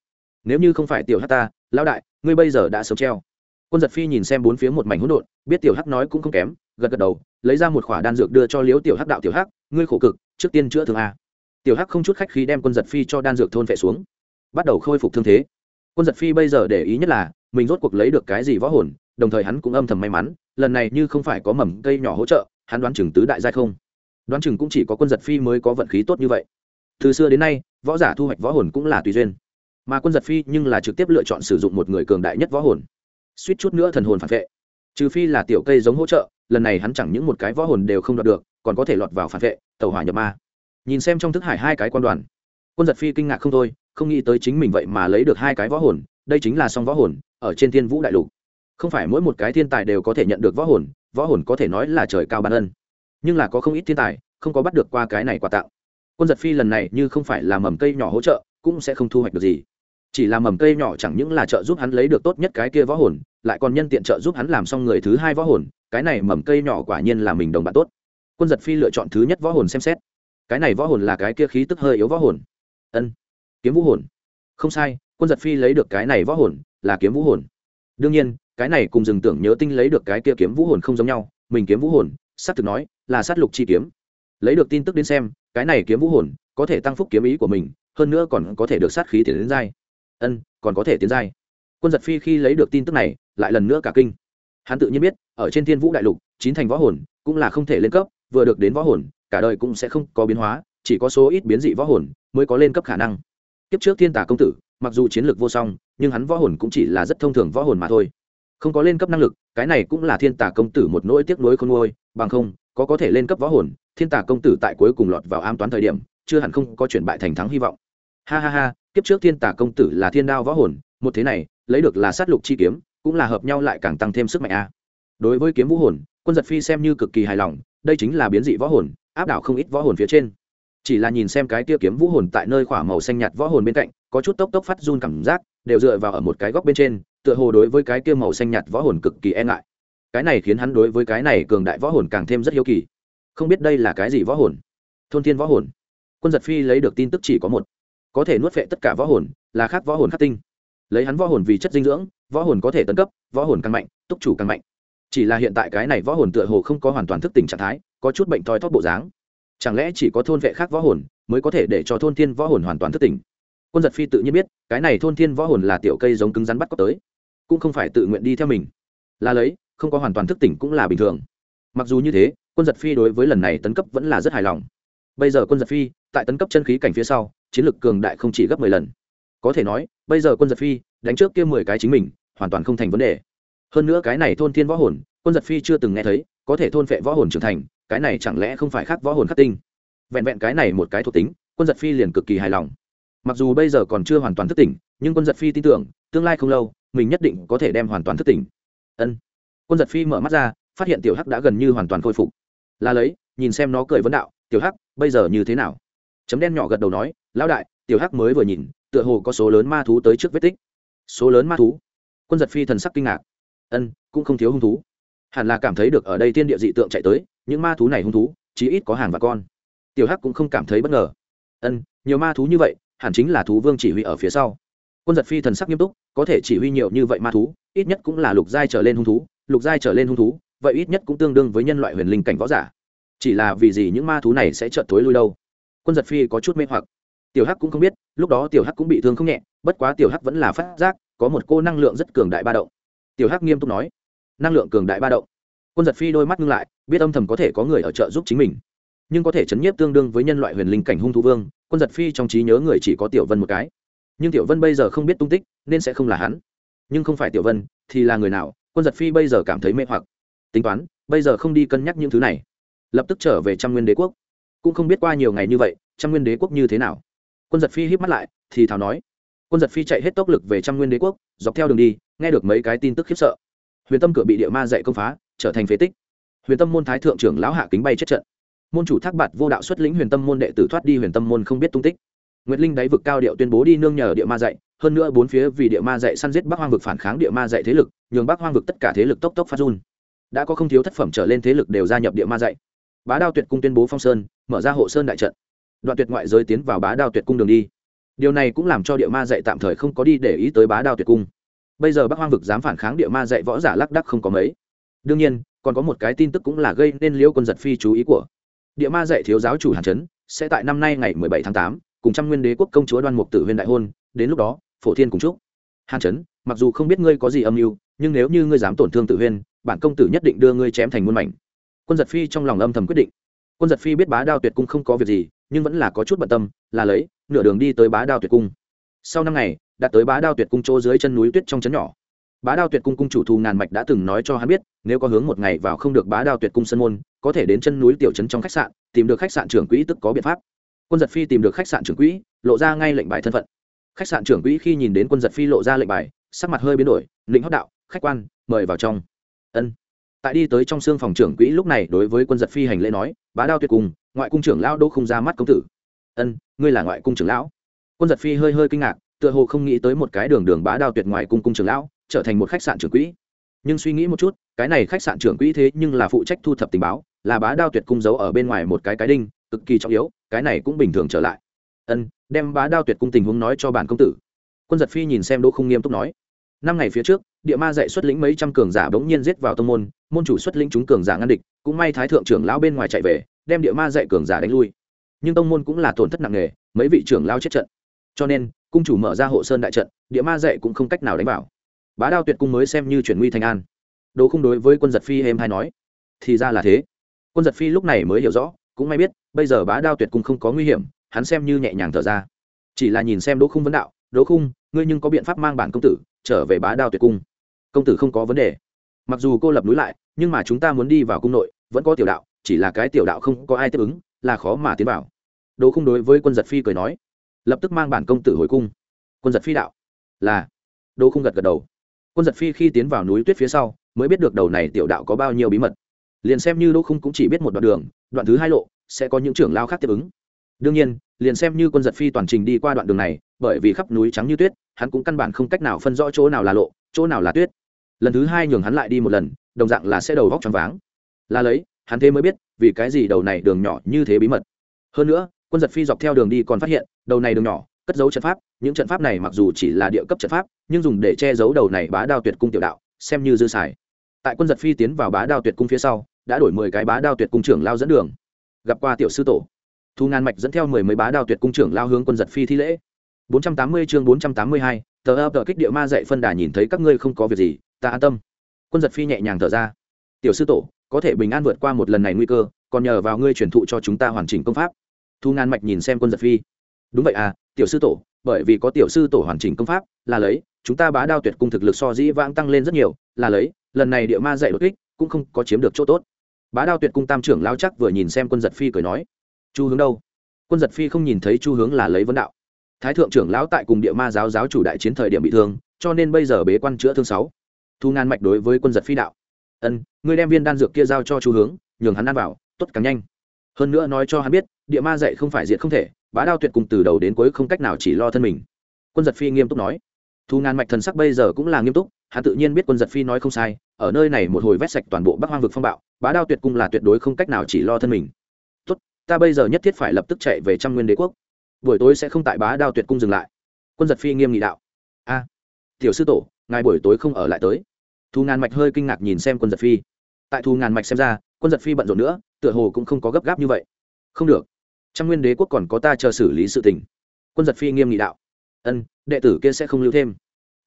Nếu như không phải tiểu hắc ta, lão đại, ngươi bây giờ đã sống treo. Quân giật phi nhìn xem bốn phía một mảnh hỗn độn, biết tiểu hắc nói cũng không kém, gật gật đầu, lấy ra một khỏa đan dược đưa cho liếu tiểu hắc đạo, tiểu hắc, ngươi khổ cực, trước tiên chữa thương a. Tiểu hắc không chút khách khí đem quân giật phi cho đan dược thôn vệ xuống, bắt đầu khôi phục thương thế. Quân giật phi bây giờ để ý nhất là, mình rốt cuộc lấy được cái gì võ hồn, đồng thời hắn cũng âm thầm may mắn, lần này như không phải có mầm cây nhỏ hỗ trợ hắn đoán chừng tứ đại giai không? Đoán chừng cũng chỉ có quân giật phi mới có vận khí tốt như vậy. Từ xưa đến nay, võ giả thu hoạch võ hồn cũng là tùy duyên. Mà quân giật phi nhưng là trực tiếp lựa chọn sử dụng một người cường đại nhất võ hồn. Suýt chút nữa thần hồn phản vệ. Trừ phi là tiểu cây giống hỗ trợ, lần này hắn chẳng những một cái võ hồn đều không đoạt được, còn có thể lọt vào phản vệ tàu hỏa nhập ma. Nhìn xem trong thức hải hai cái quan đoàn, quân giật phi kinh ngạc không thôi, không nghĩ tới chính mình vậy mà lấy được hai cái võ hồn, đây chính là song võ hồn, ở trên thiên vũ đại lục. Không phải mỗi một cái thiên tài đều có thể nhận được võ hồn võ hồn có thể nói là trời cao ban ân. Nhưng là có không ít thiên tài, không có bắt được qua cái này quà tặng. Quân giật phi lần này như không phải là mầm cây nhỏ hỗ trợ, cũng sẽ không thu hoạch được gì. Chỉ là mầm cây nhỏ chẳng những là trợ giúp hắn lấy được tốt nhất cái kia võ hồn, lại còn nhân tiện trợ giúp hắn làm xong người thứ hai võ hồn, cái này mầm cây nhỏ quả nhiên là mình đồng bạn tốt. Quân giật phi lựa chọn thứ nhất võ hồn xem xét. Cái này võ hồn là cái kia khí tức hơi yếu võ hồn. Ân, kiếm vũ hồn. Không sai, quân giật phi lấy được cái này võ hồn là kiếm vũ hồn. Đương nhiên cái này cùng dừng tưởng nhớ tinh lấy được cái kia kiếm vũ hồn không giống nhau, mình kiếm vũ hồn s á thực nói, là sát lục chi kiếm. Lấy được tin tức đến xem, cái này kiếm vũ hồn có thể tăng phúc kiếm ý của mình, hơn nữa còn có thể được sát khí tiến đến dai ân, còn có thể tiến dai quân giật phi khi lấy được tin tức này, lại lần nữa cả kinh. Hắn tự nhiên biết, ở trên thiên vũ đại lục, chín thành võ hồn cũng là không thể lên cấp, vừa được đến võ hồn, cả đời cũng sẽ không có biến hóa, chỉ có số ít biến dị võ hồn mới có lên cấp khả năng. Kiếp trước thiên tả công tử, mặc dù chiến lược vô song, nhưng hắn võ hồn cũng chỉ là rất thông thường võ hồn mà thôi không có lên cấp năng lực, cái này cũng là thiên tả công tử một nỗi tiếc nuối không ngôi bằng không, có có thể lên cấp võ hồn, thiên tả công tử tại cuối cùng lọt vào am toán thời điểm, chưa hẳn không có chuyển bại thành thắng hy vọng. Ha ha ha, kiếp trước thiên tả công tử là thiên đao võ hồn, một thế này, lấy được là sát lục chi kiếm, cũng là hợp nhau lại càng tăng thêm sức mạnh a. Đối với kiếm vũ hồn, quân giật phi xem như cực kỳ hài lòng, đây chính là biến dị võ hồn, áp đảo không ít võ hồn phía trên. Chỉ là nhìn xem cái tia kiếm vũ hồn tại nơi khỏa màu xanh nhạt võ hồn bên cạnh, có chút tốc tốc phát run cảm giác, đều dựa vào ở một cái góc bên trên tựa hồ đối với cái kia màu xanh nhạt võ hồn cực kỳ e ngại cái này khiến hắn đối với cái này cường đại võ hồn càng thêm rất hiếu kỳ không biết đây là cái gì võ hồn thôn thiên võ hồn quân giật phi lấy được tin tức chỉ có một có thể nuốt vệ tất cả võ hồn là khác võ hồn khắc tinh lấy hắn võ hồn vì chất dinh dưỡng võ hồn có thể tấn cấp võ hồn càng mạnh túc chủ càng mạnh chỉ là hiện tại cái này võ hồn tựa hồ không có hoàn toàn thức tỉnh trạng thái có chút bệnh thoi thóp bộ dáng chẳng lẽ chỉ có thôn vệ khác võ hồn mới có thể để cho thôn thiên võ hồn hoàn toàn thức tỉnh quân giật phi tự nhiên biết cái này thôn thiên võ hồn là tiểu cây giống cứng rắn bắt có tới cũng không phải tự nguyện đi theo mình. Là lấy, không có hoàn toàn thức tỉnh cũng là bình thường. Mặc dù như thế, quân giật phi đối với lần này tấn cấp vẫn là rất hài lòng. Bây giờ quân giật phi, tại tấn cấp chân khí cảnh phía sau, chiến lược cường đại không chỉ gấp mười lần. Có thể nói, bây giờ quân giật phi đánh trước kia mười cái chính mình, hoàn toàn không thành vấn đề. Hơn nữa cái này thôn thiên võ hồn, quân giật phi chưa từng nghe thấy, có thể thôn phệ võ hồn trưởng thành, cái này chẳng lẽ không phải khác võ hồn khắc tinh? Vẹn vẹn cái này một cái thuộc tính, quân giật phi liền cực kỳ hài lòng mặc dù bây giờ còn chưa hoàn toàn thức tỉnh, nhưng quân giật phi tin tưởng, tương lai không lâu, mình nhất định có thể đem hoàn toàn thức tỉnh. Ân. Quân giật phi mở mắt ra, phát hiện tiểu hắc đã gần như hoàn toàn khôi phục. Là lấy, nhìn xem nó cười vấn đạo, tiểu hắc, bây giờ như thế nào? Chấm đen nhỏ gật đầu nói, lão đại, tiểu hắc mới vừa nhìn, tựa hồ có số lớn ma thú tới trước vết tích. Số lớn ma thú? Quân giật phi thần sắc kinh ngạc. Ân, cũng không thiếu hung thú. Hẳn là cảm thấy được ở đây tiên địa dị tượng chạy tới, những ma thú này hung thú, chí ít có hàng và con. Tiểu hắc cũng không cảm thấy bất ngờ. Ân, nhiều ma thú như vậy hẳn chính là thú vương chỉ huy ở phía sau. Quân giật phi thần sắc nghiêm túc, có thể chỉ huy nhiều như vậy ma thú, ít nhất cũng là lục giai trở lên hung thú, lục giai trở lên hung thú, vậy ít nhất cũng tương đương với nhân loại huyền linh cảnh võ giả. Chỉ là vì gì những ma thú này sẽ trợn tối lui đâu? Quân giật phi có chút mê hoặc. Tiểu hắc cũng không biết, lúc đó tiểu hắc cũng bị thương không nhẹ, bất quá tiểu hắc vẫn là phát giác, có một cô năng lượng rất cường đại ba động. Tiểu hắc nghiêm túc nói, năng lượng cường đại ba động. Quân giật phi đôi mắt ngưng lại, biết âm thầm có thể có người ở trợ giúp chính mình nhưng có thể chấn nhiếp tương đương với nhân loại huyền linh cảnh hung thú vương, quân giật phi trong trí nhớ người chỉ có tiểu vân một cái. Nhưng tiểu vân bây giờ không biết tung tích, nên sẽ không là hắn. Nhưng không phải tiểu vân, thì là người nào, quân giật phi bây giờ cảm thấy mê hoặc. Tính toán, bây giờ không đi cân nhắc những thứ này. Lập tức trở về trăm nguyên đế quốc. Cũng không biết qua nhiều ngày như vậy, trăm nguyên đế quốc như thế nào. Quân giật phi híp mắt lại, thì thào nói. Quân giật phi chạy hết tốc lực về trăm nguyên đế quốc, dọc theo đường đi, nghe được mấy cái tin tức khiếp sợ. Huyền tâm cửa bị địa ma dạy công phá, trở thành phế tích. Huyền tâm môn thái thượng trưởng lão hạ kính bay chết trận môn chủ thác bạt vô đạo xuất lĩnh huyền tâm môn đệ tử thoát đi huyền tâm môn không biết tung tích. Nguyệt linh đáy vực cao điệu tuyên bố đi nương nhờ địa ma dạy, hơn nữa bốn phía vì địa ma dạy săn giết bắc hoang vực phản kháng địa ma dạy thế lực, nhường bắc hoang vực tất cả thế lực tốc tốc phát run. Đã có không thiếu thất phẩm trở lên thế lực đều gia nhập địa ma dạy. Bá đao tuyệt cung tuyên bố phong sơn, mở ra hộ sơn đại trận. Đoạn tuyệt ngoại giới tiến vào bá đao tuyệt cung đường đi. Điều này cũng làm cho địa ma dạy tạm thời không có đi để ý tới bá đao tuyệt cung. Bây giờ bắc hoang vực dám phản kháng địa ma dạy võ giả lắc đắc không có mấy. Đương nhiên, còn có một cái tin tức cũng là gây nên liễu quân giật phi chú ý của địa ma dạy thiếu giáo chủ hàn trấn sẽ tại năm nay ngày mười bảy tháng tám, cùng trăm nguyên đế quốc công chúa đoan mục tử huyên đại hôn, đến lúc đó, phổ thiên cùng chúc. Hàn trấn mặc dù không biết ngươi có gì âm mưu, nhưng nếu như ngươi dám tổn thương tử huyên, bản công tử nhất định đưa ngươi chém thành muôn mảnh. Quân giật phi trong lòng âm thầm quyết định. Quân giật phi biết bá đao tuyệt cung không có việc gì, nhưng vẫn là có chút bận tâm, là lấy, nửa đường đi tới bá đao tuyệt cung. Sau năm ngày, đạt tới bá đao tuyệt cung chỗ dưới chân núi tuyết trong trấn nhỏ. Bá đao tuyệt cung cung chủ thù ngàn mạch đã từng nói cho hắn biết, nếu có hướng một ngày vào không được bá đao tuyệt cung sân môn có thể đến chân núi tiểu trấn trong khách sạn, tìm được khách sạn trưởng quỹ tức có biện pháp. Quân giật phi tìm được khách sạn trưởng quỹ, lộ ra ngay lệnh bài thân phận. Khách sạn trưởng quỹ khi nhìn đến quân giật phi lộ ra lệnh bài, sắc mặt hơi biến đổi, lĩnh hót đạo, khách quan, mời vào trong. Ân. Tại đi tới trong xương phòng trưởng quỹ lúc này đối với quân giật phi hành lễ nói, bá đao tuyệt cùng, ngoại cung trưởng lão đỗ không ra mắt công tử. Ân, ngươi là ngoại cung trưởng lão? Quân giật phi hơi hơi kinh ngạc, tựa hồ không nghĩ tới một cái đường đường bá đao tuyệt ngoài cung cung trưởng lão, trở thành một khách sạn trưởng quỹ nhưng suy nghĩ một chút, cái này khách sạn trưởng quỹ thế nhưng là phụ trách thu thập tình báo, là bá đao tuyệt cung giấu ở bên ngoài một cái cái đinh, cực kỳ trọng yếu, cái này cũng bình thường trở lại. Ân, đem bá đao tuyệt cung tình huống nói cho bản công tử. Quân giật phi nhìn xem đỗ không nghiêm túc nói, năm ngày phía trước, địa ma dạy xuất lĩnh mấy trăm cường giả bỗng nhiên giết vào tông môn môn chủ xuất lĩnh chúng cường giả ngăn địch, cũng may thái thượng trưởng lão bên ngoài chạy về, đem địa ma dạy cường giả đánh lui. Nhưng tông môn cũng là tổn thất nặng nề, mấy vị trưởng lao chết trận. Cho nên, cung chủ mở ra hộ sơn đại trận, địa ma dạy cũng không cách nào đánh vào bá đao tuyệt cung mới xem như chuyển nguy thành an. Đỗ không đối với quân giật phi êm hay nói, thì ra là thế. Quân giật phi lúc này mới hiểu rõ, cũng may biết, bây giờ bá đao tuyệt cung không có nguy hiểm, hắn xem như nhẹ nhàng thở ra. Chỉ là nhìn xem đỗ khung vấn đạo, đỗ khung, ngươi nhưng có biện pháp mang bản công tử trở về bá đao tuyệt cung? Công tử không có vấn đề. Mặc dù cô lập núi lại, nhưng mà chúng ta muốn đi vào cung nội, vẫn có tiểu đạo, chỉ là cái tiểu đạo không có ai tiếp ứng, là khó mà tiến vào. Đỗ khung đối với quân giật phi cười nói, lập tức mang bản công tử hồi cung. Quân giật phi đạo, là. Đỗ khung gật gật đầu quân giật phi khi tiến vào núi tuyết phía sau, mới biết được đầu này tiểu đạo có bao nhiêu bí mật. Liền xem như đỗ khung cũng chỉ biết một đoạn đường, đoạn thứ hai lộ, sẽ có những trưởng lao khác tiếp ứng. Đương nhiên, liền xem như quân giật phi toàn trình đi qua đoạn đường này, bởi vì khắp núi trắng như tuyết, hắn cũng căn bản không cách nào phân rõ chỗ nào là lộ, chỗ nào là tuyết. Lần thứ hai nhường hắn lại đi một lần, đồng dạng là sẽ đầu vóc t r váng. Là lấy, hắn thế mới biết, vì cái gì đầu này đường nhỏ như thế bí mật. Hơn nữa, quân giật phi dọc theo đường đi còn phát hiện, đầu này đường nhỏ cất dấu trận pháp những trận pháp này mặc dù chỉ là địa cấp trận pháp nhưng dùng để che giấu đầu này bá đao tuyệt cung tiểu đạo xem như dư xài. Tại quân giật phi tiến vào bá đao tuyệt cung phía sau đã đổi mười cái bá đao tuyệt cung trưởng lao dẫn đường. Gặp qua tiểu sư tổ. Thu ngàn mạch dẫn theo mười mấy bá đao tuyệt cung trưởng lao hướng quân giật phi thi lễ. 480 chương 482, tờ ấp tờ kích địa ma dạy phân đà nhìn thấy các ngươi không có việc gì ta an tâm. Quân giật phi nhẹ nhàng thở ra. Tiểu sư tổ có thể bình an vượt qua một lần này nguy cơ còn nhờ vào ngươi truyền thụ cho chúng ta hoàn chỉnh công pháp. Thu ngàn mạch nhìn xem quân giật phi. Đúng vậy à tiểu sư tổ, bởi vì có tiểu sư tổ hoàn chỉnh công pháp, là lấy, chúng ta bá đao tuyệt cung thực lực so dĩ vãng tăng lên rất nhiều, là lấy, lần này địa ma dạy đột kích, cũng không có chiếm được chỗ tốt. Bá đao tuyệt cung tam trưởng lao chắc vừa nhìn xem quân giật phi cười nói, chu hướng đâu? Quân giật phi không nhìn thấy chu hướng là lấy vấn đạo. Thái thượng trưởng lão tại cùng địa ma giáo giáo chủ đại chiến thời điểm bị thương, cho nên bây giờ bế quan chữa thương sáu. Thu ngàn mạch đối với quân giật phi đạo, ân, ngươi đem viên đan dược kia giao cho chu hướng, nhường hắn ăn vào, tốt càng nhanh. Hơn nữa nói cho hắn biết, địa ma dạy không phải diệt không thể bá đao tuyệt cùng từ đầu đến cuối không cách nào chỉ lo thân mình. Quân giật phi nghiêm túc nói. Thu ngàn mạch thần sắc bây giờ cũng là nghiêm túc, hắn tự nhiên biết quân giật phi nói không sai, ở nơi này một hồi vét sạch toàn bộ bắc hoang vực phong bạo, bá đao tuyệt cung là tuyệt đối không cách nào chỉ lo thân mình. Tốt, ta bây giờ nhất thiết phải lập tức chạy về trăm nguyên đế quốc. Buổi tối sẽ không tại bá đao tuyệt cung dừng lại. Quân giật phi nghiêm nghị đạo. A, tiểu sư tổ, ngài buổi tối không ở lại tới. Thu ngàn mạch hơi kinh ngạc nhìn xem quân giật phi. Tại thu ngàn mạch xem ra, quân giật phi bận rộn nữa, tựa hồ cũng không có gấp gáp như vậy. Không được trăm nguyên đế quốc còn có ta chờ xử lý sự tình. Quân giật phi nghiêm nghị đạo. Ân, đệ tử kia sẽ không lưu thêm.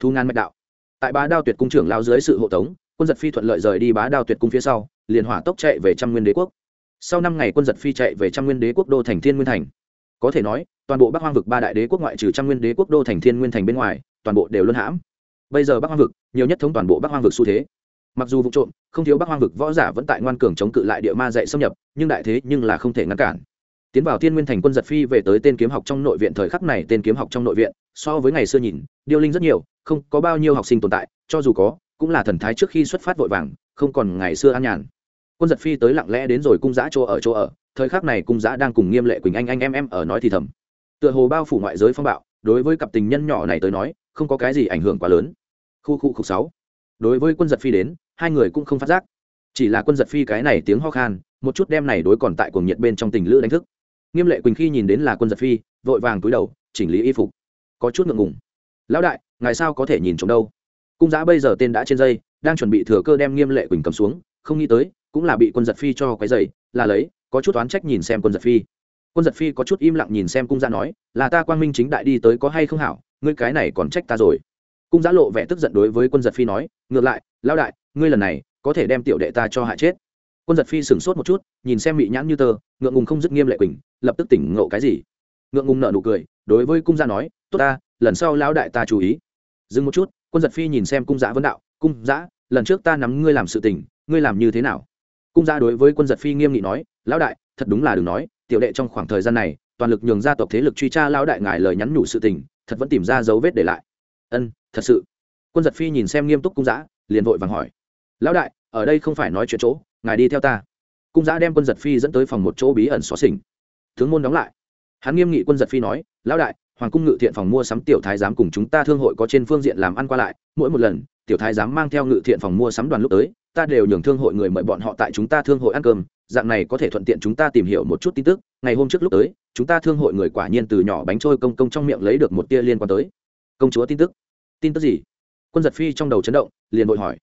Thu ngàn mạch đạo. Tại bá đao tuyệt cung trưởng lao dưới sự hộ tống, quân giật phi thuận lợi rời đi bá đao tuyệt cung phía sau, liền hỏa tốc chạy về trăm nguyên đế quốc. Sau năm ngày quân giật phi chạy về trăm nguyên đế quốc đô thành thiên nguyên thành. Có thể nói, toàn bộ bắc hoang vực ba đại đế quốc ngoại trừ trăm nguyên đế quốc đô thành thiên nguyên thành bên ngoài, toàn bộ đều luân hãm. Bây giờ bắc hoang vực, nhiều nhất thống toàn bộ bắc hoang vực xu thế. Mặc dù vụ trộm, không thiếu bắc hoang vực võ giả vẫn tại ngoan cường chống cự lại địa ma dạy xâm nhập, nhưng đại thế nhưng là không thể ngăn cản tiến vào thiên nguyên thành quân giật phi về tới tên kiếm học trong nội viện thời khắc này tên kiếm học trong nội viện, so với ngày xưa nhìn, điêu linh rất nhiều, không có bao nhiêu học sinh tồn tại, cho dù có, cũng là thần thái trước khi xuất phát vội vàng, không còn ngày xưa an nhàn. Quân giật phi tới lặng lẽ đến rồi cung giã chỗ ở chỗ ở, thời khắc này cung giã đang cùng nghiêm lệ quỳnh anh anh em em ở nói thì thầm. Tựa hồ bao phủ ngoại giới phong bạo, đối với cặp tình nhân nhỏ này tới nói, không có cái gì ảnh hưởng quá lớn. Khu khu khu sáu. Đối với quân giật phi đến, hai người cũng không phát giác. Chỉ là quân giật phi cái này tiếng ho khan, một chút đem này đối còn tại cuồng nhiệt bên trong tình lữ đánh thức nghiêm lệ quỳnh khi nhìn đến là quân giật phi, vội vàng túi đầu, chỉnh lý y phục. Có chút ngượng ngùng. Lão đại, ngài sao có thể nhìn trộm đâu? Cung giã bây giờ tên đã trên dây, đang chuẩn bị thừa cơ đem nghiêm lệ quỳnh cầm xuống, không nghĩ tới, cũng là bị quân giật phi cho quấy dày là lấy, có chút oán trách nhìn xem quân giật phi. Quân giật phi có chút im lặng nhìn xem cung giã nói, là ta quang minh chính đại đi tới có hay không hảo, ngươi cái này còn trách ta rồi. Cung giã lộ vẻ tức giận đối với quân giật phi nói, ngược lại, lão đại, ngươi lần này có thể đem tiểu đệ ta cho hạ chết quân giật phi sửng sốt một chút, nhìn xem mị nhãn như tơ, ngượng ngùng không dứt nghiêm lệ quỳnh, lập tức tỉnh ngộ cái gì. Ngượng ngùng nợ nụ cười, đối với cung gia nói, tốt ta, lần sau lão đại ta chú ý. Dừng một chút, quân giật phi nhìn xem cung giã vấn đạo, cung giã, lần trước ta nắm ngươi làm sự tình, ngươi làm như thế nào? Cung giã đối với quân giật phi nghiêm nghị nói, lão đại, thật đúng là đừng nói, tiểu đệ trong khoảng thời gian này, toàn lực nhường gia tộc thế lực truy tra lão đại ngài lời nhắn nhủ sự tình, thật vẫn tìm ra dấu vết để lại. Ân, thật sự. Quân giật phi nhìn xem nghiêm túc cung giã, liền vội vàng hỏi, lão đại, ở đây không phải nói chuyện chỗ ngài đi theo ta. Cung giã đem quân giật phi dẫn tới phòng một chỗ bí ẩn xóa xỉnh. Tướng môn đóng lại. Hắn nghiêm nghị quân giật phi nói, lão đại, hoàng cung ngự thiện phòng mua sắm tiểu thái giám cùng chúng ta thương hội có trên phương diện làm ăn qua lại. Mỗi một lần, tiểu thái giám mang theo ngự thiện phòng mua sắm đoàn lúc tới, ta đều nhường thương hội người mời bọn họ tại chúng ta thương hội ăn cơm. Dạng này có thể thuận tiện chúng ta tìm hiểu một chút tin tức. Ngày hôm trước lúc tới, chúng ta thương hội người quả nhiên từ nhỏ bánh trôi công công trong miệng lấy được một tia liên quan tới. Công chúa tin tức. Tin tức gì? Quân giật phi trong đầu chấn động, liền vội hỏi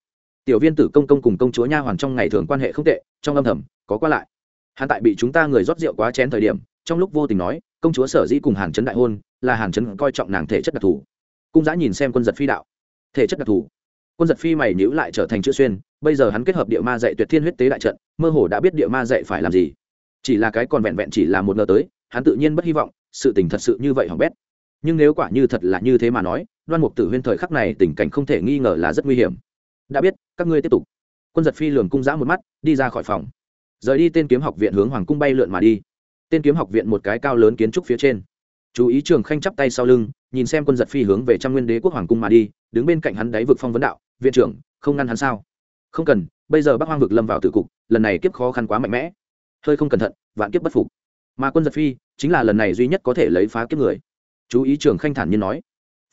tiểu viên tử công công cùng công chúa nha hoàn trong ngày thường quan hệ không tệ, trong âm thầm, có qua lại. Hắn tại bị chúng ta người rót rượu quá chén thời điểm, trong lúc vô tình nói, công chúa sở dĩ cùng hàn trấn đại hôn, là hàn trấn coi trọng nàng thể chất đặc thù. Cung giã nhìn xem quân giật phi đạo. Thể chất đặc thù? Quân giật phi mày nhữ lại trở thành chữ xuyên, bây giờ hắn kết hợp địa ma dạy tuyệt thiên huyết tế đại trận, mơ hồ đã biết địa ma dạy phải làm gì. Chỉ là cái còn vẹn vẹn chỉ là một ngờ tới, hắn tự nhiên bất hy vọng, sự tình thật sự như vậy hỏng bét. Nhưng nếu quả như thật là như thế mà nói, đoan mục tử huyên thời khắc này tình cảnh không thể nghi ngờ là rất nguy hiểm đã biết, các ngươi tiếp tục. Quân giật phi lường cung giã một mắt, đi ra khỏi phòng. Rời đi tên kiếm học viện hướng hoàng cung bay lượn mà đi. Tên kiếm học viện một cái cao lớn kiến trúc phía trên. Chú ý trường khanh chắp tay sau lưng, nhìn xem quân giật phi hướng về trăm nguyên đế quốc hoàng cung mà đi, đứng bên cạnh hắn đáy vực phong vấn đạo, viện trưởng, không ngăn hắn sao? Không cần, bây giờ bác hoang vực lâm vào tử cục, lần này kiếp khó khăn quá mạnh mẽ. Hơi không cẩn thận, vạn kiếp bất phục. Mà quân giật phi, chính là lần này duy nhất có thể lấy phá kiếp người. Chú ý trường khanh thản nhiên nói.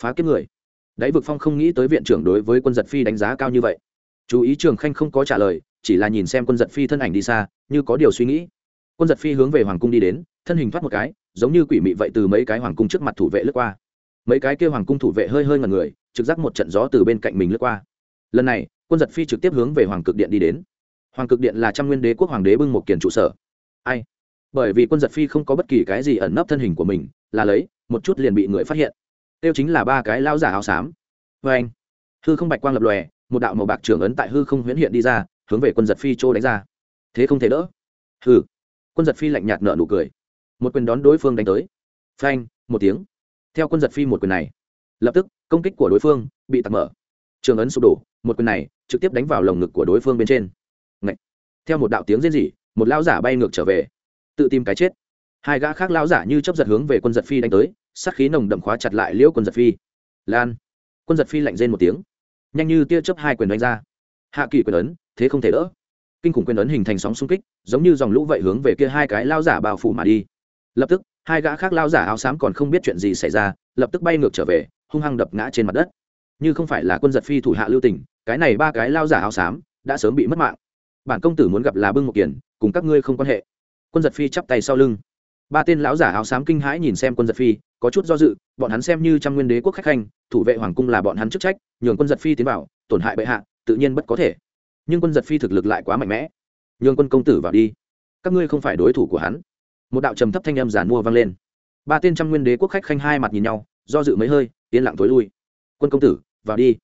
Phá kiếp người? Đáy vực phong không nghĩ tới viện trưởng đối với quân giật phi đánh giá cao như vậy. Chú ý trường khanh không có trả lời, chỉ là nhìn xem quân giật phi thân ảnh đi xa, như có điều suy nghĩ. Quân giật phi hướng về hoàng cung đi đến, thân hình thoát một cái, giống như quỷ mị vậy từ mấy cái hoàng cung trước mặt thủ vệ lướt qua. Mấy cái kêu hoàng cung thủ vệ hơi hơi ngần người, trực giác một trận gió từ bên cạnh mình lướt qua. Lần này, quân giật phi trực tiếp hướng về hoàng cực điện đi đến. Hoàng cực điện là trăm nguyên đế quốc hoàng đế bưng một kiền trụ sở. Ai? Bởi vì quân giật phi không có bất kỳ cái gì ẩn nấp thân hình của mình, là lấy, một chút liền bị người phát hiện tiêu chính là ba cái lao giả áo xám. Vê anh, hư không bạch quang lập lòe, một đạo màu bạc trưởng ấn tại hư không huyễn hiện đi ra, hướng về quân giật phi chỗ đánh ra. Thế không thể đỡ. Hừ. Quân giật phi lạnh nhạt nợ nụ cười. Một quyền đón đối phương đánh tới. Phanh, một tiếng. Theo quân giật phi một quyền này, lập tức, công kích của đối phương bị tạt mở. Trường ấn sụp đổ, một quyền này trực tiếp đánh vào lồng ngực của đối phương bên trên. Ngậy. theo một đạo tiếng rên rỉ, một lao giả bay ngược trở về. Tự tìm cái chết hai gã khác lão giả như chấp giật hướng về quân giật phi đánh tới, sát khí nồng đậm khóa chặt lại liễu quân giật phi. Lan. Quân giật phi lạnh rên một tiếng. Nhanh như tia chớp hai quyền đánh ra. Hạ kỳ quyền ấn, thế không thể đỡ. Kinh khủng quyền ấn hình thành sóng xung kích, giống như dòng lũ vậy hướng về kia hai cái lao giả bao phủ mà đi. Lập tức, hai gã khác lao giả áo xám còn không biết chuyện gì xảy ra, lập tức bay ngược trở về, hung hăng đập ngã trên mặt đất. Như không phải là quân giật phi thủ hạ lưu tình, cái này ba cái lao giả áo xám đã sớm bị mất mạng. Bản công tử muốn gặp là bưng một kiền, cùng các ngươi không quan hệ. Quân giật phi chắp tay sau lưng ba tên lão giả áo xám kinh hãi nhìn xem quân giật phi có chút do dự bọn hắn xem như trăm nguyên đế quốc khách khanh thủ vệ hoàng cung là bọn hắn chức trách nhường quân giật phi tiến vào tổn hại bệ hạ tự nhiên bất có thể. Nhưng quân giật phi thực lực lại quá mạnh mẽ. Nhường quân công tử vào đi. Các ngươi không phải đối thủ của hắn. Một đạo trầm thấp thanh âm giản mua vang lên. Ba tên trăm nguyên đế quốc khách khanh hai mặt nhìn nhau do dự mấy hơi yên lặng tối lui. Quân công tử vào đi.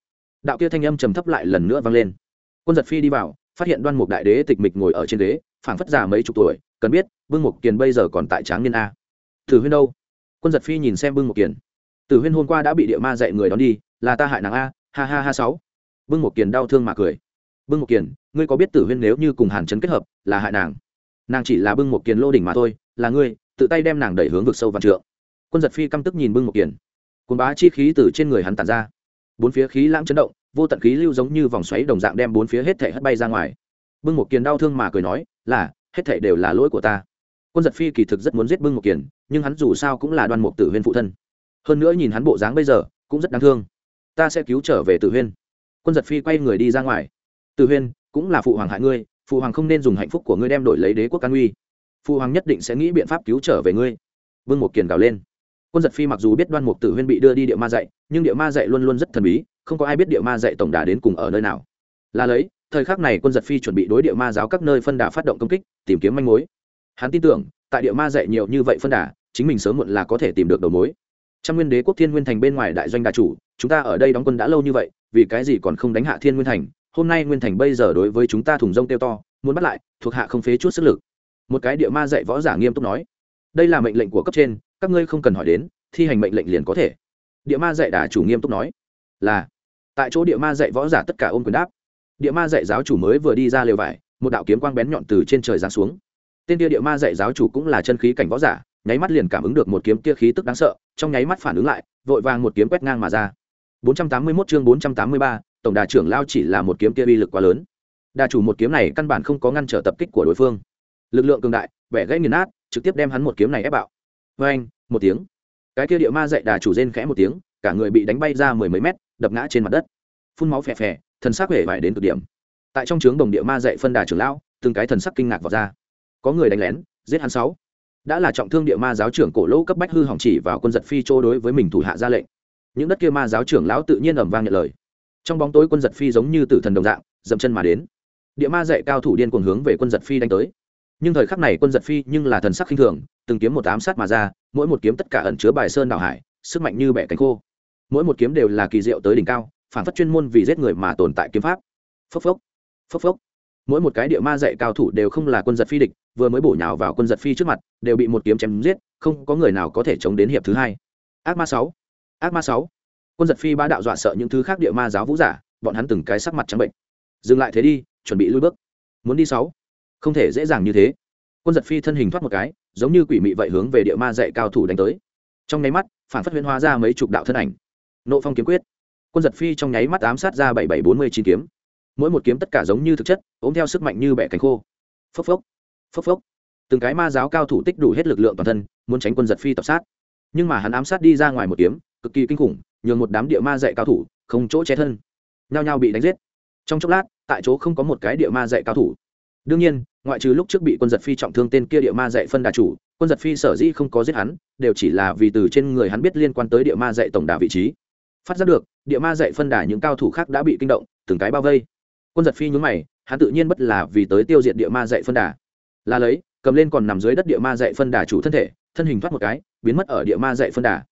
Đạo kia thanh âm trầm thấp lại lần nữa vang lên. Quân giật phi đi vào phát hiện đoan mục đại đế tịch mịch ngồi ở trên đế, phảng phất già mấy chục tuổi cần biết bưng mục kiền bây giờ còn tại tráng niên a. Tử huyên đâu? Quân giật phi nhìn xem bưng mục kiền. Tử huyên hôm qua đã bị địa ma dạy người đón đi, là ta hại nàng a, ha ha ha sáu. Bưng mục kiền đau thương mà cười. Bưng mục kiền, ngươi có biết tử huyên nếu như cùng hàn trấn kết hợp, là hại nàng? Nàng chỉ là bưng mục kiền lô đỉnh mà thôi, là ngươi, tự tay đem nàng đẩy hướng vực sâu vạn trượng. Quân giật phi căm tức nhìn bưng mục kiền. Cuốn bá chi khí từ trên người hắn tàn ra. Bốn phía khí lãng chấn động, vô tận khí lưu giống như vòng xoáy đồng dạng đem bốn phía hết thể hất bay ra ngoài. Bưng một kiền đau thương mà cười nói, là hết thảy đều là lỗi của ta. Quân giật phi kỳ thực rất muốn giết bưng một kiền, nhưng hắn dù sao cũng là đoan mục tử huyên phụ thân. Hơn nữa nhìn hắn bộ dáng bây giờ, cũng rất đáng thương. Ta sẽ cứu trở về tử huyên. Quân giật phi quay người đi ra ngoài. Tử huyên, cũng là phụ hoàng hại ngươi, phụ hoàng không nên dùng hạnh phúc của ngươi đem đổi lấy đế quốc can uy. Phụ hoàng nhất định sẽ nghĩ biện pháp cứu trở về ngươi. Vương một kiền gào lên. Quân giật phi mặc dù biết đoan mục tử huyên bị đưa đi địa ma dạy, nhưng địa ma dạy luôn luôn rất thần bí, không có ai biết địa ma dạy tổng đà đến cùng ở nơi nào. Là lấy thời khắc này quân giật phi chuẩn bị đối địa ma giáo các nơi phân đà phát động công kích, tìm kiếm manh mối. Hắn tin tưởng, tại địa ma dạy nhiều như vậy phân đà, chính mình sớm muộn là có thể tìm được đầu mối. Trăm nguyên đế quốc thiên nguyên thành bên ngoài đại doanh đà chủ, chúng ta ở đây đóng quân đã lâu như vậy, vì cái gì còn không đánh hạ thiên nguyên thành? Hôm nay nguyên thành bây giờ đối với chúng ta thùng rông tiêu to, muốn bắt lại, thuộc hạ không phế chút sức lực. Một cái địa ma dạy võ giả nghiêm túc nói, đây là mệnh lệnh của cấp trên, các ngươi không cần hỏi đến, thi hành mệnh lệnh liền có thể. Địa ma dạy đà chủ nghiêm túc nói, là. Tại chỗ địa ma dạy võ giả tất cả ôm quyền đáp địa ma dạy giáo chủ mới vừa đi ra lều vải một đạo kiếm quang bén nhọn từ trên trời giáng xuống. Tên kia địa ma dạy giáo chủ cũng là chân khí cảnh võ giả nháy mắt liền cảm ứng được một kiếm kia khí tức đáng sợ trong nháy mắt phản ứng lại vội vàng một kiếm quét ngang mà ra. 481 chương 483, tổng đà trưởng lao chỉ là một kiếm kia uy lực quá lớn. Đà chủ một kiếm này căn bản không có ngăn trở tập kích của đối phương. Lực lượng cường đại vẻ gãy nghiền nát trực tiếp đem hắn một kiếm này ép bạo. Vê anh một tiếng. Cái kia địa ma dạy đà chủ rên khẽ một tiếng cả người bị đánh bay ra mười mấy mét đập ngã trên mặt đất. Phun máu phè phè thần sắc hể vải đến cực điểm. Tại trong trướng đồng địa ma dạy phân đà trưởng lão, từng cái thần sắc kinh ngạc vào ra. Có người đánh lén, giết hắn sáu. Đã là trọng thương địa ma giáo trưởng cổ lỗ cấp bách hư hỏng chỉ vào quân giật phi chô đối với mình thủ hạ ra lệnh. Những đất kia ma giáo trưởng lão tự nhiên ẩm vang nhận lời. Trong bóng tối quân giật phi giống như tử thần đồng dạng, dậm chân mà đến. Địa ma dạy cao thủ điên cuồng hướng về quân giật phi đánh tới. Nhưng thời khắc này quân giật phi nhưng là thần sắc khinh thường, từng kiếm một ám sát mà ra, mỗi một kiếm tất cả ẩn chứa bài sơn đạo hải, sức mạnh như bẻ cánh khô. Mỗi một kiếm đều là kỳ diệu tới đỉnh cao phản phất chuyên môn vì giết người mà tồn tại kiếm pháp. Phốc phốc phốc phốc. Mỗi một cái địa ma dạy cao thủ đều không là quân giật phi địch, vừa mới bổ nhào vào quân giật phi trước mặt, đều bị một kiếm chém giết, không có người nào có thể chống đến hiệp thứ hai. Ác ma sáu, ác ma sáu. Quân giật phi ba đạo dọa sợ những thứ khác địa ma giáo vũ giả, bọn hắn từng cái sắc mặt trắng bệnh. Dừng lại thế đi, chuẩn bị lui bước. Muốn đi sáu. Không thể dễ dàng như thế. Quân giật phi thân hình thoát một cái, giống như quỷ mị vậy hướng về địa ma dạy cao thủ đánh tới. Trong nháy mắt, phản phát huyễn hóa ra mấy chục đạo thân ảnh. Nộ phong kiếm quyết quân giật phi trong nháy mắt ám sát ra bảy bảy bốn mươi chín kiếm. Mỗi một kiếm tất cả giống như thực chất ốm theo sức mạnh như bẻ cánh khô. Phốc phốc phốc phốc. Từng cái ma giáo cao thủ tích đủ hết lực lượng toàn thân, muốn tránh quân giật phi tập sát. Nhưng mà hắn ám sát đi ra ngoài một kiếm, cực kỳ kinh khủng, nhường một đám địa ma dạy cao thủ không chỗ che thân. Nhao nhao bị đánh giết. Trong chốc lát, tại chỗ không có một cái địa ma dạy cao thủ. Đương nhiên, ngoại trừ lúc trước bị quân giật phi trọng thương tên kia địa ma dạy phân đà chủ, quân giật phi sở dĩ không có giết hắn, đều chỉ là vì từ trên người hắn biết liên quan tới địa ma dạy tổng đà vị trí phát giác được, địa ma dạy phân đà những cao thủ khác đã bị kinh động, từng cái bao vây. Quân giật phi nhún mày, hắn tự nhiên bất là vì tới tiêu diệt địa ma dạy phân đà. Là lấy, cầm lên còn nằm dưới đất địa ma dạy phân đà chủ thân thể, thân hình thoát một cái, biến mất ở địa ma dạy phân đà.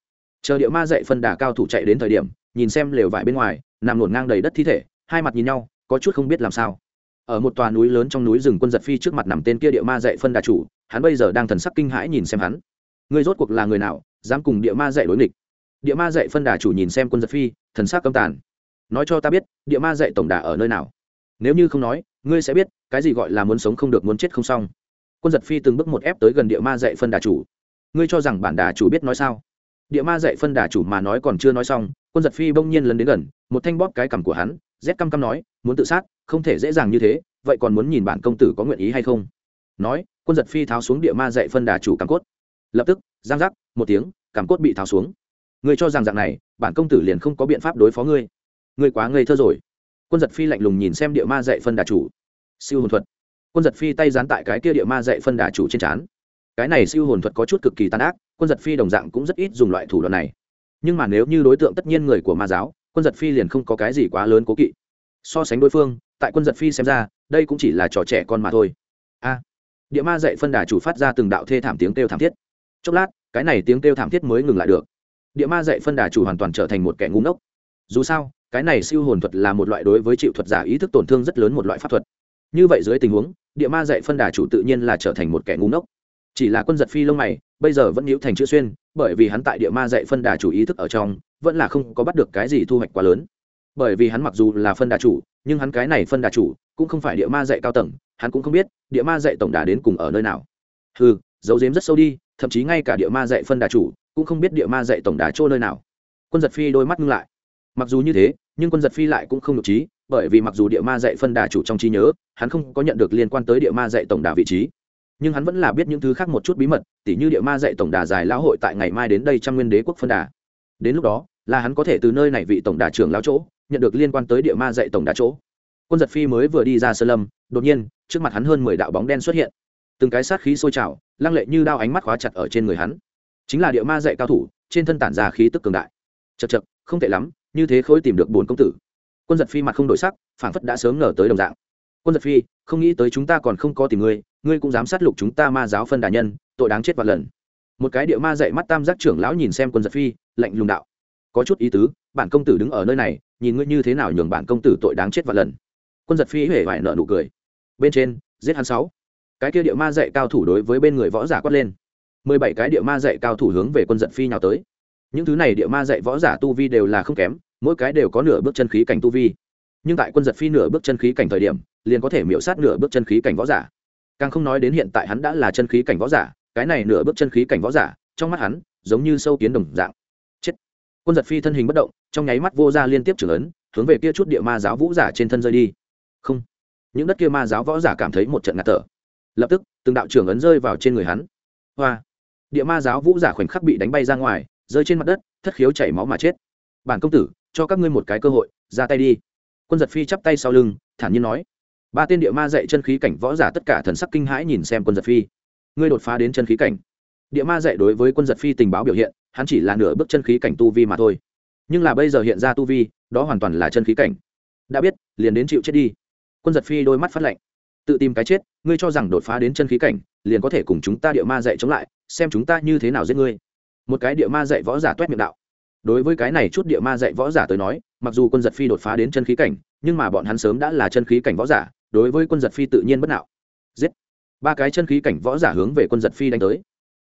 Chờ địa ma dạy phân đà cao thủ chạy đến thời điểm, nhìn xem lều vải bên ngoài, nằm ngổn ngang đầy đất thi thể, hai mặt nhìn nhau, có chút không biết làm sao. Ở một tòa núi lớn trong núi rừng quân giật phi trước mặt nằm tên kia địa ma dạy phân đà chủ, hắn bây giờ đang thần sắc kinh hãi nhìn xem hắn. Ngươi rốt cuộc là người nào, dám cùng địa ma dạy đối nghịch? Địa ma dạy phân đà chủ nhìn xem quân giật phi, thần sắc câm tàn. Nói cho ta biết, địa ma dạy tổng đà ở nơi nào? Nếu như không nói, ngươi sẽ biết, cái gì gọi là muốn sống không được muốn chết không xong. Quân giật phi từng bước một ép tới gần địa ma dạy phân đà chủ. Ngươi cho rằng bản đà chủ biết nói sao? Địa ma dạy phân đà chủ mà nói còn chưa nói xong, quân giật phi bỗng nhiên lần đến gần, một thanh bóp cái cằm của hắn, rét căm căm nói, muốn tự sát, không thể dễ dàng như thế, vậy còn muốn nhìn bản công tử có nguyện ý hay không? Nói, quân giật phi tháo xuống địa ma dạy phân đà chủ cằm cốt. Lập tức, giang giác, một tiếng, cằm cốt bị tháo xuống ngươi cho rằng dạng này, bản công tử liền không có biện pháp đối phó ngươi. Ngươi quá ngây thơ rồi. Quân giật phi lạnh lùng nhìn xem địa ma dạy phân đà chủ. Siêu hồn thuật. Quân giật phi tay dán tại cái kia địa ma dạy phân đà chủ trên trán. Cái này siêu hồn thuật có chút cực kỳ tàn ác, quân giật phi đồng dạng cũng rất ít dùng loại thủ đoạn này. Nhưng mà nếu như đối tượng tất nhiên người của ma giáo, quân giật phi liền không có cái gì quá lớn cố kỵ. So sánh đối phương, tại quân giật phi xem ra, đây cũng chỉ là trò trẻ con mà thôi. A. Địa ma dạy phân đà chủ phát ra từng đạo thê thảm tiếng kêu thảm thiết. Chốc lát, cái này tiếng kêu thảm thiết mới ngừng lại được địa ma dạy phân đà chủ hoàn toàn trở thành một kẻ ngu ngốc. Dù sao, cái này siêu hồn thuật là một loại đối với chịu thuật giả ý thức tổn thương rất lớn một loại pháp thuật. Như vậy dưới tình huống, địa ma dạy phân đà chủ tự nhiên là trở thành một kẻ ngu ngốc. Chỉ là quân giật phi lông mày, bây giờ vẫn níu thành chữ xuyên, bởi vì hắn tại địa ma dạy phân đà chủ ý thức ở trong, vẫn là không có bắt được cái gì thu hoạch quá lớn. Bởi vì hắn mặc dù là phân đà chủ, nhưng hắn cái này phân đà chủ cũng không phải địa ma dạy cao tầng, hắn cũng không biết địa ma dạy tổng đà đến cùng ở nơi nào. Ừ dấu dếm rất sâu đi, thậm chí ngay cả địa ma dạy phân đà chủ cũng không biết địa ma dạy tổng đá chỗ nơi nào. Quân giật phi đôi mắt ngưng lại. Mặc dù như thế, nhưng quân giật phi lại cũng không nhục trí, bởi vì mặc dù địa ma dạy phân đà chủ trong trí nhớ, hắn không có nhận được liên quan tới địa ma dạy tổng đà vị trí. Nhưng hắn vẫn là biết những thứ khác một chút bí mật, tỉ như địa ma dạy tổng đà giải lão hội tại ngày mai đến đây trăm nguyên đế quốc phân đà. Đến lúc đó, là hắn có thể từ nơi này vị tổng đà trưởng lão chỗ, nhận được liên quan tới địa ma dạy tổng đà chỗ. Quân giật phi mới vừa đi ra sơ lâm, đột nhiên, trước mặt hắn hơn mười đạo bóng đen xuất hiện. Từng cái sát khí sôi trào, lăng lệ như đao ánh mắt khóa chặt ở trên người hắn chính là địa ma dạy cao thủ, trên thân tản ra khí tức cường đại. Chật chật không tệ lắm, như thế khối tìm được bốn công tử. Quân giật phi mặt không đổi sắc, phảng phất đã sớm ngờ tới đồng dạng. Quân giật phi, không nghĩ tới chúng ta còn không có tìm ngươi ngươi cũng dám sát lục chúng ta ma giáo phân đà nhân, tội đáng chết vạn lần. Một cái địa ma dạy mắt tam giác trưởng lão nhìn xem quân giật phi, lạnh lùng đạo. Có chút ý tứ, bản công tử đứng ở nơi này, nhìn ngươi như thế nào nhường bản công tử tội đáng chết vạn lần. Quân giật phi huệ vải nợ nụ cười. Bên trên, giết hắn sáu. Cái kia địa ma dạy cao thủ đối với bên người võ giả quát lên mười bảy cái địa ma dạy cao thủ hướng về quân giật phi nhào tới. Những thứ này địa ma dạy võ giả tu vi đều là không kém, mỗi cái đều có nửa bước chân khí cảnh tu vi. Nhưng tại quân giật phi nửa bước chân khí cảnh thời điểm, liền có thể miễu sát nửa bước chân khí cảnh võ giả. Càng không nói đến hiện tại hắn đã là chân khí cảnh võ giả, cái này nửa bước chân khí cảnh võ giả, trong mắt hắn, giống như sâu kiến đồng dạng. Chết. Quân giật phi thân hình bất động, trong nháy mắt vô ra liên tiếp trưởng ấn, hướng về kia chút địa ma giáo vũ giả trên thân rơi đi. Không. Những đất kia ma giáo võ giả cảm thấy một trận ngạt thở. Lập tức, từng đạo trưởng ấn rơi vào trên người hắn. Hoa địa ma giáo vũ giả khoảnh khắc bị đánh bay ra ngoài, rơi trên mặt đất, thất khiếu chảy máu mà chết. Bản công tử, cho các ngươi một cái cơ hội, ra tay đi. Quân giật phi chắp tay sau lưng, thản nhiên nói. Ba tên địa ma dạy chân khí cảnh võ giả tất cả thần sắc kinh hãi nhìn xem quân giật phi. Ngươi đột phá đến chân khí cảnh. Địa ma dạy đối với quân giật phi tình báo biểu hiện, hắn chỉ là nửa bước chân khí cảnh tu vi mà thôi. Nhưng là bây giờ hiện ra tu vi, đó hoàn toàn là chân khí cảnh. Đã biết, liền đến chịu chết đi. Quân giật phi đôi mắt phát lạnh tự tìm cái chết, ngươi cho rằng đột phá đến chân khí cảnh, liền có thể cùng chúng ta địa ma dạy chống lại, xem chúng ta như thế nào giết ngươi. Một cái địa ma dạy võ giả toét miệng đạo. Đối với cái này chút địa ma dạy võ giả tới nói, mặc dù quân giật phi đột phá đến chân khí cảnh, nhưng mà bọn hắn sớm đã là chân khí cảnh võ giả, đối với quân giật phi tự nhiên bất nạo. Giết! Ba cái chân khí cảnh võ giả hướng về quân giật phi đánh tới.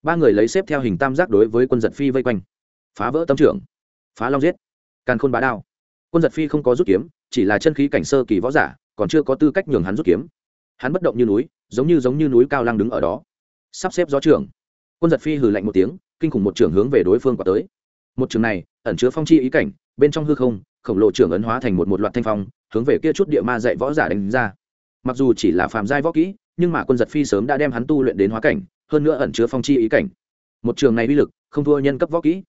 Ba người lấy xếp theo hình tam giác đối với quân giật phi vây quanh. Phá vỡ tâm trưởng. Phá long giết. Càn khôn bá đao. Quân giật phi không có rút kiếm, chỉ là chân khí cảnh sơ kỳ võ giả, còn chưa có tư cách nhường hắn rút kiếm hắn bất động như núi, giống như giống như núi cao lăng đứng ở đó. Sắp xếp gió trưởng quân giật phi hừ lạnh một tiếng, kinh khủng một trưởng hướng về đối phương quả tới. Một trường này, ẩn chứa phong chi ý cảnh, bên trong hư không, khổng lồ trưởng ấn hóa thành một một loạt thanh phong, hướng về kia chút địa ma dạy võ giả đánh ra. Mặc dù chỉ là phàm giai võ kỹ, nhưng mà quân giật phi sớm đã đem hắn tu luyện đến hóa cảnh, hơn nữa ẩn chứa phong chi ý cảnh. Một trường này uy lực, không thua nhân cấp võ kỹ.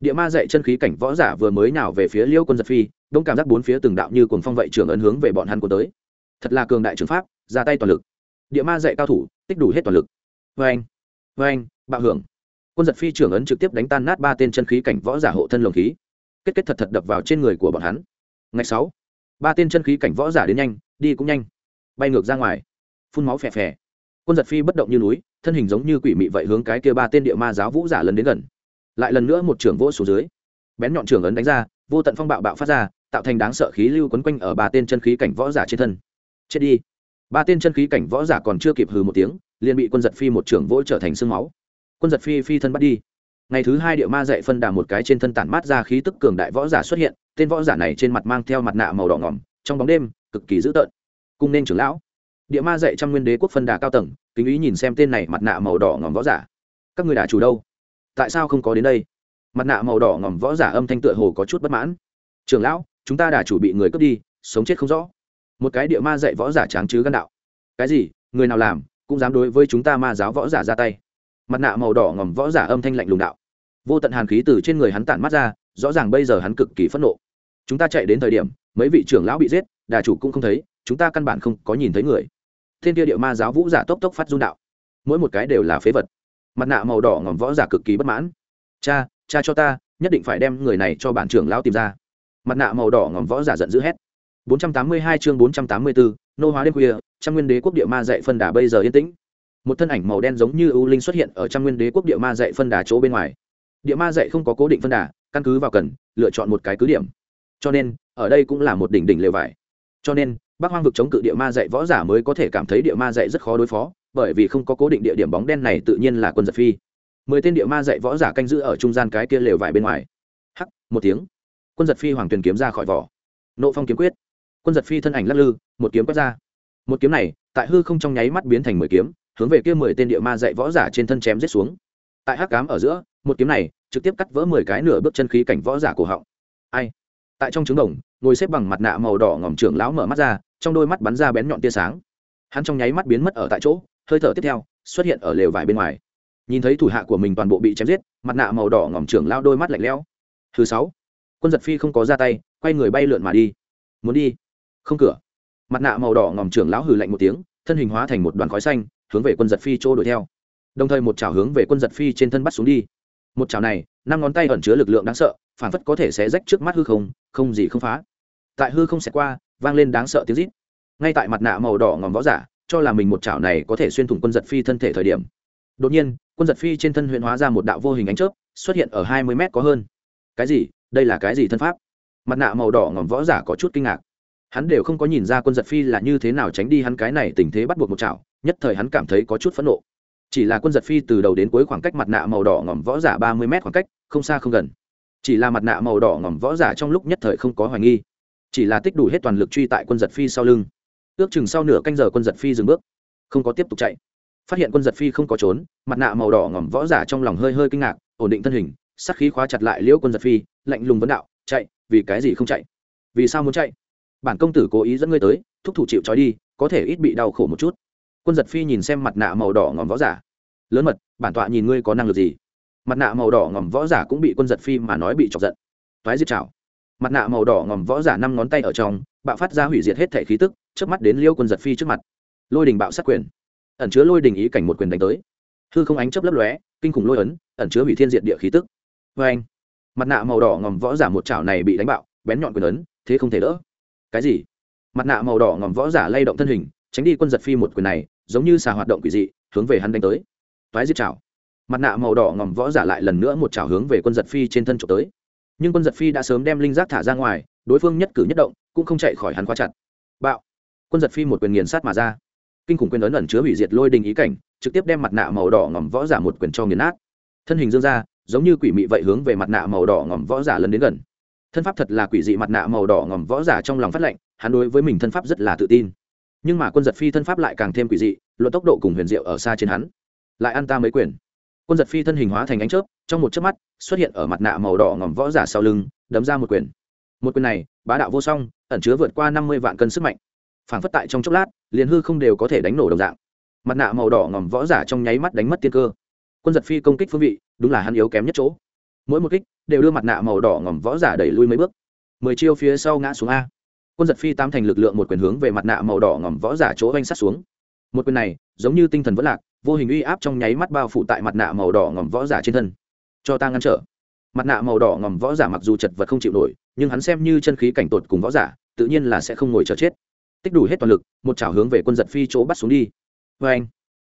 Địa ma dạy chân khí cảnh võ giả vừa mới nào về phía liêu quân giật phi, đông cảm giác bốn phía từng đạo như cuồng phong vậy trường ấn hướng về bọn hắn của tới. Thật là cường đại trường pháp ra tay toàn lực. Địa ma dạy cao thủ, tích đủ hết toàn lực. Vê anh vê anh bạo hưởng. Quân giật phi trưởng ấn trực tiếp đánh tan nát ba tên chân khí cảnh võ giả hộ thân lồng khí. Kết kết thật thật đập vào trên người của bọn hắn. Ngày sáu, ba tên chân khí cảnh võ giả đến nhanh, đi cũng nhanh. Bay ngược ra ngoài. Phun máu phè phè. Quân giật phi bất động như núi, thân hình giống như quỷ mị vậy hướng cái kia ba tên địa ma giáo vũ giả lần đến gần. Lại lần nữa một trưởng vỗ xuống dưới. Bén nhọn trưởng ấn đánh ra, vô tận phong bạo bạo phát ra, tạo thành đáng sợ khí lưu quấn quanh ở ba tên chân khí cảnh võ giả trên thân. Chết đi ba tên chân khí cảnh võ giả còn chưa kịp hừ một tiếng, liền bị quân giật phi một trưởng vỗ trở thành sương máu. Quân giật phi phi thân bắt đi. Ngày thứ hai địa ma dạy phân đà một cái trên thân tản mát ra khí tức cường đại võ giả xuất hiện, tên võ giả này trên mặt mang theo mặt nạ màu đỏ ngỏm, trong bóng đêm, cực kỳ dữ tợn. Cung nên trưởng lão. Địa ma dạy trăm nguyên đế quốc phân đà cao tầng, kính ý nhìn xem tên này mặt nạ màu đỏ ngỏm võ giả. Các người đà chủ đâu? Tại sao không có đến đây? Mặt nạ màu đỏ ngỏm võ giả âm thanh tựa hồ có chút bất mãn. Trưởng lão, chúng ta đà chủ bị người cướp đi, sống chết không rõ một cái địa ma dạy võ giả tráng chứ gan đạo. Cái gì? Người nào làm, cũng dám đối với chúng ta ma giáo võ giả ra tay. Mặt nạ màu đỏ ngỏm võ giả âm thanh lạnh lùng đạo. Vô tận hàn khí từ trên người hắn tản mắt ra, rõ ràng bây giờ hắn cực kỳ phẫn nộ. Chúng ta chạy đến thời điểm, mấy vị trưởng lão bị giết, đà chủ cũng không thấy, chúng ta căn bản không có nhìn thấy người. Thiên kia địa ma giáo vũ giả tốc tốc phát dung đạo. Mỗi một cái đều là phế vật. Mặt nạ màu đỏ ngỏm võ giả cực kỳ bất mãn. Cha cha cho ta, nhất định phải đem người này cho bản trưởng lão tìm ra. Mặt nạ màu đỏ ngỏm võ giả giận dữ hét. 482 chương 484, nô hóa đêm khuya trăm nguyên đế quốc địa ma dạy phân đà bây giờ yên tĩnh. Một thân ảnh màu đen giống như ưu linh xuất hiện ở trăm nguyên đế quốc địa ma dạy phân đà chỗ bên ngoài. Địa ma dạy không có cố định phân đà căn cứ vào cần lựa chọn một cái cứ điểm. Cho nên ở đây cũng là một đỉnh đỉnh lều vải. Cho nên bắc hoang vực chống cự địa ma dạy võ giả mới có thể cảm thấy địa ma dạy rất khó đối phó bởi vì không có cố định địa điểm bóng đen này tự nhiên là quân giật phi. Mười tên địa ma dạy võ giả canh giữ ở trung gian cái kia lều vải bên ngoài. Hắc một tiếng. Quân giật phi hoàng truyền kiếm ra khỏi vỏ. Nộ phong kiếm quyết quân giật phi thân ảnh lắc lư, một kiếm quét ra. Một kiếm này, tại hư không trong nháy mắt biến thành mười kiếm, hướng về kia mười tên địa ma dạy võ giả trên thân chém giết xuống. Tại hắc cám ở giữa, một kiếm này trực tiếp cắt vỡ mười cái nửa bước chân khí cảnh võ giả cổ họng. Ai? Tại trong trứng đồng, ngồi xếp bằng mặt nạ màu đỏ ngỏm trưởng lão mở mắt ra, trong đôi mắt bắn ra bén nhọn tia sáng. Hắn trong nháy mắt biến mất ở tại chỗ, hơi thở tiếp theo, xuất hiện ở lều vải bên ngoài. Nhìn thấy thủ hạ của mình toàn bộ bị chém giết, mặt nạ màu đỏ ngỏm trưởng lao đôi mắt lạnh lẽo. Thứ sáu, quân giật phi không có ra tay, quay người bay lượn mà đi. Muốn đi không cửa. Mặt nạ màu đỏ ngòm trưởng lão hừ lạnh một tiếng, thân hình hóa thành một đoàn khói xanh, hướng về quân giật phi chỗ đuổi theo. Đồng thời một chảo hướng về quân giật phi trên thân bắt xuống đi. Một chảo này, năm ngón tay ẩn chứa lực lượng đáng sợ, phản phất có thể sẽ rách trước mắt hư không không gì không phá. Tại hư không xẹt qua, vang lên đáng sợ tiếng rít. Ngay tại mặt nạ màu đỏ ngòm võ giả, cho là mình một chảo này có thể xuyên thủng quân giật phi thân thể thời điểm. Đột nhiên, quân giật phi trên thân huyện hóa ra một đạo vô hình ánh chớp, xuất hiện ở hai mươi mét có hơn. Cái gì? Đây là cái gì thân pháp? Mặt nạ màu đỏ ngòm võ giả có chút kinh ngạc hắn đều không có nhìn ra quân giật phi là như thế nào tránh đi hắn cái này tình thế bắt buộc một chảo, nhất thời hắn cảm thấy có chút phẫn nộ. Chỉ là quân giật phi từ đầu đến cuối khoảng cách mặt nạ màu đỏ ngòm võ giả ba mươi mét khoảng cách, không xa không gần. Chỉ là mặt nạ màu đỏ ngòm võ giả trong lúc nhất thời không có hoài nghi. Chỉ là tích đủ hết toàn lực truy tại quân giật phi sau lưng. Ước chừng sau nửa canh giờ quân giật phi dừng bước, không có tiếp tục chạy. Phát hiện quân giật phi không có trốn, mặt nạ màu đỏ ngòm võ giả trong lòng hơi hơi kinh ngạc, ổn định thân hình sắc khí khóa chặt lại liễu quân giật phi, lạnh lùng vấn đạo, chạy, vì cái gì không chạy? Vì sao muốn chạy? Bản công tử cố ý dẫn ngươi tới, thúc thủ chịu trói đi, có thể ít bị đau khổ một chút. Quân giật phi nhìn xem mặt nạ màu đỏ ngòm võ giả. Lớn mật, bản tọa nhìn ngươi có năng lực gì? Mặt nạ màu đỏ ngòm võ giả cũng bị quân giật phi mà nói bị chọc giận. Toái diệt chảo. Mặt nạ màu đỏ ngòm võ giả năm ngón tay ở trong, bạo phát ra hủy diệt hết thể khí tức trước mắt đến liêu quân giật phi trước mặt. Lôi đình bạo sát quyền. Ẩn chứa lôi đình ý cảnh một quyền đánh tới. Hư không ánh chấp lấp lóe, kinh khủng lôi ấn, ẩn chứa hủy thiên diệt địa khí tức. Vê anh mặt nạ màu đỏ ngòm võ giả một chảo này bị đánh bạo, bén nhọn quyền ấn, thế không thể đỡ cái gì? Mặt nạ màu đỏ ngòm võ giả lay động thân hình, tránh đi quân giật phi một quyền này, giống như xà hoạt động quỷ dị, hướng về hắn đánh tới. Toái diệt chảo. Mặt nạ màu đỏ ngòm võ giả lại lần nữa một chảo hướng về quân giật phi trên thân trộm tới. Nhưng quân giật phi đã sớm đem linh giác thả ra ngoài, đối phương nhất cử nhất động, cũng không chạy khỏi hắn khóa chặt. Bạo. Quân giật phi một quyền nghiền sát mà ra. Kinh khủng quyền ấn ẩn chứa hủy diệt lôi đình ý cảnh, trực tiếp đem mặt nạ màu đỏ ngòm võ giả một quyền cho nghiền nát. Thân hình dương ra, giống như quỷ mị vậy hướng về mặt nạ màu đỏ ngòm võ giả lần đến gần thân pháp thật là quỷ dị mặt nạ màu đỏ ngòm võ giả trong lòng phát lệnh, hắn đối với mình thân pháp rất là tự tin. Nhưng mà quân giật phi thân pháp lại càng thêm quỷ dị, luận tốc độ cùng huyền diệu ở xa trên hắn. Lại ăn ta mấy quyền. Quân giật phi thân hình hóa thành ánh chớp, trong một chớp mắt, xuất hiện ở mặt nạ màu đỏ ngòm võ giả sau lưng, đấm ra một quyền. Một quyền này, bá đạo vô song, ẩn chứa vượt qua năm mươi vạn cân sức mạnh. Phản phất tại trong chốc lát, liền hư không đều có thể đánh nổ đồng dạng. Mặt nạ màu đỏ ngòm võ giả trong nháy mắt đánh mất tiên cơ. Quân giật phi công kích phương vị, đúng là hắn yếu kém nhất chỗ mỗi một kích đều đưa mặt nạ màu đỏ ngòm võ giả đẩy lui mấy bước. Mười chiêu phía sau ngã xuống a. Quân giật phi tám thành lực lượng một quyền hướng về mặt nạ màu đỏ ngòm võ giả chỗ oanh sát xuống. Một quyền này, giống như tinh thần vỡ lạc, vô hình uy áp trong nháy mắt bao phủ tại mặt nạ màu đỏ ngòm võ giả trên thân. Cho ta ngăn trở. Mặt nạ màu đỏ ngòm võ giả mặc dù chật vật không chịu nổi, nhưng hắn xem như chân khí cảnh tột cùng võ giả, tự nhiên là sẽ không ngồi chờ chết. Tích đủ hết toàn lực, một chảo hướng về quân giật phi chỗ bắt xuống đi. Vê anh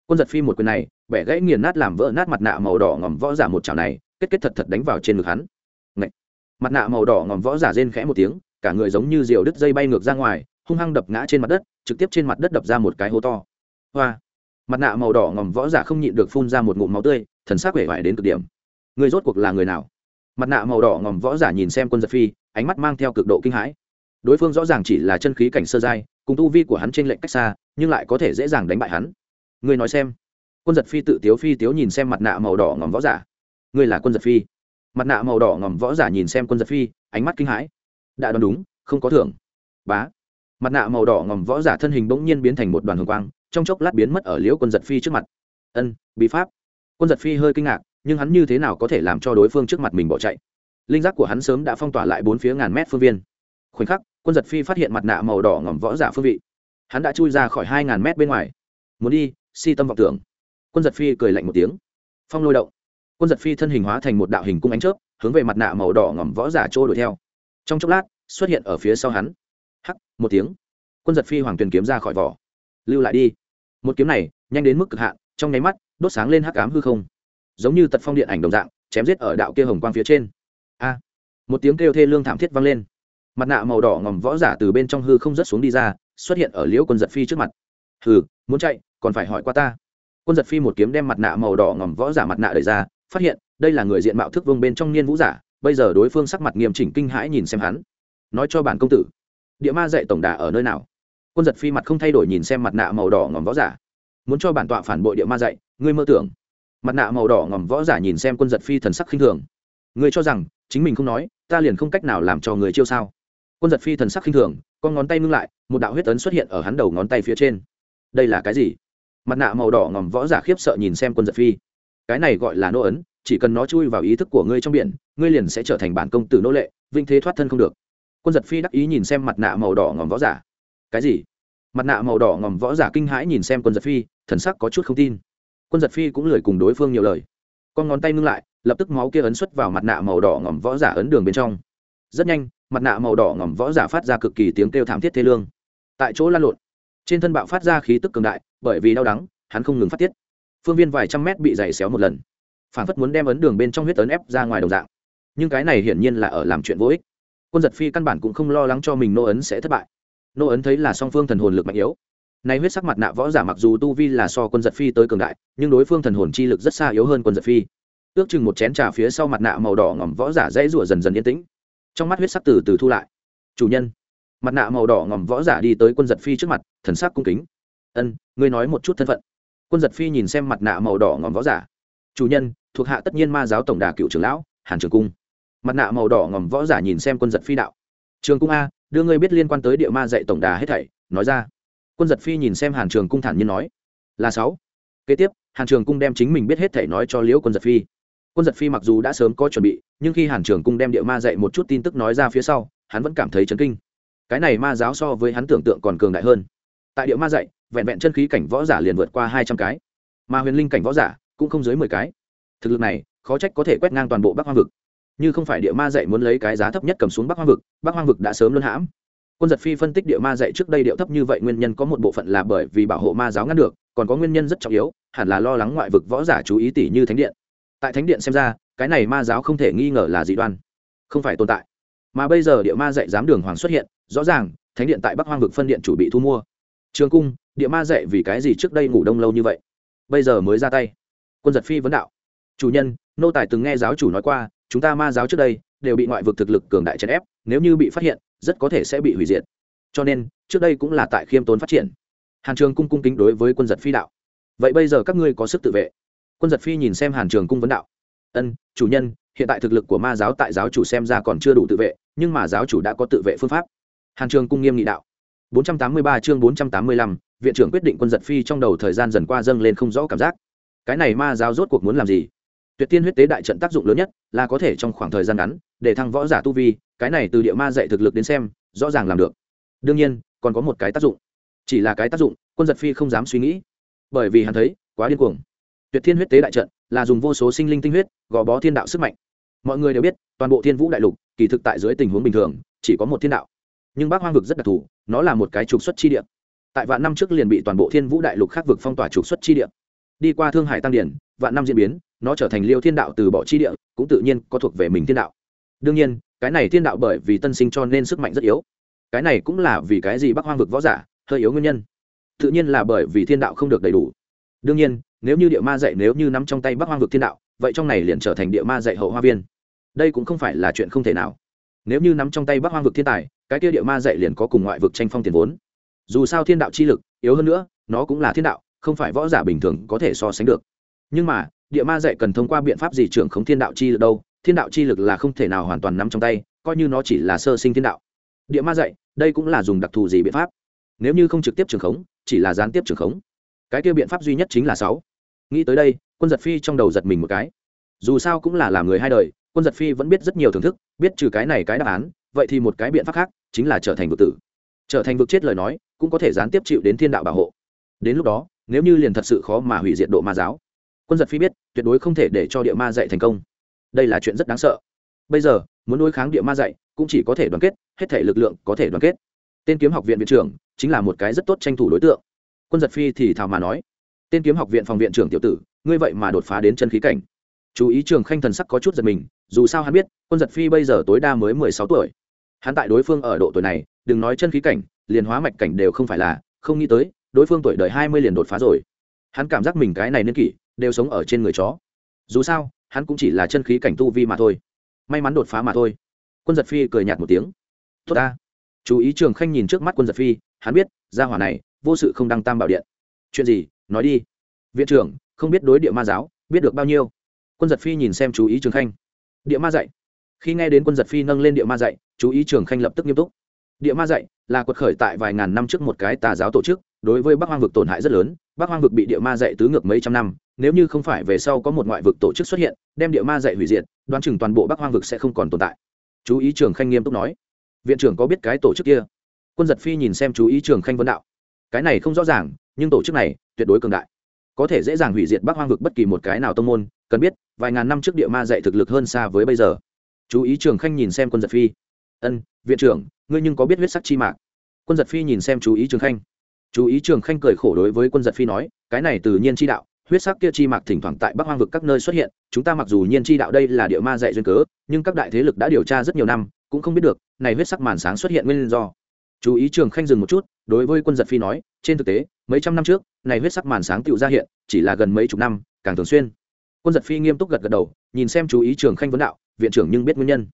quân giật phi một quyền này, bẻ gãy nghiền nát làm vỡ nát mặt nạ màu đỏ ngòm võ giả một chảo này kết kết thật thật đánh vào trên ngực hắn. Ngậy! mặt nạ màu đỏ ngòm võ giả rên khẽ một tiếng, cả người giống như diều đứt dây bay ngược ra ngoài, hung hăng đập ngã trên mặt đất, trực tiếp trên mặt đất đập ra một cái hố to. Hoa! Mặt nạ màu đỏ ngòm võ giả không nhịn được phun ra một ngụm máu tươi, thần sắc vẻ vải đến cực điểm. Người rốt cuộc là người nào? Mặt nạ màu đỏ ngòm võ giả nhìn xem quân giật phi, ánh mắt mang theo cực độ kinh hãi. Đối phương rõ ràng chỉ là chân khí cảnh sơ giai, cùng tu vi của hắn trên lệnh cách xa, nhưng lại có thể dễ dàng đánh bại hắn. Người nói xem. Quân giật phi tự tiếu phi tiếu nhìn xem mặt nạ màu đỏ ngòm võ giả ngươi là quân giật phi. Mặt nạ màu đỏ ngòm võ giả nhìn xem quân giật phi, ánh mắt kinh hãi. Đã đoán đúng, không có thưởng. Bá. Mặt nạ màu đỏ ngòm võ giả thân hình bỗng nhiên biến thành một đoàn hồng quang, trong chốc lát biến mất ở liễu quân giật phi trước mặt. Ân bị pháp. Quân giật phi hơi kinh ngạc, nhưng hắn như thế nào có thể làm cho đối phương trước mặt mình bỏ chạy? Linh giác của hắn sớm đã phong tỏa lại bốn phía ngàn mét phương viên. Khoảnh khắc, quân giật phi phát hiện mặt nạ màu đỏ ngòm võ giả phương vị. Hắn đã chui ra khỏi hai ngàn mét bên ngoài. Muốn đi, si tâm vọng tưởng. Quân giật phi cười lạnh một tiếng. Phong lôi động quân giật phi thân hình hóa thành một đạo hình cung ánh chớp, hướng về mặt nạ màu đỏ ngỏm võ giả trôi đuổi theo. Trong chốc lát, xuất hiện ở phía sau hắn. Hắc, một tiếng. Quân giật phi hoàng tuyền kiếm ra khỏi vỏ. Lưu lại đi. Một kiếm này, nhanh đến mức cực hạn, trong nháy mắt, đốt sáng lên hắc ám hư không. Giống như tật phong điện ảnh đồng dạng, chém giết ở đạo kia hồng quang phía trên. A. Một tiếng kêu thê lương thảm thiết vang lên. Mặt nạ màu đỏ ngòm võ giả từ bên trong hư không rớt xuống đi ra, xuất hiện ở liễu quân giật phi trước mặt. Hừ, muốn chạy, còn phải hỏi qua ta. Quân giật phi một kiếm đem mặt nạ màu đỏ ngòm võ giả mặt nạ đẩy ra phát hiện, đây là người diện mạo thức vương bên trong niên vũ giả, bây giờ đối phương sắc mặt nghiêm chỉnh kinh hãi nhìn xem hắn. Nói cho bản công tử, địa ma dạy tổng đà ở nơi nào? Quân giật phi mặt không thay đổi nhìn xem mặt nạ màu đỏ ngòm võ giả. Muốn cho bản tọa phản bội địa ma dạy, ngươi mơ tưởng. Mặt nạ màu đỏ ngòm võ giả nhìn xem quân giật phi thần sắc khinh thường. Ngươi cho rằng, chính mình không nói, ta liền không cách nào làm cho người chiêu sao? Quân giật phi thần sắc khinh thường, con ngón tay ngưng lại, một đạo huyết ấn xuất hiện ở hắn đầu ngón tay phía trên. Đây là cái gì? Mặt nạ màu đỏ ngòm võ giả khiếp sợ nhìn xem quân giật phi cái này gọi là nô ấn, chỉ cần nó chui vào ý thức của ngươi trong biển, ngươi liền sẽ trở thành bản công tử nô lệ, vinh thế thoát thân không được. Quân giật phi đắc ý nhìn xem mặt nạ màu đỏ ngòm võ giả. Cái gì? Mặt nạ màu đỏ ngòm võ giả kinh hãi nhìn xem quân giật phi, thần sắc có chút không tin. Quân giật phi cũng lười cùng đối phương nhiều lời. Con ngón tay ngưng lại, lập tức máu kia ấn xuất vào mặt nạ màu đỏ ngòm võ giả ấn đường bên trong. Rất nhanh, mặt nạ màu đỏ ngòm võ giả phát ra cực kỳ tiếng kêu thảm thiết thê lương. Tại chỗ lan lộn. Trên thân bạo phát ra khí tức cường đại, bởi vì đau đắng, hắn không ngừng phát tiết phương viên vài trăm mét bị dày xéo một lần. Phản phất muốn đem ấn đường bên trong huyết ấn ép ra ngoài đồng dạng. Nhưng cái này hiển nhiên là ở làm chuyện vô ích. Quân giật phi căn bản cũng không lo lắng cho mình nô ấn sẽ thất bại. Nô ấn thấy là song phương thần hồn lực mạnh yếu. Nay huyết sắc mặt nạ võ giả mặc dù tu vi là so quân giật phi tới cường đại, nhưng đối phương thần hồn chi lực rất xa yếu hơn quân giật phi. Ước chừng một chén trà phía sau mặt nạ màu đỏ ngỏm võ giả dãy rủa dần dần yên tĩnh. Trong mắt huyết sắc từ từ thu lại. Chủ nhân. Mặt nạ màu đỏ ngỏm võ giả đi tới quân giật phi trước mặt, thần sắc cung kính. Ân, ngươi nói một chút thân phận quân giật phi nhìn xem mặt nạ màu đỏ ngòm võ giả. Chủ nhân, thuộc hạ tất nhiên ma giáo tổng đà cựu trưởng lão, hàn trường cung. Mặt nạ màu đỏ ngòm võ giả nhìn xem quân giật phi đạo. Trường cung a, đưa ngươi biết liên quan tới địa ma dạy tổng đà hết thảy, nói ra. Quân giật phi nhìn xem hàn trường cung thản nhiên nói. Là sáu. Kế tiếp, hàn trường cung đem chính mình biết hết thảy nói cho liễu quân giật phi. Quân giật phi mặc dù đã sớm có chuẩn bị, nhưng khi hàn trường cung đem địa ma dạy một chút tin tức nói ra phía sau, hắn vẫn cảm thấy chấn kinh. Cái này ma giáo so với hắn tưởng tượng còn cường đại hơn tại địa ma dạy, vẹn vẹn chân khí cảnh võ giả liền vượt qua hai trăm cái. Mà huyền linh cảnh võ giả cũng không dưới mười cái. Thực lực này, khó trách có thể quét ngang toàn bộ bắc hoang vực. Như không phải địa ma dạy muốn lấy cái giá thấp nhất cầm xuống bắc hoang vực, bắc hoang vực đã sớm luân hãm. Quân giật phi phân tích địa ma dạy trước đây điệu thấp như vậy nguyên nhân có một bộ phận là bởi vì bảo hộ ma giáo ngăn được, còn có nguyên nhân rất trọng yếu, hẳn là lo lắng ngoại vực võ giả chú ý tỷ như thánh điện. Tại thánh điện xem ra, cái này ma giáo không thể nghi ngờ là dị đoan, không phải tồn tại. Mà bây giờ địa ma dạy dám đường hoàng xuất hiện, rõ ràng, thánh điện tại bắc hoang vực phân điện chủ bị thu mua trường cung, địa ma dạy vì cái gì trước đây ngủ đông lâu như vậy? Bây giờ mới ra tay. Quân giật phi vấn đạo. Chủ nhân, nô tài từng nghe giáo chủ nói qua, chúng ta ma giáo trước đây đều bị ngoại vực thực lực cường đại chèn ép, nếu như bị phát hiện, rất có thể sẽ bị hủy diệt. Cho nên, trước đây cũng là tại khiêm tốn phát triển. Hàn trường cung cung kính đối với quân giật phi đạo. Vậy bây giờ các ngươi có sức tự vệ? Quân giật phi nhìn xem hàn trường cung vấn đạo. Ân, chủ nhân, hiện tại thực lực của ma giáo tại giáo chủ xem ra còn chưa đủ tự vệ, nhưng mà giáo chủ đã có tự vệ phương pháp. Hàn trường cung nghiêm nghị đạo. 483 chương 485, viện trưởng quyết định quân giật phi trong đầu thời gian dần qua dâng lên không rõ cảm giác. Cái này ma giáo rốt cuộc muốn làm gì? Tuyệt tiên huyết tế đại trận tác dụng lớn nhất là có thể trong khoảng thời gian ngắn để thăng võ giả tu vi cái này từ địa ma dạy thực lực đến xem rõ ràng làm được. Đương nhiên còn có một cái tác dụng. Chỉ là cái tác dụng quân giật phi không dám suy nghĩ. Bởi vì hắn thấy quá điên cuồng. Tuyệt thiên huyết tế đại trận là dùng vô số sinh linh tinh huyết gò bó thiên đạo sức mạnh. Mọi người đều biết toàn bộ thiên vũ đại lục kỳ thực tại dưới tình huống bình thường chỉ có một thiên đạo nhưng bác hoang vực rất đặc thù, nó là một cái trục xuất chi địa. Tại vạn năm trước liền bị toàn bộ thiên vũ đại lục khác vực phong tỏa trục xuất chi địa. Đi qua thương hải tăng điển, vạn năm diễn biến, nó trở thành liêu thiên đạo từ bỏ chi địa, cũng tự nhiên có thuộc về mình thiên đạo. Đương nhiên, cái này thiên đạo bởi vì tân sinh cho nên sức mạnh rất yếu. Cái này cũng là vì cái gì bắc hoang vực võ giả hơi yếu nguyên nhân. Tự nhiên là bởi vì thiên đạo không được đầy đủ. Đương nhiên, nếu như địa ma dạy nếu như nắm trong tay bắc hoang vực thiên đạo, vậy trong này liền trở thành địa ma dạy hậu hoa viên. Đây cũng không phải là chuyện không thể nào. Nếu như nắm trong tay bắc hoang vực thiên tài cái kia địa ma dạy liền có cùng ngoại vực tranh phong tiền vốn. Dù sao thiên đạo chi lực, yếu hơn nữa, nó cũng là thiên đạo, không phải võ giả bình thường có thể so sánh được. Nhưng mà, địa ma dạy cần thông qua biện pháp gì trưởng khống thiên đạo chi lực đâu? Thiên đạo chi lực là không thể nào hoàn toàn nắm trong tay, coi như nó chỉ là sơ sinh thiên đạo. Địa ma dạy, đây cũng là dùng đặc thù gì biện pháp? Nếu như không trực tiếp trường khống, chỉ là gián tiếp trường khống. Cái kia biện pháp duy nhất chính là sáu. Nghĩ tới đây, quân giật phi trong đầu giật mình một cái. Dù sao cũng là làm người hai đời, quân giật phi vẫn biết rất nhiều thưởng thức, biết trừ cái này cái đáp án, vậy thì một cái biện pháp khác chính là trở thành vực tử. Trở thành vực chết lời nói, cũng có thể gián tiếp chịu đến thiên đạo bảo hộ. Đến lúc đó, nếu như liền thật sự khó mà hủy diệt độ ma giáo, quân giật phi biết, tuyệt đối không thể để cho địa ma dạy thành công. Đây là chuyện rất đáng sợ. Bây giờ, muốn đối kháng địa ma dạy, cũng chỉ có thể đoàn kết, hết thể lực lượng có thể đoàn kết. Tên kiếm học viện viện trưởng chính là một cái rất tốt tranh thủ đối tượng. Quân giật phi thì thào mà nói, tên kiếm học viện phòng viện trưởng tiểu tử, ngươi vậy mà đột phá đến chân khí cảnh. Chú ý trường khanh thần sắc có chút giật mình, dù sao hắn biết, quân giật phi bây giờ tối đa mới mười sáu tuổi hắn tại đối phương ở độ tuổi này, đừng nói chân khí cảnh, liền hóa mạch cảnh đều không phải là, không nghĩ tới, đối phương tuổi đời hai mươi liền đột phá rồi. Hắn cảm giác mình cái này niên kỷ, đều sống ở trên người chó. Dù sao, hắn cũng chỉ là chân khí cảnh tu vi mà thôi. May mắn đột phá mà thôi. Quân giật phi cười nhạt một tiếng. Tốt ta. Chú ý trường khanh nhìn trước mắt quân giật phi, hắn biết, gia hỏa này, vô sự không đăng tam bảo điện. Chuyện gì? Nói đi. Viện trưởng, không biết đối địa ma giáo, biết được bao nhiêu? Quân giật phi nhìn xem chú ý trường khanh. Địa ma dạy khi nghe đến quân giật phi nâng lên địa ma dạy, chú ý trường khanh lập tức nghiêm túc. Địa ma dạy là quật khởi tại vài ngàn năm trước một cái tà giáo tổ chức, đối với bắc hoang vực tổn hại rất lớn. Bắc hoang vực bị địa ma dạy tứ ngược mấy trăm năm, nếu như không phải về sau có một ngoại vực tổ chức xuất hiện, đem địa ma dạy hủy diệt, đoán chừng toàn bộ bắc hoang vực sẽ không còn tồn tại. Chú ý trường khanh nghiêm túc nói. Viện trưởng có biết cái tổ chức kia? Quân giật phi nhìn xem chú ý trường khanh vấn đạo. Cái này không rõ ràng, nhưng tổ chức này tuyệt đối cường đại. Có thể dễ dàng hủy diệt bắc hoang vực bất kỳ một cái nào tông môn, cần biết, vài ngàn năm trước địa ma dạy thực lực hơn xa với bây giờ chú ý trường khanh nhìn xem quân giật phi. Ân, viện trưởng, ngươi nhưng có biết huyết sắc chi mạc? Quân giật phi nhìn xem chú ý trường khanh. Chú ý trường khanh cười khổ đối với quân giật phi nói, cái này tự nhiên chi đạo, huyết sắc kia chi mạc thỉnh thoảng tại bắc hoang vực các nơi xuất hiện, chúng ta mặc dù nhiên chi đạo đây là địa ma dạy duyên cớ, nhưng các đại thế lực đã điều tra rất nhiều năm, cũng không biết được, này huyết sắc màn sáng xuất hiện nguyên do. Chú ý trường khanh dừng một chút, đối với quân giật phi nói, trên thực tế, mấy trăm năm trước, này huyết sắc màn sáng tựu ra hiện, chỉ là gần mấy chục năm, càng thường xuyên. Quân giật phi nghiêm túc gật gật đầu, nhìn xem chú ý trường khanh vấn đạo viện trưởng nhưng biết nguyên nhân.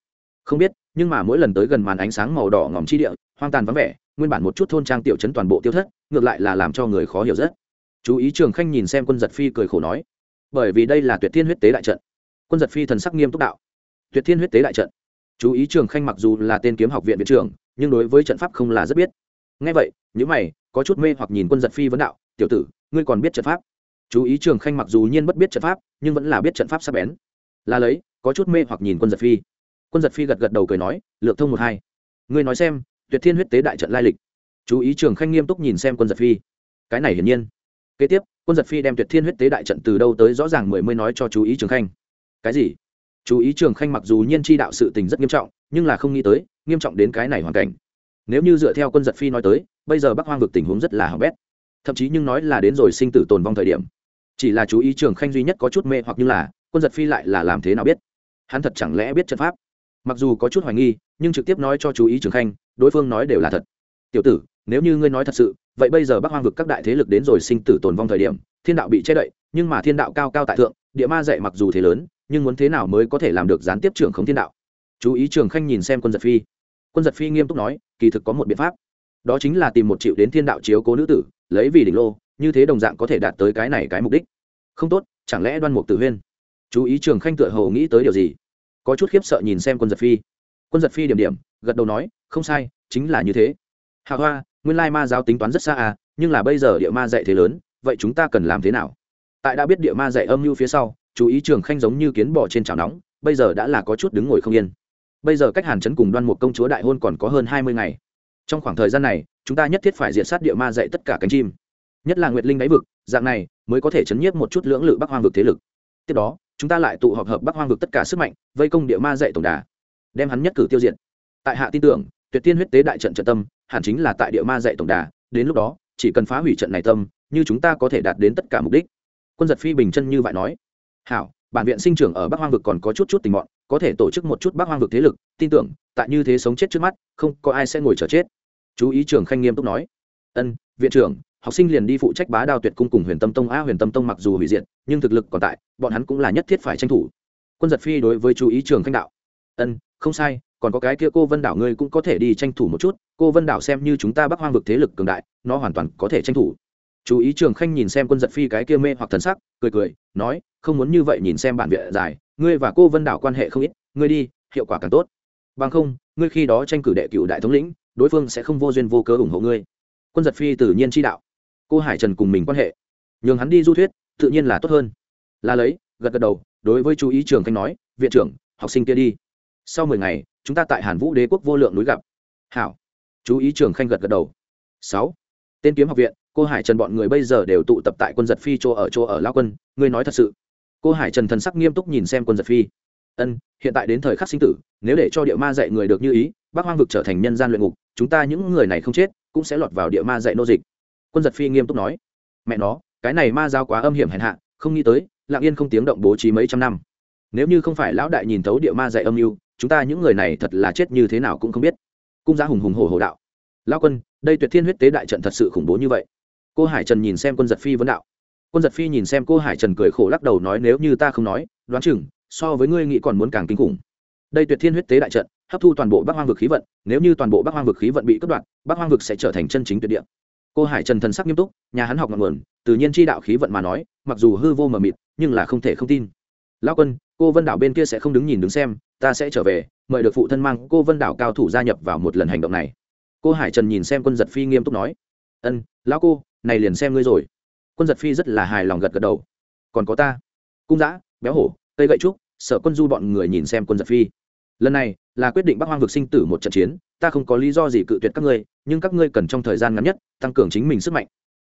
Không biết, nhưng mà mỗi lần tới gần màn ánh sáng màu đỏ ngòm chi địa, hoang tàn vắng vẻ, nguyên bản một chút thôn trang tiểu chấn toàn bộ tiêu thất, ngược lại là làm cho người khó hiểu rất. Chú ý trường khanh nhìn xem quân giật phi cười khổ nói, bởi vì đây là tuyệt thiên huyết tế đại trận. Quân giật phi thần sắc nghiêm túc đạo, tuyệt thiên huyết tế đại trận. Chú ý trường khanh mặc dù là tên kiếm học viện viện trưởng, nhưng đối với trận pháp không là rất biết. Ngay vậy những mày, có chút mê hoặc nhìn quân giật phi vấn đạo, tiểu tử, ngươi còn biết trận pháp? Chú ý trường khanh mặc dù nhiên bất biết trận pháp, nhưng vẫn là biết trận pháp sắp bén. Là lấy có chút mê hoặc nhìn quân giật phi. Quân giật phi gật gật đầu cười nói, lược thông một hai. Ngươi nói xem, tuyệt thiên huyết tế đại trận lai lịch. Chú ý trường khanh nghiêm túc nhìn xem quân giật phi. Cái này hiển nhiên. Kế tiếp, quân giật phi đem tuyệt thiên huyết tế đại trận từ đâu tới rõ ràng mười mươi nói cho chú ý trường khanh. Cái gì? Chú ý trường khanh mặc dù nhiên chi đạo sự tình rất nghiêm trọng, nhưng là không nghĩ tới, nghiêm trọng đến cái này hoàn cảnh. Nếu như dựa theo quân giật phi nói tới, bây giờ bắc hoang vực tình huống rất là hỏng bét. Thậm chí nhưng nói là đến rồi sinh tử tồn vong thời điểm. Chỉ là chú ý trường khanh duy nhất có chút mê hoặc như là, quân giật phi lại là làm thế nào biết? Hắn thật chẳng lẽ biết trận pháp? Mặc dù có chút hoài nghi, nhưng trực tiếp nói cho chú ý trường khanh, đối phương nói đều là thật. Tiểu tử, nếu như ngươi nói thật sự, vậy bây giờ bắc hoang vực các đại thế lực đến rồi sinh tử tồn vong thời điểm, thiên đạo bị che đậy, nhưng mà thiên đạo cao cao tại thượng, địa ma dạy mặc dù thế lớn, nhưng muốn thế nào mới có thể làm được gián tiếp trưởng không thiên đạo? Chú ý trường khanh nhìn xem quân giật phi. Quân giật phi nghiêm túc nói, kỳ thực có một biện pháp. Đó chính là tìm một triệu đến thiên đạo chiếu cố nữ tử, lấy vì đỉnh lô, như thế đồng dạng có thể đạt tới cái này cái mục đích. Không tốt, chẳng lẽ đoan mục tử huyên? Chú ý trường khanh tựa hồ nghĩ tới điều gì? Có chút khiếp sợ nhìn xem quân giật phi. Quân giật phi điểm điểm, gật đầu nói, không sai, chính là như thế. Hạ hoa, nguyên lai ma giáo tính toán rất xa à nhưng là bây giờ địa ma dạy thế lớn, vậy chúng ta cần làm thế nào? Tại đã biết địa ma dạy âm mưu phía sau, chú ý trường khanh giống như kiến bỏ trên chảo nóng, bây giờ đã là có chút đứng ngồi không yên. Bây giờ cách hàn chấn cùng đoan một công chúa đại hôn còn có hơn hai mươi ngày. Trong khoảng thời gian này, chúng ta nhất thiết phải diệt sát địa ma dạy tất cả cánh chim. Nhất là nguyệt linh đáy vực, dạng này mới có thể chấn nhiếp một chút lưỡng lự bắc hoang vực thế lực. Tiếp đó chúng ta lại tụ họp hợp bắc hoang vực tất cả sức mạnh, vây công địa ma dạy tổng đà, đem hắn nhất cử tiêu diệt. Tại hạ tin tưởng, tuyệt tiên huyết tế đại trận trận tâm, hẳn chính là tại địa ma dạy tổng đà, đến lúc đó, chỉ cần phá hủy trận này tâm, như chúng ta có thể đạt đến tất cả mục đích. Quân giật phi bình chân như vậy nói. Hảo, bản viện sinh trưởng ở bắc hoang vực còn có chút chút tình mọn, có thể tổ chức một chút bắc hoang vực thế lực, tin tưởng, tại như thế sống chết trước mắt, không có ai sẽ ngồi chờ chết. Chú ý trường khanh nghiêm túc nói. Ân, viện trưởng học sinh liền đi phụ trách bá đao tuyệt cung cùng huyền tâm tông a huyền tâm tông mặc dù hủy diệt, nhưng thực lực còn tại, bọn hắn cũng là nhất thiết phải tranh thủ. Quân giật phi đối với chú ý trường khanh đạo. Ân, không sai, còn có cái kia cô vân đảo ngươi cũng có thể đi tranh thủ một chút, cô vân đảo xem như chúng ta bắc hoang vực thế lực cường đại, nó hoàn toàn có thể tranh thủ. Chú ý trường khanh nhìn xem quân giật phi cái kia mê hoặc thần sắc, cười cười, nói, không muốn như vậy nhìn xem bản viện dài, ngươi và cô vân đảo quan hệ không ít, ngươi đi, hiệu quả càng tốt. Bằng không, ngươi khi đó tranh cử đệ cựu đại thống lĩnh, đối phương sẽ không vô duyên vô cớ ủng hộ ngươi. Quân giật phi tự nhiên chi đạo cô hải trần cùng mình quan hệ. Nhường hắn đi du thuyết, tự nhiên là tốt hơn. Là lấy, gật gật đầu, đối với chú ý trường khanh nói, viện trưởng, học sinh kia đi. Sau mười ngày, chúng ta tại hàn vũ đế quốc vô lượng núi gặp. Hảo. Chú ý trường khanh gật gật đầu. Sáu. Tên kiếm học viện, cô hải trần bọn người bây giờ đều tụ tập tại quân giật phi chỗ ở chỗ ở lao quân, ngươi nói thật sự? Cô hải trần thần sắc nghiêm túc nhìn xem quân giật phi. Ân, hiện tại đến thời khắc sinh tử, nếu để cho địa ma dạy người được như ý bác hoang vực trở thành nhân gian luyện ngục, chúng ta những người này không chết, cũng sẽ lọt vào địa ma dạy nô dịch quân giật phi nghiêm túc nói, mẹ nó, cái này ma giao quá âm hiểm hèn hạ, không nghĩ tới lạng yên không tiếng động bố trí mấy trăm năm. Nếu như không phải lão đại nhìn thấu địa ma dạy âm mưu, chúng ta những người này thật là chết như thế nào cũng không biết. Cung giá hùng hùng hổ hổ đạo lao quân, đây tuyệt thiên huyết tế đại trận thật sự khủng bố như vậy. Cô hải trần nhìn xem quân giật phi vấn đạo. Quân giật phi nhìn xem cô hải trần cười khổ lắc đầu nói, nếu như ta không nói, đoán chừng, so với ngươi nghĩ còn muốn càng kinh khủng. Đây tuyệt thiên huyết tế đại trận, hấp thu toàn bộ bắc hoang vực khí vận, nếu như toàn bộ bắc hoang vực khí vận bị cắt đoạn bắc hoang vực sẽ trở thành chân chính tuyệt địa cô hải trần thần sắc nghiêm túc, nhà hắn học ngọn nguồn, tự nhiên chi đạo khí vận mà nói, mặc dù hư vô mờ mịt, nhưng là không thể không tin. Lão quân, cô vân đảo bên kia sẽ không đứng nhìn đứng xem, ta sẽ trở về, mời được phụ thân mang cô vân đảo cao thủ gia nhập vào một lần hành động này. Cô hải trần nhìn xem quân giật phi nghiêm túc nói, ân, lão cô, này liền xem ngươi rồi. Quân giật phi rất là hài lòng gật gật đầu. Còn có ta. Cung giã béo hổ, cây gậy trúc, sợ quân du bọn người nhìn xem quân giật phi. Lần này là quyết định bắc hoang vực sinh tử một trận chiến, ta không có lý do gì cự tuyệt các ngươi, nhưng các ngươi cần trong thời gian ngắn nhất, tăng cường chính mình sức mạnh.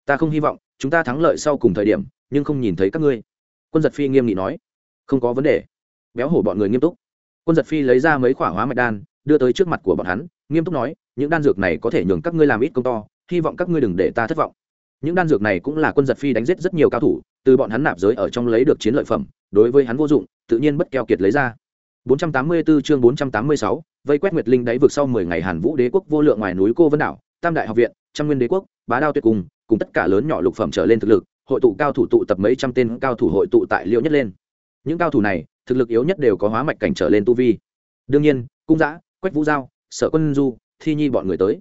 Ta không hy vọng chúng ta thắng lợi sau cùng thời điểm, nhưng không nhìn thấy các ngươi. Quân giật phi nghiêm nghị nói. Không có vấn đề. Béo hổ bọn người nghiêm túc. Quân giật phi lấy ra mấy khoả hóa mạch đan, đưa tới trước mặt của bọn hắn, nghiêm túc nói, những đan dược này có thể nhường các ngươi làm ít công to, hy vọng các ngươi đừng để ta thất vọng. Những đan dược này cũng là quân giật phi đánh giết rất nhiều cao thủ, từ bọn hắn nạp giới ở trong lấy được chiến lợi phẩm, đối với hắn vô dụng, tự nhiên bất keo kiệt lấy ra. 484 chương 486, vây quét nguyệt linh đáy vực sau 10 ngày hàn vũ đế quốc vô lượng ngoài núi cô vân đảo tam đại học viện trăm nguyên đế quốc bá đao tuyệt cùng cùng tất cả lớn nhỏ lục phẩm trở lên thực lực hội tụ cao thủ tụ tập mấy trăm tên cao thủ hội tụ tại liễu nhất lên. Những cao thủ này thực lực yếu nhất đều có hóa mạch cảnh trở lên tu vi. Đương nhiên cung giã quách vũ giao sở quân du thi nhi bọn người tới.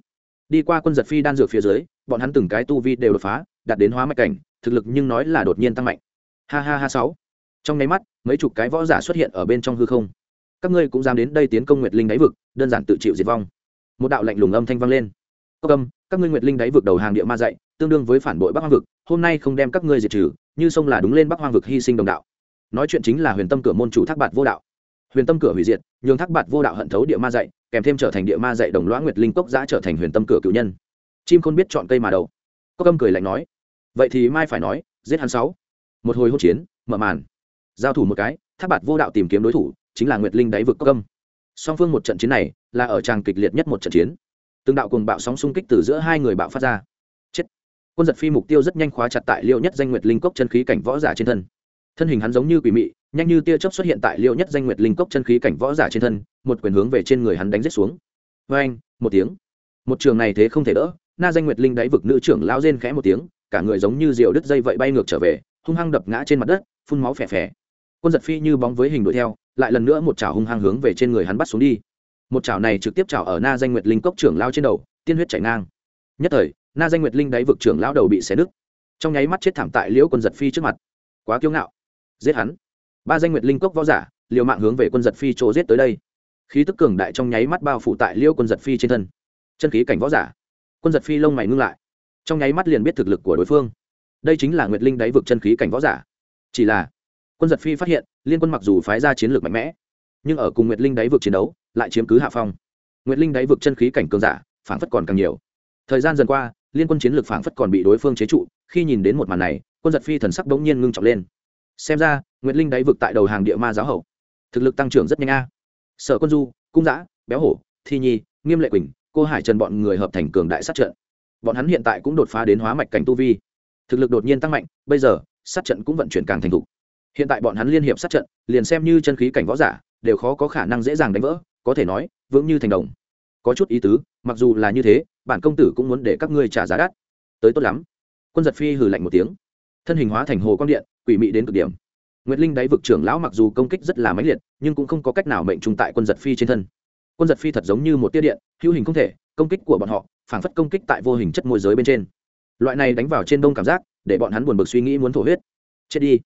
Đi qua quân giật phi đan dược phía dưới bọn hắn từng cái tu vi đều đột phá đạt đến hóa mạch cảnh thực lực nhưng nói là đột nhiên tăng mạnh. Ha ha ha sáu. Trong nháy mắt mấy chục cái võ giả xuất hiện ở bên trong hư không các ngươi cũng dám đến đây tiến công nguyệt linh đáy vực, đơn giản tự chịu diệt vong. Một đạo lạnh lùng âm thanh vang lên. Cốc âm, các ngươi nguyệt linh đáy vực đầu hàng địa ma dạy, tương đương với phản bội bắc hoang vực, hôm nay không đem các ngươi diệt trừ, như sông là đúng lên bắc hoang vực hy sinh đồng đạo. Nói chuyện chính là huyền tâm cửa môn chủ thác bạt vô đạo. Huyền tâm cửa hủy diệt, nhường thác bạt vô đạo hận thấu địa ma dạy, kèm thêm trở thành địa ma dạy đồng loã nguyệt linh cốc giã trở thành huyền tâm cửa cựu nhân. Chim không biết chọn cây mà đầu. Cốc âm cười lạnh nói, vậy thì mai phải nói, giết hắn sáu. Một hồi hỗn chiến, mở màn. Giao thủ một cái Tháp bạt vô đạo tìm kiếm đối thủ, chính là nguyệt linh đáy vực cốc âm song phương một trận chiến này, là ở tràng kịch liệt nhất một trận chiến. Từng đạo cùng bạo sóng xung kích từ giữa hai người bạo phát ra. Chết. Quân giật phi mục tiêu rất nhanh khóa chặt tại liệu nhất danh nguyệt linh cốc chân khí cảnh võ giả trên thân. Thân hình hắn giống như quỷ mị, nhanh như tia chớp xuất hiện tại liệu nhất danh nguyệt linh cốc chân khí cảnh võ giả trên thân, một quyền hướng về trên người hắn đánh rết xuống. Vê anh một tiếng. Một trường này thế không thể đỡ, na danh nguyệt linh đáy vực nữ trưởng lao rên khẽ một tiếng, cả người giống như rượu đứt dây vậy bay ngược trở về, hung hăng đập ngã trên mặt đất, phun máu phè phè quân giật phi như bóng với hình đuổi theo, lại lần nữa một chảo hung hăng hướng về trên người hắn bắt xuống đi. Một chảo này trực tiếp chảo ở na danh nguyệt linh cốc trưởng lao trên đầu, tiên huyết chảy ngang. Nhất thời, na danh nguyệt linh đáy vực trưởng lao đầu bị xé nứt. Trong nháy mắt chết thảm tại liễu quân giật phi trước mặt. Quá kiêu ngạo. Giết hắn. Ba danh nguyệt linh cốc võ giả, liều mạng hướng về quân giật phi chỗ giết tới đây. Khí tức cường đại trong nháy mắt bao phủ tại liêu quân giật phi trên thân. Chân khí cảnh võ giả. Quân giật phi lông mày ngưng lại. Trong nháy mắt liền biết thực lực của đối phương. Đây chính là nguyệt linh đáy vực chân khí cảnh võ giả. Chỉ là quân giật phi phát hiện, liên quân mặc dù phái ra chiến lược mạnh mẽ, nhưng ở cùng nguyệt linh đáy vực chiến đấu, lại chiếm cứ hạ phong. Nguyệt linh đáy vực chân khí cảnh cường giả phản phất còn càng nhiều. Thời gian dần qua, liên quân chiến lược phản phất còn bị đối phương chế trụ, khi nhìn đến một màn này, quân giật phi thần sắc đống nhiên ngưng trọng lên. Xem ra, nguyệt linh đáy vực tại đầu hàng địa ma giáo hậu, thực lực tăng trưởng rất nhanh a. Sở quân du, cung giã béo hổ, thi nhi, nghiêm lệ quỳnh, cô hải trần bọn người hợp thành cường đại sát trận. Bọn hắn hiện tại cũng đột phá đến hóa mạch cảnh tu vi. Thực lực đột nhiên tăng mạnh, bây giờ, sát trận cũng vận chuyển càng thành thục hiện tại bọn hắn liên hiệp sát trận, liền xem như chân khí cảnh võ giả, đều khó có khả năng dễ dàng đánh vỡ, có thể nói, vững như thành đồng. Có chút ý tứ, mặc dù là như thế, bản công tử cũng muốn để các ngươi trả giá đắt. Tới tốt lắm. Quân giật phi hừ lạnh một tiếng. Thân hình hóa thành hồ quang điện, quỷ mị đến cực điểm. Nguyệt linh đáy vực trưởng lão mặc dù công kích rất là mãnh liệt, nhưng cũng không có cách nào mệnh trung tại quân giật phi trên thân. Quân giật phi thật giống như một tia điện, hữu hình không thể, công kích của bọn họ phản phất công kích tại vô hình chất môi giới bên trên. Loại này đánh vào trên đông cảm giác, để bọn hắn buồn bực suy nghĩ muốn thổ huyết. Chết đi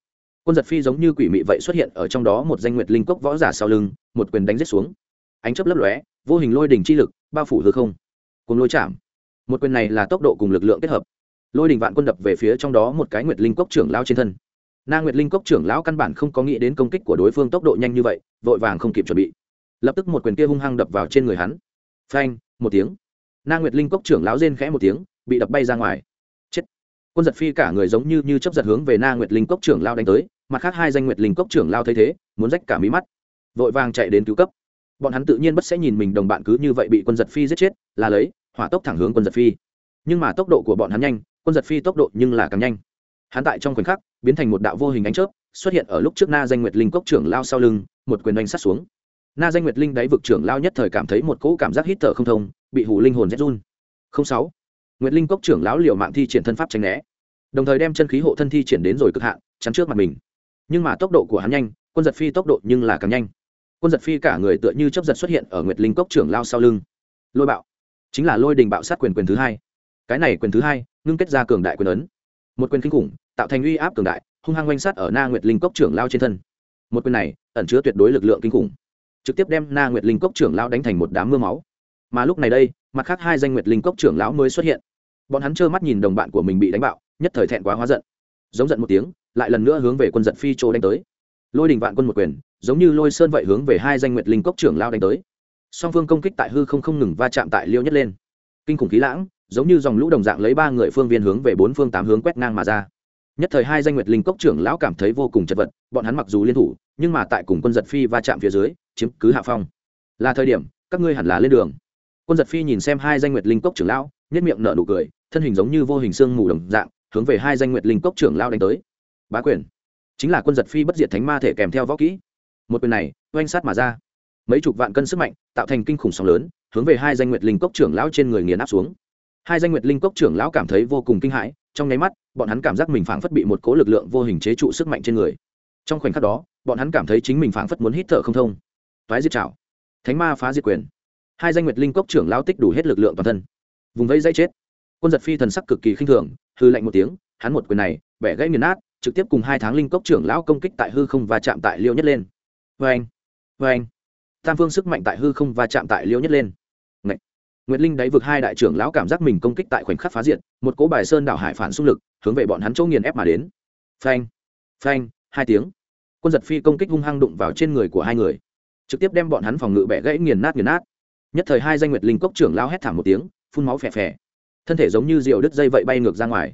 quân giật phi giống như quỷ mị vậy xuất hiện ở trong đó một danh nguyệt linh cốc võ giả sau lưng, một quyền đánh rết xuống. Ánh chấp lấp lóe, vô hình lôi đỉnh chi lực bao phủ hư không. Cùng lôi chạm. Một quyền này là tốc độ cùng lực lượng kết hợp. Lôi đỉnh vạn quân đập về phía trong đó một cái nguyệt linh cốc trưởng lao trên thân. Na nguyệt linh cốc trưởng lão căn bản không có nghĩ đến công kích của đối phương tốc độ nhanh như vậy, vội vàng không kịp chuẩn bị. Lập tức một quyền kia hung hăng đập vào trên người hắn. Phanh, một tiếng. Na nguyệt linh cốc trưởng lão rên khẽ một tiếng, bị đập bay ra ngoài. Chết. Quân giật phi cả người giống như như chấp giật hướng về na nguyệt linh cốc trưởng lao đánh tới mặt khác hai danh nguyệt linh cốc trưởng lao thấy thế, muốn rách cả mí mắt. Vội vàng chạy đến cứu cấp. Bọn hắn tự nhiên bất sẽ nhìn mình đồng bạn cứ như vậy bị quân giật phi giết chết, là lấy, hỏa tốc thẳng hướng quân giật phi. Nhưng mà tốc độ của bọn hắn nhanh, quân giật phi tốc độ nhưng là càng nhanh. Hắn tại trong khoảnh khắc, biến thành một đạo vô hình ánh chớp, xuất hiện ở lúc trước na danh nguyệt linh cốc trưởng lao sau lưng, một quyền đánh sát xuống. Na danh nguyệt linh đáy vực trưởng lao nhất thời cảm thấy một cỗ cảm giác hít thở không thông, bị hủ linh hồn rét run. Không sáu, nguyệt linh cốc trưởng lão liều mạng thi triển thân pháp tránh né. Đồng thời đem chân khí hộ thân thi triển đến rồi cực hạn, chắn trước mặt mình nhưng mà tốc độ của hắn nhanh, quân giật phi tốc độ nhưng là càng nhanh. Quân giật phi cả người tựa như chấp giật xuất hiện ở nguyệt linh cốc trưởng lao sau lưng. Lôi bạo, chính là lôi đình bạo sát quyền quyền thứ hai. Cái này quyền thứ hai, ngưng kết ra cường đại quyền ấn. Một quyền kinh khủng, tạo thành uy áp cường đại, hung hăng oanh sát ở na nguyệt linh cốc trưởng lao trên thân. Một quyền này, ẩn chứa tuyệt đối lực lượng kinh khủng. Trực tiếp đem na nguyệt linh cốc trưởng lao đánh thành một đám mưa máu. Mà lúc này đây, mặt khác hai danh nguyệt linh cốc trưởng lão mới xuất hiện. Bọn hắn trơ mắt nhìn đồng bạn của mình bị đánh bạo, nhất thời thẹn quá hóa giận. Giống giận một tiếng lại lần nữa hướng về quân giật phi chỗ đánh tới. Lôi đình vạn quân một quyền, giống như lôi sơn vậy hướng về hai danh nguyệt linh cốc trưởng lao đánh tới. Song phương công kích tại hư không không ngừng va chạm tại liêu nhất lên. Kinh khủng khí lãng, giống như dòng lũ đồng dạng lấy ba người phương viên hướng về bốn phương tám hướng quét ngang mà ra. Nhất thời hai danh nguyệt linh cốc trưởng lão cảm thấy vô cùng chật vật, bọn hắn mặc dù liên thủ, nhưng mà tại cùng quân giật phi va chạm phía dưới, chiếm cứ hạ phong. Là thời điểm, các ngươi hẳn là lên đường. Quân giật phi nhìn xem hai danh nguyệt linh cốc trưởng lão nhất miệng nở nụ cười, thân hình giống như vô hình xương mù đồng dạng, hướng về hai danh nguyệt linh cốc trưởng lão đánh tới bá quyền. Chính là quân giật phi bất diệt thánh ma thể kèm theo võ kỹ. Một quyền này, oanh sát mà ra. Mấy chục vạn cân sức mạnh, tạo thành kinh khủng sóng lớn, hướng về hai danh nguyệt linh cốc trưởng lão trên người nghiền áp xuống. Hai danh nguyệt linh cốc trưởng lão cảm thấy vô cùng kinh hãi, trong nháy mắt, bọn hắn cảm giác mình phảng phất bị một cố lực lượng vô hình chế trụ sức mạnh trên người. Trong khoảnh khắc đó, bọn hắn cảm thấy chính mình phảng phất muốn hít thở không thông. Toái diệt trào thánh ma phá diệt quyền. Hai danh nguyệt linh cốc trưởng lão tích đủ hết lực lượng toàn thân. Vùng vây dây chết. Quân giật phi thần sắc cực kỳ khinh thường hư lạnh một tiếng, hắn một quyền này, bẻ gãy nghiền nát trực tiếp cùng hai tháng linh cốc trưởng lão công kích tại hư không và chạm tại liêu nhất lên vê anh vê anh tam phương sức mạnh tại hư không và chạm tại liêu nhất lên Ngậy. Nguyệt Linh đáy vực hai đại trưởng lão cảm giác mình công kích tại khoảnh khắc phá diện, một cỗ bài sơn đảo hải phản xung lực, hướng về bọn hắn chỗ nghiền ép mà đến. Phanh, phanh, hai tiếng. Quân giật phi công kích hung hăng đụng vào trên người của hai người, trực tiếp đem bọn hắn phòng ngự bẻ gãy nghiền nát nghiền nát. Nhất thời hai danh Nguyệt Linh cốc trưởng lão hét thảm một tiếng, phun máu phè phè. Thân thể giống như diều đứt dây vậy bay ngược ra ngoài.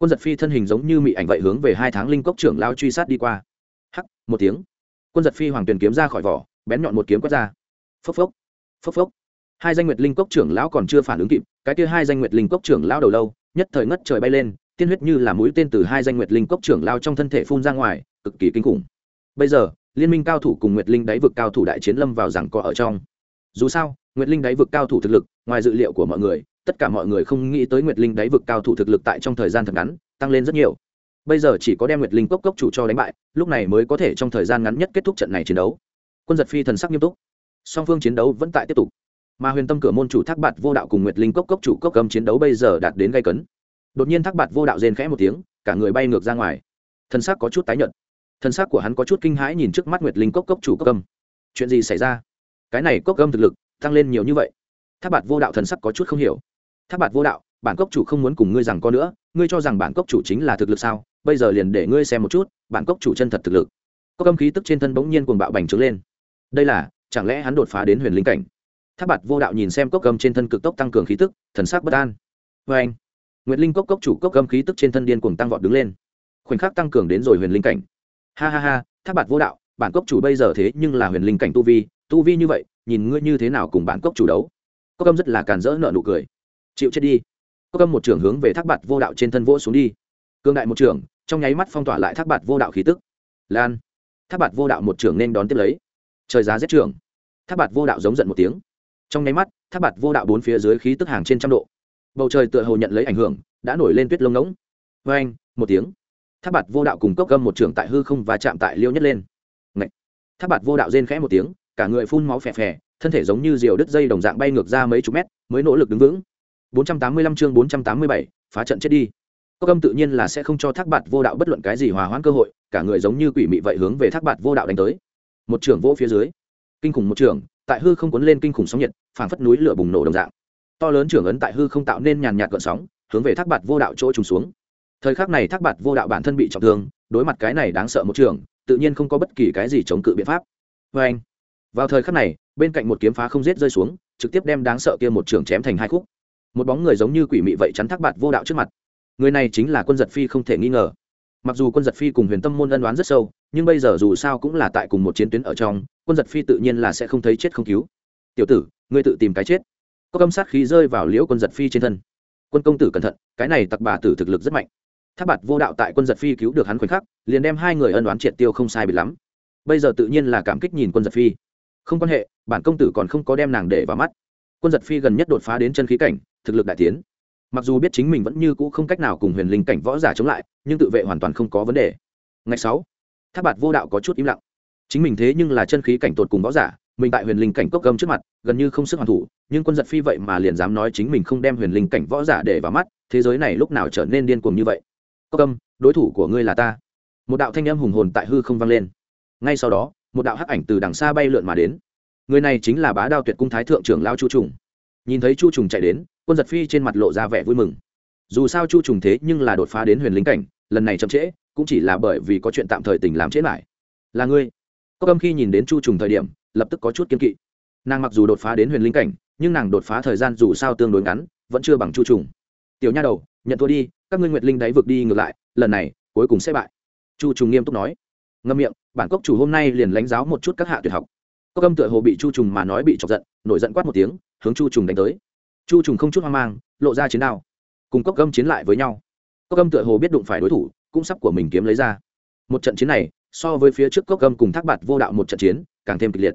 Quân giật phi thân hình giống như mị ảnh vậy hướng về hai tháng linh cốc trưởng lão truy sát đi qua. Hắc, một tiếng. Quân giật phi hoàng tuyền kiếm ra khỏi vỏ, bén nhọn một kiếm quét ra. Phốc phốc. Phốc phốc hai danh nguyệt linh cốc trưởng lão còn chưa phản ứng kịp cái kia hai danh nguyệt linh cốc trưởng lão đầu lâu nhất thời ngất trời bay lên tiên huyết như là mũi tên từ hai danh nguyệt linh cốc trưởng lao trong thân thể phun ra ngoài cực kỳ kinh khủng bây giờ liên minh cao thủ cùng nguyệt linh đáy vực cao thủ đại chiến lâm vào rằng có ở trong dù sao nguyệt linh đáy vực cao thủ thực lực ngoài dự liệu của mọi người tất cả mọi người không nghĩ tới nguyệt linh đáy vực cao thủ thực lực tại trong thời gian thật ngắn, tăng lên rất nhiều. Bây giờ chỉ có đem nguyệt linh cốc cốc chủ cho đánh bại, lúc này mới có thể trong thời gian ngắn nhất kết thúc trận này chiến đấu. Quân giật phi thần sắc nghiêm túc. Song phương chiến đấu vẫn tại tiếp tục. Mà huyền tâm cửa môn chủ thác bạt vô đạo cùng nguyệt linh cốc cốc chủ cốc cầm chiến đấu bây giờ đạt đến gây cấn. Đột nhiên thác bạt vô đạo rên khẽ một tiếng, cả người bay ngược ra ngoài. Thân xác có chút tái nhợt. Thân xác của hắn có chút kinh hãi nhìn trước mắt nguyệt linh cốc cốc chủ cốc cầm chuyện gì xảy ra? Cái này cốc cầm thực lực tăng lên nhiều như vậy. Thác bạt vô đạo thần sắc có chút không hiểu tháp bạt vô đạo, bản cốc chủ không muốn cùng ngươi rằng có nữa, ngươi cho rằng bản cốc chủ chính là thực lực sao? Bây giờ liền để ngươi xem một chút, bản cốc chủ chân thật thực lực. Cốc âm khí tức trên thân bỗng nhiên cuồng bạo bành trướng lên. Đây là, chẳng lẽ hắn đột phá đến huyền linh cảnh? Tháp bạt vô đạo nhìn xem cốc cầm trên thân cực tốc tăng cường khí tức, thần sắc bất an. Vê anh, nguyệt linh cốc cốc chủ cốc cầm khí tức trên thân điên cuồng tăng vọt đứng lên. Khoảnh khắc tăng cường đến rồi huyền linh cảnh. Ha ha ha tháp bạt vô đạo, bản cốc chủ bây giờ thế nhưng là huyền linh cảnh tu vi tu vi như vậy, nhìn ngươi như thế nào cùng bản cốc chủ đấu? Cốc cầm rất là càn rỡ nợ nụ cười chịu chết đi. Cốc câm một trưởng hướng về thác bạt vô đạo trên thân vỗ xuống đi. Cương đại một trưởng, trong nháy mắt phong tỏa lại thác bạt vô đạo khí tức. Lan. Thác bạt vô đạo một trưởng nên đón tiếp lấy. Trời giá rét trưởng. Thác bạt vô đạo giống giận một tiếng. Trong nháy mắt, thác bạt vô đạo bốn phía dưới khí tức hàng trên trăm độ. Bầu trời tựa hồ nhận lấy ảnh hưởng, đã nổi lên tuyết lông ngỗng. Vê anh một tiếng. Tháp bạt vô đạo cùng cốc gâm một trưởng tại hư không và chạm tại liêu nhất lên. Ngậy. tháp bạt vô đạo rên khẽ một tiếng, cả người phun máu phè phè, thân thể giống như diều đứt dây đồng dạng bay ngược ra mấy chục mét, mới nỗ lực đứng vững. 485 chương 487, phá trận chết đi. Cốc âm tự nhiên là sẽ không cho thác bạt vô đạo bất luận cái gì hòa hoãn cơ hội cả người giống như quỷ mị vậy hướng về thác bạt vô đạo đánh tới. Một trường vỗ phía dưới kinh khủng một trường tại hư không cuốn lên kinh khủng sóng nhiệt phảng phất núi lửa bùng nổ đồng dạng. To lớn trưởng ấn tại hư không tạo nên nhàn nhạt gợn sóng hướng về thác bạt vô đạo chỗ trùng xuống. Thời khắc này thác bạt vô đạo bản thân bị trọng thương đối mặt cái này đáng sợ một trường tự nhiên không có bất kỳ cái gì chống cự biện pháp. Và anh vào thời khắc này bên cạnh một kiếm phá không giết rơi xuống trực tiếp đem đáng sợ kia một trường chém thành hai khúc một bóng người giống như quỷ mị vậy chắn thác bạt vô đạo trước mặt. Người này chính là quân giật phi không thể nghi ngờ. Mặc dù quân giật phi cùng huyền tâm môn ân đoán rất sâu, nhưng bây giờ dù sao cũng là tại cùng một chiến tuyến ở trong, quân giật phi tự nhiên là sẽ không thấy chết không cứu. Tiểu tử, ngươi tự tìm cái chết. Có câm sát khí rơi vào liễu quân giật phi trên thân. Quân công tử cẩn thận, cái này tặc bà tử thực lực rất mạnh. Tháp bạt vô đạo tại quân giật phi cứu được hắn khoảnh khắc, liền đem hai người ân đoán triệt tiêu không sai bị lắm. Bây giờ tự nhiên là cảm kích nhìn quân giật phi. Không quan hệ, bản công tử còn không có đem nàng để vào mắt. Quân giật phi gần nhất đột phá đến chân khí cảnh thực lực đại tiến. Mặc dù biết chính mình vẫn như cũ không cách nào cùng huyền linh cảnh võ giả chống lại, nhưng tự vệ hoàn toàn không có vấn đề. Ngày sáu tháp bạt vô đạo có chút im lặng. Chính mình thế nhưng là chân khí cảnh tột cùng võ giả, mình tại huyền linh cảnh cốc gâm trước mặt, gần như không sức hoàn thủ, nhưng quân giật phi vậy mà liền dám nói chính mình không đem huyền linh cảnh võ giả để vào mắt, thế giới này lúc nào trở nên điên cuồng như vậy? Cốc gâm đối thủ của ngươi là ta. Một đạo thanh âm hùng hồn tại hư không vang lên. Ngay sau đó, một đạo hắc ảnh từ đằng xa bay lượn mà đến. Người này chính là bá đao tuyệt cung thái thượng trưởng lao chu trùng. Nhìn thấy chu trùng chạy đến quân giật phi trên mặt lộ ra vẻ vui mừng. Dù sao chu trùng thế nhưng là đột phá đến huyền linh cảnh, lần này chậm trễ, cũng chỉ là bởi vì có chuyện tạm thời tình làm trễ lại. Là ngươi. Có âm khi nhìn đến chu trùng thời điểm, lập tức có chút kiên kỵ. Nàng mặc dù đột phá đến huyền linh cảnh, nhưng nàng đột phá thời gian dù sao tương đối ngắn, vẫn chưa bằng chu trùng. Tiểu nha đầu, nhận thua đi, các ngươi nguyệt linh đáy vực đi ngược lại, lần này, cuối cùng sẽ bại. Chu trùng nghiêm túc nói. Ngâm miệng, bản cốc chủ hôm nay liền lãnh giáo một chút các hạ tuyệt học. Cốc âm tựa hồ bị chu trùng mà nói bị chọc giận, nổi giận quát một tiếng, hướng chu trùng đánh tới chu trùng không chút hoang mang, lộ ra chiến đao. Cùng cốc gâm chiến lại với nhau. Cốc gâm tựa hồ biết đụng phải đối thủ, cũng sắp của mình kiếm lấy ra. Một trận chiến này, so với phía trước cốc gâm cùng thác bạt vô đạo một trận chiến, càng thêm kịch liệt.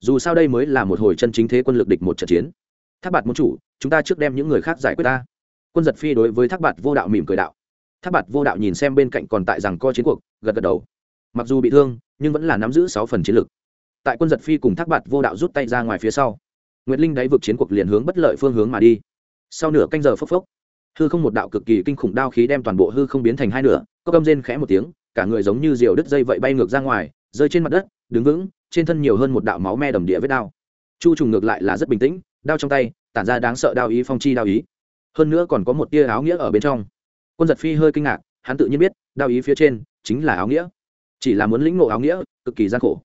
Dù sao đây mới là một hồi chân chính thế quân lực địch một trận chiến. Thác bạt môn chủ, chúng ta trước đem những người khác giải quyết ta. Quân giật phi đối với thác bạt vô đạo mỉm cười đạo. Thác bạt vô đạo nhìn xem bên cạnh còn tại rằng co chiến cuộc, gật gật đầu. Mặc dù bị thương, nhưng vẫn là nắm giữ sáu phần chiến lực. Tại quân giật phi cùng thác bạt vô đạo rút tay ra ngoài phía sau. Nguyệt Linh đáy vực chiến cuộc liền hướng bất lợi phương hướng mà đi. Sau nửa canh giờ phốc phốc, hư không một đạo cực kỳ kinh khủng đao khí đem toàn bộ hư không biến thành hai nửa, có câm rên khẽ một tiếng, cả người giống như diều đứt dây vậy bay ngược ra ngoài, rơi trên mặt đất, đứng vững, trên thân nhiều hơn một đạo máu me đầm địa với đao. Chu trùng ngược lại là rất bình tĩnh, đao trong tay, tản ra đáng sợ đao ý phong chi đao ý. Hơn nữa còn có một tia áo nghĩa ở bên trong. Quân giật phi hơi kinh ngạc, hắn tự nhiên biết, đao ý phía trên chính là áo nghĩa. Chỉ là muốn lĩnh ngộ áo nghĩa, cực kỳ gian khổ.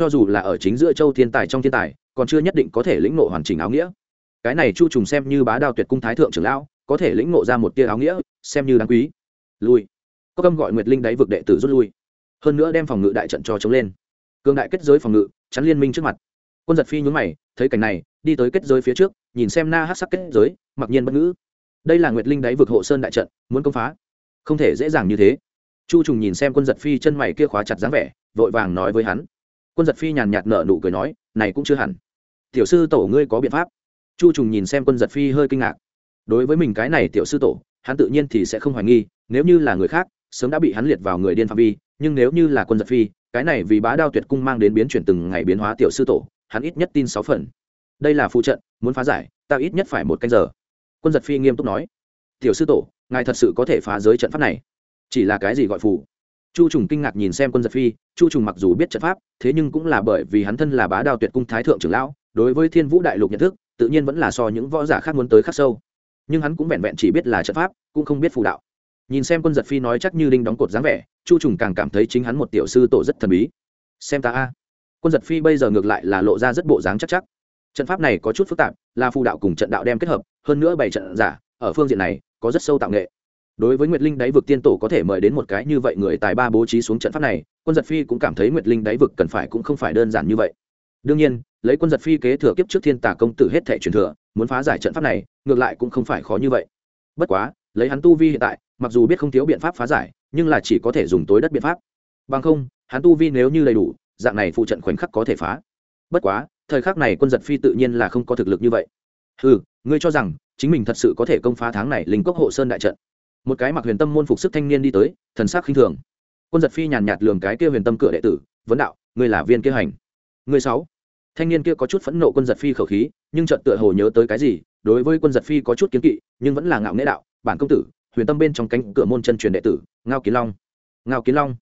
Cho dù là ở chính giữa châu thiên tài trong thiên tài, còn chưa nhất định có thể lĩnh ngộ hoàn chỉnh áo nghĩa. Cái này chu trùng xem như bá đao tuyệt cung thái thượng trưởng lão có thể lĩnh ngộ ra một tia áo nghĩa xem như đáng quý. Lui. Có câm gọi nguyệt linh đáy vực đệ tử rút lui. Hơn nữa đem phòng ngự đại trận cho chống lên. Cương đại kết giới phòng ngự chắn liên minh trước mặt. Quân giật phi nhún mày thấy cảnh này đi tới kết giới phía trước nhìn xem na hát sắc kết giới mặc nhiên bất ngữ. Đây là nguyệt linh đáy vực hộ sơn đại trận muốn công phá. Không thể dễ dàng như thế. Chu trùng nhìn xem quân giật phi chân mày kia khóa chặt dáng vẻ vội vàng nói với hắn quân giật phi nhàn nhạt nở nụ cười nói, này cũng chưa hẳn. Tiểu sư tổ ngươi có biện pháp. Chu trùng nhìn xem quân giật phi hơi kinh ngạc. Đối với mình cái này tiểu sư tổ, hắn tự nhiên thì sẽ không hoài nghi, nếu như là người khác, sớm đã bị hắn liệt vào người điên phạm vi, nhưng nếu như là quân giật phi, cái này vì bá đao tuyệt cung mang đến biến chuyển từng ngày biến hóa tiểu sư tổ, hắn ít nhất tin sáu phần. Đây là phụ trận, muốn phá giải, ta ít nhất phải một canh giờ. Quân giật phi nghiêm túc nói, tiểu sư tổ, ngài thật sự có thể phá giới trận pháp này. Chỉ là cái gì gọi phù? Chu trùng kinh ngạc nhìn xem quân giật phi, chu trùng mặc dù biết trận pháp, thế nhưng cũng là bởi vì hắn thân là bá đao tuyệt cung thái thượng trưởng lão, đối với thiên vũ đại lục nhận thức, tự nhiên vẫn là so những võ giả khác muốn tới khắc sâu. Nhưng hắn cũng vẹn vẹn chỉ biết là trận pháp, cũng không biết phù đạo. Nhìn xem quân giật phi nói chắc như đinh đóng cột dáng vẻ, chu trùng càng cảm thấy chính hắn một tiểu sư tổ rất thần bí. Xem ta a. Quân giật phi bây giờ ngược lại là lộ ra rất bộ dáng chắc chắc. Trận pháp này có chút phức tạp, là phù đạo cùng trận đạo đem kết hợp, hơn nữa bảy trận giả, ở phương diện này, có rất sâu tạo nghệ đối với nguyệt linh đáy vực tiên tổ có thể mời đến một cái như vậy người tài ba bố trí xuống trận pháp này, quân giật phi cũng cảm thấy nguyệt linh đáy vực cần phải cũng không phải đơn giản như vậy. Đương nhiên, lấy quân giật phi kế thừa kiếp trước thiên tả công tử hết thể truyền thừa, muốn phá giải trận pháp này, ngược lại cũng không phải khó như vậy. Bất quá, lấy hắn tu vi hiện tại, mặc dù biết không thiếu biện pháp phá giải, nhưng là chỉ có thể dùng tối đất biện pháp. Bằng không, hắn tu vi nếu như đầy đủ, dạng này phụ trận khoảnh khắc có thể phá. Bất quá, thời khắc này quân giật phi tự nhiên là không có thực lực như vậy. Ừ ngươi cho rằng, chính mình thật sự có thể công phá tháng này linh cốc hộ sơn đại trận? Một cái mặc huyền tâm môn phục sức thanh niên đi tới, thần sắc khinh thường. Quân giật phi nhàn nhạt lường cái kia huyền tâm cửa đệ tử, vấn đạo, ngươi là viên kế hành? Ngươi sáu. Thanh niên kia có chút phẫn nộ quân giật phi khẩu khí, nhưng chợt tựa hồ nhớ tới cái gì, đối với quân giật phi có chút kiến kỵ, nhưng vẫn là ngạo nghễ đạo, bản công tử, huyền tâm bên trong cánh cửa môn chân truyền đệ tử, ngao kiến long. Ngao kiến long?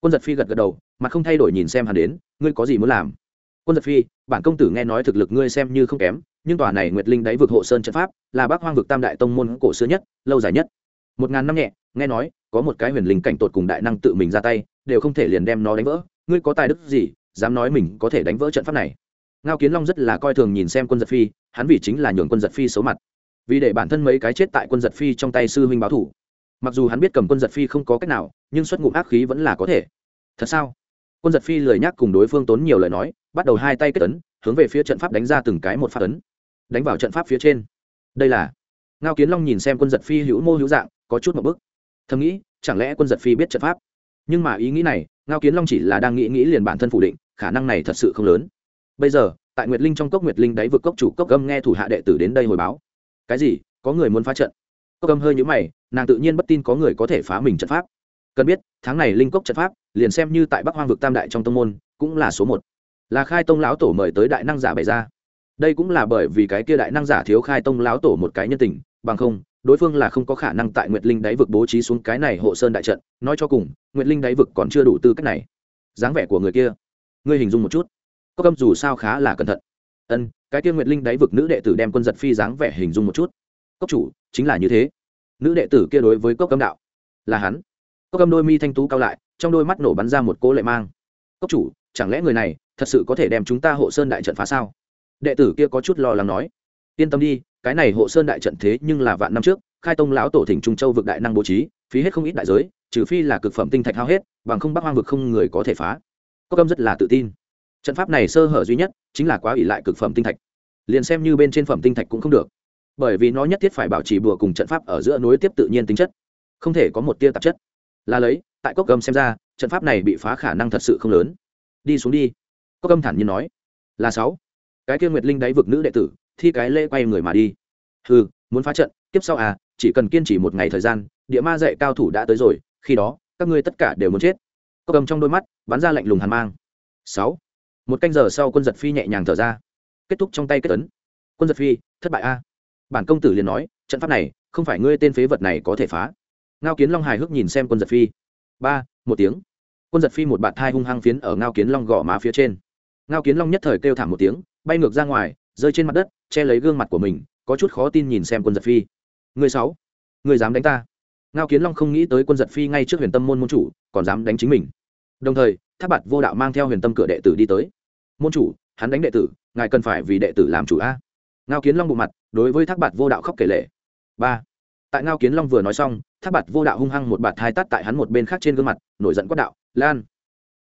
Quân giật phi gật gật đầu, mặt không thay đổi nhìn xem hắn đến, ngươi có gì muốn làm? Quân giật phi, bản công tử nghe nói thực lực ngươi xem như không kém, nhưng tòa này nguyệt linh đáy vực hộ sơn trận pháp, là bác hoang vực tam đại tông môn cổ xưa nhất, lâu dài nhất một ngàn năm nhẹ, nghe nói, có một cái huyền linh cảnh tột cùng đại năng tự mình ra tay, đều không thể liền đem nó đánh vỡ. Ngươi có tài đức gì, dám nói mình có thể đánh vỡ trận pháp này? Ngao kiến long rất là coi thường nhìn xem quân giật phi, hắn vì chính là nhường quân giật phi xấu mặt. Vì để bản thân mấy cái chết tại quân giật phi trong tay sư huynh báo thủ. Mặc dù hắn biết cầm quân giật phi không có cách nào, nhưng xuất ngụm ác khí vẫn là có thể. Thật sao? Quân giật phi lời nhắc cùng đối phương tốn nhiều lời nói, bắt đầu hai tay kết tấn hướng về phía trận pháp đánh ra từng cái một phát tấn đánh vào trận pháp phía trên. Đây là ngao kiến long nhìn xem quân giật phi hữu mô hữu dạng có chút một bức thầm nghĩ, chẳng lẽ quân giật phi biết trận pháp? Nhưng mà ý nghĩ này, ngao kiến long chỉ là đang nghĩ nghĩ liền bản thân phủ định, khả năng này thật sự không lớn. Bây giờ, tại nguyệt linh trong cốc nguyệt linh đáy vực cốc chủ cốc âm nghe thủ hạ đệ tử đến đây hồi báo. Cái gì? Có người muốn phá trận? Cốc âm hơi nhũ mày, nàng tự nhiên bất tin có người có thể phá mình trận pháp. Cần biết, tháng này linh cốc trận pháp, liền xem như tại bắc hoang vực tam đại trong tông môn, cũng là số một. Là khai tông lão tổ mời tới đại năng giả bày ra. Đây cũng là bởi vì cái kia đại năng giả thiếu khai tông lão tổ một cái nhân tình, bằng không đối phương là không có khả năng tại nguyệt linh đáy vực bố trí xuống cái này hộ sơn đại trận nói cho cùng nguyệt linh đáy vực còn chưa đủ tư cách này dáng vẻ của người kia ngươi hình dung một chút có câm dù sao khá là cẩn thận ân cái kia nguyệt linh đáy vực nữ đệ tử đem quân giật phi dáng vẻ hình dung một chút cốc chủ chính là như thế nữ đệ tử kia đối với cốc câm đạo là hắn cốc câm đôi mi thanh tú cao lại trong đôi mắt nổ bắn ra một cỗ lệ mang cốc chủ chẳng lẽ người này thật sự có thể đem chúng ta hộ sơn đại trận phá sao đệ tử kia có chút lo lắng nói yên tâm đi cái này hộ sơn đại trận thế nhưng là vạn năm trước, khai tông lão tổ thỉnh trung châu vực đại năng bố trí, phí hết không ít đại giới, trừ phi là cực phẩm tinh thạch hao hết, bằng không bắc hoang vực không người có thể phá. Cốc câm rất là tự tin. Trận pháp này sơ hở duy nhất chính là quá ỷ lại cực phẩm tinh thạch. Liền xem như bên trên phẩm tinh thạch cũng không được. Bởi vì nó nhất thiết phải bảo trì bùa cùng trận pháp ở giữa nối tiếp tự nhiên tính chất, không thể có một tia tạp chất. Là lấy, tại cốc cầm xem ra, trận pháp này bị phá khả năng thật sự không lớn. Đi xuống đi. Cốc cầm thản nhiên nói. Là sáu. Cái kia nguyệt linh đáy vực nữ đệ tử thi cái lễ quay người mà đi. Hừ, muốn phá trận tiếp sau à chỉ cần kiên trì một ngày thời gian địa ma dạy cao thủ đã tới rồi khi đó các ngươi tất cả đều muốn chết. Cốc cầm trong đôi mắt bắn ra lạnh lùng hàn mang. Sáu. Một canh giờ sau quân giật phi nhẹ nhàng thở ra. Kết thúc trong tay kết tấn quân giật phi thất bại a. Bản công tử liền nói trận pháp này không phải ngươi tên phế vật này có thể phá. Ngao kiến long hài hước nhìn xem quân giật phi. Ba một tiếng. Quân giật phi một bạt thai hung hăng phiến ở ngao kiến long gõ má phía trên. Ngao kiến long nhất thời kêu thảm một tiếng bay ngược ra ngoài rơi trên mặt đất che lấy gương mặt của mình, có chút khó tin nhìn xem quân giật phi. Người sáu, người dám đánh ta? Ngao kiến long không nghĩ tới quân giật phi ngay trước huyền tâm môn môn chủ, còn dám đánh chính mình. Đồng thời, tháp bạt vô đạo mang theo huyền tâm cửa đệ tử đi tới. Môn chủ, hắn đánh đệ tử, ngài cần phải vì đệ tử làm chủ a. Ngao kiến long bộ mặt, đối với tháp bạt vô đạo khóc kể lệ ba, tại ngao kiến long vừa nói xong, tháp bạt vô đạo hung hăng một bạt hai tắt tại hắn một bên khác trên gương mặt, nổi giận quát đạo, lan!